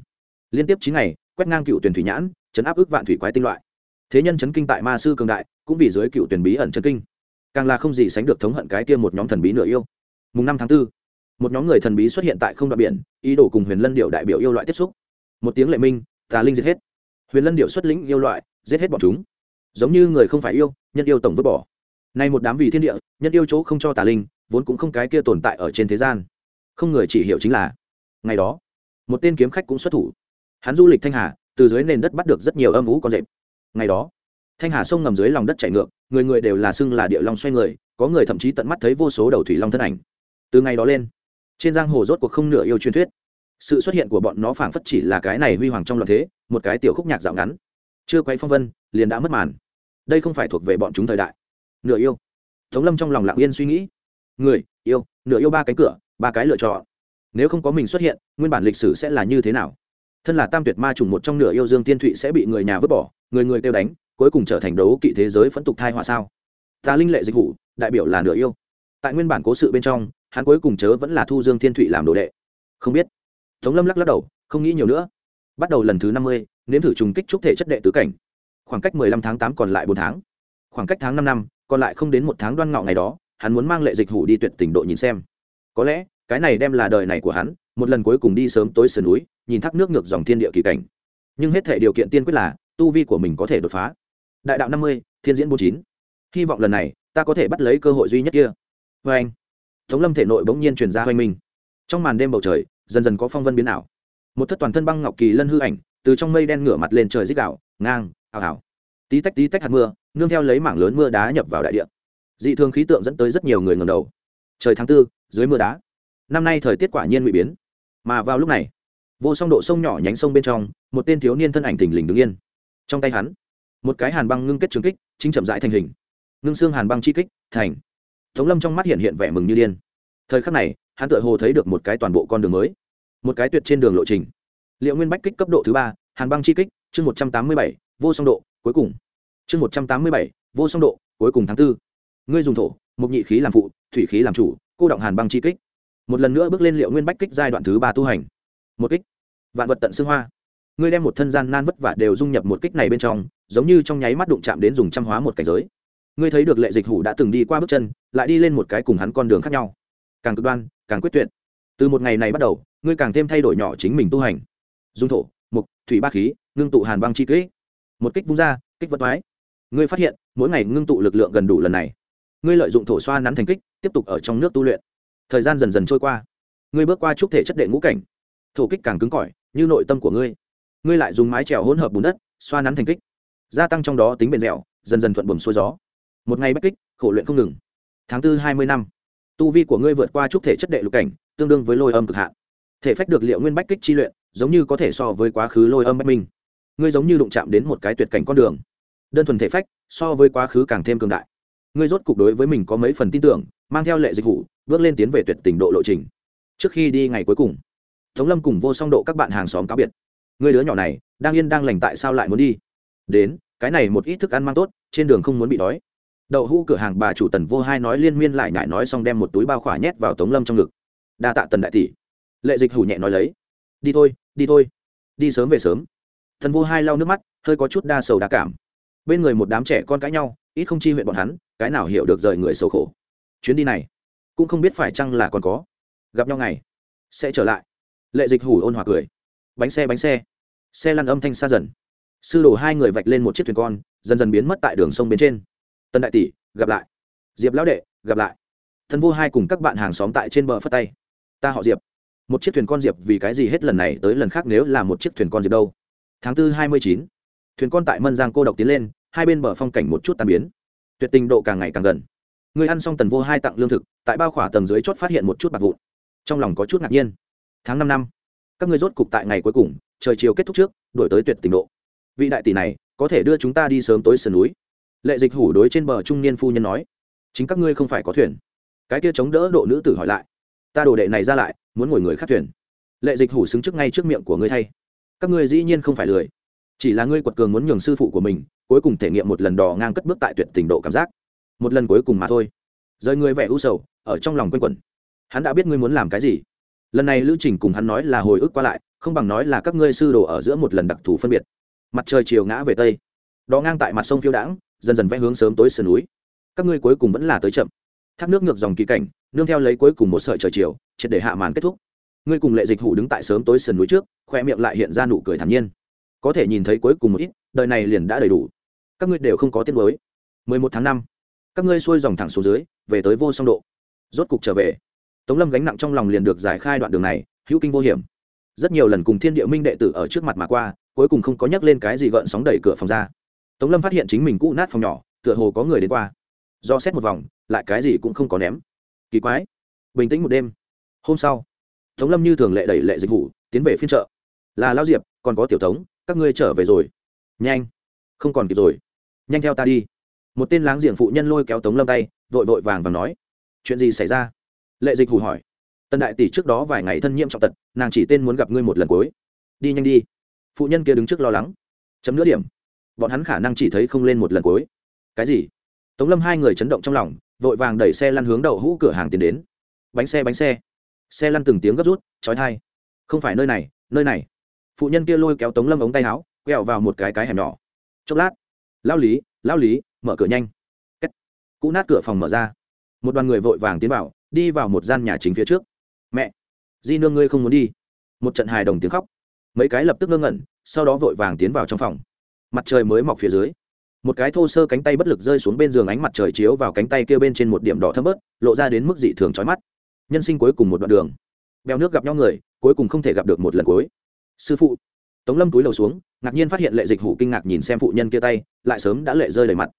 S1: Liên tiếp chín ngày quét ngang cựu tuyển thủy nhãn chấn áp ước vạn thủy quái tinh loại. Thế nhân chấn kinh tại ma sư cường đại cũng vì dưới cựu tuyển bí ẩn chấn kinh. Càng là không gì sánh được thống hận cái kia một nhóm thần bí nửa yêu. Mùng năm tháng 4, một nhóm người thần bí xuất hiện tại không đoạn biển ý đồ cùng huyền lân điệu đại biểu yêu loại tiếp xúc. Một tiếng lệ minh tà linh giết hết. Huyền lân điệu xuất lĩnh yêu loại giết hết bọn chúng. Giống như người không phải yêu nhân yêu tổng vứt bỏ. Nay một đám vì thiên địa nhân yêu chỗ không cho tà linh vốn cũng không cái kia tồn tại ở trên thế gian. Không người chỉ hiểu chính là, ngày đó, một tên kiếm khách cũng xuất thủ. Hắn du lịch thanh hà, từ dưới nền đất bắt được rất nhiều âm ú con rệp. Ngày đó, thanh hà sông ngầm dưới lòng đất chảy ngược, người người đều là xưng là địa long xoay người, có người thậm chí tận mắt thấy vô số đầu thủy long thân ảnh. Từ ngày đó lên, trên giang hồ rốt cuộc không nửa yêu truyền thuyết. Sự xuất hiện của bọn nó phảng phất chỉ là cái này huy hoàng trong loạn thế, một cái tiểu khúc nhạc dạo ngắn. Chưa quay phong vân, liền đã mất màn. Đây không phải thuộc về bọn chúng thời đại. Nửa yêu. Tống lâm trong lòng lặng yên suy nghĩ người, yêu, nửa yêu ba cánh cửa, ba cái lựa chọn. Nếu không có mình xuất hiện, nguyên bản lịch sử sẽ là như thế nào? Thân là tam tuyệt ma trùng một trong nửa yêu dương tiên thụy sẽ bị người nhà vứt bỏ, người người kêu đánh, cuối cùng trở thành đấu kỵ thế giới phẫn tục thai họa sao? Ta linh lệ dịch vụ, đại biểu là nửa yêu. Tại nguyên bản cố sự bên trong, hắn cuối cùng chớ vẫn là thu dương thiên thụy làm đồ đệ. Không biết. Tống lâm lắc lắc đầu, không nghĩ nhiều nữa. Bắt đầu lần thứ năm mươi, nếm thử trùng kích trúc thể chất đệ tứ cảnh. Khoảng cách mười lăm tháng tám còn lại bốn tháng. Khoảng cách tháng năm năm, còn lại không đến một tháng đoan ngọ ngày đó hắn muốn mang lệ dịch hủ đi tuyệt tình độ nhìn xem. Có lẽ, cái này đem là đời này của hắn, một lần cuối cùng đi sớm tối sườn núi, nhìn thác nước ngược dòng thiên địa kỳ cảnh. Nhưng hết thể điều kiện tiên quyết là, tu vi của mình có thể đột phá. Đại đạo năm mươi, thiên diễn bốn chín. Hy vọng lần này, ta có thể bắt lấy cơ hội duy nhất kia. Vê anh tống lâm thể nội bỗng nhiên truyền ra hoành minh. Trong màn đêm bầu trời, dần dần có phong vân biến ảo. Một thất toàn thân băng ngọc kỳ lân hư ảnh, từ trong mây đen ngửa mặt lên trời dích đạo ngang ảo ảo tí tách tí tách hạt mưa, nương theo lấy mảng lớn mưa đá nhập vào đại địa dị thường khí tượng dẫn tới rất nhiều người ngầm đầu. Trời tháng tư, dưới mưa đá. Năm nay thời tiết quả nhiên bị biến. Mà vào lúc này, vô song độ sông nhỏ nhánh sông bên trong, một tên thiếu niên thân ảnh thình lình đứng yên. Trong tay hắn, một cái hàn băng ngưng kết trường kích, chính chậm rãi thành hình. Ngưng xương hàn băng chi kích, thành. Tống lâm trong mắt hiện hiện vẻ mừng như điên. Thời khắc này, hắn tự hồ thấy được một cái toàn bộ con đường mới. Một cái tuyệt trên đường lộ trình. Liệu nguyên bách kích cấp độ thứ ba, hàn băng chi kích, chương một trăm tám mươi bảy, vô song độ, cuối cùng. Chương một trăm tám mươi bảy, vô song độ, cuối cùng tháng b ố ngươi dùng thổ, mục nhị khí làm phụ, thủy khí làm chủ, cô động hàn băng chi kích. Một lần nữa bước lên liệu nguyên bách kích giai đoạn thứ ba tu hành. Một kích. Vạn vật tận xương hoa. Ngươi đem một thân gian nan vất vả đều dung nhập một kích này bên trong, giống như trong nháy mắt đụng chạm đến dùng trăm hóa một cảnh giới. Ngươi thấy được lệ dịch hủ đã từng đi qua bước chân, lại đi lên một cái cùng hắn con đường khác nhau. Càng cực đoan, càng quyết tuyệt. Từ một ngày này bắt đầu, ngươi càng thêm thay đổi nhỏ chính mình tu hành. Dung thổ, mục, thủy ba khí, ngưng tụ hàn băng chi kích. Một kích vung ra, kích vật thoái ngươi phát hiện, mỗi ngày ngưng tụ lực lượng gần đủ lần này ngươi lợi dụng thổ xoa nắn thành kích, tiếp tục ở trong nước tu luyện. Thời gian dần dần trôi qua, ngươi bước qua chúc thể chất đệ ngũ cảnh. Thổ kích càng cứng cỏi, như nội tâm của ngươi. Ngươi lại dùng mái trèo hỗn hợp bùn đất, xoa nắn thành kích. Gia tăng trong đó tính bền dẻo, dần dần thuận buồm xuôi gió. Một ngày bách kích, khổ luyện không ngừng. Tháng tư hai mươi năm, tu vi của ngươi vượt qua trúc thể chất đệ lục cảnh, tương đương với lôi âm cực hạn. Thể phách được liệu nguyên bách kích chi luyện, giống như có thể so với quá khứ lôi âm bách minh. Ngươi giống như đụng chạm đến một cái tuyệt cảnh con đường. Đơn thuần thể phách, so với quá khứ càng thêm cường đại ngươi rốt cục đối với mình có mấy phần tin tưởng, mang theo lệ dịch vụ, bước lên tiến về tuyệt tình độ lộ trình. Trước khi đi ngày cuối cùng, tống lâm cùng vô song độ các bạn hàng xóm cáo biệt. Người đứa nhỏ này, đang yên đang lành tại sao lại muốn đi? Đến, cái này một ít thức ăn mang tốt, trên đường không muốn bị đói. Đậu hũ cửa hàng bà chủ tần vô hai nói liên miên lại nhại nói xong đem một túi bao khỏa nhét vào tống lâm trong ngực. Đa tạ tần đại tỷ. Lệ dịch hủ nhẹ nói lấy. Đi thôi đi thôi. Đi sớm về sớm. Thần vô hai lau nước mắt, hơi có chút đa sầu đa cảm. Bên người một đám trẻ con cãi nhau ít không chi huyện bọn hắn, cái nào hiểu được rời người sầu khổ. Chuyến đi này, cũng không biết phải chăng là còn có. Gặp nhau ngày, sẽ trở lại. Lệ dịch hủ ôn hòa cười. Bánh xe bánh xe. Xe lăn âm thanh xa dần. Sư đổ hai người vạch lên một chiếc thuyền con, dần dần biến mất tại đường sông bên trên. Tân đại tỷ, gặp lại. Diệp lão đệ, gặp lại. Thần vô hai cùng các bạn hàng xóm tại trên bờ phất tay. Ta họ diệp. Một chiếc thuyền con diệp vì cái gì hết lần này tới lần khác nếu là một chiếc thuyền con diệp đâu? Tháng tư hai mươi chín, thuyền con tại mân giang cô độc tiến lên hai bên bờ phong cảnh một chút tàn biến. Tuyệt tình độ càng ngày càng gần. Người ăn xong tần vô hai tặng lương thực, tại bao khỏa tầng dưới chốt phát hiện một chút bạc vụn. Trong lòng có chút ngạc nhiên. Tháng năm năm, các người rốt cục tại ngày cuối cùng, trời chiều kết thúc trước, đổi tới tuyệt tình độ. Vị đại tỷ này, có thể đưa chúng ta đi sớm tối sườn núi. Lệ dịch hủ đối trên bờ trung niên phu nhân nói. Chính các ngươi không phải có thuyền. Cái kia chống đỡ độ nữ tử hỏi lại. Ta đồ đệ này ra lại, muốn ngồi người khác thuyền. Lệ dịch hủ xứng trước ngay trước miệng của ngươi thay. Các ngươi dĩ nhiên không phải lười chỉ là ngươi quật cường muốn nhường sư phụ của mình, cuối cùng thể nghiệm một lần đò ngang cất bước tại tuyệt tình độ cảm giác. Một lần cuối cùng mà thôi. Rời người vẻ u sầu, ở trong lòng quanh quẩn. Hắn đã biết ngươi muốn làm cái gì. Lần này lữ trình cùng hắn nói là hồi ức qua lại, không bằng nói là các ngươi sư đồ ở giữa một lần đặc thù phân biệt. Mặt trời chiều ngã về tây. Đò ngang tại mặt sông phiêu đãng, dần dần vẽ hướng sớm tối sườn núi. Các ngươi cuối cùng vẫn là tới chậm. Thác nước ngược dòng kỳ cảnh, nương theo lấy cuối cùng một sợi trời chiều, triệt để hạ màn kết thúc. Ngươi cùng lệ dịch hủ đứng tại sớm tối sườn núi trước, khoe miệng lại hiện ra nụ cười thản nhiên có thể nhìn thấy cuối cùng một ít, đời này liền đã đầy đủ. Các ngươi đều không có tiết mới mười một tháng năm, các ngươi xuôi dòng thẳng xuống dưới, về tới vô song độ. Rốt cục trở về. Tống lâm gánh nặng trong lòng liền được giải khai đoạn đường này, hữu kinh vô hiểm. Rất nhiều lần cùng thiên địa minh đệ tử ở trước mặt mà qua, cuối cùng không có nhắc lên cái gì gợn sóng đẩy cửa phòng ra. Tống lâm phát hiện chính mình cũ nát phòng nhỏ, tựa hồ có người đến qua. Do xét một vòng, lại cái gì cũng không có ném. Kỳ quái. Bình tĩnh một đêm. Hôm sau, tống lâm như thường lệ đẩy lệ dịch vụ, tiến về phiên chợ. Là lao diệp, còn có tiểu tống các ngươi trở về rồi. Nhanh. Không còn kịp rồi. Nhanh theo ta đi. Một tên láng giềng phụ nhân lôi kéo tống lâm tay, vội vội vàng và nói. Chuyện gì xảy ra? Lệ dịch hù hỏi. Tần đại tỷ trước đó vài ngày thân nhiễm trọng tật, nàng chỉ tên muốn gặp ngươi một lần cuối. Đi nhanh đi. Phụ nhân kia đứng trước lo lắng. Chấm nữa điểm. Bọn hắn khả năng chỉ thấy không lên một lần cuối. Cái gì? Tống lâm hai người chấn động trong lòng, vội vàng đẩy xe lăn hướng đậu hũ cửa hàng tiến đến. Bánh xe bánh xe. Xe lăn từng tiếng gấp rút trói thai không phải nơi này nơi này phụ nhân kia lôi kéo tống lâm ống tay áo, quẹo vào một cái cái hẻm nhỏ. Chốc lát, lao lý lao lý, mở cửa nhanh. Kết. cũ nát cửa phòng mở ra. Một đoàn người vội vàng tiến vào, đi vào một gian nhà chính phía trước. Mẹ, di nương ngươi không muốn đi. Một trận hài đồng tiếng khóc. Mấy cái lập tức ngơ ngẩn, sau đó vội vàng tiến vào trong phòng. Mặt trời mới mọc phía dưới. Một cái thô sơ cánh tay bất lực rơi xuống bên giường ánh mặt trời chiếu vào cánh tay kia bên trên một điểm đỏ thấm bớt, lộ ra đến mức dị thường trói mắt. Nhân sinh cuối cùng một đoạn đường. Bèo nước gặp nhau người, cuối cùng không thể gặp được một lần cuối sư phụ tống lâm túi lầu xuống ngạc nhiên phát hiện lệ dịch hủ kinh ngạc nhìn xem phụ nhân kia tay lại sớm đã lệ rơi đầy mặt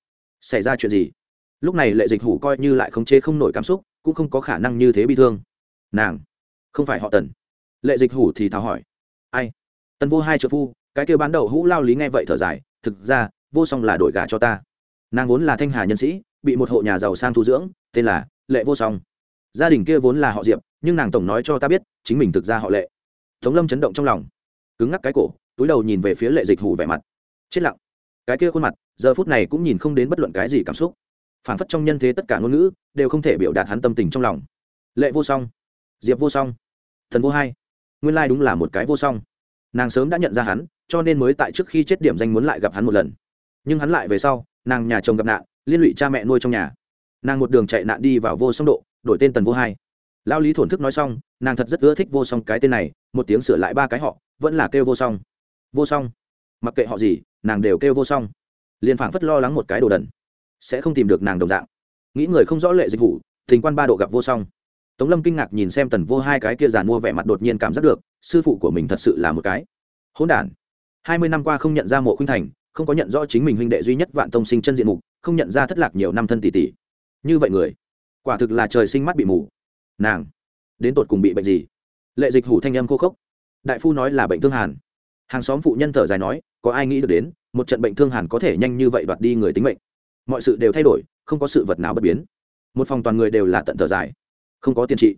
S1: xảy ra chuyện gì lúc này lệ dịch hủ coi như lại không chế không nổi cảm xúc cũng không có khả năng như thế bi thương nàng không phải họ tần lệ dịch hủ thì thào hỏi ai tần vô hai trợ phu cái kêu bán đầu hũ lao lý nghe vậy thở dài thực ra vô song là đổi gà cho ta nàng vốn là thanh hà nhân sĩ bị một hộ nhà giàu sang thu dưỡng tên là lệ vô song gia đình kia vốn là họ diệp nhưng nàng tổng nói cho ta biết chính mình thực ra họ lệ tống lâm chấn động trong lòng cứng ngắc cái cổ, túi đầu nhìn về phía lệ dịch hủ vẻ mặt. Chết lặng. Cái kia khuôn mặt, giờ phút này cũng nhìn không đến bất luận cái gì cảm xúc. Phản phất trong nhân thế tất cả ngôn ngữ, đều không thể biểu đạt hắn tâm tình trong lòng. Lệ vô song. Diệp vô song. Thần vô hai. Nguyên lai đúng là một cái vô song. Nàng sớm đã nhận ra hắn, cho nên mới tại trước khi chết điểm danh muốn lại gặp hắn một lần. Nhưng hắn lại về sau, nàng nhà chồng gặp nạn, liên lụy cha mẹ nuôi trong nhà. Nàng một đường chạy nạn đi vào vô song độ, đổi tên tần vô hai. Lao lý thổn thức nói xong, nàng thật rất ưa thích vô song cái tên này, một tiếng sửa lại ba cái họ vẫn là kêu vô song. Vô song? Mặc kệ họ gì, nàng đều kêu vô song. Liền phảng phất lo lắng một cái đồ đần. Sẽ không tìm được nàng đồng dạng. Nghĩ người không rõ lệ dịch vụ, tình quan ba độ gặp vô song. Tống lâm kinh ngạc nhìn xem tần vô hai cái kia giàn mua vẻ mặt đột nhiên cảm giác được, sư phụ của mình thật sự là một cái. Hỗn đản. Hai mươi năm qua không nhận ra mộ khuynh thành, không có nhận rõ chính mình huynh đệ duy nhất vạn tông sinh chân diện mục, không nhận ra thất lạc nhiều năm thân tỷ tỷ. Như vậy người, quả thực là trời sinh mắt bị mù. Nàng, đến tột cùng bị bệnh gì? Lệ dịch hủ thanh âm khô khốc đại phu nói là bệnh thương hàn. Hàng xóm phụ nhân thở dài nói, có ai nghĩ được đến, một trận bệnh thương hàn có thể nhanh như vậy đoạt đi người tính mệnh. Mọi sự đều thay đổi, không có sự vật nào bất biến. Một phòng toàn người đều là tận thở dài. Không có tiền trị.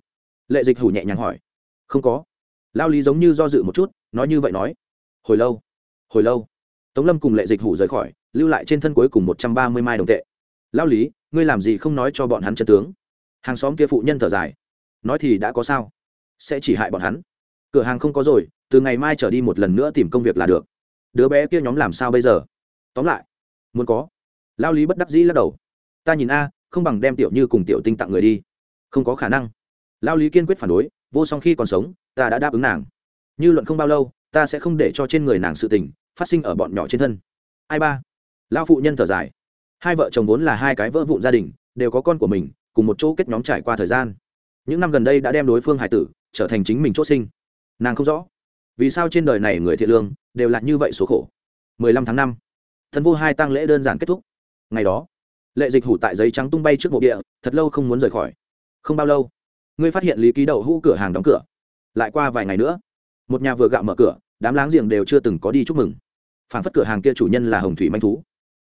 S1: Lệ dịch hủ nhẹ nhàng hỏi. Không có. Lao lý giống như do dự một chút, nói như vậy nói. Hồi lâu. Hồi lâu. Tống lâm cùng lệ dịch hủ rời khỏi, lưu lại trên thân cuối cùng một trăm ba mươi mai đồng tệ. Lao lý, ngươi làm gì không nói cho bọn hắn chân tướng? Hàng xóm kia phụ nhân thở dài. Nói thì đã có sao? Sẽ chỉ hại bọn hắn cửa hàng không có rồi, từ ngày mai trở đi một lần nữa tìm công việc là được. Đứa bé kia nhóm làm sao bây giờ? Tóm lại, muốn có. Lao lý bất đắc dĩ lắc đầu. Ta nhìn a, không bằng đem tiểu như cùng tiểu tinh tặng người đi. Không có khả năng. Lao lý kiên quyết phản đối, vô song khi còn sống, ta đã đáp ứng nàng. Như luận không bao lâu, ta sẽ không để cho trên người nàng sự tình phát sinh ở bọn nhỏ trên thân. Ai ba? Lao phụ nhân thở dài. Hai vợ chồng vốn là hai cái vỡ vụn gia đình, đều có con của mình, cùng một chỗ kết nhóm trải qua thời gian. Những năm gần đây đã đem đối phương hải tử trở thành chính mình c h ỗ sinh nàng không rõ. Vì sao trên đời này người thiện lương đều là như vậy số khổ? Mười lăm tháng 5, thần vô hai tăng lễ đơn giản kết thúc. Ngày đó lệ dịch hủ tại giấy trắng tung bay trước mộ địa thật lâu không muốn rời khỏi. Không bao lâu ngươi phát hiện lý ký đậu hũ cửa hàng đóng cửa. Lại qua vài ngày nữa một nhà vừa gạo mở cửa đám láng giềng đều chưa từng có đi chúc mừng. Phản phất cửa hàng kia chủ nhân là hồng thủy manh thú.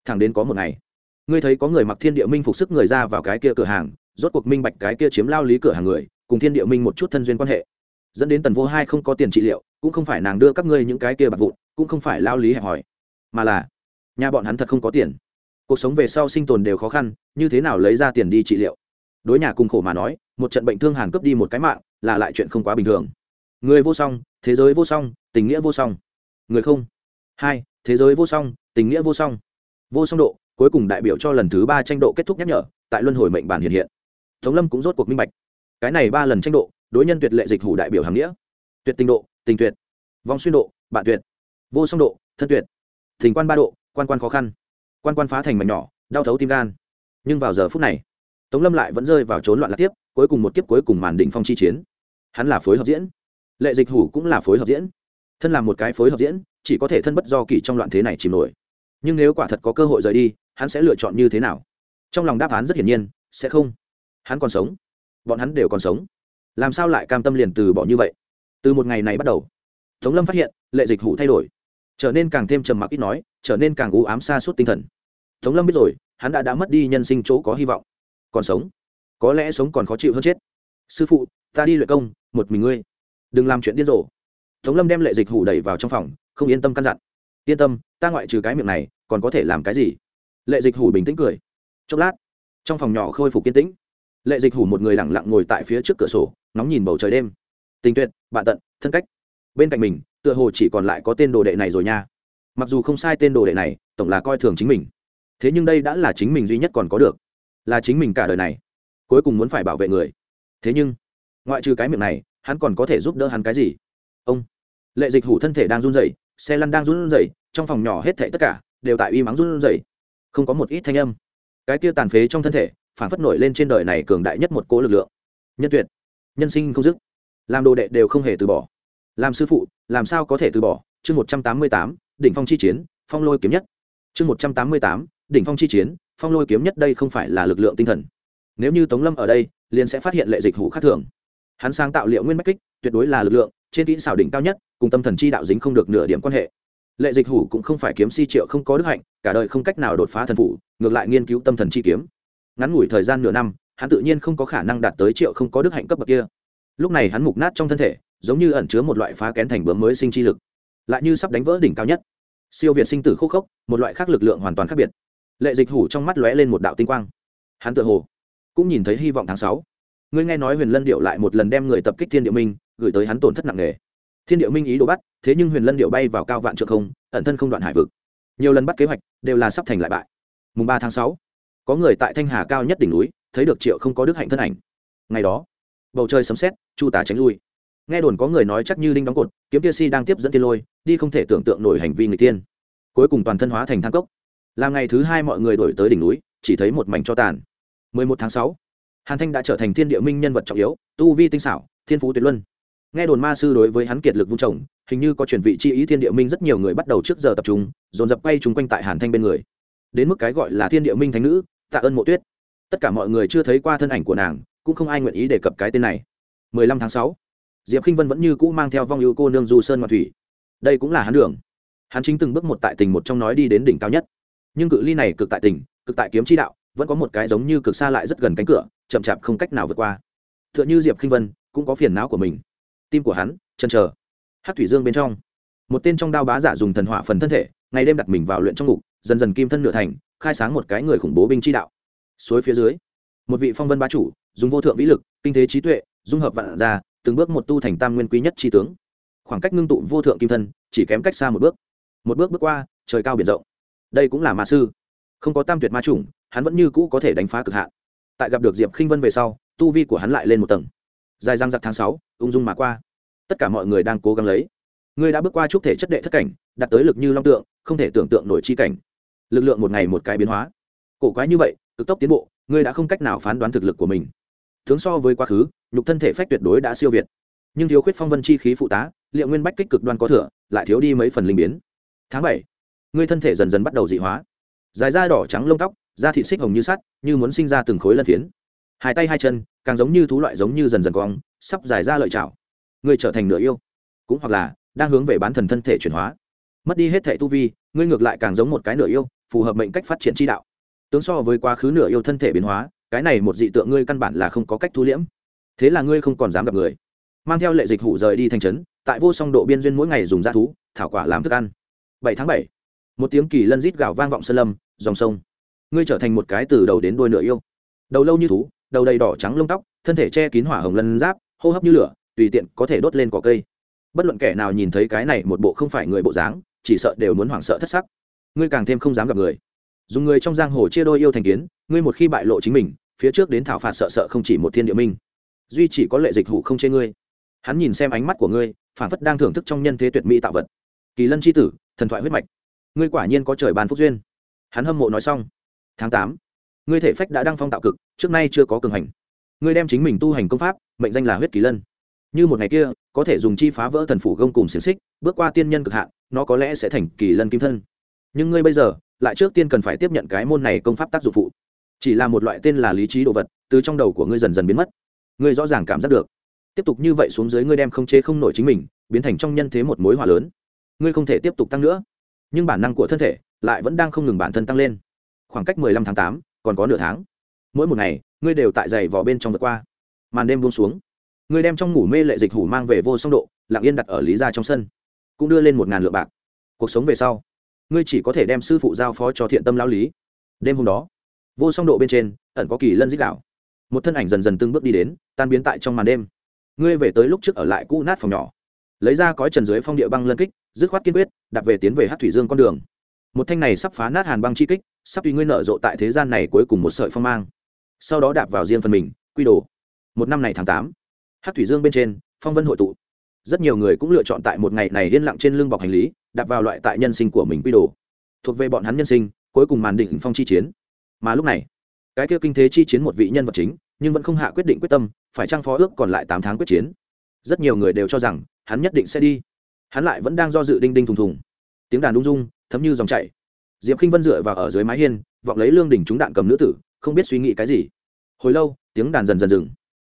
S1: Thẳng đến có một ngày ngươi thấy có người mặc thiên địa minh phục sức người ra vào cái kia cửa hàng rốt cuộc minh bạch cái kia chiếm lao lý cửa hàng người cùng thiên địa minh một chút thân duyên quan hệ dẫn đến tần vô hai không có tiền trị liệu, cũng không phải nàng đưa các ngươi những cái kia bạc vụn, cũng không phải lao lý hẹp hỏi mà là nhà bọn hắn thật không có tiền. Cuộc sống về sau sinh tồn đều khó khăn, như thế nào lấy ra tiền đi trị liệu? Đối nhà cùng khổ mà nói, một trận bệnh thương hàn cướp đi một cái mạng, là lại chuyện không quá bình thường. Người vô song, thế giới vô song, tình nghĩa vô song. Người không. Hai, thế giới vô song, tình nghĩa vô song. Vô song độ, cuối cùng đại biểu cho lần thứ ba tranh độ kết thúc nhắc nhở, tại luân hồi mệnh bản hiện hiện. Tống lâm cũng rốt cuộc minh bạch. Cái này ba lần tranh độ đối nhân tuyệt lệ dịch hủ đại biểu hàm nghĩa. Tuyệt tình độ, tình tuyệt. Vong xuyên độ, bạn tuyệt. Vô song độ, thân tuyệt. Thỉnh quan ba độ, quan quan khó khăn. Quan quan phá thành mảnh nhỏ, đau thấu tim gan. Nhưng vào giờ phút này, tống lâm lại vẫn rơi vào trốn loạn lạc tiếp, cuối cùng một kiếp cuối cùng màn định phong chi chiến. Hắn là phối hợp diễn. Lệ dịch hủ cũng là phối hợp diễn. Thân là một cái phối hợp diễn, chỉ có thể thân bất do kỳ trong loạn thế này chìm nổi. Nhưng nếu quả thật có cơ hội rời đi, hắn sẽ lựa chọn như thế nào? Trong lòng đáp án rất hiển nhiên, sẽ không. Hắn còn sống. Bọn hắn đều còn sống làm sao lại cam tâm liền từ bỏ như vậy? Từ một ngày này bắt đầu, tống lâm phát hiện, lệ dịch hủ thay đổi, trở nên càng thêm trầm mặc ít nói, trở nên càng u ám xa suốt tinh thần. Tống lâm biết rồi, hắn đã đã mất đi nhân sinh chỗ có hy vọng. Còn sống, có lẽ sống còn khó chịu hơn chết. Sư phụ, ta đi luyện công, một mình ngươi. Đừng làm chuyện điên rồ. Tống lâm đem lệ dịch hủ đẩy vào trong phòng, không yên tâm căn dặn. Yên tâm, ta ngoại trừ cái miệng này, còn có thể làm cái gì? Lệ dịch hủ bình tĩnh cười. Chốc lát, trong phòng nhỏ khôi phục yên tĩnh. Lệ dịch hủ một người lẳng lặng ngồi tại phía trước cửa sổ nóng nhìn bầu trời đêm. Tình tuyệt, bạn tận, thân cách. Bên cạnh mình, tựa hồ chỉ còn lại có tên đồ đệ này rồi nha. Mặc dù không sai tên đồ đệ này, tổng là coi thường chính mình. Thế nhưng đây đã là chính mình duy nhất còn có được. Là chính mình cả đời này. Cuối cùng muốn phải bảo vệ người. Thế nhưng, ngoại trừ cái miệng này, hắn còn có thể giúp đỡ hắn cái gì? Ông, lệ dịch hủ thân thể đang run rẩy, xe lăn đang run rẩy, trong phòng nhỏ hết thảy tất cả, đều tại uy mắng run rẩy. Không có một ít thanh âm. Cái kia tàn phế trong thân thể, phản phất nổi lên trên đời này cường đại nhất một cỗ lực lượng. Nhân tuyệt nhân sinh không dứt. Làm đồ đệ đều không hề từ bỏ. Làm sư phụ, làm sao có thể từ bỏ? Chương một trăm tám mươi tám, đỉnh phong chi chiến, phong lôi kiếm nhất. Chương một trăm tám mươi tám, đỉnh phong chi chiến, phong lôi kiếm nhất đây không phải là lực lượng tinh thần. Nếu như tống lâm ở đây, liền sẽ phát hiện lệ dịch hủ khác thường. Hắn sáng tạo liệu nguyên bách kích, tuyệt đối là lực lượng, trên kỹ xảo đỉnh cao nhất, cùng tâm thần chi đạo dính không được nửa điểm quan hệ. Lệ dịch hủ cũng không phải kiếm si triệu không có đức hạnh, cả đời không cách nào đột phá thần phủ, ngược lại nghiên cứu tâm thần chi kiếm. Ngắn ngủi thời gian nửa năm hắn tự nhiên không có khả năng đạt tới triệu không có đức hạnh cấp bậc kia. Lúc này hắn mục nát trong thân thể, giống như ẩn chứa một loại phá kén thành bướm mới sinh chi lực. Lại như sắp đánh vỡ đỉnh cao nhất. Siêu việt sinh tử khúc khốc, một loại khác lực lượng hoàn toàn khác biệt. Lệ dịch hủ trong mắt lóe lên một đạo tinh quang. Hắn tự hồ cũng nhìn thấy hy vọng tháng sáu. Ngươi nghe nói huyền lân điệu lại một lần đem người tập kích thiên điệu minh, gửi tới hắn tổn thất nặng nề. Thiên điệu minh ý đồ bắt, thế nhưng huyền lân điệu bay vào cao vạn trượng không, ẩn thân không đoạn hải vực. Nhiều lần bắt kế hoạch, đều là sắp thành lại bại. Mùng ba tháng sáu, có người tại thanh hà cao nhất đỉnh núi thấy được triệu không có đức hạnh thân ảnh. Ngày đó bầu trời sấm sét chu tả tránh lui. Nghe đồn có người nói chắc như đinh đóng cột kiếm tia si đang tiếp dẫn tiên lôi đi không thể tưởng tượng nổi hành vi người tiên. Cuối cùng toàn thân hóa thành thang cốc. Làm ngày thứ hai mọi người đổi tới đỉnh núi chỉ thấy một mảnh cho tàn. 11 tháng 6, hàn thanh đã trở thành thiên địa minh nhân vật trọng yếu tu vi tinh xảo thiên phú tuyệt luân. Nghe đồn ma sư đối với hắn kiệt lực vung trồng hình như có chuyển vị chi ý thiên địa minh rất nhiều người bắt đầu trước giờ tập trung dồn dập quay chúng quanh tại hàn thanh bên người. Đến mức cái gọi là thiên địa minh thánh nữ tạ ơn mộ tuyết tất cả mọi người chưa thấy qua thân ảnh của nàng cũng không ai nguyện ý đề cập cái tên này. 15 tháng 6, diệp k i n h vân vẫn như cũ mang theo vong ưu cô nương du sơn ngoại thủy. Đây cũng là hắn đường. Hắn chính từng bước một tại tình một trong nói đi đến đỉnh cao nhất. Nhưng cự ly này cực tại tình cực tại kiếm chi đạo vẫn có một cái giống như cực xa lại rất gần cánh cửa chậm chạp không cách nào vượt qua. T h ư ợ n h ư diệp k i n h vân cũng có phiền não của mình. Tim của hắn chân chờ. Hát thủy dương bên trong. Một tên trong đao bá giả dùng thần hỏa phần thân thể ngày đêm đặt mình vào luyện trong ngục dần dần kim thân nửa thành khai sáng một cái người khủng bố binh chi đạo suối phía dưới. Một vị phong vân bá chủ, dùng vô thượng vĩ lực, kinh thế trí tuệ, dung hợp vạn ra từng bước một tu thành tam nguyên quý nhất tri tướng. Khoảng cách ngưng tụ vô thượng kim thân, chỉ kém cách xa một bước. Một bước bước qua, trời cao biển rộng. Đây cũng là ma sư. Không có tam tuyệt ma chủng, hắn vẫn như cũ có thể đánh phá cực hạn. Tại gặp được diệp khinh vân về sau, tu vi của hắn lại lên một tầng. Dài răng giặc tháng sáu, ung dung mà qua. Tất cả mọi người đang cố gắng lấy. Ngươi đã bước qua chúc thể chất đệ thất cảnh, đạt tới lực như long tượng, không thể tưởng tượng nổi chi cảnh. Lực lượng một ngày một cái biến hóa. Cổ quái như vậy cực tốc tiến bộ, ngươi đã không cách nào phán đoán thực lực của mình. Tướng so với quá khứ, nhục thân thể phách tuyệt đối đã siêu việt. Nhưng thiếu khuyết phong vân chi khí phụ tá, liệu nguyên bách kích cực đoan có thừa, lại thiếu đi mấy phần linh biến. Tháng bảy, ngươi thân thể dần dần bắt đầu dị hóa. Dài da đỏ trắng lông tóc, da thịt xích hồng như sắt, như muốn sinh ra từng khối lân phiến. Hai tay hai chân, càng giống như thú loại giống như dần dần cong, sắp dài ra lợi chảo. Ngươi trở thành nửa yêu, cũng hoặc là đang hướng về bán thần thân thể chuyển hóa. Mất đi hết thể tu vi, ngươi ngược lại càng giống một cái nửa yêu, phù hợp mệnh cách phát triển chi đạo tướng so với quá khứ nửa yêu thân thể biến hóa, cái này một dị tượng ngươi căn bản là không có cách thu liễm. Thế là ngươi không còn dám gặp người. Mang theo lệ dịch hủ rời đi thành trấn, tại vô song độ biên duyên mỗi ngày dùng da thú, thảo quả làm thức ăn. Bảy tháng bảy, một tiếng kỳ lân rít gào vang vọng sơn lâm, dòng sông. Ngươi trở thành một cái từ đầu đến đuôi nửa yêu. Đầu lâu như thú, đầu đầy đỏ trắng lông tóc, thân thể che kín hỏa hồng lân giáp, hô hấp như lửa, tùy tiện có thể đốt lên cỏ cây. Bất luận kẻ nào nhìn thấy cái này một bộ không phải người bộ dáng, chỉ sợ đều muốn hoảng sợ thất sắc. Ngươi càng thêm không dám gặp người dùng người trong giang hồ chia đôi yêu thành kiến, ngươi một khi bại lộ chính mình, phía trước đến thảo phạt sợ sợ không chỉ một thiên địa minh. Duy chỉ có lệ dịch hủ không chê ngươi. Hắn nhìn xem ánh mắt của ngươi phản phất đang thưởng thức trong nhân thế tuyệt mỹ tạo vật. Kỳ lân c h i tử, thần thoại huyết mạch. Ngươi quả nhiên có trời bàn phúc duyên. Hắn hâm mộ nói xong. Tháng tám, ngươi thể phách đã đăng phong tạo cực, trước nay chưa có cường hành. Ngươi đem chính mình tu hành công pháp, mệnh danh là huyết kỳ lân. Như một ngày kia, có thể dùng chi phá vỡ thần phủ gông cùng xiềng xích, bước qua tiên nhân cực hạn, nó có lẽ sẽ thành kỳ lân kim thân. Nhưng ngươi bây giờ lại trước tiên cần phải tiếp nhận cái môn này công pháp tác dụng phụ. Chỉ là một loại tên là lý trí đồ vật từ trong đầu của ngươi dần dần biến mất. Ngươi rõ ràng cảm giác được. Tiếp tục như vậy xuống dưới ngươi đem không chế không nổi chính mình biến thành trong nhân thế một mối hỏa lớn. Ngươi không thể tiếp tục tăng nữa. Nhưng bản năng của thân thể lại vẫn đang không ngừng bản thân tăng lên. Khoảng cách 15 tháng 8, còn có nửa tháng. Mỗi một ngày ngươi đều tại giày vò bên trong vượt qua. Màn đêm buông xuống. Ngươi đem trong ngủ mê lệ dịch hủ mang về vô song độ lặng yên đặt ở lý gia trong sân. Cũng đưa lên một ngàn lượng bạc. Cuộc sống về sau ngươi chỉ có thể đem sư phụ giao phó cho thiện tâm lão lý. Đêm hôm đó, vô song độ bên trên, ẩn có kỳ lân dích đạo. Một thân ảnh dần dần từng bước đi đến, tan biến tại trong màn đêm. Ngươi về tới lúc trước ở lại cũ nát phòng nhỏ. Lấy ra cõi trần dưới phong địa băng lân kích, dứt khoát kiên quyết, đạp về tiến về hát thủy dương con đường. Một thanh này sắp phá nát hàn băng chi kích, sắp tùy ngươi nở rộ tại thế gian này cuối cùng một sợi phong mang. Sau đó đạp vào riêng phần mình, quy đồ. Một năm này tháng tám hát thủy dương bên trên, phong vân hội tụ rất nhiều người cũng lựa chọn tại một ngày này yên lặng trên lưng bọc hành lý, đạp vào loại tại nhân sinh của mình quy đồ. Thuộc về bọn hắn nhân sinh, cuối cùng màn định phong chi chiến. Mà lúc này, cái kia kinh thế chi chiến một vị nhân vật chính, nhưng vẫn không hạ quyết định quyết tâm, phải trang phó ước còn lại tám tháng quyết chiến. Rất nhiều người đều cho rằng, hắn nhất định sẽ đi. Hắn lại vẫn đang do dự đinh đinh thùng thùng. Tiếng đàn đung dung, thấm như dòng chảy. Diệp k i n h vân dựa vào ở dưới mái hiên, vọng lấy lương đỉnh trúng đạn cầm nữ tử, không biết suy nghĩ cái gì. Hồi lâu, tiếng đàn dần dần dừng.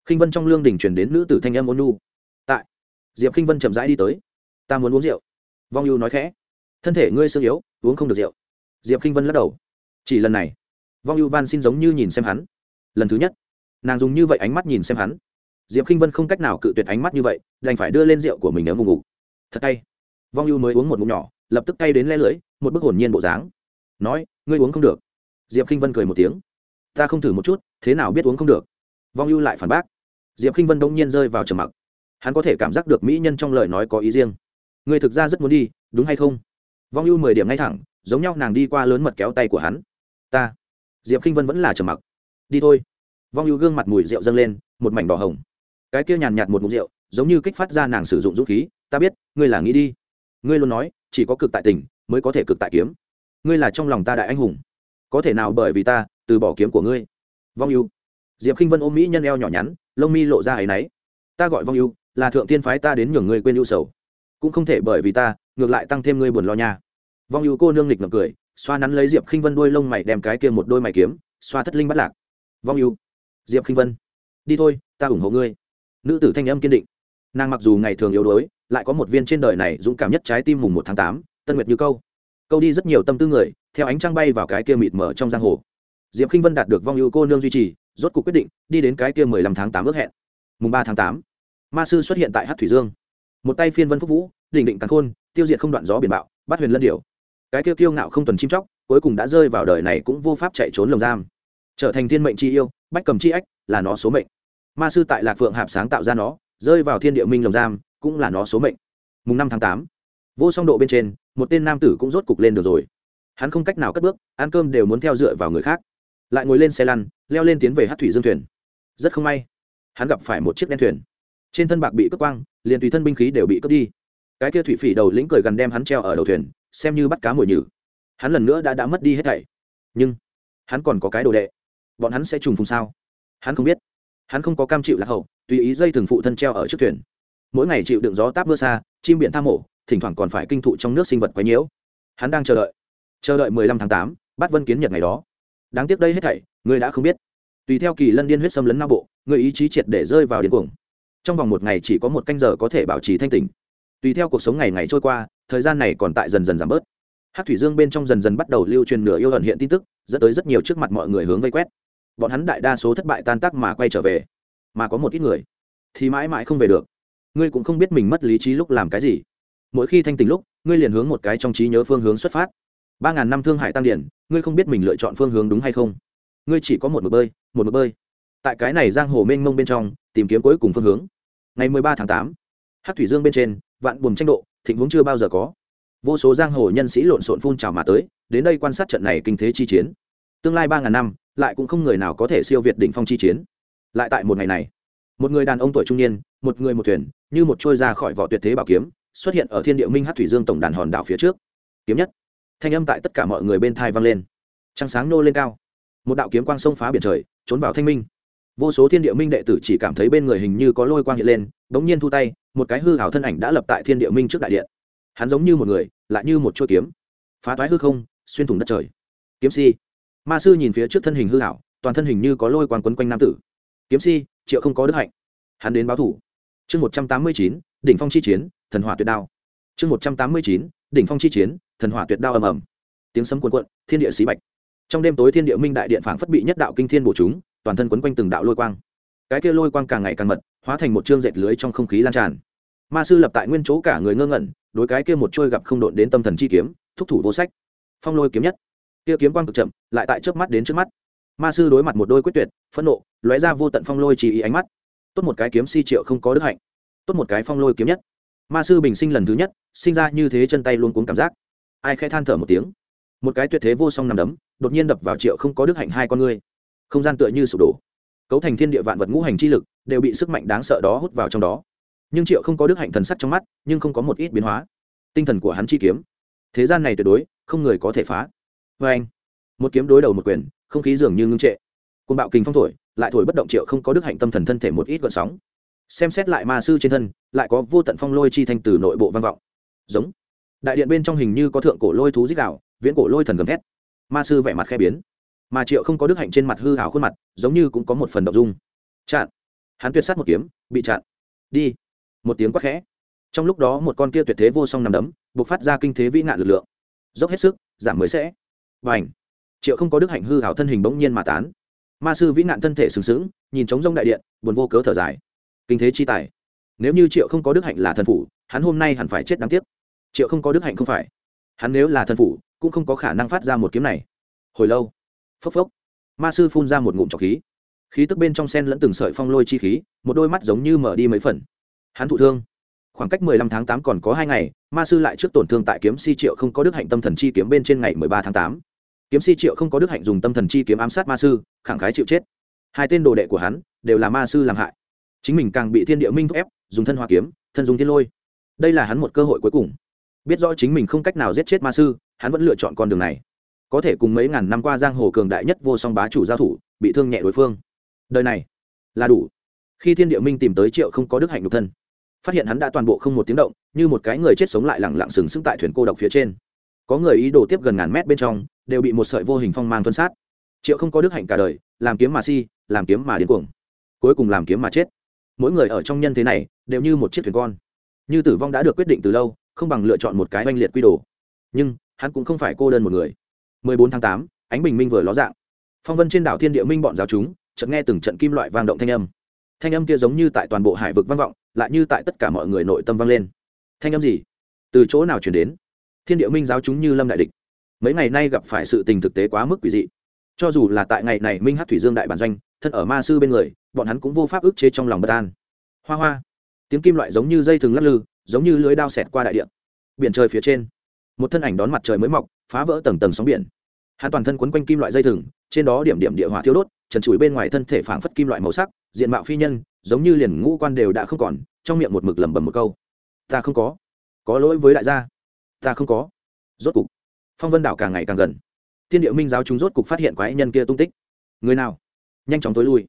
S1: K i n h vân trong lương đỉnh chuyển đến nữ tử thanh âm ôn nu diệp k i n h vân chậm rãi đi tới. Ta muốn uống rượu. Vong ưu nói khẽ. Thân thể ngươi suy yếu, uống không được rượu. Diệp k i n h vân lắc đầu. Chỉ lần này, vong ưu van xin giống như nhìn xem hắn. Lần thứ nhất, nàng dùng như vậy ánh mắt nhìn xem hắn. Diệp k i n h vân không cách nào cự tuyệt ánh mắt như vậy, đành phải đưa lên rượu của mình nếm ngủ ngủ thật cay. Vong ưu mới uống một ngụm nhỏ, lập tức cay đến le lưỡi, một bức hồn nhiên bộ dáng. Nói, ngươi uống không được. Diệp k i n h vân cười một tiếng. Ta không thử một chút, thế nào biết uống không được? Vong ưu lại phản bác. Diệp k i n h vân đông nhiên rơi vào trầm mặc hắn có thể cảm giác được mỹ nhân trong lời nói có ý riêng. Ngươi thực ra rất muốn đi, đúng hay không? Vong ưu mười điểm ngay thẳng, giống nhau nàng đi qua lớn mật kéo tay của hắn. Ta. Diệp k i n h vân vẫn là trầm mặc. Đi thôi. Vong ưu gương mặt mùi rượu dâng lên, một mảnh đỏ hồng. Cái kia nhàn nhạt một mục rượu, giống như kích phát ra nàng sử dụng dũng khí. Ta biết, ngươi là nghĩ đi. Ngươi luôn nói, chỉ có cực tại tình, mới có thể cực tại kiếm. Ngươi là trong lòng ta đại anh hùng. Có thể nào bởi vì ta, từ bỏ kiếm của ngươi? Vong ưu. Diệp k i n h vân ôm mỹ nhân eo nhỏ nhắn, lông mi lộ ra ấ y náy. Ta gọi vong ưu là thượng tiên phái ta đến nhường ngươi quên ưu sầu. Cũng không thể bởi vì ta, ngược lại tăng thêm ngươi buồn lo nha. Vong ưu cô nương lịch ngập cười, xoa nắn lấy diệp khinh vân đuôi lông mày đem cái kia một đôi mày kiếm, xoa thất linh bắt lạc. Vong ưu, diệp khinh vân, đi thôi, ta ủng hộ ngươi. Nữ tử thanh âm kiên định. Nàng mặc dù ngày thường yếu đuối, lại có một viên trên đời này dũng cảm nhất trái tim mùng một tháng tám, tân nguyệt như câu. Câu đi rất nhiều tâm tư người, theo ánh trăng bay vào cái kia mịt mở trong giang hồ. Diệp khinh vân đạt được vong ưu cô nương duy trì, rốt cuộc quyết định, đi đến cái kia mười lăm tháng tám ước hẹn. Mùng ba tháng tám ma sư xuất hiện tại hát thủy dương một tay phiên vân phúc vũ đỉnh định cắn khôn tiêu diệt không đoạn gió biển bạo bắt huyền lân điểu cái tiêu kiêu ngạo không tuần chim chóc cuối cùng đã rơi vào đời này cũng vô pháp chạy trốn lồng giam trở thành thiên mệnh chi yêu bách cầm chi ách là nó số mệnh ma sư tại lạc phượng hạp sáng tạo ra nó rơi vào thiên địa minh lồng giam cũng là nó số mệnh mùng năm tháng tám vô song độ bên trên một tên nam tử cũng rốt cục lên được rồi hắn không cách nào cất bước ăn cơm đều muốn theo dựa vào người khác lại ngồi lên xe lăn leo lên tiến về hát thủy dương thuyền rất không may hắn gặp phải một chiếc đen thuyền trên thân bạc bị cướp quang, liền tùy thân binh khí đều bị cướp đi. Cái kia thủy phỉ đầu lĩnh cười gần đem hắn treo ở đầu thuyền, xem như bắt cá mồi nhử. Hắn lần nữa đã đã mất đi hết thảy. Nhưng, hắn còn có cái đồ đệ. Bọn hắn sẽ trùng phùng sao? Hắn không biết. Hắn không có cam chịu lạc hậu, tùy ý dây thường phụ thân treo ở trước thuyền. Mỗi ngày chịu đựng gió táp mưa xa, chim biển tham mổ, thỉnh thoảng còn phải kinh thụ trong nước sinh vật quấy nhiễu. Hắn đang chờ đợi. Chờ đợi mười lăm tháng tám, bắt vân kiến nhật ngày đó. Đáng tiếc đây hết thảy ngươi đã không biết. Tùy theo kỳ lân điên huyết xâm lấn não bộ, người ý chí triệt để rơi vào điên cuồng trong vòng một ngày chỉ có một canh giờ có thể bảo trì thanh tỉnh. Tùy theo cuộc sống ngày ngày trôi qua, thời gian này còn tại dần dần giảm bớt. Hát thủy dương bên trong dần dần bắt đầu lưu truyền nửa yêu ẩn hiện tin tức, dẫn tới rất nhiều trước mặt mọi người hướng vây quét. Bọn hắn đại đa số thất bại tan tác mà quay trở về, mà có một ít người thì mãi mãi không về được. Ngươi cũng không biết mình mất lý trí lúc làm cái gì. Mỗi khi thanh tình lúc, ngươi liền hướng một cái trong trí nhớ phương hướng xuất phát. Ba ngàn năm thương hại tăng điển, ngươi không biết mình lựa chọn phương hướng đúng hay không. Ngươi chỉ có một mực bơi, một mực bơi. Tại cái này giang hồ mênh mông bên trong, tìm kiếm cuối cùng phương hướng ngày mười ba tháng tám, hát thủy dương bên trên, vạn buồm tranh độ, thịnh vốn chưa bao giờ có. Vô số giang hồ nhân sĩ lộn xộn phun trào mà tới, đến đây quan sát trận này kinh thế chi chiến. Tương lai ba ngàn năm, lại cũng không người nào có thể siêu việt đỉnh phong chi chiến. Lại tại một ngày này, một người đàn ông tuổi trung niên, một người một thuyền, như một trôi ra khỏi vỏ tuyệt thế bảo kiếm, xuất hiện ở thiên địa minh hát thủy dương tổng đàn hòn đảo phía trước. Kiếm nhất. Thanh âm tại tất cả mọi người bên thai vang lên. Trăng sáng nô lên cao. Một đạo kiếm quang sông phá biển trời, trốn vào thanh minh vô số thiên địa minh đệ tử chỉ cảm thấy bên người hình như có lôi quang hiện lên bỗng nhiên thu tay, một cái hư hảo thân ảnh đã lập tại thiên địa minh trước đại điện. Hắn giống như một người, lại như một chuôi kiếm. Phá toái hư không, xuyên thủng đất trời. Kiếm si. Ma sư nhìn phía trước thân hình hư hảo toàn thân hình như có lôi quang quấn quanh nam tử. Kiếm si, triệu không có đức hạnh. Hắn đến báo thủ. Chương một trăm tám mươi chín, đỉnh phong chi chiến, thần hỏa tuyệt đao. Chương một trăm tám mươi chín, đỉnh phong chi chiến, thần hỏa tuyệt đao ầm ầm. Tiếng sấm cuồn cuộn, thiên địa xí bạch. Trong đêm tối thiên địa minh đại điện phảng phất bị nhất đạo kinh thiên bổ chúng toàn thân quấn quanh từng đạo lôi quang. Cái kia lôi quang càng ngày càng mật, hóa thành một chương dệt lưới trong không khí lan tràn. Ma sư lập tại nguyên chỗ cả người ngơ ngẩn, đối cái kia một trôi gặp không độn đến tâm thần chi kiếm, thúc thủ vô sách. Phong lôi kiếm nhất. Kia kiếm quang cực chậm, lại tại trước mắt đến trước mắt. Ma sư đối mặt một đôi quyết tuyệt, phẫn nộ, lóe ra vô tận phong lôi chỉ ý ánh mắt. Tốt một cái kiếm si triệu không có đức hạnh. Tốt một cái phong lôi kiếm nhất. Ma sư bình sinh lần thứ nhất, sinh ra như thế chân tay luôn cuốn cảm giác. Ai khẽ than thở một tiếng. Một cái tuyệt thế vô song nằm đấm, đột nhiên đập vào triệu không có đức hạnh hai con ngươi không gian tựa như sụp đổ. Cấu thành thiên địa vạn vật ngũ hành chi lực đều bị sức mạnh đáng sợ đó hút vào trong đó. Nhưng triệu không có đức hạnh thần sắc trong mắt, nhưng không có một ít biến hóa. Tinh thần của hắn chi kiếm. Thế gian này tuyệt đối, không người có thể phá. Vê anh, một kiếm đối đầu một quyền, không khí dường như ngưng trệ. Côn bạo kinh phong thổi, lại thổi bất động triệu không có đức hạnh tâm thần thân thể một ít gợn sóng. Xem xét lại ma sư trên thân, lại có vô tận phong lôi chi thanh từ nội bộ vang vọng. Giống. Đại điện bên trong hình như có thượng cổ lôi thú dích đạo, viễn cổ lôi thần gầm thét. Ma sư vẻ mặt khe biến mà triệu không có đức hạnh trên mặt hư hảo khuôn mặt, giống như cũng có một phần đ ộ n g dung. Chặn. Hắn tuyệt sát một kiếm, bị chặn. Đi. Một tiếng quát khẽ. Trong lúc đó một con kia tuyệt thế vô song nằm đấm b ộ c phát ra kinh thế vĩ nạn lực lượng. Dốc hết sức, giảm mới sẽ. Và ảnh triệu không có đức hạnh hư hảo thân hình bỗng nhiên mà tán. Ma sư vĩ nạn thân thể sừng sững, nhìn trống rông đại điện, buồn vô cớ thở dài. Kinh thế chi tài. Nếu như triệu không có đức hạnh là thần phủ, hắn hôm nay hẳn phải chết đáng tiếc. Triệu không có đức hạnh không phải. Hắn nếu là thần phủ, cũng không có khả năng phát ra một kiếm này. Hồi lâu phốc phốc. Ma sư phun ra một ngụm trọc khí. Khí tức bên trong sen lẫn từng sợi phong lôi chi khí, một đôi mắt giống như mở đi mấy phần. Hắn thụ thương. Khoảng cách mười lăm tháng tám còn có hai ngày, ma sư lại trước tổn thương tại kiếm si triệu không có đức hạnh tâm thần chi kiếm bên trên ngày mười ba tháng tám. Kiếm si triệu không có đức hạnh dùng tâm thần chi kiếm ám sát ma sư, khẳng khái chịu chết. Hai tên đồ đệ của hắn đều là ma sư làm hại. Chính mình càng bị thiên địa minh thúc ép, dùng thân hoa kiếm, thân dùng thiên lôi. Đây là hắn một cơ hội cuối cùng. Biết rõ chính mình không cách nào giết chết ma sư, hắn vẫn lựa chọn con đường này có thể cùng mấy ngàn năm qua giang hồ cường đại nhất vô song bá chủ giao thủ, bị thương nhẹ đối phương. Đời này, là đủ. Khi thiên địa minh tìm tới triệu không có đức hạnh nhục thân. Phát hiện hắn đã toàn bộ không một tiếng động, như một cái người chết sống lại lẳng lặng sừng sững tại thuyền cô độc phía trên. Có người ý đồ tiếp gần ngàn mét bên trong, đều bị một sợi vô hình phong mang tuân sát. Triệu không có đức hạnh cả đời, làm kiếm mà si, làm kiếm mà điên cuồng. Cuối cùng làm kiếm mà chết. Mỗi người ở trong nhân thế này, đều như một chiếc thuyền con. Như tử vong đã được quyết định từ lâu, không bằng lựa chọn một cái oanh liệt quy đồ. Nhưng, hắn cũng không phải cô đơn một người. 14 tháng 8, ánh bình minh vừa ló dạng. Phong vân trên đảo thiên địa minh bọn giáo chúng chợt nghe từng trận kim loại vang động thanh âm. Thanh âm kia giống như tại toàn bộ hải vực vang vọng lại như tại tất cả mọi người nội tâm vang lên. Thanh âm gì? Từ chỗ nào truyền đến? Thiên địa minh giáo chúng như lâm đại địch. Mấy ngày nay gặp phải sự tình thực tế quá mức quỷ dị. Cho dù là tại ngày này minh hát thủy dương đại bản doanh thân ở ma sư bên người bọn hắn cũng vô pháp ức chế trong lòng bất an. Hoa hoa. Tiếng kim loại giống như dây thừng lắc lư giống như lưới đao xẹt qua đại địa. biển trời phía trên. Một thân ảnh đón mặt trời mới mọc phá vỡ tầng tầng sóng biển. Hắn toàn thân quấn quanh kim loại dây thừng, trên đó điểm điểm địa hỏa thiêu đốt, trần trụi bên ngoài thân thể phảng phất kim loại màu sắc, diện mạo phi nhân, giống như liền ngũ quan đều đã không còn, trong miệng một mực lẩm bẩm một câu. Ta không có. Có lỗi với đại gia. Ta không có. Rốt cục, phong vân đảo càng ngày càng gần. Thiên địa minh giáo chúng rốt cục phát hiện quái nhân kia tung tích. Người nào? Nhanh chóng tối lui.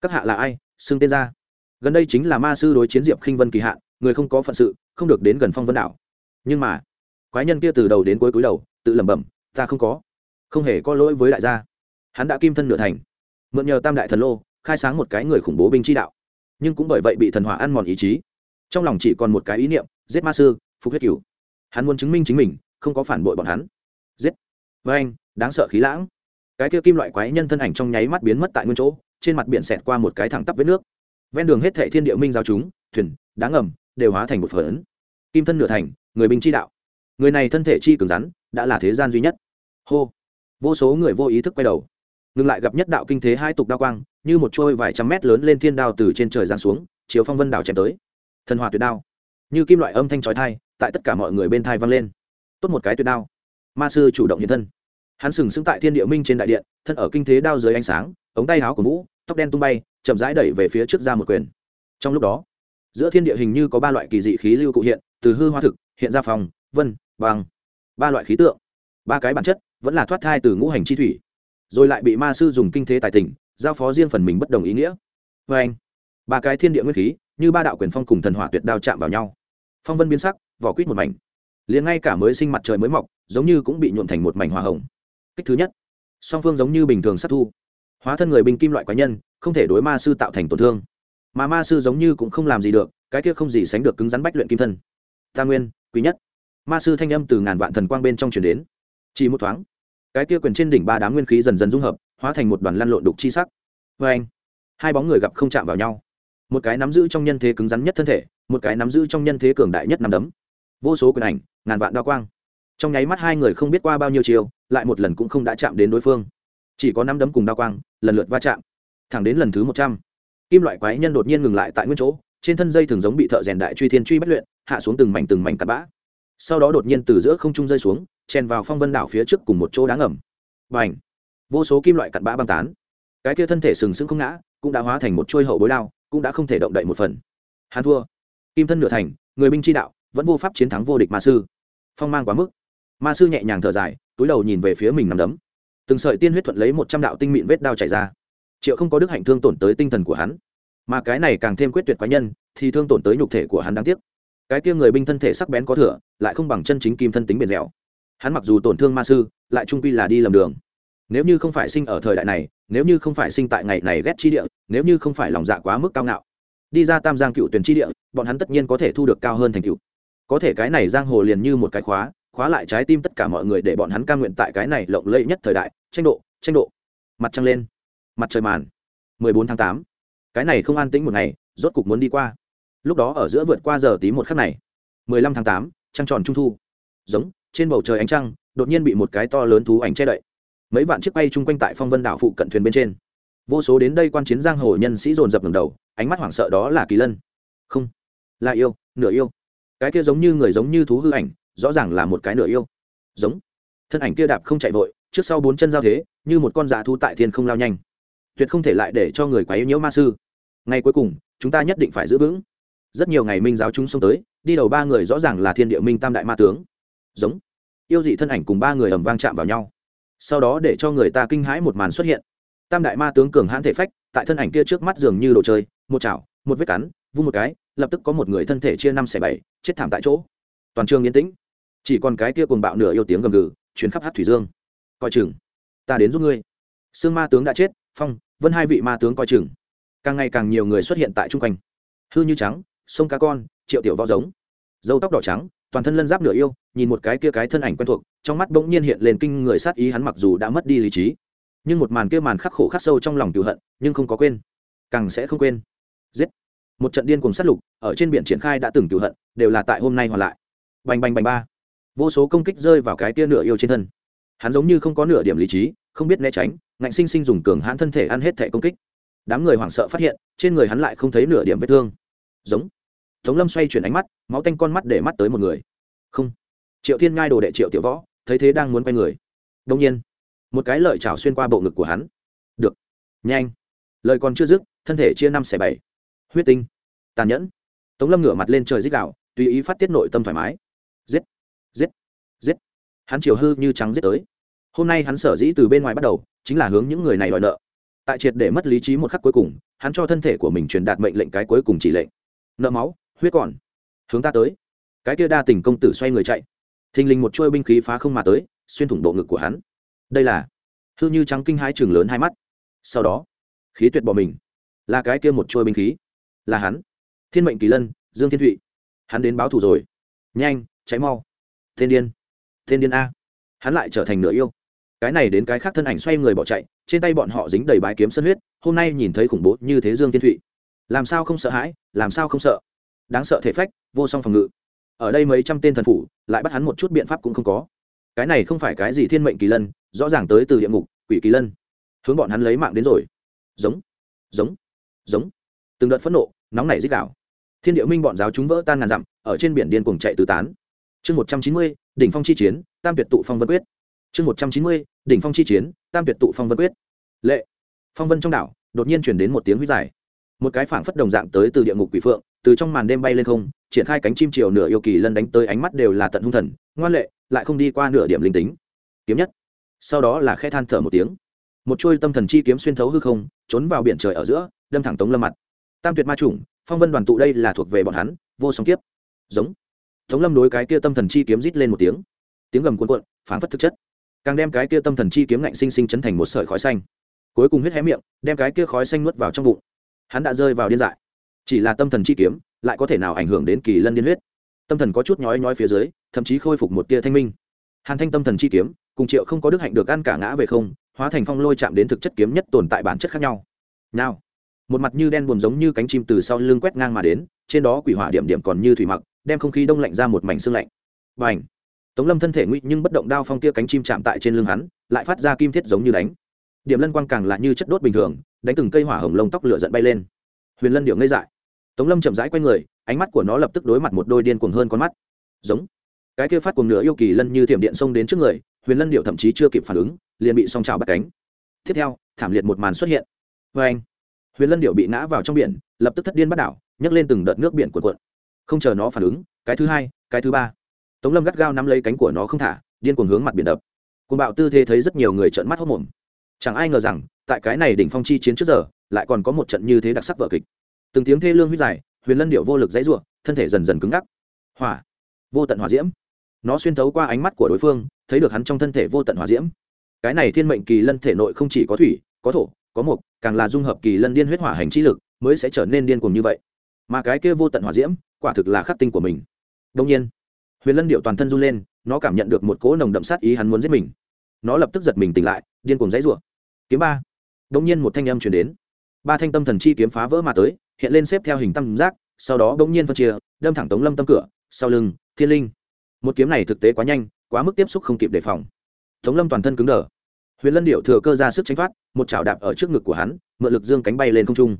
S1: Các hạ là ai? Xưng tên ra. Gần đây chính là ma sư đối chiến diệp khinh vân kỳ hạn, người không có phận sự, không được đến gần phong vân đảo. Nhưng mà, quái nhân kia từ đầu đến cuối cúi đầu tự lẩm bẩm, ta không có. Không hề có lỗi với đại gia. Hắn đã kim thân nửa thành. Mượn nhờ tam đại thần lô, khai sáng một cái người khủng bố binh chi đạo. Nhưng cũng bởi vậy bị thần hỏa ăn mòn ý chí. Trong lòng chỉ còn một cái ý niệm, giết ma sư, phục huyết cửu. Hắn muốn chứng minh chính mình, không có phản bội bọn hắn. Giết. Với anh, đáng sợ khí lãng. Cái kia kim loại quái nhân thân ảnh trong nháy mắt biến mất tại nguyên chỗ, trên mặt biển xẹt qua một cái thẳng tắp vết nước. Ven đường hết thệ thiên địa minh giao chúng, thuyền, đá ngầm, đều hóa thành một phấn kim thân nửa thành, người binh chi đạo. Người này thân thể chi cứng rắn đã là thế gian duy nhất. Hô. Vô số người vô ý thức quay đầu. Ngừng lại gặp nhất đạo kinh thế hai tục đao quang, như một trôi vài trăm mét lớn lên thiên đao từ trên trời giáng xuống, chiếu phong vân đảo chém tới. Thần hòa tuyệt đao. Như kim loại âm thanh trói thai tại tất cả mọi người bên thai vang lên. Tốt một cái tuyệt đao. Ma sư chủ động hiện thân. Hắn sừng sững tại thiên địa minh trên đại điện, thân ở kinh thế đao dưới ánh sáng, ống tay áo của vũ tóc đen tung bay, chậm rãi đẩy về phía trước ra một quyền. Trong lúc đó, giữa thiên địa hình như có ba loại kỳ dị khí lưu cụ hiện, từ hư hoa thực, hiện ra phòng, vân bằng ba loại khí tượng. Ba cái bản chất, vẫn là thoát thai từ ngũ hành chi thủy, rồi lại bị ma sư dùng kinh thế tài tình, giao phó riêng phần mình bất đồng ý nghĩa. Vê anh, ba cái thiên địa nguyên khí, như ba đạo quyền phong cùng thần hỏa tuyệt đao chạm vào nhau. Phong vân biến sắc, vỏ quýt một mảnh. Liền ngay cả mới sinh mặt trời mới mọc, giống như cũng bị nhuộn thành một mảnh hoa hồng. Cách thứ nhất, song phương giống như bình thường sát thu. Hóa thân người binh kim loại quái nhân, không thể đối ma sư tạo thành tổn thương. Mà ma sư giống như cũng không làm gì được, cái kia không gì sánh được cứng rắn bách luyện kim thân. Ta nguyên, quý nhất ma sư thanh âm từ ngàn vạn thần quang bên trong chuyển đến. Chỉ một thoáng, cái kia quyền trên đỉnh ba đám nguyên khí dần dần dung hợp, hóa thành một đoàn lăn lộn đục chi sắc. Vê anh, hai bóng người gặp không chạm vào nhau. Một cái nắm giữ trong nhân thế cứng rắn nhất thân thể, một cái nắm giữ trong nhân thế cường đại nhất nằm đấm. Vô số quyền ảnh, ngàn vạn đao quang. Trong nháy mắt hai người không biết qua bao nhiêu chiều, lại một lần cũng không đã chạm đến đối phương. Chỉ có năm đấm cùng đao quang, lần lượt va chạm, thẳng đến lần thứ một trăm. Kim loại quái nhân đột nhiên ngừng lại tại nguyên chỗ, trên thân dây thường giống bị thợ rèn đại truy thiên truy bất luyện, hạ xuống từng mảnh từng mảnh tạt bã sau đó đột nhiên từ giữa không trung rơi xuống, chèn vào phong vân đảo phía trước cùng một chỗ đáng ẩm và ảnh vô số kim loại cặn bã băng tán. Cái kia thân thể sừng sững không ngã, cũng đã hóa thành một chuôi hậu bối đao, cũng đã không thể động đậy một phần. Hắn thua. Kim thân nửa thành, người binh chi đạo, vẫn vô pháp chiến thắng vô địch ma sư. Phong mang quá mức. Ma sư nhẹ nhàng thở dài, túi đầu nhìn về phía mình nằm đấm. Từng sợi tiên huyết thuận lấy một trăm đạo tinh mịn vết đao chảy ra. Triệu không có đức hạnh thương tổn tới tinh thần của hắn. Mà cái này càng thêm quyết tuyệt quái nhân, thì thương tổn tới nhục thể của hắn đáng tiếc cái kia người binh thân thể sắc bén có thừa, lại không bằng chân chính kim thân tính bền dẻo. Hắn mặc dù tổn thương ma sư, lại trung quy là đi lầm đường. Nếu như không phải sinh ở thời đại này, nếu như không phải sinh tại ngày này ghét chi địa, nếu như không phải lòng dạ quá mức cao ngạo, đi ra tam giang cựu tuyển chi địa, bọn hắn tất nhiên có thể thu được cao hơn thành cựu có thể cái này giang hồ liền như một cái khóa khóa lại trái tim tất cả mọi người để bọn hắn ca nguyện tại cái này lộng lẫy nhất thời đại, tranh độ tranh độ. Mặt trăng lên, mặt trời màn. 14 tháng 8. cái này không an tĩnh một ngày, rốt cục muốn đi qua lúc đó ở giữa vượt qua giờ tí một khắc này. 15 tháng 8, trăng tròn trung thu. Giống trên bầu trời ánh trăng đột nhiên bị một cái to lớn thú ảnh che đậy. Mấy vạn chiếc bay chung quanh tại phong vân đảo phụ cận thuyền bên trên. Vô số đến đây quan chiến giang hồ nhân sĩ dồn dập ngẩng đầu ánh mắt hoảng sợ đó là kỳ lân. Không là yêu nửa yêu. Cái kia giống như người giống như thú hư ảnh rõ ràng là một cái nửa yêu. Giống thân ảnh kia đạp không chạy vội trước sau bốn chân giao thế như một con dạ thú tại thiên không lao nhanh. Tuyệt không thể lại để cho người quá yêu nhiễu ma sư. Ngay cuối cùng chúng ta nhất định phải giữ vững rất nhiều ngày minh giáo chúng xông tới, đi đầu ba người rõ ràng là thiên địa minh tam đại ma tướng. Giống. Yêu dị thân ảnh cùng ba người ầm vang chạm vào nhau. Sau đó để cho người ta kinh hãi một màn xuất hiện. Tam đại ma tướng cường hãn thể phách, tại thân ảnh kia trước mắt dường như đồ chơi, một chảo, một vết cắn, vung một cái, lập tức có một người thân thể chia năm xẻ bảy, chết thảm tại chỗ. Toàn trường yên tĩnh. Chỉ còn cái kia cuồng bạo nửa yêu tiếng gầm gừ, chuyến khắp hát thủy dương. Coi chừng. Ta đến giúp ngươi. Sương ma tướng đã chết, phong, vân hai vị ma tướng coi chừng. Càng ngày càng nhiều người xuất hiện tại chung quanh. Hư như trắng sông cá con, triệu tiểu võ giống. Dâu tóc đỏ trắng, toàn thân lân giáp nửa yêu, nhìn một cái kia cái thân ảnh quen thuộc, trong mắt bỗng nhiên hiện lên kinh người sát ý hắn mặc dù đã mất đi lý trí, nhưng một màn kia màn khắc khổ khắc sâu trong lòng cựu hận, nhưng không có quên, càng sẽ không quên. Giết! Một trận điên cùng sát lục, ở trên biển triển khai đã từng cựu hận, đều là tại hôm nay hoàn lại. Bành bành bành ba. Vô số công kích rơi vào cái tia nửa yêu trên thân. Hắn giống như không có nửa điểm lý trí, không biết né tránh, ngạnh sinh sinh dùng cường hãn thân thể ăn hết thẻ công kích. Đám người hoảng sợ phát hiện, trên người hắn lại không thấy nửa điểm vết thương giống. Tống lâm xoay chuyển ánh mắt, máu tanh con mắt để mắt tới một người. Không. Triệu thiên ngai đồ đệ triệu tiểu võ, thấy thế đang muốn quay người. Đông nhiên, một cái lợi chảo xuyên qua bộ ngực của hắn. Được. Nhanh. Lời còn chưa dứt, thân thể chia năm xẻ bảy. Huyết tinh. Tàn nhẫn. Tống lâm ngửa mặt lên trời dích đạo tùy ý phát tiết nội tâm thoải mái. Giết. Giết. Giết. Hắn chiều hư như trắng giết tới. Hôm nay hắn sở dĩ từ bên ngoài bắt đầu, chính là hướng những người này đòi nợ. Tại triệt để mất lý trí một khắc cuối cùng, hắn cho thân thể của mình truyền đạt mệnh lệnh cái cuối cùng chỉ lệnh nợ máu, huyết còn. Hướng ta tới. Cái kia đa tình công tử xoay người chạy. Thình lình một chuôi binh khí phá không mà tới, xuyên thủng bộ ngực của hắn. Đây là hư như trắng kinh hái chừng lớn hai mắt. Sau đó, khí tuyệt bỏ mình. Là cái kia một chuôi binh khí. Là hắn. Thiên mệnh kỳ lân, dương thiên thụy. Hắn đến báo thù rồi. Nhanh cháy mau. Thiên điên. Thiên điên a. Hắn lại trở thành nửa yêu. Cái này đến cái khác thân ảnh xoay người bỏ chạy, trên tay bọn họ dính đầy bãi kiếm sân huyết. Hôm nay nhìn thấy khủng bố như thế dương thiên thụy làm sao không sợ hãi, làm sao không sợ? Đáng sợ thể phách, vô song phòng ngự. Ở đây mấy trăm tên thần phủ, lại bắt hắn một chút biện pháp cũng không có. Cái này không phải cái gì thiên mệnh kỳ lân, rõ ràng tới từ địa ngục, quỷ kỳ lân. Hướng bọn hắn lấy mạng đến rồi. Giống giống giống. Từng đợt phẫn nộ, nóng nảy dích đạo thiên địa minh bọn giáo chúng vỡ tan ngàn dặm, ở trên biển điên cuồng chạy tứ tán. Chương một trăm chín mươi, đỉnh phong chi chiến, tam tuyệt tụ phong vân quyết. Chương một trăm chín mươi, đỉnh phong chi chiến, tam tuyệt tụ phong vân quyết. Lệ. Phong vân trong đảo, đột nhiên chuyển đến một tiếng huyết dài một cái phảng phất đồng dạng tới từ địa ngục quỷ phượng, từ trong màn đêm bay lên không, triển khai cánh chim chiều nửa yêu kỳ lân đánh tới ánh mắt đều là tận hung thần, ngoan lệ, lại không đi qua nửa điểm linh tính. Kiếm nhất. Sau đó là khe than thở một tiếng. Một chuôi tâm thần chi kiếm xuyên thấu hư không, trốn vào biển trời ở giữa, đâm thẳng tống lâm mặt. Tam tuyệt ma chủng, phong vân đoàn tụ đây là thuộc về bọn hắn, vô song kiếp. Giống. Tống lâm đối cái kia tâm thần chi kiếm rít lên một tiếng. Tiếng gầm cuộn cuộn, phảng phất thực chất. Càng đem cái kia tâm thần chi kiếm ngạnh sinh sinh chấn thành một sợi khói xanh. Cuối cùng huyết hé miệng, đem cái kia khói xanh nuốt vào trong bụng hắn đã rơi vào điên dại. Chỉ là tâm thần chi kiếm, lại có thể nào ảnh hưởng đến kỳ lân điên huyết? Tâm thần có chút nhói nhói phía dưới, thậm chí khôi phục một tia thanh minh. Hàn thanh tâm thần chi kiếm, cùng triệu không có đức hạnh được ăn cả ngã về không, hóa thành phong lôi chạm đến thực chất kiếm nhất tồn tại bản chất khác nhau. Nào, một mặt như đen buồm giống như cánh chim từ sau lưng quét ngang mà đến, trên đó quỷ hỏa điểm điểm còn như thủy mặc, đem không khí đông lạnh ra một mảnh xương lạnh. Và ảnh tống lâm thân thể nguy nhưng bất động đao phong kia cánh chim chạm tại trên lưng hắn, lại phát ra kim thiết giống như đánh. Điểm lân quang càng là như chất đốt bình thường đánh từng cây hỏa hồng lông tóc lửa giận bay lên. Huyền lân điệu ngây dại. Tống lâm chậm rãi q u a y người, ánh mắt của nó lập tức đối mặt một đôi điên cuồng hơn con mắt. Giống. Cái kia phát cuồng nửa yêu kỳ lân như thiểm điện xông đến trước người, huyền lân điệu thậm chí chưa kịp phản ứng, liền bị song trào bắt cánh. Tiếp theo, thảm liệt một màn xuất hiện. Vê anh, huyền lân điệu bị ngã vào trong biển, lập tức thất điên bắt đảo, nhấc lên từng đợt nước biển cuộn cuộn. Không chờ nó phản ứng, cái thứ hai, cái thứ ba. Tống lâm gắt gao nắm lấy cánh của nó không thả, điên cuồng hướng mặt biển đập. Cuồng bạo tư thế thấy rất nhiều người trợn mắt hốc mồm chẳng ai ngờ rằng, tại cái này đỉnh phong chi chiến trước giờ, lại còn có một trận như thế đặc sắc vở kịch. Từng tiếng thê lương huyết dài, huyền lân điệu vô lực dãy ruộng thân thể dần dần cứng ngắc. Hỏa. Vô tận hỏa diễm. Nó xuyên thấu qua ánh mắt của đối phương, thấy được hắn trong thân thể vô tận hỏa diễm. Cái này thiên mệnh kỳ lân thể nội không chỉ có thủy, có thổ, có mục càng là dung hợp kỳ lân điên huyết hỏa hành trí lực, mới sẽ trở nên điên cuồng như vậy. Mà cái kia vô tận hỏa diễm, quả thực là khắc tinh của mình. Đông nhiên, huyền lân điệu toàn thân run lên, nó cảm nhận được một cỗ nồng đậm sát ý hắn muốn giết mình. Nó lập tức giật mình tỉnh lại, điên cuồng dãy rủa kiếm ba. Đông nhiên một thanh âm chuyển đến. Ba thanh tâm thần chi kiếm phá vỡ mà tới, hiện lên xếp theo hình tam giác, sau đó đông nhiên phân chia, đâm thẳng tống lâm tâm cửa, sau lưng, thiên linh. Một kiếm này thực tế quá nhanh, quá mức tiếp xúc không kịp đề phòng. Tống lâm toàn thân cứng đờ. Huyền lân điệu thừa cơ ra sức tránh thoát, một chảo đạp ở trước ngực của hắn, mượn lực dương cánh bay lên không trung.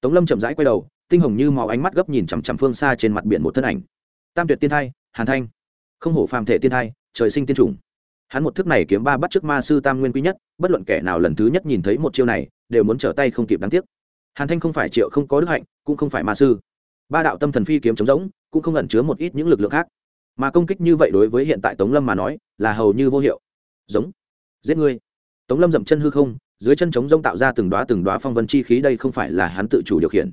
S1: Tống lâm chậm rãi quay đầu, tinh hồng như màu ánh mắt gấp nhìn chằm chằm phương xa trên mặt biển một thân ảnh. Tam tuyệt tiên thai, hàn thanh. Không hổ phàm thể tiên thai, trời sinh tiên chủng hắn một thức này kiếm ba bắt trước ma sư tam nguyên quý nhất, bất luận kẻ nào lần thứ nhất nhìn thấy một chiêu này, đều muốn trở tay không kịp đáng tiếc. Hàn thanh không phải triệu không có đức hạnh, cũng không phải ma sư. Ba đạo tâm thần phi kiếm chống rỗng, cũng không ẩn chứa một ít những lực lượng khác. Mà công kích như vậy đối với hiện tại tống lâm mà nói, là hầu như vô hiệu. Giống. Giết ngươi. Tống lâm dậm chân hư không, dưới chân chống rông tạo ra từng đoá từng đoá phong vân chi khí, đây không phải là hắn tự chủ điều khiển,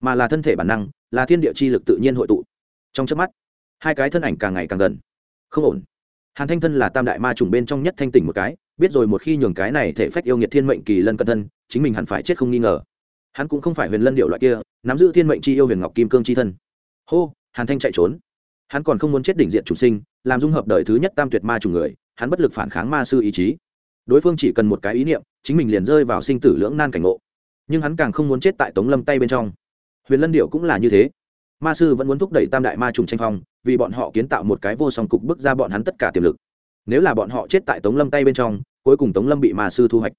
S1: mà là thân thể bản năng, là thiên địa chi lực tự nhiên hội tụ. Trong chớp mắt, hai cái thân ảnh càng ngày càng gần. Không ổn hàn thanh thân là tam đại ma trùng bên trong nhất thanh tỉnh một cái, biết rồi một khi nhường cái này thể phách yêu nghiệt thiên mệnh kỳ lân cận thân, chính mình hẳn phải chết không nghi ngờ. Hắn cũng không phải huyền lân điệu loại kia, nắm giữ thiên mệnh chi yêu huyền ngọc kim cương chi thân. Hô, hàn thanh chạy trốn. Hắn còn không muốn chết đỉnh diện chủ sinh, làm dung hợp đời thứ nhất tam tuyệt ma trùng người, hắn bất lực phản kháng ma sư ý chí. Đối phương chỉ cần một cái ý niệm, chính mình liền rơi vào sinh tử lưỡng nan cảnh ngộ. Nhưng hắn càng không muốn chết tại tống lâm tay bên trong. Huyền lân điệu cũng là như thế. Ma sư vẫn muốn thúc đẩy tam đại ma trùng tranh phong vì bọn họ kiến tạo một cái vô song cục bức ra bọn hắn tất cả tiềm lực. Nếu là bọn họ chết tại tống lâm tay bên trong, cuối cùng tống lâm bị ma sư thu hoạch.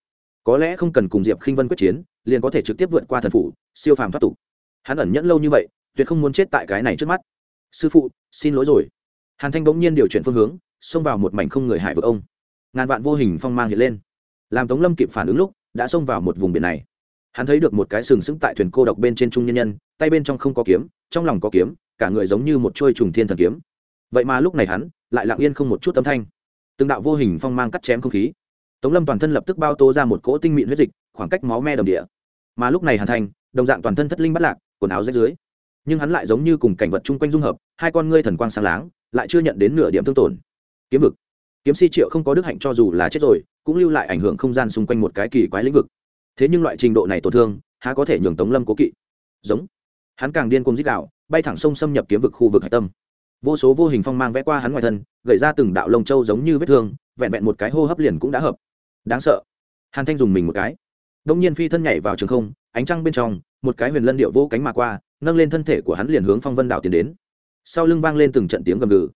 S1: Có lẽ không cần cùng diệp khinh vân quyết chiến, liền có thể trực tiếp vượt qua thần phủ, siêu phàm thoát tục. Hắn ẩn nhẫn lâu như vậy, tuyệt không muốn chết tại cái này trước mắt. Sư phụ, xin lỗi rồi. Hàn thanh bỗng nhiên điều chuyển phương hướng, xông vào một mảnh không người hải vực ông. Ngàn vạn vô hình phong mang hiện lên. Làm tống lâm kịp phản ứng lúc, đã xông vào một vùng biển này. Hắn thấy được một cái sừng sững tại thuyền cô độc bên trên trung nhân nhân, tay bên trong không có kiếm, trong lòng có kiếm cả người giống như một trôi trùng thiên thần kiếm. Vậy mà lúc này hắn lại lặng yên không một chút âm thanh. Từng đạo vô hình phong mang cắt chém không khí. Tống lâm toàn thân lập tức bao tô ra một cỗ tinh mịn huyết dịch, khoảng cách máu me đầm địa. Mà lúc này hàn thành đồng dạng toàn thân thất linh bắt lạc, quần áo rách dưới nhưng hắn lại giống như cùng cảnh vật chung quanh dung hợp, hai con ngươi thần quang sáng láng, lại chưa nhận đến nửa điểm thương tổn. Kiếm vực. Kiếm si triệu không có đức hạnh cho dù là chết rồi, cũng lưu lại ảnh hưởng không gian xung quanh một cái kỳ quái lĩnh vực. Thế nhưng loại trình độ này tổn thương, há có thể nhường tống lâm cố kỵ. Giống. Hắn càng điên cuồng dích đạo bay thẳng sông xâm nhập kiếm vực khu vực hạch tâm. Vô số vô hình phong mang vẽ qua hắn ngoài thân gậy ra từng đạo lông trâu giống như vết thương, vẹn vẹn một cái hô hấp liền cũng đã hợp. Đáng sợ. Hàn thanh dùng mình một cái. Đông nhiên phi thân nhảy vào trường không, ánh trăng bên trong, một cái huyền lân điệu vô cánh mà qua, nâng lên thân thể của hắn liền hướng phong vân đảo tiến đến. Sau lưng vang lên từng trận tiếng gầm gừ.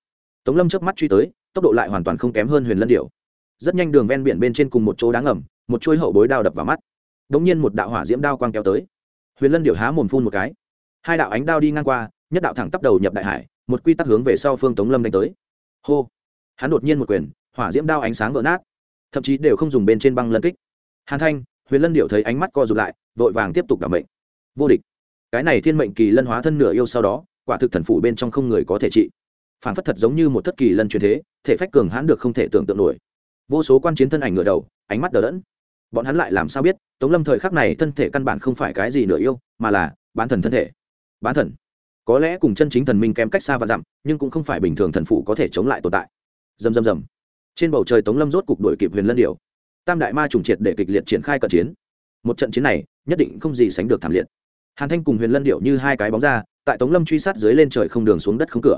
S1: Tống lâm chớp mắt truy tới, tốc độ lại hoàn toàn không kém hơn huyền lân điệu. Rất nhanh đường ven biển bên trên cùng một chỗ đáng ẩm một chuôi hậu bối đao đập vào mắt. Đ ỗ n g nhiên một đạo hỏa diễm đao quang kéo tới. Huyền lân điệu há mồm phun một cái hai đạo ánh đao đi ngang qua, nhất đạo thẳng tắp đầu nhập đại hải, một quy tắc hướng về sau phương tống lâm đánh tới. Hô! Hắn đột nhiên một quyền, hỏa diễm đao ánh sáng vỡ nát, thậm chí đều không dùng bên trên băng lân kích. Hàn thanh, huyền lân điệu thấy ánh mắt co rụt lại, vội vàng tiếp tục đảm mệnh. Vô địch. Cái này thiên mệnh kỳ lân hóa thân nửa yêu sau đó, quả thực thần phủ bên trong không người có thể trị. Phản phất thật giống như một thất kỳ lân truyền thế, thể phách cường hãn được không thể tưởng tượng nổi. Vô số quan chiến thân ảnh ngựa đầu, ánh mắt đờ đẫn. Bọn hắn lại làm sao biết, tống lâm thời khắc này thân thể căn bản không phải cái gì nửa yêu, mà là bán thần thân thể bán thần. Có lẽ cùng chân chính thần minh kém cách xa và dặm, nhưng cũng không phải bình thường thần phụ có thể chống lại tồn tại. Dầm dầm dầm trên bầu trời tống lâm rốt cục đội kịp huyền lân điều tam đại ma trùng triệt để kịch liệt triển khai cận chiến. Một trận chiến này, nhất định không gì sánh được thảm liệt. Hàn thanh cùng huyền lân điệu như hai cái bóng ra, tại tống lâm truy sát dưới lên trời không đường xuống đất không cửa.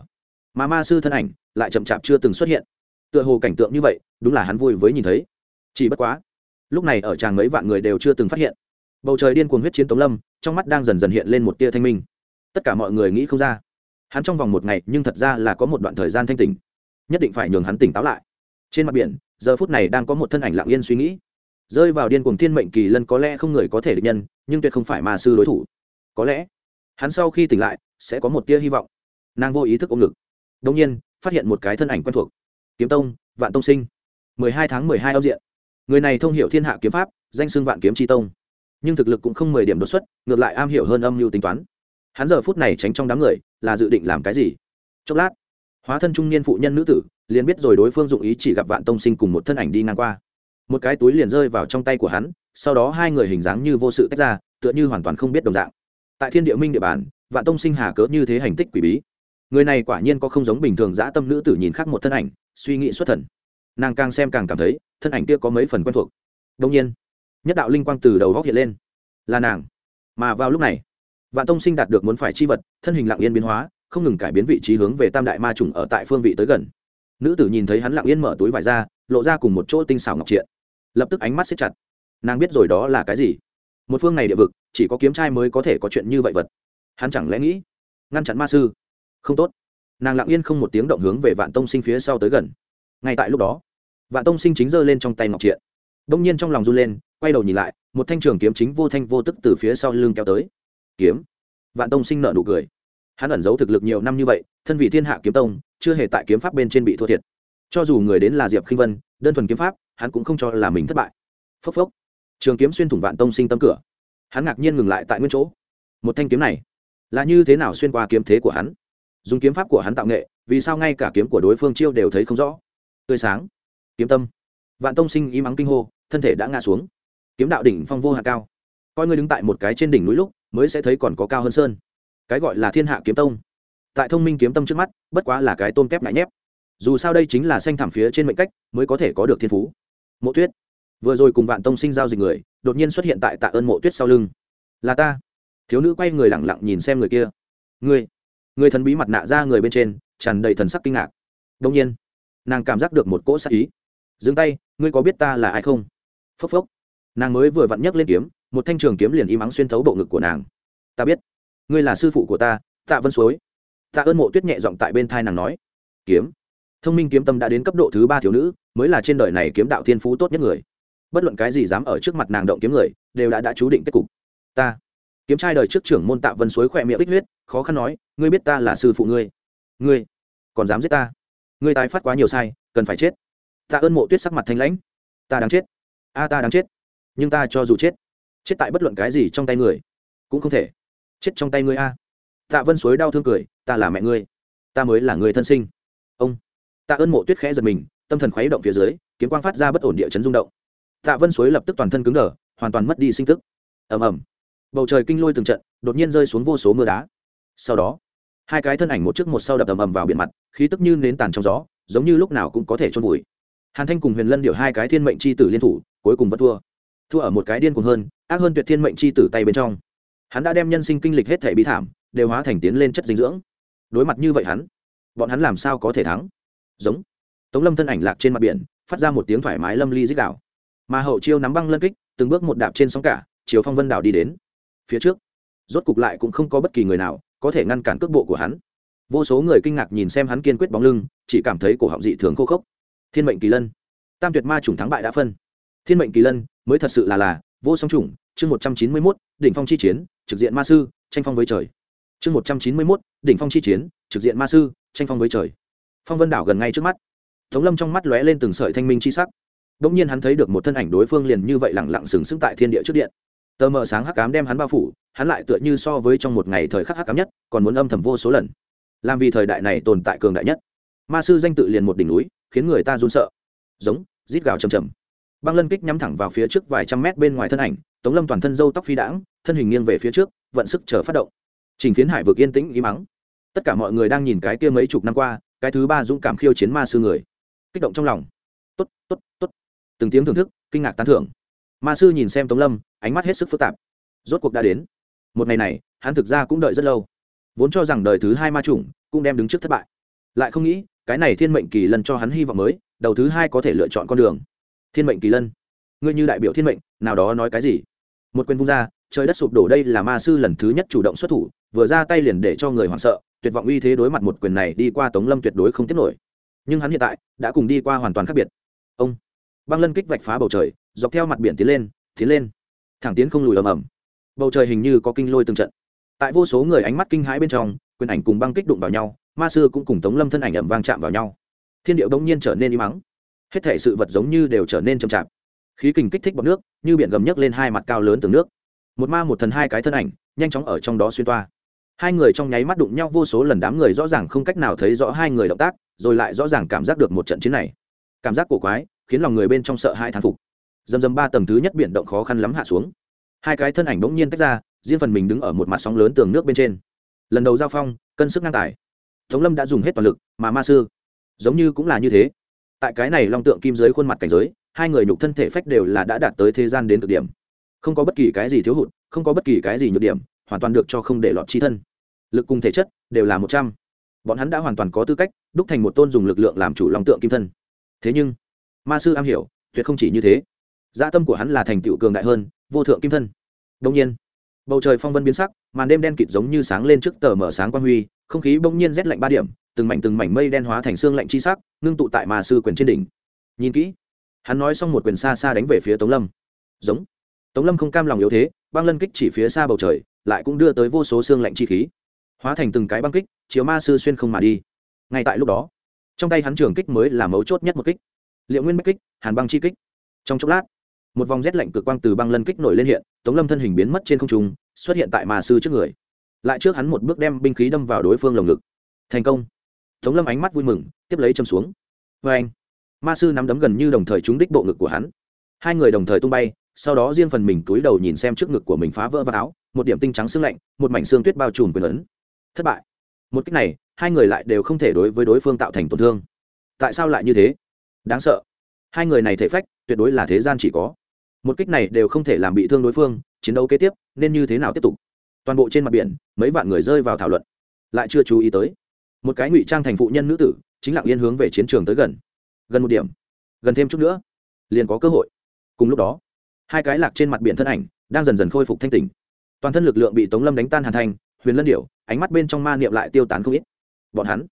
S1: Mà ma sư thân ảnh lại chậm chạp chưa từng xuất hiện. Tựa hồ cảnh tượng như vậy, đúng là hắn vui với nhìn thấy. Chỉ bất quá, lúc này ở tràng mấy vạn người đều chưa từng phát hiện. Bầu trời điên cuồng huyết chiến tống lâm, trong mắt đang dần dần hiện lên một tia thanh minh tất cả mọi người nghĩ không ra. Hắn trong vòng một ngày, nhưng thật ra là có một đoạn thời gian thanh tỉnh. Nhất định phải nhường hắn tỉnh táo lại. Trên mặt biển, giờ phút này đang có một thân ảnh lặng yên suy nghĩ. Rơi vào điên cuồng thiên mệnh kỳ lân có lẽ không người có thể địch nhân, nhưng tuyệt không phải ma sư đối thủ. Có lẽ, hắn sau khi tỉnh lại, sẽ có một tia hy vọng. Nàng vô ý thức ôm ngực. Đông nhiên, phát hiện một cái thân ảnh quen thuộc. Kiếm tông, vạn tông sinh. mười hai tháng mười hai âm diện. Người này thông h i ể u thiên hạ kiếm pháp, danh xưng vạn kiếm tri tông. Nhưng thực lực cũng không mười điểm đột xuất, ngược lại am hiểu hơn âm mưu tính toán hắn giờ phút này tránh trong đám người, là dự định làm cái gì? Chốc lát, hóa thân trung niên phụ nhân nữ tử, liền biết rồi đối phương dụng ý chỉ gặp vạn tông sinh cùng một thân ảnh đi ngang qua. Một cái túi liền rơi vào trong tay của hắn, sau đó hai người hình dáng như vô sự tách ra, tựa như hoàn toàn không biết đồng dạng. Tại thiên địa minh địa bàn, vạn tông sinh hà cớ như thế hành tích quỷ bí. Người này quả nhiên có không giống bình thường dã tâm nữ tử nhìn khác một thân ảnh, suy nghĩ xuất thần. Nàng càng xem càng cảm thấy, thân ảnh kia có mấy phần quen thuộc. Đông nhiên, nhất đạo linh quang từ đầu góc hiện lên, là nàng. Mà vào lúc này vạn tông sinh đạt được muốn phải chi vật, thân hình lặng yên biến hóa, không ngừng cải biến vị trí hướng về tam đại ma trùng ở tại phương vị tới gần. Nữ tử nhìn thấy hắn lặng yên mở túi vải ra, lộ ra cùng một chỗ tinh xảo ngọc triện. Lập tức ánh mắt xếp chặt. Nàng biết rồi đó là cái gì. Một phương này địa vực, chỉ có kiếm trai mới có thể có chuyện như vậy vật. Hắn chẳng lẽ nghĩ, ngăn chặn ma sư? Không tốt. Nàng lặng yên không một tiếng động hướng về vạn tông sinh phía sau tới gần. Ngay tại lúc đó, vạn tông sinh chính giơ lên trong tay ngọc triện. Đông nhiên trong lòng run lên, quay đầu nhìn lại, một thanh trường kiếm chính vô thanh vô tức từ phía sau lưng kéo tới kiếm. Vạn tông sinh nợ nụ cười. Hắn ẩn giấu thực lực nhiều năm như vậy, thân vị thiên hạ kiếm tông, chưa hề tại kiếm pháp bên trên bị thua thiệt. Cho dù người đến là diệp khinh vân, đơn thuần kiếm pháp, hắn cũng không cho là mình thất bại. Phốc phốc. Trường kiếm xuyên thủng vạn tông sinh tâm cửa. Hắn ngạc nhiên ngừng lại tại nguyên chỗ. Một thanh kiếm này, là như thế nào xuyên qua kiếm thế của hắn? Dùng kiếm pháp của hắn tạo nghệ, vì sao ngay cả kiếm của đối phương chiêu đều thấy không rõ? Tươi sáng. Kiếm tâm. Vạn tông sinh im ắng kinh hô, thân thể đã ngã xuống. Kiếm đạo đỉnh phong vô hạ cao. Coi ngươi đứng tại một cái trên đỉnh núi lúc mới sẽ thấy còn có cao hơn sơn. Cái gọi là thiên hạ kiếm tông. Tại thông minh kiếm tâm trước mắt, bất quá là cái tôm kép ngại nhép. Dù sao đây chính là xanh thảm phía trên mệnh cách, mới có thể có được thiên phú. Mộ tuyết. Vừa rồi cùng vạn tông sinh giao dịch người, đột nhiên xuất hiện tại tạ ơn mộ tuyết sau lưng. Là ta. Thiếu nữ quay người lẳng lặng nhìn xem người kia. Người người thần bí mặt nạ ra người bên trên, tràn đầy thần sắc kinh ngạc. Đông nhiên, nàng cảm giác được một cỗ sắc ý. Dừng tay, ngươi có biết ta là ai không? Phốc phốc. Nàng mới vừa vặn nhấc lên kiếm một thanh trường kiếm liền im ắng xuyên thấu bộ ngực của nàng. Ta biết. Ngươi là sư phụ của ta, tạ vân suối. Tạ ơn mộ tuyết nhẹ giọng tại bên thai nàng nói. Kiếm. Thông minh kiếm tâm đã đến cấp độ thứ ba thiếu nữ, mới là trên đời này kiếm đạo thiên phú tốt nhất người. Bất luận cái gì dám ở trước mặt nàng động kiếm người, đều đã đã chú định kết cục. Ta. Kiếm trai đời trước trưởng môn tạ vân suối khỏe miệng bích huyết, khó khăn nói, ngươi biết ta là sư phụ ngươi. Ngươi? Còn dám giết ta? Ngươi tái phát quá nhiều sai, cần phải chết. Tạ ơn mộ tuyết sắc mặt thanh lãnh. Ta đáng chết. A, ta đáng chết. Nhưng ta cho dù chết chết tại bất luận cái gì trong tay người. Cũng không thể. Chết trong tay ngươi a. Tạ vân suối đau thương cười, ta là mẹ ngươi. Ta mới là người thân sinh. Ông. Tạ ơn mộ tuyết khẽ giật mình, tâm thần khuấy động phía dưới, kiếm quang phát ra bất ổn địa chấn rung động. Tạ vân suối lập tức toàn thân cứng đờ, hoàn toàn mất đi sinh tức. Ầm ầm. Bầu trời kinh lôi từng trận, đột nhiên rơi xuống vô số mưa đá. Sau đó, hai cái thân ảnh một trước một sau đập ầm ầm vào biển mặt, khí tức như nến tàn trong gió, giống như lúc nào cũng có thể trôn vùi. Hàn thanh cùng huyền lân điệu hai cái thiên mệnh c h i tử liên thủ, cuối cùng vẫn thua thua ở một cái điên cuồng hơn, ác hơn tuyệt thiên mệnh c h i tử tay bên trong. Hắn đã đem nhân sinh kinh lịch hết thể bí thảm, đều hóa thành tiến lên chất dinh dưỡng. Đối mặt như vậy hắn, bọn hắn làm sao có thể thắng? Giống. Tống lâm thân ảnh lạc trên mặt biển, phát ra một tiếng thoải mái lâm ly dích đạo mà hậu chiêu nắm băng lân kích, từng bước một đạp trên sóng cả, chiều phong vân đảo đi đến. Phía trước, rốt cục lại cũng không có bất kỳ người nào có thể ngăn cản cước bộ của hắn. Vô số người kinh ngạc nhìn xem hắn kiên quyết bóng lưng, chỉ cảm thấy cổ họng dị thường khô khốc. Thiên mệnh kỳ lân. Tam tuyệt ma chủng thắng bại đã phân. Thiên mệnh kỳ lân mới thật sự là là, vô song chủng, chương một trăm chín mươi mốt, đỉnh phong chi chiến, trực diện ma sư, tranh phong với trời. Chương một trăm chín mươi mốt, đỉnh phong chi chiến, trực diện ma sư, tranh phong với trời. Phong vân đảo gần ngay trước mắt. Tống lâm trong mắt lóe lên từng sợi thanh minh chi sắc. Đ ỗ n g nhiên hắn thấy được một thân ảnh đối phương liền như vậy lẳng lặng sừng sững tại thiên địa trước điện. Tờ mờ sáng hắc cám đem hắn bao phủ, hắn lại tựa như so với trong một ngày thời khắc hắc cám nhất, còn muốn âm thầm vô số lần. Làm vì thời đại này tồn tại cường đại nhất. Ma sư danh tự liền một đỉnh núi, khiến người ta run sợ. Giống, rít gào chầm chầm băng lân kích nhắm thẳng vào phía trước vài trăm mét bên ngoài thân ảnh, tống lâm toàn thân dâu tóc phi đãng, thân hình nghiêng về phía trước, vận sức chờ phát động. Trình phiến hải vực yên tĩnh im mắng tất cả mọi người đang nhìn cái kia mấy chục năm qua, cái thứ ba dũng cảm khiêu chiến ma sư người. Kích động trong lòng. Tốt tốt tốt. Từng tiếng thưởng thức, kinh ngạc tán thưởng. Ma sư nhìn xem tống lâm, ánh mắt hết sức phức tạp. Rốt cuộc đã đến. Một ngày này, hắn thực ra cũng đợi rất lâu. Vốn cho rằng đời thứ hai ma chủng cũng đem đứng trước thất bại. Lại không nghĩ, cái này thiên mệnh kỳ lần cho hắn hy vọng mới, đầu thứ hai có thể lựa chọn con đường thiên mệnh kỳ lân. Ngươi như đại biểu thiên mệnh, nào đó nói cái gì? Một quyền vung ra, trời đất sụp đổ đây là ma sư lần thứ nhất chủ động xuất thủ, vừa ra tay liền để cho người hoảng sợ, tuyệt vọng uy thế đối mặt một quyền này đi qua tống lâm tuyệt đối không tiếp nổi. Nhưng hắn hiện tại đã cùng đi qua hoàn toàn khác biệt. Ông! Băng lân kích vạch phá bầu trời, dọc theo mặt biển tiến lên tiến lên. Thẳng tiến không lùi ầm ầm. Bầu trời hình như có kinh lôi từng trận. Tại vô số người ánh mắt kinh hãi bên trong, quyền ảnh cùng băng kích đụng vào nhau, ma sư cũng cùng tống lâm thân ảnh ẩm vang chạm vào nhau. Thiên điệu bỗng nhiên trở nên im mắng hết thể sự vật giống như đều trở nên chậm chạp. Khí kình kích thích bọc nước, như biển gầm nhấc lên hai mặt cao lớn từ nước. Một ma một thần hai cái thân ảnh, nhanh chóng ở trong đó xuyên toa. Hai người trong nháy mắt đụng nhau vô số lần, đám người rõ ràng không cách nào thấy rõ hai người động tác, rồi lại rõ ràng cảm giác được một trận chiến này. Cảm giác cổ quái, khiến lòng người bên trong sợ hai thán phục. Dầm dầm ba tầng thứ nhất biển động khó khăn lắm hạ xuống. Hai cái thân ảnh bỗng nhiên tách ra, riêng phần mình đứng ở một mặt sóng lớn tường nước bên trên. Lần đầu giao phong, cân sức ngang tài. Tống lâm đã dùng hết toàn lực, mà ma sư, giống như cũng là như thế tại cái này long tượng kim giới khuôn mặt cảnh giới, hai người nhục thân thể phách đều là đã đạt tới thế gian đến cực điểm. Không có bất kỳ cái gì thiếu hụt, không có bất kỳ cái gì nhược điểm, hoàn toàn được cho không để lọt chi thân. Lực cùng thể chất đều là một trăm. Bọn hắn đã hoàn toàn có tư cách đúc thành một tôn dùng lực lượng làm chủ long tượng kim thân. Thế nhưng, ma sư am hiểu, tuyệt không chỉ như thế. Gia tâm của hắn là thành tựu cường đại hơn, vô thượng kim thân. Đông nhiên, bầu trời phong vân biến sắc, màn đêm đen kịt giống như sáng lên trước tờ mở sáng quan huy, không khí bỗng nhiên rét lạnh ba điểm từng mảnh từng mảnh mây đen hóa thành xương lạnh chi sắc, ngưng tụ tại ma sư quyền trên đỉnh. Nhìn kỹ, hắn nói xong một quyền xa xa đánh về phía tống lâm. Giống. Tống lâm không cam lòng yếu thế, băng lân kích chỉ phía xa bầu trời, lại cũng đưa tới vô số xương lạnh chi khí. Hóa thành từng cái băng kích, chiếu ma sư xuyên không mà đi. Ngay tại lúc đó, trong tay hắn trường kích mới là mấu chốt nhất một kích. Liệu nguyên bách kích, hàn băng chi kích. Trong chốc lát, một vòng rét lạnh cực quang từ băng lân kích nổi lên hiện, tống lâm thân hình biến mất trên không trung, xuất hiện tại ma sư trước người. Lại trước hắn một bước đem binh khí đâm vào đối phương lồng ngực. Thành công tống lâm ánh mắt vui mừng, tiếp lấy châm xuống. Vê anh, ma sư nắm đấm gần như đồng thời trúng đích bộ ngực của hắn. Hai người đồng thời tung bay, sau đó riêng phần mình túi đầu nhìn xem trước ngực của mình phá vỡ vào áo, một điểm tinh trắng xương lạnh, một mảnh xương tuyết bao trùm quyền ấn. Thất bại. Một cách này, hai người lại đều không thể đối với đối phương tạo thành tổn thương. Tại sao lại như thế? Đáng sợ. Hai người này thể phách, tuyệt đối là thế gian chỉ có. Một kích này đều không thể làm bị thương đối phương, chiến đấu kế tiếp, nên như thế nào tiếp tục? Toàn bộ trên mặt biển, mấy vạn người rơi vào thảo luận. Lại chưa chú ý tới một cái ngụy trang thành phụ nhân nữ tử chính lặng yên hướng về chiến trường tới gần. Gần một điểm, gần thêm chút nữa, liền có cơ hội. Cùng lúc đó, hai cái lạc trên mặt biển thân ảnh đang dần dần khôi phục thanh tỉnh. Toàn thân lực lượng bị tống lâm đánh tan hàn thành, huyền lân điệu ánh mắt bên trong ma niệm lại tiêu tán không ít. Bọn hắn,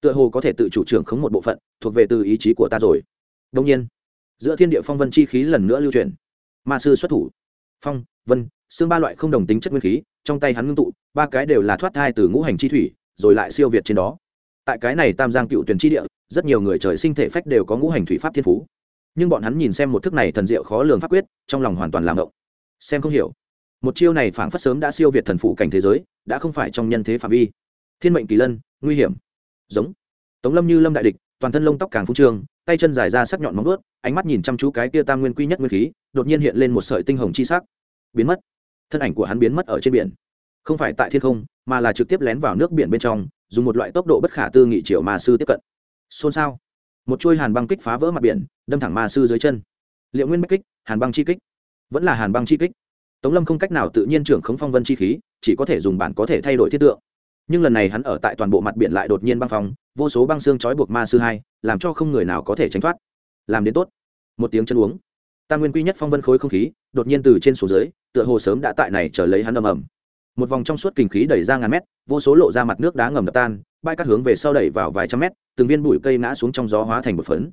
S1: tựa hồ có thể tự chủ trưởng khống một bộ phận, thuộc về từ ý chí của ta rồi. Đông nhiên, giữa thiên địa phong vân chi khí lần nữa lưu truyền. Ma sư xuất thủ. Phong, vân, xương ba loại không đồng tính chất nguyên khí, trong tay hắn ngưng tụ, ba cái đều là thoát thai từ ngũ hành chi thủy rồi lại siêu việt trên đó. Tại cái này tam giang cựu tuyển chi địa, rất nhiều người trời sinh thể phách đều có ngũ hành thủy pháp thiên phú. Nhưng bọn hắn nhìn xem một thức này thần diệu khó lường pháp quyết, trong lòng hoàn toàn làm động xem không hiểu. Một chiêu này phảng phất sớm đã siêu việt thần phụ cảnh thế giới, đã không phải trong nhân thế phạm vi. Thiên mệnh kỳ lân, nguy hiểm. Giống. Tống lâm như lâm đại địch, toàn thân lông tóc càng phú trương, tay chân dài ra sắc nhọn móng ướt ánh mắt nhìn chăm chú cái kia tam nguyên quy nhất nguyên khí, đột nhiên hiện lên một sợi tinh hồng chi sắc. Biến mất. Thân ảnh của hắn biến mất ở trên biển không phải tại thiên không, mà là trực tiếp lén vào nước biển bên trong, dùng một loại tốc độ bất khả tư nghị triệu ma sư tiếp cận. Xôn xao. Một chuôi hàn băng kích phá vỡ mặt biển, đâm thẳng ma sư dưới chân. Liệu nguyên bách kích, hàn băng chi kích. Vẫn là hàn băng chi kích. Tống lâm không cách nào tự nhiên trưởng khống phong vân chi khí, chỉ có thể dùng bản có thể thay đổi thiết tượng. Nhưng lần này hắn ở tại toàn bộ mặt biển lại đột nhiên băng phong, vô số băng xương trói buộc ma sư hai, làm cho không người nào có thể tránh thoát. Làm đến tốt. Một tiếng chân uống. Tam nguyên quy nhất phong vân khối không khí, đột nhiên từ trên xuống dưới, tựa hồ sớm đã tại này trở lấy hắn ầm ầm một vòng trong suốt kinh khí đẩy ra ngàn mét, vô số lộ ra mặt nước đá ngầm đập tan, bãi các hướng về sau đẩy vào vài trăm mét, từng viên bụi cây ngã xuống trong gió hóa thành một phấn.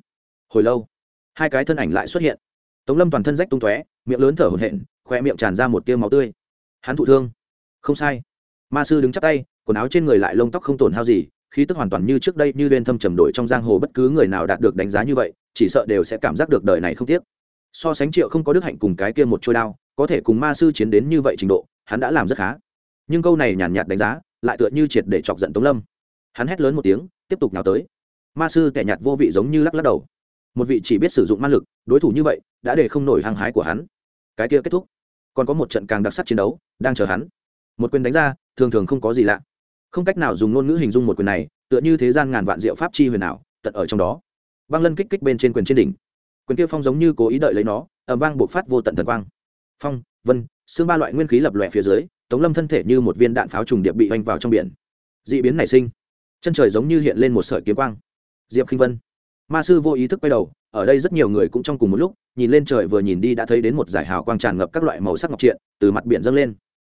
S1: Hồi lâu, hai cái thân ảnh lại xuất hiện. Tống lâm toàn thân rách tung tóe, miệng lớn thở hổn hển khoe miệng tràn ra một tiêu máu tươi. Hắn thụ thương. Không sai. Ma sư đứng chắp tay, quần áo trên người lại lông tóc không tổn hao gì, khí tức hoàn toàn như trước đây như viên thâm trầm đổi trong giang hồ bất cứ người nào đạt được đánh giá như vậy, chỉ sợ đều sẽ cảm giác được đời này không tiếc. So sánh triệu không có đức hạnh cùng cái kia một trôi đao, có thể cùng ma sư chiến đến như vậy trình độ, hắn đã làm rất khá nhưng câu này nhàn nhạt đánh giá lại tựa như triệt để chọc giận tống lâm hắn hét lớn một tiếng tiếp tục nào tới ma sư kẻ nhạt vô vị giống như lắc lắc đầu một vị chỉ biết sử dụng ma lực đối thủ như vậy đã để không nổi hăng hái của hắn cái kia kết thúc còn có một trận càng đặc sắc chiến đấu đang chờ hắn một quyền đánh ra thường thường không có gì lạ không cách nào dùng ngôn ngữ hình dung một quyền này tựa như thế gian ngàn vạn diệu pháp chi huyền ảo tận ở trong đó băng lân kích kích bên trên quyền trên đỉnh quyền kia phong giống như cố ý đợi lấy nó ẩm vang bộc phát vô tận thần quang phong vân xương ba loại nguyên khí lập lòe phía dưới tống lâm thân thể như một viên đạn pháo trùng điệp bị oanh vào trong biển. D ị biến nảy sinh. Chân trời giống như hiện lên một sợi kiếm quang. Diệp k i n h vân. Ma sư vô ý thức quay đầu, ở đây rất nhiều người cũng trong cùng một lúc, nhìn lên trời vừa nhìn đi đã thấy đến một giải hào quang tràn ngập các loại màu sắc ngọc triện từ mặt biển dâng lên.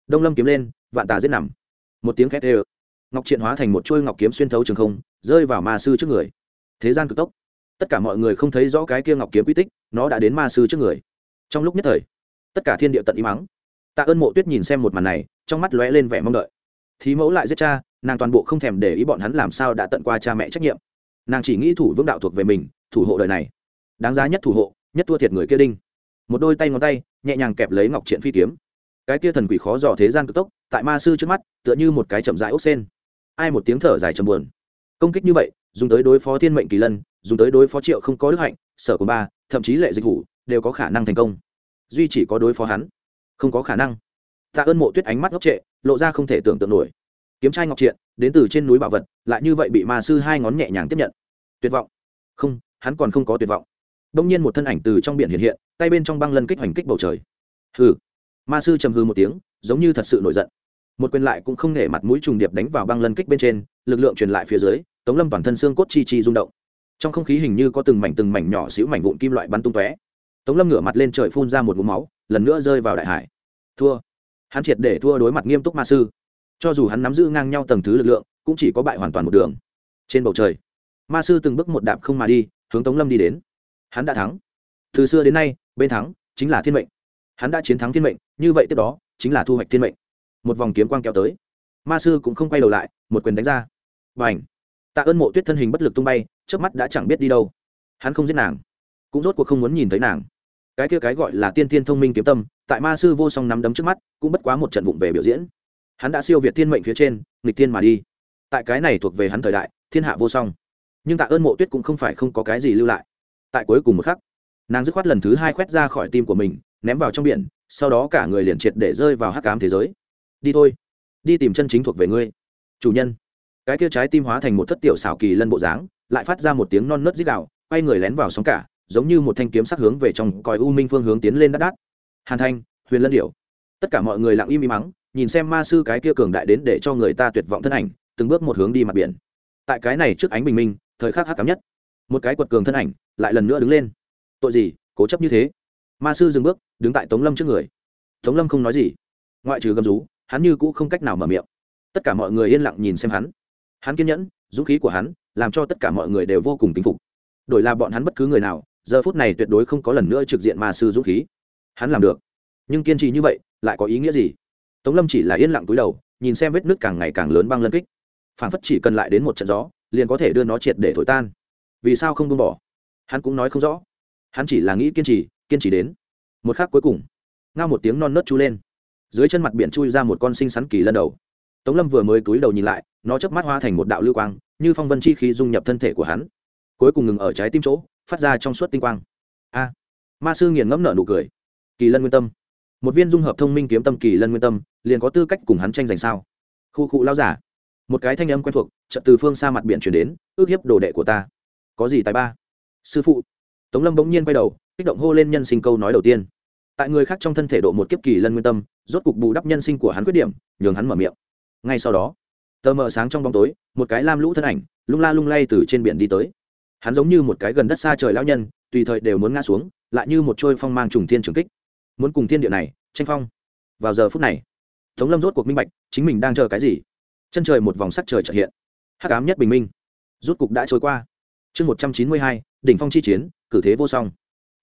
S1: Đông lâm kiếm lên, vạn tà giết nằm. Một tiếng khét ê ngọc triện hóa thành một chuôi ngọc kiếm xuyên thấu trường không, rơi vào ma sư trước người. Thế gian cực tốc. Tất cả mọi người không thấy rõ cái kia ngọc kiếm quy tích, nó đã đến ma sư trước người. Trong lúc nhất thời, tất cả thiên địa tận im mắng tạ ơn mộ tuyết nhìn xem một màn này, trong mắt lóe lên vẻ mong đợi. Thí mẫu lại giết cha, nàng toàn bộ không thèm để ý bọn hắn làm sao đã tận qua cha mẹ trách nhiệm. Nàng chỉ nghĩ thủ vương đạo thuộc về mình, thủ hộ đời này. Đáng giá nhất thủ hộ, nhất thua thiệt người kia đinh. Một đôi tay ngón tay, nhẹ nhàng kẹp lấy ngọc triện phi kiếm. Cái kia thần quỷ khó dò thế gian cực tốc, tại ma sư trước mắt, tựa như một cái chậm rãi ốc sen. Ai một tiếng thở dài trầm buồn. Công kích như vậy, dùng tới đối phó thiên mệnh kỳ lân, dùng tới đối phó triệu không có đức hạnh, sở của ba, thậm chí lệ dịch vụ đều có khả năng thành công. Duy chỉ có đối phó hắn không có khả năng. Tạ ơn mộ tuyết ánh mắt ngốc trệ, lộ ra không thể tưởng tượng nổi. Kiếm trai ngọc triện, đến từ trên núi bảo vật, lại như vậy bị ma sư hai ngón nhẹ nhàng tiếp nhận. Tuyệt vọng. Không, hắn còn không có tuyệt vọng. Đông nhiên một thân ảnh từ trong biển hiện hiện, tay bên trong băng lân kích hoành kích bầu trời. Hừ. Ma sư trầm hư một tiếng, giống như thật sự nổi giận. Một quyền lại cũng không nể mặt mũi trùng điệp đánh vào băng lân kích bên trên, lực lượng truyền lại phía dưới, tống lâm toàn thân xương cốt chi chi rung động. Trong không khí hình như có từng mảnh từng mảnh nhỏ xíu mảnh vụn kim loại bắn tung tóe tống lâm ngửa mặt lên trời phun ra một mũ máu, lần nữa rơi vào đại hải. Thua. Hắn triệt để thua đối mặt nghiêm túc ma sư. Cho dù hắn nắm giữ ngang nhau tầng thứ lực lượng, cũng chỉ có bại hoàn toàn một đường. Trên bầu trời, ma sư từng bước một đạp không mà đi, hướng tống lâm đi đến. Hắn đã thắng. Từ xưa đến nay, bên thắng chính là thiên mệnh. Hắn đã chiến thắng thiên mệnh, như vậy tiếp đó chính là thu hoạch thiên mệnh. Một vòng kiếm quang kéo tới. Ma sư cũng không quay đầu lại, một quyền đánh ra. Và ảnh tạ ơn mộ tuyết thân hình bất lực tung bay trước mắt đã chẳng biết đi đâu. Hắn không giết nàng, cũng rốt cuộc không muốn nhìn thấy nàng cái kia cái gọi là tiên tiên thông minh kiếm tâm, tại ma sư vô song nắm đấm trước mắt, cũng bất quá một trận vụng về biểu diễn. Hắn đã siêu việt thiên mệnh phía trên, nghịch thiên mà đi. Tại cái này thuộc về hắn thời đại, thiên hạ vô song. Nhưng tạ ơn mộ tuyết cũng không phải không có cái gì lưu lại. Tại cuối cùng một khắc, nàng dứt khoát lần thứ hai khoét ra khỏi tim của mình, ném vào trong biển, sau đó cả người liền triệt để rơi vào hắc cám thế giới. Đi thôi, đi tìm chân chính thuộc về ngươi, chủ nhân. Cái kia trái tim hóa thành một thất tiểu xảo kỳ lân bộ dáng, lại phát ra một tiếng non nớt dích đạo quay người lén vào sóng cả giống như một thanh kiếm sắc hướng về trong còi u minh phương hướng tiến lên đắt đắt. Hàn thanh, huyền lân điểu. Tất cả mọi người lặng im im mắng, nhìn xem ma sư cái kia cường đại đến để cho người ta tuyệt vọng thân ảnh, từng bước một hướng đi mặt biển. Tại cái này trước ánh bình minh, thời khắc hắc cám nhất. Một cái quật cường thân ảnh lại lần nữa đứng lên. Tội gì, cố chấp như thế? Ma sư dừng bước, đứng tại tống lâm trước người. Tống lâm không nói gì. Ngoại trừ gầm rú, hắn như cũ không cách nào mở miệng. Tất cả mọi người yên lặng nhìn xem hắn. Hắn kiên nhẫn, dũng khí của hắn làm cho tất cả mọi người đều vô cùng kính phục. Đổi là bọn hắn bất cứ người nào giờ phút này tuyệt đối không có lần nữa trực diện ma sư dũng khí. Hắn làm được. Nhưng kiên trì như vậy, lại có ý nghĩa gì? Tống lâm chỉ là yên lặng túi đầu, nhìn xem vết nước càng ngày càng lớn băng lân kích. Phản phất chỉ cần lại đến một trận gió, liền có thể đưa nó triệt để thổi tan. Vì sao không buông bỏ? Hắn cũng nói không rõ. Hắn chỉ là nghĩ kiên trì kiên trì đến. Một khắc cuối cùng, ngao một tiếng non nớt chú lên. Dưới chân mặt biển chui ra một con sinh sắn kỳ lân đầu. Tống lâm vừa mới cúi đầu nhìn lại, nó chớp mắt hoa thành một đạo lưu quang, như phong vân chi khí dung nhập thân thể của hắn. Cuối cùng ngừng ở trái tim chỗ phát ra trong suốt tinh quang. A. Ma sư nghiền ngẫm nợ nụ cười. Kỳ lân nguyên tâm. Một viên dung hợp thông minh kiếm tâm kỳ lân nguyên tâm, liền có tư cách cùng hắn tranh giành sao? Khu cụ lao giả. Một cái thanh âm quen thuộc trận từ phương xa mặt biển chuyển đến, ước hiếp đồ đệ của ta. Có gì tài ba? Sư phụ. Tống lâm bỗng nhiên quay đầu, kích động hô lên nhân sinh câu nói đầu tiên. Tại người khác trong thân thể độ một kiếp kỳ lân nguyên tâm, rốt cục bù đắp nhân sinh của hắn khuyết điểm, nhường hắn mở miệng. Ngay sau đó, tờ mờ sáng trong bóng tối, một cái lam lũ thân ảnh, lung la lung lay từ trên biển đi tới hắn giống như một cái gần đất xa trời lão nhân, tùy thời đều muốn ngã xuống, lại như một trôi phong mang trùng thiên trường kích. Muốn cùng thiên địa này tranh phong. Vào giờ phút này, tống lâm rốt cuộc minh bạch, chính mình đang chờ cái gì. Chân trời một vòng sắc trời trợ hiện. Hắc ám nhất bình minh. Rút cục đã trôi qua. Chương một trăm chín mươi hai, đỉnh phong chi chiến, cử thế vô song.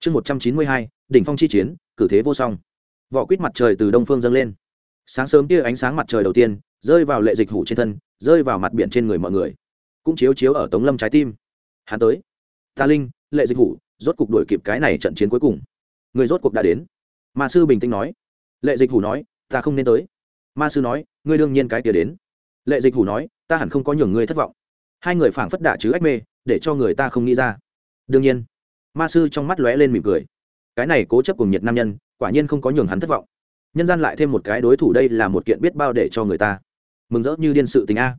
S1: Chương một trăm chín mươi hai, đỉnh phong chi chiến, cử thế vô song. Vỏ quýt mặt trời từ đông phương dâng lên. Sáng sớm kia ánh sáng mặt trời đầu tiên, rơi vào lệ dịch hủ trên thân, rơi vào mặt biển trên người mọi người. Cũng chiếu chiếu ở tống lâm trái tim hắn tới. Ta linh, lệ dịch hủ, rốt cục đuổi kịp cái này trận chiến cuối cùng. Người rốt cuộc đã đến. Ma sư bình tĩnh nói. Lệ dịch hủ nói, ta không nên tới. Ma sư nói, ngươi đương nhiên cái kia đến. Lệ dịch hủ nói, ta hẳn không có nhường ngươi thất vọng. Hai người phảng phất đả chứ ách mê, để cho người ta không nghĩ ra. Đương nhiên, ma sư trong mắt lóe lên mỉm cười. Cái này cố chấp cùng nhiệt nam nhân, quả nhiên không có nhường hắn thất vọng. Nhân gian lại thêm một cái đối thủ đây là một kiện biết bao để cho người ta mừng rỡ như điên sự tình a.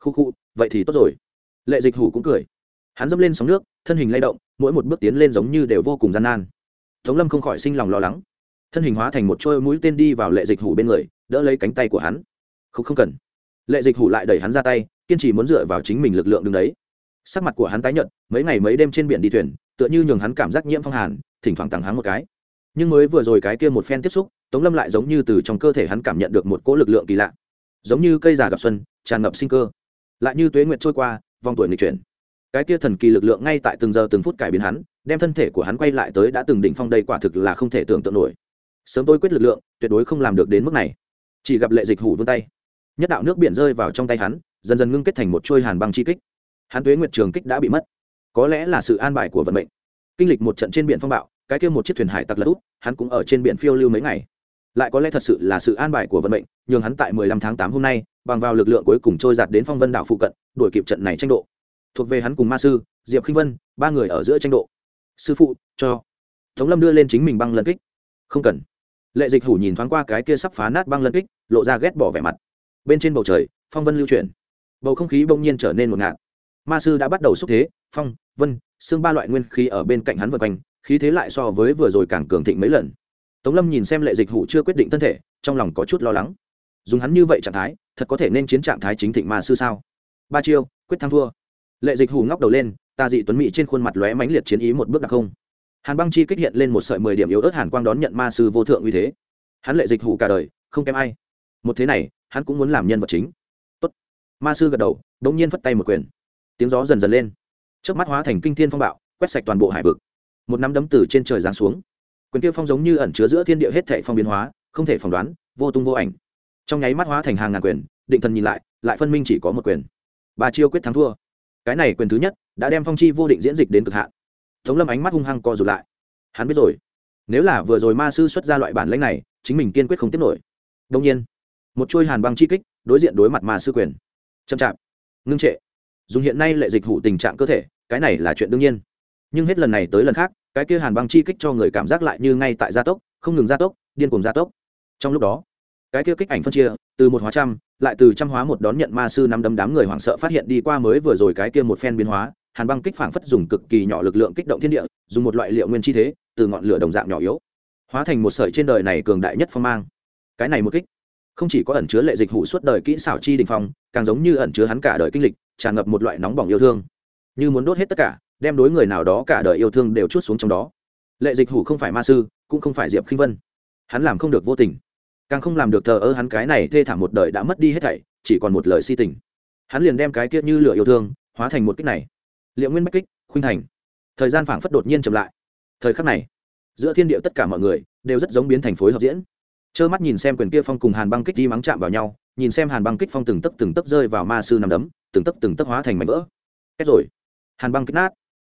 S1: Khu khu, vậy thì tốt rồi. Lệ dịch hủ cũng cười hắn dẫm lên sóng nước, thân hình lay động, mỗi một bước tiến lên giống như đều vô cùng gian nan. Tống lâm không khỏi sinh lòng lo lắng. Thân hình hóa thành một trôi mũi tên đi vào lệ dịch hủ bên người, đỡ lấy cánh tay của hắn. Không không cần. Lệ dịch hủ lại đẩy hắn ra tay, kiên trì muốn dựa vào chính mình lực lượng đứng đấy. Sắc mặt của hắn tái nhợt, mấy ngày mấy đêm trên biển đi thuyền, tựa như nhường hắn cảm giác nhiễm phong hàn, thỉnh thoảng tàng hắn một cái. Nhưng mới vừa rồi cái kia một phen tiếp xúc, tống lâm lại giống như từ trong cơ thể hắn cảm nhận được một cỗ lực lượng kỳ lạ. Giống như cây già gặp xuân, tràn ngập sinh cơ. Lại như tuế nguyện trôi qua, vòng tuổi nghịch chuyển cái kia thần kỳ lực lượng ngay tại từng giờ từng phút cải biến hắn đem thân thể của hắn quay lại tới đã từng đỉnh phong đây quả thực là không thể tưởng tượng nổi. Sớm tôi quyết lực lượng tuyệt đối không làm được đến mức này. Chỉ gặp lệ dịch hủ vươn tay. Nhất đạo nước biển rơi vào trong tay hắn dần dần ngưng kết thành một trôi hàn băng chi kích. Hắn tuế nguyệt trường kích đã bị mất. Có lẽ là sự an bài của vận mệnh. Kinh lịch một trận trên biển phong bạo cái kia một chiếc thuyền hải tặc lật út, hắn cũng ở trên biển phiêu lưu mấy ngày. Lại có lẽ thật sự là sự an bài của vận mệnh nhường hắn tại mười lăm tháng tám hôm nay bằng vào lực lượng cuối cùng trôi giạt đến phong vân đảo phụ cận đuổi kịp trận này tranh độ thuộc về hắn cùng ma sư, diệp khinh vân, ba người ở giữa tranh độ. Sư phụ, cho. Tống lâm đưa lên chính mình băng lân kích. Không cần. Lệ dịch hủ nhìn thoáng qua cái kia sắp phá nát băng lân kích, lộ ra ghét bỏ vẻ mặt. Bên trên bầu trời, phong vân lưu chuyển. Bầu không khí bỗng nhiên trở nên một ngạt. Ma sư đã bắt đầu xúc thế, phong, vân, xương ba loại nguyên khí ở bên cạnh hắn vượt quanh, khí thế lại so với vừa rồi càng cường thịnh mấy lần. Tống lâm nhìn xem lệ dịch hủ chưa quyết định thân thể, trong lòng có chút lo lắng. Dùng hắn như vậy trạng thái, thật có thể nên chiến trạng thái chính thịnh ma sư sao? Ba chiêu, quyết thắng thua lệ dịch hủ ngóc đầu lên, ta dị tuấn mỹ trên khuôn mặt lóe mãnh liệt chiến ý một bước đặc không. Hàn băng chi kích hiện lên một sợi mười điểm yếu ớt hàn quang đón nhận ma sư vô thượng uy thế. Hắn lệ dịch hủ cả đời, không kém ai. Một thế này, hắn cũng muốn làm nhân vật chính. Tốt. ma sư gật đầu đ ỗ n g nhiên phất tay một quyền. Tiếng gió dần dần lên. Trước mắt hóa thành kinh thiên phong bạo, quét sạch toàn bộ hải vực. Một nắm đấm từ trên trời giáng xuống. Quyền kia phong giống như ẩn chứa giữa thiên địa hết thệ phong biến hóa, không thể phỏng đoán, vô tung vô ảnh. Trong nháy mắt hóa thành hàng ngàn quyền, định thần nhìn lại lại phân minh chỉ có một quyền. Ba chiêu quyết thắng thua cái này quyền thứ nhất đã đem phong chi vô định diễn dịch đến cực hạn. Tống lâm ánh mắt hung hăng co rụt lại. Hắn biết rồi. Nếu là vừa rồi ma sư xuất ra loại bản lãnh này, chính mình kiên quyết không tiếp nổi. Đông nhiên, một chuôi hàn băng chi kích đối diện đối mặt ma sư quyền. Chậm chạp. Ngưng trệ. Dùng hiện nay lệ dịch hủ tình trạng cơ thể, cái này là chuyện đương nhiên. Nhưng hết lần này tới lần khác, cái kia hàn băng chi kích cho người cảm giác lại như ngay tại gia tốc, không ngừng gia tốc, điên cuồng gia tốc. Trong lúc đó cái kia kích ảnh phân chia, từ một hóa trăm, lại từ trăm hóa một đón nhận ma sư năm đấm đám người hoảng sợ phát hiện đi qua mới vừa rồi cái kia một phen biến hóa, hàn băng kích phảng phất dùng cực kỳ nhỏ lực lượng kích động thiên địa, dùng một loại liệu nguyên chi thế, từ ngọn lửa đồng dạng nhỏ yếu. Hóa thành một sợi trên đời này cường đại nhất phong mang. Cái này một kích, không chỉ có ẩn chứa lệ dịch hủ suốt đời kỹ xảo chi đình phong, càng giống như ẩn chứa hắn cả đời kinh lịch, tràn ngập một loại nóng bỏng yêu thương. Như muốn đốt hết tất cả, đem đối người nào đó cả đời yêu thương đều chút xuống trong đó. Lệ dịch hủ không phải ma sư, cũng không phải diệp khinh vân. Hắn làm không được vô tình càng không làm được thờ ơ hắn cái này thê thảm một đời đã mất đi hết thảy, chỉ còn một lời si tình. Hắn liền đem cái kia như lửa yêu thương, hóa thành một kích này. Liệu nguyên bách kích, khuynh thành. Thời gian phảng phất đột nhiên chậm lại. Thời khắc này, giữa thiên địa tất cả mọi người đều rất giống biến thành phối hợp diễn. Trơ mắt nhìn xem quyền kia phong cùng hàn băng kích đi mắng chạm vào nhau, nhìn xem hàn băng kích phong từng tấc từng tấc rơi vào ma sư nằm đấm, từng tấc từng tấc hóa thành mảnh vỡ. Kết rồi. Hàn băng kích nát.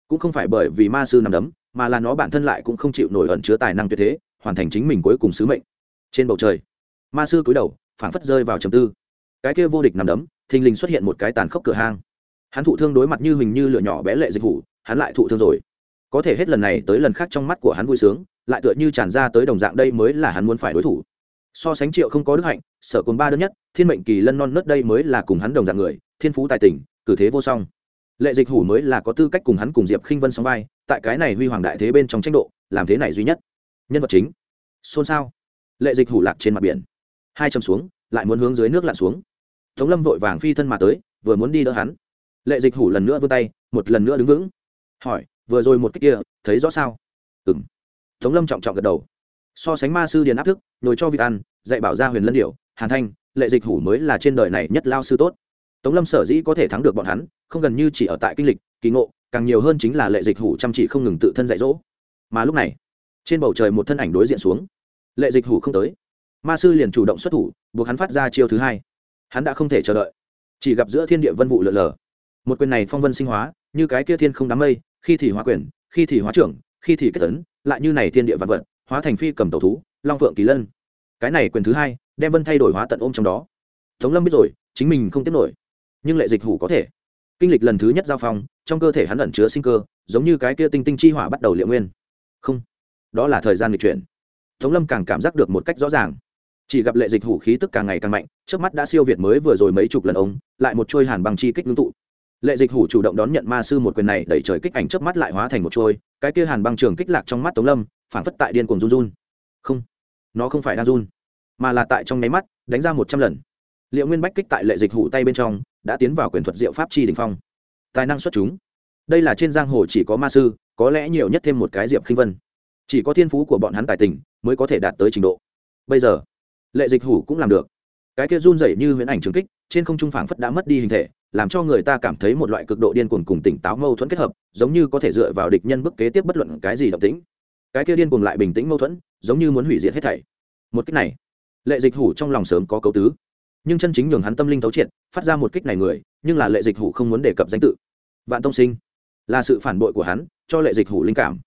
S1: Cũng không phải bởi vì ma sư nằm đấm, mà là nó bản thân lại cũng không chịu nổi ẩn chứa tài năng tuyệt thế, hoàn thành chính mình cuối cùng sứ mệnh. Trên bầu trời ma sư cúi đầu, phảng phất rơi vào trầm tư. Cái kia vô địch nằm đấm, thình lình xuất hiện một cái tàn khốc cửa hang. Hắn thụ thương đối mặt như hình như lửa nhỏ bé lệ dịch vụ, hắn lại thụ thương rồi. Có thể hết lần này tới lần khác trong mắt của hắn vui sướng, lại tựa như tràn ra tới đồng dạng đây mới là hắn muốn phải đối thủ. So sánh triệu không có đức hạnh, sở cồn ba đơn nhất, thiên mệnh kỳ lân non nớt đây mới là cùng hắn đồng dạng người, thiên phú tài tình, cử thế vô song. Lệ dịch hủ mới là có tư cách cùng hắn cùng diệp khinh vân sóng vai, tại cái này huy hoàng đại thế bên trong tranh độ, làm thế này duy nhất. Nhân vật chính. Xôn xao. Lệ dịch hủ lạc trên mặt biển hai châm xuống, lại muốn hướng dưới nước lặn xuống. Tống lâm vội vàng phi thân mà tới, vừa muốn đi đỡ hắn. Lệ dịch hủ lần nữa vươn tay, một lần nữa đứng vững. Hỏi, vừa rồi một cách kia, thấy rõ sao? Ừng tống lâm trọng trọng gật đầu. So sánh ma sư điền áp thức nhồi cho vịt ăn, dạy bảo ra huyền lân điệu hàn thanh, lệ dịch hủ mới là trên đời này nhất lao sư tốt. Tống lâm sở dĩ có thể thắng được bọn hắn, không gần như chỉ ở tại kinh lịch, kỳ ngộ, càng nhiều hơn chính là lệ dịch hủ chăm chỉ không ngừng tự thân dạy dỗ. Mà lúc này, trên bầu trời một thân ảnh đối diện xuống. Lệ dịch hủ không tới ma sư liền chủ động xuất thủ, buộc hắn phát ra chiêu thứ hai. Hắn đã không thể chờ đợi. Chỉ gặp giữa thiên địa vân vụ lượn lờ một quyền này phong vân sinh hóa, như cái kia thiên không đám mây, khi thì hóa quyền, khi thì hóa trưởng, khi thì kết tấn, lại như này thiên địa vạn vật, hóa thành phi cầm tẩu thú, long phượng kỳ lân. Cái này quyền thứ hai, đem vân thay đổi hóa tận ôm trong đó. Tống lâm biết rồi, chính mình không tiếp nổi. Nhưng lệ dịch hủ có thể. Kinh lịch lần thứ nhất giao phong, trong cơ thể hắn ẩn chứa sinh cơ, giống như cái kia tinh tinh chi hỏa bắt đầu liệu nguyên. Không. Đó là thời gian lịch chuyển. Tống lâm càng cảm giác được một cách rõ ràng chỉ gặp lệ dịch hủ khí tức càng ngày càng mạnh trước mắt đã siêu việt mới vừa rồi mấy chục lần ông, lại một trôi hàn bằng chi kích ngưng tụ. Lệ dịch hủ chủ động đón nhận ma sư một quyền này, đẩy trời kích ảnh trước mắt lại hóa thành một trôi cái kia hàn băng trường kích lạc trong mắt tống lâm phản phất tại điên cuồng run run. Không, nó không phải đang run, mà là tại trong nháy mắt, đánh ra một trăm lần. Liệu nguyên bách kích tại lệ dịch hủ tay bên trong, đã tiến vào quyền thuật diệu pháp chi đình phong. Tài năng xuất chúng. Đây là trên giang hồ chỉ có ma sư, có lẽ nhiều nhất thêm một cái diệp khinh vân. Chỉ có thiên phú của bọn hắn tài tình, mới có thể đạt tới trình độ. Bây giờ lệ dịch hủ cũng làm được. Cái kia run rẩy như huyễn ảnh trường kích, trên không trung phảng phất đã mất đi hình thể, làm cho người ta cảm thấy một loại cực độ điên cuồng cùng tỉnh táo mâu thuẫn kết hợp, giống như có thể dựa vào địch nhân bức kế tiếp bất luận cái gì động tĩnh. Cái kia điên cuồng lại bình tĩnh mâu thuẫn, giống như muốn hủy diệt hết thảy. Một cách này, lệ dịch hủ trong lòng sớm có cấu tứ. Nhưng chân chính nhường hắn tâm linh thấu triệt, phát ra một kích này người, nhưng là lệ dịch hủ không muốn đề cập danh tự. Vạn tông sinh, là sự phản bội của hắn, cho lệ dịch hủ linh cảm.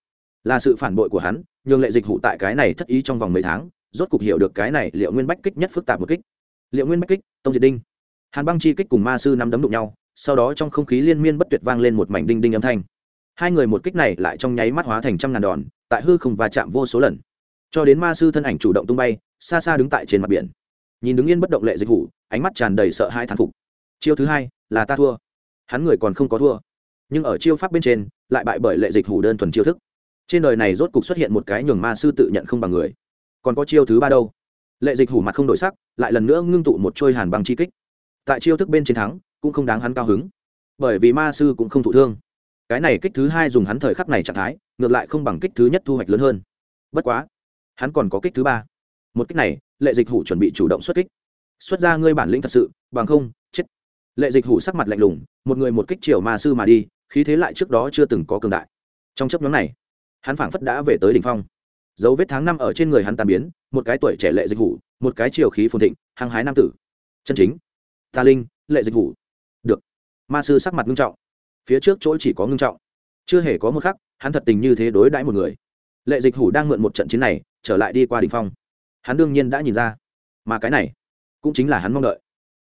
S1: Là sự phản bội của hắn, nhường lệ dịch hủ tại cái này thất ý trong vòng mấy tháng rốt cục hiểu được cái này liệu nguyên bách kích nhất phức tạp một kích. Liệu nguyên bách kích, tông diệt đinh. Hàn băng chi kích cùng ma sư năm đấm đụng nhau, sau đó trong không khí liên miên bất tuyệt vang lên một mảnh đinh đinh âm thanh. Hai người một kích này lại trong nháy mắt hóa thành trăm ngàn đòn, tại hư không va chạm vô số lần. Cho đến ma sư thân ảnh chủ động tung bay, xa xa đứng tại trên mặt biển. Nhìn đứng yên bất động lệ dịch hủ, ánh mắt tràn đầy sợ hai thán phục. Chiêu thứ hai, là ta thua. Hắn người còn không có thua. Nhưng ở chiêu pháp bên trên, lại bại bởi lệ dịch hủ đơn thuần chiêu thức. Trên đời này rốt cục xuất hiện một cái nhường ma sư tự nhận không bằng người còn có chiêu thứ ba đâu. Lệ dịch hủ mặt không đổi sắc, lại lần nữa ngưng tụ một trôi hàn băng chi kích. Tại chiêu thức bên chiến thắng, cũng không đáng hắn cao hứng. Bởi vì ma sư cũng không thụ thương. Cái này kích thứ hai dùng hắn thời khắc này trạng thái, ngược lại không bằng kích thứ nhất thu hoạch lớn hơn. Bất quá, hắn còn có kích thứ ba. Một kích này, lệ dịch hủ chuẩn bị chủ động xuất kích. Xuất ra ngươi bản lĩnh thật sự, bằng không, chết. Lệ dịch hủ sắc mặt lạnh lùng, một người một kích chiều ma sư mà đi, khí thế lại trước đó chưa từng có cường đại. Trong chấp nhóm này, hắn phảng phất đã về tới đỉnh phong dấu vết tháng năm ở trên người hắn tàn biến, một cái tuổi trẻ lệ dịch hủ, một cái chiều khí phồn thịnh, hăng hái nam tử. Chân chính. Ta linh, lệ dịch hủ. Được. Ma sư sắc mặt ngưng trọng. Phía trước chỗ chỉ có ngưng trọng. Chưa hề có một khắc, hắn thật tình như thế đối đãi một người. Lệ dịch hủ đang mượn một trận chiến này, trở lại đi qua đ ỉ n h phong. Hắn đương nhiên đã nhìn ra. Mà cái này, cũng chính là hắn mong đợi.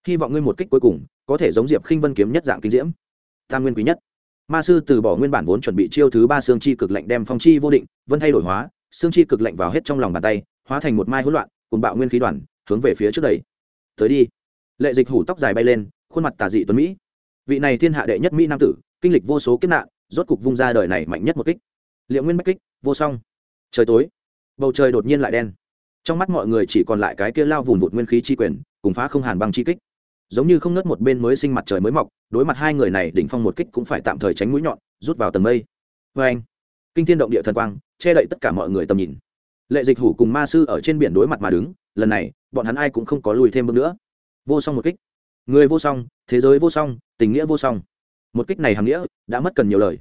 S1: Hy vọng ngươi một kích cuối cùng, có thể giống diệp khinh vân kiếm nhất dạng kinh diễm. Tam nguyên quý nhất. Ma sư từ bỏ nguyên bản vốn chuẩn bị chiêu thứ ba xương chi cực lạnh đem phong chi vô định, vân thay đổi hóa xương chi cực lạnh vào hết trong lòng bàn tay, hóa thành một mai hỗn loạn, cùng bạo nguyên khí đoàn, hướng về phía trước đầy tới đi. Lệ dịch hủ tóc dài bay lên, khuôn mặt tà dị tuấn mỹ. Vị này thiên hạ đệ nhất mỹ nam tử, kinh lịch vô số kiếp nạn, rốt cục vung ra đời này mạnh nhất một kích. Liệu nguyên bách kích, vô song. Trời tối, bầu trời đột nhiên lại đen. Trong mắt mọi người chỉ còn lại cái kia lao vùn vụt nguyên khí chi quyền, cùng phá không hàn băng chi kích. Giống như không nớt một bên mới sinh mặt trời mới mọc, đối mặt hai người này đỉnh phong một kích cũng phải tạm thời tránh mũi nhọn, rút vào tầng mây. Vê anh kinh thiên động địa thần quang che đậy tất cả mọi người tầm nhìn. Lệ dịch hủ cùng ma sư ở trên biển đối mặt mà đứng, lần này, bọn hắn ai cũng không có lùi thêm bước nữa. Vô song một kích. Người vô song, thế giới vô song, tình nghĩa vô song. Một kích này hàm nghĩa đã mất cần nhiều lời.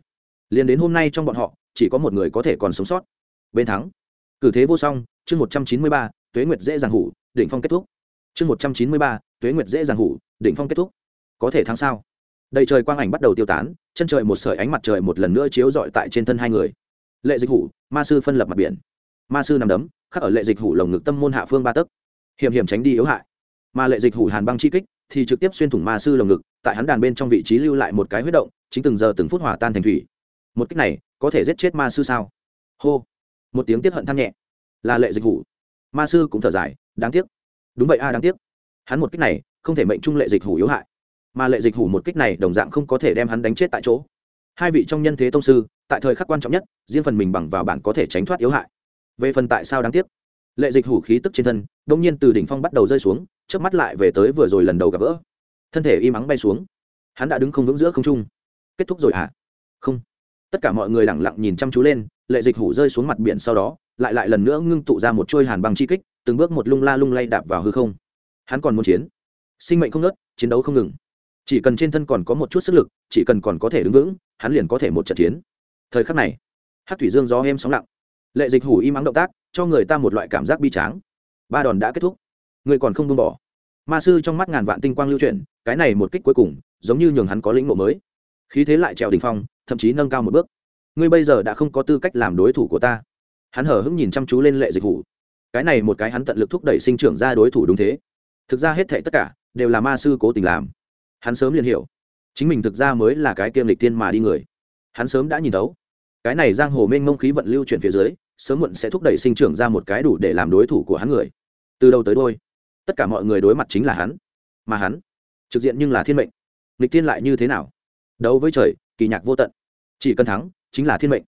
S1: Liền đến hôm nay trong bọn họ, chỉ có một người có thể còn sống sót. Bên thắng. Cử thế vô song, chương một trăm chín mươi ba, tuế nguyệt dễ dàng hủ, đỉnh phong kết thúc. Chương một trăm chín mươi ba, tuế nguyệt dễ dàng hủ, đỉnh phong kết thúc. Có thể thắng sao? Đầy trời quang ảnh bắt đầu tiêu tán, chân trời một sợi ánh mặt trời một lần nữa chiếu rọi tại trên thân hai người lệ dịch hủ, ma sư phân lập mặt biển. Ma sư nằm đấm, khắc ở lệ dịch hủ lồng ngực tâm môn hạ phương ba tấc. Hiểm hiểm tránh đi yếu hại. Mà lệ dịch hủ hàn băng chi kích, thì trực tiếp xuyên thủng ma sư lồng ngực, tại hắn đàn bên trong vị trí lưu lại một cái huyết động, chính từng giờ từng phút hòa tan thành thủy. Một kích này, có thể giết chết ma sư sao? Hô. Một tiếng tiếp hận than nhẹ. Là lệ dịch hủ. Ma sư cũng thở dài, đáng tiếc. Đúng vậy a, đáng tiếc. Hắn một kích này, không thể mệnh trung lệ dịch hủ yếu hại. Mà lệ dịch hủ một kích này, đồng dạng không có thể đem hắn đánh chết tại chỗ hai vị trong nhân thế tông sư, tại thời khắc quan trọng nhất, riêng phần mình bằng vào bản có thể tránh thoát yếu hại. Về phần tại sao đáng tiếc? Lệ dịch hủ khí tức trên thân đông nhiên từ đỉnh phong bắt đầu rơi xuống trước mắt lại về tới vừa rồi lần đầu gặp gỡ. Thân thể im ắng bay xuống. Hắn đã đứng không vững giữa không trung. Kết thúc rồi à không. Tất cả mọi người lẳng lặng nhìn chăm chú lên, lệ dịch hủ rơi xuống mặt biển sau đó, lại lại lần nữa ngưng tụ ra một trôi hàn băng chi kích, từng bước một lung la lung lay đạp vào hư không. Hắn còn muốn chiến. Sinh mệnh không nớt chiến đấu không ngừng. Chỉ cần trên thân còn có một chút sức lực, chỉ cần còn có thể đứng vững hắn liền có thể một trận chiến. Thời khắc này hát thủy dương gió êm sóng lặng. Lệ dịch hủ im ắng động tác, cho người ta một loại cảm giác bi tráng. Ba đòn đã kết thúc. Người còn không buông bỏ. Ma sư trong mắt ngàn vạn tinh quang lưu chuyển, cái này một kích cuối cùng, giống như nhường hắn có lĩnh ngộ mới. Khí thế lại trèo đỉnh phong, thậm chí nâng cao một bước. Ngươi bây giờ đã không có tư cách làm đối thủ của ta. Hắn hở hững nhìn chăm chú lên lệ dịch hủ. Cái này một cái hắn tận lực thúc đẩy sinh trưởng ra đối thủ đúng thế. Thực ra hết thệ tất cả, đều là ma sư cố tình làm. Hắn sớm liền hiểu chính mình thực ra mới là cái kiêm lịch tiên mà đi người. Hắn sớm đã nhìn thấu. Cái này giang hồ mênh mông khí vận lưu chuyển phía dưới, sớm muộn sẽ thúc đẩy sinh trưởng ra một cái đủ để làm đối thủ của hắn người. Từ đầu tới đôi, tất cả mọi người đối mặt chính là hắn. Mà hắn, trực diện nhưng là thiên mệnh. Lịch tiên lại như thế nào? Đấu với trời, kỳ nhạc vô tận. Chỉ cần thắng, chính là thiên mệnh.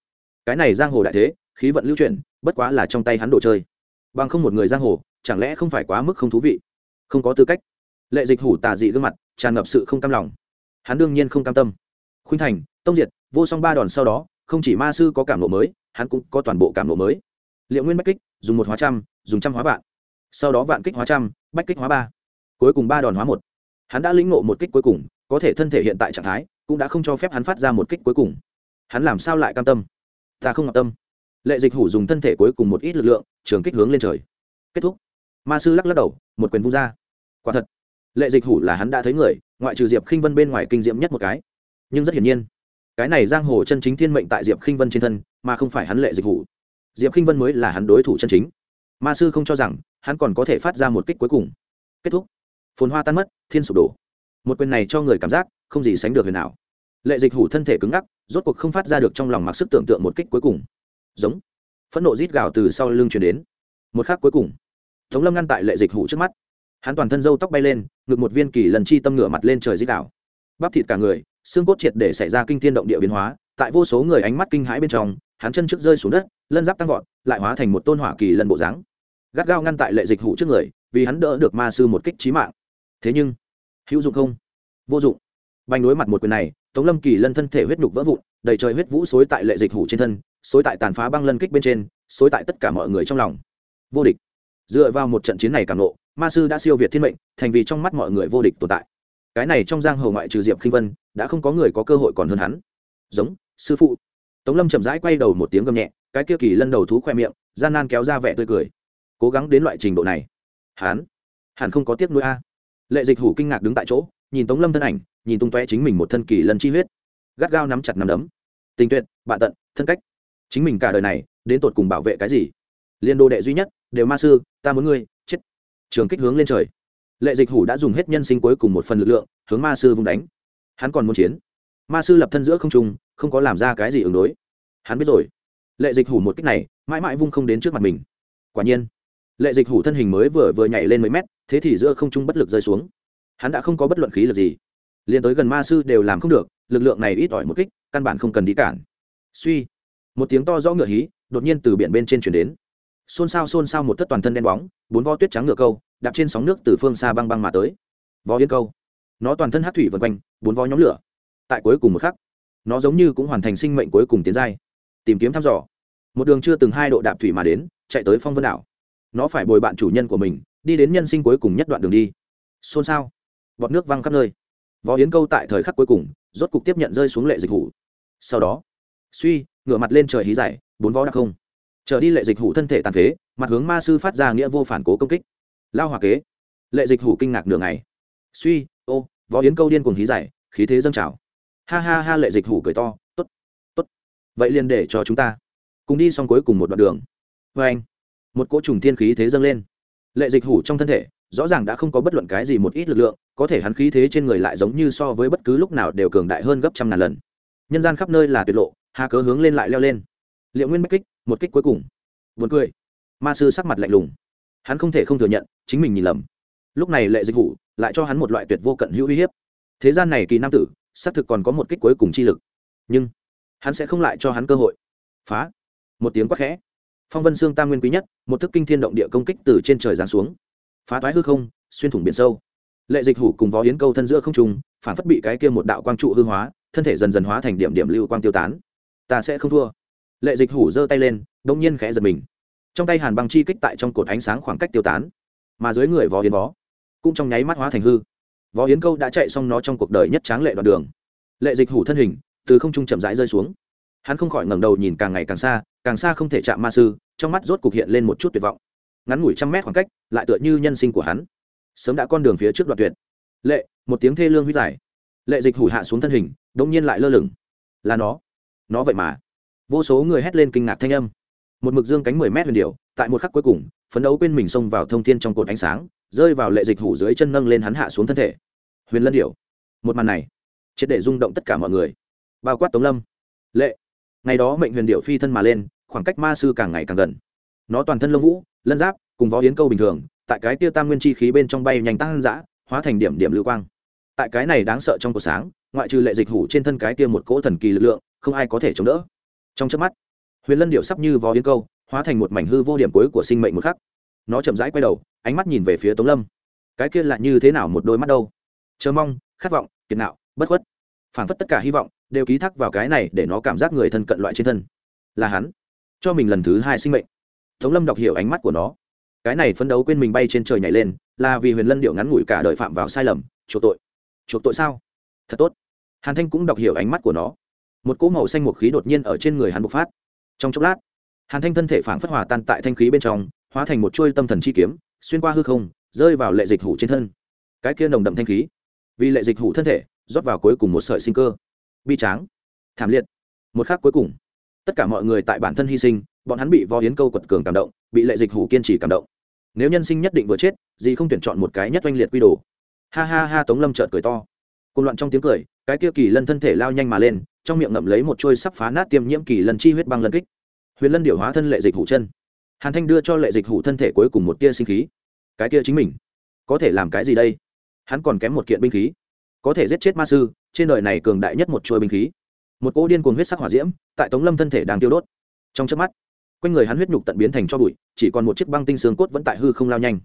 S1: Cái này giang hồ đại thế, khí vận lưu chuyển, bất quá là trong tay hắn đồ chơi. Bằng không một người giang hồ, chẳng lẽ không phải quá mức không thú vị? Không có tư cách. Lệ dịch hủ tà dị gương mặt, tràn ngập sự không cam lòng hắn đương nhiên không cam tâm. Khuynh thành, tông diệt, vô song ba đòn sau đó, không chỉ ma sư có cảm lộ mới, hắn cũng có toàn bộ cảm lộ mới. Liệu nguyên bách kích, dùng một hóa trăm, dùng trăm hóa vạn. Sau đó vạn kích hóa trăm, bách kích hóa ba. Cuối cùng ba đòn hóa một. Hắn đã lĩnh ngộ một kích cuối cùng, có thể thân thể hiện tại trạng thái, cũng đã không cho phép hắn phát ra một kích cuối cùng. Hắn làm sao lại cam tâm? Ta không ngọc tâm. Lệ dịch hủ dùng thân thể cuối cùng một ít lực lượng, trường kích hướng lên trời. Kết thúc. Ma sư lắc lắc đầu, một quyền vung ra. Quả thật. Lệ dịch hủ là hắn đã thấy người ngoại trừ diệp khinh vân bên ngoài kinh diễm nhất một cái. Nhưng rất hiển nhiên, cái này giang hồ chân chính thiên mệnh tại diệp khinh vân trên thân, mà không phải hắn lệ dịch hủ diệp khinh vân mới là hắn đối thủ chân chính. Ma sư không cho rằng, hắn còn có thể phát ra một kích cuối cùng. Kết thúc. Phồn hoa tan mất, thiên sụp đổ. Một quyền này cho người cảm giác, không gì sánh được huyền nào lệ dịch hủ thân thể cứng ngắc, rốt cuộc không phát ra được trong lòng mặc sức tưởng tượng một kích cuối cùng. Giống. Phẫn nộ rít gào từ sau lưng chuyển đến. Một khắc cuối cùng. Tống lâm ngăn tại lệ dịch hủ trước mắt hắn toàn thân râu tóc bay lên, ngực một viên kỳ lần chi tâm ngửa mặt lên trời dích đảo bắp thịt cả người, xương cốt triệt để xảy ra kinh thiên động địa biến hóa, tại vô số người ánh mắt kinh hãi bên trong, hắn chân trước rơi xuống đất, lân giáp tăng vọt, lại hóa thành một tôn hỏa kỳ lần bộ dáng. Gắt gao ngăn tại lệ dịch hụ trước người, vì hắn đỡ được ma sư một kích trí mạng. Thế nhưng, hữu dụng không? Vô dụng. Bành đối mặt một quyền này, tống lâm kỳ lân thân thể huyết nhục vỡ vụn, đầy trời huyết vũ xối tại lệ dịch hủ trên thân, xối tại tàn phá băng lân kích bên trên, xối tại tất cả mọi người trong lòng. Vô địch. Dựa vào một trận chiến này càng nộ ma sư đã siêu việt thiên mệnh, thành vì trong mắt mọi người vô địch tồn tại. Cái này trong giang hồ ngoại trừ diệp khinh vân, đã không có người có cơ hội còn hơn hắn. Giống, sư phụ. Tống lâm chậm rãi quay đầu một tiếng gầm nhẹ, cái kia kỳ lân đầu thú khoe miệng, gian nan kéo ra vẻ tươi cười. Cố gắng đến loại trình độ này. Hắn, hẳn không có tiếc nuôi a. Lệ dịch hủ kinh ngạc đứng tại chỗ, nhìn tống lâm thân ảnh, nhìn tung toe chính mình một thân kỳ lân chi huyết. Gắt gao nắm chặt nắm đấm. Tình tuyệt, bạn tận, thân cách. Chính mình cả đời này, đến tột cùng bảo vệ cái gì? Liên đô đệ duy nhất, đều ma sư, ta muốn ngươi trường kích hướng lên trời. Lệ dịch hủ đã dùng hết nhân sinh cuối cùng một phần lực lượng, hướng ma sư vung đánh. Hắn còn muốn chiến. Ma sư lập thân giữa không trung, không có làm ra cái gì ứng đối. Hắn biết rồi. Lệ dịch hủ một cách này, mãi mãi vung không đến trước mặt mình. Quả nhiên, lệ dịch hủ thân hình mới vừa vừa nhảy lên mấy mét, thế thì giữa không trung bất lực rơi xuống. Hắn đã không có bất luận khí lực gì. Liền tới gần ma sư đều làm không được, lực lượng này ít ỏi một kích, căn bản không cần đi cản. Suy, một tiếng to rõ ngựa hí, đột nhiên từ biển bên trên chuyển đến xôn xao xôn xao một thất toàn thân đen bóng, bốn vo tuyết trắng ngựa câu, đạp trên sóng nước từ phương xa băng băng mà tới. Vó yên câu. Nó toàn thân hát thủy vân quanh, bốn vó nhóm lửa. Tại cuối cùng một khắc, nó giống như cũng hoàn thành sinh mệnh cuối cùng tiến giai. Tìm kiếm thăm dò. Một đường chưa từng hai độ đạp thủy mà đến, chạy tới phong vân đảo. Nó phải bồi bạn chủ nhân của mình, đi đến nhân sinh cuối cùng nhất đoạn đường đi. Xôn xao. Bọt nước văng khắp nơi. Vó yến câu tại thời khắc cuối cùng, rốt cục tiếp nhận rơi xuống lệ dịch vụ sau đó, suy, ngửa mặt lên trời hí dài, bốn vó đặc không trở đi lệ dịch hủ thân thể tàn phế, mặt hướng ma sư phát ra nghĩa vô phản cố công kích. Lao hòa kế. Lệ dịch hủ kinh ngạc nửa ngày. Suy, ô, võ yến câu điên cùng hí giải, khí thế dâng trào. Ha ha ha, lệ dịch hủ cười to t ố t t ố t vậy liền để cho chúng ta cùng đi xong cuối cùng một đoạn đường. Vê anh, một cỗ trùng thiên khí thế dâng lên. Lệ dịch hủ trong thân thể, rõ ràng đã không có bất luận cái gì một ít lực lượng, có thể hắn khí thế trên người lại giống như so với bất cứ lúc nào đều cường đại hơn gấp trăm ngàn lần. Nhân gian khắp nơi là tuyệt lộ, hà cớ hướng lên lại leo lên. Liệu nguyên bách kích một kích cuối cùng. Vượt cười. Ma sư sắc mặt lạnh lùng. Hắn không thể không thừa nhận, chính mình nhìn lầm. Lúc này lệ dịch hủ lại cho hắn một loại tuyệt vô cận hữu uy hiếp. Thế gian này kỳ nam tử, xác thực còn có một kích cuối cùng chi lực. Nhưng, hắn sẽ không lại cho hắn cơ hội. Phá. Một tiếng quát khẽ. Phong vân xương tam nguyên quý nhất, một thức kinh thiên động địa công kích từ trên trời giáng xuống. Phá toái hư không, xuyên thủng biển sâu. Lệ dịch hủ cùng vó yến câu thân giữa không trùng phản phất bị cái kia một đạo quang trụ hư hóa, thân thể dần dần hóa thành điểm điểm lưu quang tiêu tán. Ta sẽ không thua lệ dịch hủ giơ tay lên đông nhiên khẽ giật mình. Trong tay hàn băng chi kích tại trong cột ánh sáng khoảng cách tiêu tán, mà dưới người vó yến vó cũng trong nháy mắt hóa thành hư. Võ yến câu đã chạy xong nó trong cuộc đời nhất tráng lệ đoạn đường. Lệ dịch hủ thân hình từ không trung chậm rãi rơi xuống. Hắn không khỏi ngẩng đầu nhìn càng ngày càng xa càng xa không thể chạm ma sư, trong mắt rốt cục hiện lên một chút tuyệt vọng. Ngắn ngủi trăm mét khoảng cách, lại tựa như nhân sinh của hắn. Sớm đã con đường phía trước đoạn tuyệt. Lệ, một tiếng thê lương huy giải lệ dịch hủ hạ xuống thân hình đông nhiên lại lơ lửng. Là nó. Nó vậy mà vô số người hét lên kinh ngạc thanh âm. Một mực dương cánh mười mét huyền điệu tại một khắc cuối cùng, phấn đấu quên mình xông vào thông thiên trong cột ánh sáng, rơi vào lệ dịch hủ dưới chân nâng lên hắn hạ xuống thân thể. Huyền lân điệu một màn này, triệt để rung động tất cả mọi người. Bao quát tống lâm. Lệ. Ngày đó mệnh huyền điệu phi thân mà lên, khoảng cách ma sư càng ngày càng gần. Nó toàn thân lông vũ, lân giáp, cùng võ yến câu bình thường, tại cái tia tam nguyên chi khí bên trong bay nhanh tăng dã, hóa thành điểm điểm lưu quang. Tại cái này đáng sợ trong cuộc sáng, ngoại trừ lệ dịch hủ trên thân cái tia một cỗ thần kỳ lực lượng, không ai có thể chống đỡ trong trước mắt, huyền lân điệu sắp như vó yến câu, hóa thành một mảnh hư vô điểm cuối của sinh mệnh một khắc. Nó chậm rãi quay đầu, ánh mắt nhìn về phía tống lâm. Cái kia lại như thế nào một đôi mắt đâu? Chờ mong, khát vọng, kiệt nạo, bất khuất. Phản phất tất cả hy vọng đều ký thác vào cái này để nó cảm giác người thân cận loại trên thân. Là hắn. Cho mình lần thứ hai sinh mệnh. Tống lâm đọc hiểu ánh mắt của nó. Cái này phấn đấu quên mình bay trên trời nhảy lên, là vì huyền lân điệu ngắn ngủi cả đời phạm vào sai lầm, chuộc tội. Chuộc tội sao? Thật tốt. Hàn thanh cũng đọc hiểu ánh mắt của nó một cỗ màu xanh một khí đột nhiên ở trên người hắn bộc phát. Trong chốc lát, hàn thanh thân thể phảng phất hòa tan tại thanh khí bên trong, hóa thành một chuôi tâm thần chi kiếm, xuyên qua hư không, rơi vào lệ dịch hủ trên thân. Cái kia nồng đậm thanh khí, vì lệ dịch hủ thân thể, rót vào cuối cùng một sợi sinh cơ. Bi tráng, thảm liệt. Một khác cuối cùng, tất cả mọi người tại bản thân hy sinh, bọn hắn bị vò hiến câu quật cường cảm động, bị lệ dịch hủ kiên trì cảm động. Nếu nhân sinh nhất định vừa chết, gì không tuyển chọn một cái nhất oanh liệt quy đồ. Ha ha ha, tống lâm trợt cười to. Cùng loạn trong tiếng cười, cái kia kỳ lân thân thể lao nhanh mà lên trong miệng ngậm lấy một chuôi sắp phá nát tiêm nhiễm kỳ lần chi huyết băng lân kích. Huyền lân điệu hóa thân lệ dịch hủ chân. Hàn thanh đưa cho lệ dịch hủ thân thể cuối cùng một tia sinh khí. Cái kia chính mình, có thể làm cái gì đây? Hắn còn kém một kiện binh khí. Có thể giết chết ma sư, trên đời này cường đại nhất một chuôi binh khí. Một cỗ điên cuồng huyết sắc hỏa diễm, tại tống lâm thân thể đang tiêu đốt. Trong chớp mắt, quanh người hắn huyết nhục tận biến thành cho bụi, chỉ còn một chiếc băng tinh xương cốt vẫn tại hư không lao nhanh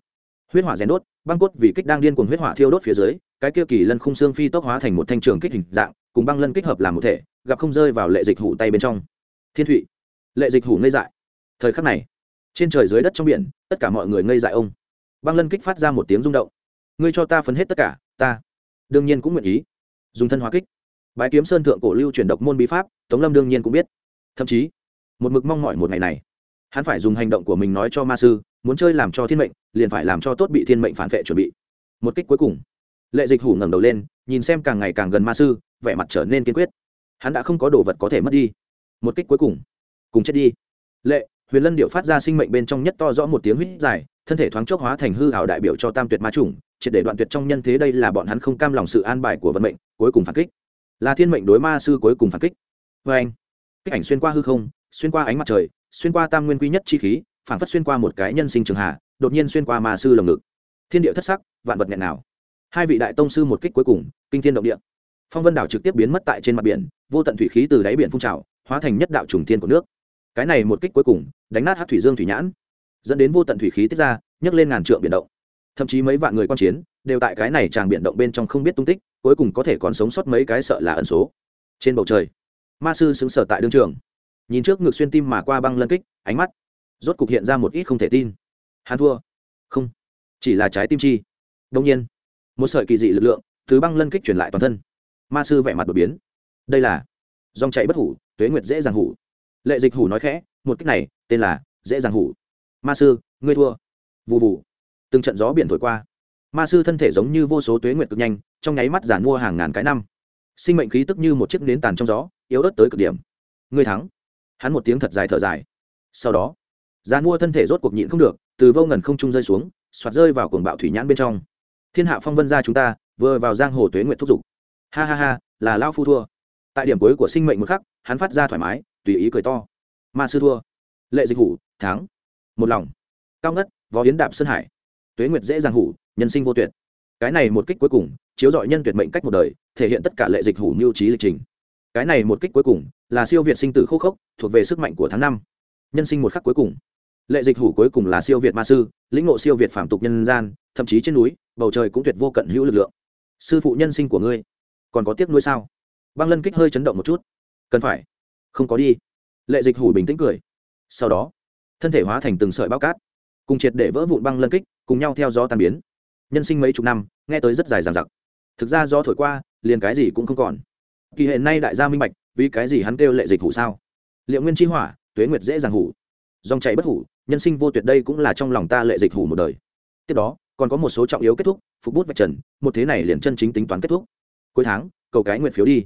S1: huyết hỏa rèn đốt, băng cốt vì kích đang điên cuồng huyết hỏa thiêu đốt phía dưới, cái kia kỳ lân khung xương phi tốc hóa thành một thanh trường kích hình dạng, cùng băng lân kích hợp làm một thể, gặp không rơi vào lệ dịch hủ tay bên trong. Thiên thụy, lệ dịch hủ ngây dại. Thời khắc này, trên trời dưới đất trong biển, tất cả mọi người ngây dại ông. Băng lân kích phát ra một tiếng rung động. Ngươi cho ta phấn hết tất cả, ta đương nhiên cũng nguyện ý. Dùng thân hóa kích. Bái kiếm sơn thượng cổ lưu chuyển độc môn bí pháp, tống lâm đương nhiên cũng biết. Thậm chí, một mực mong mỏi một ngày này hắn phải dùng hành động của mình nói cho ma sư, muốn chơi làm cho thiên mệnh, liền phải làm cho tốt bị thiên mệnh phản vệ chuẩn bị. Một kích cuối cùng, lệ dịch hủ ngẩng đầu lên, nhìn xem càng ngày càng gần ma sư, vẻ mặt trở nên kiên quyết. Hắn đã không có đồ vật có thể mất đi. Một kích cuối cùng cùng chết đi. Lệ, huyền lân điệu phát ra sinh mệnh bên trong nhất to rõ một tiếng huýt dài, thân thể thoáng chốc hóa thành hư hảo đại biểu cho tam tuyệt ma chủng, triệt để đoạn tuyệt trong nhân thế đây là bọn hắn không cam lòng sự an bài của vận mệnh, cuối cùng phản kích. Là thiên mệnh đối ma sư cuối cùng phản kích. Vê anh kích ảnh xuyên qua hư không, xuyên qua ánh mặt trời xuyên qua tam nguyên quy nhất chi khí phản phất xuyên qua một cái nhân sinh trường hạ đột nhiên xuyên qua ma sư lồng ngực. Thiên địa thất sắc, vạn vật nghẹn nào. Hai vị đại tông sư một kích cuối cùng, kinh thiên động địa. Phong vân đảo trực tiếp biến mất tại trên mặt biển, vô tận thủy khí từ đáy biển phun trào, hóa thành nhất đạo trùng thiên của nước. Cái này một kích cuối cùng, đánh nát hát thủy dương thủy nhãn, dẫn đến vô tận thủy khí tiết ra, nhấc lên ngàn trượng biển động. Thậm chí mấy vạn người quan chiến, đều tại cái này tràng biển động bên trong không biết tung tích, cuối cùng có thể còn sống sót mấy cái sợ là ẩn số. Trên bầu trời, ma sư xứng sở tại đương trường nhìn trước ngực xuyên tim mà qua băng lân kích, ánh mắt rốt cục hiện ra một ít không thể tin. Hắn thua. Không. Chỉ là trái tim chi. Đông nhiên, một sợi kỳ dị lực lượng thứ băng lân kích truyền lại toàn thân. Ma sư vẻ mặt đột biến. Đây là dòng chạy bất hủ, tuế nguyệt dễ dàng hủ. Lệ dịch hủ nói khẽ, một kích này, tên là dễ dàng hủ. Ma sư, ngươi thua. Vụ vụ từng trận gió biển thổi qua. Ma sư thân thể giống như vô số tuế nguyệt cực nhanh, trong nháy mắt giản mua hàng ngàn cái năm. Sinh mệnh khí tức như một chiếc nến tàn trong gió, yếu ớt tới cực điểm. Ngươi thắng hắn một tiếng thật dài thở dài. Sau đó giàn mua thân thể rốt cuộc nhịn không được, từ vô ngần không trung rơi xuống, xoạt rơi vào cuồng bạo thủy nhãn bên trong. Thiên hạ phong vân ra chúng ta, vừa vào giang hồ tuế nguyệt thúc giục. Ha ha ha, là lao phu thua. Tại điểm cuối của sinh mệnh một khắc, hắn phát ra thoải mái, tùy ý cười to. Ma sư thua. Lệ dịch hủ, thắng. Một lòng. Cao ngất, võ yến đạp sơn hải. Tuế nguyệt dễ dàng hủ, nhân sinh vô tuyệt. Cái này một kích cuối cùng, chiếu dọi nhân tuyệt mệnh cách một đời, thể hiện tất cả lệ dịch hủ mưu trí lịch trình. Cái này một kích cuối cùng là siêu việt sinh tử khô khốc, thuộc về sức mạnh của tháng năm. Nhân sinh một khắc cuối cùng. Lệ dịch hủ cuối cùng là siêu việt ma sư, lĩnh ngộ siêu việt phạm tục nhân gian, thậm chí trên núi, bầu trời cũng tuyệt vô cận hữu lực lượng. Sư phụ nhân sinh của ngươi, còn có tiếc nuối sao? Băng lân kích hơi chấn động một chút. Cần phải. Không có đi. Lệ dịch hủ bình tĩnh cười. Sau đó, thân thể hóa thành từng sợi bao cát, cùng triệt để vỡ vụn băng lân kích, cùng nhau theo gió tàn biến. Nhân sinh mấy chục năm, nghe tới rất dài dằng dặc. Thực ra do thổi qua, liền cái gì cũng không còn. Kỳ hệ nay đại gia minh bạch vì cái gì hắn kêu lệ dịch hủ sao? Liệu nguyên chi hỏa, tuế nguyệt dễ dàng hủ. Dòng chảy bất hủ, nhân sinh vô tuyệt đây cũng là trong lòng ta lệ dịch hủ một đời. Tiếp đó, còn có một số trọng yếu kết thúc, phục bút vạch trần, một thế này liền chân chính tính toán kết thúc. Cuối tháng, cầu cái nguyện phiếu đi.